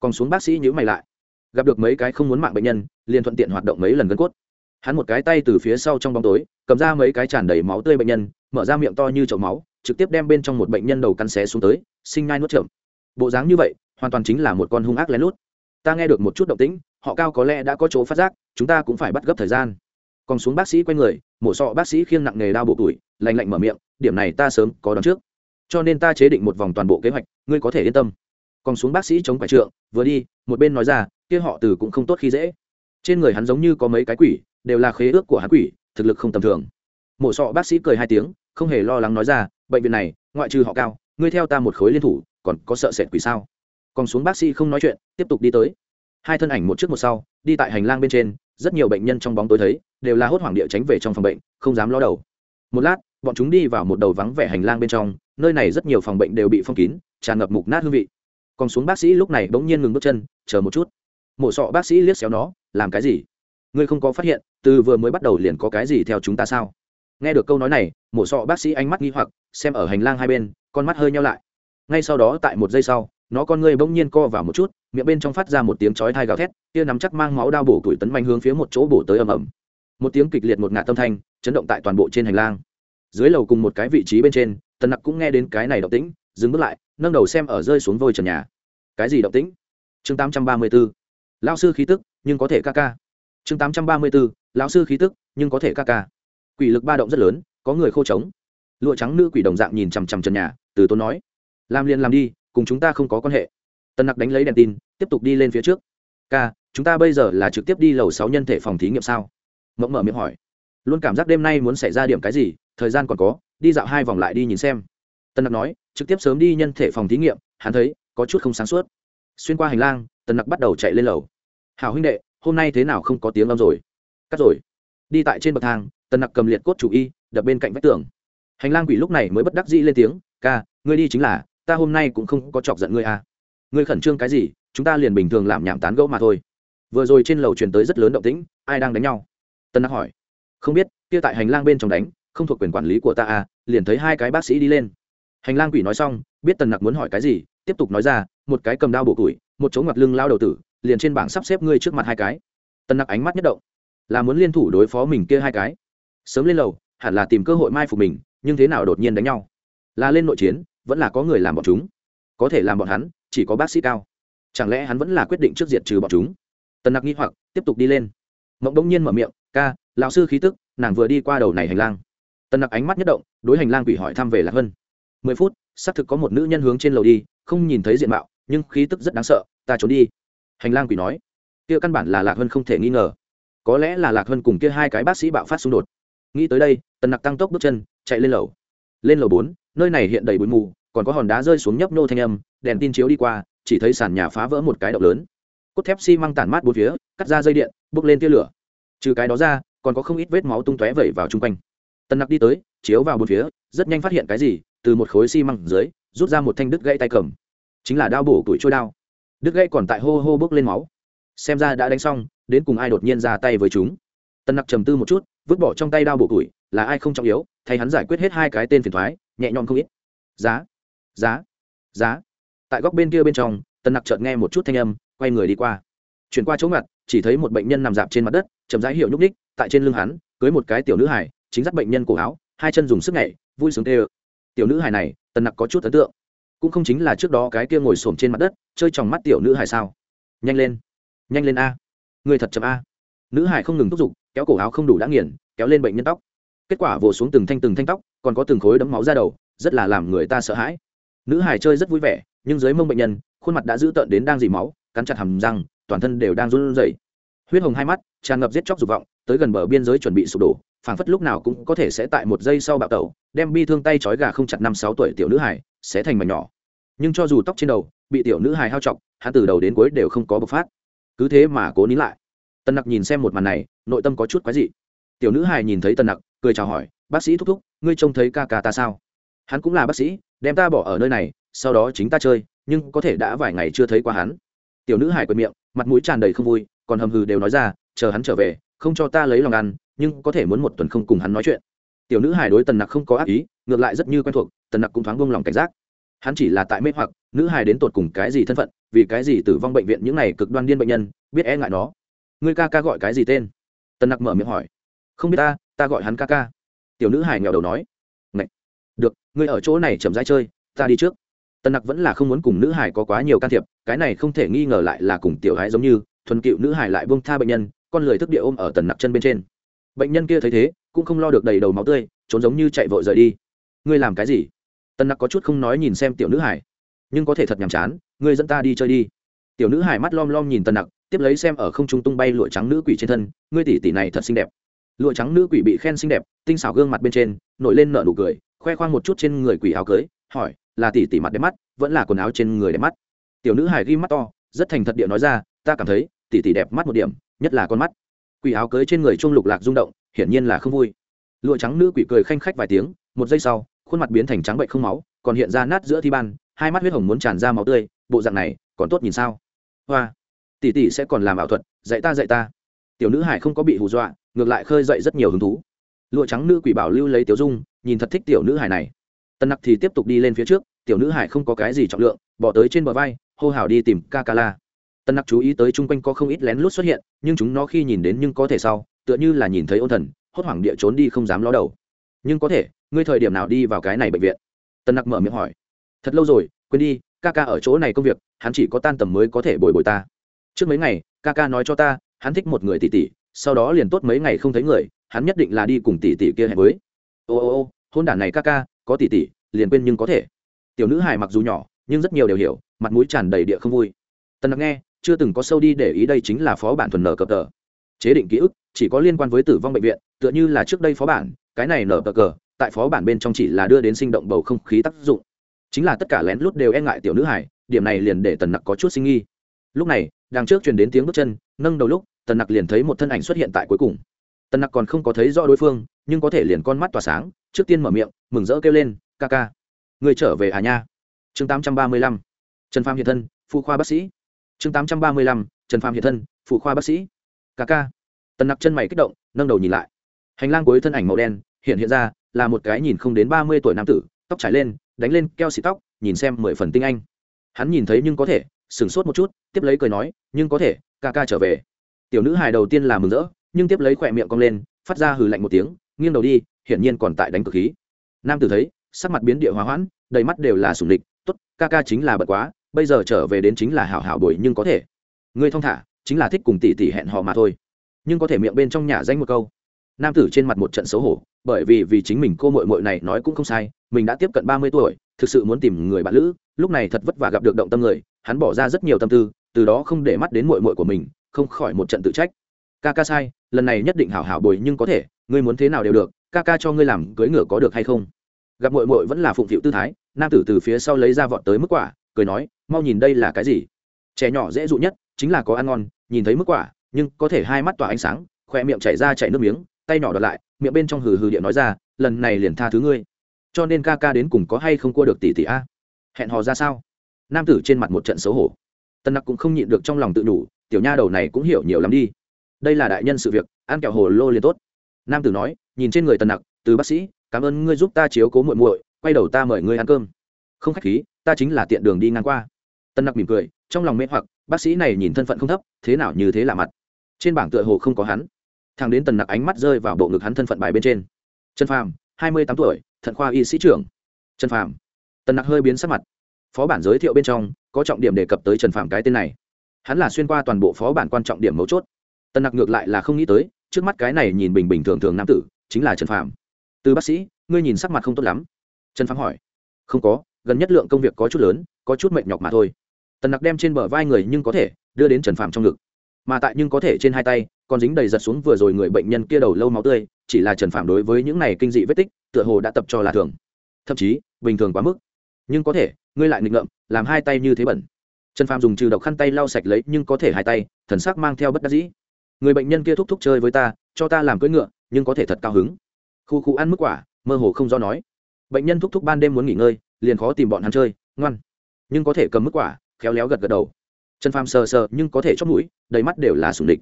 S1: Còn xuống bác sĩ nhữ mày lại. Gặp được mấy cái không muốn mạng bệnh nhân, liền thuận tiện hoạt động mấy lần gân cốt. Hắn một cái tay từ phía sau trong bóng tối, cầm ra mấy cái tràn đầy máu tươi bệnh nhân, mở ra miệng to như chậu máu, trực tiếp đem bên trong một bệnh nhân đầu căn xé xuống tới, sinh ngai nuốt chậm bộ dáng như vậy, hoàn toàn chính là một con hung ác lén lút. Ta nghe được một chút động tĩnh, họ cao có lẽ đã có chỗ phát giác, chúng ta cũng phải bắt gấp thời gian. Còn xuống bác sĩ quay người, mổ sọ bác sĩ khiêng nặng nghề đau bộ tuổi lành lạnh mở miệng, điểm này ta sớm có đón trước. Cho nên ta chế định một vòng toàn bộ kế hoạch, ngươi có thể yên tâm còn xuống bác sĩ chống quải trượng, vừa đi, một bên nói ra, kia họ từ cũng không tốt khi dễ. Trên người hắn giống như có mấy cái quỷ, đều là khế ước của hắn quỷ, thực lực không tầm thường. Mổ sọ bác sĩ cười hai tiếng, không hề lo lắng nói ra, bệnh viện này, ngoại trừ họ cao, ngươi theo ta một khối liên thủ, còn có sợ sệt quỷ sao? Còn xuống bác sĩ không nói chuyện, tiếp tục đi tới. Hai thân ảnh một trước một sau, đi tại hành lang bên trên, rất nhiều bệnh nhân trong bóng tối thấy, đều là hốt hoảng địa tránh về trong phòng bệnh, không dám lo đầu. Một lát, bọn chúng đi vào một đầu vắng vẻ hành lang bên trong, nơi này rất nhiều phòng bệnh đều bị phong kín, tràn ngập mục nát hương vị còn xuống bác sĩ lúc này bỗng nhiên ngừng bước chân, chờ một chút. Mổ sọ bác sĩ liếc xéo nó, làm cái gì? Ngươi không có phát hiện, từ vừa mới bắt đầu liền có cái gì theo chúng ta sao? Nghe được câu nói này mổ sọ bác sĩ ánh mắt nghi hoặc, xem ở hành lang hai bên, con mắt hơi nhau lại. Ngay sau đó tại một giây sau, nó con ngươi bỗng nhiên co vào một chút, miệng bên trong phát ra một tiếng chói thai gào thét kia nắm chắc mang máu đao bổ tuổi tấn manh hướng phía một chỗ bổ tới ầm ầm. Một tiếng kịch liệt một ngạt tâm thanh, chấn động tại toàn bộ trên hành lang. Dưới lầu cùng một cái vị trí bên trên, tần nặc cũng nghe đến cái này động tĩnh, dừng bước lại nâng đầu xem ở rơi xuống vôi trần nhà. Cái gì động tĩnh? Chương tám trăm ba mươi b ố lao sư khí tức, nhưng có thể ca ca. Chương tám trăm ba mươi b ố lao sư khí tức, nhưng có thể ca ca. Quỷ lực ba động rất lớn, có người khô trống. Lụa trắng nữ quỷ đồng dạng nhìn chằm chằm trần nhà, từ tốn nói, làm liền làm đi, cùng chúng ta không có quan hệ. Tân nặc đánh lấy đèn tin, tiếp tục đi lên phía trước. Ca, chúng ta bây giờ là trực tiếp đi lầu sáu nhân thể phòng thí nghiệm sao? Mộng mở miệng hỏi. Luôn cảm giác đêm nay muốn xảy ra điểm cái gì, thời gian còn có, đi dạo hai vòng lại đi nhìn xem tân nặc nói, trực tiếp sớm đi nhân thể phòng thí nghiệm, hắn thấy, có chút không sáng suốt. Xuyên qua hành lang tân nặc bắt đầu chạy lên lầu. Hảo huynh đệ, hôm nay thế nào không có tiếng âm rồi? Cắt rồi. Đi tại trên bậc thang tân nặc cầm liệt cốt chủ y, đập bên cạnh vách tường. Hành lang quỷ lúc này mới bất đắc dĩ lên tiếng, ca, ngươi đi chính là, ta hôm nay cũng không có chọc giận ngươi à. Ngươi khẩn trương cái gì, chúng ta liền bình thường làm nhảm tán gẫu mà thôi. Vừa rồi trên lầu truyền tới rất lớn động tĩnh, ai đang đánh nhau? Tân Nặc hỏi. Không biết, kia tại hành lang bên trong đánh, không thuộc quyền quản lý của ta à liền thấy hai cái bác sĩ đi lên hành lang quỷ nói xong, biết tần nặc muốn hỏi cái gì, tiếp tục nói ra, một cái cầm đao bổ củi, một chỗ ngặt lưng lao đầu tử, liền trên bảng sắp xếp ngươi trước mặt hai cái. Tần nặc ánh mắt nhất động, là muốn liên thủ đối phó mình kia hai cái. Sớm lên lầu, hẳn là tìm cơ hội mai phục mình, nhưng thế nào đột nhiên đánh nhau? Là lên nội chiến, vẫn là có người làm bọn chúng? Có thể làm bọn hắn, chỉ có bác sĩ cao. Chẳng lẽ hắn vẫn là quyết định trước diệt trừ bọn chúng? Tần nặc nghi hoặc, tiếp tục đi lên. Mộng đông nhiên mở miệng, ca, lão sư khí tức, nàng vừa đi qua đầu này hành lang. Tần nặc ánh mắt nhất động, đối hành lang quỷ hỏi thăm về lạc hơn mười phút, xác thực có một nữ nhân hướng trên lầu đi, không nhìn thấy diện mạo, nhưng khí tức rất đáng sợ, ta trốn đi. Hành lang quỷ nói. Kia căn bản là lạc vân không thể nghi ngờ. Có lẽ là lạc vân cùng kia hai cái bác sĩ bạo phát xung đột. Nghĩ tới đây, tần nặc tăng tốc bước chân, chạy lên lầu. Lên lầu bốn, nơi này hiện đầy bụi mù, còn có hòn đá rơi xuống nhấp nô thanh âm, đèn tin chiếu đi qua, chỉ thấy sàn nhà phá vỡ một cái động lớn. Cốt thép xi、si、măng tản mát bốn phía, cắt ra dây điện, bốc lên tia lửa. Trừ cái đó ra, còn có không ít vết máu tung tóe vẩy vào chung quanh. Tần nặc đi tới, chiếu vào bốn phía, rất nhanh phát hiện cái gì từ một khối xi măng dưới, rút ra một thanh đứt gãy tay cầm. Chính là đao bổ tuổi trôi đao. Đứt gãy còn tại hô hô bước lên máu. Xem ra đã đánh xong, đến cùng ai đột nhiên ra tay với chúng. Tân nặc trầm tư một chút, vứt bỏ trong tay đao bổ củi là ai không trọng yếu, thay hắn giải quyết hết hai cái tên phiền thoái nhẹ nhõm không ít. Giá giá giá. Tại góc bên kia bên trong, tân nặc chợt nghe một chút thanh âm, quay người đi qua. Chuyển qua chỗ ngặt, chỉ thấy một bệnh nhân nằm dạp trên mặt đất, chậm rãi hiệu nhúc ních tại trên lưng hắn, cưới một cái tiểu nữ hải chính dắt bệnh nhân cổ áo, hai chân dùng sức nhảy, vui sướng tê ơ tiểu nữ hài này, tần nặc có chút ấn tượng. Cũng không chính là trước đó cái kia ngồi xổm trên mặt đất, chơi tròng mắt tiểu nữ hài sao? Nhanh lên nhanh lên a. Người thật chậm a. Nữ hải không ngừng thúc giục, kéo cổ áo không đủ đã nghiền, kéo lên bệnh nhân tóc. Kết quả vồ xuống từng thanh từng thanh tóc, còn có từng khối đấm máu ra đầu, rất là làm người ta sợ hãi. Nữ hải chơi rất vui vẻ, nhưng dưới mông bệnh nhân, khuôn mặt đã dữ tợn đến đang dỉ máu, cắn chặt hầm răng, toàn thân đều đang run rẩy. Huyết hồng hai mắt, tràn ngập giết chóc dục vọng, tới gần bờ biên giới chuẩn bị sụp đổ phảng phất lúc nào cũng có thể sẽ tại một giây sau bạo tẩu, đem bi thương tay trói gà không chặt năm sáu tuổi tiểu nữ hải sẽ thành mảnh nhỏ. Nhưng cho dù tóc trên đầu bị tiểu nữ hải hao chọc hắn từ đầu đến cuối đều không có bộc phát. Cứ thế mà cố nín lại. Tân nặc nhìn xem một màn này, nội tâm có chút quái dị. Tiểu nữ hải nhìn thấy tân nặc, cười chào hỏi, bác sĩ thúc thúc, ngươi trông thấy ca ca ta sao? Hắn cũng là bác sĩ, đem ta bỏ ở nơi này, sau đó chính ta chơi, nhưng có thể đã vài ngày chưa thấy qua hắn. Tiểu nữ hải quệt miệng, mặt mũi tràn đầy không vui, còn hầm hừ đều nói ra, chờ hắn trở về, không cho ta lấy lòng ăn nhưng có thể muốn một tuần không cùng hắn nói chuyện. Tiểu nữ hải đối tần nặc không có ác ý, ngược lại rất như quen thuộc, tần nặc cũng thoáng buông lòng cảnh giác. Hắn chỉ là tại mê hoặc, nữ hải đến tột cùng cái gì thân phận, vì cái gì tử vong bệnh viện những này cực đoan điên bệnh nhân, biết e ngại nó. Ngươi ca ca gọi cái gì tên? Tần nặc mở miệng hỏi. Không biết ta ta gọi hắn ca ca. Tiểu nữ hải nghèo đầu nói. Ngậy! được, ngươi ở chỗ này chậm rãi chơi, ta đi trước. Tần nặc vẫn là không muốn cùng nữ hải có quá nhiều can thiệp, cái này không thể nghi ngờ lại là cùng tiểu hải giống như, thuần cựu nữ hải lại bông tha bệnh nhân, con lười thức địa ôm ở tần nặc chân bên trên bệnh nhân kia thấy thế, cũng không lo được đầy đầu máu tươi, trốn giống như chạy vội rời đi. Ngươi làm cái gì? Tân nặc có chút không nói nhìn xem tiểu nữ hải. Nhưng có thể thật nhàm chán, ngươi dẫn ta đi chơi đi. Tiểu nữ hải mắt lom lom nhìn tân nặc, tiếp lấy xem ở không trung tung bay lụa trắng nữ quỷ trên thân, ngươi tỷ tỷ này thật xinh đẹp. Lụa trắng nữ quỷ bị khen xinh đẹp, tinh xảo gương mặt bên trên, nổi lên nở nụ cười, khoe khoang một chút trên người quỷ áo cưới, hỏi, là tỷ tỷ mặt đẹp mắt, vẫn là quần áo trên người đẹp mắt? Tiểu nữ hải ghi mắt to, rất thành thật địa nói ra, ta cảm thấy, tỷ tỷ đẹp mắt một điểm, nhất là con mắt quỷ áo cưới trên người trung lục lạc rung động, hiển nhiên là không vui. Lụa trắng nữ quỷ cười khanh khách vài tiếng, một giây sau, khuôn mặt biến thành trắng bệnh không máu, còn hiện ra nát giữa thi ban, hai mắt huyết hồng muốn tràn ra máu tươi, bộ dạng này, còn tốt nhìn sao? Hoa, tỷ tỷ sẽ còn làm ảo thuật, dạy ta dạy ta. Tiểu nữ hải không có bị hù dọa, ngược lại khơi dậy rất nhiều hứng thú. Lụa trắng nữ quỷ bảo lưu lấy tiểu dung, nhìn thật thích tiểu nữ hải này. Tân nặc thì tiếp tục đi lên phía trước, tiểu nữ hải không có cái gì trọng lượng, bỏ tới trên bờ vai, hô hào đi tìm ca ca la tân nặc chú ý tới chung quanh có không ít lén lút xuất hiện, nhưng chúng nó khi nhìn đến nhưng có thể sau, tựa như là nhìn thấy ôn thần, hốt hoảng địa trốn đi không dám ló đầu. Nhưng có thể, ngươi thời điểm nào đi vào cái này bệnh viện? Tân nặc mở miệng hỏi. Thật lâu rồi, quên đi, ca ca ở chỗ này công việc, hắn chỉ có tan tầm mới có thể bồi bồi ta. Trước mấy ngày, ca ca nói cho ta, hắn thích một người tỷ tỷ, sau đó liền tốt mấy ngày không thấy người, hắn nhất định là đi cùng tỷ tỷ kia hẹn với. Ô ô ô, hôn đản này ca ca, có tỷ tỷ, liền quên nhưng có thể. Tiểu nữ hài mặc dù nhỏ, nhưng rất nhiều đều hiểu, mặt mũi tràn đầy địa không vui. Tần nặc nghe chưa từng có sâu đi để ý đây chính là phó bản thuần nở cờ tờ. Chế định ký ức, chỉ có liên quan với tử vong bệnh viện, tựa như là trước đây phó bản, cái này nở cờ cờ tại phó bản bên trong chỉ là đưa đến sinh động bầu không khí tác dụng. Chính là tất cả lén lút đều e ngại tiểu nữ hải điểm này liền để tần nặc có chút sinh nghi. Lúc này, đằng trước truyền đến tiếng bước chân, nâng đầu lúc, tần nặc liền thấy một thân ảnh xuất hiện tại cuối cùng. Tần nặc còn không có thấy rõ đối phương, nhưng có thể liền con mắt tỏa sáng, trước tiên mở miệng, mừng rỡ kêu lên, ca ca, người trở về à nha? Chương tám trăm ba mươi lăm. Trần pham hiện thân phụ khoa bác sĩ chương tám trăm ba mươi lăm, trần Phàm hiện thân, phụ khoa bác sĩ. Ca ca. Tần nặc chân mày kích động, nâng đầu nhìn lại. Hành lang cuối thân ảnh màu đen, hiện hiện ra, là một cái nhìn không đến ba mươi tuổi nam tử, tóc trải lên, đánh lên keo xịt tóc, nhìn xem mười phần tinh anh. Hắn nhìn thấy nhưng có thể, sửng sốt một chút, tiếp lấy cười nói, nhưng có thể ca ca trở về. Tiểu nữ hài đầu tiên là mừng rỡ, nhưng tiếp lấy khỏe miệng cong lên, phát ra hừ lạnh một tiếng, nghiêng đầu đi, hiển nhiên còn tại đánh cực khí. Nam tử thấy, sắc mặt biến địa hóa hoãn, đầy mắt đều là sủng địch, tốt ca ca chính là bật quá bây giờ trở về đến chính là hảo hảo bồi nhưng có thể. Ngươi thong thả, chính là thích cùng tỷ tỷ hẹn hò mà thôi. Nhưng có thể miệng bên trong nhà danh một câu. Nam tử trên mặt một trận xấu hổ, bởi vì vì chính mình cô mội mội này nói cũng không sai, mình đã tiếp cận ba mươi tuổi, thực sự muốn tìm người bạn lữ, lúc này thật vất vả gặp được động tâm người, hắn bỏ ra rất nhiều tâm tư, từ đó không để mắt đến mội mội của mình, không khỏi một trận tự trách. Ca ca sai, lần này nhất định hảo hảo bồi nhưng có thể, ngươi muốn thế nào đều được, ca ca cho ngươi làm cưới ngựa có được hay không? Gặp mội mội vẫn là phụng thiệu tư thái, nam tử từ phía sau lấy ra vọt tới mức quả cười nói, mau nhìn đây là cái gì? Trẻ nhỏ dễ dụ nhất, chính là có ăn ngon, nhìn thấy mức quả, nhưng có thể hai mắt tỏa ánh sáng khoe miệng chảy ra chảy nước miếng, tay nhỏ đọt lại, miệng bên trong hừ hừ điện nói ra, lần này liền tha thứ ngươi. Cho nên ca ca đến cùng có hay không cua được tỷ tỷ a? Hẹn hò ra sao? Nam tử trên mặt một trận xấu hổ. Tân nặc cũng không nhịn được trong lòng tự đủ tiểu nha đầu này cũng hiểu nhiều lắm đi. Đây là đại nhân sự việc, ăn kẹo hồ lô liền tốt. Nam tử nói, nhìn trên người tân nặc, từ bác sĩ, cảm ơn ngươi giúp ta chiếu cố muội muội, quay đầu ta mời ngươi ăn cơm. Không khách khí ta chính là tiện đường đi ngang qua. Tân nặc mỉm cười, trong lòng mê hoặc, bác sĩ này nhìn thân phận không thấp, thế nào như thế lạ mặt. Trên bảng tựa hồ không có hắn. Thằng đến tần nặc ánh mắt rơi vào bộ ngực hắn thân phận bài bên trên. Trần phàm, hai mươi tám tuổi, thận khoa y sĩ trưởng. Trần phàm. Tần nặc hơi biến sắc mặt. Phó bản giới thiệu bên trong, có trọng điểm đề cập tới trần phàm cái tên này. Hắn là xuyên qua toàn bộ phó bản quan trọng điểm mấu chốt. Tần nặc ngược lại là không nghĩ tới, trước mắt cái này nhìn bình bình thường thường nam tử, chính là trần phàm. Từ bác sĩ, ngươi nhìn sắc mặt không tốt lắm. Trần phàm hỏi. Không có gần nhất lượng công việc có chút lớn, có chút mệt nhọc mà thôi. Tần nặc đem trên bờ vai người nhưng có thể, đưa đến trần phàm trong ngực. Mà tại nhưng có thể trên hai tay, còn dính đầy giật xuống vừa rồi người bệnh nhân kia đầu lâu máu tươi, chỉ là trần phạm đối với những này kinh dị vết tích, tựa hồ đã tập cho là thường. Thậm chí, bình thường quá mức. Nhưng có thể, ngươi lại nghịch ngợm, làm hai tay như thế bẩn. Trần phạm dùng trừ độc khăn tay lau sạch lấy nhưng có thể hai tay, thần sắc mang theo bất đắc dĩ. Người bệnh nhân kia thúc thúc chơi với ta, cho ta làm cưỡi ngựa, nhưng có thể thật cao hứng. Khu khu ăn mức quả, mơ hồ không do nói. Bệnh nhân thúc thúc ban đêm muốn nghỉ ngơi liền khó tìm bọn hắn chơi, ngoan. Nhưng có thể cầm mức quả, khéo léo gật gật đầu. Trần phàm sờ sờ, nhưng có thể chót mũi, đầy mắt đều là sùng địch.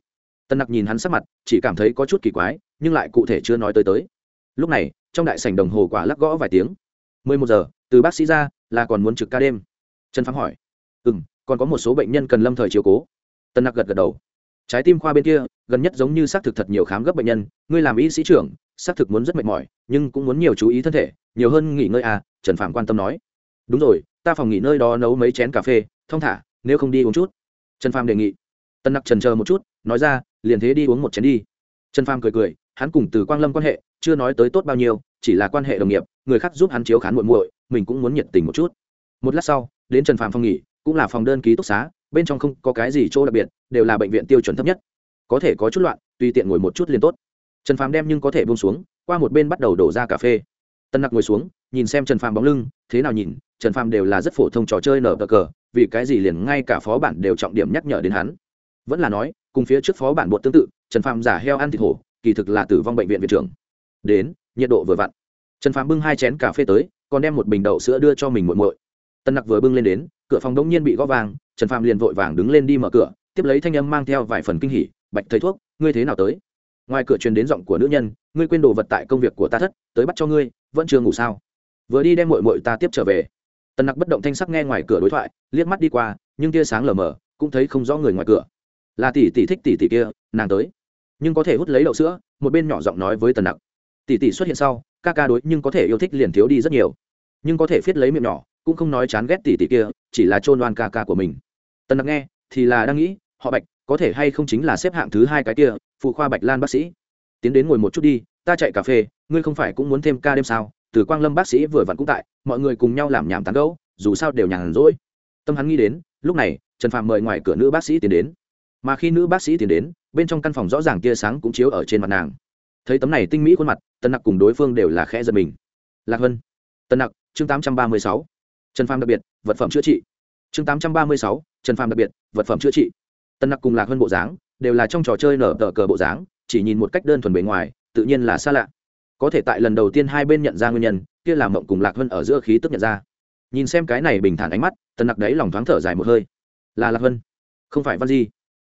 S1: Tân nặc nhìn hắn sắc mặt, chỉ cảm thấy có chút kỳ quái, nhưng lại cụ thể chưa nói tới tới. Lúc này, trong đại sảnh đồng hồ quả lắc gõ vài tiếng. Mười một giờ, từ bác sĩ ra, là còn muốn trực ca đêm. Trần phàm hỏi. Ừ m còn có một số bệnh nhân cần lâm thời chiếu cố. Tân nặc gật gật đầu. Trái tim khoa bên kia, gần nhất giống như xác thực thật nhiều khám gấp bệnh nhân, ngươi làm y sĩ trưởng, xác thực muốn rất mệt mỏi, nhưng cũng muốn nhiều chú ý thân thể, nhiều hơn nghỉ ngơi à trần phạm quan tâm nói. Đúng rồi, ta phòng nghỉ nơi đó nấu mấy chén cà phê thong thả, nếu không đi uống chút. Trần phàm đề nghị. Tân nặc trần chờ một chút, nói ra, liền thế đi uống một chén đi. Trần phàm cười cười, hắn cùng từ quang lâm quan hệ, chưa nói tới tốt bao nhiêu, chỉ là quan hệ đồng nghiệp, người khác giúp hắn chiếu khán muội muội, mình cũng muốn nhiệt tình một chút. Một lát sau, đến trần phàm phòng nghỉ, cũng là phòng đơn ký túc xá, bên trong không có cái gì chỗ đặc biệt, đều là bệnh viện tiêu chuẩn thấp nhất. Có thể có chút loạn, tùy tiện ngồi một chút liền tốt. Trần phàm đem nhưng có thể buông xuống, qua một bên bắt đầu đổ ra cà phê. Tân nặc ngồi xuống nhìn xem trần phàm bóng lưng, thế nào nhìn, trần phàm đều là rất phổ thông trò chơi nở bờ cờ, vì cái gì liền ngay cả phó bản đều trọng điểm nhắc nhở đến hắn. Vẫn là nói, cùng phía trước phó bản bột tương tự, trần phàm giả heo ăn thịt hổ, kỳ thực là tử vong bệnh viện viện trưởng. Đến, nhiệt độ vừa vặn. Trần phàm bưng hai chén cà phê tới, còn đem một bình đậu sữa đưa cho mình muộn muội. Tân nặc vừa bưng lên đến, cửa phòng đống nhiên bị gõ vàng, trần phàm liền vội vàng đứng lên đi mở cửa, tiếp lấy thanh âm mang theo vài phần kinh hỉ, bạch thầy thuốc, ngươi thế nào tới? Ngoài cửa truyền đến giọng của nữ nhân, ngươi quên đồ vật tại công việc của ta thất, tới bắt cho ngươi, vẫn chưa ngủ sao? Vừa đi đem muội muội ta tiếp trở về. Tần nặc bất động thanh sắc nghe ngoài cửa đối thoại, liếc mắt đi qua, nhưng tia sáng lờ mờ, cũng thấy không rõ người ngoài cửa. Là tỷ tỷ thích tỷ tỷ kia, nàng tới. Nhưng có thể hút lấy đậu sữa, một bên nhỏ giọng nói với tần nặc. Tỷ tỷ xuất hiện sau, ca ca đối nhưng có thể yêu thích liền thiếu đi rất nhiều. Nhưng có thể viết lấy miệng nhỏ, cũng không nói chán ghét tỷ tỷ kia, chỉ là trôn đoan ca ca của mình. Tần nặc nghe, thì là đang nghĩ, họ bạch, có thể hay không chính là xếp hạng thứ hai cái kia, phụ khoa bạch lan bác sĩ. Tiến đến ngồi một chút đi, ta chạy cà phê, ngươi không phải cũng muốn thêm ca đêm sao? Từ quang lâm bác sĩ vừa vặn cũng tại, mọi người cùng nhau làm nhảm tán gẫu, dù sao đều nhàn rỗi. Tâm hắn nghĩ đến, lúc này, trần phạm mời ngoài cửa nữ bác sĩ tiến đến. Mà khi nữ bác sĩ tiến đến, bên trong căn phòng rõ ràng tia sáng cũng chiếu ở trên mặt nàng. Thấy tấm này tinh mỹ khuôn mặt tân nặc cùng đối phương đều là khẽ giật mình. Lạc vân tân nặc, chương tám trăm ba mươi sáu. Trần phạm đặc biệt, vật phẩm chữa trị. Chương tám trăm ba mươi sáu, trần phạm đặc biệt, vật phẩm chữa trị. Tân nặc cùng lạc vân bộ dáng, đều là trong trò chơi nở tờ cờ bộ dáng, chỉ nhìn một cách đơn thuần bề ngoài, tự nhiên là xa lạ có thể tại lần đầu tiên hai bên nhận ra nguyên nhân, kia làm mộng cùng lạc vân ở giữa khí tức nhận ra. Nhìn xem cái này bình thản ánh mắt, tần nặc đấy lòng thoáng thở dài một hơi. Là lạc vân, không phải văn di.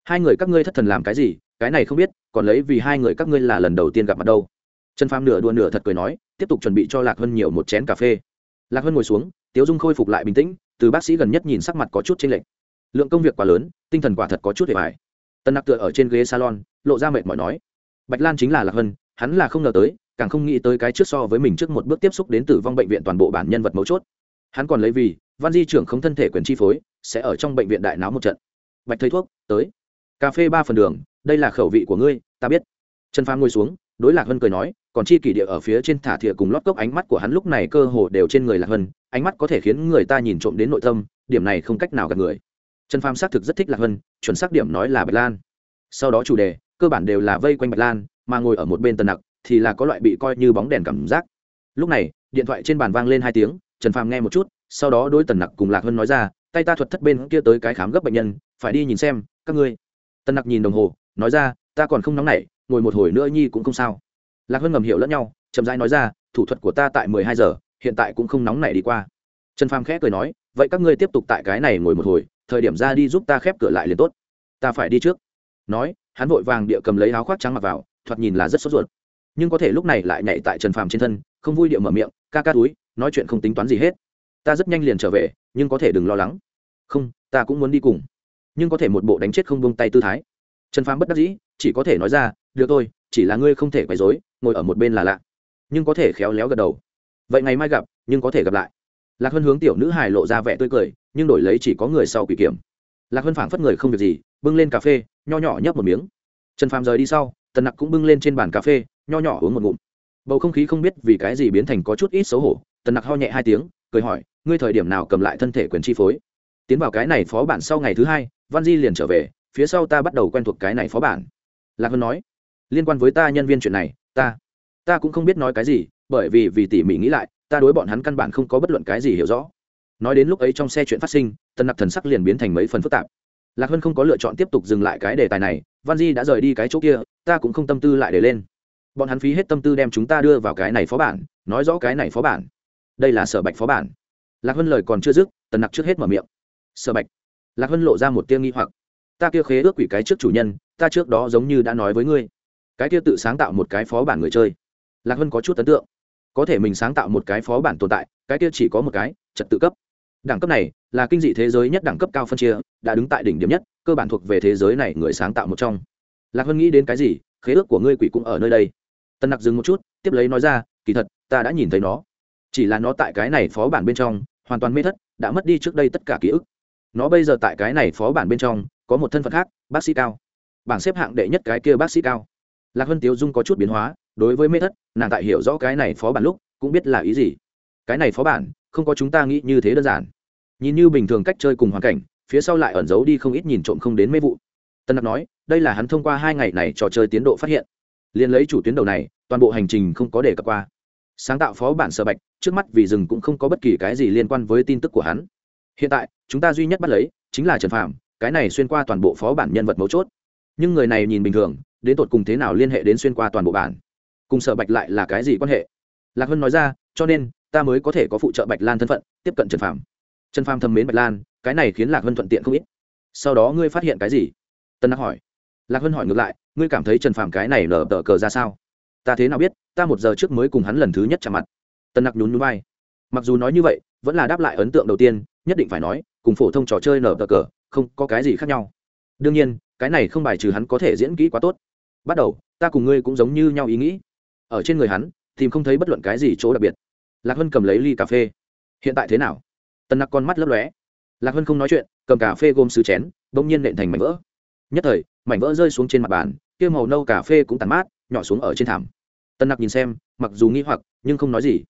S1: Hai người các ngươi thất thần làm cái gì, cái này không biết, còn lấy vì hai người các ngươi là lần đầu tiên gặp mặt đâu. Trần pham nửa đua nửa thật cười nói, tiếp tục chuẩn bị cho lạc vân nhiều một chén cà phê. Lạc vân ngồi xuống, tiếu dung khôi phục lại bình tĩnh, từ bác sĩ gần nhất nhìn sắc mặt có chút t r ê n lệch. Lượng công việc quá lớn, tinh thần quả thật có chút hề mải tần nặc tựa ở trên ghế salon, lộ ra mệt mỏi nói, bạch lan chính là lạc vân hắn là không ngờ tới, càng không nghĩ tới cái trước so với mình trước một bước tiếp xúc đến tử vong bệnh viện toàn bộ bản nhân vật mấu chốt. Hắn còn lấy vì, văn di trưởng không thân thể quyền chi phối, sẽ ở trong bệnh viện đại náo một trận. Bạch thầy thuốc, tới. Cà phê ba phần đường, đây là khẩu vị của ngươi, ta biết. Trần phàm ngồi xuống, đối lạc hân cười nói, còn chi kỷ địa ở phía trên thả thìa cùng lót cốc ánh mắt của hắn lúc này cơ hồ đều trên người lạc hân, ánh mắt có thể khiến người ta nhìn trộm đến nội tâm, điểm này không cách nào gặp người. Trần phàm xác thực rất thích lạc hân, chuẩn xác điểm nói là bạch lan. Sau đó chủ đề, cơ bản đều là vây quanh bạch lan mà ngồi ở một bên tần nặc thì là có loại bị coi như bóng đèn cảm giác. Lúc này, điện thoại trên bàn vang lên hai tiếng, trần phàm nghe một chút, sau đó đôi tần nặc cùng lạc hân nói ra, tay ta thuật thất bên kia tới cái khám gấp bệnh nhân, phải đi nhìn xem, các ngươi. Tần nặc nhìn đồng hồ, nói ra, ta còn không nóng nảy, ngồi một hồi nữa nhi cũng không sao. Lạc hân ngầm hiểu lẫn nhau, chậm rãi nói ra, thủ thuật của ta tại mười hai giờ, hiện tại cũng không nóng nảy đi qua. Trần phàm khẽ cười nói, vậy các ngươi tiếp tục tại cái này ngồi một hồi, thời điểm ra đi giúp ta khép cửa lại liền tốt. Ta phải đi trước. Nói, hắn vội vàng địa cầm lấy áo khoác trắng mặc vào thoạt nhìn là rất sốt ruột. Nhưng có thể lúc này lại nhảy tại trần phàm trên thân, không vui điệu mở miệng, ca ca túi, nói chuyện không tính toán gì hết. Ta rất nhanh liền trở về, nhưng có thể đừng lo lắng. Không, ta cũng muốn đi cùng. Nhưng có thể một bộ đánh chết không buông tay tư thái. Trần phàm bất đắc dĩ, chỉ có thể nói ra, được thôi, chỉ là ngươi không thể quấy rối, ngồi ở một bên là lạ. Nhưng có thể khéo léo gật đầu. Vậy ngày mai gặp, nhưng có thể gặp lại. Lạc hân hướng tiểu nữ hài lộ ra vẻ tươi cười, nhưng đổi lấy chỉ có người sau quỷ kiểm. Lạc hân phảng phất người không việc gì, bưng lên cà phê, nho nhỏ nhấp một miếng. Trần phàm rời đi sau tần nặc cũng bưng lên trên bàn cà phê, nho nhỏ uống một ngụm. Bầu không khí không biết vì cái gì biến thành có chút ít xấu hổ, tần nặc ho nhẹ hai tiếng, cười hỏi, ngươi thời điểm nào cầm lại thân thể quyền chi phối? Tiến vào cái này phó bản sau ngày thứ hai, văn di liền trở về, phía sau ta bắt đầu quen thuộc cái này phó bản. Lạc hân nói, liên quan với ta nhân viên chuyện này, ta ta cũng không biết nói cái gì, bởi vì vì tỉ mỉ nghĩ lại, ta đối bọn hắn căn bản không có bất luận cái gì hiểu rõ. Nói đến lúc ấy trong xe chuyện phát sinh, tần nặc thần sắc liền biến thành mấy phần phức tạp lạc hân không có lựa chọn tiếp tục dừng lại cái đề tài này, văn di đã rời đi cái chỗ kia, ta cũng không tâm tư lại để lên. Bọn hắn phí hết tâm tư đem chúng ta đưa vào cái này phó bản, nói rõ cái này phó bản. Đây là sở bạch phó bản. Lạc hân lời còn chưa dứt, tần nặc trước hết mở miệng. Sở bạch. Lạc hân lộ ra một tiêu nghi hoặc. Ta kia khế ước quỷ cái trước chủ nhân, ta trước đó giống như đã nói với ngươi. Cái kia tự sáng tạo một cái phó bản người chơi. Lạc hân có chút ấn tượng. Có thể mình sáng tạo một cái phó bản tồn tại, cái kia chỉ có một cái, trật tự cấp. Đẳng cấp này là kinh dị thế giới nhất đẳng cấp cao phân chia, đã đứng tại đỉnh điểm nhất, cơ bản thuộc về thế giới này người sáng tạo một trong. Lạc hân nghĩ đến cái gì, khế ước của ngươi quỷ cũng ở nơi đây. Tân nặc dừng một chút, tiếp lấy nói ra, kỳ thật, ta đã nhìn thấy nó. Chỉ là nó tại cái này phó bản bên trong, hoàn toàn mê thất, đã mất đi trước đây tất cả ký ức. Nó bây giờ tại cái này phó bản bên trong, có một thân phận khác, bác sĩ cao. Bảng xếp hạng đệ nhất cái kia bác sĩ cao. Lạc hân tiếu dung có chút biến hóa, đối với mê thất, nàng tại hiểu rõ cái này phó bản lúc, cũng biết là ý gì. Cái này phó bản, không có chúng ta nghĩ như thế đơn giản nhìn như bình thường cách chơi cùng hoàn cảnh, phía sau lại ẩn giấu đi không ít nhìn trộm không đến mấy vụ. Tân đặc nói, đây là hắn thông qua hai ngày này trò chơi tiến độ phát hiện. Liền lấy chủ tuyến đầu này, toàn bộ hành trình không có để cập qua. Sáng tạo phó bản sở bạch, trước mắt vì rừng cũng không có bất kỳ cái gì liên quan với tin tức của hắn. Hiện tại, chúng ta duy nhất bắt lấy, chính là trần phạm cái này xuyên qua toàn bộ phó bản nhân vật mấu chốt. Nhưng người này nhìn bình thường, đến tột cùng thế nào liên hệ đến xuyên qua toàn bộ bản? Cùng sở bạch lại là cái gì quan hệ? Lạc hân nói ra, cho nên, ta mới có thể có phụ trợ bạch lan thân phận, tiếp cận trần phạm trần phàm thầm mến bạch lan, cái này khiến lạc hân thuận tiện không ít. Sau đó ngươi phát hiện cái gì? Tân đắc hỏi. Lạc hân hỏi ngược lại, ngươi cảm thấy trần phàm cái này nở tờ cờ ra sao? Ta thế nào biết, ta một giờ trước mới cùng hắn lần thứ nhất chạm mặt. Tân nặc nhún nhún vai. Mặc dù nói như vậy, vẫn là đáp lại ấn tượng đầu tiên, nhất định phải nói, cùng phổ thông trò chơi nở tờ cờ, không có cái gì khác nhau. Đương nhiên, cái này không bài trừ hắn có thể diễn kỹ quá tốt. Bắt đầu, ta cùng ngươi cũng giống như nhau ý nghĩ. Ở trên người hắn, tìm không thấy bất luận cái gì chỗ đặc biệt. Lạc hân cầm lấy ly cà phê. Hiện tại thế nào? Tân nặc con mắt lấp lóe. Lạc hân không nói chuyện, cầm cà phê gom sứ chén, bỗng nhiên nện thành mảnh vỡ. Nhất thời, mảnh vỡ rơi xuống trên mặt bàn, kia màu nâu cà phê cũng tàn mát, nhỏ xuống ở trên thảm. Tân nặc nhìn xem, mặc dù nghi hoặc, nhưng không nói gì.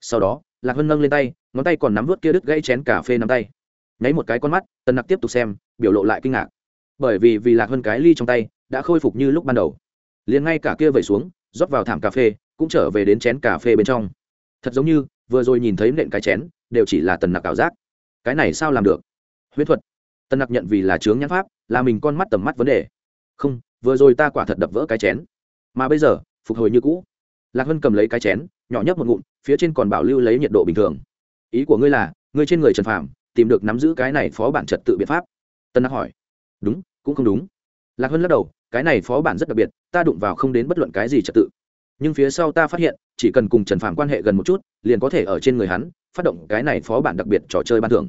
S1: Sau đó, lạc hân nâng lên tay, ngón tay còn nắm vớt kia đứt gãy chén cà phê nắm tay. Nháy một cái con mắt tân nặc tiếp tục xem, biểu lộ lại kinh ngạc. Bởi vì vì lạc hơn cái ly trong tay đã khôi phục như lúc ban đầu. Liền ngay cả kia vẩy xuống, rót vào thảm cà phê, cũng trở về đến chén cà phê bên trong. Thật giống như, vừa rồi nhìn thấy nện cái chén đều chỉ là tần nặc ảo giác. Cái này sao làm được? Huyễn thuật. Tần nặc nhận vì là chướng nhãn pháp, là mình con mắt tầm mắt vấn đề. Không, vừa rồi ta quả thật đập vỡ cái chén. Mà bây giờ, phục hồi như cũ. Lạc hân cầm lấy cái chén, nhỏ nhấp một ngụm, phía trên còn bảo lưu lấy nhiệt độ bình thường. Ý của ngươi là, ngươi trên người trần phạm tìm được nắm giữ cái này phó bản trật tự biện pháp? Tân nặc hỏi. Đúng, cũng không đúng. Lạc hân lắc đầu, cái này phó bản rất đặc biệt, ta đụng vào không đến bất luận cái gì trật tự. Nhưng phía sau ta phát hiện, chỉ cần cùng trần phạm quan hệ gần một chút, liền có thể ở trên người hắn phát động cái này phó bản đặc biệt trò chơi ban thưởng.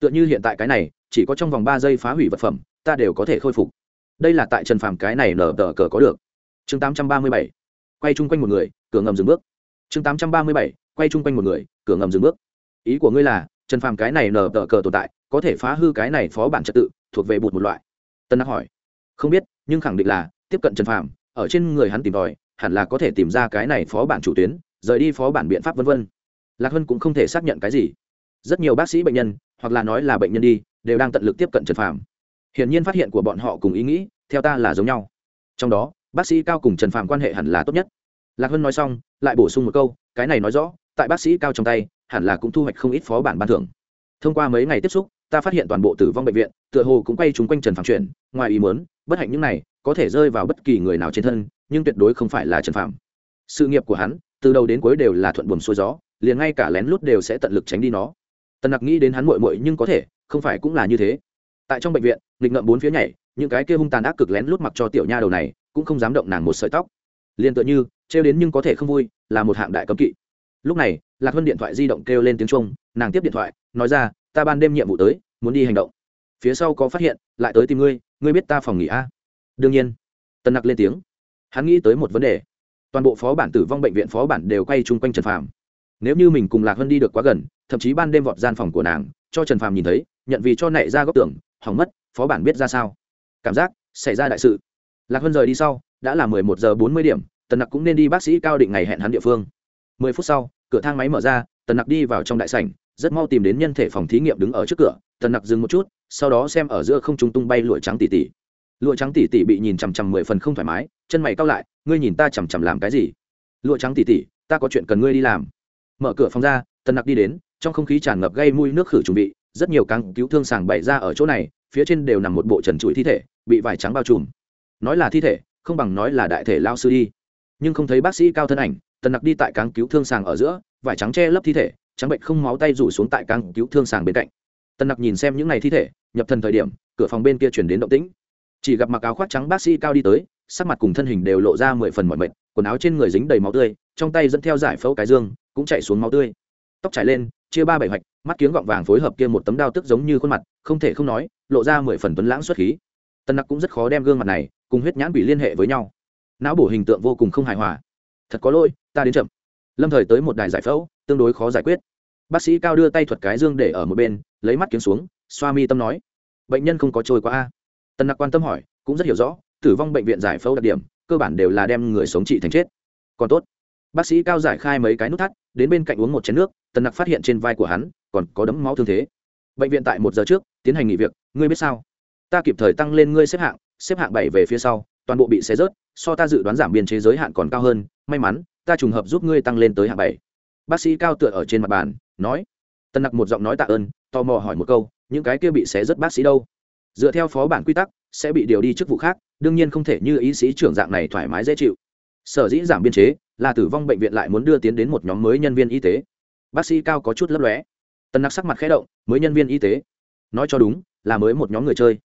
S1: Tựa như hiện tại cái này, chỉ có trong vòng ba giây phá hủy vật phẩm, ta đều có thể khôi phục. Đây là tại trần phàm cái này nở tờ cờ có được. Chương tám trăm ba mươi bảy, quay chung quanh một người, cửa ngầm dừng bước. Chương tám trăm ba mươi bảy, quay chung quanh một người, cửa ngầm dừng bước. Ý của ngươi là, trần phàm cái này nở tờ cờ tồn tại, có thể phá hư cái này phó bản trật tự, thuộc về bụt một loại? Tân đắc hỏi. Không biết, nhưng khẳng định là, tiếp cận trần phàm, ở trên người hắn tìm tòi, hẳn là có thể tìm ra cái này phó bản chủ tuyến, rời đi phó bản biện pháp vân vân lạc hân cũng không thể xác nhận cái gì. Rất nhiều bác sĩ bệnh nhân, hoặc là nói là bệnh nhân đi, đều đang tận lực tiếp cận trần phàm. Hiển nhiên phát hiện của bọn họ cùng ý nghĩ, theo ta là giống nhau. Trong đó, bác sĩ cao cùng trần phàm quan hệ hẳn là tốt nhất. Lạc hân nói xong, lại bổ sung một câu, cái này nói rõ, tại bác sĩ cao trong tay, hẳn là cũng thu hoạch không ít phó bản ban thưởng. Thông qua mấy ngày tiếp xúc, ta phát hiện toàn bộ tử vong bệnh viện, tựa hồ cũng quay chúng quanh trần phàm chuyển ngoài ý muốn, bất hạnh những này, có thể rơi vào bất kỳ người nào trên thân, nhưng tuyệt đối không phải là trần phàm. Sự nghiệp của hắn, từ đầu đến cuối đều là thuận buồm xuôi gió liền ngay cả lén lút đều sẽ tận lực tránh đi nó. Tần nặc nghĩ đến hắn muội muội nhưng có thể, không phải cũng là như thế. Tại trong bệnh viện, nghịch ngợm bốn phía nhảy, những cái kia hung tàn ác cực lén lút mặc cho tiểu nha đầu này, cũng không dám động nàng một sợi tóc. Liền tựa như, trêu đến nhưng có thể không vui, là một hạng đại cấm kỵ. Lúc này, lạc hân điện thoại di động kêu lên tiếng trung nàng tiếp điện thoại, nói ra, ta ban đêm nhiệm vụ tới, muốn đi hành động. Phía sau có phát hiện, lại tới tìm ngươi ngươi biết ta phòng nghỉ a? Đương nhiên. Tần nặc lên tiếng. Hắn nghĩ tới một vấn đề. Toàn bộ phó bản tử vong bệnh viện phó bản đều quay chung quanh trần phàm nếu như mình cùng lạc hân đi được quá gần, thậm chí ban đêm vọt gian phòng của nàng, cho trần phàm nhìn thấy, nhận vì cho nảy ra góc tưởng hỏng mất, phó bản biết ra sao? Cảm giác, xảy ra đại sự. Lạc hân rời đi sau, đã là mười một giờ bốn mươi điểm, tần nặc cũng nên đi bác sĩ cao định ngày hẹn hắn địa phương. mười phút sau, cửa thang máy mở ra, tần nặc đi vào trong đại sảnh, rất mau tìm đến nhân thể phòng thí nghiệm đứng ở trước cửa. Tần nặc dừng một chút, sau đó xem ở giữa không trung tung bay lụa trắng tỉ tỉ. Lụa trắng tỉ tỉ bị nhìn chằm chằm mười phần không thoải mái, chân mày cao lại, ngươi nhìn ta chằm chằm làm cái gì? Lụa trắng tỉ tỉ, ta có chuyện cần ngươi đi làm mở cửa phòng ra, tần nặc đi đến, trong không khí tràn ngập gây mùi nước khử trùng bị rất nhiều căng cứu thương sàng bày ra ở chỗ này, phía trên đều nằm một bộ trần trụi thi thể, bị vải trắng bao trùm. Nói là thi thể, không bằng nói là đại thể lao sư đi. Nhưng không thấy bác sĩ cao thân ảnh, tần nặc đi tại cáng cứu thương sàng ở giữa, vải trắng che lấp thi thể, trắng bệnh không máu tay rủ xuống tại cáng cứu thương sàng bên cạnh. Tần nặc nhìn xem những ngày thi thể, nhập thần thời điểm, cửa phòng bên kia chuyển đến động tĩnh. Chỉ gặp mặc áo khoác trắng bác sĩ cao đi tới, sắc mặt cùng thân hình đều lộ ra mười phần mọi mệt, quần áo trên người dính đầy máu tươi, trong tay dẫn theo giải phẫu cái dương cũng chạy xuống máu tươi. Tóc trải lên, chia ba bảy hoạch, mắt kiếng gọng vàng phối hợp kia một tấm đao tức giống như khuôn mặt, không thể không nói, lộ ra mười phần tuấn lãng xuất khí. Tân nặc cũng rất khó đem gương mặt này cùng huyết nhãn bị liên hệ với nhau. Não bổ hình tượng vô cùng không hài hòa. Thật có lỗi, ta đến chậm. Lâm thời tới một đài giải phẫu, tương đối khó giải quyết. Bác sĩ cao đưa tay thuật cái dương để ở một bên, lấy mắt kiếm xuống, xoa mi tâm nói, bệnh nhân không có trôi qua a. Tân nặc quan tâm hỏi, cũng rất hiểu rõ, tử vong bệnh viện giải phẫu đặc điểm, cơ bản đều là đem người sống trị thành chết. Còn tốt bác sĩ cao giải khai mấy cái nút thắt, đến bên cạnh uống một chén nước, tần nặc phát hiện trên vai của hắn còn có đấm máu thương thế. Bệnh viện tại một giờ trước, tiến hành nghỉ việc, ngươi biết sao? Ta kịp thời tăng lên ngươi xếp hạng xếp hạng bảy về phía sau, toàn bộ bị xé rớt, so ta dự đoán giảm biên chế giới hạn còn cao hơn, may mắn, ta trùng hợp giúp ngươi tăng lên tới hạng bảy. Bác sĩ cao tựa ở trên mặt bàn, nói. Tân nặc một giọng nói tạ ơn, tò mò hỏi một câu, những cái kia bị xé rớt bác sĩ đâu? Dựa theo phó bản quy tắc, sẽ bị điều đi chức vụ khác, đương nhiên không thể như ý sĩ trưởng dạng này thoải mái dễ chịu. Sở dĩ giảm biên chế là tử vong bệnh viện lại muốn đưa tiến đến một nhóm mới nhân viên y tế. Bác sĩ cao có chút lấp lóe. Tân nặc sắc mặt khẽ động, mới nhân viên y tế? Nói cho đúng, là mới một nhóm người chơi.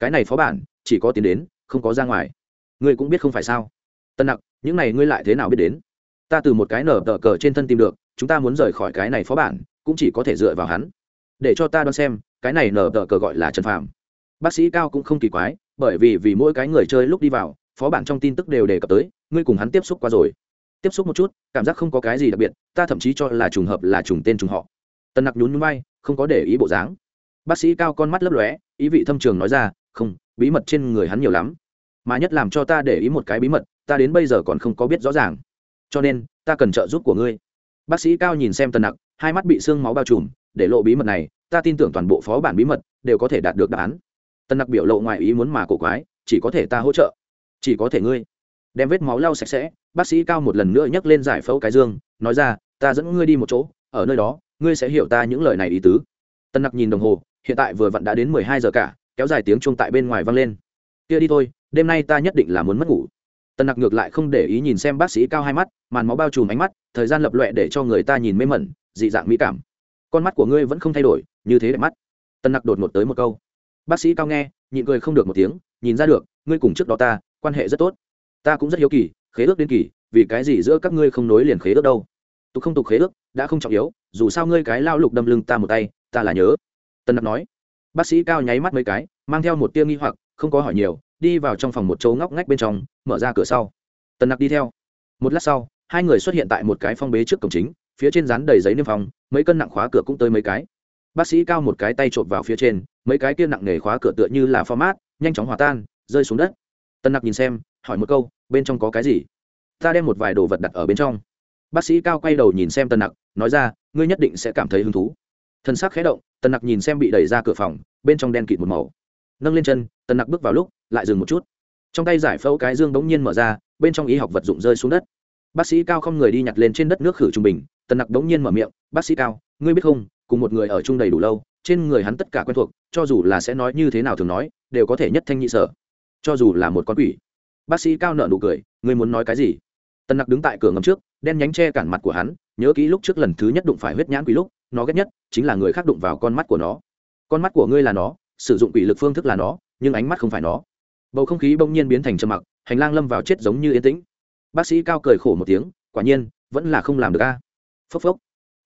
S1: Cái này phó bản, chỉ có tiến đến, không có ra ngoài. Ngươi cũng biết không phải sao? Tân nặc, những này ngươi lại thế nào biết đến? Ta từ một cái nở tờ cờ trên thân tìm được, chúng ta muốn rời khỏi cái này phó bản, cũng chỉ có thể dựa vào hắn. Để cho ta đoán xem, cái này nở tờ cờ gọi là trần phạm bác sĩ cao cũng không kỳ quái, bởi vì vì mỗi cái người chơi lúc đi vào, phó bản trong tin tức đều đề cập tới, ngươi cùng hắn tiếp xúc qua rồi tiếp xúc một chút, cảm giác không có cái gì đặc biệt, ta thậm chí cho là trùng hợp là trùng tên trùng họ. Tần nặc nhún nhún bay không có để ý bộ dáng. Bác sĩ cao con mắt lấp lóe, ý vị thâm trường nói ra, không, bí mật trên người hắn nhiều lắm, mà nhất làm cho ta để ý một cái bí mật, ta đến bây giờ còn không có biết rõ ràng. Cho nên, ta cần trợ giúp của ngươi. Bác sĩ cao nhìn xem tần nặc, hai mắt bị sương máu bao trùm, để lộ bí mật này, ta tin tưởng toàn bộ phó bản bí mật đều có thể đạt được đáp án. Tần nặc biểu lộ ngoài ý muốn mà cổ quái, chỉ có thể ta hỗ trợ, chỉ có thể ngươi. Đem vết máu lau sạch sẽ bác sĩ cao một lần nữa nhấc lên giải phẫu cái dương, nói ra, ta dẫn ngươi đi một chỗ, ở nơi đó, ngươi sẽ hiểu ta những lời này ý tứ. Tân nặc nhìn đồng hồ, hiện tại vừa vặn đã đến mười hai giờ cả, kéo dài tiếng chuông tại bên ngoài vang lên. Kia đi thôi, đêm nay ta nhất định là muốn mất ngủ. Tân nặc ngược lại không để ý nhìn xem bác sĩ cao hai mắt, màn máu bao trùm ánh mắt, thời gian lập lọe để cho người ta nhìn mê mẩn, dị dạng mỹ cảm. Con mắt của ngươi vẫn không thay đổi, như thế đẹp mắt. Tân nặc đột ngột tới một câu. Bác sĩ cao nghe, nhịn cười không được một tiếng, nhìn ra được, ngươi cùng trước đó ta, quan hệ rất tốt. Ta cũng rất hiếu kỳ khế ước đến kỳ, vì cái gì giữa các ngươi không nối liền khế ước đâu? Tục không tục khế ước, đã không trọng yếu, dù sao ngươi cái lao lục đâm lưng ta một tay, ta là nhớ. Tân nặc nói. Bác sĩ cao nháy mắt mấy cái, mang theo một tia nghi hoặc, không có hỏi nhiều, đi vào trong phòng một chỗ ngóc ngách bên trong, mở ra cửa sau. Tân nặc đi theo. Một lát sau, hai người xuất hiện tại một cái phong bế trước cổng chính, phía trên rán đầy giấy niêm phong, mấy cân nặng khóa cửa cũng tới mấy cái. Bác sĩ cao một cái tay trộm vào phía trên, mấy cái kia nặng nề khóa cửa tựa như là format, nhanh chóng hòa tan, rơi xuống đất. Tân nặc nhìn xem hỏi một câu, bên trong có cái gì? Ta đem một vài đồ vật đặt ở bên trong. Bác sĩ cao quay đầu nhìn xem tân nặc, nói ra, ngươi nhất định sẽ cảm thấy hứng thú. Thân xác khé động, tân nặc nhìn xem bị đẩy ra cửa phòng, bên trong đen kịt một màu. Nâng lên chân, tân nặc bước vào lúc, lại dừng một chút. Trong tay giải phẫu cái dương bỗng nhiên mở ra, bên trong y học vật dụng rơi xuống đất. Bác sĩ cao không người đi nhặt lên trên đất nước khử trung bình, tân nặc bỗng nhiên mở miệng, bác sĩ cao, ngươi biết không, cùng một người ở chung đầy đủ lâu, trên người hắn tất cả quen thuộc, cho dù là sẽ nói như thế nào thường nói, đều có thể nhất thanh nhị sở, cho dù là một con quỷ bác sĩ cao nợ nụ cười, ngươi muốn nói cái gì? Tần nặc đứng tại cửa ngầm trước, đen nhánh che cản mặt của hắn, nhớ kỹ lúc trước lần thứ nhất đụng phải huyết nhãn quỷ lúc, nó ghét nhất chính là người khác đụng vào con mắt của nó. Con mắt của ngươi là nó, sử dụng quỷ lực phương thức là nó, nhưng ánh mắt không phải nó. Bầu không khí bỗng nhiên biến thành trầm mặc, hành lang lâm vào chết giống như yên tĩnh. Bác sĩ cao cười khổ một tiếng, quả nhiên, vẫn là không làm được a. Phốc phốc.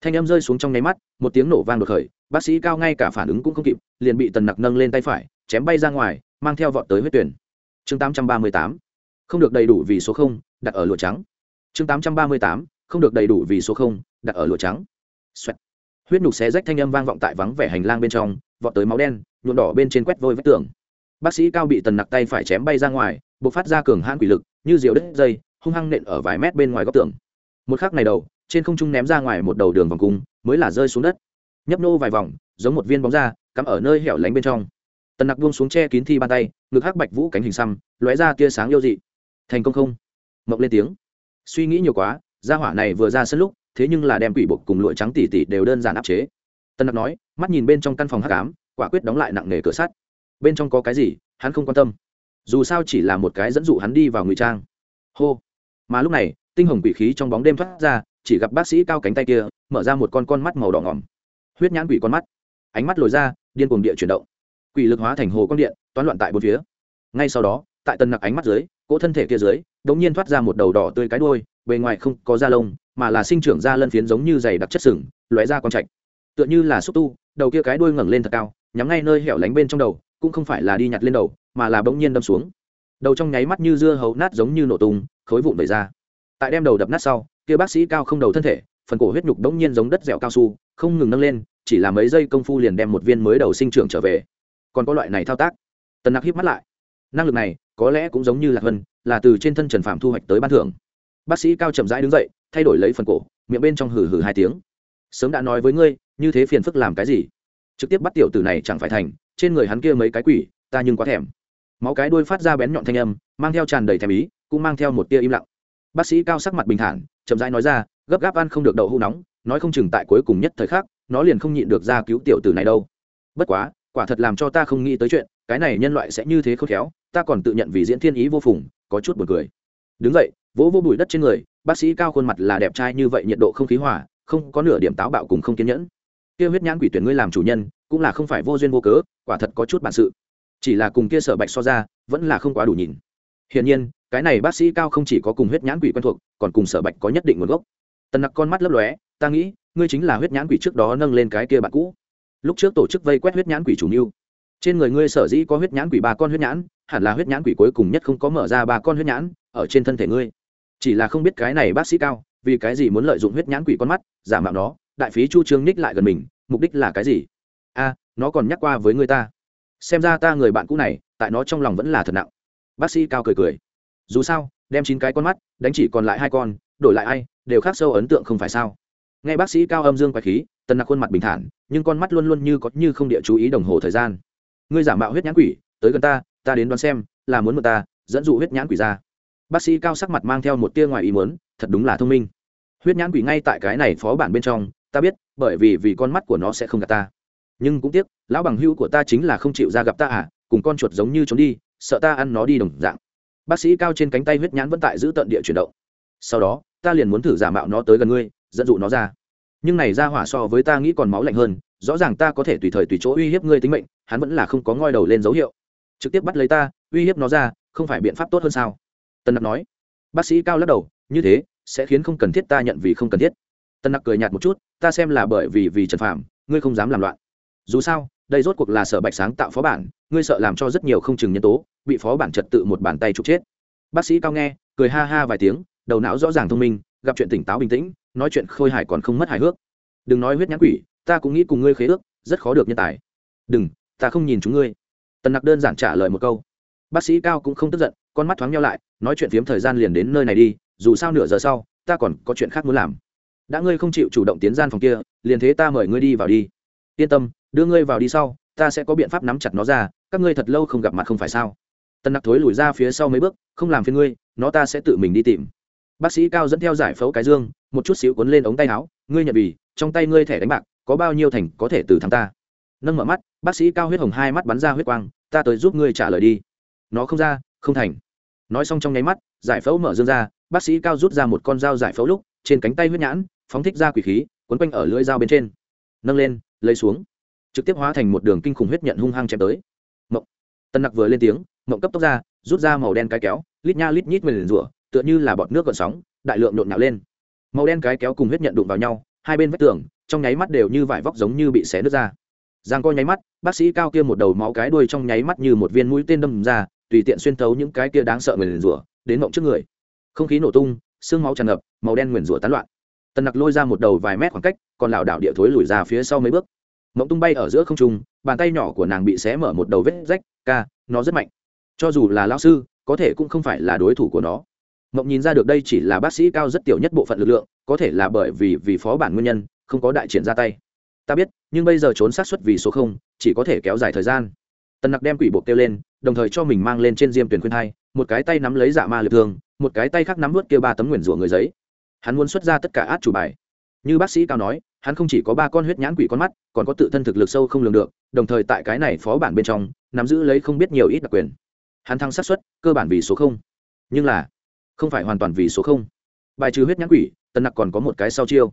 S1: Thanh âm rơi xuống trong nháy mắt, một tiếng nổ vang đột khởi, bác sĩ cao ngay cả phản ứng cũng không kịp, liền bị tần nặc nâng lên tay phải, chém bay ra ngoài, mang theo vọt tới huyết tuyển. Chương tám trăm ba mươi tám không được đầy đủ vì số không, đặt ở lụa trắng. Chương tám trăm ba mươi tám, không được đầy đủ vì số không, đặt ở lụa trắng. Xoẹt. huyết nhục xé rách thanh âm vang vọng tại vắng vẻ hành lang bên trong, vọt tới máu đen, nhuộm đỏ bên trên quét vôi vách tường. Bác sĩ cao bị tần nặc tay phải chém bay ra ngoài b ộ c phát ra cường hãn quỷ lực, như diều đất dây, hung hăng nện ở vài mét bên ngoài góc tường. Một khắc này đầu, trên không trung ném ra ngoài một đầu đường vòng cung, mới là rơi xuống đất. Nhấp nô vài vòng, giống một viên bóng da, cắm ở nơi hẻo lánh bên trong. Tần nặc buông xuống che kín thi bàn tay, ngực hắc bạch vũ cánh hình xăm, lóe ra tia sáng yêu dị thành công không? Mộng lên tiếng. Suy nghĩ nhiều quá, gia hỏa này vừa ra sân lúc, thế nhưng là đem quỷ bột cùng lụa trắng tỉ tỉ đều đơn giản áp chế. Tân đặc nói, mắt nhìn bên trong căn phòng hắc ám, quả quyết đóng lại nặng nề cửa sắt. Bên trong có cái gì, hắn không quan tâm. Dù sao chỉ là một cái dẫn dụ hắn đi vào ngụy trang. Hô. Mà lúc này, tinh hồng quỷ khí trong bóng đêm thoát ra, chỉ gặp bác sĩ cao cánh tay kia, mở ra một con con mắt màu đỏ ngỏm. Huyết nhãn quỷ con mắt. Ánh mắt lồi ra, điên cuồng địa chuyển động. Quỷ lực hóa thành hồ con điện, toán loạn tại bốn phía. Ngay sau đó, tại tần nặc ánh mắt dưới cỗ thân thể kia dưới đống nhiên thoát ra một đầu đỏ tươi cái đuôi, bề ngoài không có da lông mà là sinh trưởng da lân phiến giống như dày đặc chất sừng lóe ra con trạch. Tựa như là xúc tu đầu kia cái đuôi ngẩng lên thật cao nhắm ngay nơi hẻo lánh bên trong đầu cũng không phải là đi nhặt lên đầu mà là bỗng nhiên đâm xuống. Đầu trong nháy mắt như dưa hấu nát giống như nổ tung khối vụn vẩy ra. Tại đem đầu đập nát sau kia bác sĩ cao không đầu thân thể phần cổ huyết nhục bỗng nhiên giống đất dẻo cao su không ngừng nâng lên chỉ là mấy giây công phu liền đem một viên mới đầu sinh trưởng trở về. Còn có loại này thao tác. Tần nặc híp mắt lại năng lực này có lẽ cũng giống như lạc vân, là từ trên thân trần phạm thu hoạch tới ban thưởng. Bác sĩ cao chậm rãi đứng dậy, thay đổi lấy phần cổ, miệng bên trong hử hử hai tiếng. Sớm đã nói với ngươi, như thế phiền phức làm cái gì? Trực tiếp bắt tiểu tử này chẳng phải thành, trên người hắn kia mấy cái quỷ, ta nhưng quá thèm. Máu cái đuôi phát ra bén nhọn thanh âm, mang theo tràn đầy thèm ý, cũng mang theo một tia im lặng. Bác sĩ cao sắc mặt bình thản, chậm rãi nói ra, gấp gáp ăn không được đậu hũ nóng, nói không chừng tại cuối cùng nhất thời khắc, nó liền không nhịn được ra cứu tiểu tử này đâu. Bất quá, quả thật làm cho ta không nghĩ tới chuyện, cái này nhân loại sẽ như thế khôn khéo ta còn tự nhận vì diễn thiên ý vô phùng, có chút buồn cười. Đứng dậy, vỗ vô bụi đất trên người, bác sĩ cao khuôn mặt là đẹp trai như vậy, nhiệt độ không khí hỏa không có nửa điểm táo bạo cùng không kiên nhẫn. Kia huyết nhãn quỷ tuyển ngươi làm chủ nhân, cũng là không phải vô duyên vô cớ, quả thật có chút bản sự. Chỉ là cùng kia sở bạch so ra, vẫn là không quá đủ nhìn. Hiển nhiên, cái này bác sĩ cao không chỉ có cùng huyết nhãn quỷ quen thuộc, còn cùng sở bạch có nhất định nguồn gốc. Tần nặc con mắt lấp lóe, ta nghĩ, ngươi chính là huyết nhãn quỷ trước đó nâng lên cái kia bạn cũ. Lúc trước tổ chức vây quét huyết nhãn quỷ chủ mưu trên người ngươi sở dĩ có huyết nhãn quỷ ba con huyết nhãn, hẳn là huyết nhãn quỷ cuối cùng nhất không có mở ra ba con huyết nhãn ở trên thân thể ngươi. Chỉ là không biết cái này bác sĩ cao, vì cái gì muốn lợi dụng huyết nhãn quỷ con mắt, giả mạo nó, đại phí chu trương ních lại gần mình, mục đích là cái gì? A, nó còn nhắc qua với người ta. Xem ra ta người bạn cũ này, tại nó trong lòng vẫn là thật nặng. Bác sĩ cao cười cười. Dù sao, đem chín cái con mắt, đánh chỉ còn lại hai con, đổi lại ai, đều khác sâu ấn tượng không phải sao? Nghe bác sĩ cao âm dương quái khí, tần nặc khuôn mặt bình thản, nhưng con mắt luôn luôn như có như không địa chú ý đồng hồ thời gian ngươi giả mạo huyết nhãn quỷ, tới gần ta ta đến đoán xem, là muốn mượn ta, dẫn dụ huyết nhãn quỷ ra. Bác sĩ cao sắc mặt mang theo một tia ngoài ý muốn, thật đúng là thông minh. Huyết nhãn quỷ ngay tại cái này phó bản bên trong, ta biết, bởi vì vì con mắt của nó sẽ không gặp ta. Nhưng cũng tiếc, lão bằng hữu của ta chính là không chịu ra gặp ta à cùng con chuột giống như trốn đi, sợ ta ăn nó đi đồng dạng. Bác sĩ cao trên cánh tay huyết nhãn vẫn tại giữ tận địa chuyển động. Sau đó, ta liền muốn thử giả mạo nó tới gần ngươi, dẫn dụ nó ra. Nhưng này ra hỏa so với ta nghĩ còn máu lạnh hơn rõ ràng ta có thể tùy thời tùy chỗ uy hiếp ngươi tính mệnh, hắn vẫn là không có ngoi đầu lên dấu hiệu. Trực tiếp bắt lấy ta, uy hiếp nó ra, không phải biện pháp tốt hơn sao? Tân nặc nói. Bác sĩ cao lắc đầu, như thế, sẽ khiến không cần thiết ta nhận vì không cần thiết. Tân nặc cười nhạt một chút, ta xem là bởi vì vì trần phạm ngươi không dám làm loạn. Dù sao, đây rốt cuộc là sở bạch sáng tạo phó bản, ngươi sợ làm cho rất nhiều không chừng nhân tố, bị phó bản trật tự một bàn tay trục chết. Bác sĩ cao nghe, cười ha ha vài tiếng, đầu não rõ ràng thông minh, gặp chuyện tỉnh táo bình tĩnh, nói chuyện khôi hài còn không mất hài hước. Đừng nói huyết nhãn quỷ ta cũng nghĩ cùng ngươi khế ước, rất khó được nhân tài. Đừng, ta không nhìn chúng ngươi. Tần nặc đơn giản trả lời một câu. Bác sĩ cao cũng không tức giận, con mắt thoáng nhau lại, nói chuyện phiếm thời gian liền đến nơi này đi, dù sao nửa giờ sau, ta còn có chuyện khác muốn làm. Đã ngươi không chịu chủ động tiến gian phòng kia, liền thế ta mời ngươi đi vào đi. Yên tâm, đưa ngươi vào đi sau, ta sẽ có biện pháp nắm chặt nó ra, các ngươi thật lâu không gặp mặt không phải sao? Tần nặc thối lùi ra phía sau mấy bước, không làm phiền ngươi, nó ta sẽ tự mình đi tìm. Bác sĩ cao dẫn theo giải phẫu cái dương, một chút xíu cuốn lên ống tay áo, ngươi nhận vì, trong tay ngươi thẻ đánh bạc có bao nhiêu thành có thể từ thắng ta? Nâng mở mắt, bác sĩ cao huyết hồng hai mắt bắn ra huyết quang, ta tới giúp ngươi trả lời đi. Nó không ra, không thành. Nói xong trong nháy mắt, giải phẫu mở dương ra, bác sĩ cao rút ra một con dao giải phẫu lúc, trên cánh tay huyết nhãn, phóng thích ra quỷ khí, quấn quanh ở lưỡi dao bên trên. Nâng lên, lấy xuống. Trực tiếp hóa thành một đường kinh khủng huyết nhận hung hăng chém tới. Mộng. Tân nặc vừa lên tiếng, mộng cấp tốc ra, rút ra màu đen cái kéo, lít nha lít nhít mềm rủa tựa như là bọt nước gợn sóng, đại lượng nhộn nhạo lên. Màu đen cái kéo cùng huyết nhận đụng vào nhau, hai bên vách tường trong nháy mắt đều như vải vóc giống như bị xé nứt ra. Giang coi nháy mắt, bác sĩ cao kia một đầu máu cái đuôi trong nháy mắt như một viên mũi tên đâm ra, tùy tiện xuyên thấu những cái kia đáng sợ nguyền rủa, đến mộng trước người. Không khí nổ tung, xương máu tràn ngập, màu đen nguyền rủa tán loạn. Tần nặc lôi ra một đầu vài mét khoảng cách, còn lảo đảo địa thối lùi ra phía sau mấy bước. Mộng tung bay ở giữa không trung, bàn tay nhỏ của nàng bị xé mở một đầu vết rách, ca, nó rất mạnh. Cho dù là lao sư, có thể cũng không phải là đối thủ của nó. Mộng nhìn ra được đây chỉ là bác sĩ cao rất tiểu nhất bộ phận lực lượng, có thể là bởi vì vì phó bản nguyên nhân không có đại triển ra tay. Ta biết, nhưng bây giờ trốn sát xuất vì số không, chỉ có thể kéo dài thời gian. Tần nặc đem quỷ bộ kêu lên, đồng thời cho mình mang lên trên diêm tuyển khuyên hai, một cái tay nắm lấy dạ ma lực thương, một cái tay khác nắm vớt kia ba tấm nguyền rủa người giấy. Hắn muốn xuất ra tất cả át chủ bài. Như bác sĩ cao nói, hắn không chỉ có ba con huyết nhãn quỷ con mắt, còn có tự thân thực lực sâu không lường được, đồng thời tại cái này phó bản bên trong, nắm giữ lấy không biết nhiều ít đặc quyền. Hắn thăng sát xuất cơ bản vì số không. Nhưng là, không phải hoàn toàn vì số không. Bài trừ huyết nhãn quỷ, Tần nặc còn có một cái sau chiêu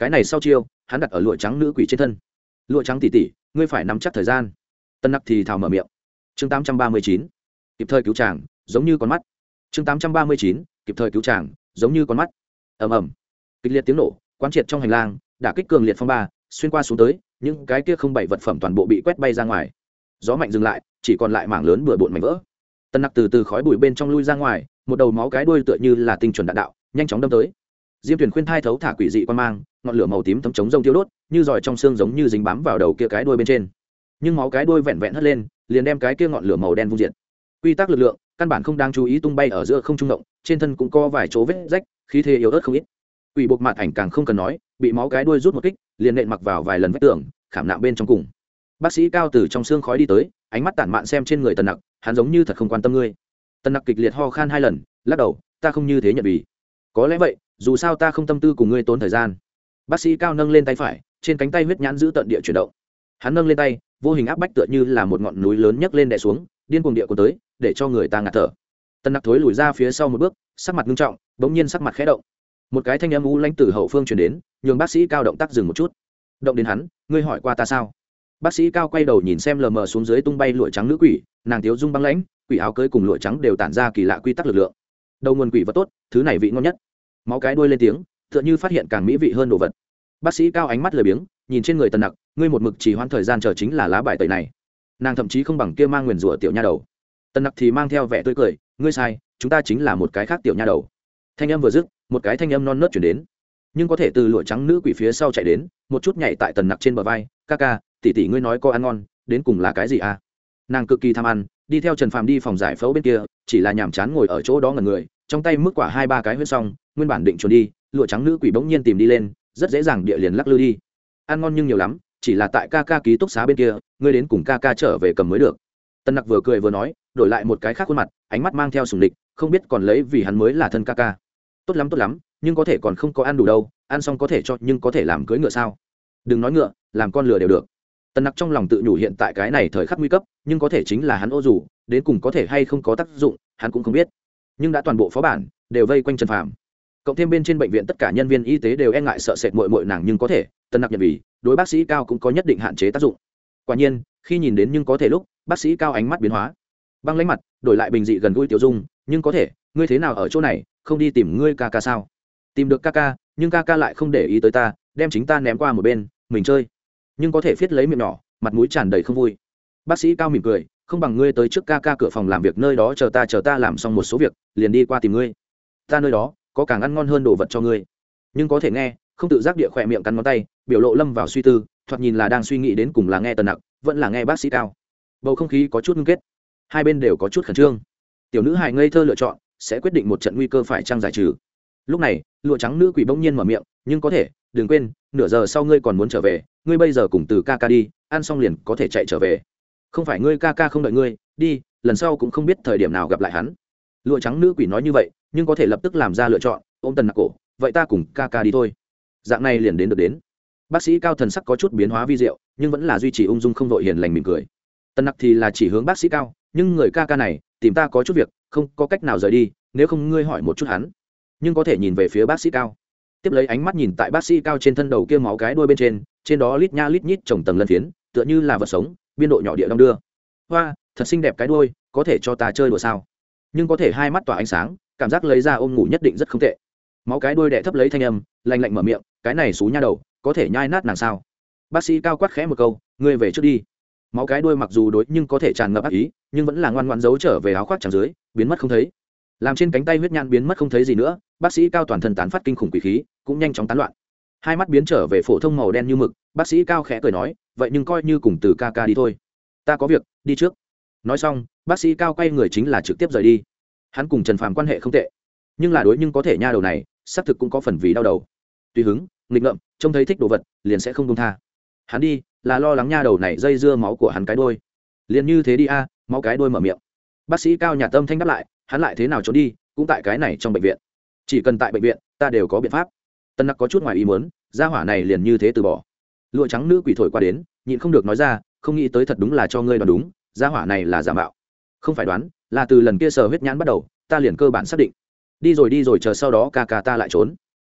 S1: cái này sau chiêu, hắn đặt ở lụa trắng nữ quỷ trên thân. Lụa trắng tỉ tỉ, ngươi phải nắm chắc thời gian. Tân nặc thì thào mở miệng. Chương tám trăm ba mươi chín, kịp thời cứu chàng, giống như con mắt. Chương tám trăm ba mươi chín, kịp thời cứu chàng, giống như con mắt. Ầm ầm. Kịch liệt tiếng nổ, quán triệt trong hành lang, đả kích cường liệt phong ba, xuyên qua xuống tới, những cái kia không bảy vật phẩm toàn bộ bị quét bay ra ngoài. Gió mạnh dừng lại, chỉ còn lại mảng lớn bừa bộn mảnh vỡ. Tân nặc từ từ khói bụi bên trong lui ra ngoài, một đầu máu cái đuôi tựa như là tinh chuẩn đạn đạo, nhanh chóng đâm tới. Diêm tuyển khuyên thai thấu thả quỷ dị quan mang ngọn lửa màu tím tấm chống rông tiêu đốt, như giỏi trong xương giống như dính bám vào đầu kia cái đuôi bên trên. Nhưng máu cái đuôi vẹn vẹn hất lên, liền đem cái kia ngọn lửa màu đen vung diệt. Quy tắc lực lượng, căn bản không đang chú ý tung bay ở giữa không trung động, trên thân cũng có vài chỗ vết rách, khí thế yếu ớt không ít. Quỷ buộc mặt ảnh càng không cần nói, bị máu cái đuôi rút một kích, liền nện mặc vào vài lần vách tường, khảm nạm bên trong cùng. Bác sĩ cao từ trong xương khói đi tới, ánh mắt tản mạn xem trên người tần nặc, hắn giống như thật không quan tâm ngươi. Tần nặc kịch liệt ho khan hai lần, lắc đầu, ta không như thế nhận vì. Có lẽ vậy, dù sao ta không tâm tư cùng ngươi tốn thời gian bác sĩ cao nâng lên tay phải, trên cánh tay huyết nhãn giữ tận địa chuyển động. Hắn nâng lên tay, vô hình áp bách tựa như là một ngọn núi lớn nhấc lên đè xuống, điên cuồng địa của tới, để cho người ta ngạt thở. Tần nặc thối lùi ra phía sau một bước, sắc mặt nghiêm trọng, bỗng nhiên sắc mặt khẽ động. Một cái thanh âm u lãnh từ hậu phương chuyển đến, nhường bác sĩ cao động tác dừng một chút. Động đến hắn, ngươi hỏi qua ta sao? Bác sĩ cao quay đầu nhìn xem lờ mờ xuống dưới tung bay lụa trắng nữ quỷ, nàng tiếu dung băng lãnh, quỷ áo cưới cùng lụa trắng đều tản ra kỳ lạ quy tắc lực lượng. Đầu nguồn quỷ vật tốt, thứ này vị ngon nhất. Máu cái đuôi lên tiếng tựa như phát hiện càng mỹ vị hơn đồ vật. Bác sĩ cao ánh mắt lười biếng, nhìn trên người tần nặc, ngươi một mực chỉ hoãn thời gian chờ chính là lá bài tẩy này. Nàng thậm chí không bằng kia mang nguyền rủa tiểu nha đầu. Tần nặc thì mang theo vẻ tươi cười, ngươi sai, chúng ta chính là một cái khác tiểu nha đầu. Thanh âm vừa dứt, một cái thanh âm non nớt chuyển đến. Nhưng có thể từ lụa trắng nữ quỷ phía sau chạy đến, một chút nhảy tại tần nặc trên bờ vai, ca ca tỉ tỉ ngươi nói có ăn ngon, đến cùng là cái gì à? Nàng cực kỳ tham ăn, đi theo trần phàm đi phòng giải phẫu bên kia, chỉ là nhàm chán ngồi ở chỗ đó ngần người trong tay mức quả hai ba cái huyết xong, nguyên bản định trốn đi, lụa trắng nữ quỷ bỗng nhiên tìm đi lên, rất dễ dàng địa liền lắc lư đi. Ăn ngon nhưng nhiều lắm, chỉ là tại ca ca ký túc xá bên kia, ngươi đến cùng ca ca trở về cầm mới được. Tân nặc vừa cười vừa nói, đổi lại một cái khác khuôn mặt, ánh mắt mang theo sùng địch, không biết còn lấy vì hắn mới là thân ca ca. Tốt lắm tốt lắm, nhưng có thể còn không có ăn đủ đâu, ăn xong có thể cho, nhưng có thể làm cưới ngựa sao? Đừng nói ngựa, làm con lừa đều được. Tân nặc trong lòng tự nhủ hiện tại cái này thời khắc nguy cấp, nhưng có thể chính là hắn ô dù, đến cùng có thể hay không có tác dụng, hắn cũng không biết nhưng đã toàn bộ phó bản đều vây quanh trần phàm. Cộng thêm bên trên bệnh viện tất cả nhân viên y tế đều e ngại sợ sệt mội mội nàng nhưng có thể, tân nặc nhận vì, đối bác sĩ cao cũng có nhất định hạn chế tác dụng. Quả nhiên, khi nhìn đến nhưng có thể lúc, bác sĩ cao ánh mắt biến hóa. Băng lánh mặt, đổi lại bình dị gần gũi tiểu dung, nhưng có thể, ngươi thế nào ở chỗ này, không đi tìm ngươi ca ca sao? Tìm được ca ca, nhưng ca ca lại không để ý tới ta, đem chính ta ném qua một bên, mình chơi. Nhưng có thể viết lấy miệng nhỏ, mặt mũi tràn đầy không vui. Bác sĩ cao mỉm cười không bằng ngươi tới trước ca ca cửa phòng làm việc nơi đó chờ ta chờ ta làm xong một số việc, liền đi qua tìm ngươi. Ta nơi đó, có càng ăn ngon hơn đồ vật cho ngươi. Nhưng có thể nghe, không tự giác địa khỏe miệng cắn ngón tay, biểu lộ lâm vào suy tư, thoạt nhìn là đang suy nghĩ đến cùng là nghe tần nặc, vẫn là nghe bác sĩ cao. Bầu không khí có chút ngưng kết. Hai bên đều có chút khẩn trương. Tiểu nữ hài ngây thơ lựa chọn, sẽ quyết định một trận nguy cơ phải trăng giải trừ. Lúc này, lụa trắng nữ quỷ bỗng nhiên mở miệng, nhưng có thể, đừng quên, nửa giờ sau ngươi còn muốn trở về, ngươi bây giờ cùng từ ca ca đi, ăn xong liền có thể chạy trở về không phải ngươi ca ca không đợi ngươi, đi, lần sau cũng không biết thời điểm nào gặp lại hắn. Lụa trắng nữ quỷ nói như vậy, nhưng có thể lập tức làm ra lựa chọn, ôm tần nặc cổ, vậy ta cùng ca ca đi thôi. Dạng này liền đến được đến. Bác sĩ cao thần sắc có chút biến hóa vi diệu, nhưng vẫn là duy trì ung dung không đội hiền lành mỉm cười. Tần nặc thì là chỉ hướng bác sĩ cao, nhưng người ca ca này, tìm ta có chút việc, không có cách nào rời đi, nếu không ngươi hỏi một chút hắn. Nhưng có thể nhìn về phía bác sĩ cao. Tiếp lấy ánh mắt nhìn tại bác sĩ cao trên thân đầu kia máu cái đuôi bên trên trên đó lít nha lít nhít trồng tầng lân phiến, tựa như là vật sống biên độ nhỏ địa đong đưa. Hoa, thật xinh đẹp cái đuôi, có thể cho ta chơi đùa sao? Nhưng có thể hai mắt tỏa ánh sáng, cảm giác lấy ra ôm ngủ nhất định rất không tệ. Máu cái đuôi đẻ thấp lấy thanh âm lành lạnh mở miệng, cái này xú nha đầu, có thể nhai nát nàng sao? Bác sĩ cao quát khẽ một câu, ngươi về trước đi. Máu cái đuôi mặc dù đối nhưng có thể tràn ngập ác ý, nhưng vẫn là ngoan ngoan giấu trở về áo khoác trắng dưới, biến mất không thấy. Làm trên cánh tay huyết nhan biến mất không thấy gì nữa, bác sĩ cao toàn thân tán phát kinh khủng quỷ khí, cũng nhanh chóng tán loạn hai mắt biến trở về phổ thông màu đen như mực, bác sĩ cao khẽ cười nói, vậy nhưng coi như cùng từ ca ca đi thôi. Ta có việc, đi trước. Nói xong, bác sĩ cao quay người chính là trực tiếp rời đi. Hắn cùng trần phàm quan hệ không tệ. Nhưng là đối nhưng có thể nha đầu này, xác thực cũng có phần vì đau đầu. Tùy hứng, nghịch ngợm, trông thấy thích đồ vật, liền sẽ không công tha. Hắn đi, là lo lắng nha đầu này dây dưa máu của hắn cái đôi. Liền như thế đi a, máu cái đôi mở miệng. Bác sĩ cao nhà tâm thanh đáp lại, hắn lại thế nào trốn đi, cũng tại cái này trong bệnh viện. Chỉ cần tại bệnh viện, ta đều có biện pháp tân nặc có chút ngoài ý muốn, gia hỏa này liền như thế từ bỏ. Lụa trắng nữ quỷ thổi qua đến, nhịn không được nói ra, không nghĩ tới thật đúng là cho ngươi đoán đúng, gia hỏa này là giả mạo. Không phải đoán, là từ lần kia sờ huyết nhãn bắt đầu, ta liền cơ bản xác định. Đi rồi đi rồi chờ sau đó ca ca ta lại trốn.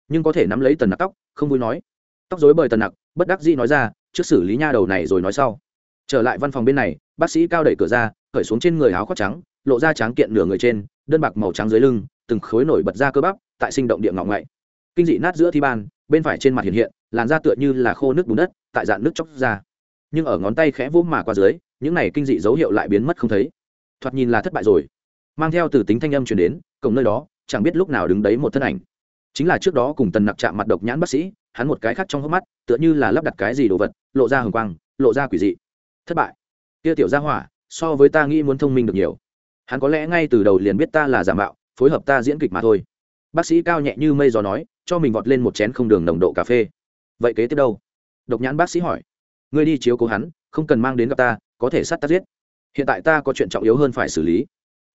S1: Nhưng có thể nắm lấy tần nặc tóc, không vui nói. Tóc dối bời tần nặc, bất đắc dĩ nói ra, trước xử lý nha đầu này rồi nói sau. Trở lại văn phòng bên này, bác sĩ cao đẩy cửa ra khởi xuống trên người áo khoác trắng, lộ ra tráng kiện nửa người trên, đơn bạc màu trắng dưới lưng, từng khối nổi bật ra cơ bắp, tại sinh động địa ngọng ngậy kinh dị nát giữa thi ban, bên phải trên mặt hiện hiện, làn da tựa như là khô nước bùn đất, tại dạng nước chóc ra. Nhưng ở ngón tay khẽ vỗ mà qua dưới, những này kinh dị dấu hiệu lại biến mất không thấy. Thoạt nhìn là thất bại rồi. Mang theo từ tính thanh âm chuyển đến, cổng nơi đó, chẳng biết lúc nào đứng đấy một thân ảnh. Chính là trước đó cùng tần nặc chạm mặt độc nhãn bác sĩ, hắn một cái khác trong hốc mắt, tựa như là lắp đặt cái gì đồ vật, lộ ra hồng quang, lộ ra quỷ dị. Thất bại. Kia tiểu gia hỏa, so với ta nghĩ muốn thông minh được nhiều. Hắn có lẽ ngay từ đầu liền biết ta là giả mạo, phối hợp ta diễn kịch mà thôi. Bác sĩ cao nhẹ như mây gió nói cho mình vọt lên một chén không đường nồng độ cà phê. Vậy kế tiếp đâu? Độc nhãn bác sĩ hỏi. Ngươi đi chiếu cố hắn, không cần mang đến gặp ta, có thể sát ta giết. Hiện tại ta có chuyện trọng yếu hơn phải xử lý.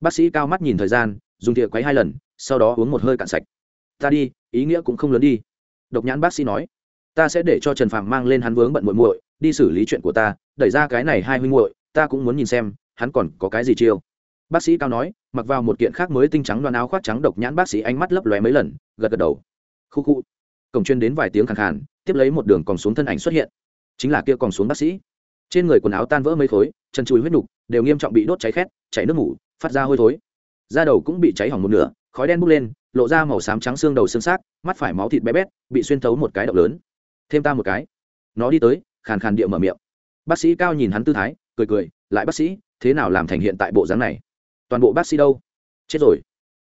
S1: Bác sĩ cao mắt nhìn thời gian, dùng thìa quấy hai lần, sau đó uống một hơi cạn sạch. Ta đi, ý nghĩa cũng không lớn đi. Độc nhãn bác sĩ nói. Ta sẽ để cho trần phạm mang lên hắn vướng bận muội muội, đi xử lý chuyện của ta, đẩy ra cái này hai huynh muội, ta cũng muốn nhìn xem, hắn còn có cái gì chiêu. Bác sĩ cao nói, mặc vào một kiện khác mới tinh trắng đoàn áo khoác trắng độc nhãn bác sĩ ánh mắt lấp lóe mấy lần, gật gật đầu khu khu. Cổng chuyên đến vài tiếng khẳng khàn, tiếp lấy một đường còn xuống thân ảnh xuất hiện. Chính là kia còn xuống bác sĩ. Trên người quần áo tan vỡ mấy khối, chân chùi huyết nục, đều nghiêm trọng bị đốt cháy khét, chảy nước ngủ phát ra hôi thối. Da đầu cũng bị cháy hỏng một nửa, khói đen bốc lên, lộ ra màu xám trắng xương đầu xương xác, mắt phải máu thịt bé bét, bị xuyên thấu một cái động lớn. Thêm ta một cái. Nó đi tới, khàn khàn địa mở miệng. Bác sĩ cao nhìn hắn tư thái, cười cười, lại bác sĩ, thế nào làm thành hiện tại bộ dáng này? Toàn bộ bác sĩ đâu? Chết rồi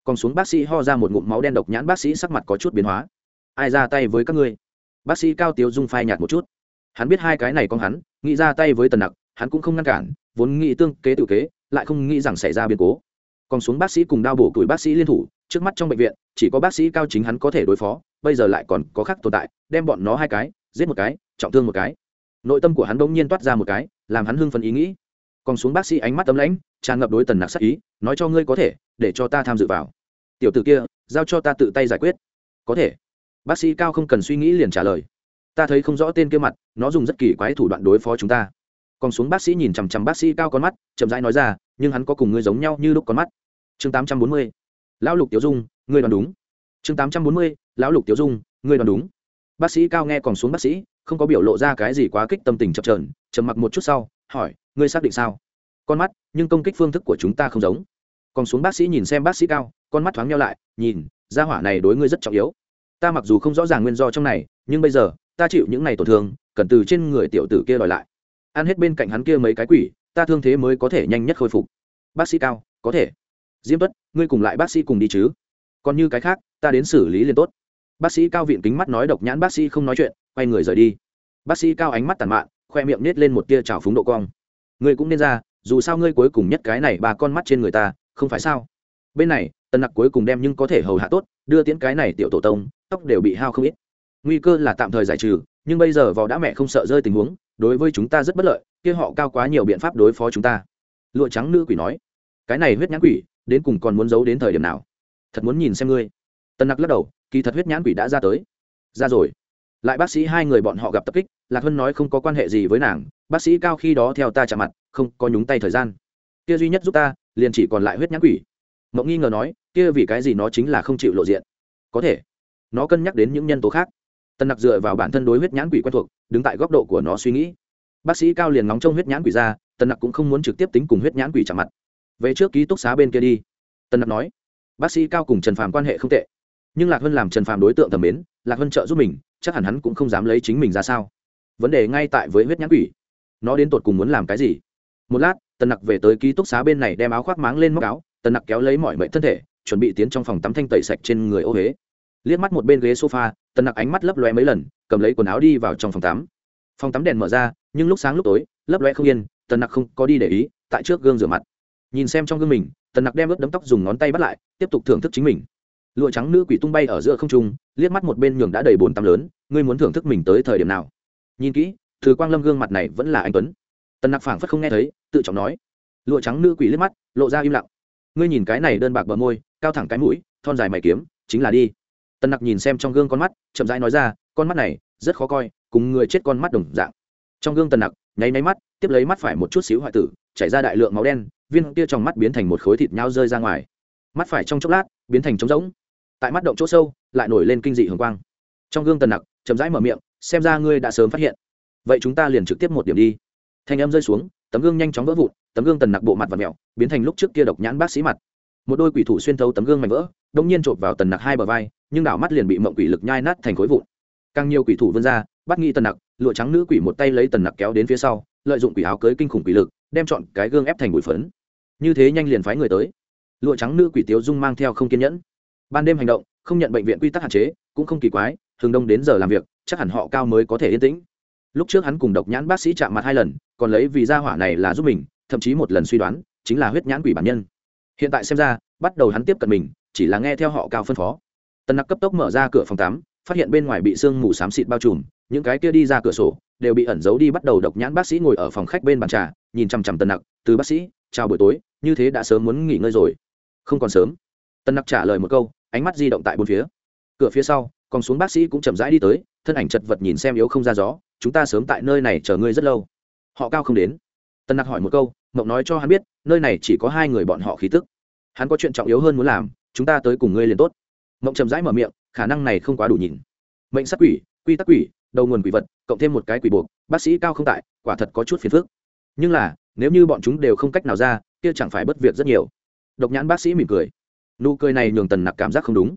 S1: còn xuống bác sĩ ho ra một ngụm máu đen độc nhãn bác sĩ sắc mặt có chút biến hóa. Ai ra tay với các ngươi? Bác sĩ cao tiếu dung phai nhạt một chút. Hắn biết hai cái này con hắn, nghĩ ra tay với tần nặc, hắn cũng không ngăn cản, vốn nghĩ tương kế tự kế, lại không nghĩ rằng xảy ra biến cố. Còn xuống bác sĩ cùng đao bổ tuổi bác sĩ liên thủ, trước mắt trong bệnh viện, chỉ có bác sĩ cao chính hắn có thể đối phó, bây giờ lại còn có khác tồn tại, đem bọn nó hai cái, giết một cái, trọng thương một cái. Nội tâm của hắn bỗng nhiên toát ra một cái, làm hắn hưng phấn ý nghĩ còn xuống bác sĩ ánh mắt tấm lãnh, tràn ngập đối tần nặc sắc ý, nói cho ngươi có thể, để cho ta tham dự vào. Tiểu t ử kia, giao cho ta tự tay giải quyết. Có thể. Bác sĩ cao không cần suy nghĩ liền trả lời. Ta thấy không rõ tên kia mặt, nó dùng rất kỳ quái thủ đoạn đối phó chúng ta. Còn xuống bác sĩ nhìn chằm chằm bác sĩ cao con mắt, chậm rãi nói ra, nhưng hắn có cùng ngươi giống nhau như lúc con mắt. Chương tám trăm bốn mươi. Lão lục tiểu dung, ngươi đoán đúng. Chương tám trăm bốn mươi. Lão lục tiểu dung, ngươi đoán đúng. Bác sĩ cao nghe còn xuống bác sĩ, không có biểu lộ ra cái gì quá kích tâm tình chập trờn trầm mặc một chút sau hỏi, ngươi xác định sao? Con mắt, nhưng công kích phương thức của chúng ta không giống. Còn xuống bác sĩ nhìn xem bác sĩ cao, con mắt thoáng nhau lại, nhìn ra hỏa này đối ngươi rất trọng yếu. Ta mặc dù không rõ ràng nguyên do trong này, nhưng bây giờ, ta chịu những này tổn thương, cần từ trên người tiểu tử kia đòi lại. Ăn hết bên cạnh hắn kia mấy cái quỷ, ta thương thế mới có thể nhanh nhất khôi phục. Bác sĩ cao, có thể. Diêm tuất, ngươi cùng lại bác sĩ cùng đi chứ. Còn như cái khác, ta đến xử lý liền tốt. Bác sĩ cao viện kính mắt nói độc nhãn, bác sĩ không nói chuyện, quay người rời đi. Bác sĩ cao ánh mắt tàn mạn khoe miệng nết lên một tia trào phúng độ cong. Ngươi cũng nên ra, dù sao ngươi cuối cùng nhất cái này ba con mắt trên người ta, không phải sao? Bên này, tần nặc cuối cùng đem nhưng có thể hầu hạ tốt, đưa tiễn cái này tiểu tổ tông, tóc đều bị hao không ít. Nguy cơ là tạm thời giải trừ, nhưng bây giờ vò đã mẹ không sợ rơi tình huống, đối với chúng ta rất bất lợi, kia họ cao quá nhiều biện pháp đối phó chúng ta. Lụa trắng nữ quỷ nói, cái này huyết nhãn quỷ, đến cùng còn muốn giấu đến thời điểm nào? Thật muốn nhìn xem ngươi. Tần nặc lắc đầu, kỳ thật huyết nhãn quỷ đã ra tới. Ra rồi lại bác sĩ hai người bọn họ gặp tập kích, lạc hân nói không có quan hệ gì với nàng, bác sĩ cao khi đó theo ta chạm mặt, không có nhúng tay thời gian. Kia duy nhất giúp ta, liền chỉ còn lại huyết nhãn quỷ. Mộng nghi ngờ nói, kia vì cái gì nó chính là không chịu lộ diện? Có thể, nó cân nhắc đến những nhân tố khác. Tân nặc dựa vào bản thân đối huyết nhãn quỷ quen thuộc, đứng tại góc độ của nó suy nghĩ. Bác sĩ cao liền ngóng trong huyết nhãn quỷ ra, tân nặc cũng không muốn trực tiếp tính cùng huyết nhãn quỷ chạm mặt. Về trước ký túc xá bên kia đi. Tân nặc nói, bác sĩ cao cùng trần phàm quan hệ không tệ. Nhưng lạc hân làm trần phàm đối tượng thẩm mến, lạc hân trợ giúp mình chắc hẳn hắn cũng không dám lấy chính mình ra sao. Vấn đề ngay tại với huyết nhãn quỷ. Nó đến tột cùng muốn làm cái gì? Một lát, tần nặc về tới ký túc xá bên này đem áo khoác máng lên móc áo. Tần nặc kéo lấy mọi mệnh thân thể, chuẩn bị tiến trong phòng tắm thanh tẩy sạch trên người ô huế liếc mắt một bên ghế sofa, tần nặc ánh mắt lấp loe mấy lần, cầm lấy quần áo đi vào trong phòng tắm. Phòng tắm đèn mở ra, nhưng lúc sáng lúc tối, lấp loe không yên, tần nặc không có đi để ý, tại trước gương rửa mặt. Nhìn xem trong gương mình, tần nặc đem ướt đấm tóc dùng ngón tay bắt lại, tiếp tục thưởng thức chính mình lụa trắng nữ quỷ tung bay ở giữa không trung, liếc mắt một bên nhường đã đầy bồn tắm lớn, ngươi muốn thưởng thức mình tới thời điểm nào? Nhìn kỹ thứ quang lâm gương mặt này vẫn là anh tuấn. Tần nặc phảng phất không nghe thấy, tự trọng nói. Lụa trắng nữ quỷ liếc mắt, lộ ra im lặng. Ngươi nhìn cái này đơn bạc bờ môi, cao thẳng cái mũi, thon dài mày kiếm, chính là đi. Tần nặc nhìn xem trong gương con mắt, chậm rãi nói ra, con mắt này, rất khó coi, cùng người chết con mắt đồng dạng. Trong gương tần nặc, nháy máy mắt, tiếp lấy mắt phải một chút xíu hoại tử, chảy ra đại lượng máu đen, viên kia trong mắt biến thành một khối thịt nhau rơi ra ngoài. Mắt phải trong chốc lát, biến thành trống rỗng tại mắt động chỗ sâu, lại nổi lên kinh dị hồng quang. Trong gương tần nặc, chậm rãi mở miệng, xem ra ngươi đã sớm phát hiện. Vậy chúng ta liền trực tiếp một điểm đi. Thanh âm rơi xuống, tấm gương nhanh chóng vỡ vụn, tấm gương tần nặc bộ mặt và mẹo biến thành lúc trước kia độc nhãn bác sĩ mặt. Một đôi quỷ thủ xuyên thấu tấm gương mạnh vỡ đông nhiên chộp vào tần nặc hai bờ vai, nhưng đảo mắt liền bị mộng quỷ lực nhai nát thành khối vụn. Càng nhiều quỷ thủ vươn ra, bắt nghi tần nặc, lụa trắng nữ quỷ một tay lấy tần nặc kéo đến phía sau, lợi dụng quỷ áo cưới kinh khủng quỷ lực, đem chọn cái gương ép thành bụi phấn. Như thế nhanh liền phái người tới. Lụa trắng nữ quỷ tiếu dung mang theo không kiên nhẫn ban đêm hành động, không nhận bệnh viện quy tắc hạn chế, cũng không kỳ quái thường đông đến giờ làm việc, chắc hẳn họ cao mới có thể yên tĩnh. Lúc trước hắn cùng độc nhãn bác sĩ chạm mặt hai lần, còn lấy vì gia hỏa này là giúp mình, thậm chí một lần suy đoán, chính là huyết nhãn quỷ bản nhân. Hiện tại xem ra, bắt đầu hắn tiếp cận mình, chỉ là nghe theo họ cao phân phó. Tần nặc cấp tốc mở ra cửa phòng tắm, phát hiện bên ngoài bị sương mù xám xịt bao trùm, những cái kia đi ra cửa sổ, đều bị ẩn giấu đi bắt đầu độc nhãn bác sĩ ngồi ở phòng khách bên bàn trà, nhìn chằm chằm tần nặc, từ bác sĩ, chào buổi tối, như thế đã sớm muốn nghỉ ngơi rồi. Không còn sớm. Tần nặc trả lời một câu ánh mắt di động tại bốn phía. Cửa phía sau, còn xuống bác sĩ cũng chậm rãi đi tới, thân ảnh chật vật nhìn xem yếu không ra gió, chúng ta sớm tại nơi này chờ ngươi rất lâu. Họ cao không đến. Tân nặc hỏi một câu, mộng nói cho hắn biết, nơi này chỉ có hai người bọn họ khí tức. Hắn có chuyện trọng yếu hơn muốn làm, chúng ta tới cùng ngươi liền tốt. Mộng chậm rãi mở miệng, khả năng này không quá đủ nhìn. Mệnh sắc quỷ, quy tắc quỷ, đầu nguồn quỷ vật, cộng thêm một cái quỷ buộc, bác sĩ cao không tại, quả thật có chút phiền phức. Nhưng là, nếu như bọn chúng đều không cách nào ra, kia chẳng phải bất việc rất nhiều. Độc nhãn bác sĩ mỉm cười nụ cười này nhường tần nặc cảm giác không đúng.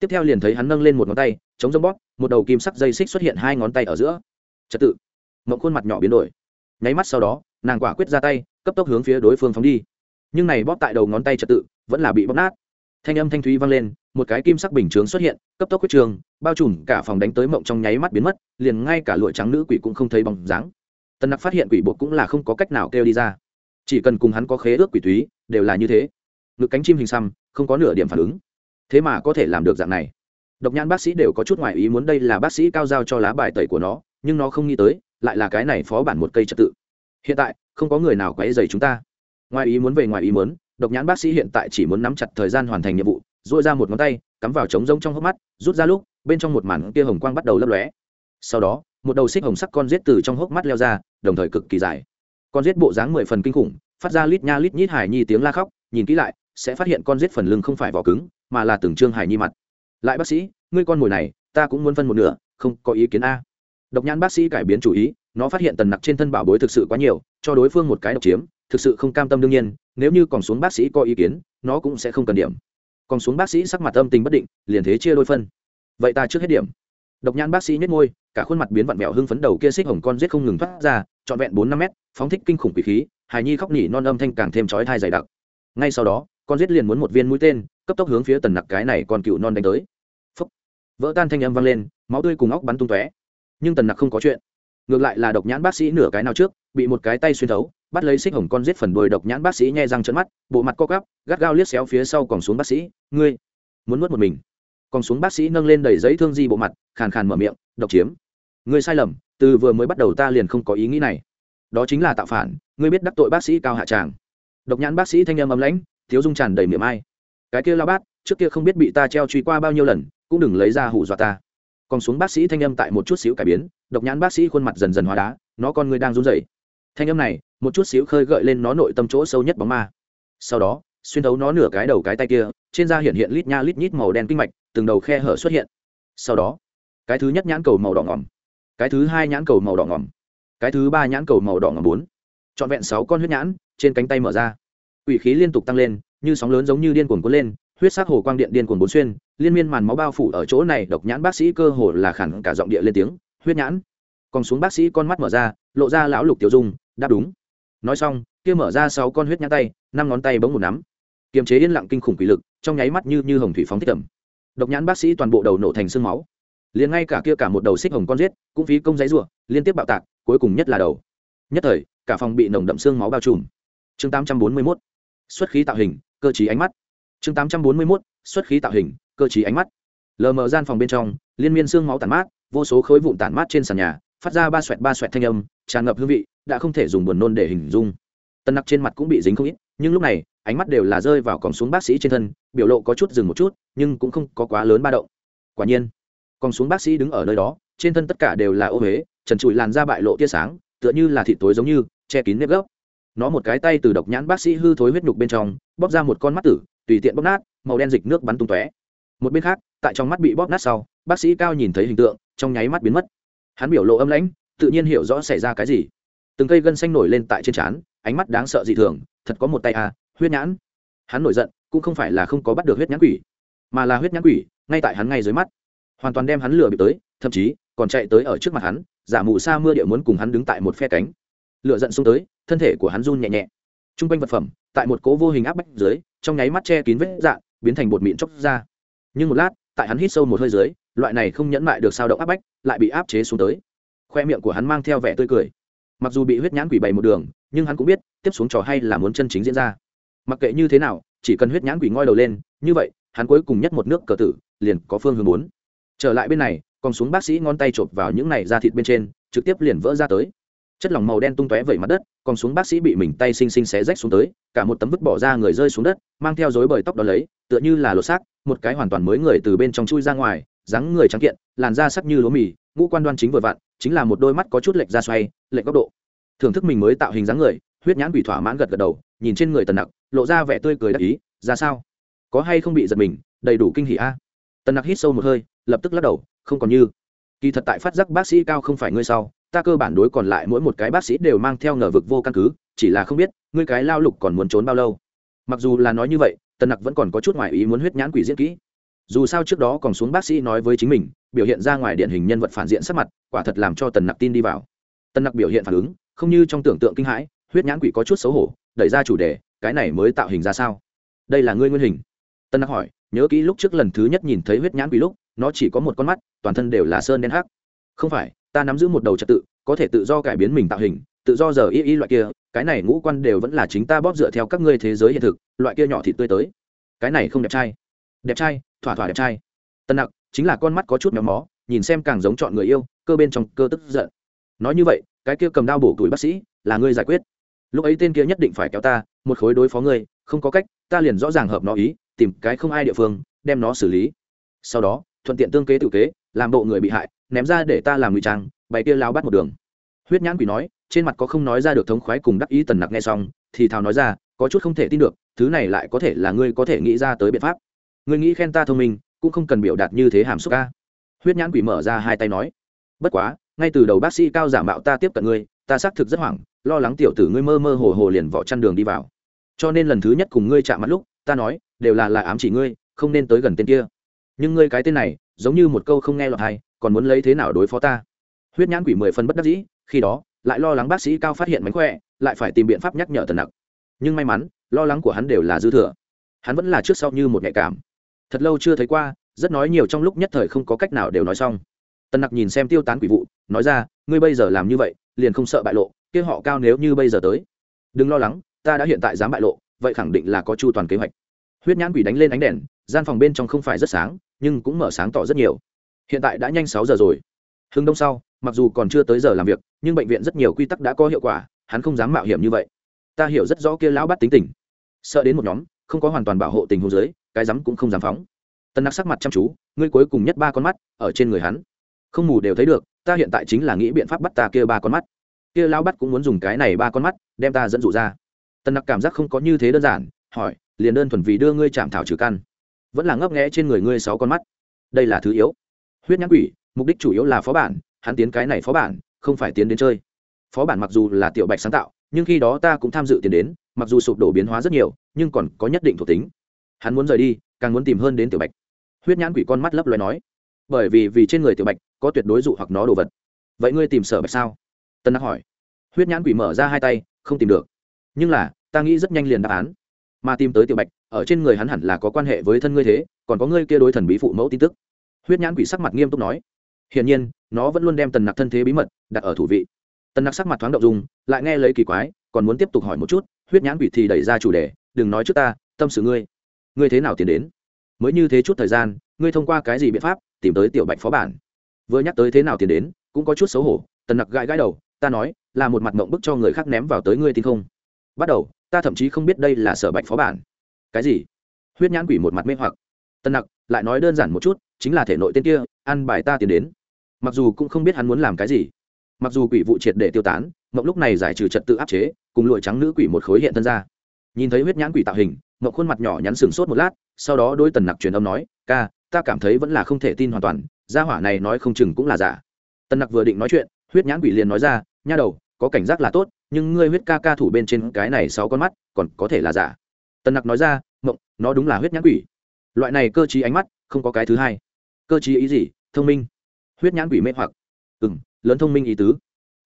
S1: Tiếp theo liền thấy hắn nâng lên một ngón tay, chống dâm bóp, một đầu kim sắc dây xích xuất hiện hai ngón tay ở giữa. Trật tự. Mộng khuôn mặt nhỏ biến đổi. Nháy mắt sau đó, nàng quả quyết ra tay, cấp tốc hướng phía đối phương phóng đi. Nhưng này bóp tại đầu ngón tay trật tự, vẫn là bị bóp nát. Thanh âm thanh thúy vang lên, một cái kim sắc bình chướng xuất hiện, cấp tốc quyết trường, bao trùm cả phòng đánh tới mộng trong nháy mắt biến mất, liền ngay cả lụa trắng nữ quỷ cũng không thấy bóng dáng. Tần nặc phát hiện quỷ bộ cũng là không có cách nào kêu đi ra. Chỉ cần cùng hắn có khế ước quỷ túy, đều là như thế. Ngực cánh chim hình xăm không có nửa điểm phản ứng. Thế mà có thể làm được dạng này. Độc nhãn bác sĩ đều có chút ngoại ý muốn đây là bác sĩ cao giao cho lá bài tẩy của nó, nhưng nó không nghĩ tới, lại là cái này phó bản một cây trật tự. Hiện tại, không có người nào quấy dày chúng ta. Ngoài ý muốn về ngoài ý muốn, độc nhãn bác sĩ hiện tại chỉ muốn nắm chặt thời gian hoàn thành nhiệm vụ dội ra một ngón tay, cắm vào trống rông trong hốc mắt, rút ra lúc, bên trong một màn kia hồng quang bắt đầu lấp lóe. Sau đó, một đầu xích hồng sắc con rết từ trong hốc mắt leo ra, đồng thời cực kỳ dài. Con rết bộ dáng mười phần kinh khủng, phát ra lít nha lít nhít hải nhi tiếng la khóc, nhìn kỹ lại sẽ phát hiện con rết phần lưng không phải vỏ cứng, mà là từng trương hải nhi mặt. Lại bác sĩ, ngươi con mồi này, ta cũng muốn phân một nửa, không có ý kiến a. Độc nhãn bác sĩ cải biến chủ ý, nó phát hiện tần nặc trên thân bảo bối thực sự quá nhiều, cho đối phương một cái độc chiếm, thực sự không cam tâm đương nhiên, nếu như còn xuống bác sĩ có ý kiến, nó cũng sẽ không cần điểm. Còn xuống bác sĩ sắc mặt âm tình bất định, liền thế chia đôi phân. Vậy ta trước hết điểm. Độc nhãn bác sĩ nhếch môi, cả khuôn mặt biến vặn vẹo hưng phấn đầu kia xích hồng con giết không ngừng thoát ra, trọn vẹn bốn năm mét, phóng thích kinh khủng quỷ khí, hài nhi khóc nỉ non âm thanh càng thêm chói thai dày đặc. Ngay sau đó con giết liền muốn một viên mũi tên, cấp tốc hướng phía tần nặc cái này còn cựu non đánh tới. Phúc. vỡ tan thanh âm vang lên, máu tươi cùng óc bắn tung tóe. Nhưng tần nặc không có chuyện. Ngược lại là độc nhãn bác sĩ nửa cái nào trước, bị một cái tay xuyên thấu, bắt lấy xích hồng con giết phần đuôi độc nhãn bác sĩ nhẹ răng trận mắt, bộ mặt co cắp gắt gao liếc xéo phía sau còn xuống bác sĩ, ngươi muốn nuốt một mình? Còn xuống bác sĩ nâng lên đầy giấy thương di bộ mặt, khàn khàn mở miệng, độc chiếm. Ngươi sai lầm, từ vừa mới bắt đầu ta liền không có ý nghĩ này. Đó chính là tạo phản, ngươi biết đắc tội bác sĩ cao hạ tràng. Độc nhãn bác sĩ thanh âm ấm lãnh thiếu dung tràn đầy miệng ai. Cái kia lao bát, trước kia không biết bị ta treo truy qua bao nhiêu lần, cũng đừng lấy ra hù dọa ta. Còn xuống bác sĩ thanh âm tại một chút xíu cải biến, độc nhãn bác sĩ khuôn mặt dần dần hóa đá, nó con người đang run rẩy. Thanh âm này, một chút xíu khơi gợi lên nó nội tâm chỗ sâu nhất bóng ma. Sau đó, xuyên thấu nó nửa cái đầu cái tay kia, trên da hiện hiện lít nha lít nhít màu đen kinh mạch, từng đầu khe hở xuất hiện. Sau đó, cái thứ nhất nhãn cầu màu đỏ ngỏm, cái thứ hai nhãn cầu màu đỏ ngỏm, cái thứ ba nhãn cầu màu đỏ ngỏm bốn. Trọn vẹn sáu con huyết nhãn, trên cánh tay mở ra. Quỷ khí liên tục tăng lên, như sóng lớn giống như điên cuồng cuốn lên, huyết sắc hồ quang điện điên cuồng bốn xuyên, liên miên màn máu bao phủ ở chỗ này, độc nhãn bác sĩ cơ hồ là khẳng cả giọng địa lên tiếng, huyết nhãn. Còn xuống bác sĩ con mắt mở ra, lộ ra lão lục tiểu dung, đáp đúng. Nói xong, kia mở ra sáu con huyết nhãn tay, năm ngón tay bỗng một nắm. Kiềm chế yên lặng kinh khủng quỷ lực, trong nháy mắt như như hồng thủy phóng thích tầm. Độc nhãn bác sĩ toàn bộ đầu nổ thành xương máu. Liền ngay cả kia cả một đầu xích hồng con giết, cũng phí công giấy rủa, liên tiếp bạo tạc, cuối cùng nhất là đầu. Nhất thời, cả phòng bị nồng đậm xương máu bao trùm. Chương 841 xuất khí tạo hình, cơ trí ánh mắt. Chương 841 xuất khí tạo hình, cơ trí ánh mắt. Lờ mờ gian phòng bên trong, liên miên xương máu tản mát, vô số khối vụn tản mát trên sàn nhà, phát ra ba xoẹt ba xoẹt thanh âm, tràn ngập hương vị, đã không thể dùng buồn nôn để hình dung. Tân nặc trên mặt cũng bị dính không ít, nhưng lúc này, ánh mắt đều là rơi vào còng xuống bác sĩ trên thân, biểu lộ có chút dừng một chút, nhưng cũng không có quá lớn ba động. Quả nhiên, còng xuống bác sĩ đứng ở nơi đó, trên thân tất cả đều là ô huế trần trụi làn da bại lộ tia sáng, tựa như là thịt tối giống như, che kín nếp gốc nó một cái tay từ độc nhãn bác sĩ hư thối huyết nhục bên trong, bóp ra một con mắt tử, tùy tiện bóp nát, màu đen dịch nước bắn tung tóe. Một bên khác, tại trong mắt bị bóp nát sau, bác sĩ cao nhìn thấy hình tượng, trong nháy mắt biến mất. Hắn biểu lộ âm lãnh, tự nhiên hiểu rõ xảy ra cái gì. Từng cây gân xanh nổi lên tại trên trán, ánh mắt đáng sợ dị thường, thật có một tay à huyết nhãn. Hắn nổi giận, cũng không phải là không có bắt được huyết nhãn quỷ, mà là huyết nhãn quỷ, ngay tại hắn ngay dưới mắt. Hoàn toàn đem hắn lừa bị tới, thậm chí còn chạy tới ở trước mặt hắn, giả mù sa mưa địa muốn cùng hắn đứng tại một phe cánh lựa giận xông tới, thân thể của hắn run nhẹ nhẹ. T r u n g quanh vật phẩm, tại một cố vô hình áp bách dưới, trong nháy mắt che kín vết dạn biến thành bột mịn chóc ra. Nhưng một lát, tại hắn hít sâu một hơi dưới, loại này không nhẫn mại được sao động áp bách lại bị áp chế xuống tới. Khoe miệng của hắn mang theo vẻ tươi cười. Mặc dù bị huyết nhãn quỷ bày một đường, nhưng hắn cũng biết, tiếp xuống trò hay là muốn chân chính diễn ra. Mặc kệ như thế nào, chỉ cần huyết nhãn quỷ ngoi đầu lên, như vậy, hắn cuối cùng nhất một nước cờ tử, liền có phương hướng muốn trở lại bên này, còn xuống bác sĩ ngón tay chộp vào những này da thịt bên trên, trực tiếp liền vỡ ra tới chất lỏng màu đen tung tóe vẩy mặt đất, còn xuống bác sĩ bị mình tay xinh xinh xé rách xuống tới, cả một tấm vứt bỏ ra người rơi xuống đất, mang theo dối bời tóc đó lấy, tựa như là lột xác, một cái hoàn toàn mới người từ bên trong chui ra ngoài, dáng người trắng kiện, làn da sắc như lúa mì, ngũ quan đoan chính vừa vặn, chính là một đôi mắt có chút lệch ra xoay, lệch góc độ. Thưởng thức mình mới tạo hình dáng người, huyết nhãn bị thỏa mãn gật gật đầu, nhìn trên người tần nặc, lộ ra vẻ tươi cười đắc ý, ra sao? Có hay không bị giật mình, đầy đủ kinh hỉ a? Tần nặc hít sâu một hơi, lập tức lắc đầu, không còn như. Kỳ thật tại phát giác bác sĩ cao không phải ngươi sau ta cơ bản đối còn lại mỗi một cái bác sĩ đều mang theo ngờ vực vô căn cứ, chỉ là không biết, ngươi cái lao lục còn muốn trốn bao lâu. Mặc dù là nói như vậy, tần nặc vẫn còn có chút ngoại ý muốn huyết nhãn quỷ diễn kỹ. Dù sao trước đó còn xuống bác sĩ nói với chính mình, biểu hiện ra ngoài điển hình nhân vật phản diện sắc mặt, quả thật làm cho tần nặc tin đi vào. Tần nặc biểu hiện phản ứng, không như trong tưởng tượng kinh hãi, huyết nhãn quỷ có chút xấu hổ, đẩy ra chủ đề, cái này mới tạo hình ra sao? Đây là ngươi nguyên hình. Tân nặc hỏi, nhớ kỹ lúc trước lần thứ nhất nhìn thấy huyết nhãn quỷ lúc, nó chỉ có một con mắt, toàn thân đều là sơn đen hắc. Không phải ta nắm giữ một đầu trật tự, có thể tự do cải biến mình tạo hình, tự do giờ y y loại kia, cái này ngũ quan đều vẫn là chính ta bóp dựa theo các ngươi thế giới hiện thực, loại kia nhỏ thịt tươi tới. Cái này không đẹp trai. Đẹp trai, thỏa thỏa đẹp trai. Tân nặc, chính là con mắt có chút méo mó, nhìn xem càng giống chọn người yêu, cơ bên trong cơ tức giận. Nói như vậy, cái kia cầm đao bổ tuổi bác sĩ, là ngươi giải quyết. Lúc ấy tên kia nhất định phải kéo ta, một khối đối phó ngươi, không có cách, ta liền rõ ràng hợp nó ý, tìm cái không ai địa phương, đem nó xử lý. Sau đó, thuận tiện tương kế tự kế, làm bộ người bị hại ném ra để ta làm ngụy trang, bày kia lao bắt một đường. Huyết nhãn quỷ nói, trên mặt có không nói ra được thống khoái cùng đắc ý tần nặc nghe xong, thì thào nói ra, có chút không thể tin được, thứ này lại có thể là ngươi có thể nghĩ ra tới biện pháp. Ngươi nghĩ khen ta thông minh, cũng không cần biểu đạt như thế hàm xúc ca. Huyết nhãn quỷ mở ra hai tay nói, bất quá, ngay từ đầu bác sĩ cao giả mạo ta tiếp cận ngươi, ta xác thực rất hoảng, lo lắng tiểu tử ngươi mơ mơ hồ hồ liền vỏ chăn đường đi vào. Cho nên lần thứ nhất cùng ngươi chạm mặt lúc, ta nói, đều là là ám chỉ ngươi, không nên tới gần tên kia. Nhưng ngươi cái tên này, giống như một câu không nghe lọt hay còn muốn lấy thế nào đối phó ta? Huyết nhãn quỷ mười phân bất đắc dĩ, khi đó, lại lo lắng bác sĩ cao phát hiện mánh khỏe, lại phải tìm biện pháp nhắc nhở tần nặc. Nhưng may mắn, lo lắng của hắn đều là dư thừa. Hắn vẫn là trước sau như một nhạy cảm. Thật lâu chưa thấy qua, rất nói nhiều trong lúc nhất thời không có cách nào đều nói xong. Tần nặc nhìn xem tiêu tán quỷ vụ, nói ra, ngươi bây giờ làm như vậy, liền không sợ bại lộ, kia họ cao nếu như bây giờ tới, đừng lo lắng, ta đã hiện tại dám bại lộ, vậy khẳng định là có chu toàn kế hoạch. Huyết nhãn quỷ đánh lên ánh đèn, gian phòng bên trong không phải rất sáng, nhưng cũng mở sáng tỏ rất nhiều hiện tại đã nhanh sáu giờ rồi. Hưng đông sau mặc dù còn chưa tới giờ làm việc nhưng bệnh viện rất nhiều quy tắc đã có hiệu quả hắn không dám mạo hiểm như vậy. Ta hiểu rất rõ kia lão bắt tính tình. Sợ đến một nhóm không có hoàn toàn bảo hộ tình huống dưới, cái rắm cũng không dám phóng. Tân nặc sắc mặt chăm chú ngươi cuối cùng nhất ba con mắt ở trên người hắn. Không mù đều thấy được ta hiện tại chính là nghĩ biện pháp bắt ta kia ba con mắt. Kia lão bắt cũng muốn dùng cái này ba con mắt đem ta dẫn dụ ra. Tân nặc cảm giác không có như thế đơn giản hỏi liền đơn thuần vì đưa ngươi chạm thảo trừ căn. Vẫn là ngấp nghẽ trên người ngươi sáu con mắt. Đây là thứ yếu huyết nhãn quỷ, mục đích chủ yếu là phó bản, hắn tiến cái này phó bản, không phải tiến đến chơi. Phó bản mặc dù là tiểu bạch sáng tạo, nhưng khi đó ta cũng tham dự tiến đến, mặc dù sụp đổ biến hóa rất nhiều, nhưng còn có nhất định thuộc tính. Hắn muốn rời đi, càng muốn tìm hơn đến tiểu bạch. Huyết nhãn quỷ con mắt lấp loài nói, bởi vì vì trên người tiểu bạch có tuyệt đối dụ hoặc nó đồ vật. Vậy ngươi tìm sở bạch sao? Tân đắc hỏi. Huyết nhãn quỷ mở ra hai tay, không tìm được. Nhưng là, ta nghĩ rất nhanh liền đáp án. Mà tìm tới tiểu bạch, ở trên người hắn hẳn là có quan hệ với thân ngươi thế, còn có ngươi kia đối thần bí phụ mẫu tin tức huyết nhãn quỷ sắc mặt nghiêm túc nói. Hiển nhiên, nó vẫn luôn đem tần nặc thân thế bí mật đặt ở thủ vị. Tần nặc sắc mặt thoáng động dùng lại nghe lấy kỳ quái, còn muốn tiếp tục hỏi một chút, huyết nhãn quỷ thì đẩy ra chủ đề, đừng nói trước ta, tâm sự ngươi. Ngươi thế nào tiến đến? Mới như thế chút thời gian, ngươi thông qua cái gì biện pháp tìm tới tiểu bạch phó bản? Vừa nhắc tới thế nào tiến đến, cũng có chút xấu hổ. Tần nặc gãi gãi đầu, ta nói, là một mặt mộng bức cho người khác ném vào tới ngươi tin không? Bắt đầu, ta thậm chí không biết đây là sở bạch phó bản. Cái gì? Huyết nhãn quỷ một mặt mê hoặc. Tần nặc lại nói đơn giản một chút, chính là thể nội tên kia ăn bài ta tiến đến. Mặc dù cũng không biết hắn muốn làm cái gì. Mặc dù quỷ vụ triệt để tiêu tán, mộng lúc này giải trừ trật tự áp chế, cùng lụi trắng nữ quỷ một khối hiện thân ra. Nhìn thấy huyết nhãn quỷ tạo hình, mộng khuôn mặt nhỏ nhắn sừng sốt một lát, sau đó đôi tần nặc truyền âm nói, ca, ta cảm thấy vẫn là không thể tin hoàn toàn, gia hỏa này nói không chừng cũng là giả. Tần nặc vừa định nói chuyện, huyết nhãn quỷ liền nói ra, nha đầu, có cảnh giác là tốt, nhưng ngươi huyết ca ca thủ bên trên cái này sáu con mắt, còn có thể là giả. Tần nặc nói ra, mộng, nó đúng là huyết nhãn quỷ loại này cơ chí ánh mắt, không có cái thứ hai. Cơ chí ý gì? Thông minh. Huyết nhãn quỷ mê hoặc. Ừ m lớn thông minh ý tứ.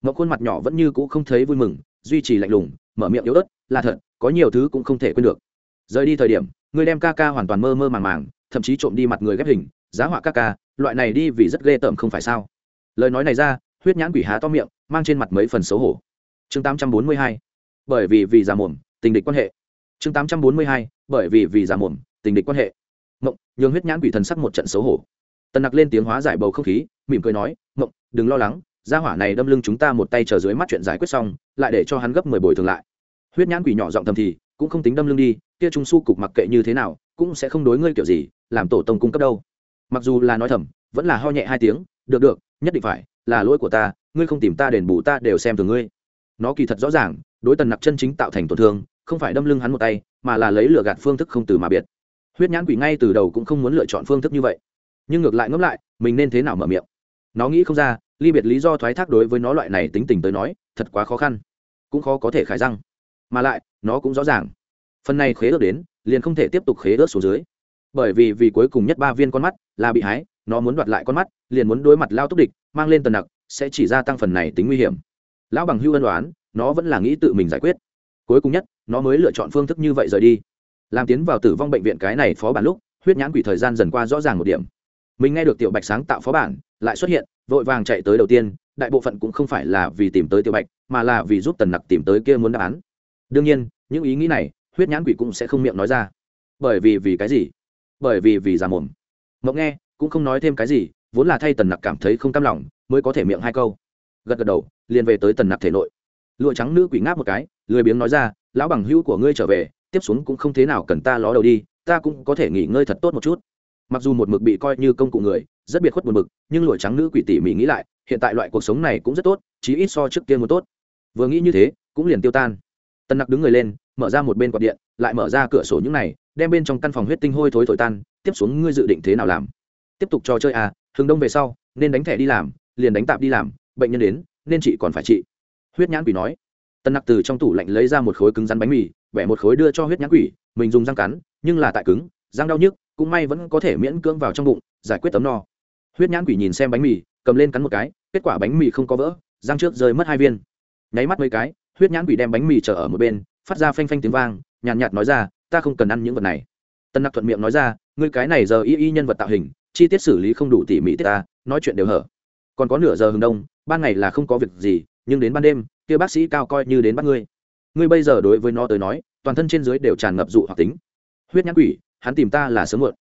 S1: Ngọc khuôn mặt nhỏ vẫn như cũ không thấy vui mừng, duy trì lạnh lùng, mở miệng yếu ớt, là thật, có nhiều thứ cũng không thể quên được. Rời đi thời điểm, người đem ca ca hoàn toàn mơ mơ màng màng, thậm chí trộm đi mặt người ghép hình, giá họa ca ca, loại này đi vì rất ghê tởm không phải sao? Lời nói này ra, huyết nhãn quỷ há to miệng, mang trên mặt mấy phần xấu hổ. Chương tám trăm bốn mươi hai, bởi vì vì già mồm, tình địch quan hệ. Chương tám trăm bốn mươi hai, bởi vì vì già mồm, tình địch quan hệ mộng, nhường huyết nhãn quỷ thần sắc một trận xấu hổ. Tần nặc lên tiếng hóa giải bầu không khí, mỉm cười nói, mộng, đừng lo lắng, gia hỏa này đâm lưng chúng ta một tay chờ dưới mắt chuyện giải quyết xong, lại để cho hắn gấp mười bồi thường lại. Huyết nhãn quỷ nhỏ giọng thầm thì, cũng không tính đâm lưng đi, kia trung su cục mặc kệ như thế nào, cũng sẽ không đối ngươi kiểu gì, làm tổ tông cung cấp đâu. Mặc dù là nói thầm, vẫn là ho nhẹ hai tiếng, được được, nhất định phải, là lỗi của ta, ngươi không tìm ta đền bù ta đều xem từ ngươi. Nó kỳ thật rõ ràng, đối tần nặc chân chính tạo thành tổn thương, không phải đâm lưng hắn một tay, mà là lấy lửa gạt phương thức không từ mà biệt huyết nhãn quỷ ngay từ đầu cũng không muốn lựa chọn phương thức như vậy. Nhưng ngược lại ngẫm lại, mình nên thế nào mở miệng? Nó nghĩ không ra, ly biệt lý do thoái thác đối với nó loại này tính tình tới nói, thật quá khó khăn. Cũng khó có thể khải răng. Mà lại, nó cũng rõ ràng. Phần này khế ước đến, liền không thể tiếp tục khế ước xuống dưới. Bởi vì vì cuối cùng nhất ba viên con mắt là bị hái, nó muốn đoạt lại con mắt, liền muốn đối mặt lao túc địch, mang lên tần nặc, sẽ chỉ gia tăng phần này tính nguy hiểm. Lão bằng hưu ân đoán nó vẫn là nghĩ tự mình giải quyết. Cuối cùng nhất, nó mới lựa chọn phương thức như vậy rời đi làm tiến vào tử vong bệnh viện cái này phó bản lúc, huyết nhãn quỷ thời gian dần qua rõ ràng một điểm. Mình nghe được tiểu bạch sáng tạo phó bản, lại xuất hiện, vội vàng chạy tới đầu tiên, đại bộ phận cũng không phải là vì tìm tới tiểu bạch, mà là vì giúp tần nặc tìm tới kia muốn đáp án. Đương nhiên, những ý nghĩ này, huyết nhãn quỷ cũng sẽ không miệng nói ra. Bởi vì vì cái gì? Bởi vì vì già mồm. Mộng nghe, cũng không nói thêm cái gì, vốn là thay tần nặc cảm thấy không cam lòng, mới có thể miệng hai câu. Gật gật đầu, liền về tới tần nặc thể nội. Lụa trắng nữ quỷ ngáp một cái, lười biếng nói ra, lão bằng hữu của ngươi trở về tiếp xuống cũng không thế nào cần ta ló đầu đi, ta cũng có thể nghỉ ngơi thật tốt một chút. Mặc dù một mực bị coi như công cụ người, rất biệt khuất một mực nhưng lụa trắng nữ quỷ tỉ mỉ nghĩ lại, hiện tại loại cuộc sống này cũng rất tốt, chí ít so trước kia một tốt. Vừa nghĩ như thế, cũng liền tiêu tan. Tân nặc đứng người lên, mở ra một bên quạt điện, lại mở ra cửa sổ những này, đem bên trong căn phòng huyết tinh hôi thối thổi tan, tiếp xuống ngươi dự định thế nào làm? Tiếp tục trò chơi à thường đông về sau, nên đánh thẻ đi làm, liền đánh tạp đi làm, bệnh nhân đến, nên chị còn phải trị huyết nhãn quỷ nói tân nặc từ trong tủ lạnh lấy ra một khối cứng rắn bánh mì vẽ một khối đưa cho huyết nhãn quỷ mình dùng răng cắn nhưng là tại cứng răng đau nhức cũng may vẫn có thể miễn cưỡng vào trong bụng giải quyết tấm no. Huyết nhãn quỷ nhìn xem bánh mì cầm lên cắn một cái kết quả bánh mì không có vỡ răng trước rơi mất hai viên. Nháy mắt mấy cái huyết nhãn quỷ đem bánh mì chở ở một bên phát ra phanh phanh tiếng vang nhàn nhạt, nhạt nói ra ta không cần ăn những vật này. Tân nặc thuận miệng nói ra ngươi cái này giờ y y nhân vật tạo hình chi tiết xử lý không đủ tỉ mỉ tiết ta nói chuyện đều hở. Còn có nửa giờ hừng đông ban ngày là không có việc gì nhưng đến ban đêm, kia bác sĩ cao coi như đến bắt ngươi. Ngươi bây giờ đối với nó tới nói, toàn thân trên dưới đều tràn ngập dụ hoặc tính. Huyết nhãn quỷ, hắn tìm ta là sớm muộn.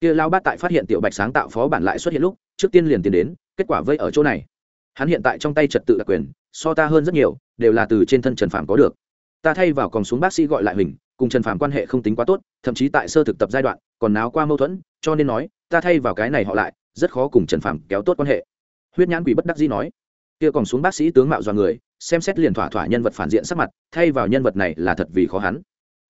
S1: Kia lao bát tại phát hiện tiểu bạch sáng tạo phó bản lại xuất hiện lúc, trước tiên liền tiến đến, kết quả vây ở chỗ này. Hắn hiện tại trong tay trật tự đặc quyền, so ta hơn rất nhiều, đều là từ trên thân trần phạm có được. Ta thay vào còn xuống bác sĩ gọi lại mình cùng trần phạm quan hệ không tính quá tốt, thậm chí tại sơ thực tập giai đoạn, còn náo qua mâu thuẫn, cho nên nói, ta thay vào cái này họ lại, rất khó cùng trần phạm kéo tốt quan hệ. Huyết nhãn quỷ bất đắc dĩ nói kia còn xuống bác sĩ tướng mạo do người, xem xét liền thỏa thỏa nhân vật phản diện sắc mặt, thay vào nhân vật này là thật vì khó hắn.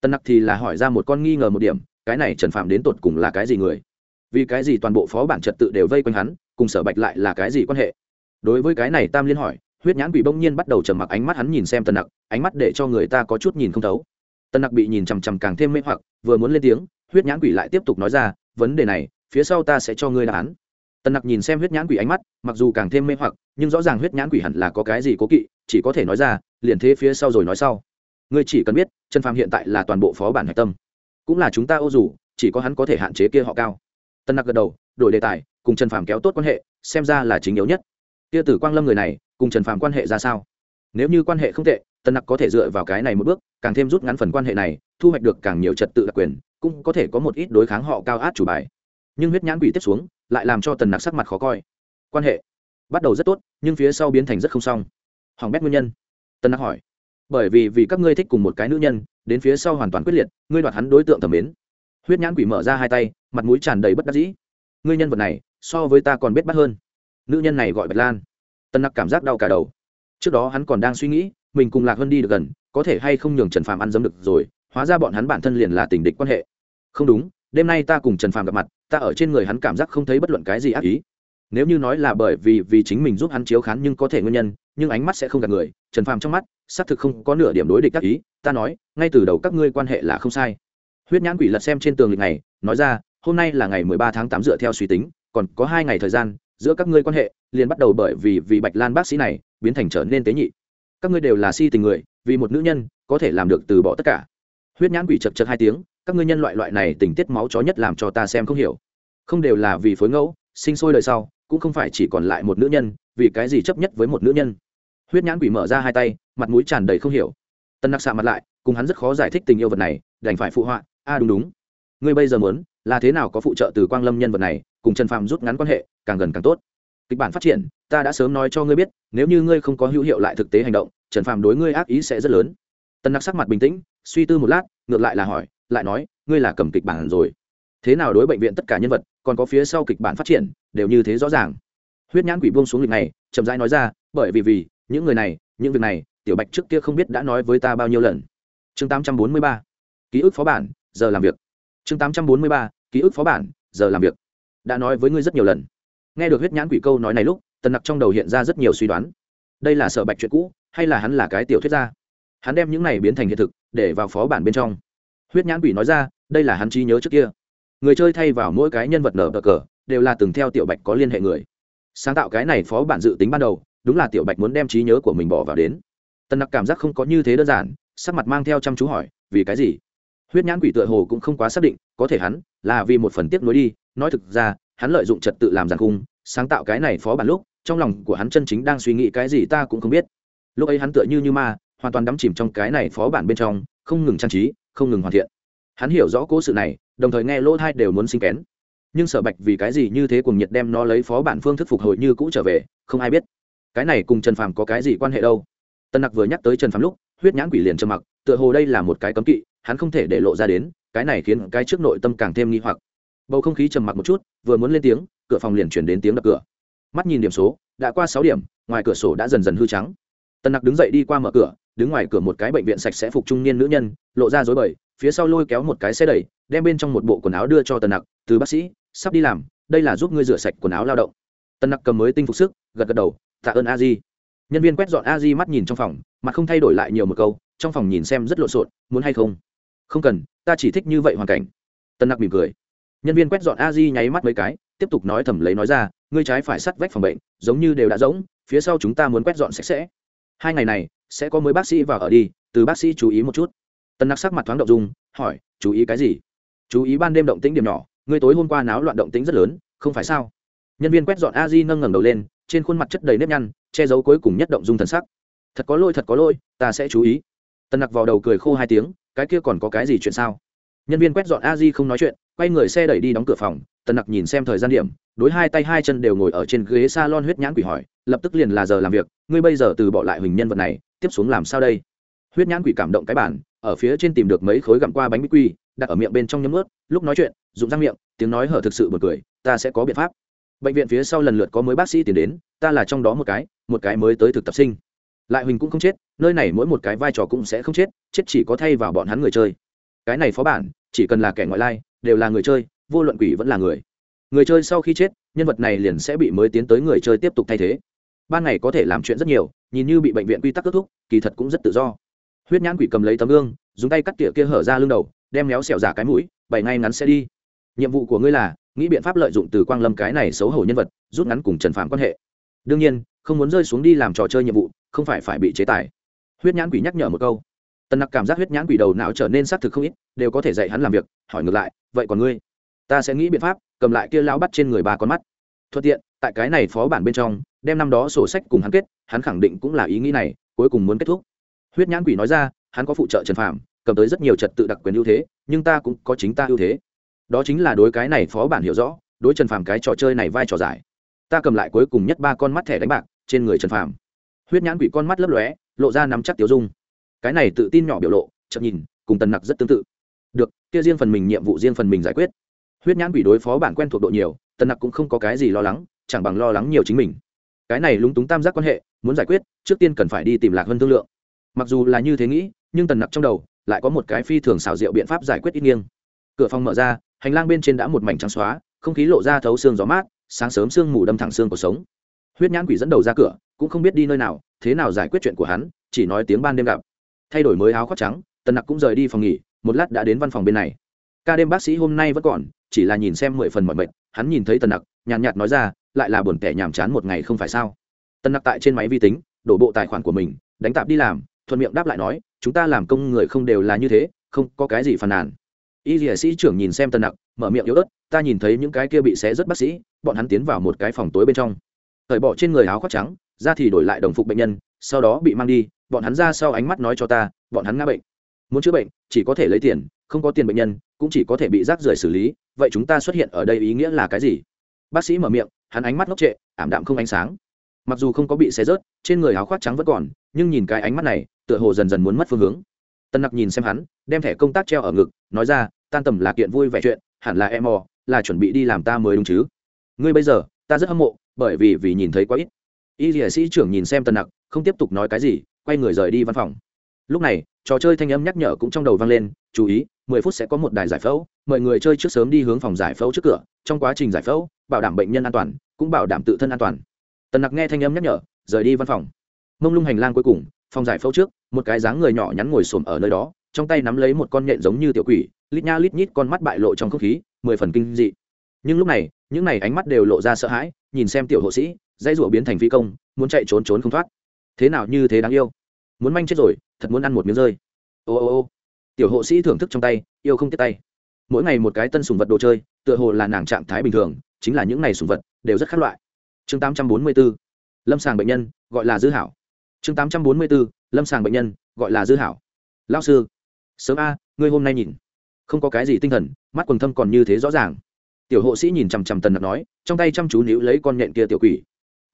S1: Tân nặc thì là hỏi ra một con nghi ngờ một điểm, cái này trần phạm đến tột cùng là cái gì người? Vì cái gì toàn bộ phó bản trật tự đều vây quanh hắn, cùng sở bạch lại là cái gì quan hệ? Đối với cái này tam liên hỏi, huyết nhãn quỷ bỗng nhiên bắt đầu trầm mặc ánh mắt hắn nhìn xem tân nặc, ánh mắt để cho người ta có chút nhìn không thấu. Tân nặc bị nhìn chằm chằm càng thêm mê hoặc, vừa muốn lên tiếng, huyết nhãn quỷ lại tiếp tục nói ra, vấn đề này, phía sau ta sẽ cho ngươi đáp án tân nặc nhìn xem huyết nhãn quỷ ánh mắt, mặc dù càng thêm mê hoặc, nhưng rõ ràng huyết nhãn quỷ hẳn là có cái gì cố kỵ, chỉ có thể nói ra, liền thế phía sau rồi nói sau. Ngươi chỉ cần biết, trần phàm hiện tại là toàn bộ phó bản hạch tâm. Cũng là chúng ta ô dù, chỉ có hắn có thể hạn chế kia họ cao. Tân nặc gật đầu, đổi đề tài, cùng trần phàm kéo tốt quan hệ, xem ra là chính yếu nhất. Kia tử quang lâm người này, cùng trần phàm quan hệ ra sao? Nếu như quan hệ không tệ tân nặc có thể dựa vào cái này một bước, càng thêm rút ngắn phần quan hệ này, thu hoạch được càng nhiều trật tự đặc quyền, cũng có thể có một ít đối kháng họ cao át chủ bài. Nhưng huyết nhãn quỷ tiếp xuống lại làm cho tần nặc sắc mặt khó coi. Quan hệ bắt đầu rất tốt, nhưng phía sau biến thành rất không xong. Hoàng bét nguyên nhân. Tần nặc hỏi, bởi vì vì các ngươi thích cùng một cái nữ nhân, đến phía sau hoàn toàn quyết liệt, ngươi đoạt hắn đối tượng thẩm mến. Huyết nhãn quỷ mở ra hai tay, mặt mũi tràn đầy bất đắc dĩ. Ngươi nhân vật này, so với ta còn biết bắt hơn. Nữ nhân này gọi bạch lan. Tân nặc cảm giác đau cả đầu. Trước đó hắn còn đang suy nghĩ, mình cùng lạc hơn đi được gần, có thể hay không nhường trần phàm ăn dấm được rồi, hóa ra bọn hắn bản thân liền là tình địch quan hệ. Không đúng đêm nay ta cùng trần phàm gặp mặt, ta ở trên người hắn cảm giác không thấy bất luận cái gì ác ý. Nếu như nói là bởi vì vì chính mình giúp hắn chiếu khán nhưng có thể nguyên nhân, nhưng ánh mắt sẽ không gặp người, trần phàm trong mắt, xác thực không có nửa điểm đối địch ác ý, ta nói, ngay từ đầu các ngươi quan hệ là không sai. Huyết nhãn quỷ lật xem trên tường lịch này, nói ra, hôm nay là ngày mười ba tháng tám dựa theo suy tính, còn có hai ngày thời gian, giữa các ngươi quan hệ, liền bắt đầu bởi vì vì bạch lan bác sĩ này, biến thành trở nên tế nhị. Các ngươi đều là si tình người, vì một nữ nhân, có thể làm được từ bỏ tất cả. Huyết nhãn quỷ chật chật hai tiếng các ngươi nhân loại loại này tình tiết máu chó nhất làm cho ta xem không hiểu. Không đều là vì phối ngẫu, sinh sôi đời sau, cũng không phải chỉ còn lại một nữ nhân, vì cái gì chấp nhất với một nữ nhân. Huyết nhãn quỷ mở ra hai tay, mặt mũi tràn đầy không hiểu. Tân nặc xạ mặt lại, cùng hắn rất khó giải thích tình yêu vật này, đành phải phụ họa, a, đúng đúng. Ngươi bây giờ muốn, là thế nào có phụ trợ từ quang lâm nhân vật này, cùng trần phạm rút ngắn quan hệ, càng gần càng tốt. Kịch bản phát triển, ta đã sớm nói cho ngươi biết, nếu như ngươi không có hữu hiệu lại thực tế hành động, trần phạm đối ngươi ác ý sẽ rất lớn. Tân nặc sắc mặt bình tĩnh, suy tư một lát, ngược lại là hỏi lại nói, ngươi là cầm kịch bản rồi. Thế nào đối bệnh viện tất cả nhân vật, còn có phía sau kịch bản phát triển, đều như thế rõ ràng. Huyết nhãn quỷ buông xuống lịch này, chậm rãi nói ra, bởi vì vì, những người này, những việc này, tiểu bạch trước kia không biết đã nói với ta bao nhiêu lần. Chương 843 ký ức phó bản, giờ làm việc. Chương 843 ký ức phó bản, giờ làm việc. Đã nói với ngươi rất nhiều lần. Nghe được huyết nhãn quỷ câu nói này lúc, tần nặc trong đầu hiện ra rất nhiều suy đoán. Đây là sợ bạch chuyện cũ, hay là hắn là cái tiểu thuyết gia? Hắn đem những này biến thành hiện thực, để vào phó bản bên trong huyết nhãn quỷ nói ra, đây là hắn trí nhớ trước kia. Người chơi thay vào mỗi cái nhân vật nở bờ cờ, đều là từng theo tiểu bạch có liên hệ người. Sáng tạo cái này phó bản dự tính ban đầu, đúng là tiểu bạch muốn đem trí nhớ của mình bỏ vào đến. Tần nặc cảm giác không có như thế đơn giản, sắc mặt mang theo chăm chú hỏi, vì cái gì? Huyết nhãn quỷ tựa hồ cũng không quá xác định, có thể hắn là vì một phần tiếp nối đi, nói thực ra, hắn lợi dụng trật tự làm giàn khung sáng tạo cái này phó bản lúc, trong lòng của hắn chân chính đang suy nghĩ cái gì ta cũng không biết. Lúc ấy hắn tựa như như ma, hoàn toàn đắm chìm trong cái này phó bản bên trong, không ngừng trang trí không ngừng hoàn thiện. Hắn hiểu rõ cố sự này, đồng thời nghe lỗ thai đều muốn sinh kén. Nhưng sở bạch vì cái gì như thế cùng nhiệt đem nó lấy phó bản phương thức phục hồi như cũ trở về, không ai biết. Cái này cùng trần phàm có cái gì quan hệ đâu? Tân nặc vừa nhắc tới trần phàm lúc, huyết nhãn quỷ liền trầm mặc, tựa hồ đây là một cái cấm kỵ, hắn không thể để lộ ra đến, cái này khiến cái trước nội tâm càng thêm nghi hoặc. Bầu không khí trầm mặc một chút, vừa muốn lên tiếng, cửa phòng liền chuyển đến tiếng đập cửa. Mắt nhìn điểm số, đã qua sáu điểm, ngoài cửa sổ đã dần dần hư trắng. Tân nặc đứng dậy đi qua mở cửa đứng ngoài cửa một cái bệnh viện sạch sẽ phục trung niên nữ nhân, lộ ra dối bời, phía sau lôi kéo một cái xe đẩy, đem bên trong một bộ quần áo đưa cho tần nặc, từ bác sĩ, sắp đi làm, đây là giúp ngươi rửa sạch quần áo lao động. Tần nặc cầm mới tinh phục sức, gật gật đầu, tạ ơn a di. Nhân viên quét dọn a di mắt nhìn trong phòng mặt không thay đổi lại nhiều một câu, trong phòng nhìn xem rất lộn xộn, muốn hay không? Không cần, ta chỉ thích như vậy hoàn cảnh. Tần nặc mỉm cười. Nhân viên quét dọn a di nháy mắt mấy cái, tiếp tục nói thầm lấy nói ra, ngươi trái phải sắt vách phòng bệnh, giống như đều đã rỗng phía sau chúng ta muốn quét dọn sạch sẽ hai ngày này, sẽ có mới bác sĩ vào ở đi, từ bác sĩ chú ý một chút. Tân nặc sắc mặt thoáng động dung, hỏi, chú ý cái gì? Chú ý ban đêm động tĩnh điểm nhỏ, ngươi tối hôm qua náo loạn động tĩnh rất lớn, không phải sao? Nhân viên quét dọn a di nâng ngẩng đầu lên, trên khuôn mặt chất đầy nếp nhăn, che giấu cuối cùng nhất động dung thần sắc. Thật có lỗi, thật có lỗi, ta sẽ chú ý. Tân nặc vào đầu cười khô hai tiếng, cái kia còn có cái gì chuyện sao? Nhân viên quét dọn a di không nói chuyện quay người xe đẩy đi đóng cửa phòng, tần nặc nhìn xem thời gian điểm, đối hai tay hai chân đều ngồi ở trên ghế s a lon huyết nhãn quỷ hỏi, lập tức liền là giờ làm việc, ngươi bây giờ từ bỏ lại hình nhân vật này, tiếp xuống làm sao đây? Huyết nhãn quỷ cảm động cái bản, ở phía trên tìm được mấy khối gặm qua bánh bích quy, đặt ở miệng bên trong nhấm ướt lúc nói chuyện dụng răng miệng, tiếng nói hở thực sự bật cười, ta sẽ có biện pháp. Bệnh viện phía sau lần lượt có mới bác sĩ tiến đến, ta là trong đó một cái một cái mới tới thực tập sinh. Lại huỳnh cũng không chết, nơi này mỗi một cái vai trò cũng sẽ không chết chết chỉ có thay vào bọn hắn người chơi. Cái này phó bản, chỉ cần là kẻ ngoại lai đều là người chơi, vô luận quỷ vẫn là người. Người chơi sau khi chết, nhân vật này liền sẽ bị mới tiến tới người chơi tiếp tục thay thế. Ban ngày có thể làm chuyện rất nhiều, nhìn như bị bệnh viện quy tắc kết thúc, kỳ thật cũng rất tự do. Huyết nhãn quỷ cầm lấy tấm gương, dùng tay cắt tỉa kia hở ra lưng đầu, đem méo xẻo giả cái mũi, bảy ngay ngắn sẽ đi. Nhiệm vụ của ngươi là, nghĩ biện pháp lợi dụng từ quang lâm cái này xấu hổ nhân vật, rút ngắn cùng trần phạm quan hệ. Đương nhiên, không muốn rơi xuống đi làm trò chơi nhiệm vụ, không phải phải bị chế tài. Huyết nhãn quỷ nhắc nhở một câu tần nặc cảm giác huyết nhãn quỷ đầu não trở nên xác thực không ít, đều có thể dạy hắn làm việc, hỏi ngược lại, vậy còn ngươi? Ta sẽ nghĩ biện pháp, cầm lại kia lão bắt trên người ba con mắt. Thuận tiện, tại cái này phó bản bên trong, đem năm đó sổ sách cùng hắn kết, hắn khẳng định cũng là ý nghĩ này, cuối cùng muốn kết thúc. Huyết nhãn quỷ nói ra, hắn có phụ trợ trần phạm cầm tới rất nhiều trật tự đặc quyền ưu thế, nhưng ta cũng có chính ta ưu thế. Đó chính là đối cái này phó bản hiểu rõ, đối trần phạm cái trò chơi này vai trò giải. Ta cầm lại cuối cùng nhất ba con mắt thẻ đánh bạc trên người trần phạm huyết nhãn quỷ con mắt lấp lóe, lộ ra nắm chắc tiêu dung cái này tự tin nhỏ biểu lộ, chậm nhìn, cùng tần nặc rất tương tự. Được, kia riêng phần mình nhiệm vụ riêng phần mình giải quyết. Huyết nhãn quỷ đối phó bản quen thuộc độ nhiều, tần nặc cũng không có cái gì lo lắng, chẳng bằng lo lắng nhiều chính mình. Cái này lúng túng tam giác quan hệ, muốn giải quyết, trước tiên cần phải đi tìm lạc hơn thương lượng. Mặc dù là như thế nghĩ, nhưng tần nặc trong đầu lại có một cái phi thường xảo diệu biện pháp giải quyết ít nghiêng. Cửa phòng mở ra, hành lang bên trên đã một mảnh trắng xóa, không khí lộ ra thấu xương gió mát, sáng sớm sương mù đâm thẳng xương cuộc sống. Huyết nhãn quỷ dẫn đầu ra cửa, cũng không biết đi nơi nào, thế nào giải quyết chuyện của hắn, chỉ nói tiếng ban đêm gặp thay đổi mới áo khoác trắng, tần nặc cũng rời đi phòng nghỉ, một lát đã đến văn phòng bên này. Ca đêm bác sĩ hôm nay vẫn còn, chỉ là nhìn xem mười phần mọi mệt, hắn nhìn thấy tần nặc, nhàn nhạt nói ra, lại là buồn tẻ nhàm chán một ngày không phải sao? Tần nặc tại trên máy vi tính, đổ bộ tài khoản của mình, đánh tạp đi làm, thuận miệng đáp lại nói, chúng ta làm công người không đều là như thế, không có cái gì phàn nàn. Y dĩa sĩ trưởng nhìn xem tần nặc, mở miệng yếu ớt, ta nhìn thấy những cái kia bị xé rất bác sĩ, bọn hắn tiến vào một cái phòng tối bên trong. Thời bỏ trên người áo khoác trắng ra thì đổi lại đồng phục bệnh nhân sau đó bị mang đi, bọn hắn ra sau ánh mắt nói cho ta, bọn hắn ngã bệnh. Muốn chữa bệnh, chỉ có thể lấy tiền, không có tiền bệnh nhân, cũng chỉ có thể bị rác rưởi xử lý, vậy chúng ta xuất hiện ở đây ý nghĩa là cái gì? Bác sĩ mở miệng, hắn ánh mắt ngốc trệ, ảm đạm không ánh sáng. Mặc dù không có bị xé rớt, trên người áo khoác trắng vẫn còn, nhưng nhìn cái ánh mắt này, tựa hồ dần dần muốn mất phương hướng. Tân nặc nhìn xem hắn, đem thẻ công tác treo ở ngực, nói ra, tan tầm là kiện vui vẻ chuyện, hẳn là em mò là chuẩn bị đi làm ta mới đúng chứ. Ngươi bây giờ, ta rất hâm mộ, bởi vì vì nhìn thấy quá ít y dĩa sĩ trưởng nhìn xem Tần nặc, không tiếp tục nói cái gì, quay người rời đi văn phòng. Lúc này, trò chơi thanh âm nhắc nhở cũng trong đầu vang lên, chú ý, mười phút sẽ có một đài giải phẫu mời người chơi trước sớm đi hướng phòng giải phẫu trước cửa, trong quá trình giải phẫu, bảo đảm bệnh nhân an toàn, cũng bảo đảm tự thân an toàn. Tần nặc nghe thanh âm nhắc nhở, rời đi văn phòng. Mông lung hành lang cuối cùng, phòng giải phẫu trước, một cái dáng người nhỏ nhắn ngồi xổm ở nơi đó, trong tay nắm lấy một con nhện giống như tiểu quỷ, lít nha lít nhít con mắt bại lộ trong không khí, mười phần kinh dị. Nhưng lúc này, những này ánh mắt đều lộ ra sợ hãi, nhìn xem tiểu hộ sĩ dây rủa biến thành phi công muốn chạy trốn trốn không thoát. Thế nào như thế đáng yêu. Muốn manh chết rồi thật muốn ăn một miếng rơi. Ô ô ô. Tiểu hộ sĩ thưởng thức trong tay yêu không tiếp tay. Mỗi ngày một cái tân sùng vật đồ chơi tựa hồ là nàng trạng thái bình thường chính là những ngày sùng vật đều rất khác loại. Chương 844, lâm sàng bệnh nhân gọi là dư hảo. Chương 844, lâm sàng bệnh nhân gọi là dư hảo. Lao sư. Sớm a ngươi hôm nay nhìn. Không có cái gì tinh thần mắt quần thâm còn như thế rõ ràng. Tiểu hộ sĩ nhìn chằm chằm tần nặc nói trong tay chăm chú níu lấy con nhện kia tiểu quỷ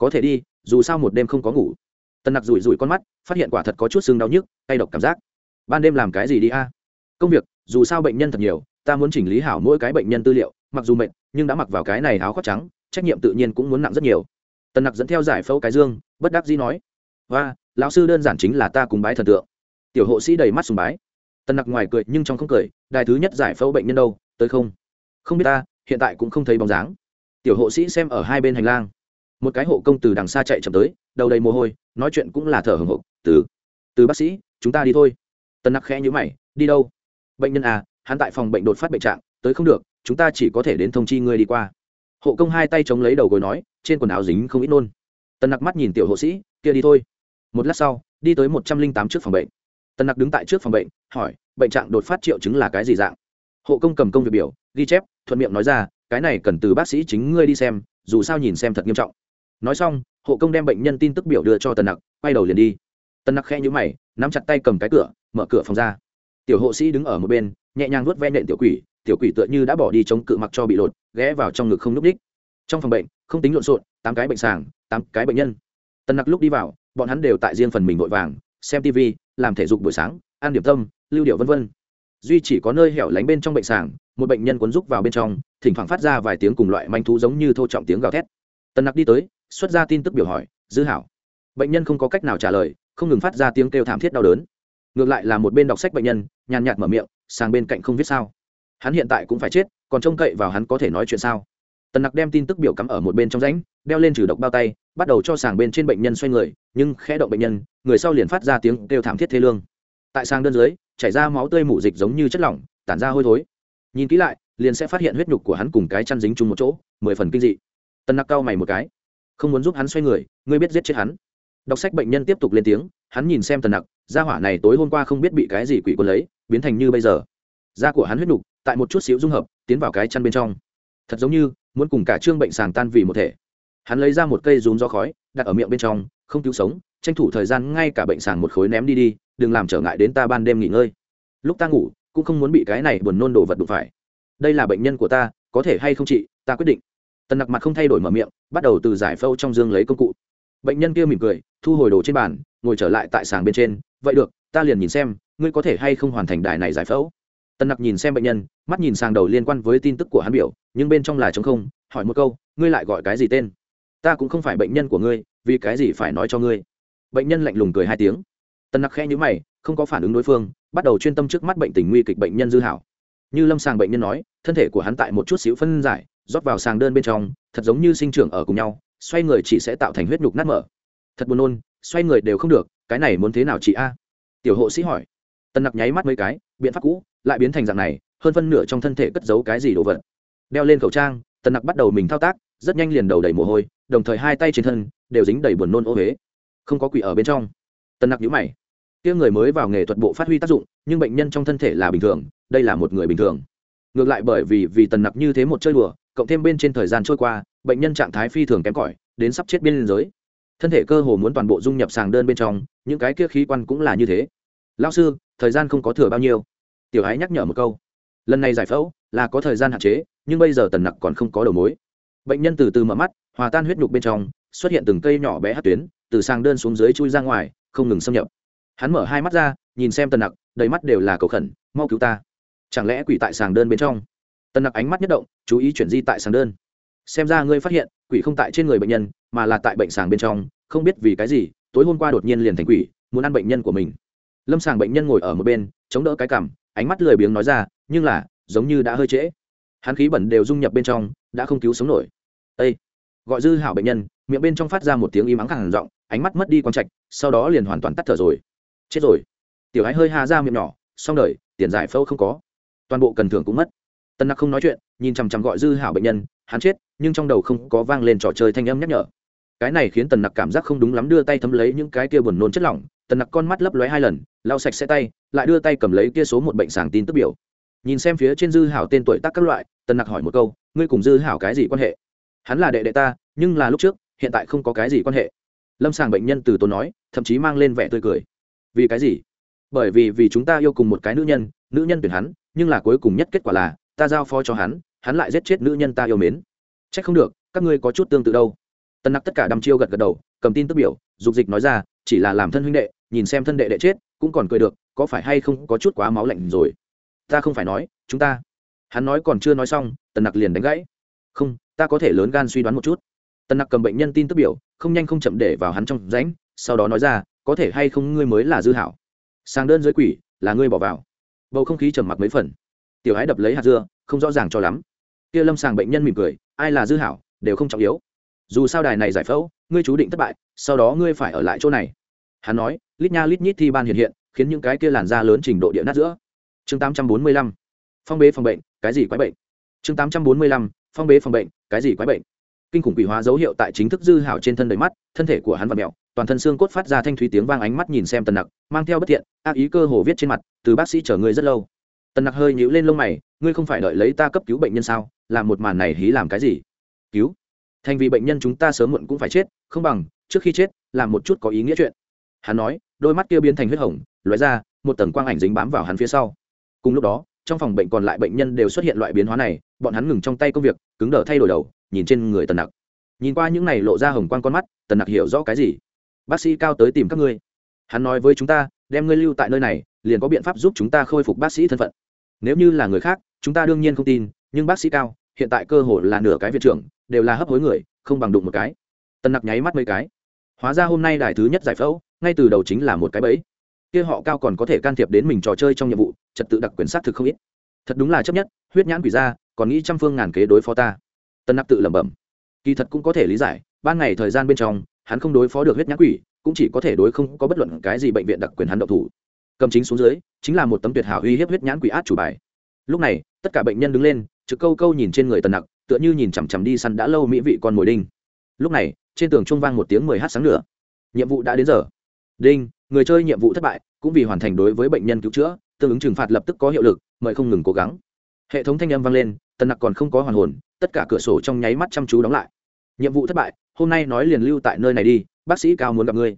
S1: có thể đi, dù sao một đêm không có ngủ. Tần nặc rủi rủi con mắt, phát hiện quả thật có chút sưng đau nhức tay độc cảm giác. Ban đêm làm cái gì đi a? Công việc, dù sao bệnh nhân thật nhiều, ta muốn chỉnh lý hảo mỗi cái bệnh nhân tư liệu, mặc dù mệt, nhưng đã mặc vào cái này áo khoác trắng, trách nhiệm tự nhiên cũng muốn nặng rất nhiều. Tần nặc dẫn theo giải phẫu cái dương, bất đắc dĩ nói và lão sư đơn giản chính là ta cùng bái thần tượng. Tiểu hộ sĩ đầy mắt sùng bái. Tần nặc ngoài cười nhưng trong không cười, đài thứ nhất giải phẫu bệnh nhân đâu, tới không? Không biết ta, hiện tại cũng không thấy bóng dáng. Tiểu hộ sĩ xem ở hai bên hành lang một cái hộ công từ đằng xa chạy chậm tới, đầu đầy mồ hôi, nói chuyện cũng là thở hồng hộc, từ từ bác sĩ, chúng ta đi thôi. Tần nặc khẽ nhữ mày, đi đâu? Bệnh nhân à hắn tại phòng bệnh đột phát bệnh trạng, tới không được, chúng ta chỉ có thể đến thông chi ngươi đi qua. Hộ công hai tay chống lấy đầu gối nói, trên quần áo dính không ít nôn. Tần nặc mắt nhìn tiểu hộ sĩ, kia đi thôi. Một lát sau, đi tới một trăm linh tám trước phòng bệnh. Tần nặc đứng tại trước phòng bệnh, hỏi, bệnh trạng đột phát triệu chứng là cái gì dạng? Hộ công cầm công việc biểu, ghi chép, thuận miệng nói ra, cái này cần từ bác sĩ chính ngươi đi xem, dù sao nhìn xem thật nghiêm trọng nói xong, hộ công đem bệnh nhân tin tức biểu đưa cho tần nặc, quay đầu liền đi. Tần nặc khẽ nhũ mày, nắm chặt tay cầm cái cửa, mở cửa phòng ra. Tiểu hộ sĩ đứng ở một bên, nhẹ nhàng vuốt ve nện tiểu quỷ tiểu quỷ tựa như đã bỏ đi chống cự mặc cho bị lột, ghé vào trong ngực không núp đích trong phòng bệnh, không tính lộn xộn, tám cái bệnh sàng, tám cái bệnh nhân. Tần nặc lúc đi vào, bọn hắn đều tại riêng phần mình vội vàng, xem tv làm thể dục buổi sáng, ăn điểm tâm, lưu điệu v v duy chỉ có nơi hẻo lánh bên trong bệnh sàng, một bệnh nhân cuốn rúc vào bên trong, thỉnh thoảng phát ra vài tiếng cùng loại manh thú giống như thô trọng tiếng gào thét. Tần nặc đi tới xuất ra tin tức biểu hỏi, dư hảo. Bệnh nhân không có cách nào trả lời, không ngừng phát ra tiếng kêu thảm thiết đau đớn. Ngược lại là một bên đọc sách bệnh nhân, nhàn nhạt mở miệng, sang bên cạnh không viết sao. Hắn hiện tại cũng phải chết, còn trông cậy vào hắn có thể nói chuyện sao? Tần nặc đem tin tức biểu cắm ở một bên trong rãnh, đeo lên trừ độc bao tay, bắt đầu cho sàng bên trên bệnh nhân xoay người, nhưng khẽ động bệnh nhân, người sau liền phát ra tiếng kêu thảm thiết thê lương. Tại sàng đơn dưới, chảy ra máu tươi mủ dịch giống như chất lỏng, tản ra hôi thối. Nhìn kỹ lại, liền sẽ phát hiện huyết nhục của hắn cùng cái chăn dính chung một chỗ, mười phần kinh dị. Tần nặc cau mày một cái không muốn giúp hắn xoay người, ngươi biết giết chết hắn. Đọc sách bệnh nhân tiếp tục lên tiếng, hắn nhìn xem tần nặc da hỏa này tối hôm qua không biết bị cái gì quỷ quân lấy, biến thành như bây giờ. Da của hắn huyết nục, tại một chút xíu dung hợp, tiến vào cái chăn bên trong. Thật giống như, muốn cùng cả trương bệnh sàng tan vì một thể. Hắn lấy ra một cây rúm do khói, đặt ở miệng bên trong, không cứu sống, tranh thủ thời gian ngay cả bệnh sàng một khối ném đi đi, đừng làm trở ngại đến ta ban đêm nghỉ ngơi. Lúc ta ngủ, cũng không muốn bị cái này buồn nôn đồ vật đụng phải. Đây là bệnh nhân của ta, có thể hay không chị, ta quyết định tần nặc mặt không thay đổi mở miệng, bắt đầu từ giải phâu trong dương lấy công cụ. Bệnh nhân kia mỉm cười, thu hồi đồ trên bàn, ngồi trở lại tại sàng bên trên, vậy được, ta liền nhìn xem, ngươi có thể hay không hoàn thành đài này giải phẫu? Tần nặc nhìn xem bệnh nhân, mắt nhìn sàng đầu liên quan với tin tức của hắn biểu, nhưng bên trong là chống không, hỏi một câu, ngươi lại gọi cái gì tên? Ta cũng không phải bệnh nhân của ngươi, vì cái gì phải nói cho ngươi? Bệnh nhân lạnh lùng cười hai tiếng. Tần nặc khe nhữ mày, không có phản ứng đối phương, bắt đầu chuyên tâm trước mắt bệnh tình nguy kịch bệnh nhân dư hảo. Như lâm sàng bệnh nhân nói, thân thể của hắn tại một chút xíu phân giải rót vào sàng đơn bên trong, thật giống như sinh trưởng ở cùng nhau, xoay người chỉ sẽ tạo thành huyết nhục nát mở. Thật buồn nôn, xoay người đều không được, cái này muốn thế nào chị a? Tiểu hộ sĩ hỏi. Tần nặc nháy mắt mấy cái, biện pháp cũ, lại biến thành dạng này, hơn phân nửa trong thân thể cất giấu cái gì đồ vật. Đeo lên khẩu trang, tần nặc bắt đầu mình thao tác, rất nhanh liền đầu đầy mồ hôi, đồng thời hai tay trên thân đều dính đầy buồn nôn ô huế không có quỷ ở bên trong. Tần nặc nhữ mày. Kia người mới vào nghề thuật bộ phát huy tác dụng, nhưng bệnh nhân trong thân thể là bình thường, đây là một người bình thường. Ngược lại bởi vì vì tần nặc như thế một chơi đùa cộng thêm bên trên thời gian trôi qua, bệnh nhân trạng thái phi thường kém cỏi, đến sắp chết biên giới. Thân thể cơ hồ muốn toàn bộ dung nhập sàng đơn bên trong, những cái kia khí quan cũng là như thế. Lao sư, thời gian không có thừa bao nhiêu. Tiểu ái nhắc nhở một câu. Lần này giải phẫu là có thời gian hạn chế, nhưng bây giờ tần nặc còn không có đầu mối. Bệnh nhân từ từ mở mắt, hòa tan huyết nhục bên trong, xuất hiện từng cây nhỏ bé hát tuyến, từ sàng đơn xuống dưới chui ra ngoài, không ngừng xâm nhập. Hắn mở hai mắt ra, nhìn xem tần nặc, đầy mắt đều là cầu khẩn, mau cứu ta. Chẳng lẽ quỷ tại sàng đơn bên trong? Tần nặc ánh mắt nhất động, chú ý chuyển di tại sàng đơn. Xem ra ngươi phát hiện, quỷ không tại trên người bệnh nhân, mà là tại bệnh sàng bên trong, không biết vì cái gì, tối hôm qua đột nhiên liền thành quỷ, muốn ăn bệnh nhân của mình. Lâm sàng bệnh nhân ngồi ở một bên, chống đỡ cái cảm ánh mắt lười biếng nói ra, nhưng là, giống như đã hơi trễ. Hắn khí bẩn đều dung nhập bên trong, đã không cứu sống nổi. Â gọi dư hảo bệnh nhân, miệng bên trong phát ra một tiếng im ắng hẳn giọng, ánh mắt mất đi quang trạch, sau đó liền hoàn toàn tắt thở rồi. Chết rồi. Tiểu ái hơi hà ra miệng nhỏ, xong đời, tiền giải phẫu không có. Toàn bộ cần thưởng cũng mất tân nặc không nói chuyện, nhìn chằm chằm gọi dư hảo bệnh nhân, hắn chết, nhưng trong đầu không có vang lên trò chơi thanh âm nhắc nhở. Cái này khiến tần nặc cảm giác không đúng lắm đưa tay thấm lấy những cái kia buồn nôn chất lỏng. Tần nặc con mắt lấp lóe hai lần, lau sạch xe tay, lại đưa tay cầm lấy kia số một bệnh sàng tin tức biểu. Nhìn xem phía trên dư hảo tên tuổi tác các loại, tần nặc hỏi một câu, ngươi cùng dư hảo cái gì quan hệ? Hắn là đệ đệ ta, nhưng là lúc trước, hiện tại không có cái gì quan hệ. Lâm sàng bệnh nhân từ tốn nói, thậm chí mang lên vẻ tươi cười. Vì cái gì? Bởi vì vì chúng ta yêu cùng một cái nữ nhân nữ nhân tuyển hắn, nhưng là cuối cùng nhất kết quả là ta giao phó cho hắn hắn lại giết chết nữ nhân ta yêu mến. C h ắ c không được, các ngươi có chút tương tự đâu. Tân nặc tất cả đăm chiêu gật gật đầu, cầm tin tức biểu, dục dịch nói ra, chỉ là làm thân huynh đệ, nhìn xem thân đệ đệ chết, cũng còn cười được, có phải hay không có chút quá máu lạnh rồi? Ta không phải nói, chúng ta. Hắn nói còn chưa nói xong, tần nặc liền đánh gãy. Không, ta có thể lớn gan suy đoán một chút. Tần nặc cầm bệnh nhân tin tức biểu, không nhanh không chậm để vào hắn trong rãnh, sau đó nói ra, có thể hay không ngươi mới là dư hảo. Sang đơn dưới quỷ, là ngươi bỏ vào. Bầu không khí trầm mặc mấy phần tiểu hái đập lấy hạt dưa, không rõ ràng cho lắm. Kia lâm sàng bệnh nhân mỉm cười, ai là dư hảo, đều không trọng yếu. Dù sao đài này giải phẫu, ngươi chú định thất bại, sau đó ngươi phải ở lại chỗ này. Hắn nói, lít nha lít nhít thi ban hiện hiện, khiến những cái kia làn da lớn trình độ địa nát giữa. Chương tám trăm bốn mươi lăm, phong bế phòng bệnh, cái gì quái bệnh? Chương tám trăm bốn mươi lăm, phong bế phòng bệnh, cái gì quái bệnh? Kinh khủng quỷ hóa dấu hiệu tại chính thức dư hảo trên thân đầy mắt, thân thể của hắn và mẹo toàn thân xương cốt phát ra thanh thúy tiếng vang ánh mắt nhìn xem tần nặc, mang theo bất thiện, ác ý cơ hồ viết trên mặt, từ bác sĩ chở ngươi rất lâu tần nặc hơi nhíu lên lông mày, ngươi không phải đợi lấy ta cấp cứu bệnh nhân sao? Làm một màn này hí làm cái gì? Cứu? Thành vì bệnh nhân chúng ta sớm muộn cũng phải chết, không bằng, trước khi chết, làm một chút có ý nghĩa chuyện. Hắn nói, đôi mắt kia biến thành huyết hồng, lóe ra, một tầng quang ảnh dính bám vào hắn phía sau. Cùng lúc đó, trong phòng bệnh còn lại bệnh nhân đều xuất hiện loại biến hóa này, bọn hắn ngừng trong tay công việc, cứng đờ thay đổi đầu, nhìn trên người tần nặc. Nhìn qua những này lộ ra hồng quang con mắt, tần nặc hiểu rõ cái gì? Bác sĩ cao tới tìm các ngươi. Hắn nói với chúng ta, đem ngươi lưu tại nơi này, liền có biện pháp giúp chúng ta khôi phục bác sĩ thân phận nếu như là người khác, chúng ta đương nhiên không tin, nhưng bác sĩ cao, hiện tại cơ hội là nửa cái viện trưởng, đều là hấp hối người, không bằng đụng một cái. Tần nặc nháy mắt mấy cái. Hóa ra hôm nay đài thứ nhất giải phẫu, ngay từ đầu chính là một cái bẫy. Kia họ cao còn có thể can thiệp đến mình trò chơi trong nhiệm vụ, trật tự đặc quyền sát thực không ít. Thật đúng là chấp nhất, huyết nhãn quỷ ra, còn nghĩ trăm phương ngàn kế đối phó ta. Tân nặc tự lẩm bẩm. Kỳ thật cũng có thể lý giải, ban ngày thời gian bên trong, hắn không đối phó được huyết nhãn quỷ, cũng chỉ có thể đối không có bất luận cái gì bệnh viện đặc quyền hắn độc thủ cầm chính xuống dưới, chính là một tấm tuyệt hảo uy hiếp huyết nhãn quỷ át chủ bài. Lúc này, tất cả bệnh nhân đứng lên, trực câu câu nhìn trên người tần nặc, tựa như nhìn chằm chằm đi săn đã lâu mỹ vị con mồi đinh. Lúc này, trên tường trung vang một tiếng mười h sáng nữa nhiệm vụ đã đến giờ. Đinh, người chơi nhiệm vụ thất bại, cũng vì hoàn thành đối với bệnh nhân cứu chữa, tương ứng trừng phạt lập tức có hiệu lực, mời không ngừng cố gắng. Hệ thống thanh âm vang lên, tần nặc còn không có hoàn hồn, tất cả cửa sổ trong nháy mắt chăm chú đóng lại. Nhiệm vụ thất bại, hôm nay nói liền lưu tại nơi này đi, bác sĩ cao muốn gặp ngươi.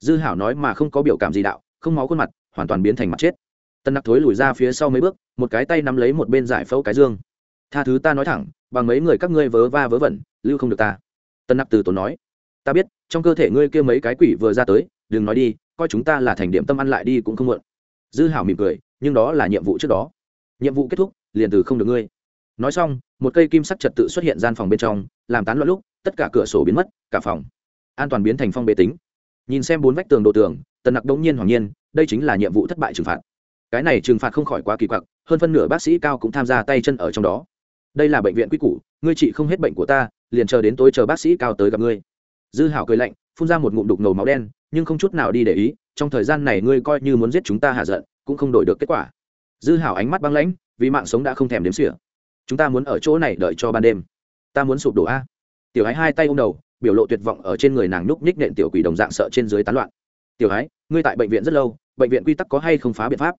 S1: Dư hảo nói mà không có biểu cảm gì đạo, không máu khuôn mặt hoàn toàn biến thành mặt chết. Tần nặc thối lùi ra phía sau mấy bước, một cái tay nắm lấy một bên giải phẫu cái dương. Tha thứ ta nói thẳng, bằng mấy người các ngươi vớ va vớ vẩn, lưu không được ta. Tân nặc từ tốn nói. Ta biết, trong cơ thể ngươi kia mấy cái quỷ vừa ra tới, đừng nói đi, coi chúng ta là thành điểm tâm ăn lại đi cũng không muộn. Dư hảo mỉm cười, nhưng đó là nhiệm vụ trước đó. Nhiệm vụ kết thúc, liền từ không được ngươi. Nói xong, một cây kim sắc trật tự xuất hiện gian phòng bên trong, làm tán loạn lúc, tất cả cửa sổ biến mất, cả phòng an toàn biến thành phong bế tính. Nhìn xem bốn vách tường đồ tường tần nặc đống nhiên hoàng nhiên đây chính là nhiệm vụ thất bại trừng phạt. Cái này trừng phạt không khỏi quá kỳ quặc, hơn phân nửa bác sĩ cao cũng tham gia tay chân ở trong đó. Đây là bệnh viện quy củ, ngươi trị không hết bệnh của ta, liền chờ đến tối chờ bác sĩ cao tới gặp ngươi. Dư hảo cười lạnh, phun ra một ngụm đục ngầu máu đen, nhưng không chút nào đi để ý, trong thời gian này ngươi coi như muốn giết chúng ta hạ giận, cũng không đổi được kết quả. Dư hảo ánh mắt băng lãnh, vì mạng sống đã không thèm đếm xỉa. Chúng ta muốn ở chỗ này đợi cho ban đêm. Ta muốn sụp đổ a. Tiểu ái hai tay ô m đầu, biểu lộ tuyệt vọng ở trên người nàng núp ních nện tiểu quỷ đồng dạng sợ trên dưới tán loạn. Tiểu ái ngươi tại bệnh viện rất lâu bệnh viện quy tắc có hay không phá biện pháp?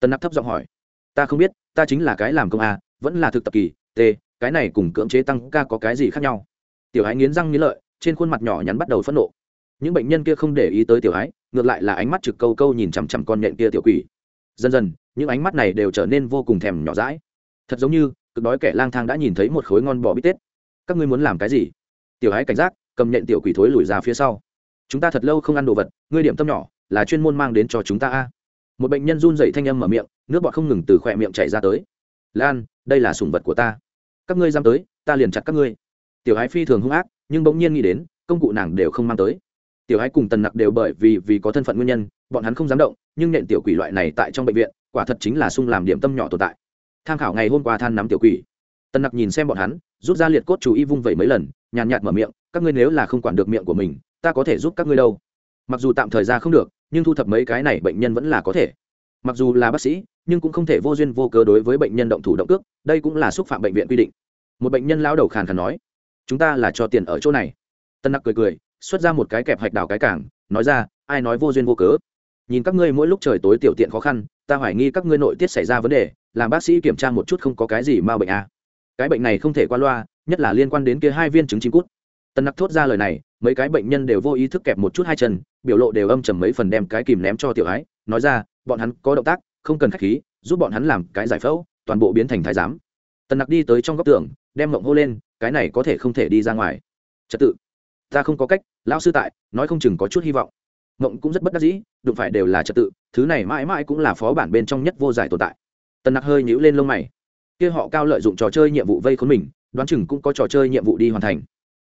S1: Tân nặc thấp giọng hỏi. Ta không biết, ta chính là cái làm công a, vẫn là thực tập kỳ, t, cái này cùng cưỡng chế tăng ca có cái gì khác nhau? Tiểu ái nghiến răng nghiến lợi, trên khuôn mặt nhỏ nhắn bắt đầu phẫn nộ. Những bệnh nhân kia không để ý tới tiểu ái ngược lại là ánh mắt trực câu câu nhìn chằm chằm con nhện kia tiểu quỷ. Dần dần, những ánh mắt này đều trở nên vô cùng thèm nhỏ rãi thật giống như, cực đói kẻ lang thang đã nhìn thấy một khối ngon bò bít tết. Các ngươi muốn làm cái gì? Tiểu ái cảnh giác, cầm nhện tiểu quỷ thối lùi ra phía sau. Chúng ta thật lâu không ăn đồ vật, ngươi điểm tâm nhỏ là chuyên môn mang đến cho chúng ta a. Một bệnh nhân run dậy thanh âm mở miệng, nước bọt không ngừng từ khỏe miệng chảy ra tới. Lan, đây là sủng vật của ta. Các ngươi dám tới, ta liền chặt các ngươi. Tiểu ái phi thường hung ác, nhưng bỗng nhiên nghĩ đến, công cụ nàng đều không mang tới. Tiểu ái cùng tần nặc đều bởi vì vì có thân phận nguyên nhân, bọn hắn không dám động, nhưng nện tiểu quỷ loại này tại trong bệnh viện, quả thật chính là sung làm điểm tâm nhỏ tồn tại. Tham khảo ngày hôm qua than nắm tiểu quỷ. Tần nặc nhìn xem bọn hắn, rút ra liệt cốt chú y vung vẩy mấy lần, nhàn nhạt mở miệng, các ngươi nếu là không quản được miệng của mình, ta có thể giúp các ngươi đâu. Mặc dù tạm thời ra không được nhưng thu thập mấy cái này bệnh nhân vẫn là có thể. Mặc dù là bác sĩ, nhưng cũng không thể vô duyên vô cớ đối với bệnh nhân động thủ động cước, đây cũng là xúc phạm bệnh viện quy định. Một bệnh nhân lao đầu khàn khàn nói, chúng ta là cho tiền ở chỗ này. Tân nặc cười cười, xuất ra một cái kẹp hạch đào cái cảng, nói ra, ai nói vô duyên vô cớ? Nhìn các ngươi mỗi lúc trời tối tiểu tiện khó khăn, ta hoài nghi các ngươi nội tiết xảy ra vấn đề, làm bác sĩ kiểm tra một chút không có cái gì mà bệnh à. cái bệnh này không thể qua loa, nhất là liên quan đến kia hai viên trứng chim cút. Tân nặc thốt ra lời này mấy cái bệnh nhân đều vô ý thức kẹp một chút hai chân, biểu lộ đều âm trầm mấy phần đem cái kìm ném cho tiểu ái, nói ra, bọn hắn có động tác, không cần khách khí, giúp bọn hắn làm cái giải phẫu, toàn bộ biến thành thái giám. Tần nặc đi tới trong góc tường, đem mộng hô lên, cái này có thể không thể đi ra ngoài. Trật tự, ta không có cách, lão sư tại, nói không chừng có chút hy vọng. Mộng cũng rất bất đắc dĩ, đụng phải đều là trật tự, thứ này mãi mãi cũng là phó bản bên trong nhất vô giải tồn tại. Tần nặc hơi nhíu lên lông mày. Kia họ cao lợi dụng trò chơi nhiệm vụ vây khốn mình, đoán chừng cũng có trò chơi nhiệm vụ đi hoàn thành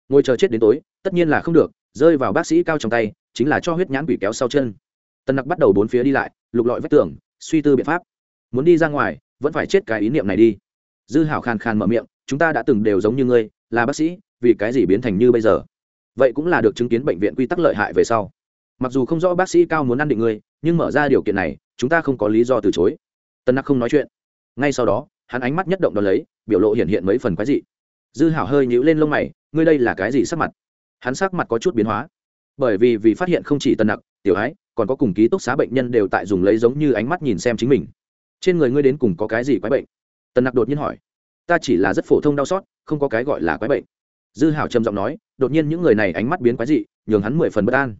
S1: ngồi chờ chết đến tối, tất nhiên là không được, rơi vào bác sĩ cao trong tay, chính là cho huyết nhãn quỷ kéo sau chân. Tân nặc bắt đầu bốn phía đi lại, lục lọi vách tường, suy tư biện pháp. Muốn đi ra ngoài, vẫn phải chết cái ý niệm này đi. Dư hảo khàn khàn mở miệng, chúng ta đã từng đều giống như ngươi, là bác sĩ, vì cái gì biến thành như bây giờ? Vậy cũng là được chứng kiến bệnh viện quy tắc lợi hại về sau. Mặc dù không rõ bác sĩ cao muốn ăn định ngươi, nhưng mở ra điều kiện này, chúng ta không có lý do từ chối. Tân nặc không nói chuyện. Ngay sau đó, hắn ánh mắt nhất động đ ó lấy, biểu lộ hiện hiện mấy phần quái dị. Dư hảo hơi nhíu lên lông mày ngươi đây là cái gì sắc mặt? Hắn sắc mặt có chút biến hóa. Bởi vì vì phát hiện không chỉ tân nặc, tiểu ái còn có cùng ký túc xá bệnh nhân đều tại dùng lấy giống như ánh mắt nhìn xem chính mình. Trên người ngươi đến cùng có cái gì quái bệnh? Tân nặc đột nhiên hỏi. Ta chỉ là rất phổ thông đau xót, không có cái gọi là quái bệnh. Dư hảo trầm giọng nói, đột nhiên những người này ánh mắt biến quái dị, nhường hắn mười phần bất an.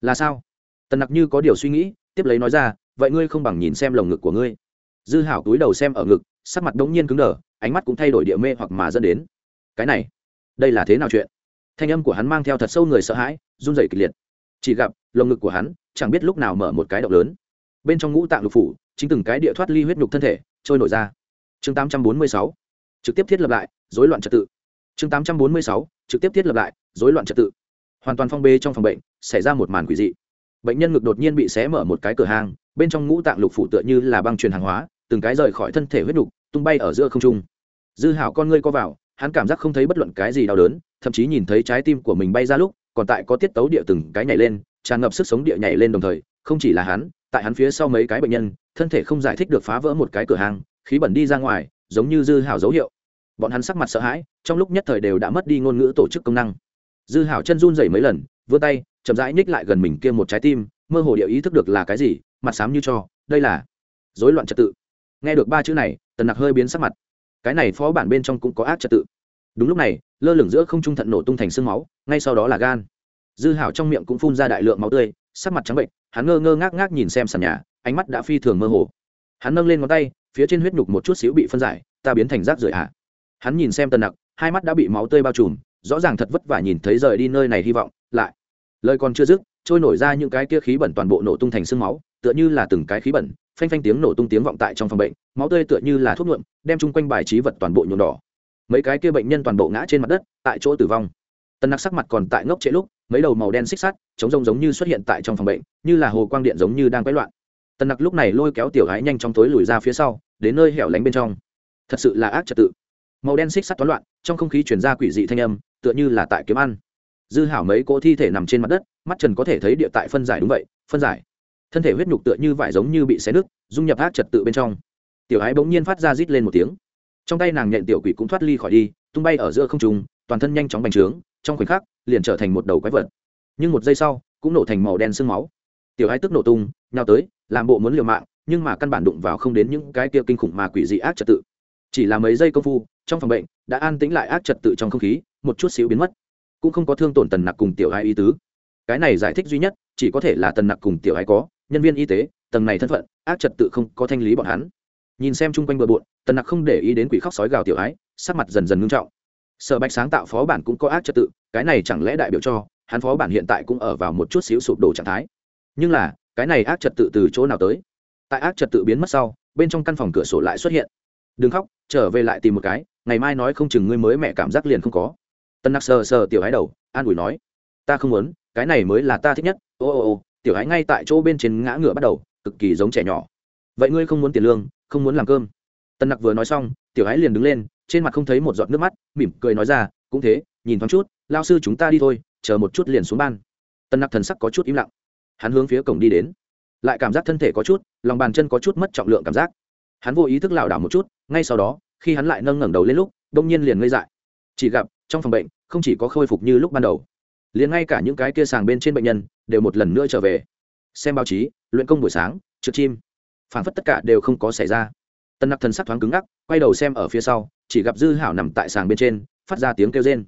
S1: Là sao? Tần nặc như có điều suy nghĩ, tiếp lấy nói ra, vậy ngươi không bằng nhìn xem lồng ngực của ngươi. Dư hảo túi đầu xem ở ngực, sắc mặt đống nhiên cứng đờ, ánh mắt cũng thay đổi địa mê hoặc mà dẫn đến. Cái này đây là thế nào chuyện? Thanh âm của hắn mang theo thật sâu người sợ hãi, run rẩy kịch liệt. Chỉ gặp, lồng ngực của hắn chẳng biết lúc nào mở một cái động lớn. Bên trong ngũ tạng lục phủ, chính từng cái địa thoát ly huyết nhục thân thể, trôi nổi ra. Chương 846 trực tiếp thiết lập lại, rối loạn trật tự. Chương 846 trực tiếp thiết lập lại, rối loạn trật tự. Hoàn toàn phong bê trong phòng bệnh, xảy ra một màn quỷ dị. Bệnh nhân ngực đột nhiên bị xé mở một cái cửa hàng, bên trong ngũ tạng lục phủ tựa như là băng truyền hàng hóa, từng cái rời khỏi thân thể huyết nhục, tung bay ở giữa không trung. Dư hảo con ngươi co vào hắn cảm giác không thấy bất luận cái gì đau đớn, thậm chí nhìn thấy trái tim của mình bay ra lúc, còn tại có tiết tấu địa từng cái nhảy lên, tràn ngập sức sống địa nhảy lên đồng thời, không chỉ là hắn, tại hắn phía sau mấy cái bệnh nhân, thân thể không giải thích được phá vỡ một cái cửa hàng, khí bẩn đi ra ngoài, giống như dư hảo dấu hiệu. Bọn hắn sắc mặt sợ hãi, trong lúc nhất thời đều đã mất đi ngôn ngữ tổ chức công năng. Dư hảo chân run dày mấy lần, vươn tay, chậm rãi ních lại gần mình kia một trái tim, mơ hồ địa ý thức được là cái gì, mặt xám như cho, đây là rối loạn trật tự. Nghe được ba chữ này, tần nặc hơi biến sắc mặt cái này phó bản bên trong cũng có ác trật tự. Đúng lúc này, lơ lửng giữa không trung thận nổ tung thành sương máu, ngay sau đó là gan. Dư hảo trong miệng cũng phun ra đại lượng máu tươi, sắc mặt trắng bệnh, hắn ngơ ngơ ngác ngác nhìn xem sàn nhà, ánh mắt đã phi thường mơ hồ. Hắn nâng lên ngón tay, phía trên huyết nhục một chút xíu bị phân giải, ta biến thành rác rưởi hạ hắn nhìn xem tần nặc, hai mắt đã bị máu tươi bao trùm, rõ ràng thật vất vả nhìn thấy rời đi nơi này hy vọng, lại. Lời còn chưa dứt, trôi nổi ra những cái kia khí bẩn toàn bộ nổ tung thành sương máu, tựa như là từng cái khí bẩn phanh phanh tiếng nổ tung tiếng vọng tại trong phòng bệnh, máu tươi tựa như là thuốc nhuộm, đem chung quanh bài trí vật toàn bộ nhuộm đỏ. Mấy cái kia bệnh nhân toàn bộ ngã trên mặt đất, tại chỗ tử vong. Tần nặc sắc mặt còn tại ngốc trễ lúc, mấy đầu màu đen xích sắt chống rông giống như xuất hiện tại trong phòng bệnh, như là hồ quang điện giống như đang quấy loạn. Tần nặc lúc này lôi kéo tiểu gái nhanh trong tối lùi ra phía sau, đến nơi hẻo lánh bên trong. Thật sự là ác trật tự. Màu đen xích sắt toán loạn, trong không khí chuyển ra quỷ dị thanh âm, tựa như là tại kiếm ăn. Dư hảo mấy cỗ thi thể nằm trên mặt đất, mắt trần có thể thấy địa tại phân giải đúng vậy, phân giải thân thể huyết nhục tựa như vải giống như bị xé nứt, dung nhập ác trật tự bên trong. Tiểu ái bỗng nhiên phát ra rít lên một tiếng. Trong tay nàng nhện tiểu quỷ cũng thoát ly khỏi đi, tung bay ở giữa không trùng toàn thân nhanh chóng bành trướng, trong khoảnh khắc, liền trở thành một đầu quái vật. Nhưng một giây sau, cũng nổ thành màu đen sương máu. Tiểu ái tức nổ tung, nhào tới, làm bộ muốn liều mạng, nhưng mà căn bản đụng vào không đến những cái kia kinh khủng mà quỷ dị ác trật tự. Chỉ là mấy giây công phu, trong phòng bệnh, đã an tĩnh lại ác trật tự trong không khí, một chút xíu biến mất. Cũng không có thương tổn tần nặc cùng tiểu ái ý tứ. Cái này giải thích duy nhất, chỉ có thể là tần nặc cùng tiểu ái có nhân viên y tế, tầng này thân phận, ác trật tự không có thanh lý bọn hắn. Nhìn xem chung quanh bờ bộn, tần nặc không để ý đến quỷ khóc sói gào tiểu ái, sắc mặt dần dần ngưng trọng. Sở bạch sáng tạo phó bản cũng có ác trật tự, cái này chẳng lẽ đại biểu cho hắn phó bản hiện tại cũng ở vào một chút xíu sụp đổ trạng thái? Nhưng là, cái này ác trật tự từ chỗ nào tới? Tại ác trật tự biến mất sau, bên trong căn phòng cửa sổ lại xuất hiện. Đừng khóc, trở về lại tìm một cái, ngày mai nói không chừng ngươi mới mẹ cảm giác liền không có. Tân nặc sờ sờ tiểu hái đầu, an ủi nói, ta không muốn, cái này mới là ta thích nhất, ô ô ô tiểu hái ngay tại chỗ bên trên ngã ngựa bắt đầu, cực kỳ giống trẻ nhỏ. Vậy ngươi không muốn tiền lương, không muốn làm cơm. Tân nặc vừa nói xong, tiểu hái liền đứng lên, trên mặt không thấy một giọt nước mắt, mỉm cười nói ra, cũng thế, nhìn thoáng chút lao sư chúng ta đi thôi, chờ một chút liền xuống ban. Tân nặc thần sắc có chút im lặng. Hắn hướng phía cổng đi đến. Lại cảm giác thân thể có chút, lòng bàn chân có chút mất trọng lượng cảm giác. Hắn vô ý thức lảo đảo một chút, ngay sau đó, khi hắn lại nâng ngẩng đầu lên lúc, đông nhiên liền ngây dại. Chỉ gặp, trong phòng bệnh, không chỉ có khôi phục như lúc ban đầu liền ngay cả những cái kia sàng bên trên bệnh nhân đều một lần nữa trở về. Xem báo chí, luyện công buổi sáng, trượt chim. Phản phất tất cả đều không có xảy ra. Tân nặc thần sắc thoáng cứng ngắc, quay đầu xem ở phía sau, chỉ gặp dư hảo nằm tại sàng bên trên, phát ra tiếng kêu rên.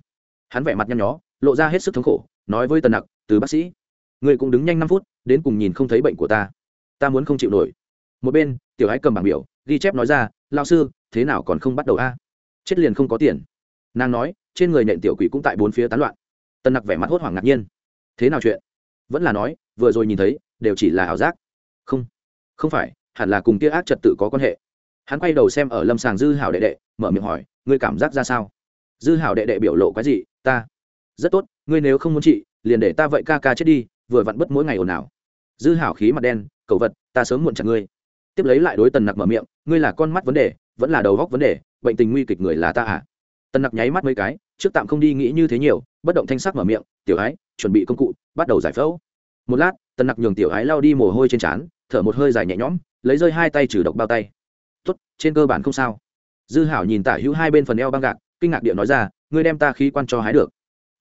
S1: Hắn vẻ mặt nhăn nhó, lộ ra hết sức thống khổ, nói với tần nặc, từ bác sĩ, người cũng đứng nhanh năm phút, đến cùng nhìn không thấy bệnh của ta. Ta muốn không chịu nổi. Một bên, tiểu ái cầm bảng biểu, ghi chép nói ra lao sư, thế nào còn không bắt đầu a? Chết liền không có tiền. Nàng nói, trên người nện tiểu quỷ cũng tại bốn phía tán loạn tân nặc vẻ mặt hốt hoảng ngạc nhiên. Thế nào chuyện? Vẫn là nói, vừa rồi nhìn thấy, đều chỉ là ảo giác. Không không phải, hẳn là cùng kia ác trật tự có quan hệ. Hắn quay đầu xem ở lâm sàng dư hảo đệ đệ, mở miệng hỏi, ngươi cảm giác ra sao? Dư hảo đệ đệ biểu lộ cái gì ta, rất tốt, ngươi nếu không muốn trị, liền để ta vậy ca ca chết đi, vừa vặn bất mỗi ngày ồn ào. Dư hảo khí mặt đen cầu vật, ta sớm muộn chặt ngươi. Tiếp lấy lại đối tần nặc mở miệng, ngươi là con mắt vấn đề, vẫn là đầu góc vấn đề, bệnh tình nguy kịch người là ta à? Tần nặc nháy mắt mấy cái, trước tạm không đi nghĩ như thế nhiều, bất động thanh sắc mở miệng, tiểu ái, chuẩn bị công cụ, bắt đầu giải phẫu. Một lát, tần nặc nhường tiểu ái lao đi mồ hôi trên trán, thở một hơi dài nhẹ nhõm, lấy rơi hai tay trừ độc bao tay. Tốt, trên cơ bản không sao. Dư hảo nhìn tả hữu hai bên phần eo băng gạc, kinh ngạc điệu nói ra, ngươi đem ta khí quan cho hái được.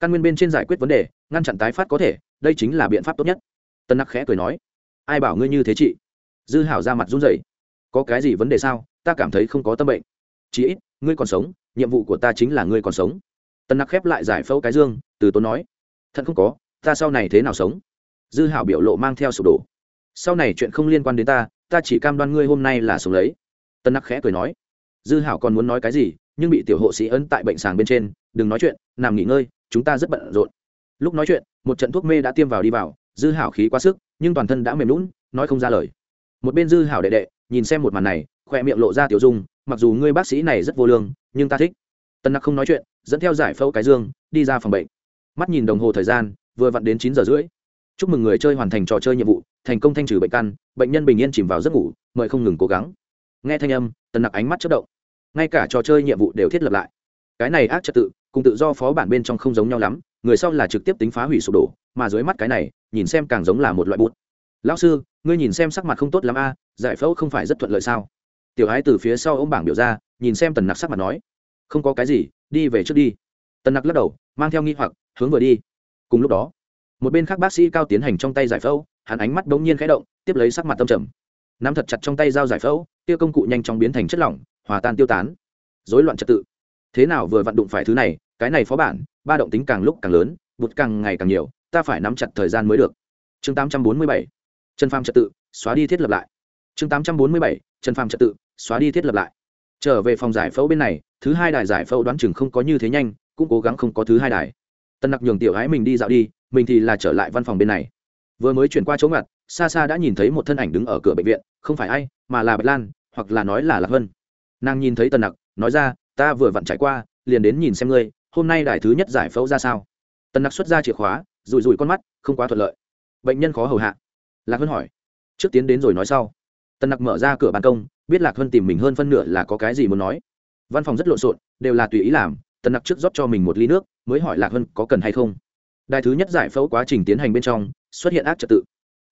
S1: Căn nguyên bên trên giải quyết vấn đề, ngăn chặn tái phát có thể, đây chính là biện pháp tốt nhất. Tân nặc khẽ cười nói, ai bảo ngươi như thế chị? Dư hảo ra mặt run rẩy, có cái gì vấn đề sao? Ta cảm thấy không có tâm bệnh. Chí ít ngươi còn sống, nhiệm vụ của ta chính là ngươi còn sống. Tân nặc khép lại giải phẫu cái dương, từ tốn nói thận không có, ta sau này thế nào sống? Dư hảo biểu lộ mang theo sụp đổ. Sau này chuyện không liên quan đến ta ta chỉ cam đoan ngươi hôm nay là sống lấy tân nặc khẽ cười nói. Dư hảo còn muốn nói cái gì, nhưng bị tiểu hộ sĩ ấn tại bệnh sàng bên trên, đừng nói chuyện, nằm nghỉ ngơi, chúng ta rất bận rộn. Lúc nói chuyện, một trận thuốc mê đã tiêm vào đi vào, dư hảo khí quá sức, nhưng toàn thân đã mềm lún nói không ra lời. Một bên dư hảo đệ đệ, nhìn xem một màn này khoe miệng lộ ra tiểu dung mặc dù ngươi bác sĩ này rất vô lương, nhưng ta thích. Tân nặc không nói chuyện, dẫn theo giải phẫu cái dương, đi ra phòng bệnh. Mắt nhìn đồng hồ thời gian, vừa vặn đến chín giờ rưỡi. Chúc mừng người chơi hoàn thành trò chơi nhiệm vụ, thành công thanh trừ bệnh căn, bệnh nhân bình yên chìm vào giấc ngủ, mời không ngừng cố gắng. Nghe thanh âm tần nặc ánh mắt chất động. Ngay cả trò chơi nhiệm vụ đều thiết lập lại. Cái này ác trật tự, cùng tự do phó bản bên trong không giống nhau lắm, người sau là trực tiếp tính phá hủy sụp đổ, mà dưới mắt cái này, nhìn xem càng giống là một loại bút. Lão sư, ngươi nhìn xem sắc mặt không tốt lắm a, giải phẫu không phải rất thuận lợi sao? Tiểu ái từ phía sau ô m bảng biểu ra, nhìn xem tần nặc sắc mặt nói, không có cái gì, đi về trước đi. Tần nặc lắc đầu, mang theo nghi hoặc, hướng vừa đi. Cùng lúc đó, một bên khác bác sĩ cao tiến hành trong tay giải phẫu, hắn ánh mắt đ ố n g nhiên khẽ động, tiếp lấy sắc mặt tâm trầm. Nắm thật chặt trong tay dao giải phẫu tiêu công cụ nhanh chóng biến thành chất lỏng, hòa tan tiêu tán. Dối loạn trật tự. Thế nào vừa vặn đụng phải thứ này, cái này phó bản, ba động tính càng lúc càng lớn, bụt càng ngày càng nhiều, ta phải nắm chặt thời gian mới được. Chương tám trăm bốn mươi bảy trần pham trật tự, xóa đi thiết lập lại. Chương tám trăm bốn mươi bảy trần pham trật tự xóa đi thiết lập lại. Trở về phòng giải phẫu bên này, thứ hai đài giải phẫu đoán chừng không có như thế nhanh, cũng cố gắng không có thứ hai đài. Tân nặc nhường tiểu ái mình đi dạo đi, mình thì là trở lại văn phòng bên này. Vừa mới chuyển qua chỗ ngặt xa xa đã nhìn thấy một thân ảnh đứng ở cửa bệnh viện, không phải ai, mà là bạch lan, hoặc là nói là lạc vân. Nàng nhìn thấy tần nặc, nói ra, ta vừa vặn trải qua, liền đến nhìn xem ngươi, hôm nay đài thứ nhất giải phẫu ra sao? Tần nặc xuất ra chìa khóa, rủi rủi con mắt, không quá thuận lợi. Bệnh nhân khó hầu hạ. Lạc vân hỏi, trước tiến đến rồi nói sau. Tần nặc mở ra cửa ban công biết lạc hơn tìm mình hơn phân nửa là có cái gì muốn nói. Văn phòng rất lộn xộn, đều là tùy ý làm, tần nặc trước rót cho mình một ly nước, mới hỏi lạc hơn có cần hay không. Đài thứ nhất giải phẫu quá trình tiến hành bên trong, xuất hiện ác trật tự.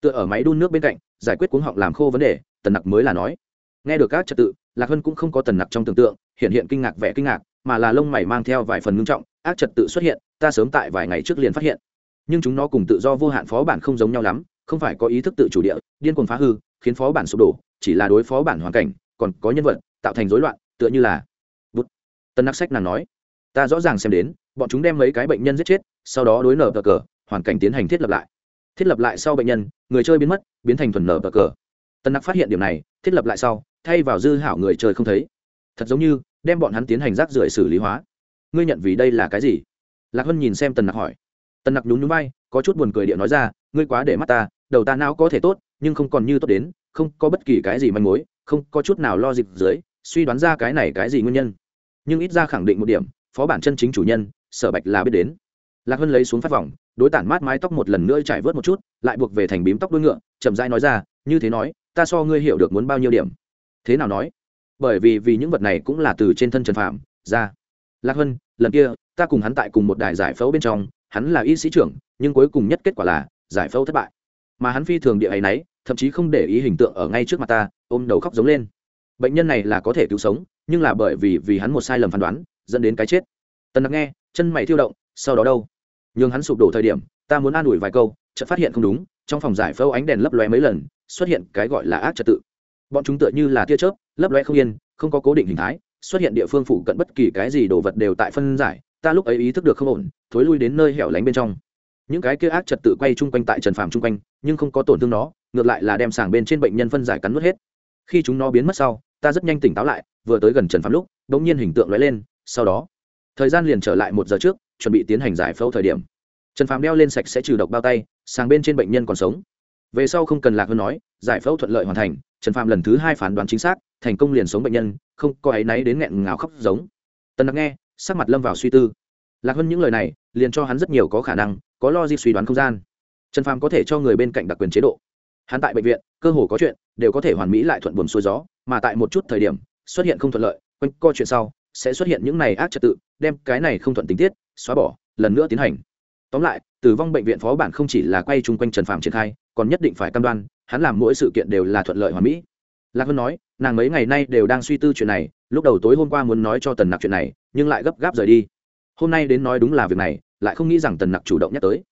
S1: Tựa ở máy đun nước bên cạnh, giải quyết cuống họng làm khô vấn đề, tần nặc mới là nói. Nghe được các trật tự, lạc hân cũng không có tần nặc trong tưởng tượng, hiện hiện kinh ngạc vẻ kinh ngạc, mà là lông mày mang theo vài phần ngưng trọng, ác trật tự xuất hiện, ta sớm tại vài ngày trước liền phát hiện. Nhưng chúng nó cùng tự do vô hạn phó bản không giống nhau lắm, không phải có ý thức tự chủ địa, điên cuồng phá hư khiến phó bản sụp đổ, chỉ là đối phó bản hoàn cảnh, còn có nhân vật, tạo thành rối loạn, tựa như là bút. Tân nặc sách nàng nói, ta rõ ràng xem đến, bọn chúng đem mấy cái bệnh nhân giết chết, sau đó đối nở cờ cờ, hoàn cảnh tiến hành thiết lập lại. Thiết lập lại sau bệnh nhân, người chơi biến mất, biến thành thuần nở cờ cờ. Tân nặc phát hiện điểm này, thiết lập lại sau, thay vào dư hảo người chơi không thấy. Thật giống như, đem bọn hắn tiến hành rác rưởi xử lý hóa. Ngươi nhận vì đây là cái gì? Lạc hân nhìn xem tần nặc hỏi. Tần nặc nhún nhún bay có chút buồn cười điện nói ra, ngươi quá để mắt ta, đầu ta não có thể tốt nhưng không còn như tốt đến, không có bất kỳ cái gì manh mối, không có chút nào lo dịp dưới, suy đoán ra cái này cái gì nguyên nhân. Nhưng ít ra khẳng định một điểm, phó bản chân chính chủ nhân, sở bạch là biết đến. Lạc hân lấy xuống phát vòng, đối tản mát mái tóc một lần nữa trải vớt một chút, lại buộc về thành bím tóc đuôi ngựa, chậm rãi nói ra, như thế nói, ta so ngươi hiểu được muốn bao nhiêu điểm? Thế nào nói? Bởi vì vì những vật này cũng là từ trên thân trần phạm ra. Lạc hân, lần kia, ta cùng hắn tại cùng một đài giải phẫu bên trong, hắn là y sĩ trưởng, nhưng cuối cùng nhất kết quả là giải phẫu thất bại. Mà hắn phi thường địa ấy nấy thậm chí không để ý hình tượng ở ngay trước mặt ta, ôm đầu khóc giống lên. Bệnh nhân này là có thể cứu sống, nhưng là bởi vì vì hắn một sai lầm phán đoán, dẫn đến cái chết. Tần nặc nghe, chân mày thiêu động, sau đó đâu? Nhường hắn sụp đổ thời điểm, ta muốn an ủi vài câu, chợt phát hiện không đúng, trong phòng giải phẫu ánh đèn lấp lóe mấy lần, xuất hiện cái gọi là ác trật tự. Bọn chúng tựa như là tia chớp, lấp lóe không yên, không có cố định hình thái, xuất hiện địa phương phụ cận bất kỳ cái gì đồ vật đều tại phân giải, ta lúc ấy ý thức được không ổn, thối lui đến nơi hẻo lánh bên trong những cái kia ác trật tự quay chung quanh tại trần phàm chung quanh, nhưng không có tổn thương nó, ngược lại là đem sàng bên trên bệnh nhân phân giải cắn nuốt hết. Khi chúng nó biến mất sau, ta rất nhanh tỉnh táo lại, vừa tới gần trần phàm lúc đ ỗ n g nhiên hình tượng lóe lên, sau đó, thời gian liền trở lại một giờ trước, chuẩn bị tiến hành giải phẫu thời điểm. Trần phàm đeo lên sạch sẽ trừ độc bao tay sàng bên trên bệnh nhân còn sống. Về sau không cần lạc hơn nói, giải phẫu thuận lợi hoàn thành, trần phàm lần thứ hai phán đoán chính xác, thành công liền sống bệnh nhân, không có áy náy đến nghẹn ngào khóc giống. Tần đặc nghe, sắc mặt lâm vào suy tư. Lạc hơn những lời này, liền cho hắn rất nhiều có khả năng có lo gì suy đoán không gian. Trần phàm có thể cho người bên cạnh đặc quyền chế độ. Hắn tại bệnh viện, cơ hồ có chuyện đều có thể hoàn mỹ lại thuận buồm xuôi gió, mà tại một chút thời điểm, xuất hiện không thuận lợi, quanh co chuyện sau, sẽ xuất hiện những này ác trật tự, đem cái này không thuận tình tiết, xóa bỏ, lần nữa tiến hành. Tóm lại, tử vong bệnh viện phó bản không chỉ là quay chung quanh trần Phàm triển khai, còn nhất định phải cam đoan, hắn làm mỗi sự kiện đều là thuận lợi hoàn mỹ. Lạc hân nói, nàng mấy ngày nay đều đang suy tư chuyện này, lúc đầu tối hôm qua muốn nói cho tần nặc chuyện này, nhưng lại gấp gáp rời đi hôm nay đến nói đúng là việc này, lại không nghĩ rằng tần nặc chủ động nhắc tới.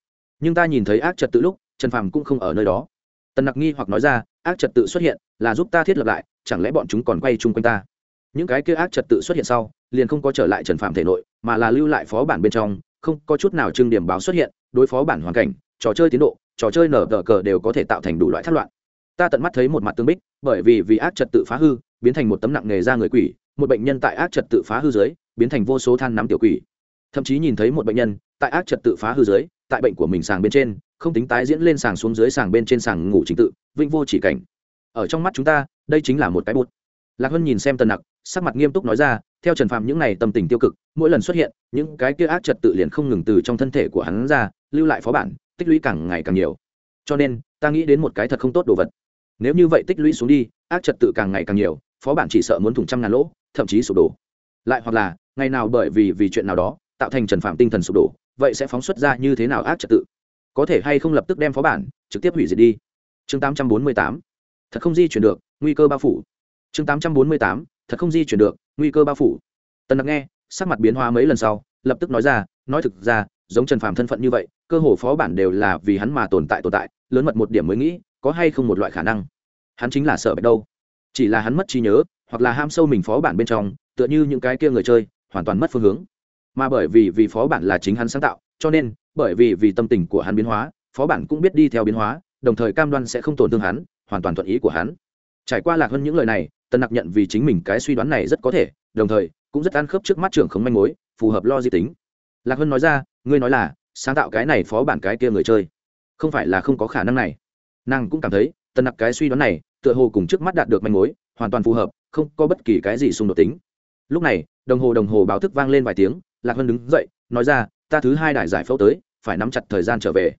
S1: Nhưng ta nhìn thấy ác trật tự lúc, trần phàm cũng không ở nơi đó. Tần nặc nghi hoặc nói ra, ác trật tự xuất hiện, là giúp ta thiết lập lại, chẳng lẽ bọn chúng còn quay chung quanh ta? Những cái kia ác trật tự xuất hiện sau, liền không có trở lại trần phạm thể nội, mà là lưu lại phó bản bên trong, không có chút nào trưng điểm báo xuất hiện, đối phó bản hoàn cảnh, trò chơi tiến độ, trò chơi nở tờ cờ đều có thể tạo thành đủ loại thất loạn. Ta tận mắt thấy một mặt tương bích, bởi vì vì ác trật tự phá hư, biến thành một tấm nặng nghề ra người quỷ, một bệnh nhân tại ác trật tự phá hư dưới, biến thành vô số than nắm tiểu quỷ thậm chí nhìn thấy một bệnh nhân tại ác trật tự phá hư dưới, tại bệnh của mình sàng bên trên, không tính tái diễn lên sàng xuống dưới sàng bên trên sàng ngủ trình tự vinh vô chỉ cảnh. Ở trong mắt chúng ta, đây chính là một cái bút. Lạc hân nhìn xem tần nặc, sắc mặt nghiêm túc nói ra, theo trần phạm những n à y tâm tình tiêu cực, mỗi lần xuất hiện, những cái kia ác trật tự liền không ngừng từ trong thân thể của hắn ra, lưu lại phó bản, tích lũy càng ngày càng nhiều. Cho nên, ta nghĩ đến một cái thật không tốt đồ vật. Nếu như vậy tích lũy xuống đi, ác trật tự càng ngày càng nhiều, phó bản chỉ sợ muốn thủng trăm ngàn lỗ, thậm chí sụp đổ. Lại hoặc là, ngày nào bởi vì vì chuyện nào đó tạo thành trần phạm tinh thần sụp đổ, vậy sẽ phóng xuất ra như thế nào ác trật tự? Có thể hay không lập tức đem phó bản trực tiếp hủy diệt đi? Chương tám trăm bốn mươi tám, thật không di chuyển được, nguy cơ bao phủ. Chương tám trăm bốn mươi tám, thật không di chuyển được, nguy cơ bao phủ. Tần đặc nghe, sắc mặt biến hóa mấy lần sau, lập tức nói ra, nói thực ra, giống trần phàm thân phận như vậy, cơ hồ phó bản đều là vì hắn mà tồn tại tồn tại, lớn mật một điểm mới nghĩ, có hay không một loại khả năng? Hắn chính là sợ bạch đâu. Chỉ là hắn mất trí nhớ, hoặc là ham sâu mình phó bản bên trong, tựa như những cái kia người chơi, hoàn toàn mất phương hướng mà bởi vì vì phó bản là chính hắn sáng tạo, cho nên, bởi vì vì tâm tình của hắn biến hóa, phó bản cũng biết đi theo biến hóa, đồng thời cam đoan sẽ không tổn thương hắn, hoàn toàn thuận ý của hắn. Trải qua lạc hơn những lời này, tân nặc nhận vì chính mình cái suy đoán này rất có thể, đồng thời, cũng rất ăn khớp trước mắt trưởng không manh mối, phù hợp lo di tính. Lạc hơn nói ra, ngươi nói là, sáng tạo cái này phó bản cái kia người chơi, không phải là không có khả năng này. Nàng cũng cảm thấy, tân nặc cái suy đoán này, tựa hồ cùng trước mắt đạt được manh mối, hoàn toàn phù hợp, không có bất kỳ cái gì xung đột tính. Lúc này, đồng hồ đồng hồ báo thức vang lên vài tiếng lạc hân đứng dậy, nói ra, ta thứ hai đại giải phẫu tới, phải nắm chặt thời gian trở về.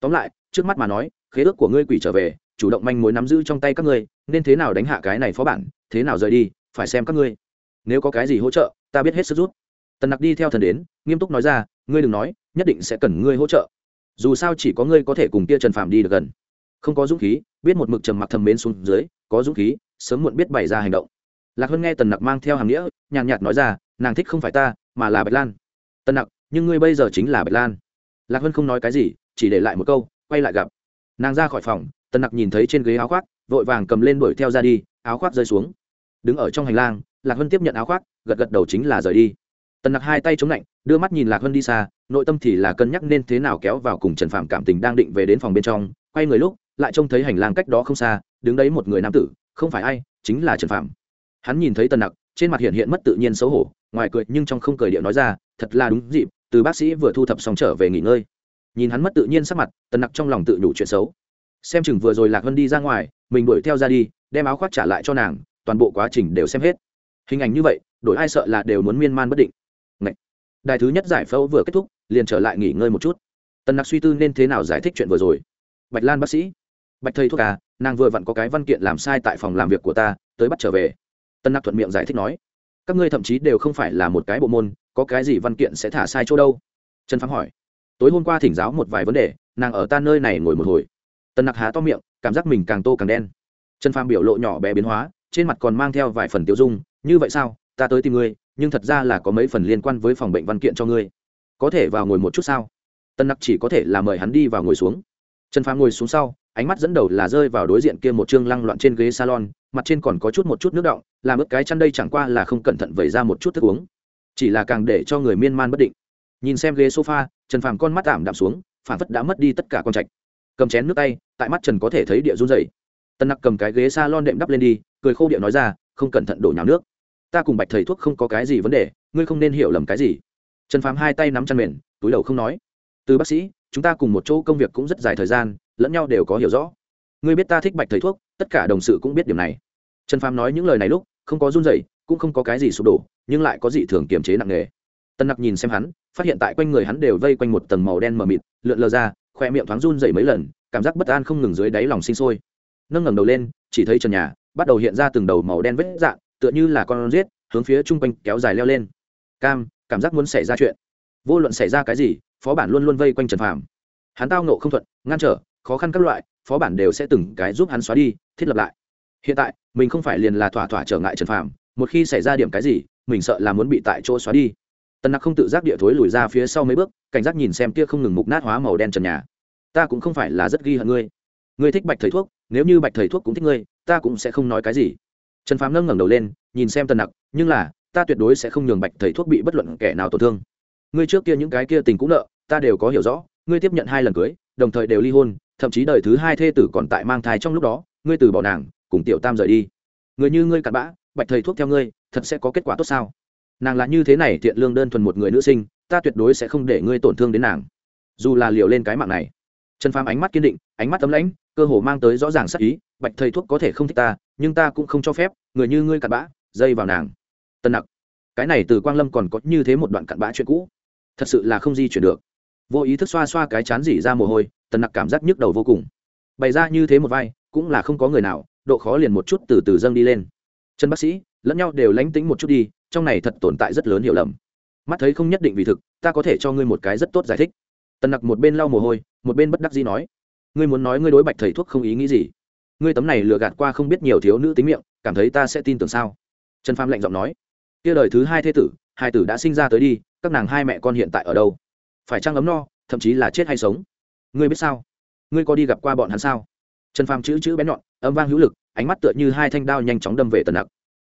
S1: Tóm lại, trước mắt mà nói, khế ước của ngươi quỷ trở về, chủ động manh mối nắm giữ trong tay các ngươi, nên thế nào đánh hạ cái này phó bản, thế nào rời đi, phải xem các ngươi. Nếu có cái gì hỗ trợ, ta biết hết sức rút. Tần nặc đi theo thần đến, nghiêm túc nói ra, ngươi đừng nói, nhất định sẽ cần ngươi hỗ trợ. Dù sao chỉ có ngươi có thể cùng kia trần phàm đi được gần. Không có dũng khí, biết một mực trầm mặc thầm mến xuống dưới, có dũng khí, sớm muộn biết bày ra hành động. Lạc hơn nghe tần nặc mang theo hàm nghĩa, nhàn nhạt nói ra, nàng thích không phải ta mà là bạch lan tân nặc nhưng ngươi bây giờ chính là bạch lan lạc hân không nói cái gì chỉ để lại một câu quay lại gặp nàng ra khỏi phòng tân nặc nhìn thấy trên ghế áo khoác vội vàng cầm lên đuổi theo ra đi áo khoác rơi xuống đứng ở trong hành lang lạc hân tiếp nhận áo khoác gật gật đầu chính là rời đi tần nặc hai tay chống lạnh đưa mắt nhìn lạc hân đi xa nội tâm thì là cân nhắc nên thế nào kéo vào cùng trần phạm cảm tình đang định về đến phòng bên trong quay người lúc lại trông thấy hành lang cách đó không xa đứng đấy một người nam tử không phải ai chính là trần phạm hắn nhìn thấy tần nặc trên mặt hiện hiện mất tự nhiên xấu hổ ngoài cười nhưng trong không cười điệu nói ra, thật là đúng dịp, từ bác sĩ vừa thu thập xong trở về nghỉ ngơi. Nhìn hắn mất tự nhiên sắc mặt, tần nặc trong lòng tự nhủ chuyện xấu. Xem chừng vừa rồi lạc vân đi ra ngoài, mình đuổi theo ra đi, đem áo khoác trả lại cho nàng, toàn bộ quá trình đều xem hết. Hình ảnh như vậy, đổi ai sợ là đều muốn miên man bất định. Ngậy. đài thứ nhất giải phẫu vừa kết thúc, liền trở lại nghỉ ngơi một chút. Tần nặc suy tư nên thế nào giải thích chuyện vừa rồi. Bạch lan bác sĩ. Bạch thầy thuốc à nàng vừa vặn có cái văn kiện làm sai tại phòng làm việc của ta, tới bắt trở về. Tân nặc thuận miệng giải thích nói các ngươi thậm chí đều không phải là một cái bộ môn, có cái gì văn kiện sẽ thả sai chỗ đâu? Trần Phong hỏi. Tối hôm qua thỉnh giáo một vài vấn đề, nàng ở ta nơi này ngồi một hồi. Tần nặc há to miệng, cảm giác mình càng tô càng đen. Trần phàm biểu lộ nhỏ bé biến hóa, trên mặt còn mang theo vài phần tiêu dung, như vậy sao? Ta tới tìm ngươi, nhưng thật ra là có mấy phần liên quan với phòng bệnh văn kiện cho ngươi. Có thể vào ngồi một chút sao? Tân nặc chỉ có thể là mời hắn đi vào ngồi xuống. Trần phàm ngồi xuống sau ánh mắt dẫn đầu là rơi vào đối diện kia một chương lăng loạn trên ghế salon, mặt trên còn có chút một chút nước động làm ướt cái chăn đây chẳng qua là không cẩn thận vẩy ra một chút thức uống. Chỉ là càng để cho người miên man bất định. Nhìn xem ghế sofa, trần phàm con mắt ảm đạm xuống phản phất đã mất đi tất cả con trạch. Cầm chén nước tay, tại mắt trần có thể thấy địa run dày tân nặc cầm cái ghế s a lon đệm đắp lên đi, cười khô điệu nói ra, không cẩn thận đổ nhào nước. Ta cùng bạch thầy thuốc không có cái gì vấn đề, ngươi không nên hiểu lầm cái gì. Trần phàm hai tay nắm chăn mền, túi đầu không nói. Từ bác sĩ, chúng ta cùng một chỗ công việc cũng rất dài thời gian lẫn nhau đều có hiểu rõ. Ngươi biết ta thích bạch thầy thuốc, tất cả đồng sự cũng biết điều này. Trần phàm nói những lời này lúc, không có run rẩy, cũng không có cái gì sụp đổ, nhưng lại có dị thường kiềm chế nặng nề. Tân nặc nhìn xem hắn, phát hiện tại quanh người hắn đều vây quanh một tầng màu đen mờ mịt, lượn lờ ra, khoe miệng thoáng run rẩy mấy lần, cảm giác bất an không ngừng dưới đáy lòng sinh sôi. Nâng ngẩng đầu lên, chỉ thấy trần nhà, bắt đầu hiện ra từng đầu màu đen vết dạn tựa như là con rết, hướng phía chung quanh kéo dài leo lên. Cam, cảm giác muốn xảy ra chuyện. Vô luận xảy ra cái gì, phó bản luôn luôn vây quanh trần phàm. Hắn tao nộ không thuận, ngăn trở khó khăn các loại, phó bản đều sẽ từng cái giúp hắn xóa đi, thiết lập lại. Hiện tại, mình không phải liền là thỏa thỏa trở ngại trần phàm, một khi xảy ra điểm cái gì, mình sợ là muốn bị tại chỗ xóa đi. Tần nặc không tự giác địa thối lùi ra phía sau mấy bước, cảnh giác nhìn xem kia không ngừng mục nát hóa màu đen trần nhà. Ta cũng không phải là rất ghi hận ngươi. Ngươi thích bạch thầy thuốc, nếu như bạch thầy thuốc cũng thích ngươi, ta cũng sẽ không nói cái gì. Trần phàm nâng ngẩng đầu lên, nhìn xem tần nặc, nhưng là, ta tuyệt đối sẽ không nhường bạch thầy thuốc bị bất luận kẻ nào tổn thương. Ngươi trước kia những cái kia tình cũng nợ, ta đều có hiểu rõ, ngươi tiếp nhận hai lần cưới, đồng thời đều ly hôn thậm chí đời thứ hai thê tử còn tại mang thai trong lúc đó, ngươi từ bỏ nàng, cùng tiểu tam rời đi. Người như ngươi cặn bã, bạch thầy thuốc theo ngươi, thật sẽ có kết quả tốt sao? Nàng là như thế này thiện lương đơn thuần một người nữ sinh, ta tuyệt đối sẽ không để ngươi tổn thương đến nàng. Dù là liều lên cái mạng này. Trần phàm ánh mắt kiên định, ánh mắt tấm lãnh, cơ hồ mang tới rõ ràng sắc ý, bạch thầy thuốc có thể không thích ta, nhưng ta cũng không cho phép, người như ngươi cặn bã, dây vào nàng. Tân nặc. Cái này từ quang lâm còn có như thế một đoạn cặn bã chuyện cũ. Thật sự là không di chuyển được. Vô ý thức xoa xoa cái chán dỉ ra mồ hôi tần nặc cảm giác nhức đầu vô cùng. Bày ra như thế một vai, cũng là không có người nào, độ khó liền một chút từ từ dâng đi lên. Chân bác sĩ, lẫn nhau đều lánh tính một chút đi, trong này thật tồn tại rất lớn hiểu lầm. Mắt thấy không nhất định vì thực, ta có thể cho ngươi một cái rất tốt giải thích. Tần nặc một bên lau mồ hôi, một bên bất đắc dĩ nói. Ngươi muốn nói ngươi đối bạch thầy thuốc không ý nghĩ gì? Ngươi tấm này lừa gạt qua không biết nhiều thiếu nữ tính miệng, cảm thấy ta sẽ tin tưởng sao? Trần pham lạnh giọng nói. Kia đời thứ hai thế tử, hai tử đã sinh ra tới đi, các nàng hai mẹ con hiện tại ở đâu? Phải trăng ấm no, thậm chí là chết hay sống? Ngươi biết sao? Ngươi có đi gặp qua bọn hắn sao? Trần phàm chữ chữ bén nhọn, âm vang hữu lực, ánh mắt tựa như hai thanh đao nhanh chóng đâm về tần nặc.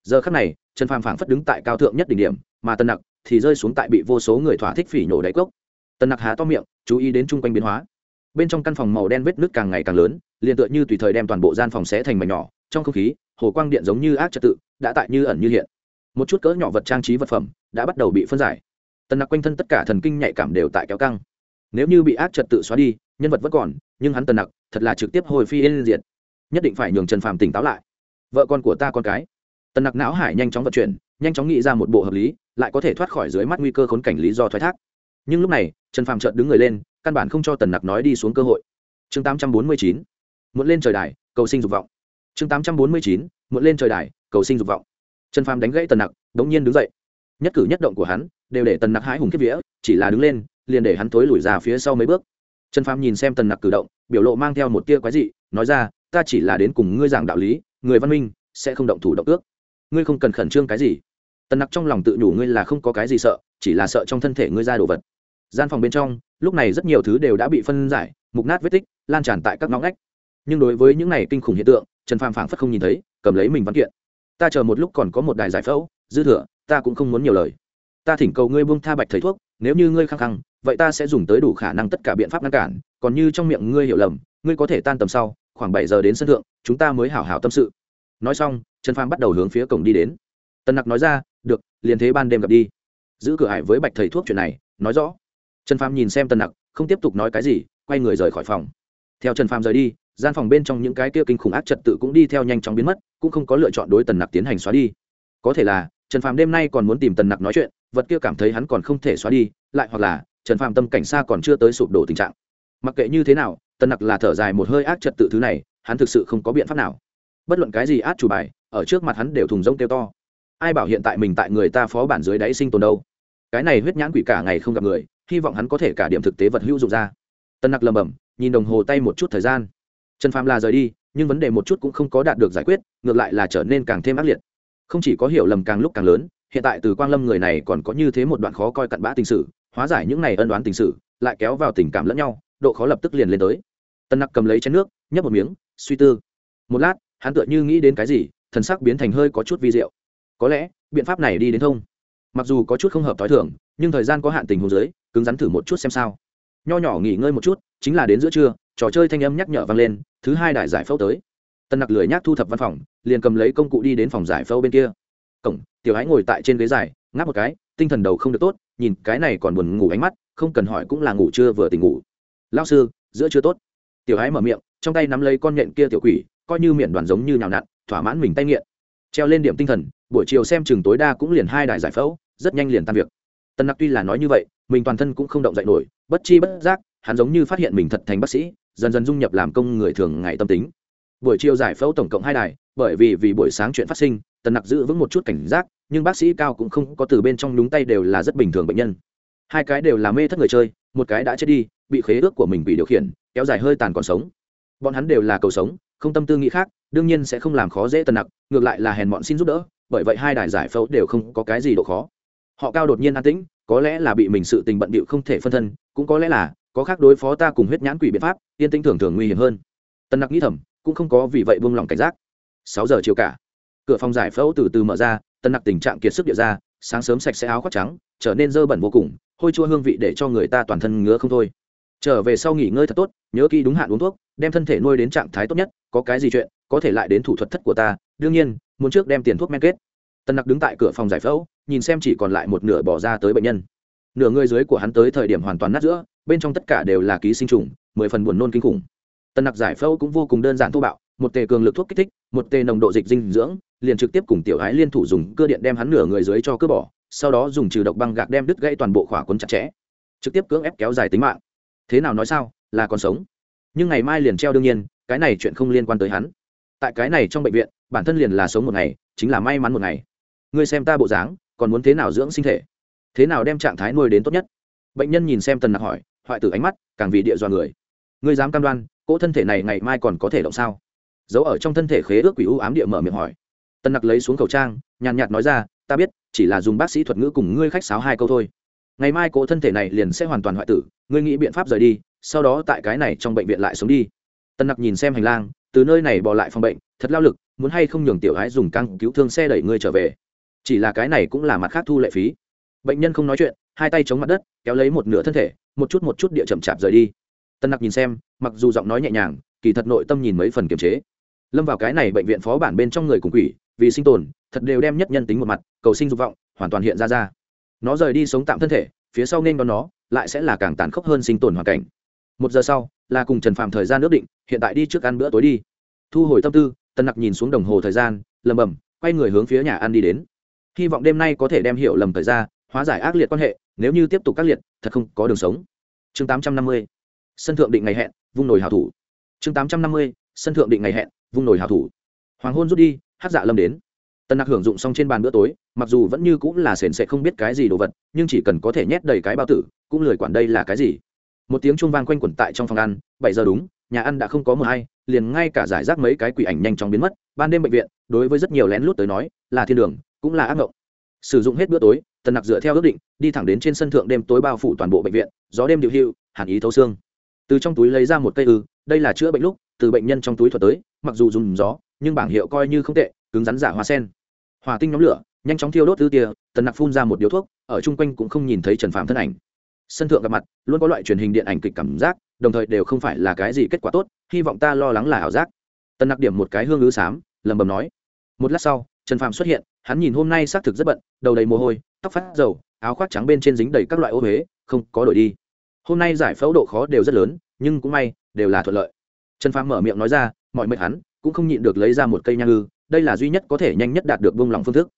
S1: Giờ khắc này, trần phàm phảng phất đứng tại cao thượng nhất đỉnh điểm, mà tần nặc thì rơi xuống tại bị vô số người thỏa thích phỉ nhổ đáy cốc. Tần nặc há to miệng, chú ý đến chung quanh biến hóa. Bên trong căn phòng màu đen vết nước càng ngày càng lớn, liền tựa như tùy thời đem toàn bộ gian phòng xé thành mảnh nhỏ, trong không khí, hồ quang điện giống như ác trật tự, đã tại như ẩn như hiện. Một chút cỡ nhỏ vật trang trí vật phẩm đã bắt đầu bị phân giải. Tần nặc quanh thân tất cả thần kinh nhạy cảm đều tại kéo căng. Nếu như bị ác trật tự xóa đi nhân vật vẫn còn, nhưng hắn tần nặc thật là trực tiếp hồi phi yên diệt. Nhất định phải nhường trần phàm tỉnh táo lại. Vợ con của ta con cái. Tần nặc não hải nhanh chóng vận chuyển, nhanh chóng nghĩ ra một bộ hợp lý, lại có thể thoát khỏi dưới mắt nguy cơ khốn cảnh lý do thoái thác. Nhưng lúc này, trần phàm chợt đứng người lên, căn bản không cho tần nặc nói đi xuống cơ hội. Chương tám trăm bốn mươi chín muốn lên trời đài, cầu sinh dục vọng. Chương tám trăm bốn mươi chín muốn lên trời đài, cầu sinh dục vọng. Trần phàm đánh gãy tần nặc đ ố n g nhiên đứng dậy. Nhất cử nhất động của hắn, đều để tần nặc hái hùng kiếp vía, chỉ là đứng lên, liền để hắn thối lùi ra phía sau mấy bước trần phàm nhìn xem tần nặc cử động, biểu lộ mang theo một tia quái dị, nói ra, ta chỉ là đến cùng ngươi giảng đạo lý, người văn minh sẽ không động thủ động ước. Ngươi không cần khẩn trương cái gì. Tần nặc trong lòng tự nhủ, ngươi là không có cái gì sợ, chỉ là sợ trong thân thể ngươi ra đồ vật. Gian phòng bên trong, lúc này rất nhiều thứ đều đã bị phân giải, mục nát vết tích, lan tràn tại các ngõ ngách. Nhưng đối với những này kinh khủng hiện tượng, trần phàm phảng phất không nhìn thấy, cầm lấy mình văn kiện. Ta chờ một lúc còn có một đài giải phẫu, dư thừa, ta cũng không muốn nhiều lời. Ta thỉnh cầu ngươi buông tha bạch thầy thuốc nếu như ngươi khăng khăng, vậy ta sẽ dùng tới đủ khả năng tất cả biện pháp ngăn cản, còn như trong miệng ngươi hiểu lầm, ngươi có thể tan tầm sau, khoảng bảy giờ đến sân thượng, chúng ta mới hảo hảo tâm sự. Nói xong, trần phàm bắt đầu hướng phía cổng đi đến. Tần nặc nói ra, được, liền thế ban đêm gặp đi. Giữ cửa hải với bạch thầy thuốc chuyện này, nói rõ. Trần phàm nhìn xem tần nặc, không tiếp tục nói cái gì, quay người rời khỏi phòng. Theo trần phàm rời đi, gian phòng bên trong những cái kia kinh khủng ác trật tự cũng đi theo nhanh chóng biến mất, cũng không có lựa chọn đối tần nặc tiến hành xóa đi. Có thể là, trần phàm đêm nay còn muốn tìm tần nặc nói chuyện vật kia cảm thấy hắn còn không thể xóa đi, lại hoặc là, trần phàm tâm cảnh xa còn chưa tới sụp đổ tình trạng. Mặc kệ như thế nào, tần nặc là thở dài một hơi ác trật tự thứ này, hắn thực sự không có biện pháp nào. Bất luận cái gì át chủ bài, ở trước mặt hắn đều thùng rông kêu to. Ai bảo hiện tại mình tại người ta phó bản dưới đáy sinh tồn đâu? Cái này huyết nhãn quỷ cả ngày không gặp người, hy vọng hắn có thể cả điểm thực tế vật hữu dụng ra. Tân nặc lầm bầm nhìn đồng hồ tay một chút thời gian. Trần phàm là rời đi, nhưng vấn đề một chút cũng không có đạt được giải quyết, ngược lại là trở nên càng thêm ác liệt. Không chỉ có hiểu lầm càng lúc càng lớn hiện tại từ quang lâm người này còn có như thế một đoạn khó coi cặn bã tình sử, hóa giải những này ân đoán tình sử, lại kéo vào tình cảm lẫn nhau, độ khó lập tức liền lên tới. Tân nặc cầm lấy chén nước, nhấp một miếng, suy tư. Một lát, hắn tựa như nghĩ đến cái gì, thần sắc biến thành hơi có chút vi diệu. Có lẽ, biện pháp này đi đến thông mặc dù có chút không hợp t h o i thường, nhưng thời gian có hạn tình hồ dưới, cứng rắn thử một chút xem sao. Nho nhỏ nghỉ ngơi một chút, chính là đến giữa trưa, trò chơi thanh âm nhắc nhở vang lên, thứ hai đại giải phẫu tới. Tân nặc lười nhác thu thập văn phòng, liền cầm lấy công cụ đi đến phòng giải phẫu bên kia cổng, tiểu hãy ngồi tại trên ghế dài, ngáp một cái, tinh thần đầu không được tốt, nhìn cái này còn buồn ngủ ánh mắt, không cần hỏi cũng là ngủ chưa vừa tỉnh ngủ. Lao sư, giữa chưa tốt. Tiểu hãy mở miệng, trong tay nắm lấy con nhện kia tiểu quỷ, coi như miệng đoàn giống như nhào nặn, thỏa mãn mình tay nghiện. Treo lên điểm tinh thần, buổi chiều xem chừng tối đa cũng liền hai đài giải phẫu, rất nhanh liền tan việc. Tân nặc tuy là nói như vậy, mình toàn thân cũng không động dậy nổi, bất chi bất giác, hắn giống như phát hiện mình thật thành bác sĩ, dần dần dung nhập làm công người thường ngày tâm tính. Buổi chiều giải phẫu tổng cộng hai đài, bởi vì vì buổi sáng chuyện phát sinh tần nặc giữ vững một chút cảnh giác, nhưng bác sĩ cao cũng không có từ bên trong đúng tay đều là rất bình thường bệnh nhân. Hai cái đều là mê thất người chơi, một cái đã chết đi, bị khế ước của mình bị điều khiển, kéo dài hơi tàn còn sống. Bọn hắn đều là cầu sống, không tâm tư nghĩ khác, đương nhiên sẽ không làm khó dễ tần nặc, ngược lại là hèn bọn xin giúp đỡ, bởi vậy hai đài giải phẫu đều không có cái gì độ khó. Họ cao đột nhiên an tĩnh, có lẽ là bị mình sự tình bận bịu không thể phân thân, cũng có lẽ là, có khác đối phó ta cùng huyết nhãn quỷ biện pháp, yên tĩnh thường thường nguy hiểm hơn. Tần nặc nghĩ thầm, cũng không có vì vậy buông lỏng cảnh giác. Sáu giờ chiều cả cửa phòng giải phẫu từ từ mở ra, tân nặc tình trạng kiệt sức địa ra, sáng sớm sạch sẽ áo khoác trắng, trở nên dơ bẩn vô cùng, hôi chua hương vị để cho người ta toàn thân ngứa không thôi. Trở về sau nghỉ ngơi thật tốt, nhớ kỹ đúng hạn uống thuốc, đem thân thể nuôi đến trạng thái tốt nhất, có cái gì chuyện, có thể lại đến thủ thuật thất của ta, đương nhiên, muốn trước đem tiền thuốc men kết. Tân nặc đứng tại cửa phòng giải phẫu, nhìn xem chỉ còn lại một nửa bỏ ra tới bệnh nhân. Nửa người dưới của hắn tới thời điểm hoàn toàn nát giữa, bên trong tất cả đều là ký sinh trùng, mười phần buồn nôn kinh khủng. Tân nặc giải phẫu cũng vô cùng đơn giản thô bạo, một tề cường lực thuốc kích thích, một tề nồng độ dịch dinh dưỡng liền trực tiếp cùng tiểu ái liên thủ dùng cơ điện đem hắn nửa người dưới cho cướp bỏ, sau đó dùng trừ độc băng gạc đem đứt gãy toàn bộ khỏa quấn chặt chẽ. Trực tiếp cưỡng ép kéo dài tính mạng. Thế nào nói sao, là còn sống. Nhưng ngày mai liền treo đương nhiên, cái này chuyện không liên quan tới hắn. Tại cái này trong bệnh viện, bản thân liền là sống một ngày, chính là may mắn một ngày. Ngươi xem ta bộ dáng, còn muốn thế nào dưỡng sinh thể? Thế nào đem trạng thái nuôi đến tốt nhất? Bệnh nhân nhìn xem tần nặc hỏi, hoại tử ánh mắt càng vì địa dọa người. Ngươi dám cam đoan, cỗ thân thể này ngày mai còn có thể động sao? Giấu ở trong thân thể khế ước quỷ u ám địa mở miệng hỏi tân nặc lấy xuống khẩu trang, nhàn nhạt nói ra, ta biết, chỉ là dùng bác sĩ thuật ngữ cùng ngươi khách sáo hai câu thôi. Ngày mai cỗ thân thể này liền sẽ hoàn toàn hoại tử, ngươi nghĩ biện pháp rời đi, sau đó tại cái này trong bệnh viện lại sống đi. Tân nặc nhìn xem hành lang, từ nơi này bỏ lại phòng bệnh, thật lao lực, muốn hay không nhường tiểu gái dùng căng cứu thương xe đẩy ngươi trở về. Chỉ là cái này cũng là mặt khác thu lệ phí. Bệnh nhân không nói chuyện, hai tay chống mặt đất, kéo lấy một nửa thân thể, một chút một chút địa chậm chạp rời đi. Tân nặc nhìn xem, mặc dù giọng nói nhẹ nhàng, kỳ thật nội tâm nhìn mấy phần kiềm chế. Lâm vào cái này bệnh viện phó bản bên trong người cùng quỷ vì sinh tồn, thật đều đem nhất nhân tính một mặt, cầu sinh dục vọng, hoàn toàn hiện ra ra. Nó rời đi sống tạm thân thể, phía sau nên đón nó, lại sẽ là càng tàn khốc hơn sinh tồn hoàn cảnh. Một giờ sau, là cùng trần phạm thời gian ước định, hiện tại đi trước ăn bữa tối đi. Thu hồi tâm tư tân nặc nhìn xuống đồng hồ thời gian lầm bầm quay người hướng phía nhà ăn đi đến. Hy vọng đêm nay có thể đem hiểu lầm thời ra, hóa giải ác liệt quan hệ, nếu như tiếp tục các liệt, thật không có đường sống. Chương tám trăm năm mươi, sân thượng định ngày hẹn, vung nồi hào thủ. Chương tám trăm năm mươi, sân thượng định ngày hẹn, vung nồi hào thủ. Hoàng hôn rút đi hát dạ lâm đến. Tân nặc hưởng dụng xong trên bàn bữa tối, mặc dù vẫn như cũng là sền sẽ không biết cái gì đồ vật, nhưng chỉ cần có thể nhét đầy cái bao tử, cũng lười quản đây là cái gì. Một tiếng chuông vang quanh quẩn tại trong phòng ăn, bảy giờ đúng, nhà ăn đã không có mờ hay, liền ngay cả giải rác mấy cái quỷ ảnh nhanh chóng biến mất, ban đêm bệnh viện, đối với rất nhiều lén lút tới nói, là thiên đường, cũng là ác mộng sử dụng hết bữa tối, tần nặc dựa theo ước định, đi thẳng đến trên sân thượng đêm tối bao phủ toàn bộ bệnh viện, gió đêm điệu hưu hàn ý thấu xương. Từ trong túi lấy ra một cây ư, đây là chữa bệnh lúc, từ bệnh nhân trong túi thuật tới, mặc dù dùng gió nhưng bảng hiệu coi như không tệ, cứng rắn giả hoa sen. Hòa tinh nhóm lửa, nhanh chóng thiêu đốt tư tia tần nặc phun ra một điếu thuốc, ở chung quanh cũng không nhìn thấy trần phạm thân ảnh. Sân thượng gặp mặt, luôn có loại truyền hình điện ảnh kịch cảm giác, đồng thời đều không phải là cái gì kết quả tốt, hy vọng ta lo lắng là ảo giác. Tần nặc điểm một cái hương ứ xám lầm bầm nói. Một lát sau, trần phạm xuất hiện, hắn nhìn hôm nay xác thực rất bận, đầu đầy mồ hôi, tóc phát dầu, áo khoác trắng bên trên dính đầy các loại ô huế, không có đổi đi. Hôm nay giải phẫu độ khó đều rất lớn, nhưng cũng may, đều là thuận lợi. Trần phạm mở miệng nói ra, mọi mệt hắn cũng không nhịn được lấy ra một cây nhang ngư đây là duy nhất có thể nhanh nhất đạt được bông lòng phương thức.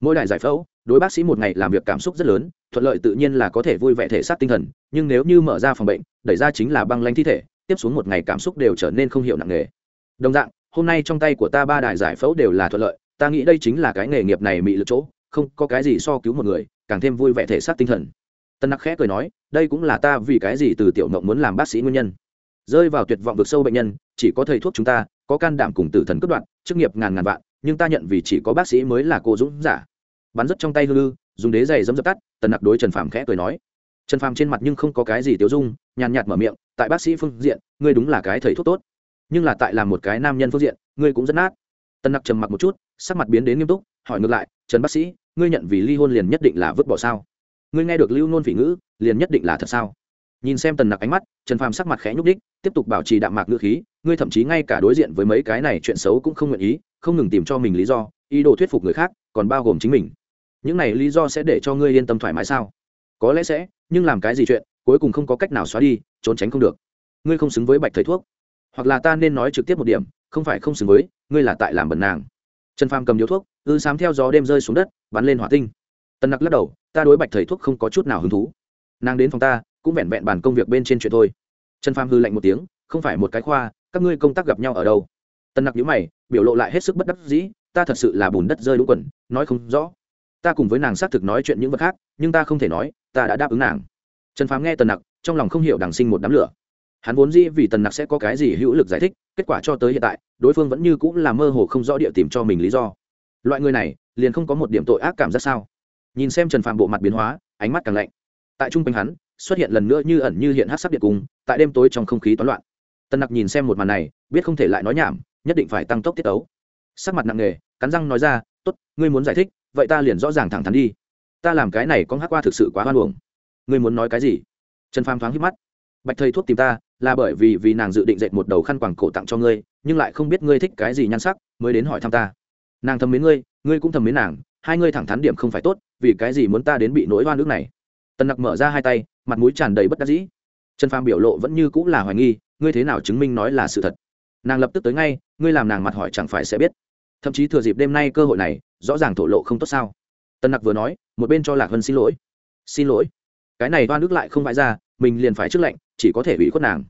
S1: Mỗi đại giải phẫu, đối bác sĩ một ngày làm việc cảm xúc rất lớn, thuận lợi tự nhiên là có thể vui vẻ thể xác tinh thần, nhưng nếu như mở ra phòng bệnh, đẩy ra chính là băng lanh thi thể, tiếp xuống một ngày cảm xúc đều trở nên không hiểu nặng nề. Đồng dạng, hôm nay trong tay của ta ba đại giải phẫu đều là thuận lợi, ta nghĩ đây chính là cái nghề nghiệp này mị lực chỗ, không có cái gì so cứu một người, càng thêm vui vẻ thể xác tinh thần. Tân nặc khẽ cười nói, đây cũng là ta vì cái gì từ tiểu mộng muốn làm bác sĩ nguyên nhân. Rơi vào tuyệt vọng vực sâu bệnh nhân, chỉ có thầy thuốc chúng ta có can đảm cùng tử thần cướp đoạn chức nghiệp ngàn ngàn vạn, nhưng ta nhận vì chỉ có bác sĩ mới là cô dũng giả. Bắn rất trong tay hư lư dùng đế giày dấm dập tắt, tần nặc đối trần phàm khẽ cười nói. Trần phàm trên mặt nhưng không có cái gì tiêu dung, nhàn nhạt mở miệng, tại bác sĩ phương diện, ngươi đúng là cái thầy thuốc tốt. Nhưng là tại làm một cái nam nhân phương diện, ngươi cũng rất nát. Tần nặc trầm mặc một chút, sắc mặt biến đến nghiêm túc, hỏi ngược lại, trần bác sĩ, ngươi nhận vì ly hôn liền nhất định là vứt bỏ sao? Ngươi nghe được lưu nôn phỉ ngữ, liền nhất định là thật sao? Nhìn xem tần nặc ánh mắt trần phàm sắc mặt khẽ nhúc đích tiếp tục bảo trì đạm mạc ngữ khí, ngươi thậm chí ngay cả đối diện với mấy cái này chuyện xấu cũng không nguyện ý, không ngừng tìm cho mình lý do, ý đồ thuyết phục người khác, còn bao gồm chính mình. Những này lý do sẽ để cho ngươi yên tâm thoải mái sao? Có lẽ sẽ, nhưng làm cái gì chuyện, cuối cùng không có cách nào xóa đi, trốn tránh không được. Ngươi không xứng với bạch thầy thuốc. Hoặc là ta nên nói trực tiếp một điểm, không phải không xứng với, ngươi là tại làm bẩn nàng. Trần phàm cầm điếu thuốc, ư sám theo gió đêm rơi xuống đất, bắn lên hỏa tinh. Tần nặc lắc đầu, ta đối bạch thầy thuốc không có chút nào hứng thú. Nàng đến phòng ta cũng vẹn vẹn bàn công việc bên trên chuyện thôi. Trần phàm hư lạnh một tiếng, không phải một cái khoa, các ngươi công tác gặp nhau ở đâu? Tần nặc nhữ mày, biểu lộ lại hết sức bất đắc dĩ, ta thật sự là bùn đất rơi đúng quần, nói không rõ. Ta cùng với nàng xác thực nói chuyện những vật khác, nhưng ta không thể nói, ta đã đáp ứng nàng. Trần phàm nghe tần nặc, trong lòng không hiểu đằng sinh một đám lửa. Hắn vốn dĩ vì tần nặc sẽ có cái gì hữu lực giải thích, kết quả cho tới hiện tại, đối phương vẫn như cũng là mơ hồ không rõ địa tìm cho mình lý do. Loại người này, liền không có một điểm tội ác cảm giác sao? Nhìn xem trần phàm bộ mặt biến hóa, ánh mắt càng lạnh. Tại trung quanh hắn xuất hiện lần nữa như ẩn như hiện hát sắc điện cung, tại đêm tối trong không khí toán loạn. Tần nặc nhìn xem một màn này, biết không thể lại nói nhảm, nhất định phải tăng tốc tiết tấu. Sắc mặt nặng nề, cắn răng nói ra t ố t ngươi muốn giải thích, vậy ta liền rõ ràng thẳng thắn đi. Ta làm cái này con hát qua thực sự quá hoan hồng ngươi muốn nói cái gì? Trần phàm thoáng hít mắt. Bạch thầy thuốc tìm ta, là bởi vì vì nàng dự định dạy một đầu khăn quàng cổ tặng cho ngươi, nhưng lại không biết ngươi thích cái gì nhan sắc, mới đến hỏi thăm ta. Nàng thầm mến ngươi ngươi cũng thầm mến nàng, hai ngươi thẳng thắn điểm không phải tốt, vì cái gì muốn ta đến bị nỗi oan nước này? Tần nặc mở ra hai tay, mặt mũi tràn đầy bất đắc dĩ. Trần phàm biểu lộ vẫn như cũng là hoài nghi, ngươi thế nào chứng minh nói là sự thật? Nàng lập tức tới ngay, ngươi làm nàng mặt hỏi chẳng phải sẽ biết. Thậm chí thừa dịp đêm nay cơ hội này, rõ ràng thổ lộ không tốt sao? Tân nặc vừa nói, một bên cho lạc hân xin lỗi. Xin lỗi. Cái này toan nước lại không vãi ra, mình liền phải trước lệnh, chỉ có thể ủy khuất nàng.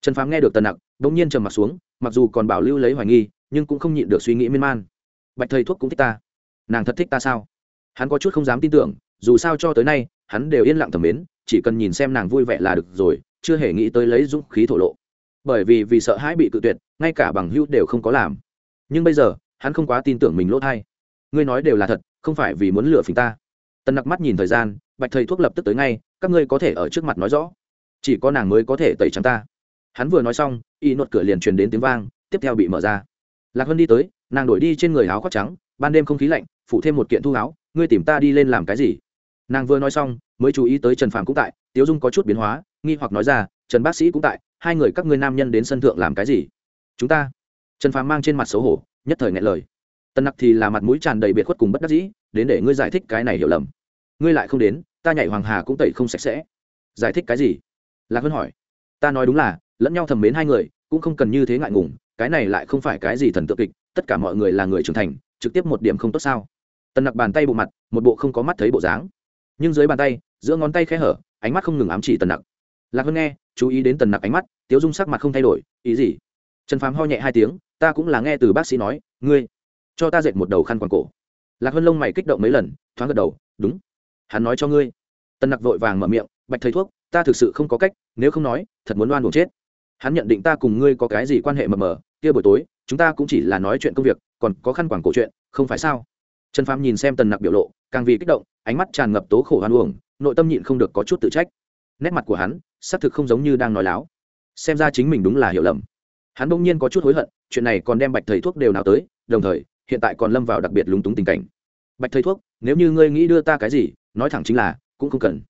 S1: Trần phàm nghe được tần nặc đ ỗ n g nhiên trầm m ặ t xuống, mặc dù còn bảo lưu lấy hoài nghi, nhưng cũng không nhịn được suy nghĩ miên man. Bạch thầy thuốc cũng thích ta. Nàng thật thích ta sao? Hắn có chút không dám tin tưởng, dù sao cho tới nay hắn đều yên lặng thầm mến, chỉ cần nhìn xem nàng vui vẻ là được rồi, chưa hề nghĩ tới lấy dũng khí thổ lộ. Bởi vì vì sợ hãi bị cự tuyệt, ngay cả bằng hữu đều không có làm. Nhưng bây giờ, hắn không quá tin tưởng mình lỗ thai. Ngươi nói đều là thật, không phải vì muốn lừa phình ta. Tần nặc mắt nhìn thời gian, bạch thầy thuốc lập tức tới ngay, các ngươi có thể ở trước mặt nói rõ. Chỉ có nàng mới có thể tẩy trắng ta. Hắn vừa nói xong, y nuột cửa liền truyền đến tiếng vang, tiếp theo bị mở ra. Lạc hân đi tới, nàng đổi đi trên người áo khoác trắng, ban đêm không khí lạnh phủ thêm một kiện thu áo, ngươi tìm ta đi lên làm cái gì? Nàng vừa nói xong, mới chú ý tới trần phàm cũng tại, tiếu dung có chút biến hóa, nghi hoặc nói ra, trần bác sĩ cũng tại, hai người các ngươi nam nhân đến sân thượng làm cái gì? Chúng ta. Trần phàm mang trên mặt xấu hổ, nhất thời ngại lời. Tân nặc thì là mặt mũi tràn đầy biệt khuất cùng bất đắc dĩ, đến để ngươi giải thích cái này hiểu lầm. Ngươi lại không đến, ta nhảy hoàng hà cũng tẩy không sạch sẽ. Giải thích cái gì? Lạc vân hỏi. Ta nói đúng là, lẫn nhau thầm mến hai người, cũng không cần như thế ngại ngùng, cái này lại không phải cái gì thần tượng kịch, tất cả mọi người là người trưởng thành, trực tiếp một điểm không tốt sao? Tần nặc bàn tay bộ mặt, một bộ không có mắt thấy bộ dáng nhưng dưới bàn tay, giữa ngón tay khẽ hở, ánh mắt không ngừng ám chỉ tần nặc. Lạc hơn nghe, chú ý đến tần nặc ánh mắt, tiếu dung sắc mặt không thay đổi, ý gì? Trần phàm ho nhẹ hai tiếng, ta cũng là nghe từ bác sĩ nói, ngươi cho ta dệt một đầu khăn quàng cổ. Lạc hơn lông mày kích động mấy lần, thoáng gật đầu, đúng, hắn nói cho ngươi. Tần nặc vội vàng mở miệng, bạch thầy thuốc, ta thực sự không có cách, nếu không nói, thật muốn đoan buồn chết. Hắn nhận định ta cùng ngươi có cái gì quan hệ mờ mờ, kia buổi tối, chúng ta cũng chỉ là nói chuyện công việc, còn có khăn quảng cổ chuyện, không phải sao? Trần phàm nhìn xem tần nặc biểu lộ, càng vì kích động ánh mắt tràn ngập tố khổ hoan uổng, nội tâm nhịn không được có chút tự trách. Nét mặt của hắn, xác thực không giống như đang nói láo. Xem ra chính mình đúng là hiểu lầm. Hắn bỗng nhiên có chút hối hận, chuyện này còn đem bạch thầy thuốc đều nào tới, đồng thời, hiện tại còn lâm vào đặc biệt lúng túng tình cảnh. Bạch thầy thuốc, nếu như ngươi nghĩ đưa ta cái gì, nói thẳng chính là, cũng không cần.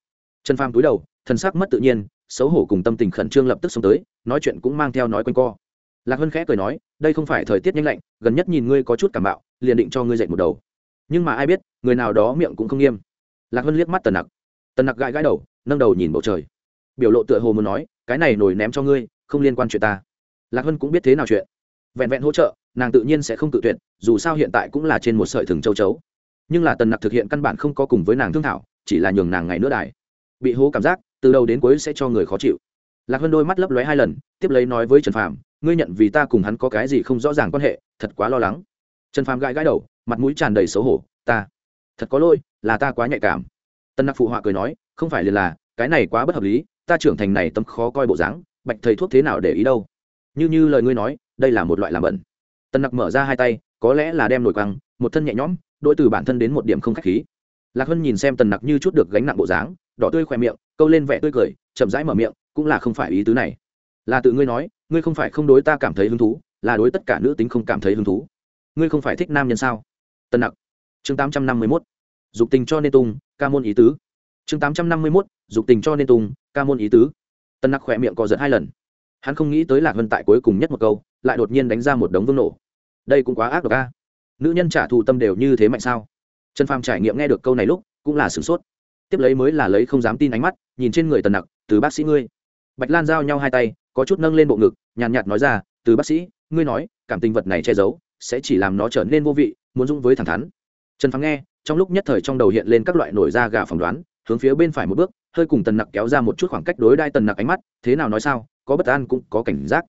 S1: Trần pham túi đầu, thần sắc mất tự nhiên, xấu hổ cùng tâm tình khẩn trương lập tức xông tới, nói chuyện cũng mang theo nói quanh co. Lạc hân khẽ cười nói, đây không phải thời tiết nhanh lạnh, gần nhất nhìn ngươi có chút cảm bạo, liền định cho ngươi dậy một đầu nhưng mà ai biết, người nào đó miệng cũng không nghiêm. Lạc hân liếc mắt tần nặc. Tần nặc gãi gãi đầu, nâng đầu nhìn bầu trời. Biểu lộ tựa hồ muốn nói, cái này nổi ném cho ngươi, không liên quan chuyện ta. Lạc hân cũng biết thế nào chuyện. Vẹn vẹn hỗ trợ, nàng tự nhiên sẽ không tự tuyệt, dù sao hiện tại cũng là trên một sợi thừng châu chấu. Nhưng là tần nặc thực hiện căn bản không có cùng với nàng thương thảo, chỉ là nhường nàng ngày nữa đài. Bị hố cảm giác, từ đầu đến cuối sẽ cho người khó chịu. Lạc hân đôi mắt lấp lóe hai lần, tiếp lấy nói với trần phàm, ngươi nhận vì ta cùng hắn có cái gì không rõ ràng quan hệ, thật quá lo lắng. Trần phàm gãi gãi đầu mặt mũi tràn đầy xấu hổ, ta, thật có lỗi, là ta quá nhạy cảm. Tân nặc phụ họa cười nói, không phải liền là, cái này quá bất hợp lý, ta trưởng thành này tâm khó coi bộ dáng, bạch thầy thuốc thế nào để ý đâu? Như như lời ngươi nói, đây là một loại làm bẩn. Tân nặc mở ra hai tay, có lẽ là đem nổi quăng, một thân nhẹ nhõm, đôi từ bản thân đến một điểm không khách khí. Lạc hân nhìn xem tần nặc như chút được gánh nặng bộ dáng, đỏ tươi khỏe miệng, câu lên vẻ tươi cười, chậm rãi mở miệng, cũng là không phải ý tứ này. Là tự ngươi nói, ngươi không phải không đối ta cảm thấy hứng thú, là đối tất cả nữ tính không cảm thấy hứng thú. Ngươi không phải thích nam nhân sao? Tân nặc. Chương tám trăm năm mươi mốt. Dục tình cho nên tung ca môn ý tứ. Chương tám trăm năm mươi mốt. Dục tình cho nên tung ca môn ý tứ. Tân nặc khỏe miệng co giật hai lần. Hắn không nghĩ tới lạc vân tại cuối cùng nhất một câu lại đột nhiên đánh ra một đống vương nổ. Đây cũng quá ác độc ca nữ nhân trả thù tâm đều như thế mạnh sao? Trần phàm trải nghiệm nghe được câu này lúc cũng là sửng sốt. Tiếp lấy mới là lấy không dám tin ánh mắt nhìn trên người tần nặc từ bác sĩ ngươi. Bạch lan giao nhau hai tay có chút nâng lên bộ ngực nhàn nhạt, nhạt nói ra từ bác sĩ ngươi nói cảm tình vật này che giấu sẽ chỉ làm nó trở nên vô vị muốn dũng với thẳng thắn. Trần Phán nghe, trong lúc nhất thời trong đầu hiện lên các loại nổi da gà phỏng đoán, hướng phía bên phải một bước, hơi cùng tần nặc kéo ra một chút khoảng cách đối đai tần nặc ánh mắt, thế nào nói sao, có bất an cũng có cảnh giác.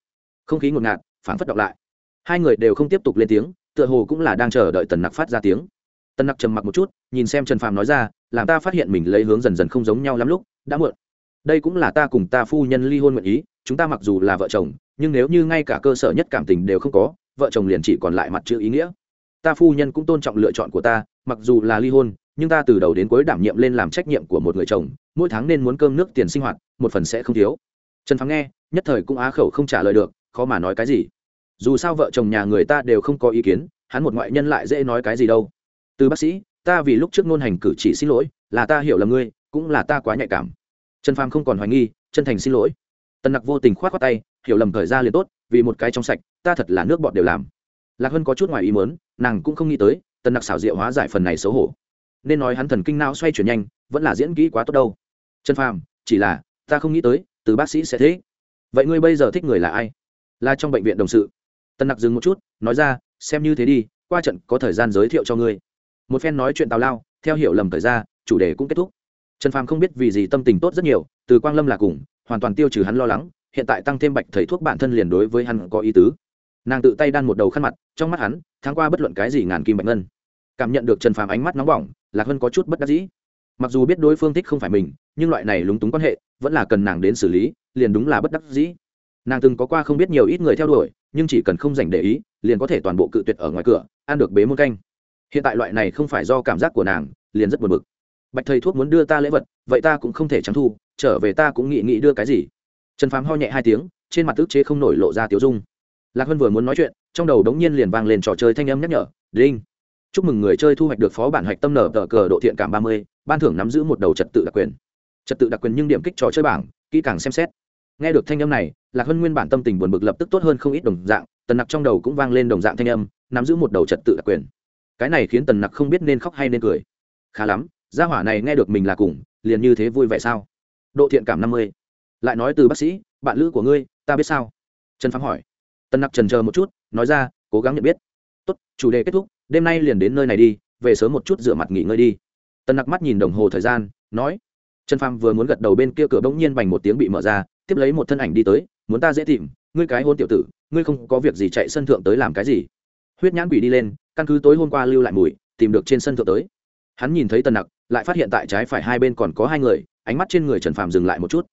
S1: Không khí ngột ngạt Phán phất đọc lại. Hai người đều không tiếp tục lên tiếng, tựa hồ cũng là đang chờ đợi tần nặc phát ra tiếng. Tần nặc trầm mặc một chút, nhìn xem trần phàm nói ra, làm ta phát hiện mình lấy hướng dần dần không giống nhau lắm lúc, đã muộn. Đây cũng là ta cùng ta phu nhân ly hôn nguyện ý, chúng ta mặc dù là vợ chồng, nhưng nếu như ngay cả cơ sở nhất cảm tình đều không có, vợ chồng liền chỉ còn lại mặt chữ ý nghĩa ta phu nhân cũng tôn trọng lựa chọn của ta, mặc dù là ly hôn, nhưng ta từ đầu đến cuối đảm nhiệm lên làm trách nhiệm của một người chồng, mỗi tháng nên muốn cơm nước tiền sinh hoạt, một phần sẽ không thiếu. Trần phắng nghe, nhất thời cũng á khẩu không trả lời được, khó mà nói cái gì. Dù sao vợ chồng nhà người ta đều không có ý kiến, hắn một ngoại nhân lại dễ nói cái gì đâu. Từ bác sĩ, ta vì lúc trước ngôn hành cử chỉ xin lỗi, là ta hiểu là ngươi, cũng là ta quá nhạy cảm. Trần phàm không còn hoài nghi, chân thành xin lỗi. Tần nặc vô tình k h o á t khoác tay, hiểu lầm thời gian liền tốt, vì một cái trong sạch, ta thật là nước bọn đều làm lạc hân có chút ngoài ý mớn nàng cũng không nghĩ tới, tần nặc xảo diệu hóa giải phần này xấu hổ. Nên nói hắn thần kinh não xoay chuyển nhanh, vẫn là diễn kỹ quá tốt đâu. Trần phàm, chỉ là, ta không nghĩ tới, từ bác sĩ sẽ thế. Vậy ngươi bây giờ thích người là ai? Là trong bệnh viện đồng sự. Tần nặc dừng một chút, nói ra, xem như thế đi, qua trận có thời gian giới thiệu cho ngươi. Một phen nói chuyện tào lao, theo hiểu lầm thời ra, chủ đề cũng kết thúc. Trần phàm không biết vì gì tâm tình tốt rất nhiều, từ quang lâm là cùng, hoàn toàn tiêu trừ hắn lo lắng, hiện tại tăng thêm bạch thầy thuốc bản thân liền đối với hắn có ý tứ nàng tự tay đan một đầu khăn mặt, trong mắt hắn tháng qua bất luận cái gì ngàn kim bạch ngân. Cảm nhận được trần phàm ánh mắt nóng bỏng, lạc hân có chút bất đắc dĩ. Mặc dù biết đối phương thích không phải mình, nhưng loại này lúng túng quan hệ, vẫn là cần nàng đến xử lý, liền đúng là bất đắc dĩ. Nàng từng có qua không biết nhiều ít người theo đuổi, nhưng chỉ cần không dành để ý, liền có thể toàn bộ cự tuyệt ở ngoài cửa, ăn được bế môn canh. Hiện tại loại này không phải do cảm giác của nàng, liền rất buồn bực. Bạch thầy thuốc muốn đưa ta lễ vật, vậy ta cũng không thể trắng thu, trở về ta cũng nghĩ nghĩ đưa cái gì. Trần phàm ho nhẹ hai tiếng, trên mặt tức chế không nổi lộ ra tiểu dung lạc hân vừa muốn nói chuyện, trong đầu đống nhiên liền vang lên trò chơi thanh âm nhắc nhở, đinh, chúc mừng người chơi thu hoạch được phó bản hạch tâm nở tờ cờ độ thiện cảm ba mươi, ban thưởng nắm giữ một đầu trật tự đặc quyền. Trật tự đặc quyền nhưng điểm kích trò chơi bảng, kỹ càng xem xét. Nghe được thanh âm này, lạc hân nguyên bản tâm tình buồn bực lập tức tốt hơn không ít đồng dạng, tần nặc trong đầu cũng vang lên đồng dạng thanh âm, nắm giữ một đầu trật tự đặc quyền. Cái này khiến tần nặc không biết nên khóc hay nên cười. Khá lắm, gia hỏa này nghe được mình là cùng, liền như thế vui vẻ sao? Độ thiện cảm năm mươi. Lại nói từ bác sĩ, bạn lữ của ngươi, ta biết sao? Trần phám hỏi. Tân nặc trần chờ một chút, nói ra, cố gắng nhận biết. Tốt, chủ đề kết thúc, đêm nay liền đến nơi này đi, về sớm một chút rửa mặt nghỉ ngơi đi. Tân nặc mắt nhìn đồng hồ thời gian, nói, trần phàm vừa muốn gật đầu bên kia cửa bỗng nhiên bành một tiếng bị mở ra, tiếp lấy một thân ảnh đi tới, muốn ta dễ tìm, ngươi cái hôn tiểu tử, ngươi không có việc gì chạy sân thượng tới làm cái gì? Huyết nhãn quỷ đi lên, căn cứ tối hôm qua lưu lại mùi, tìm được trên sân thượng tới. Hắn nhìn thấy tần nặc, lại phát hiện tại trái phải hai bên còn có hai người, ánh mắt trên người trần phàm dừng lại một chút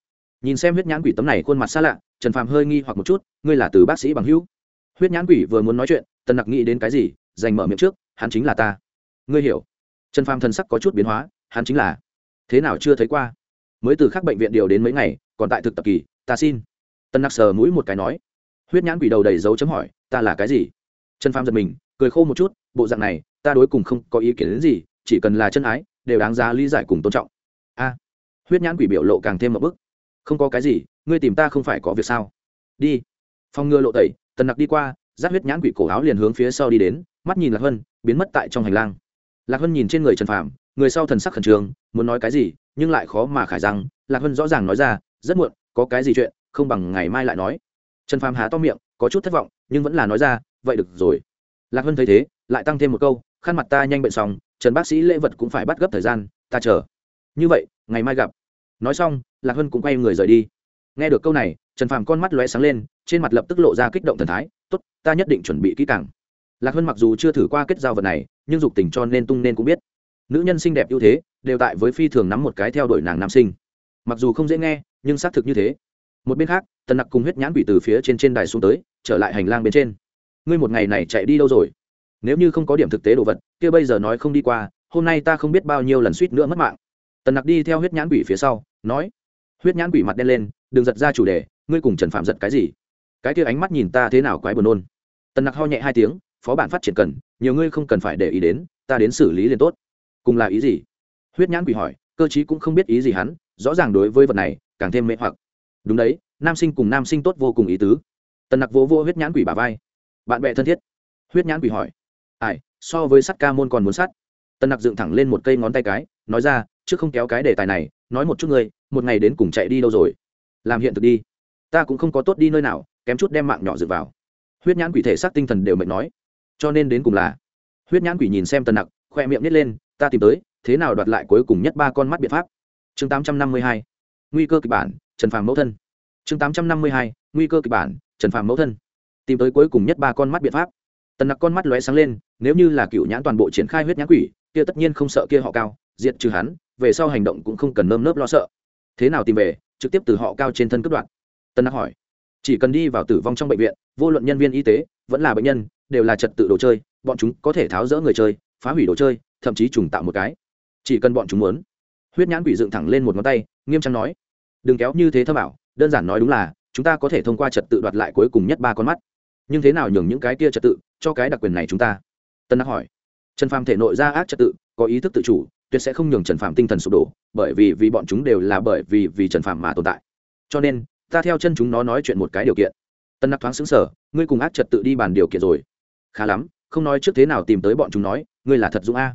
S1: nhìn xem huyết nhãn quỷ tấm này khuôn mặt xa lạ, trần phàm hơi nghi hoặc một chút, ngươi là từ bác sĩ bằng hữu. Huyết nhãn quỷ vừa muốn nói chuyện, tần nặc nghĩ đến cái gì dành mở miệng trước, hắn chính là ta. Ngươi hiểu. Trần phàm thần sắc có chút biến hóa, hắn chính là. Thế nào chưa thấy qua? Mới từ khác bệnh viện điều đến mấy ngày, còn tại thực tập kỳ, ta xin. Tân nặc sờ mũi một cái nói. Huyết nhãn quỷ đầu đầy dấu chấm hỏi, ta là cái gì? Trần phàm giật mình, cười khô một chút, bộ dạng này, ta đối cùng không có ý kiến đến gì, chỉ cần là chân ái, đều đáng giá lý giải cùng tôn trọng. A. Huyết nhãn quỷ biểu lộ càng thêm một bức không có cái gì, ngươi tìm ta không phải có việc sao? Đi. Phong ngừa lộ tẩy, tần nặc đi qua giáp huyết nhãn quỷ cổ áo liền hướng phía sau đi đến, mắt nhìn lạc hân, biến mất tại trong hành lang. Lạc hân nhìn trên người trần phàm, người sau thần sắc khẩn trương, muốn nói cái gì, nhưng lại khó mà khải rằng, lạc hân rõ ràng nói ra, rất muộn, có cái gì chuyện, không bằng ngày mai lại nói. Trần phàm há to miệng, có chút thất vọng, nhưng vẫn là nói ra, vậy được rồi. Lạc hân thấy thế, lại tăng thêm một câu, khăn mặt ta nhanh bệnh xong, trần bác sĩ lễ vật cũng phải bắt gấp thời gian, ta chờ. Như vậy, ngày mai gặp nói xong, lạc hân cũng quay người rời đi. Nghe được câu này, trần phàm con mắt lóe sáng lên, trên mặt lập tức lộ ra kích động thần thái, tốt, ta nhất định chuẩn bị kỹ càng. Lạc hân mặc dù chưa thử qua kết giao vật này, nhưng dục tình cho nên tung nên cũng biết. Nữ nhân xinh đẹp ưu thế, đều tại với phi thường nắm một cái theo đuổi nàng nam sinh. Mặc dù không dễ nghe, nhưng xác thực như thế. Một bên khác, tần nặc cùng huyết nhãn quỷ từ phía trên trên đài xuống tới, trở lại hành lang bên trên. Ngươi một ngày này chạy đi đâu rồi? Nếu như không có điểm thực tế đồ vật, kia bây giờ nói không đi qua, hôm nay ta không biết bao nhiêu lần suýt nữa mất mạng tần nặc đi theo huyết nhãn quỷ phía sau, nói, huyết nhãn quỷ mặt đen lên, đừng giật ra chủ đề, ngươi cùng trần phạm giật cái gì? Cái kia ánh mắt nhìn ta thế nào quái buồn nôn. Tần nặc ho nhẹ hai tiếng, phó bản phát triển cần, nhiều ngươi không cần phải để ý đến, ta đến xử lý liền tốt. Cùng là ý gì? Huyết nhãn quỷ hỏi, cơ chí cũng không biết ý gì hắn, rõ ràng đối với vật này, càng thêm mê hoặc. Đúng đấy, nam sinh cùng nam sinh tốt vô cùng ý tứ. Tần nặc vô vô huyết nhãn quỷ bà vai. Bạn bè thân thiết. Huyết nhãn quỷ hỏi. Ai, so với sắt ca môn còn muốn sắt? Tần nặc dựng thẳng lên một cây ngón tay cái nói ra, trước không kéo cái đề tài này, nói một chút ngươi, một ngày đến cùng chạy đi đâu rồi? Làm hiện thực đi. Ta cũng không có tốt đi nơi nào, kém chút đem mạng nhỏ dựa vào. Huyết nhãn quỷ thể xác tinh thần đều mệt nói. Cho nên đến cùng là, huyết nhãn quỷ nhìn xem tần nặc, khoe miệng nít lên, ta tìm tới, thế nào đoạt lại cuối cùng nhất ba con mắt biện pháp? Chương tám trăm năm mươi hai, nguy cơ kịch bản, trần phàm mẫu thân. Chương tám trăm năm mươi hai, nguy cơ kịch bản, trần phàm mẫu thân. Tìm tới cuối cùng nhất ba con mắt biện pháp. Tần nặc con mắt lóe sáng lên, nếu như là cựu nhãn toàn bộ triển khai huyết nhãn quỷ, kia tất nhiên không sợ kia họ cao diệt trừ hắn, về sau hành động cũng không cần nơm nớp lo sợ. Thế nào tìm về, trực tiếp từ họ cao trên thân cướp đoạn tân nặc hỏi. Chỉ cần đi vào tử vong trong bệnh viện, vô luận nhân viên y tế, vẫn là bệnh nhân, đều là trật tự đồ chơi, bọn chúng có thể tháo rỡ người chơi, phá hủy đồ chơi, thậm chí trùng tạo một cái. Chỉ cần bọn chúng muốn. Huyết nhãn quỷ dựng thẳng lên một ngón tay, nghiêm trang nói. Đừng kéo như thế thơ bảo, đơn giản nói đúng là, chúng ta có thể thông qua trật tự đoạt lại cuối cùng nhất ba con mắt. Nhưng thế nào nhường những cái kia trật tự, cho cái đặc quyền này chúng ta? Tân đắc hỏi. Trần phàm thể nội ra ác trật tự, có ý thức tự chủ tuyệt sẽ không nhường trần phạm tinh thần sụp đổ, bởi vì vì bọn chúng đều là bởi vì vì trần phạm mà tồn tại. Cho nên, ta theo chân chúng nó nói chuyện một cái điều kiện. Tân nặc thoáng xứng sở ngươi cùng ác trật tự đi bàn điều kiện rồi. Khá lắm, không nói trước thế nào tìm tới bọn chúng nói, ngươi là thật dũng a.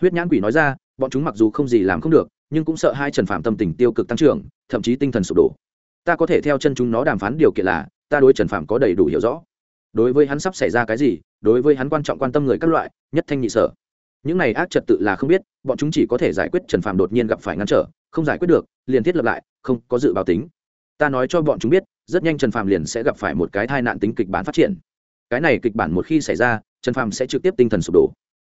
S1: Huyết nhãn quỷ nói ra, bọn chúng mặc dù không gì làm không được, nhưng cũng sợ hai trần phạm tâm tình tiêu cực tăng trưởng, thậm chí tinh thần sụp đổ. Ta có thể theo chân chúng nó đàm phán điều kiện là, ta đối trần phạm có đầy đủ hiểu rõ. Đối với hắn sắp xảy ra cái gì, đối với hắn quan trọng quan tâm người các loại, nhất thanh nhị sở những này ác trật tự là không biết, bọn chúng chỉ có thể giải quyết trần phàm đột nhiên gặp phải ngăn trở, không giải quyết được, liền thiết lập lại, không có dự báo tính. Ta nói cho bọn chúng biết, rất nhanh trần phàm liền sẽ gặp phải một cái tai nạn tính kịch bản phát triển. Cái này kịch bản một khi xảy ra, trần phàm sẽ trực tiếp tinh thần sụp đổ.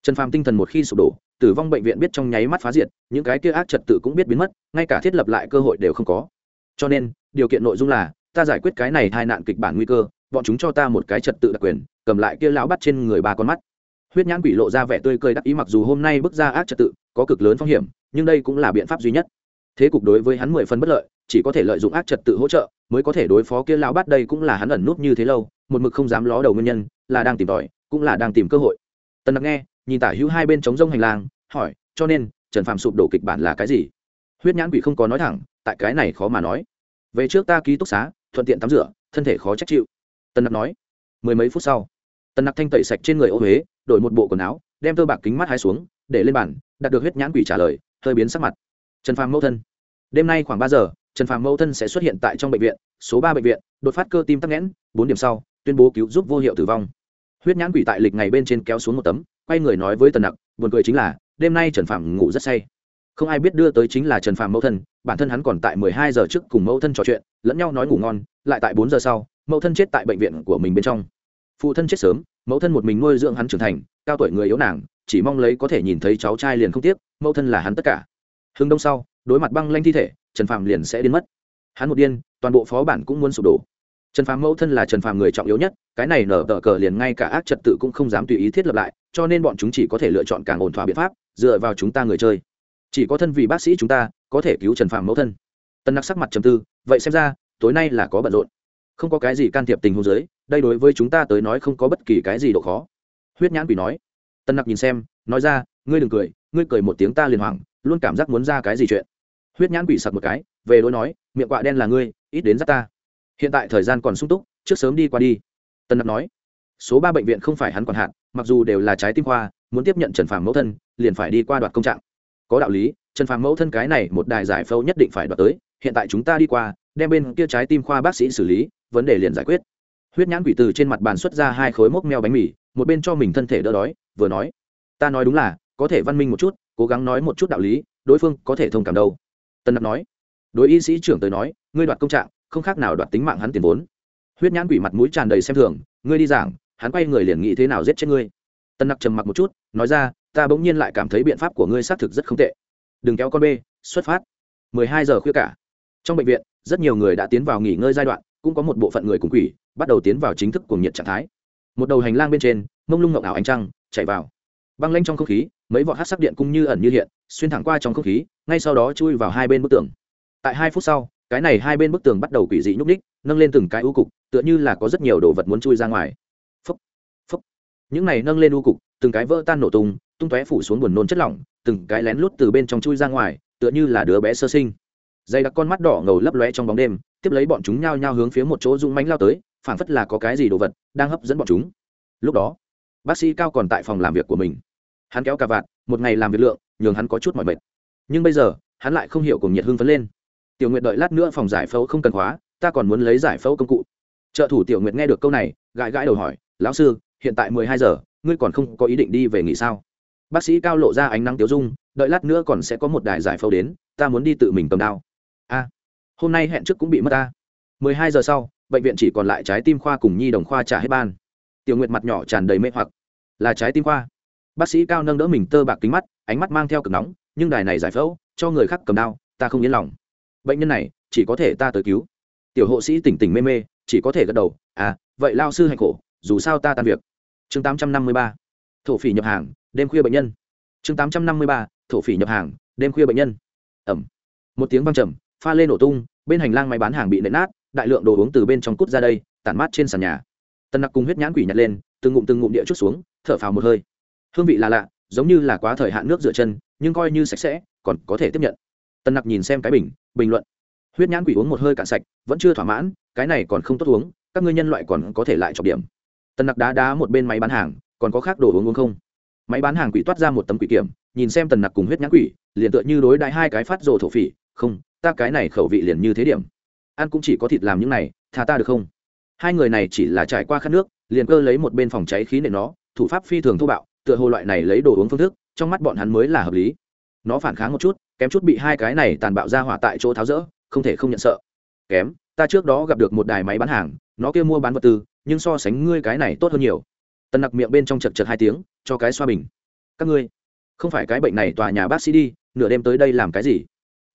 S1: Trần phàm tinh thần một khi sụp đổ, tử vong bệnh viện biết trong nháy mắt phá diệt, những cái kia ác trật tự cũng biết biến mất, ngay cả thiết lập lại cơ hội đều không có. Cho nên, điều kiện nội dung là, ta giải quyết cái này tai nạn kịch bản nguy cơ, bọn chúng cho ta một cái trật tự đặc quyền, cầm lại kia lão bắt trên người ba con mắt huyết nhãn quỷ lộ ra vẻ tươi cười đắc ý mặc dù hôm nay bước ra ác trật tự, có cực lớn phong hiểm, nhưng đây cũng là biện pháp duy nhất. Thế cục đối với hắn mười phần bất lợi, chỉ có thể lợi dụng ác trật tự hỗ trợ, mới có thể đối phó kia lão bắt đây cũng là hắn ẩn nút như thế lâu, một mực không dám ló đầu nguyên nhân, là đang tìm tòi, cũng là đang tìm cơ hội. Tần đặc nghe, nhìn tả hữu hai bên trống rông hành lang, hỏi, cho nên, trần phạm sụp đổ kịch bản là cái gì? Huyết nhãn quỷ không có nói thẳng, tại cái này khó mà nói. Về trước ta ký túc xá, thuận tiện tắm rửa, thân thể khó trách chịu. Tần nặc nói. Mười mấy phút sau tần nặc thanh tẩy sạch trên người ô huế, đổi một bộ quần áo, đem tơ bạc kính mắt hai xuống, để lên bàn đặt được huyết nhãn quỷ trả lời, hơi biến sắc mặt. Trần phàm mẫu thân. Đêm nay khoảng ba giờ, trần phàm mẫu thân sẽ xuất hiện tại trong bệnh viện, số ba bệnh viện, đột phát cơ tim tắc nghẽn, bốn điểm sau, tuyên bố cứu giúp vô hiệu tử vong. Huyết nhãn quỷ tại lịch ngày bên trên kéo xuống một tấm, quay người nói với tần nặc, buồn cười chính là, đêm nay trần phàm ngủ rất say. Không ai biết đưa tới chính là trần phàm mẫu thân, bản thân hắn còn tại mười hai giờ trước cùng mẫu thân trò chuyện, lẫn nhau nói ngủ ngon, lại tại bốn giờ sau, mẫu thân chết tại bệnh viện của mình bên trong phụ thân chết sớm, mẫu thân một mình nuôi dưỡng hắn trưởng thành, cao tuổi người yếu nàng, chỉ mong lấy có thể nhìn thấy cháu trai liền không tiếc, mẫu thân là hắn tất cả. Hưng đông sau, đối mặt băng lanh thi thể, trần phàm liền sẽ đến mất. Hắn một điên, toàn bộ phó bản cũng muốn sụp đổ. Trần phàm mẫu thân là trần phàm người trọng yếu nhất, cái này nở tờ cờ liền ngay cả ác trật tự cũng không dám tùy ý thiết lập lại, cho nên bọn chúng chỉ có thể lựa chọn càng ổn thỏa biện pháp, dựa vào chúng ta người chơi. Chỉ có thân vì bác sĩ chúng ta, có thể cứu trần phàm mẫu thân. Tân nặc sắc mặt trầm tư, vậy xem ra, tối nay là có bận rộn. Không có cái gì can thiệp tình huống giới đây đối với chúng ta tới nói không có bất kỳ cái gì độ khó. Huyết nhãn quỷ nói. Tân nặc nhìn xem, nói ra, ngươi đừng cười, ngươi cười một tiếng ta liền hoảng, luôn cảm giác muốn ra cái gì chuyện. Huyết nhãn quỷ sặc một cái, về đối nói, miệng quạ đen là ngươi, ít đến dắt ta. Hiện tại thời gian còn sung túc, trước sớm đi qua đi. Tân nặc nói. Số ba bệnh viện không phải hắn còn hạn mặc dù đều là trái tim khoa, muốn tiếp nhận trần phàm mẫu thân, liền phải đi qua đoạt công trạng. Có đạo lý, trần phàm mẫu thân cái này một đài giải phẫu nhất định phải đoạt tới, hiện tại chúng ta đi qua, đem bên kia trái tim khoa bác sĩ xử lý, vấn đề liền giải quyết huyết nhãn quỷ từ trên mặt bàn xuất ra hai khối mốc meo bánh mì, một bên cho mình thân thể đỡ đói, vừa nói, ta nói đúng là, có thể văn minh một chút, cố gắng nói một chút đạo lý, đối phương có thể thông cảm đâu. Tân nặc nói, đối y sĩ trưởng tới nói, ngươi đoạt công trạng, không khác nào đoạt tính mạng hắn tiền vốn. Huyết nhãn quỷ mặt mũi tràn đầy xem thường, ngươi đi giảng, hắn quay người liền nghĩ thế nào giết chết ngươi? Tân nặc trầm mặc một chút, nói ra, ta bỗng nhiên lại cảm thấy biện pháp của ngươi xác thực rất không tệ. Đừng kéo con bê, xuất phát. Mười hai giờ khuya cả. Trong bệnh viện, rất nhiều người đã tiến vào nghỉ ngơi giai đoạn cũng có một bộ phận người cùng quỷ, bắt đầu tiến vào chính thức cuồng nhiệt trạng thái. Một đầu hành lang bên trên, mông lung ngọc ảo ánh trăng, chạy vào. Băng lanh trong không khí, mấy vọt hát sắc điện cũng như ẩn như hiện, xuyên thẳng qua trong không khí, ngay sau đó chui vào hai bên bức tường. Tại hai phút sau, cái này hai bên bức tường bắt đầu quỷ dị nhúc ních nâng lên từng cái u cục, tựa như là có rất nhiều đồ vật muốn chui ra ngoài. Phấp phấp những này nâng lên u cục, từng cái vỡ tan nổ tung tung tóe phủ xuống buồn nôn chất lỏng, từng cái lén lút từ bên trong chui ra ngoài, tựa như là đứa bé sơ sinh dày đặc con mắt đỏ ngầu lấp lóe trong bóng đêm, tiếp lấy bọn chúng nhao nhao hướng phía một chỗ rung mánh lao tới, phảng phất là có cái gì đồ vật đang hấp dẫn bọn chúng. Lúc đó, bác sĩ cao còn tại phòng làm việc của mình. Hắn kéo cà vạt, một ngày làm việc lượng, nhường hắn có chút mỏi mệt. Nhưng bây giờ, hắn lại không hiểu cùng nhiệt hưng phấn lên. Tiểu nguyệt đợi lát nữa phòng giải phẫu không cần khóa, ta còn muốn lấy giải phẫu công cụ. Trợ thủ tiểu nguyệt nghe được câu này, gãi gãi đầu hỏi, lão sư, hiện tại mười hai giờ, ngươi còn không có ý định đi về nghỉ sao? Bác sĩ cao lộ ra ánh nắng tiêu dung, đợi lát nữa còn sẽ có một đài giải phẫu đến, ta muốn đi tự mình cầm đao a hôm nay hẹn trước cũng bị mất ta. Mười hai giờ sau, bệnh viện chỉ còn lại trái tim khoa cùng nhi đồng khoa trả hết ban. Tiểu nguyệt mặt nhỏ tràn đầy mê hoặc. Là trái tim khoa. Bác sĩ cao nâng đỡ mình tơ bạc kính mắt, ánh mắt mang theo cực nóng, nhưng đài này giải phẫu, cho người khác cầm đao, ta không yên lòng. Bệnh nhân này, chỉ có thể ta tới cứu. Tiểu hộ sĩ tỉnh tỉnh mê mê, chỉ có thể gật đầu à vậy lao sư hạnh khổ, dù sao ta tan việc. Chương tám trăm năm mươi ba, thổ phỉ nhập hàng, đêm khuya bệnh nhân. Chương tám trăm năm mươi ba, thổ phỉ nhập hàng, đêm khuya bệnh nhân. Ẩm. Một tiếng văng trầm pha lên nổ tung, bên hành lang máy bán hàng bị nện nát, đại lượng đồ uống từ bên trong cút ra đây, tản mát trên sàn nhà. Tân nặc cùng huyết nhãn quỷ nhặt lên, từng ngụm từng ngụm địa chút xuống, thở phào một hơi. Hương vị là lạ, giống như là quá thời hạn nước rửa chân, nhưng coi như sạch sẽ, còn có thể tiếp nhận. Tân nặc nhìn xem cái bình bình luận. Huyết nhãn quỷ uống một hơi cạn sạch, vẫn chưa thỏa mãn, cái này còn không tốt uống, các ngươi nhân loại còn có thể lại chọc điểm. Tân nặc đá đá một bên máy bán hàng, còn có khác đồ uống uống không? Máy bán hàng quỷ toát ra một tấm quỷ kiểm, nhìn xem tần nặc cùng huyết nhãn quỷ, liền tựa như đối đại hai cái phát rồ thổ phỉ, không ta cái này khẩu vị liền như thế điểm. Ăn cũng chỉ có thịt làm những này tha ta được không? Hai người này chỉ là trải qua khát nước, liền cơ lấy một bên phòng cháy khí nệ nó, thủ pháp phi thường thô bạo, tựa hồ loại này lấy đồ uống phương thức, trong mắt bọn hắn mới là hợp lý. Nó phản kháng một chút, kém chút bị hai cái này tàn bạo ra hỏa tại chỗ tháo rỡ, không thể không nhận sợ. Kém, ta trước đó gặp được một đài máy bán hàng, nó kêu mua bán vật tư, nhưng so sánh ngươi cái này tốt hơn nhiều. Tần nặc miệng bên trong chật chật hai tiếng, cho cái xoa bình. Các ngươi, không phải cái bệnh này tòa nhà bác sĩ đi, nửa đêm tới đây làm cái gì?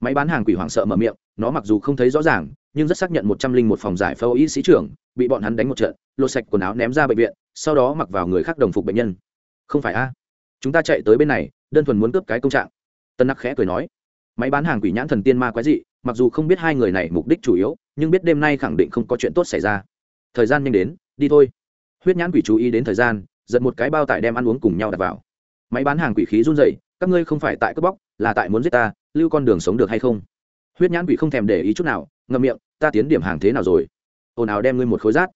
S1: Máy bán hàng quỷ hoảng sợ mở miệng, nó mặc dù không thấy rõ ràng, nhưng rất xác nhận một trăm linh một phòng giải phẫu y sĩ trưởng, bị bọn hắn đánh một trận, lột sạch quần áo ném ra bệnh viện, sau đó mặc vào người khác đồng phục bệnh nhân. Không phải a? Chúng ta chạy tới bên này, đơn thuần muốn cướp cái công trạng. Tân nặc khẽ cười nói. Máy bán hàng quỷ nhãn thần tiên ma quái dị, mặc dù không biết hai người này mục đích chủ yếu, nhưng biết đêm nay khẳng định không có chuyện tốt xảy ra. Thời gian nhanh đến, đi thôi. Huyết nhãn quỷ chú ý đến thời gian, giật một cái bao tải đem ăn uống cùng nhau đặt vào. Máy bán hàng quỷ khí run dậy các ngươi không phải tại cướp bóc, là tại muốn giết ta lưu con đường sống được hay không? Huyết nhãn quỷ không thèm để ý chút nào, ngậm miệng, ta tiến điểm hàng thế nào rồi? Ồn ào đem ngươi một khối rát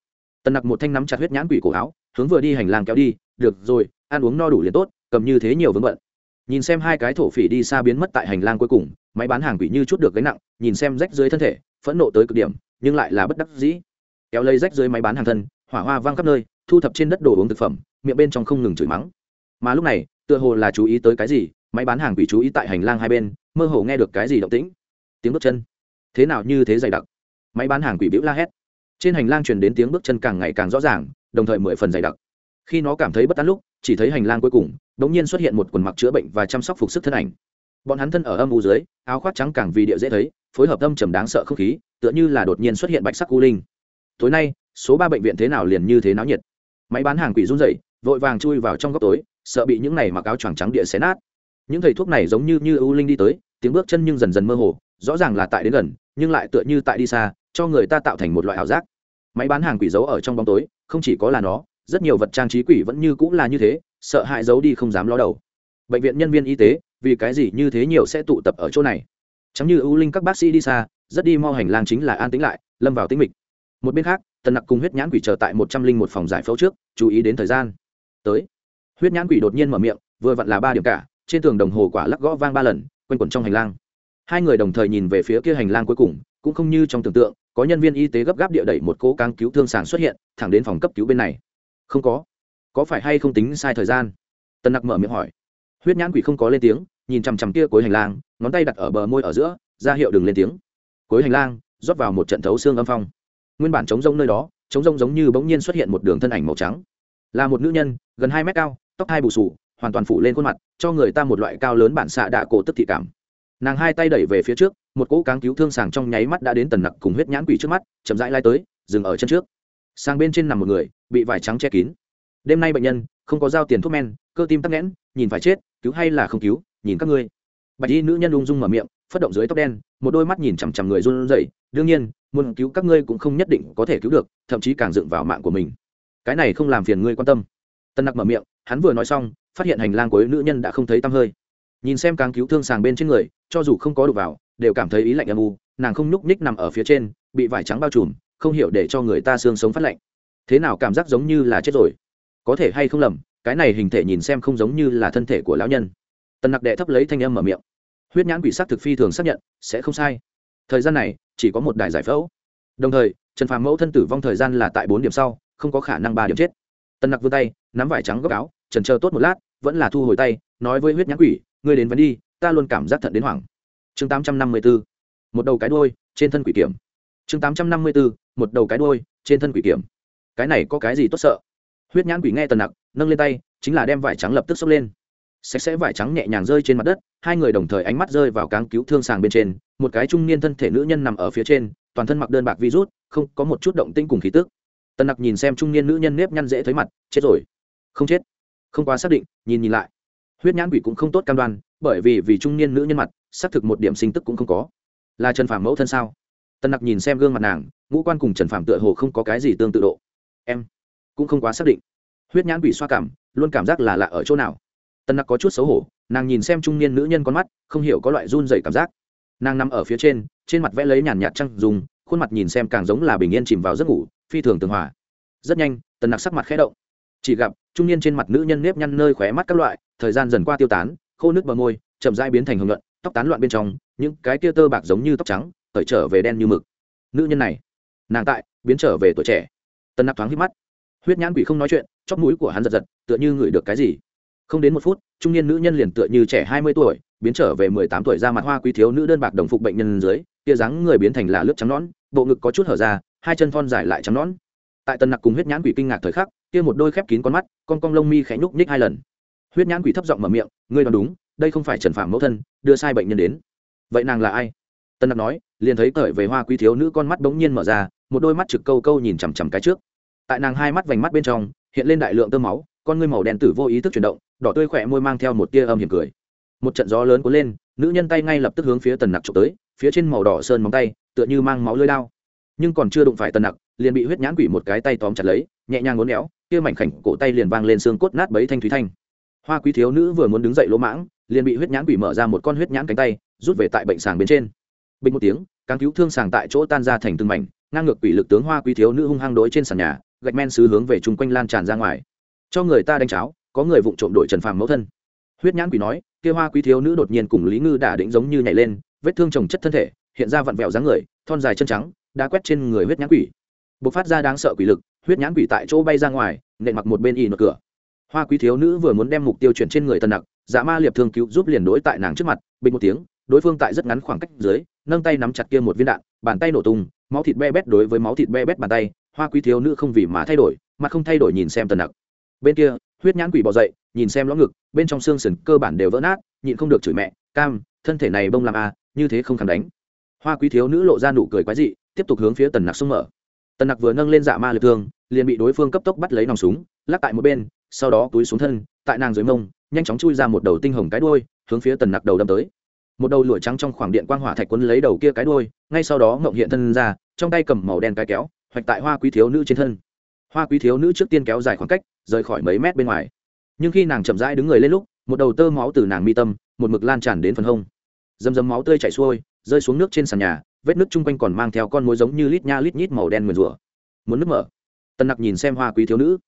S1: tần nặc một thanh nắm chặt huyết nhãn quỷ cổ áo, hướng vừa đi hành lang kéo đi, được rồi, ăn uống no đủ liền tốt, cầm như thế nhiều vướng bận. Nhìn xem hai cái thổ phỉ đi xa biến mất tại hành lang cuối cùng, máy bán hàng quỷ như chút được gánh nặng, nhìn xem rách dưới thân thể, phẫn nộ tới cực điểm, nhưng lại là bất đắc dĩ. Kéo lấy rách dưới máy bán hàng thân, hỏa hoa vang khắp nơi, thu thập trên đất đồ uống thực phẩm, miệng bên trong không ngừng chửi mắng. Mà lúc này, tựa hồ là chú ý tới cái gì, máy bán hàng quỷ chú ý tại hành lang hai bên mơ hồ nghe được cái gì động tĩnh. Tiếng bước chân. Thế nào như thế dày đặc. Máy bán hàng quỷ bĩu la hét. Trên hành lang truyền đến tiếng bước chân càng ngày càng rõ ràng, đồng thời mười phần dày đặc. Khi nó cảm thấy bất an lúc, chỉ thấy hành lang cuối cùng đ ỗ n g nhiên xuất hiện một quần mặc chữa bệnh và chăm sóc phục sức thân ảnh. Bọn hắn thân ở âm u dưới, áo khoác trắng càng vì địa dễ thấy, phối hợp âm trầm đáng sợ không khí, tựa như là đột nhiên xuất hiện bạch sắc u linh. Tối nay, số ba bệnh viện thế nào liền như thế náo nhiệt. Máy bán hàng quỷ run dậy vội vàng chui vào trong góc tối, sợ bị những này mặc áo choàng trắng địa xé nát. Những thầy thuốc này giống như như u linh đi tới tiếng bước chân nhưng dần dần mơ hồ, rõ ràng là tại đến gần, nhưng lại tựa như tại đi xa, cho người ta tạo thành một loại ảo giác. Máy bán hàng quỷ giấu ở trong bóng tối, không chỉ có là nó, rất nhiều vật trang trí quỷ vẫn như cũng là như thế, sợ hãi giấu đi không dám lo đầu. Bệnh viện nhân viên y tế, vì cái gì như thế nhiều sẽ tụ tập ở chỗ này? Chẳng như ưu linh các bác sĩ đi xa, rất đi mo hành lang chính là an tĩnh lại, lâm vào tĩnh mịch. Một bên khác, tần nặc cùng huyết nhãn quỷ chờ tại một trăm linh một phòng giải phẫu trước, chú ý đến thời gian. Tới, huyết nhãn quỷ đột nhiên mở miệng, vừa vặn là ba điểm cả, trên tường đồng hồ quả lắc gõ vang ba lần quanh quẩn trong hành lang. Hai người đồng thời nhìn về phía kia hành lang cuối cùng, cũng không như trong tưởng tượng, có nhân viên y tế gấp gáp địa đẩy một cỗ cáng cứu thương sàng xuất hiện, thẳng đến phòng cấp cứu bên này. Không có. Có phải hay không tính sai thời gian? Tần nặc mở miệng hỏi. Huyết nhãn quỷ không có lên tiếng, nhìn chằm chằm kia cuối hành lang, ngón tay đặt ở bờ môi ở giữa, ra hiệu đừng lên tiếng. Cuối hành lang, rót vào một trận thấu xương âm phong. Nguyên bản chống rông nơi đó chống rông giống như bỗng nhiên xuất hiện một đường thân ảnh màu trắng. Là một nữ nhân, gần hai mét cao, tóc hai bù sù hoàn toàn phủ lên khuôn mặt, cho người ta một loại cao lớn bản xạ đạ cổ tức thị cảm. Nàng hai tay đẩy về phía trước, một cỗ cáng cứu thương sàng trong nháy mắt đã đến tần nặc cùng huyết nhãn quỷ trước mắt, chậm rãi lai tới, dừng ở chân trước. Sang bên trên nằm một người, bị vải trắng che kín. Đêm nay bệnh nhân, không có giao tiền thuốc men, cơ tim tắc nghẽn, nhìn phải chết, cứu hay là không cứu, nhìn các ngươi. Bạch y nữ nhân ung dung mở miệng, phất động dưới tóc đen, một đôi mắt nhìn chằm chằm người run rẩy, đương nhiên, muốn cứu các ngươi cũng không nhất định có thể cứu được, thậm chí càng dựng vào mạng của mình. Cái này không làm phiền ngươi quan tâm. Tân nặc mở miệng, hắn vừa nói xong phát hiện hành lang của nữ nhân đã không thấy tăm hơi. Nhìn xem càng cứu thương sàng bên trên người, cho dù không có đụng vào, đều cảm thấy ý lạnh âm u, nàng không nhúc ních nằm ở phía trên, bị vải trắng bao trùm, không hiểu để cho người ta xương sống phát lạnh. Thế nào cảm giác giống như là chết rồi? Có thể hay không lầm, cái này hình thể nhìn xem không giống như là thân thể của lão nhân. Tần nặc đệ thấp lấy thanh âm mở miệng. Huyết nhãn quỷ sắc thực phi thường xác nhận, sẽ không sai. Thời gian này, chỉ có một đài giải phẫu. Đồng thời, trần phàm mẫu thân tử vong thời gian là tại bốn điểm sau, không có khả năng ba điểm chết. Tần nặc vươn tay, nắm vải trắng góc áo trần chờ tốt một lát vẫn là thu hồi tay, nói với huyết nhãn quỷ, ngươi đến vấn đi, ta luôn cảm giác thận đến hoảng. Chương tám trăm năm mươi b ố một đầu cái đôi trên thân quỷ kiểm. Chương tám trăm năm mươi b ố một đầu cái đôi trên thân quỷ kiểm. Cái này có cái gì tốt sợ? Huyết nhãn quỷ nghe tần nặc, nâng lên tay, chính là đem vải trắng lập tức xốc lên. Sạch sẽ vải trắng nhẹ nhàng rơi trên mặt đất, hai người đồng thời ánh mắt rơi vào cáng cứu thương sàng bên trên. Một cái trung niên thân thể nữ nhân nằm ở phía trên, toàn thân mặc đơn bạc virus, không có một chút động tinh cùng khí tức. Tần nặc nhìn xem trung niên nữ nhân nếp nhăn dễ thấy mặt, chết rồi. Không chết không quá xác định, nhìn nhìn lại. Huyết nhãn quỷ cũng không tốt cam đoan, bởi vì vì trung niên nữ nhân mặt, xác thực một điểm sinh tức cũng không có. Là trần phàm mẫu thân sao? Tần nặc nhìn xem gương mặt nàng, ngũ quan cùng trần phàm tựa hồ không có cái gì tương tự độ. Em, cũng không quá xác định. Huyết nhãn quỷ xoa cảm, luôn cảm giác là lạ ở chỗ nào? Tần nặc có chút xấu hổ, nàng nhìn xem trung niên nữ nhân con mắt, không hiểu có loại run dày cảm giác. Nàng nằm ở phía trên trên mặt vẽ lấy nhàn nhạt trăng dùng, khuôn mặt nhìn xem càng giống là bình yên chìm vào giấc ngủ, phi thường tường hòa. Rất nhanh, tần nặc sắc mặt khẽ động chỉ gặp trung niên trên mặt nữ nhân nếp nhăn nơi khóe mắt các loại, thời gian dần qua tiêu tán, khô nước bờ môi, chậm dai biến thành hồng luận tóc tán loạn bên trong, những cái tia tơ bạc giống như tóc trắng khởi trở về đen như mực. Nữ nhân này, nàng tại, biến trở về tuổi trẻ. Tân nạp thoáng hít mắt. Huyết nhãn quỷ không nói chuyện, chóp mũi của hắn giật giật, tựa như ngửi được cái gì. Không đến một phút, trung niên nữ nhân liền tựa như trẻ hai mươi tuổi, biến trở về mười tám tuổi ra mặt hoa quý thiếu nữ đơn bạc đồng phục bệnh nhân dưới, tia dáng người biến thành là lướt trắng nón bộ ngực có chút hở ra, hai chân thon dài lại trắng nón tại tân nặc cùng huyết nhãn quỷ kinh ngạc thời khắc kia một đôi khép kín con mắt, con cong lông mi khẽ nhúc nhích hai lần. Huyết nhãn quỷ thấp giọng mở miệng, ngươi đoán đúng, đây không phải trần phạm mẫu thân, đưa sai bệnh nhân đến. Vậy nàng là ai? Tân nặc nói, liền thấy cởi về hoa quý thiếu nữ con mắt bỗng nhiên mở ra, một đôi mắt trực câu câu nhìn chằm chằm cái trước. Tại nàng hai mắt vành mắt bên trong, hiện lên đại lượng tơ máu, con ngươi màu đen tử vô ý thức chuyển động, đỏ tươi khỏe môi mang theo một tia âm hiểm cười. Một trận gió lớn cuốn lên, nữ nhân tay ngay lập tức hướng phía tần nặc trộm tới, phía trên màu đỏ sơn móng tay, tựa như mang máu lưỡi đao. Nhưng còn chưa đụng phải tần nặc, liền bị huyết nhãn quỷ một cái tay tóm chặt lấy, nhẹ nhàng ngốn éo kia mảnh khảnh cổ tay liền vang lên xương cốt nát bấy thanh thúy thanh. Hoa quý thiếu nữ vừa muốn đứng dậy lỗ mãng, liền bị huyết nhãn quỷ mở ra một con huyết nhãn cánh tay, rút về tại bệnh sàng bên trên. Bình một tiếng càng cứu thương sàng tại chỗ tan ra thành từng mảnh, ngang ngược quỷ lực tướng hoa quý thiếu nữ hung hăng đối trên sàn nhà, gạch men xứ hướng về chung quanh lan tràn ra ngoài. Cho người ta đánh cháo, có người vụng trộm đội trần phàm mẫu thân. Huyết nhãn quỷ nói, kia hoa quý thiếu nữ đột nhiên cùng lý ngư đả định giống như nhảy lên, vết thương trồng chất thân thể, hiện ra vặn vẹo dáng người, thon dài chân trắng, đã quét trên người huyết nhãn quỷ. B ộ c phát ra đáng sợ quỷ lực huyết nhãn quỷ tại chỗ bay ra ngoài nện mặc một bên y nột cửa. Hoa quý thiếu nữ vừa muốn đem mục tiêu chuyển trên người tần nặc dạ ma liệp thương cứu giúp liền đối tại nàng trước mặt bình một tiếng đối phương tại rất ngắn khoảng cách dưới nâng tay nắm chặt kia một viên đạn bàn tay nổ tung máu thịt be bét đối với máu thịt be bét bàn tay hoa quý thiếu nữ không vì mà thay đổi mà không thay đổi nhìn xem tần nặc. Bên kia huyết nhãn quỷ bỏ dậy nhìn xem lõng ngực bên trong xương sườn cơ bản đều vỡ nát nhịn không được chửi mẹ cam thân thể này bông làm a à, như thế không khẳng đánh. Hoa quý thiếu nữ lộ ra nụ cười quái dị tiếp tục hướng phía tần nặc xông mở tần nặc vừa nâng lên dạ ma lực thương, liền bị đối phương cấp tốc bắt lấy nòng súng, lắc tại một bên, sau đó túi xuống thân, tại nàng dưới mông, nhanh chóng chui ra một đầu tinh hồng cái đuôi, hướng phía tần nặc đầu đâm tới. Một đầu lụa trắng trong khoảng điện quang hỏa thạch quấn lấy đầu kia cái đuôi, ngay sau đó ngộng hiện thân ra, trong tay cầm màu đen cái kéo, hoạch tại hoa quý thiếu nữ trên thân. Hoa quý thiếu nữ trước tiên kéo dài khoảng cách, rời khỏi mấy mét bên ngoài. Nhưng khi nàng chậm rãi đứng người lên lúc, một đầu tơ máu từ nàng mi tâm, một mực lan tràn đến phần hông. Dầm dầm máu tươi chảy xuôi, rơi xuống nước trên sàn nhà vết nước chung quanh còn mang theo con mối giống như lít nha lít nhít màu đen mượn rùa muốn nước mở. Tân nặc nhìn xem hoa quý thiếu nữ.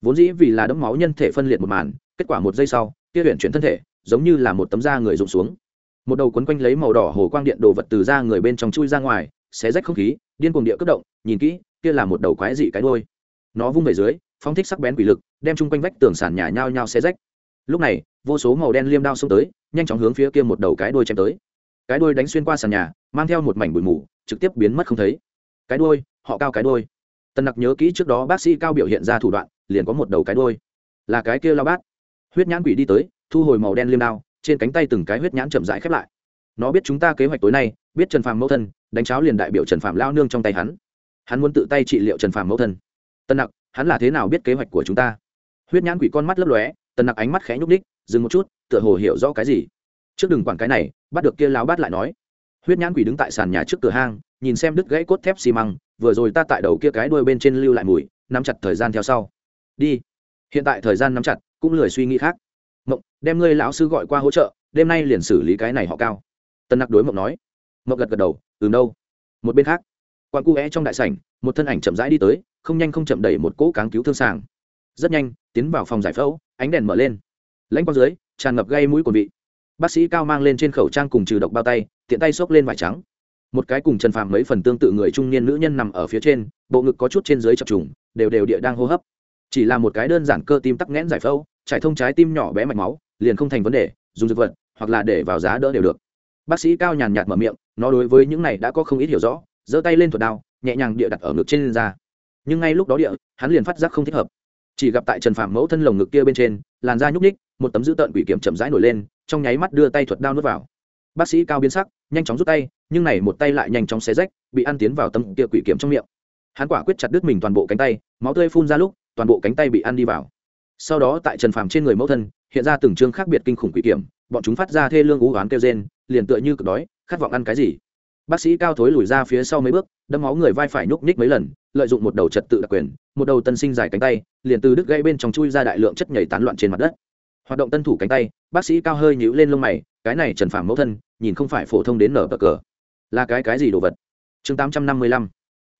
S1: Vốn dĩ vì là đấm máu nhân thể phân liệt một màn, kết quả một giây sau, kia huyện chuyển thân thể, giống như là một tấm da người rụng xuống. Một đầu quấn quanh lấy màu đỏ hồ quang điện đồ vật từ da người bên trong chui ra ngoài, xé rách không khí, điên cuồng địa cất động, nhìn kỹ, kia là một đầu quái dị cái đôi nó vung về dưới, phóng thích sắc bén quỷ lực, đem chung quanh vách tường sàn nhà nhao nhao xé rách. Lúc này, vô số màu đen liêm đao xông tới, nhanh chóng hướng phía kia một đầu cái đôi chém tới. Cái đôi đánh xuyên qua sàn nhà mang theo một mảnh bụi mù, trực tiếp biến mất không thấy. Cái đôi họ cao cái đôi tần nặc nhớ kỹ trước đó bác sĩ cao biểu hiện ra thủ đoạn, liền có một đầu cái đôi là cái kia lao bát. Huyết nhãn quỷ đi tới, thu hồi màu đen liêm đao, trên cánh tay từng cái huyết nhãn chậm rãi khép lại. Nó biết chúng ta kế hoạch tối nay, biết trần phàm mẫu thân, đánh cháo liền đại biểu trần phàm lao nương trong tay hắn. Hắn muốn tự tay trị liệu trần phàm mẫu thân. Tân nặc, hắn là thế nào biết kế hoạch của chúng ta? Huyết nhãn quỷ con mắt lấp lóe tân nặc ánh mắt khẽ nhúc ních dừng một chút, tựa hồ hiểu rõ cái gì. Trước đừng quản cái này, bắt được kia lao bát lại nói huyết nhãn quỷ đứng tại sàn nhà trước cửa hang, nhìn xem đứt gãy cốt thép xi măng, vừa rồi ta tại đầu kia cái đuôi bên trên lưu lại mùi, nắm chặt thời gian theo sau. Đi. Hiện tại thời gian nắm chặt, cũng lười suy nghĩ khác. Mộng, đem ngươi lão sư gọi qua hỗ trợ, đêm nay liền xử lý cái này họ cao. Tân nặc đối mộng nói. Mộng gật gật đầu từ đâu? Một bên khác quan cu vẽ trong đại sảnh, một thân ảnh chậm rãi đi tới, không nhanh không chậm đẩy một cỗ cáng cứu thương sàng. Rất nhanh, tiến vào phòng giải phẫu, ánh đèn mở lên. Lãnh quang dưới, tràn ngập gây mũi cồn vị bác sĩ cao mang lên trên khẩu trang cùng trừ độc bao tay, tiện tay xốc lên vải trắng. Một cái cùng trần phàm mấy phần tương tự người trung niên nữ nhân nằm ở phía trên, bộ ngực có chút trên dưới chập trùng, đều đều địa đang hô hấp. Chỉ là một cái đơn giản cơ tim tắc nghẽn giải phẫu, trải thông trái tim nhỏ bé mạch máu, liền không thành vấn đề, dùng dược vật, hoặc là để vào giá đỡ đều được. Bác sĩ cao nhàn nhạt mở miệng, nó đối với những này đã có không ít hiểu rõ, giơ tay lên thuật đao, nhẹ nhàng địa đặt ở ngực trên da. Nhưng ngay lúc đó địa, hắn liền phát giác không thích hợp. Chỉ gặp tại trần phạm mẫu thân lồng ngực kia bên trên, làn da nhúc ních một tấm dữ tợn quỷ kiểm chậm rãi nổi lên trong nháy mắt đưa tay thuật đao nuốt vào. Bác sĩ cao biến sắc, nhanh chóng rút tay, nhưng này một tay lại nhanh chóng xé rách, bị ăn tiến vào tâm kia quỷ kiếm trong miệng. Hắn quả quyết chặt đứt mình toàn bộ cánh tay, máu tươi phun ra lúc, toàn bộ cánh tay bị ăn đi vào. Sau đó tại trần phàm trên người mẫu thân, hiện ra từng chương khác biệt kinh khủng quỷ kiểm, bọn chúng phát ra thê lương ú oán kêu rên, liền tựa như cực đói, khát vọng ăn cái gì. Bác sĩ cao thối lùi ra phía sau mấy bước đâm máu người vai phải nhúc nhích mấy lần, lợi dụng một đầu trật tự đặc quyền, một đầu tân sinh dài cánh tay, liền từ đứt gây bên trong chui ra đại lượng chất nhảy tán loạn trên mặt đất hoạt động tân thủ cánh tay, bác sĩ cao hơi nhíu lên lông mày, cái này trần phàm mẫu thân, nhìn không phải phổ thông đến nở bờ cờ. Là cái cái gì đồ vật? Chương tám trăm năm mươi lăm.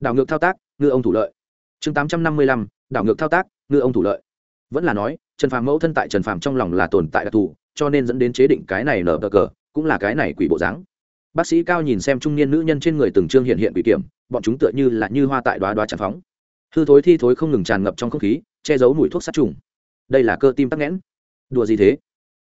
S1: Đảo ngược thao tác, ngư ông thủ lợi. Chương tám trăm năm mươi lăm. Đảo ngược thao tác, ngư ông thủ lợi. Vẫn là nói, trần phàm mẫu thân tại trần phàm trong lòng là tồn tại đặc thù, cho nên dẫn đến chế định cái này nở bờ cờ, cũng là cái này quỷ bộ dáng. Bác sĩ cao nhìn xem trung niên nữ nhân trên người từng trương hiện hiện quỷ kiểm, bọn chúng tựa như là như hoa tại đoá đoá tràn phóng. Hư thối thi thối không ngừng tràn ngập trong không khí, che giấu mùi thuốc sát trùng. Đây là cơ tim tắc nghẽn đùa gì thế?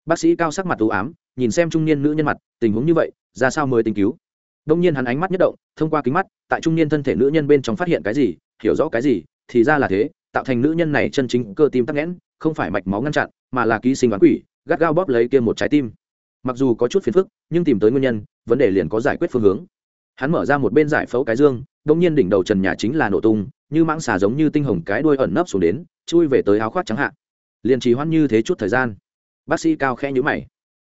S1: Bác sĩ cao sắc mặt ưu ám, nhìn xem trung niên nữ nhân mặt, tình huống như vậy, ra sao mới tính cứu? Đông nhiên hắn ánh mắt nhất động, thông qua kính mắt, tại trung niên thân thể nữ nhân bên trong phát hiện cái gì, hiểu rõ cái gì, thì ra là thế, tạo thành nữ nhân này chân chính cơ tim tắc nghẽn, không phải mạch máu ngăn chặn, mà là ký sinh đoán quỷ, gắt gao bóp lấy kia một trái tim. Mặc dù có chút phiền phức, nhưng tìm tới nguyên nhân, vấn đề liền có giải quyết phương hướng. Hắn mở ra một bên giải phẫu cái dương, đông nhiên đỉnh đầu trần nhà chính là nổ tung, như mãng xà giống như tinh hồng cái đuôi ẩn nấp xuống đến, chui về tới áo khoác trắng hạ liền trì hoãn như thế chút thời gian. Bác sĩ cao khẽ nhữ mày.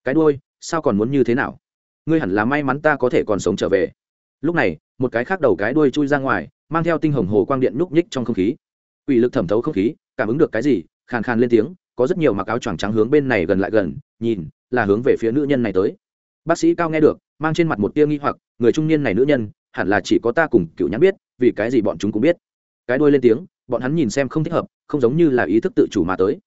S1: Cái đuôi, sao còn muốn như thế nào? Ngươi hẳn là may mắn ta có thể còn sống trở về. Lúc này, một cái khác đầu cái đuôi chui ra ngoài, mang theo tinh hồng hồ quang điện núp nhích trong không khí. Ủy lực thẩm thấu không khí, cảm ứng được cái gì, khàn khàn lên tiếng, có rất nhiều mặc áo choàng trắng hướng bên này gần lại gần, nhìn, là hướng về phía nữ nhân này tới. Bác sĩ cao nghe được, mang trên mặt một tia nghi hoặc, người trung niên này nữ nhân, hẳn là chỉ có ta cùng cựu nhắn biết, vì cái gì bọn chúng cũng biết. Cái đuôi lên tiếng, bọn hắn nhìn xem không thích hợp, không giống như là ý thức tự chủ mà tới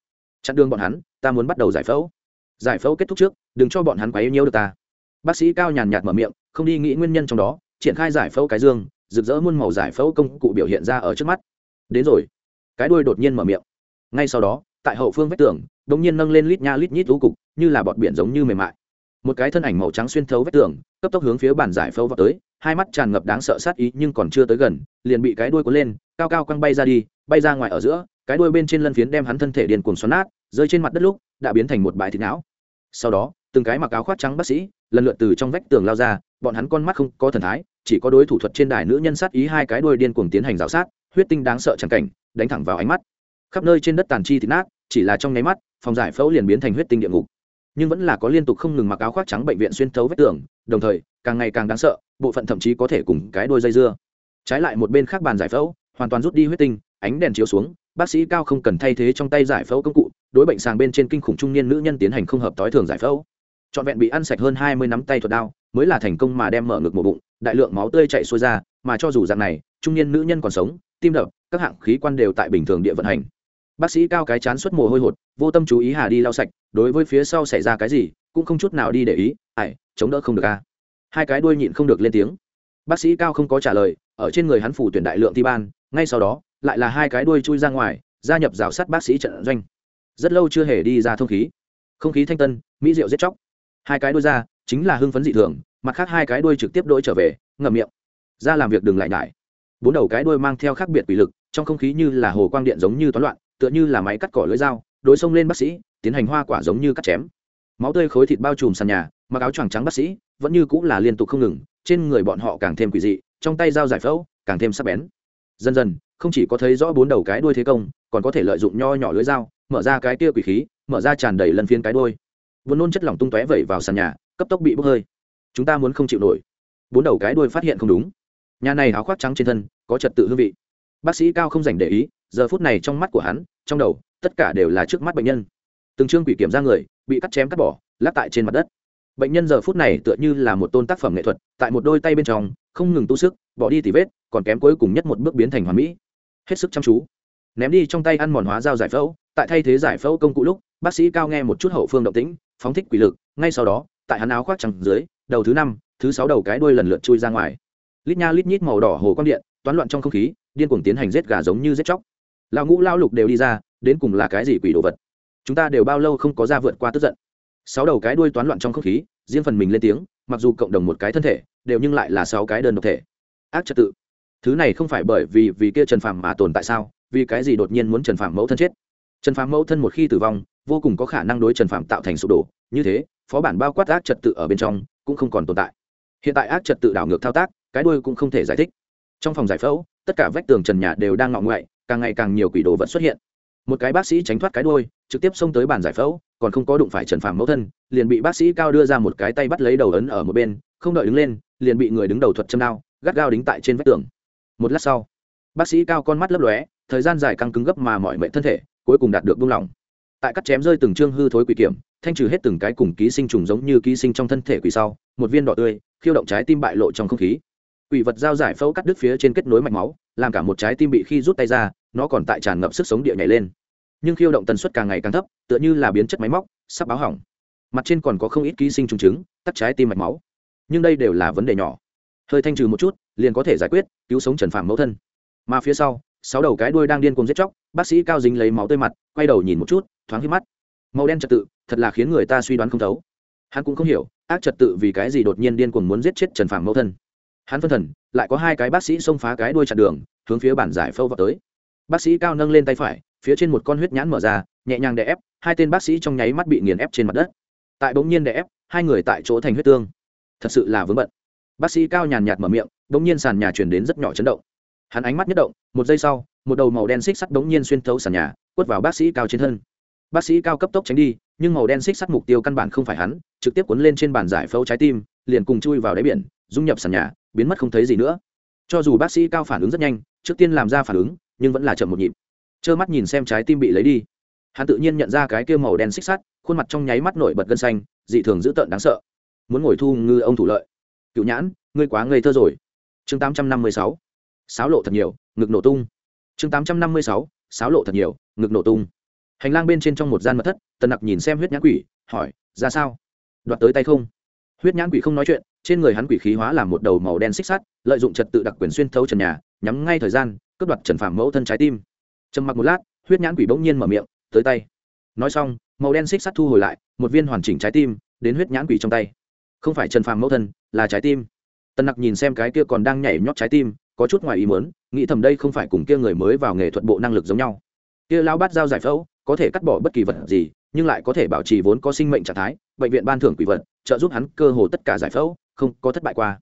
S1: chặn đường bọn hắn, ta muốn bắt đầu giải phẫu. Giải phẫu kết thúc trước, đừng cho bọn hắn quá yêu nhiêu được ta. Bác sĩ cao nhàn nhạt mở miệng, không đi nghĩ nguyên nhân trong đó, triển khai giải phẫu cái dương, rực rỡ muôn màu giải phẫu công cụ biểu hiện ra ở trước mắt. Đến rồi. Cái đuôi đột nhiên mở miệng. Ngay sau đó, tại hậu phương vách tường đ ỗ n g nhiên nâng lên lít nha lít nhít lũ cục, như là bọt biển giống như mềm mại. Một cái thân ảnh màu trắng xuyên thấu vách tường, cấp tốc hướng phía bàn giải phẫu vào tới, hai mắt tràn ngập đáng sợ sát ý nhưng còn chưa tới gần, liền bị cái đuôi cuốn lên, cao cao quăng bay ra đi, bay ra ngoài ở giữa cái đuôi bên trên lân phiến đem hắn thân thể điền cuồng xoắn nát, rơi trên mặt đất lúc, đã biến thành một bãi thịt não. Sau đó, từng cái mặc áo khoác trắng bác sĩ, lần lượt từ trong vách tường lao ra, bọn hắn con mắt không có thần thái, chỉ có đối thủ thuật trên đài nữ nhân sát ý hai cái đuôi điên cuồng tiến hành rào sát, huyết tinh đáng sợ chẳng cảnh, đánh thẳng vào ánh mắt. Khắp nơi trên đất tàn chi thịt nát, chỉ là trong nháy mắt, phòng giải phẫu liền biến thành huyết tinh địa ngục. Nhưng vẫn là có liên tục không ngừng mặc áo khoác trắng bệnh viện xuyên thấu vách tường, đồng thời, càng ngày càng đáng sợ, bộ phận thậm chí có thể cùng cái đôi dây dưa. Trái lại một bên khác bàn giải phẫu, hoàn toàn rút đi huyết tinh, ánh đèn chiếu xuống bác sĩ cao không cần thay thế trong tay giải phẫu công cụ, đối bệnh sàng bên trên kinh khủng trung niên nữ nhân tiến hành không hợp tối thường giải phẫu. Trọn vẹn bị ăn sạch hơn hai mươi nắm tay thuật đao, mới là thành công mà đem mở ngực một bụng, đại lượng máu tươi chạy xuôi ra, mà cho dù dạng này, trung niên nữ nhân còn sống, tim đập, các hạng khí quan đều tại bình thường địa vận hành. Bác sĩ cao cái chán suất mồ hôi hột, vô tâm chú ý hà đi lau sạch, đối với phía sau xảy ra cái gì, cũng không chút nào đi để ý ải chống đỡ không được a. Hai cái đuôi nhịn không được lên tiếng. Bác sĩ cao không có trả lời, ở trên người hắn phủ tuyển đại lượng thi ban, ngay sau đó lại là hai cái đuôi chui ra ngoài, gia nhập rào sắt bác sĩ trận doanh. Rất lâu chưa hề đi ra thông khí. Không khí thanh tân, mỹ rượu giết chóc. Hai cái đuôi ra, chính là hưng phấn dị thường, mặt khác hai cái đuôi trực tiếp đỗi trở về, ngậm miệng. Ra làm việc đừng lại nhải. Bốn đầu cái đuôi mang theo khác biệt quỷ lực, trong không khí như là hồ quang điện giống như toán loạn, tựa như là máy cắt cỏ lưỡi dao, đối xông lên bác sĩ, tiến hành hoa quả giống như cắt chém. Máu tươi khối thịt bao trùm sàn nhà, mặc áo choàng trắng bác sĩ, vẫn như cũng là liên tục không ngừng, trên người bọn họ càng thêm quỷ dị, trong tay dao giải phẫu, càng thêm sắc bén. Dần dần không chỉ có thấy rõ bốn đầu cái đuôi thế công, còn có thể lợi dụng nho nhỏ lưỡi dao, mở ra cái kia quỷ khí, mở ra tràn đầy lần phiên cái đuôi. Vốn nôn chất lỏng tung tóe vẩy vào sàn nhà, cấp tốc bị bốc hơi. Chúng ta muốn không chịu nổi. Bốn đầu cái đuôi phát hiện không đúng. Nhà này áo khoác trắng trên thân, có trật tự hương vị. Bác sĩ cao không dành để ý, giờ phút này trong mắt của hắn, trong đầu, tất cả đều là trước mắt bệnh nhân. Từng chương quỷ kiểm ra người, bị cắt chém cắt bỏ lát tại trên mặt đất. Bệnh nhân giờ phút này tựa như là một tôn tác phẩm nghệ thuật, tại một đôi tay bên trong, không ngừng tu sức, bỏ đi tỉ vết, còn kém cuối cùng nhất một bước biến thành hoàn mỹ hết sức chăm chú. Ném đi trong tay ăn mòn hóa dao giải phẫu, tại thay thế giải phẫu công cụ lúc, bác sĩ cao nghe một chút hậu phương động tĩnh, phóng thích quỷ lực, ngay sau đó, tại hắn áo khoác trắng dưới, đầu thứ năm, thứ sáu đầu cái đuôi lần lượt chui ra ngoài. Lít nha lít nhít màu đỏ hồ quang điện, toán loạn trong không khí, điên cuồng tiến hành giết gà giống như giết chóc. Lão ngũ lao lục đều đi ra, đến cùng là cái gì quỷ đồ vật? Chúng ta đều bao lâu không có ra vượt qua tức giận. Sáu đầu cái đuôi toán loạn trong không khí, riêng phần mình lên tiếng, mặc dù cộng đồng một cái thân thể, đều nhưng lại là sáu cái đơn độc thể. Ác trật tự thứ này không phải bởi vì vì kia trần phàm mà tồn tại sao? Vì cái gì đột nhiên muốn trần phàm mẫu thân chết? Trần phàm mẫu thân một khi tử vong, vô cùng có khả năng đối trần phàm tạo thành sụp đổ. Như thế, phó bản bao quát ác trật tự ở bên trong cũng không còn tồn tại. Hiện tại ác trật tự đảo ngược thao tác, cái đuôi cũng không thể giải thích. Trong phòng giải phẫu, tất cả vách tường trần nhà đều đang ngọ ngoại càng ngày càng nhiều quỷ đồ vật xuất hiện. Một cái bác sĩ tránh thoát cái đuôi, trực tiếp xông tới bàn giải phẫu, còn không có đụng phải trần phàm mẫu thân, liền bị bác sĩ cao đưa ra một cái tay bắt lấy đầu ấn ở một bên, không đợi đứng lên, liền bị người đứng đầu thuật châm đao, gắt gao đính tại trên vách tường một lát sau, bác sĩ cao con mắt lấp lóe, thời gian dài căng cứng gấp mà mọi mệnh thân thể, cuối cùng đạt được buông lỏng. Tại cắt chém rơi từng chương hư thối quỷ kiểm, thanh trừ hết từng cái cùng ký sinh trùng giống như ký sinh trong thân thể quỷ sau, một viên đỏ tươi, khiêu động trái tim bại lộ trong không khí. Quỷ vật giao giải phẫu cắt đứt phía trên kết nối mạch máu, làm cả một trái tim bị khi rút tay ra, nó còn tại tràn ngập sức sống địa nhảy lên. Nhưng khiêu động tần suất càng ngày càng thấp, tựa như là biến chất máy móc, sắp báo hỏng. Mặt trên còn có không ít ký sinh trùng trứng tắt trái tim mạch máu. Nhưng đây đều là vấn đề nhỏ. Hơi thanh trừ một chút liền có thể giải quyết, cứu sống trần phạm mẫu thân. Mà phía sau, sáu đầu cái đuôi đang điên cuồng giết chóc, bác sĩ cao dính lấy máu tươi mặt, quay đầu nhìn một chút, thoáng hít mắt. Màu đen trật tự, thật là khiến người ta suy đoán không thấu. Hắn cũng không hiểu, ác trật tự vì cái gì đột nhiên điên cuồng muốn giết chết trần phạm mẫu thân. Hắn phân thần, lại có hai cái bác sĩ xông phá cái đuôi chặn đường, hướng phía bản giải phâu vào tới. Bác sĩ cao nâng lên tay phải, phía trên một con huyết nhãn mở ra, nhẹ nhàng đè ép, hai tên bác sĩ trong nháy mắt bị nghiền ép trên mặt đất. Tại bỗng nhiên đè ép, hai người tại chỗ thành huyết tương. Thật sự là vướng bận. Bác sĩ cao nhàn nhạt mở miệng bỗng nhiên sàn nhà chuyển đến rất nhỏ chấn động. Hắn ánh mắt nhất động, một giây sau, một đầu màu đen xích sắt bỗng nhiên xuyên thấu sàn nhà, quất vào bác sĩ cao trên thân. Bác sĩ cao cấp tốc tránh đi, nhưng màu đen xích sắt mục tiêu căn bản không phải hắn, trực tiếp cuốn lên trên bàn giải phẫu trái tim, liền cùng chui vào đáy biển, dung nhập sàn nhà, biến mất không thấy gì nữa. Cho dù bác sĩ cao phản ứng rất nhanh, trước tiên làm ra phản ứng, nhưng vẫn là chậm một nhịp. Trơ mắt nhìn xem trái tim bị lấy đi. Hắn tự nhiên nhận ra cái kia màu đen xích sắt, khuôn mặt trong nháy mắt nổi bật gân xanh, dị thường dữ tợn đáng sợ. Muốn ngồi thu ngư ông thủ lợi. Cựu nhãn, ngươi quá ngây thơ rồi chương tám trăm năm mươi sáu, sáo lộ thật nhiều, ngực nổ tung. chương tám trăm năm mươi sáu, sáo lộ thật nhiều, ngực nổ tung. hành lang bên trên trong một gian mật thất, tần nặc nhìn xem huyết nhãn quỷ, hỏi, ra sao? Đoạt tới tay không? Huyết nhãn quỷ không nói chuyện, trên người hắn quỷ khí hóa làm một đầu màu đen xích sắt, lợi dụng trật tự đặc quyền xuyên thấu trần nhà, nhắm ngay thời gian, cướp đoạt trần phàm mẫu thân trái tim. Trầm mặc một lát, huyết nhãn quỷ bỗng nhiên mở miệng, tới tay. Nói xong, màu đen xích sắt thu hồi lại, một viên hoàn chỉnh trái tim, đến huyết nhãn quỷ trong tay. Không phải trần phàm mẫu thân, là trái tim. Tần nặc nhìn xem cái kia còn đang nhảy nhót trái tim, có chút ngoài ý muốn, nghĩ thầm đây không phải cùng kia người mới vào nghề thuật bộ năng lực giống nhau. Kia lao bát dao giải phẫu, có thể cắt bỏ bất kỳ vật gì, nhưng lại có thể bảo trì vốn có sinh mệnh trạng thái, bệnh viện ban thưởng quỷ vật, trợ giúp hắn cơ hồ tất cả giải phẫu, không có thất bại qua.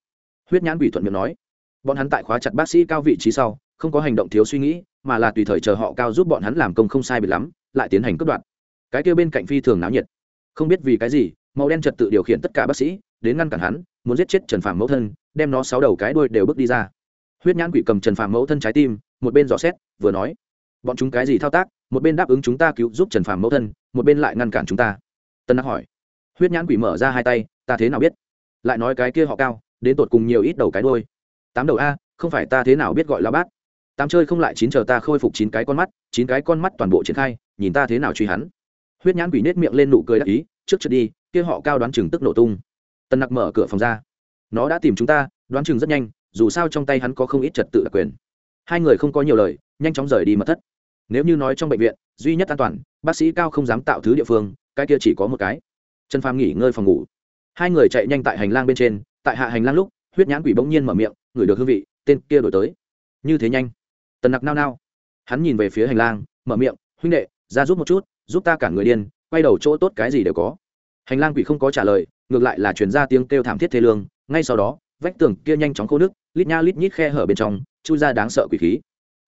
S1: Huyết nhãn quỷ thuận miệng nói. Bọn hắn tại khóa chặt bác sĩ cao vị trí sau, không có hành động thiếu suy nghĩ, mà là tùy thời chờ họ cao giúp bọn hắn làm công không sai biệt lắm, lại tiến hành cướp đoạt. Cái kia bên cạnh phi thường náo nhiệt. Không biết vì cái gì màu đen trật tự điều khiển tất cả bác sĩ, đến ngăn cản hắn, muốn giết chết trần phàm mẫu thân, đem nó sáu đầu cái đuôi đều bước đi ra. Huyết nhãn quỷ cầm trần phàm mẫu thân trái tim, một bên dò xét, vừa nói, bọn chúng cái gì thao tác? Một bên đáp ứng chúng ta cứu giúp trần phàm mẫu thân, một bên lại ngăn cản chúng ta. Tân đắc hỏi. Huyết nhãn quỷ mở ra hai tay, ta thế nào biết? Lại nói cái kia họ cao, đến tột cùng nhiều ít đầu cái đuôi. Tám đầu a, không phải ta thế nào biết gọi là bát. Tám chơi không lại chín chờ ta khôi phục chín cái con mắt, chín cái con mắt toàn bộ triển khai, nhìn ta thế nào truy hắn. Huyết nhãn quỷ nết miệng lên nụ cười đắc ý, trước trượt đi kia họ cao đoán chừng tức nổ tung. Tần nặc mở cửa phòng ra. Nó đã tìm chúng ta, đoán chừng rất nhanh, dù sao trong tay hắn có không ít trật tự đặc quyền. Hai người không có nhiều lời, nhanh chóng rời đi mật thất. Nếu như nói trong bệnh viện, duy nhất an toàn, bác sĩ cao không dám tạo thứ địa phương, cái kia chỉ có một cái. Trần phàm nghỉ ngơi phòng ngủ. Hai người chạy nhanh tại hành lang bên trên, tại hạ hành lang lúc, huyết nhãn quỷ bỗng nhiên mở miệng ngửi được hương vị, tên kia đổi tới. Như thế nhanh. Tần nặc nao nao. Hắn nhìn về phía hành lang, mở miệng, huynh đệ, ra giúp một chút, giúp ta cản người điên, quay đầu chỗ tốt cái gì đều có hành lang quỷ không có trả lời, ngược lại là chuyển ra tiếng kêu thảm thiết thế lương, ngay sau đó, vách tường kia nhanh chóng khô nước lít nha lít nhít khe hở bên trong, chui ra đáng sợ quỷ khí.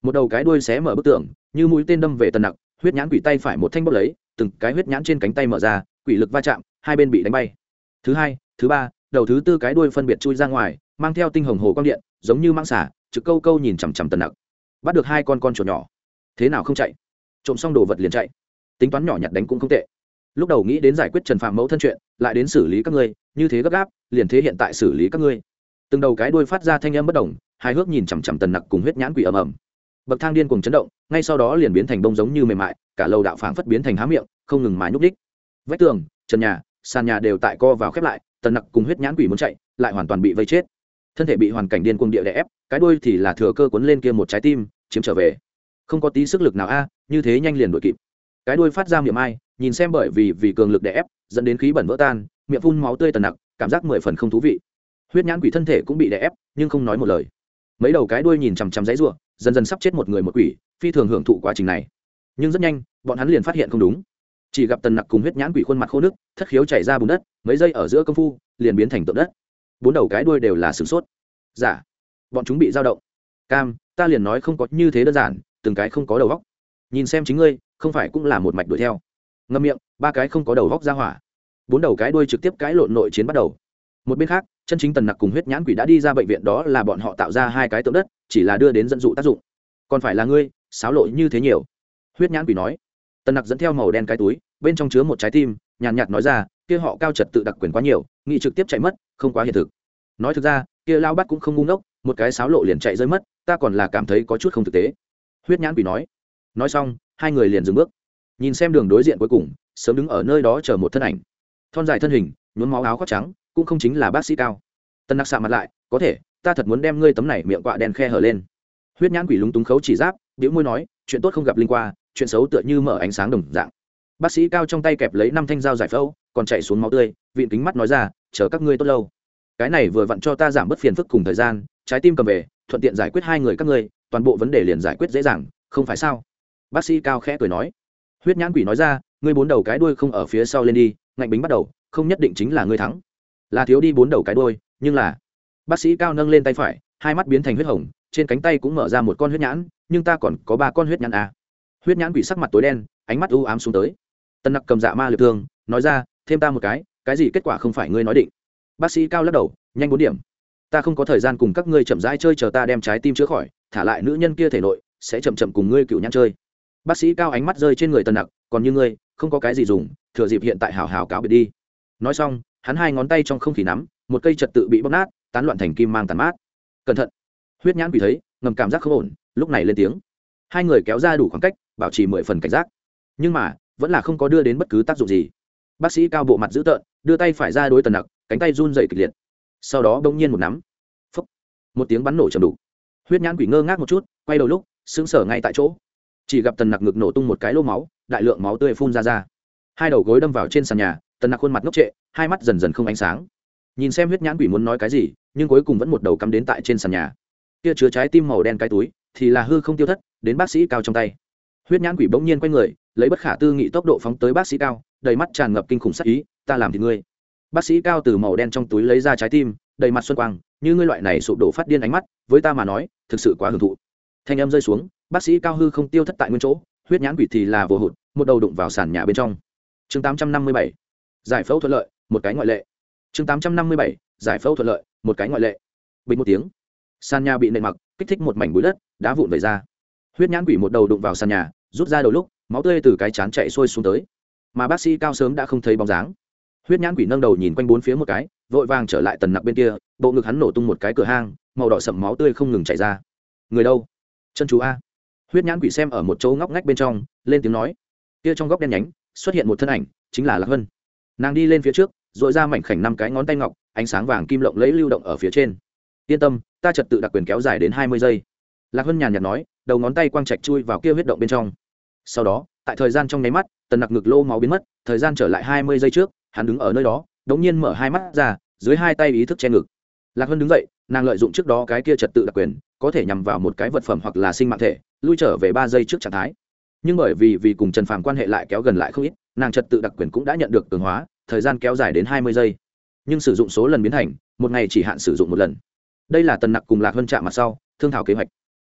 S1: Một đầu cái đuôi xé mở bức tường, như mũi tên đâm về tần nặc, huyết nhãn quỷ tay phải một thanh bốc lấy, từng cái huyết nhãn trên cánh tay mở ra, quỷ lực va chạm, hai bên bị đánh bay. Thứ hai, thứ ba, đầu thứ tư cái đuôi phân biệt chui ra ngoài, mang theo tinh hồng hồ quang điện, giống như mang xả, trực câu câu nhìn chằm chằm tần nặc. Bắt được hai con con chuột nhỏ. Thế nào không chạy? Trộm xong đồ vật liền chạy. Tính toán nhỏ nhặt đánh cũng không tệ lúc đầu nghĩ đến giải quyết trần phạm mẫu thân chuyện, lại đến xử lý các ngươi, như thế gấp gáp, liền thế hiện tại xử lý các ngươi. Từng đầu cái đuôi phát ra thanh âm bất đồng hài hước nhìn chằm chằm tần nặc cùng huyết nhãn quỷ ầm ầm. Bậc thang điên cùng chấn động, ngay sau đó liền biến thành bông giống như mềm mại, cả lầu đạo phảng phất biến thành há miệng, không ngừng mà nhúc đích vách tường, trần nhà, sàn nhà đều tại co vào khép lại, tần nặc cùng huyết nhãn quỷ muốn chạy, lại hoàn toàn bị vây chết. Thân thể bị hoàn cảnh điên cuồng địa đè ép, cái đuôi thì là thừa cơ cuốn lên kia một trái tim, chiếm trở về. Không có tí sức lực nào a, như thế nhanh liền đuổi kịp cái đuôi phát ra miệng ai, nhìn xem bởi vì vì cường lực đè ép, dẫn đến khí bẩn vỡ tan, miệng phun máu tươi tần nặc, cảm giác mười phần không thú vị. Huyết nhãn quỷ thân thể cũng bị đè ép, nhưng không nói một lời. Mấy đầu cái đuôi nhìn chằm chằm giấy ruộng dần dần sắp chết một người một quỷ, phi thường hưởng thụ quá trình này. Nhưng rất nhanh, bọn hắn liền phát hiện không đúng. Chỉ gặp tần nặc cùng huyết nhãn quỷ khuôn mặt khô nước, thất khiếu chảy ra bùn đất, mấy giây ở giữa công phu, liền biến thành tượng đất. Bốn đầu cái đuôi đều là sửng sốt. Giả dạ. bọn chúng bị dao động. Cam, ta liền nói không có như thế đơn giản, từng cái không có đầu góc nhìn xem chính ngươi không phải cũng là một mạch đuổi theo. Ngâm miệng, ba cái không có đầu góc ra hỏa. Bốn đầu cái đuôi trực tiếp cãi lộn nội chiến bắt đầu. Một bên khác, chân chính tần nặc cùng huyết nhãn quỷ đã đi ra bệnh viện, đó là bọn họ tạo ra hai cái tượng đất, chỉ là đưa đến dẫn dụ tác dụng. Còn phải là ngươi, xáo lộ như thế nhiều. Huyết nhãn quỷ nói. Tần nặc dẫn theo màu đen cái túi, bên trong chứa một trái tim, nhàn nhạt nói ra, kia họ cao trật tự đặc quyền quá nhiều, nghị trực tiếp chạy mất, không quá hiện thực. Nói thực ra, kia lao bắt cũng không ngu ngốc, một cái xáo lộ liền chạy rơi mất, ta còn là cảm thấy có chút không thực tế. Huyết nhãn quỷ nói nói xong, hai người liền dừng bước. Nhìn xem đường đối diện cuối cùng, sớm đứng ở nơi đó chờ một thân ảnh. Thon dài thân hình, nhuốm máu áo khoác trắng, cũng không chính là bác sĩ cao. Tân nặc xạ mặt lại, có thể, ta thật muốn đem ngươi tấm này miệng quạ đen khe hở lên. Huyết nhãn quỷ lúng túng khấu chỉ giáp biểu môi nói, chuyện tốt không gặp linh qua, chuyện xấu tựa như mở ánh sáng đồng dạng. Bác sĩ cao trong tay kẹp lấy năm thanh dao giải phẫu, còn chạy xuống máu tươi, vịn kính mắt nói ra, chờ các ngươi tốt lâu. Cái này vừa vặn cho ta giảm bớt phiền phức cùng thời gian, trái tim cầm về, thuận tiện giải quyết hai người các ngươi, toàn bộ vấn đề liền giải quyết dễ dàng, không phải sao? Bác sĩ cao khẽ cười nói. Huyết nhãn quỷ nói ra, ngươi bốn đầu cái đuôi không ở phía sau lên đi, ngạnh bính bắt đầu, không nhất định chính là ngươi thắng. Là thiếu đi bốn đầu cái đuôi, nhưng là bác sĩ cao nâng lên tay phải, hai mắt biến thành huyết hồng, trên cánh tay cũng mở ra một con huyết nhãn, nhưng ta còn có ba con huyết nhãn à. huyết nhãn quỷ sắc mặt tối đen, ánh mắt u ám xuống tới. Tân nặc cầm dạ ma liệt thương, nói ra, thêm ta một cái cái gì kết quả không phải ngươi nói định. Bác sĩ cao lắc đầu, nhanh bốn điểm. Ta không có thời gian cùng các ngươi chậm rãi chơi, chờ ta đem trái tim chữa khỏi, thả lại nữ nhân kia thể nội, sẽ chậm chậm cùng ngươi cựu nhãn chơi bác sĩ cao ánh mắt rơi trên người tần nặc, còn như ngươi, không có cái gì dùng, thừa dịp hiện tại hào hào cáo biệt đi. Nói xong, hắn hai ngón tay trong không khí nắm, một cây trật tự bị bóc nát, tán loạn thành kim mang tàn mát. Cẩn thận. Huyết nhãn quỷ thấy, ngầm cảm giác không ổn, lúc này lên tiếng. Hai người kéo ra đủ khoảng cách, bảo trì mười phần cảnh giác. Nhưng mà, vẫn là không có đưa đến bất cứ tác dụng gì. Bác sĩ cao bộ mặt dữ tợn, đưa tay phải ra đối tần nặc, cánh tay run dày kịch liệt. Sau đó bỗng nhiên một nắm. Phấp một tiếng bắn nổ chầm đủ huyết nhãn quỷ ngơ ngác một chút, quay đầu lúc, sững sờ ngay tại chỗ chỉ gặp tần nặc ngực nổ tung một cái lô máu, đại lượng máu tươi phun ra ra. Hai đầu gối đâm vào trên sàn nhà, tần nặc khuôn mặt ngốc trệ, hai mắt dần dần không ánh sáng. Nhìn xem huyết nhãn quỷ muốn nói cái gì, nhưng cuối cùng vẫn một đầu cắm đến tại trên sàn nhà. Kia chứa trái tim màu đen cái túi, thì là hư không tiêu thất, đến bác sĩ cao trong tay. Huyết nhãn quỷ bỗng nhiên quay người, lấy bất khả tư nghị tốc độ phóng tới bác sĩ cao, đầy mắt tràn ngập kinh khủng sắc ý, ta làm thì ngươi. Bác sĩ cao từ màu đen trong túi lấy ra trái tim, đầy mặt xuân quang, như ngươi loại này sụp đổ phát điên ánh mắt, với ta mà nói, thực sự quá hưởng thụ. Thanh âm rơi xuống bác sĩ cao hư không tiêu thất tại nguyên chỗ, huyết nhãn quỷ thì là vô hụt, một đầu đụng vào sàn nhà bên trong. Chương tám trăm năm mươi bảy, giải phẫu thuận lợi, một cái ngoại lệ. Chương tám trăm năm mươi bảy, giải phẫu thuận lợi, một cái ngoại lệ. Bình một tiếng. Sàn nhà bị nện mặc, kích thích một mảnh bụi đất, đá vụn về ra. Huyết nhãn quỷ một đầu đụng vào sàn nhà, rút ra đầu lúc, máu tươi từ cái chán chạy sôi xuống tới. Mà bác sĩ cao sớm đã không thấy bóng dáng. Huyết nhãn quỷ nâng đầu nhìn quanh bốn phía một cái, vội vàng trở lại tần nặc bên kia, bộ ngực hắn nổ tung một cái cửa hang, màu đỏ sậm máu tươi không ngừng chảy ra. Người đâu? Chân chú a huyết nhãn quỷ xem ở một chỗ ngóc ngách bên trong, lên tiếng nói. Kia trong góc đen nhánh, xuất hiện một thân ảnh, chính là lạc vân. Nàng đi lên phía trước dội ra mảnh khảnh năm cái ngón tay ngọc, ánh sáng vàng kim lộng lấy lưu động ở phía trên. Yên tâm, ta trật tự đặc quyền kéo dài đến hai mươi giây. Lạc hân nhàn nhạt nói, đầu ngón tay quang trạch chui vào kia huyết động bên trong. Sau đó, tại thời gian trong nháy mắt, tần nặc ngực lô máu biến mất, thời gian trở lại hai mươi giây trước, hắn đứng ở nơi đó đ ỗ n g nhiên mở hai mắt ra, dưới hai tay ý thức che ngực. Lạc hân đứng dậy, nàng lợi dụng trước đó cái kia trật tự đặc quyền, có thể nhằm vào một cái vật phẩm hoặc là sinh mạng thể lui trở về ba giây trước trạng thái. Nhưng bởi vì vì cùng trần phàm quan hệ lại kéo gần lại không ít, nàng trật tự đặc quyền cũng đã nhận được cường hóa, thời gian kéo dài đến hai mươi giây. Nhưng sử dụng số lần biến thành, một ngày chỉ hạn sử dụng một lần. Đây là tần nặc cùng lạc hân chạm mặt sau, thương thảo kế hoạch.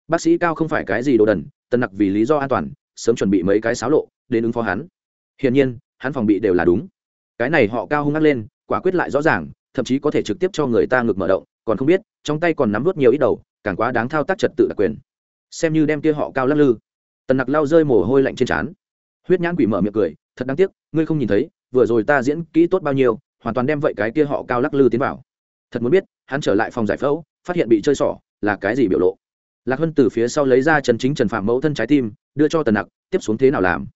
S1: Bác sĩ cao không phải cái gì đồ đần, tần nặc vì lý do an toàn, sớm chuẩn bị mấy cái xáo lộ, đến ứng phó hắn. Hiển nhiên, hắn phòng bị đều là đúng. Cái này họ cao hung ngắt lên, quả quyết lại rõ ràng, thậm chí có thể trực tiếp cho người ta ngược mở động, còn không biết, trong tay còn nắm vút nhiều ít đầu, càng quá đáng thao tác trật tự đặc quyền xem như đem kia họ cao lắc lư. Tần nặc lao rơi mồ hôi lạnh trên trán. Huyết nhãn quỷ mở miệng cười, thật đáng tiếc, ngươi không nhìn thấy, vừa rồi ta diễn kỹ tốt bao nhiêu, hoàn toàn đem vậy cái kia họ cao lắc lư tiến vào. Thật muốn biết, hắn trở lại phòng giải phẫu, phát hiện bị chơi xỏ, là cái gì biểu lộ? Lạc hân từ phía sau lấy ra trần chính trần phạm mẫu thân trái tim, đưa cho tần nặc, tiếp xuống thế nào làm?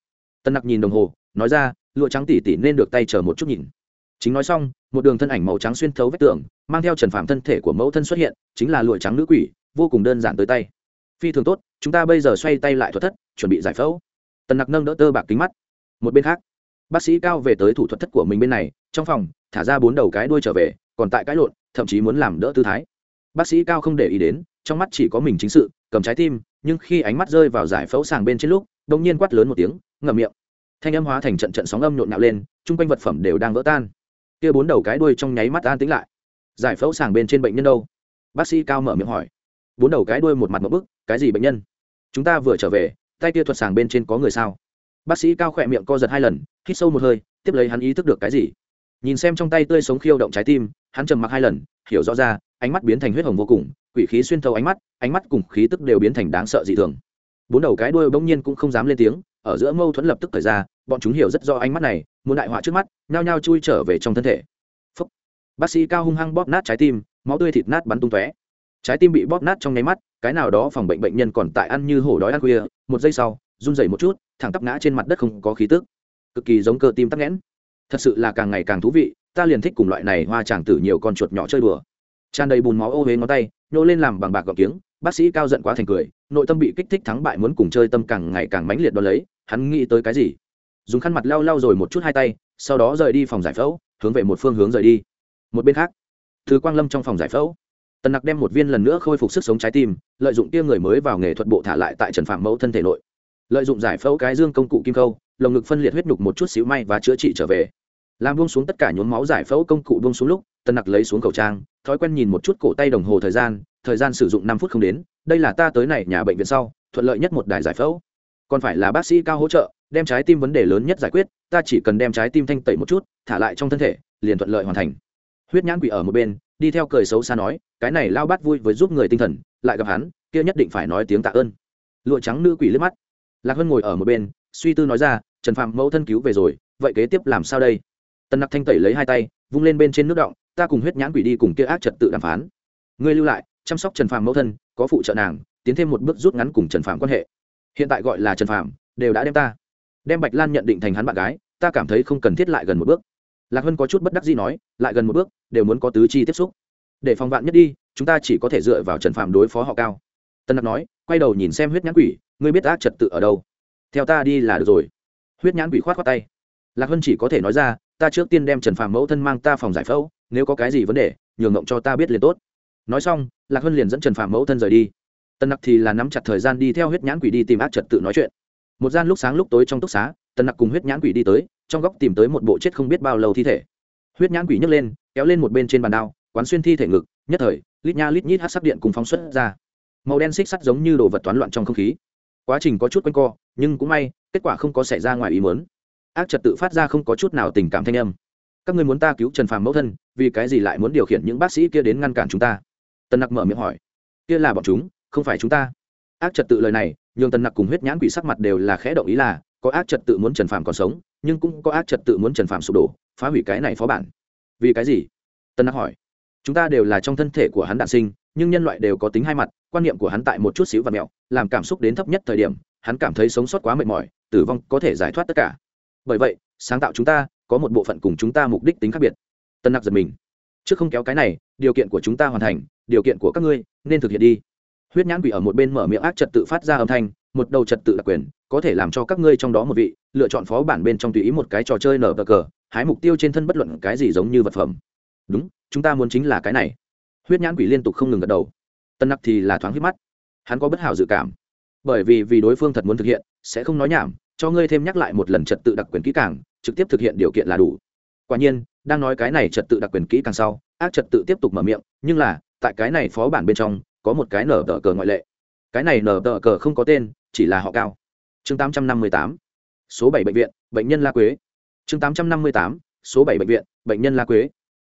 S1: Tần nặc nhìn đồng hồ, nói ra, lụa trắng tỉ tỉ nên được tay chờ một chút nhìn. Chính nói xong, một đường thân ảnh màu trắng xuyên thấu vách tường, mang theo trần phạm thân thể của mẫu thân xuất hiện, chính là lụa trắng nữ quỷ, vô cùng đơn giản tới tay phi thường tốt, chúng ta bây giờ xoay tay lại thuật thất, chuẩn bị giải phẫu. Tần nặc nâng đỡ tơ bạc kính mắt. Một bên khác, bác sĩ cao về tới thủ thuật thất của mình bên này, trong phòng, thả ra bốn đầu cái đuôi trở về, còn tại cái lộn, thậm chí muốn làm đỡ tư thái. Bác sĩ cao không để ý đến, trong mắt chỉ có mình chính sự, cầm trái tim, nhưng khi ánh mắt rơi vào giải phẫu sàng bên trên lúc đ ỗ n g nhiên quát lớn một tiếng, ngậm miệng. Thanh âm hóa thành trận trận sóng âm nhộn nhạo lên, chung quanh vật phẩm đều đang vỡ tan. Kia bốn đầu cái đuôi trong nháy mắt an tính lại. Giải phẫu sàng bên trên bệnh nhân đâu? Bác sĩ cao mở miệng hỏi bốn đầu cái đuôi một mặt một bức, cái gì bệnh nhân? Chúng ta vừa trở về, tay kia thuật sàng bên trên có người sao? Bác sĩ cao khỏe miệng co giật hai lần, hít sâu một hơi, tiếp lấy hắn ý thức được cái gì? Nhìn xem trong tay tươi sống khiêu động trái tim, hắn trầm mặc hai lần, hiểu rõ ra, ánh mắt biến thành huyết hồng vô cùng, quỷ khí xuyên thấu ánh mắt ánh mắt cùng khí tức đều biến thành đáng sợ dị thường. Bốn đầu cái đuôi bỗng nhiên cũng không dám lên tiếng, ở giữa mâu thuẫn lập tức thời ra, bọn chúng hiểu rất rõ ánh mắt này, muốn đại họa trước mắt, nhao nhao chui trở về trong thân thể. Phúc. bác sĩ cao hung hăng bóp nát trái tim, máu tươi thịt nát bắn tung tóe trái tim bị bóp nát trong nháy mắt, cái nào đó phòng bệnh bệnh nhân còn tại ăn như hổ đói ăn khuya, một giây sau, run rẩy một chút, thẳng tắp ngã trên mặt đất không có khí tức. Cực kỳ giống cơ tim tắc nghẽn. Thật sự là càng ngày càng thú vị, ta liền thích cùng loại này hoa tràng tử nhiều con chuột nhỏ chơi đùa. Tràn đầy bùn máu ô huế ngón tay, nhô lên làm bằng bạc gọc kiếng, bác sĩ cao giận quá thành cười, nội tâm bị kích thích thắng bại muốn cùng chơi tâm càng ngày càng mãnh liệt đo lấy, hắn nghĩ tới cái gì? Dùng khăn mặt lau lau rồi một chút hai tay, sau đó rời đi phòng giải phẫu, hướng về một phương hướng rời đi. Một bên khác thứ quang lâm trong phòng giải phẫu tần nặc đem một viên lần nữa khôi phục sức sống trái tim, lợi dụng tia người mới vào nghề thuật bộ thả lại tại trần phạm mẫu thân thể nội. Lợi dụng giải phẫu cái dương công cụ kim câu lồng ngực phân liệt huyết nhục một chút xíu may và chữa trị trở về. Làm buông xuống tất cả nhốn máu giải phẫu công cụ buông xuống lúc tân nặc lấy xuống khẩu trang, thói quen nhìn một chút cổ tay đồng hồ thời gian thời gian sử dụng năm phút không đến, đây là ta tới này nhà bệnh viện sau, thuận lợi nhất một đài giải phẫu. Còn phải là bác sĩ cao hỗ trợ, đem trái tim vấn đề lớn nhất giải quyết, ta chỉ cần đem trái tim thanh tẩy một chút, thả lại trong thân thể, liền thuận lợi hoàn thành. Huyết nhãn quỷ ở một bên đi theo cười xấu xa nói, cái này lao bát vui với giúp người tinh thần, lại gặp hắn, kia nhất định phải nói tiếng tạ ơn. Lụa trắng nữ quỷ liếc mắt. Lạc hân ngồi ở một bên, suy tư nói ra, trần phạm mẫu thân cứu về rồi, vậy kế tiếp làm sao đây? Tần nặc thanh tẩy lấy hai tay, vung lên bên trên nước động, ta cùng huyết nhãn quỷ đi cùng kia ác trật tự đàm phán. Ngươi lưu lại, chăm sóc trần phạm mẫu thân, có phụ trợ nàng, tiến thêm một bước rút ngắn cùng trần phạm quan hệ. Hiện tại gọi là trần phạm, đều đã đem ta. Đem bạch lan nhận định thành hắn bạn gái, ta cảm thấy không cần thiết lại gần một bước lạc hân có chút bất đắc gì nói, lại gần một bước, đều muốn có tứ chi tiếp xúc. Để phòng vạn nhất đi, chúng ta chỉ có thể dựa vào trần phạm đối phó họ cao. Tân đặc nói, quay đầu nhìn xem huyết nhãn quỷ, ngươi biết ác trật tự ở đâu? Theo ta đi là được rồi. Huyết nhãn quỷ khoát khoát tay. Lạc hân chỉ có thể nói ra, ta trước tiên đem trần phạm mẫu thân mang ta phòng giải phẫu, nếu có cái gì vấn đề, nhường ngộng cho ta biết liền tốt. Nói xong, lạc hân liền dẫn trần phạm mẫu thân rời đi. Tân nặc thì là nắm chặt thời gian đi theo huyết nhãn quỷ đi tìm ác trật tự nói chuyện. Một gian lúc sáng lúc tối trong túc xá, tân nặc cùng huyết nhãn quỷ đi tới trong góc tìm tới một bộ chết không biết bao lâu thi thể. Huyết nhãn quỷ nhấc lên, kéo lên một bên trên bàn đao, quán xuyên thi thể ngực, nhất thời, lít nha lít nhít hát sắc điện cùng phóng xuất ra. Màu đen xích sắt giống như đồ vật toán loạn trong không khí. Quá trình có chút quanh co, nhưng cũng may, kết quả không có xảy ra ngoài ý muốn. Ác trật tự phát ra không có chút nào tình cảm thanh âm. Các ngươi muốn ta cứu trần phàm mẫu thân, vì cái gì lại muốn điều khiển những bác sĩ kia đến ngăn cản chúng ta? Tần nặc mở miệng hỏi. Kia là bọn chúng, không phải chúng ta. Ác trật tự lời này, nhường tần nặc cùng huyết nhãn quỷ sắc mặt đều là khẽ động ý là, có ác trật tự muốn trần phàm còn sống nhưng cũng có ác trật tự muốn trần phàm sụp đổ, phá hủy cái này phó bản. Vì cái gì? Tân nặc hỏi. Chúng ta đều là trong thân thể của hắn đạn sinh, nhưng nhân loại đều có tính hai mặt, quan niệm của hắn tại một chút xíu và mẹo, làm cảm xúc đến thấp nhất thời điểm, hắn cảm thấy sống sót quá mệt mỏi, tử vong có thể giải thoát tất cả. Bởi vậy, sáng tạo chúng ta, có một bộ phận cùng chúng ta mục đích tính khác biệt. Tân nặc giật mình. Trước không kéo cái này, điều kiện của chúng ta hoàn thành, điều kiện của các ngươi, nên thực hiện đi. Huyết nhãn quỷ ở một bên mở miệng ác trật tự phát ra âm thanh một đầu trật tự đặc quyền, có thể làm cho các ngươi trong đó một vị, lựa chọn phó bản bên trong tùy ý một cái trò chơi nở bờ cờ, hái mục tiêu trên thân bất luận cái gì giống như vật phẩm. Đúng, chúng ta muốn chính là cái này. Huyết nhãn quỷ liên tục không ngừng gật đầu. Tân nặc thì là thoáng huyết mắt. Hắn có bất hảo dự cảm. Bởi vì vì đối phương thật muốn thực hiện, sẽ không nói nhảm, cho ngươi thêm nhắc lại một lần trật tự đặc quyền kỹ càng, trực tiếp thực hiện điều kiện là đủ. Quả nhiên, đang nói cái này trật tự đặc quyền kỹ càng sau, ác trật tự tiếp tục mở miệng, nhưng là, tại cái này phó bản bên trong, có một cái nở tờ cờ ngoại lệ cái này nở tờ cờ không có tên, chỉ là họ cao. Chương tám trăm năm mươi tám, số bảy bệnh viện, bệnh nhân la quế. Chương tám trăm năm mươi tám, số bảy bệnh viện, bệnh nhân la quế.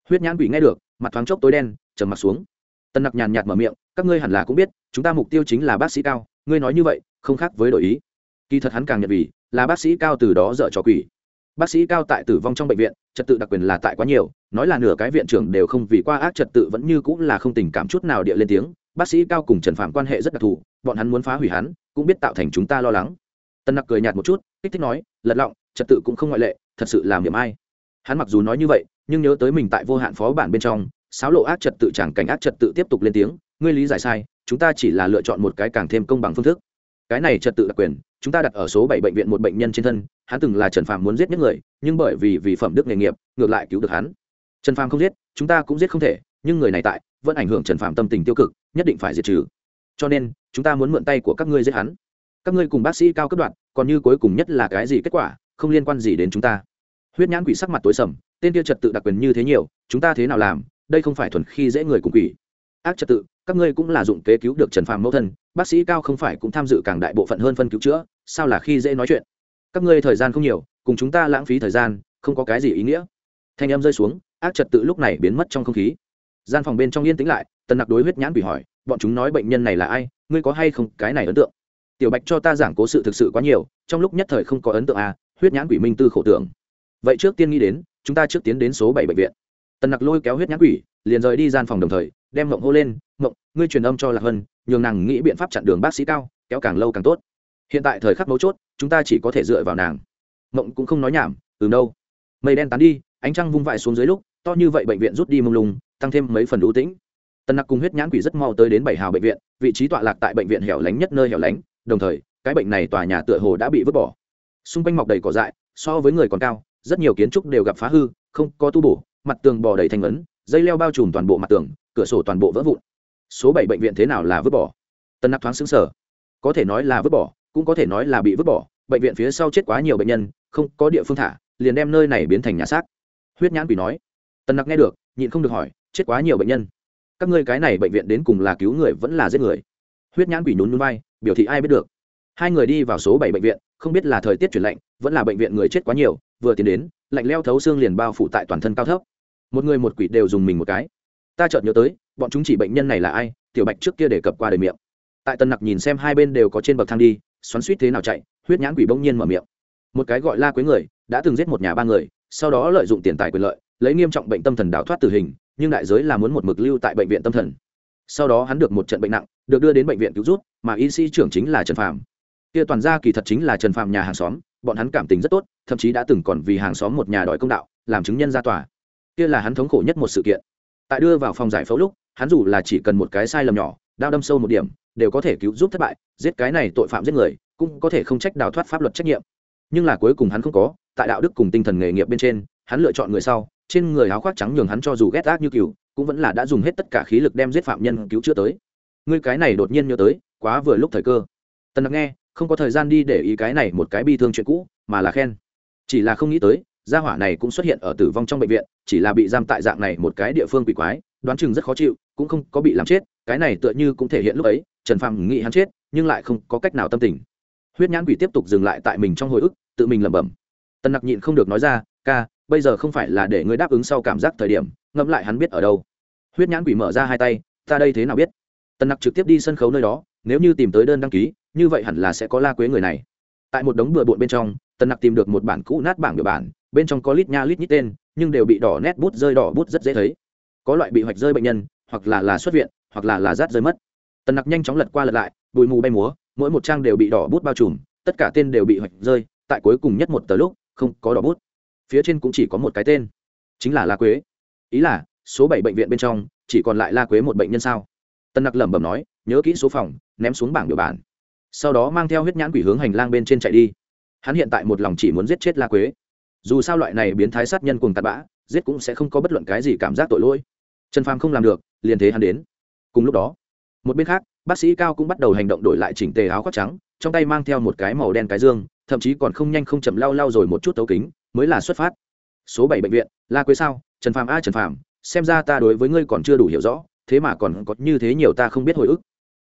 S1: Huyết nhãn quỷ nghe được, mặt thoáng chốc tối đen, trầm mặt xuống. Tân nặc nhàn nhạt mở miệng, các ngươi hẳn là cũng biết, chúng ta mục tiêu chính là bác sĩ cao, ngươi nói như vậy, không khác với đổi ý. Kỳ thật hắn càng nhận vì, là bác sĩ cao từ đó dở trò quỷ. Bác sĩ cao tại tử vong trong bệnh viện, trật tự đặc quyền là tại quá nhiều, nói là nửa cái viện trưởng đều không vì qua ác trật tự vẫn như cũng là không tình cảm chút nào địa lên tiếng bác sĩ cao cùng trần phạm quan hệ rất đặc thù, bọn hắn muốn phá hủy hắn, cũng biết tạo thành chúng ta lo lắng. Tân nặc cười nhạt một chút, kích thích nói, lật lọng, trật tự cũng không ngoại lệ, thật sự làm điểm ai. Hắn mặc dù nói như vậy, nhưng nhớ tới mình tại vô hạn phó bản bên trong sáo lộ ác trật tự chẳng cảnh ác trật tự tiếp tục lên tiếng, ngươi lý giải sai, chúng ta chỉ là lựa chọn một cái càng thêm công bằng phương thức. Cái này trật tự đặc quyền, chúng ta đặt ở số bảy bệnh viện một bệnh nhân trên thân, hắn từng là trần phàm muốn giết những người, nhưng bởi vì vì phẩm đức nghề nghiệp, ngược lại cứu được hắn. Trần phàm không giết, chúng ta cũng giết không thể, nhưng người này tại vẫn ảnh hưởng trần phạm tâm tình tiêu cực, nhất định phải diệt trừ. Cho nên, chúng ta muốn mượn tay của các ngươi giết hắn. Các ngươi cùng bác sĩ cao cấp đoạn, còn như cuối cùng nhất là cái gì kết quả, không liên quan gì đến chúng ta. Huyết nhãn quỷ sắc mặt tối sầm, tên kia trật tự đặc quyền như thế nhiều, chúng ta thế nào làm, đây không phải thuần khi dễ người cùng quỷ. Ác trật tự, các ngươi cũng là dụng kế cứu được trần phàm mẫu thân, bác sĩ cao không phải cũng tham dự càng đại bộ phận hơn phân cứu chữa, sao là khi dễ nói chuyện? Các ngươi thời gian không nhiều, cùng chúng ta lãng phí thời gian, không có cái gì ý nghĩa. Thanh em rơi xuống, ác trật tự lúc này biến mất trong không khí gian phòng bên trong yên tĩnh lại, tần nặc đối huyết nhãn quỷ hỏi, bọn chúng nói bệnh nhân này là ai? Ngươi có hay không cái này ấn tượng? Tiểu bạch cho ta giảng cố sự thực sự quá nhiều, trong lúc nhất thời không có ấn tượng à huyết nhãn quỷ minh tư khổ tưởng. Vậy trước tiên nghĩ đến, chúng ta trước tiến đến số bảy bệnh viện. Tần nặc lôi kéo huyết nhãn quỷ, liền rời đi gian phòng đồng thời, đem mộng hô lên mộng ngươi truyền âm cho lạc hân, nhường nàng nghĩ biện pháp chặn đường bác sĩ cao, kéo càng lâu càng tốt. Hiện tại thời khắc mấu chốt, chúng ta chỉ có thể dựa vào nàng. Mộng cũng không nói nhảm từ đâu. Mây đen tán đi, ánh trăng vung vãi xuống dưới lúc, to như vậy bệnh viện rút đi mông lung tăng thêm mấy phần đủ tĩnh. Tần nặc cùng huyết nhãn quỷ rất mau tới đến bảy hào bệnh viện, vị trí tọa lạc tại bệnh viện hẻo lánh nhất nơi hẻo lánh, đồng thời, cái bệnh này tòa nhà tựa hồ đã bị vứt bỏ. Xung quanh mọc đầy cỏ dại, so với người còn cao, rất nhiều kiến trúc đều gặp phá hư, không có tu bổ, mặt tường bò đầy thanh ấn, dây leo bao trùm toàn bộ mặt tường, cửa sổ toàn bộ vỡ vụn. Số bảy bệnh viện thế nào là vứt bỏ? Tân nặc thoáng xứng sở có thể nói là vứt bỏ, cũng có thể nói là bị vứt bỏ, bệnh viện phía sau chết quá nhiều bệnh nhân, không có địa phương thả, liền đem nơi này biến thành nhà xác. Huyết nhãn quỷ nói. Tần nặc nghe được, nhịn không được hỏi chết quá nhiều bệnh nhân. Các ngươi cái này bệnh viện đến cùng là cứu người vẫn là giết người? Huyết nhãn quỷ nhún núi bay biểu thị ai biết được? Hai người đi vào số bảy bệnh viện, không biết là thời tiết chuyển lạnh, vẫn là bệnh viện người chết quá nhiều, vừa tiến đến, lạnh leo thấu xương liền bao phủ tại toàn thân cao thấp. Một người một quỷ đều dùng mình một cái. Ta chợt nhớ tới, bọn chúng chỉ bệnh nhân này là ai, tiểu bạch trước kia để cập qua đời miệng. Tại tân nặc nhìn xem hai bên đều có trên bậc thang đi, xoắn suýt thế nào chạy, huyết nhãn quỷ bỗng nhiên mở miệng. Một cái gọi la quế người, đã từng giết một nhà ba người, sau đó lợi dụng tiền tài quyền lợi, lấy nghiêm trọng bệnh tâm thần đào thoát tử hình nhưng đại giới là muốn một mực lưu tại bệnh viện tâm thần. Sau đó hắn được một trận bệnh nặng, được đưa đến bệnh viện cứu rút mà y sĩ trưởng chính là trần phạm kia toàn gia kỳ thật chính là trần phạm nhà hàng xóm, bọn hắn cảm tình rất tốt, thậm chí đã từng còn vì hàng xóm một nhà đòi công đạo, làm chứng nhân ra tòa. Kia là hắn thống khổ nhất một sự kiện. Tại đưa vào phòng giải phẫu lúc, hắn dù là chỉ cần một cái sai lầm nhỏ, đao đâm sâu một điểm, đều có thể cứu giúp thất bại, giết cái này tội phạm giết người, cũng có thể không trách đào thoát pháp luật trách nhiệm. Nhưng là cuối cùng hắn không có, tại đạo đức cùng tinh thần nghề nghiệp bên trên, hắn lựa chọn người sau trên người áo khoác trắng nhường hắn cho dù ghét ác như cừu, cũng vẫn là đã dùng hết tất cả khí lực đem giết phạm nhân cứu chữa tới. Ngươi cái này đột nhiên nhớ tới, quá vừa lúc thời cơ. Tần nặc nghe, không có thời gian đi để ý cái này một cái bi thương chuyện cũ, mà là khen. Chỉ là không nghĩ tới, gia hỏa này cũng xuất hiện ở tử vong trong bệnh viện, chỉ là bị giam tại dạng này một cái địa phương quỷ quái, đoán chừng rất khó chịu, cũng không có bị làm chết, cái này tựa như cũng thể hiện lúc ấy, trần phàm nghĩ hắn chết, nhưng lại không có cách nào tâm tình. Huyết nhãn quỷ tiếp tục dừng lại tại mình trong hồi ức, tự mình lẩm bẩm. Tần nặc nhịn không được nói ra, ca bây giờ không phải là để ngươi đáp ứng sau cảm giác thời điểm, ngẫm lại hắn biết ở đâu. Huyết nhãn quỷ mở ra hai tay, ta đây thế nào biết? Tần nặc trực tiếp đi sân khấu nơi đó, nếu như tìm tới đơn đăng ký, như vậy hẳn là sẽ có la quế người này. Tại một đống bừa bộn bên trong, tần nặc tìm được một bản cũ nát bảng biểu bản, bên trong có lít nha lít nhít tên, nhưng đều bị đỏ nét bút rơi đỏ bút rất dễ thấy. Có loại bị hoạch rơi bệnh nhân, hoặc là là xuất viện, hoặc là là rát rơi mất. Tần nặc nhanh chóng lật qua lật lại, bụi mù bay múa, mỗi một trang đều bị đỏ bút bao trùm, tất cả tên đều bị hoạch rơi, tại cuối cùng nhất một tờ lúc, không có đỏ bút phía trên cũng chỉ có một cái tên, chính là la quế. Ý là, số bảy bệnh viện bên trong, chỉ còn lại la quế một bệnh nhân sao? Tân nặc lẩm bẩm nói, nhớ kỹ số phòng, ném xuống bảng biểu bản. Sau đó mang theo huyết nhãn quỷ hướng hành lang bên trên chạy đi. Hắn hiện tại một lòng chỉ muốn giết chết la quế. Dù sao loại này biến thái sát nhân cùng tạt bã, giết cũng sẽ không có bất luận cái gì cảm giác tội lỗi. Trần phàm không làm được, liền thế hắn đến. Cùng lúc đó, một bên khác, bác sĩ cao cũng bắt đầu hành động đổi lại chỉnh tề áo khoác trắng, trong tay mang theo một cái màu đen cái dương, thậm chí còn không nhanh không chậm lau lau rồi một chút tấu kính mới là xuất phát. Số bảy bệnh viện, la quế sao? Trần phàm a trần phàm, xem ra ta đối với ngươi còn chưa đủ hiểu rõ, thế mà còn có như thế nhiều ta không biết hồi ức.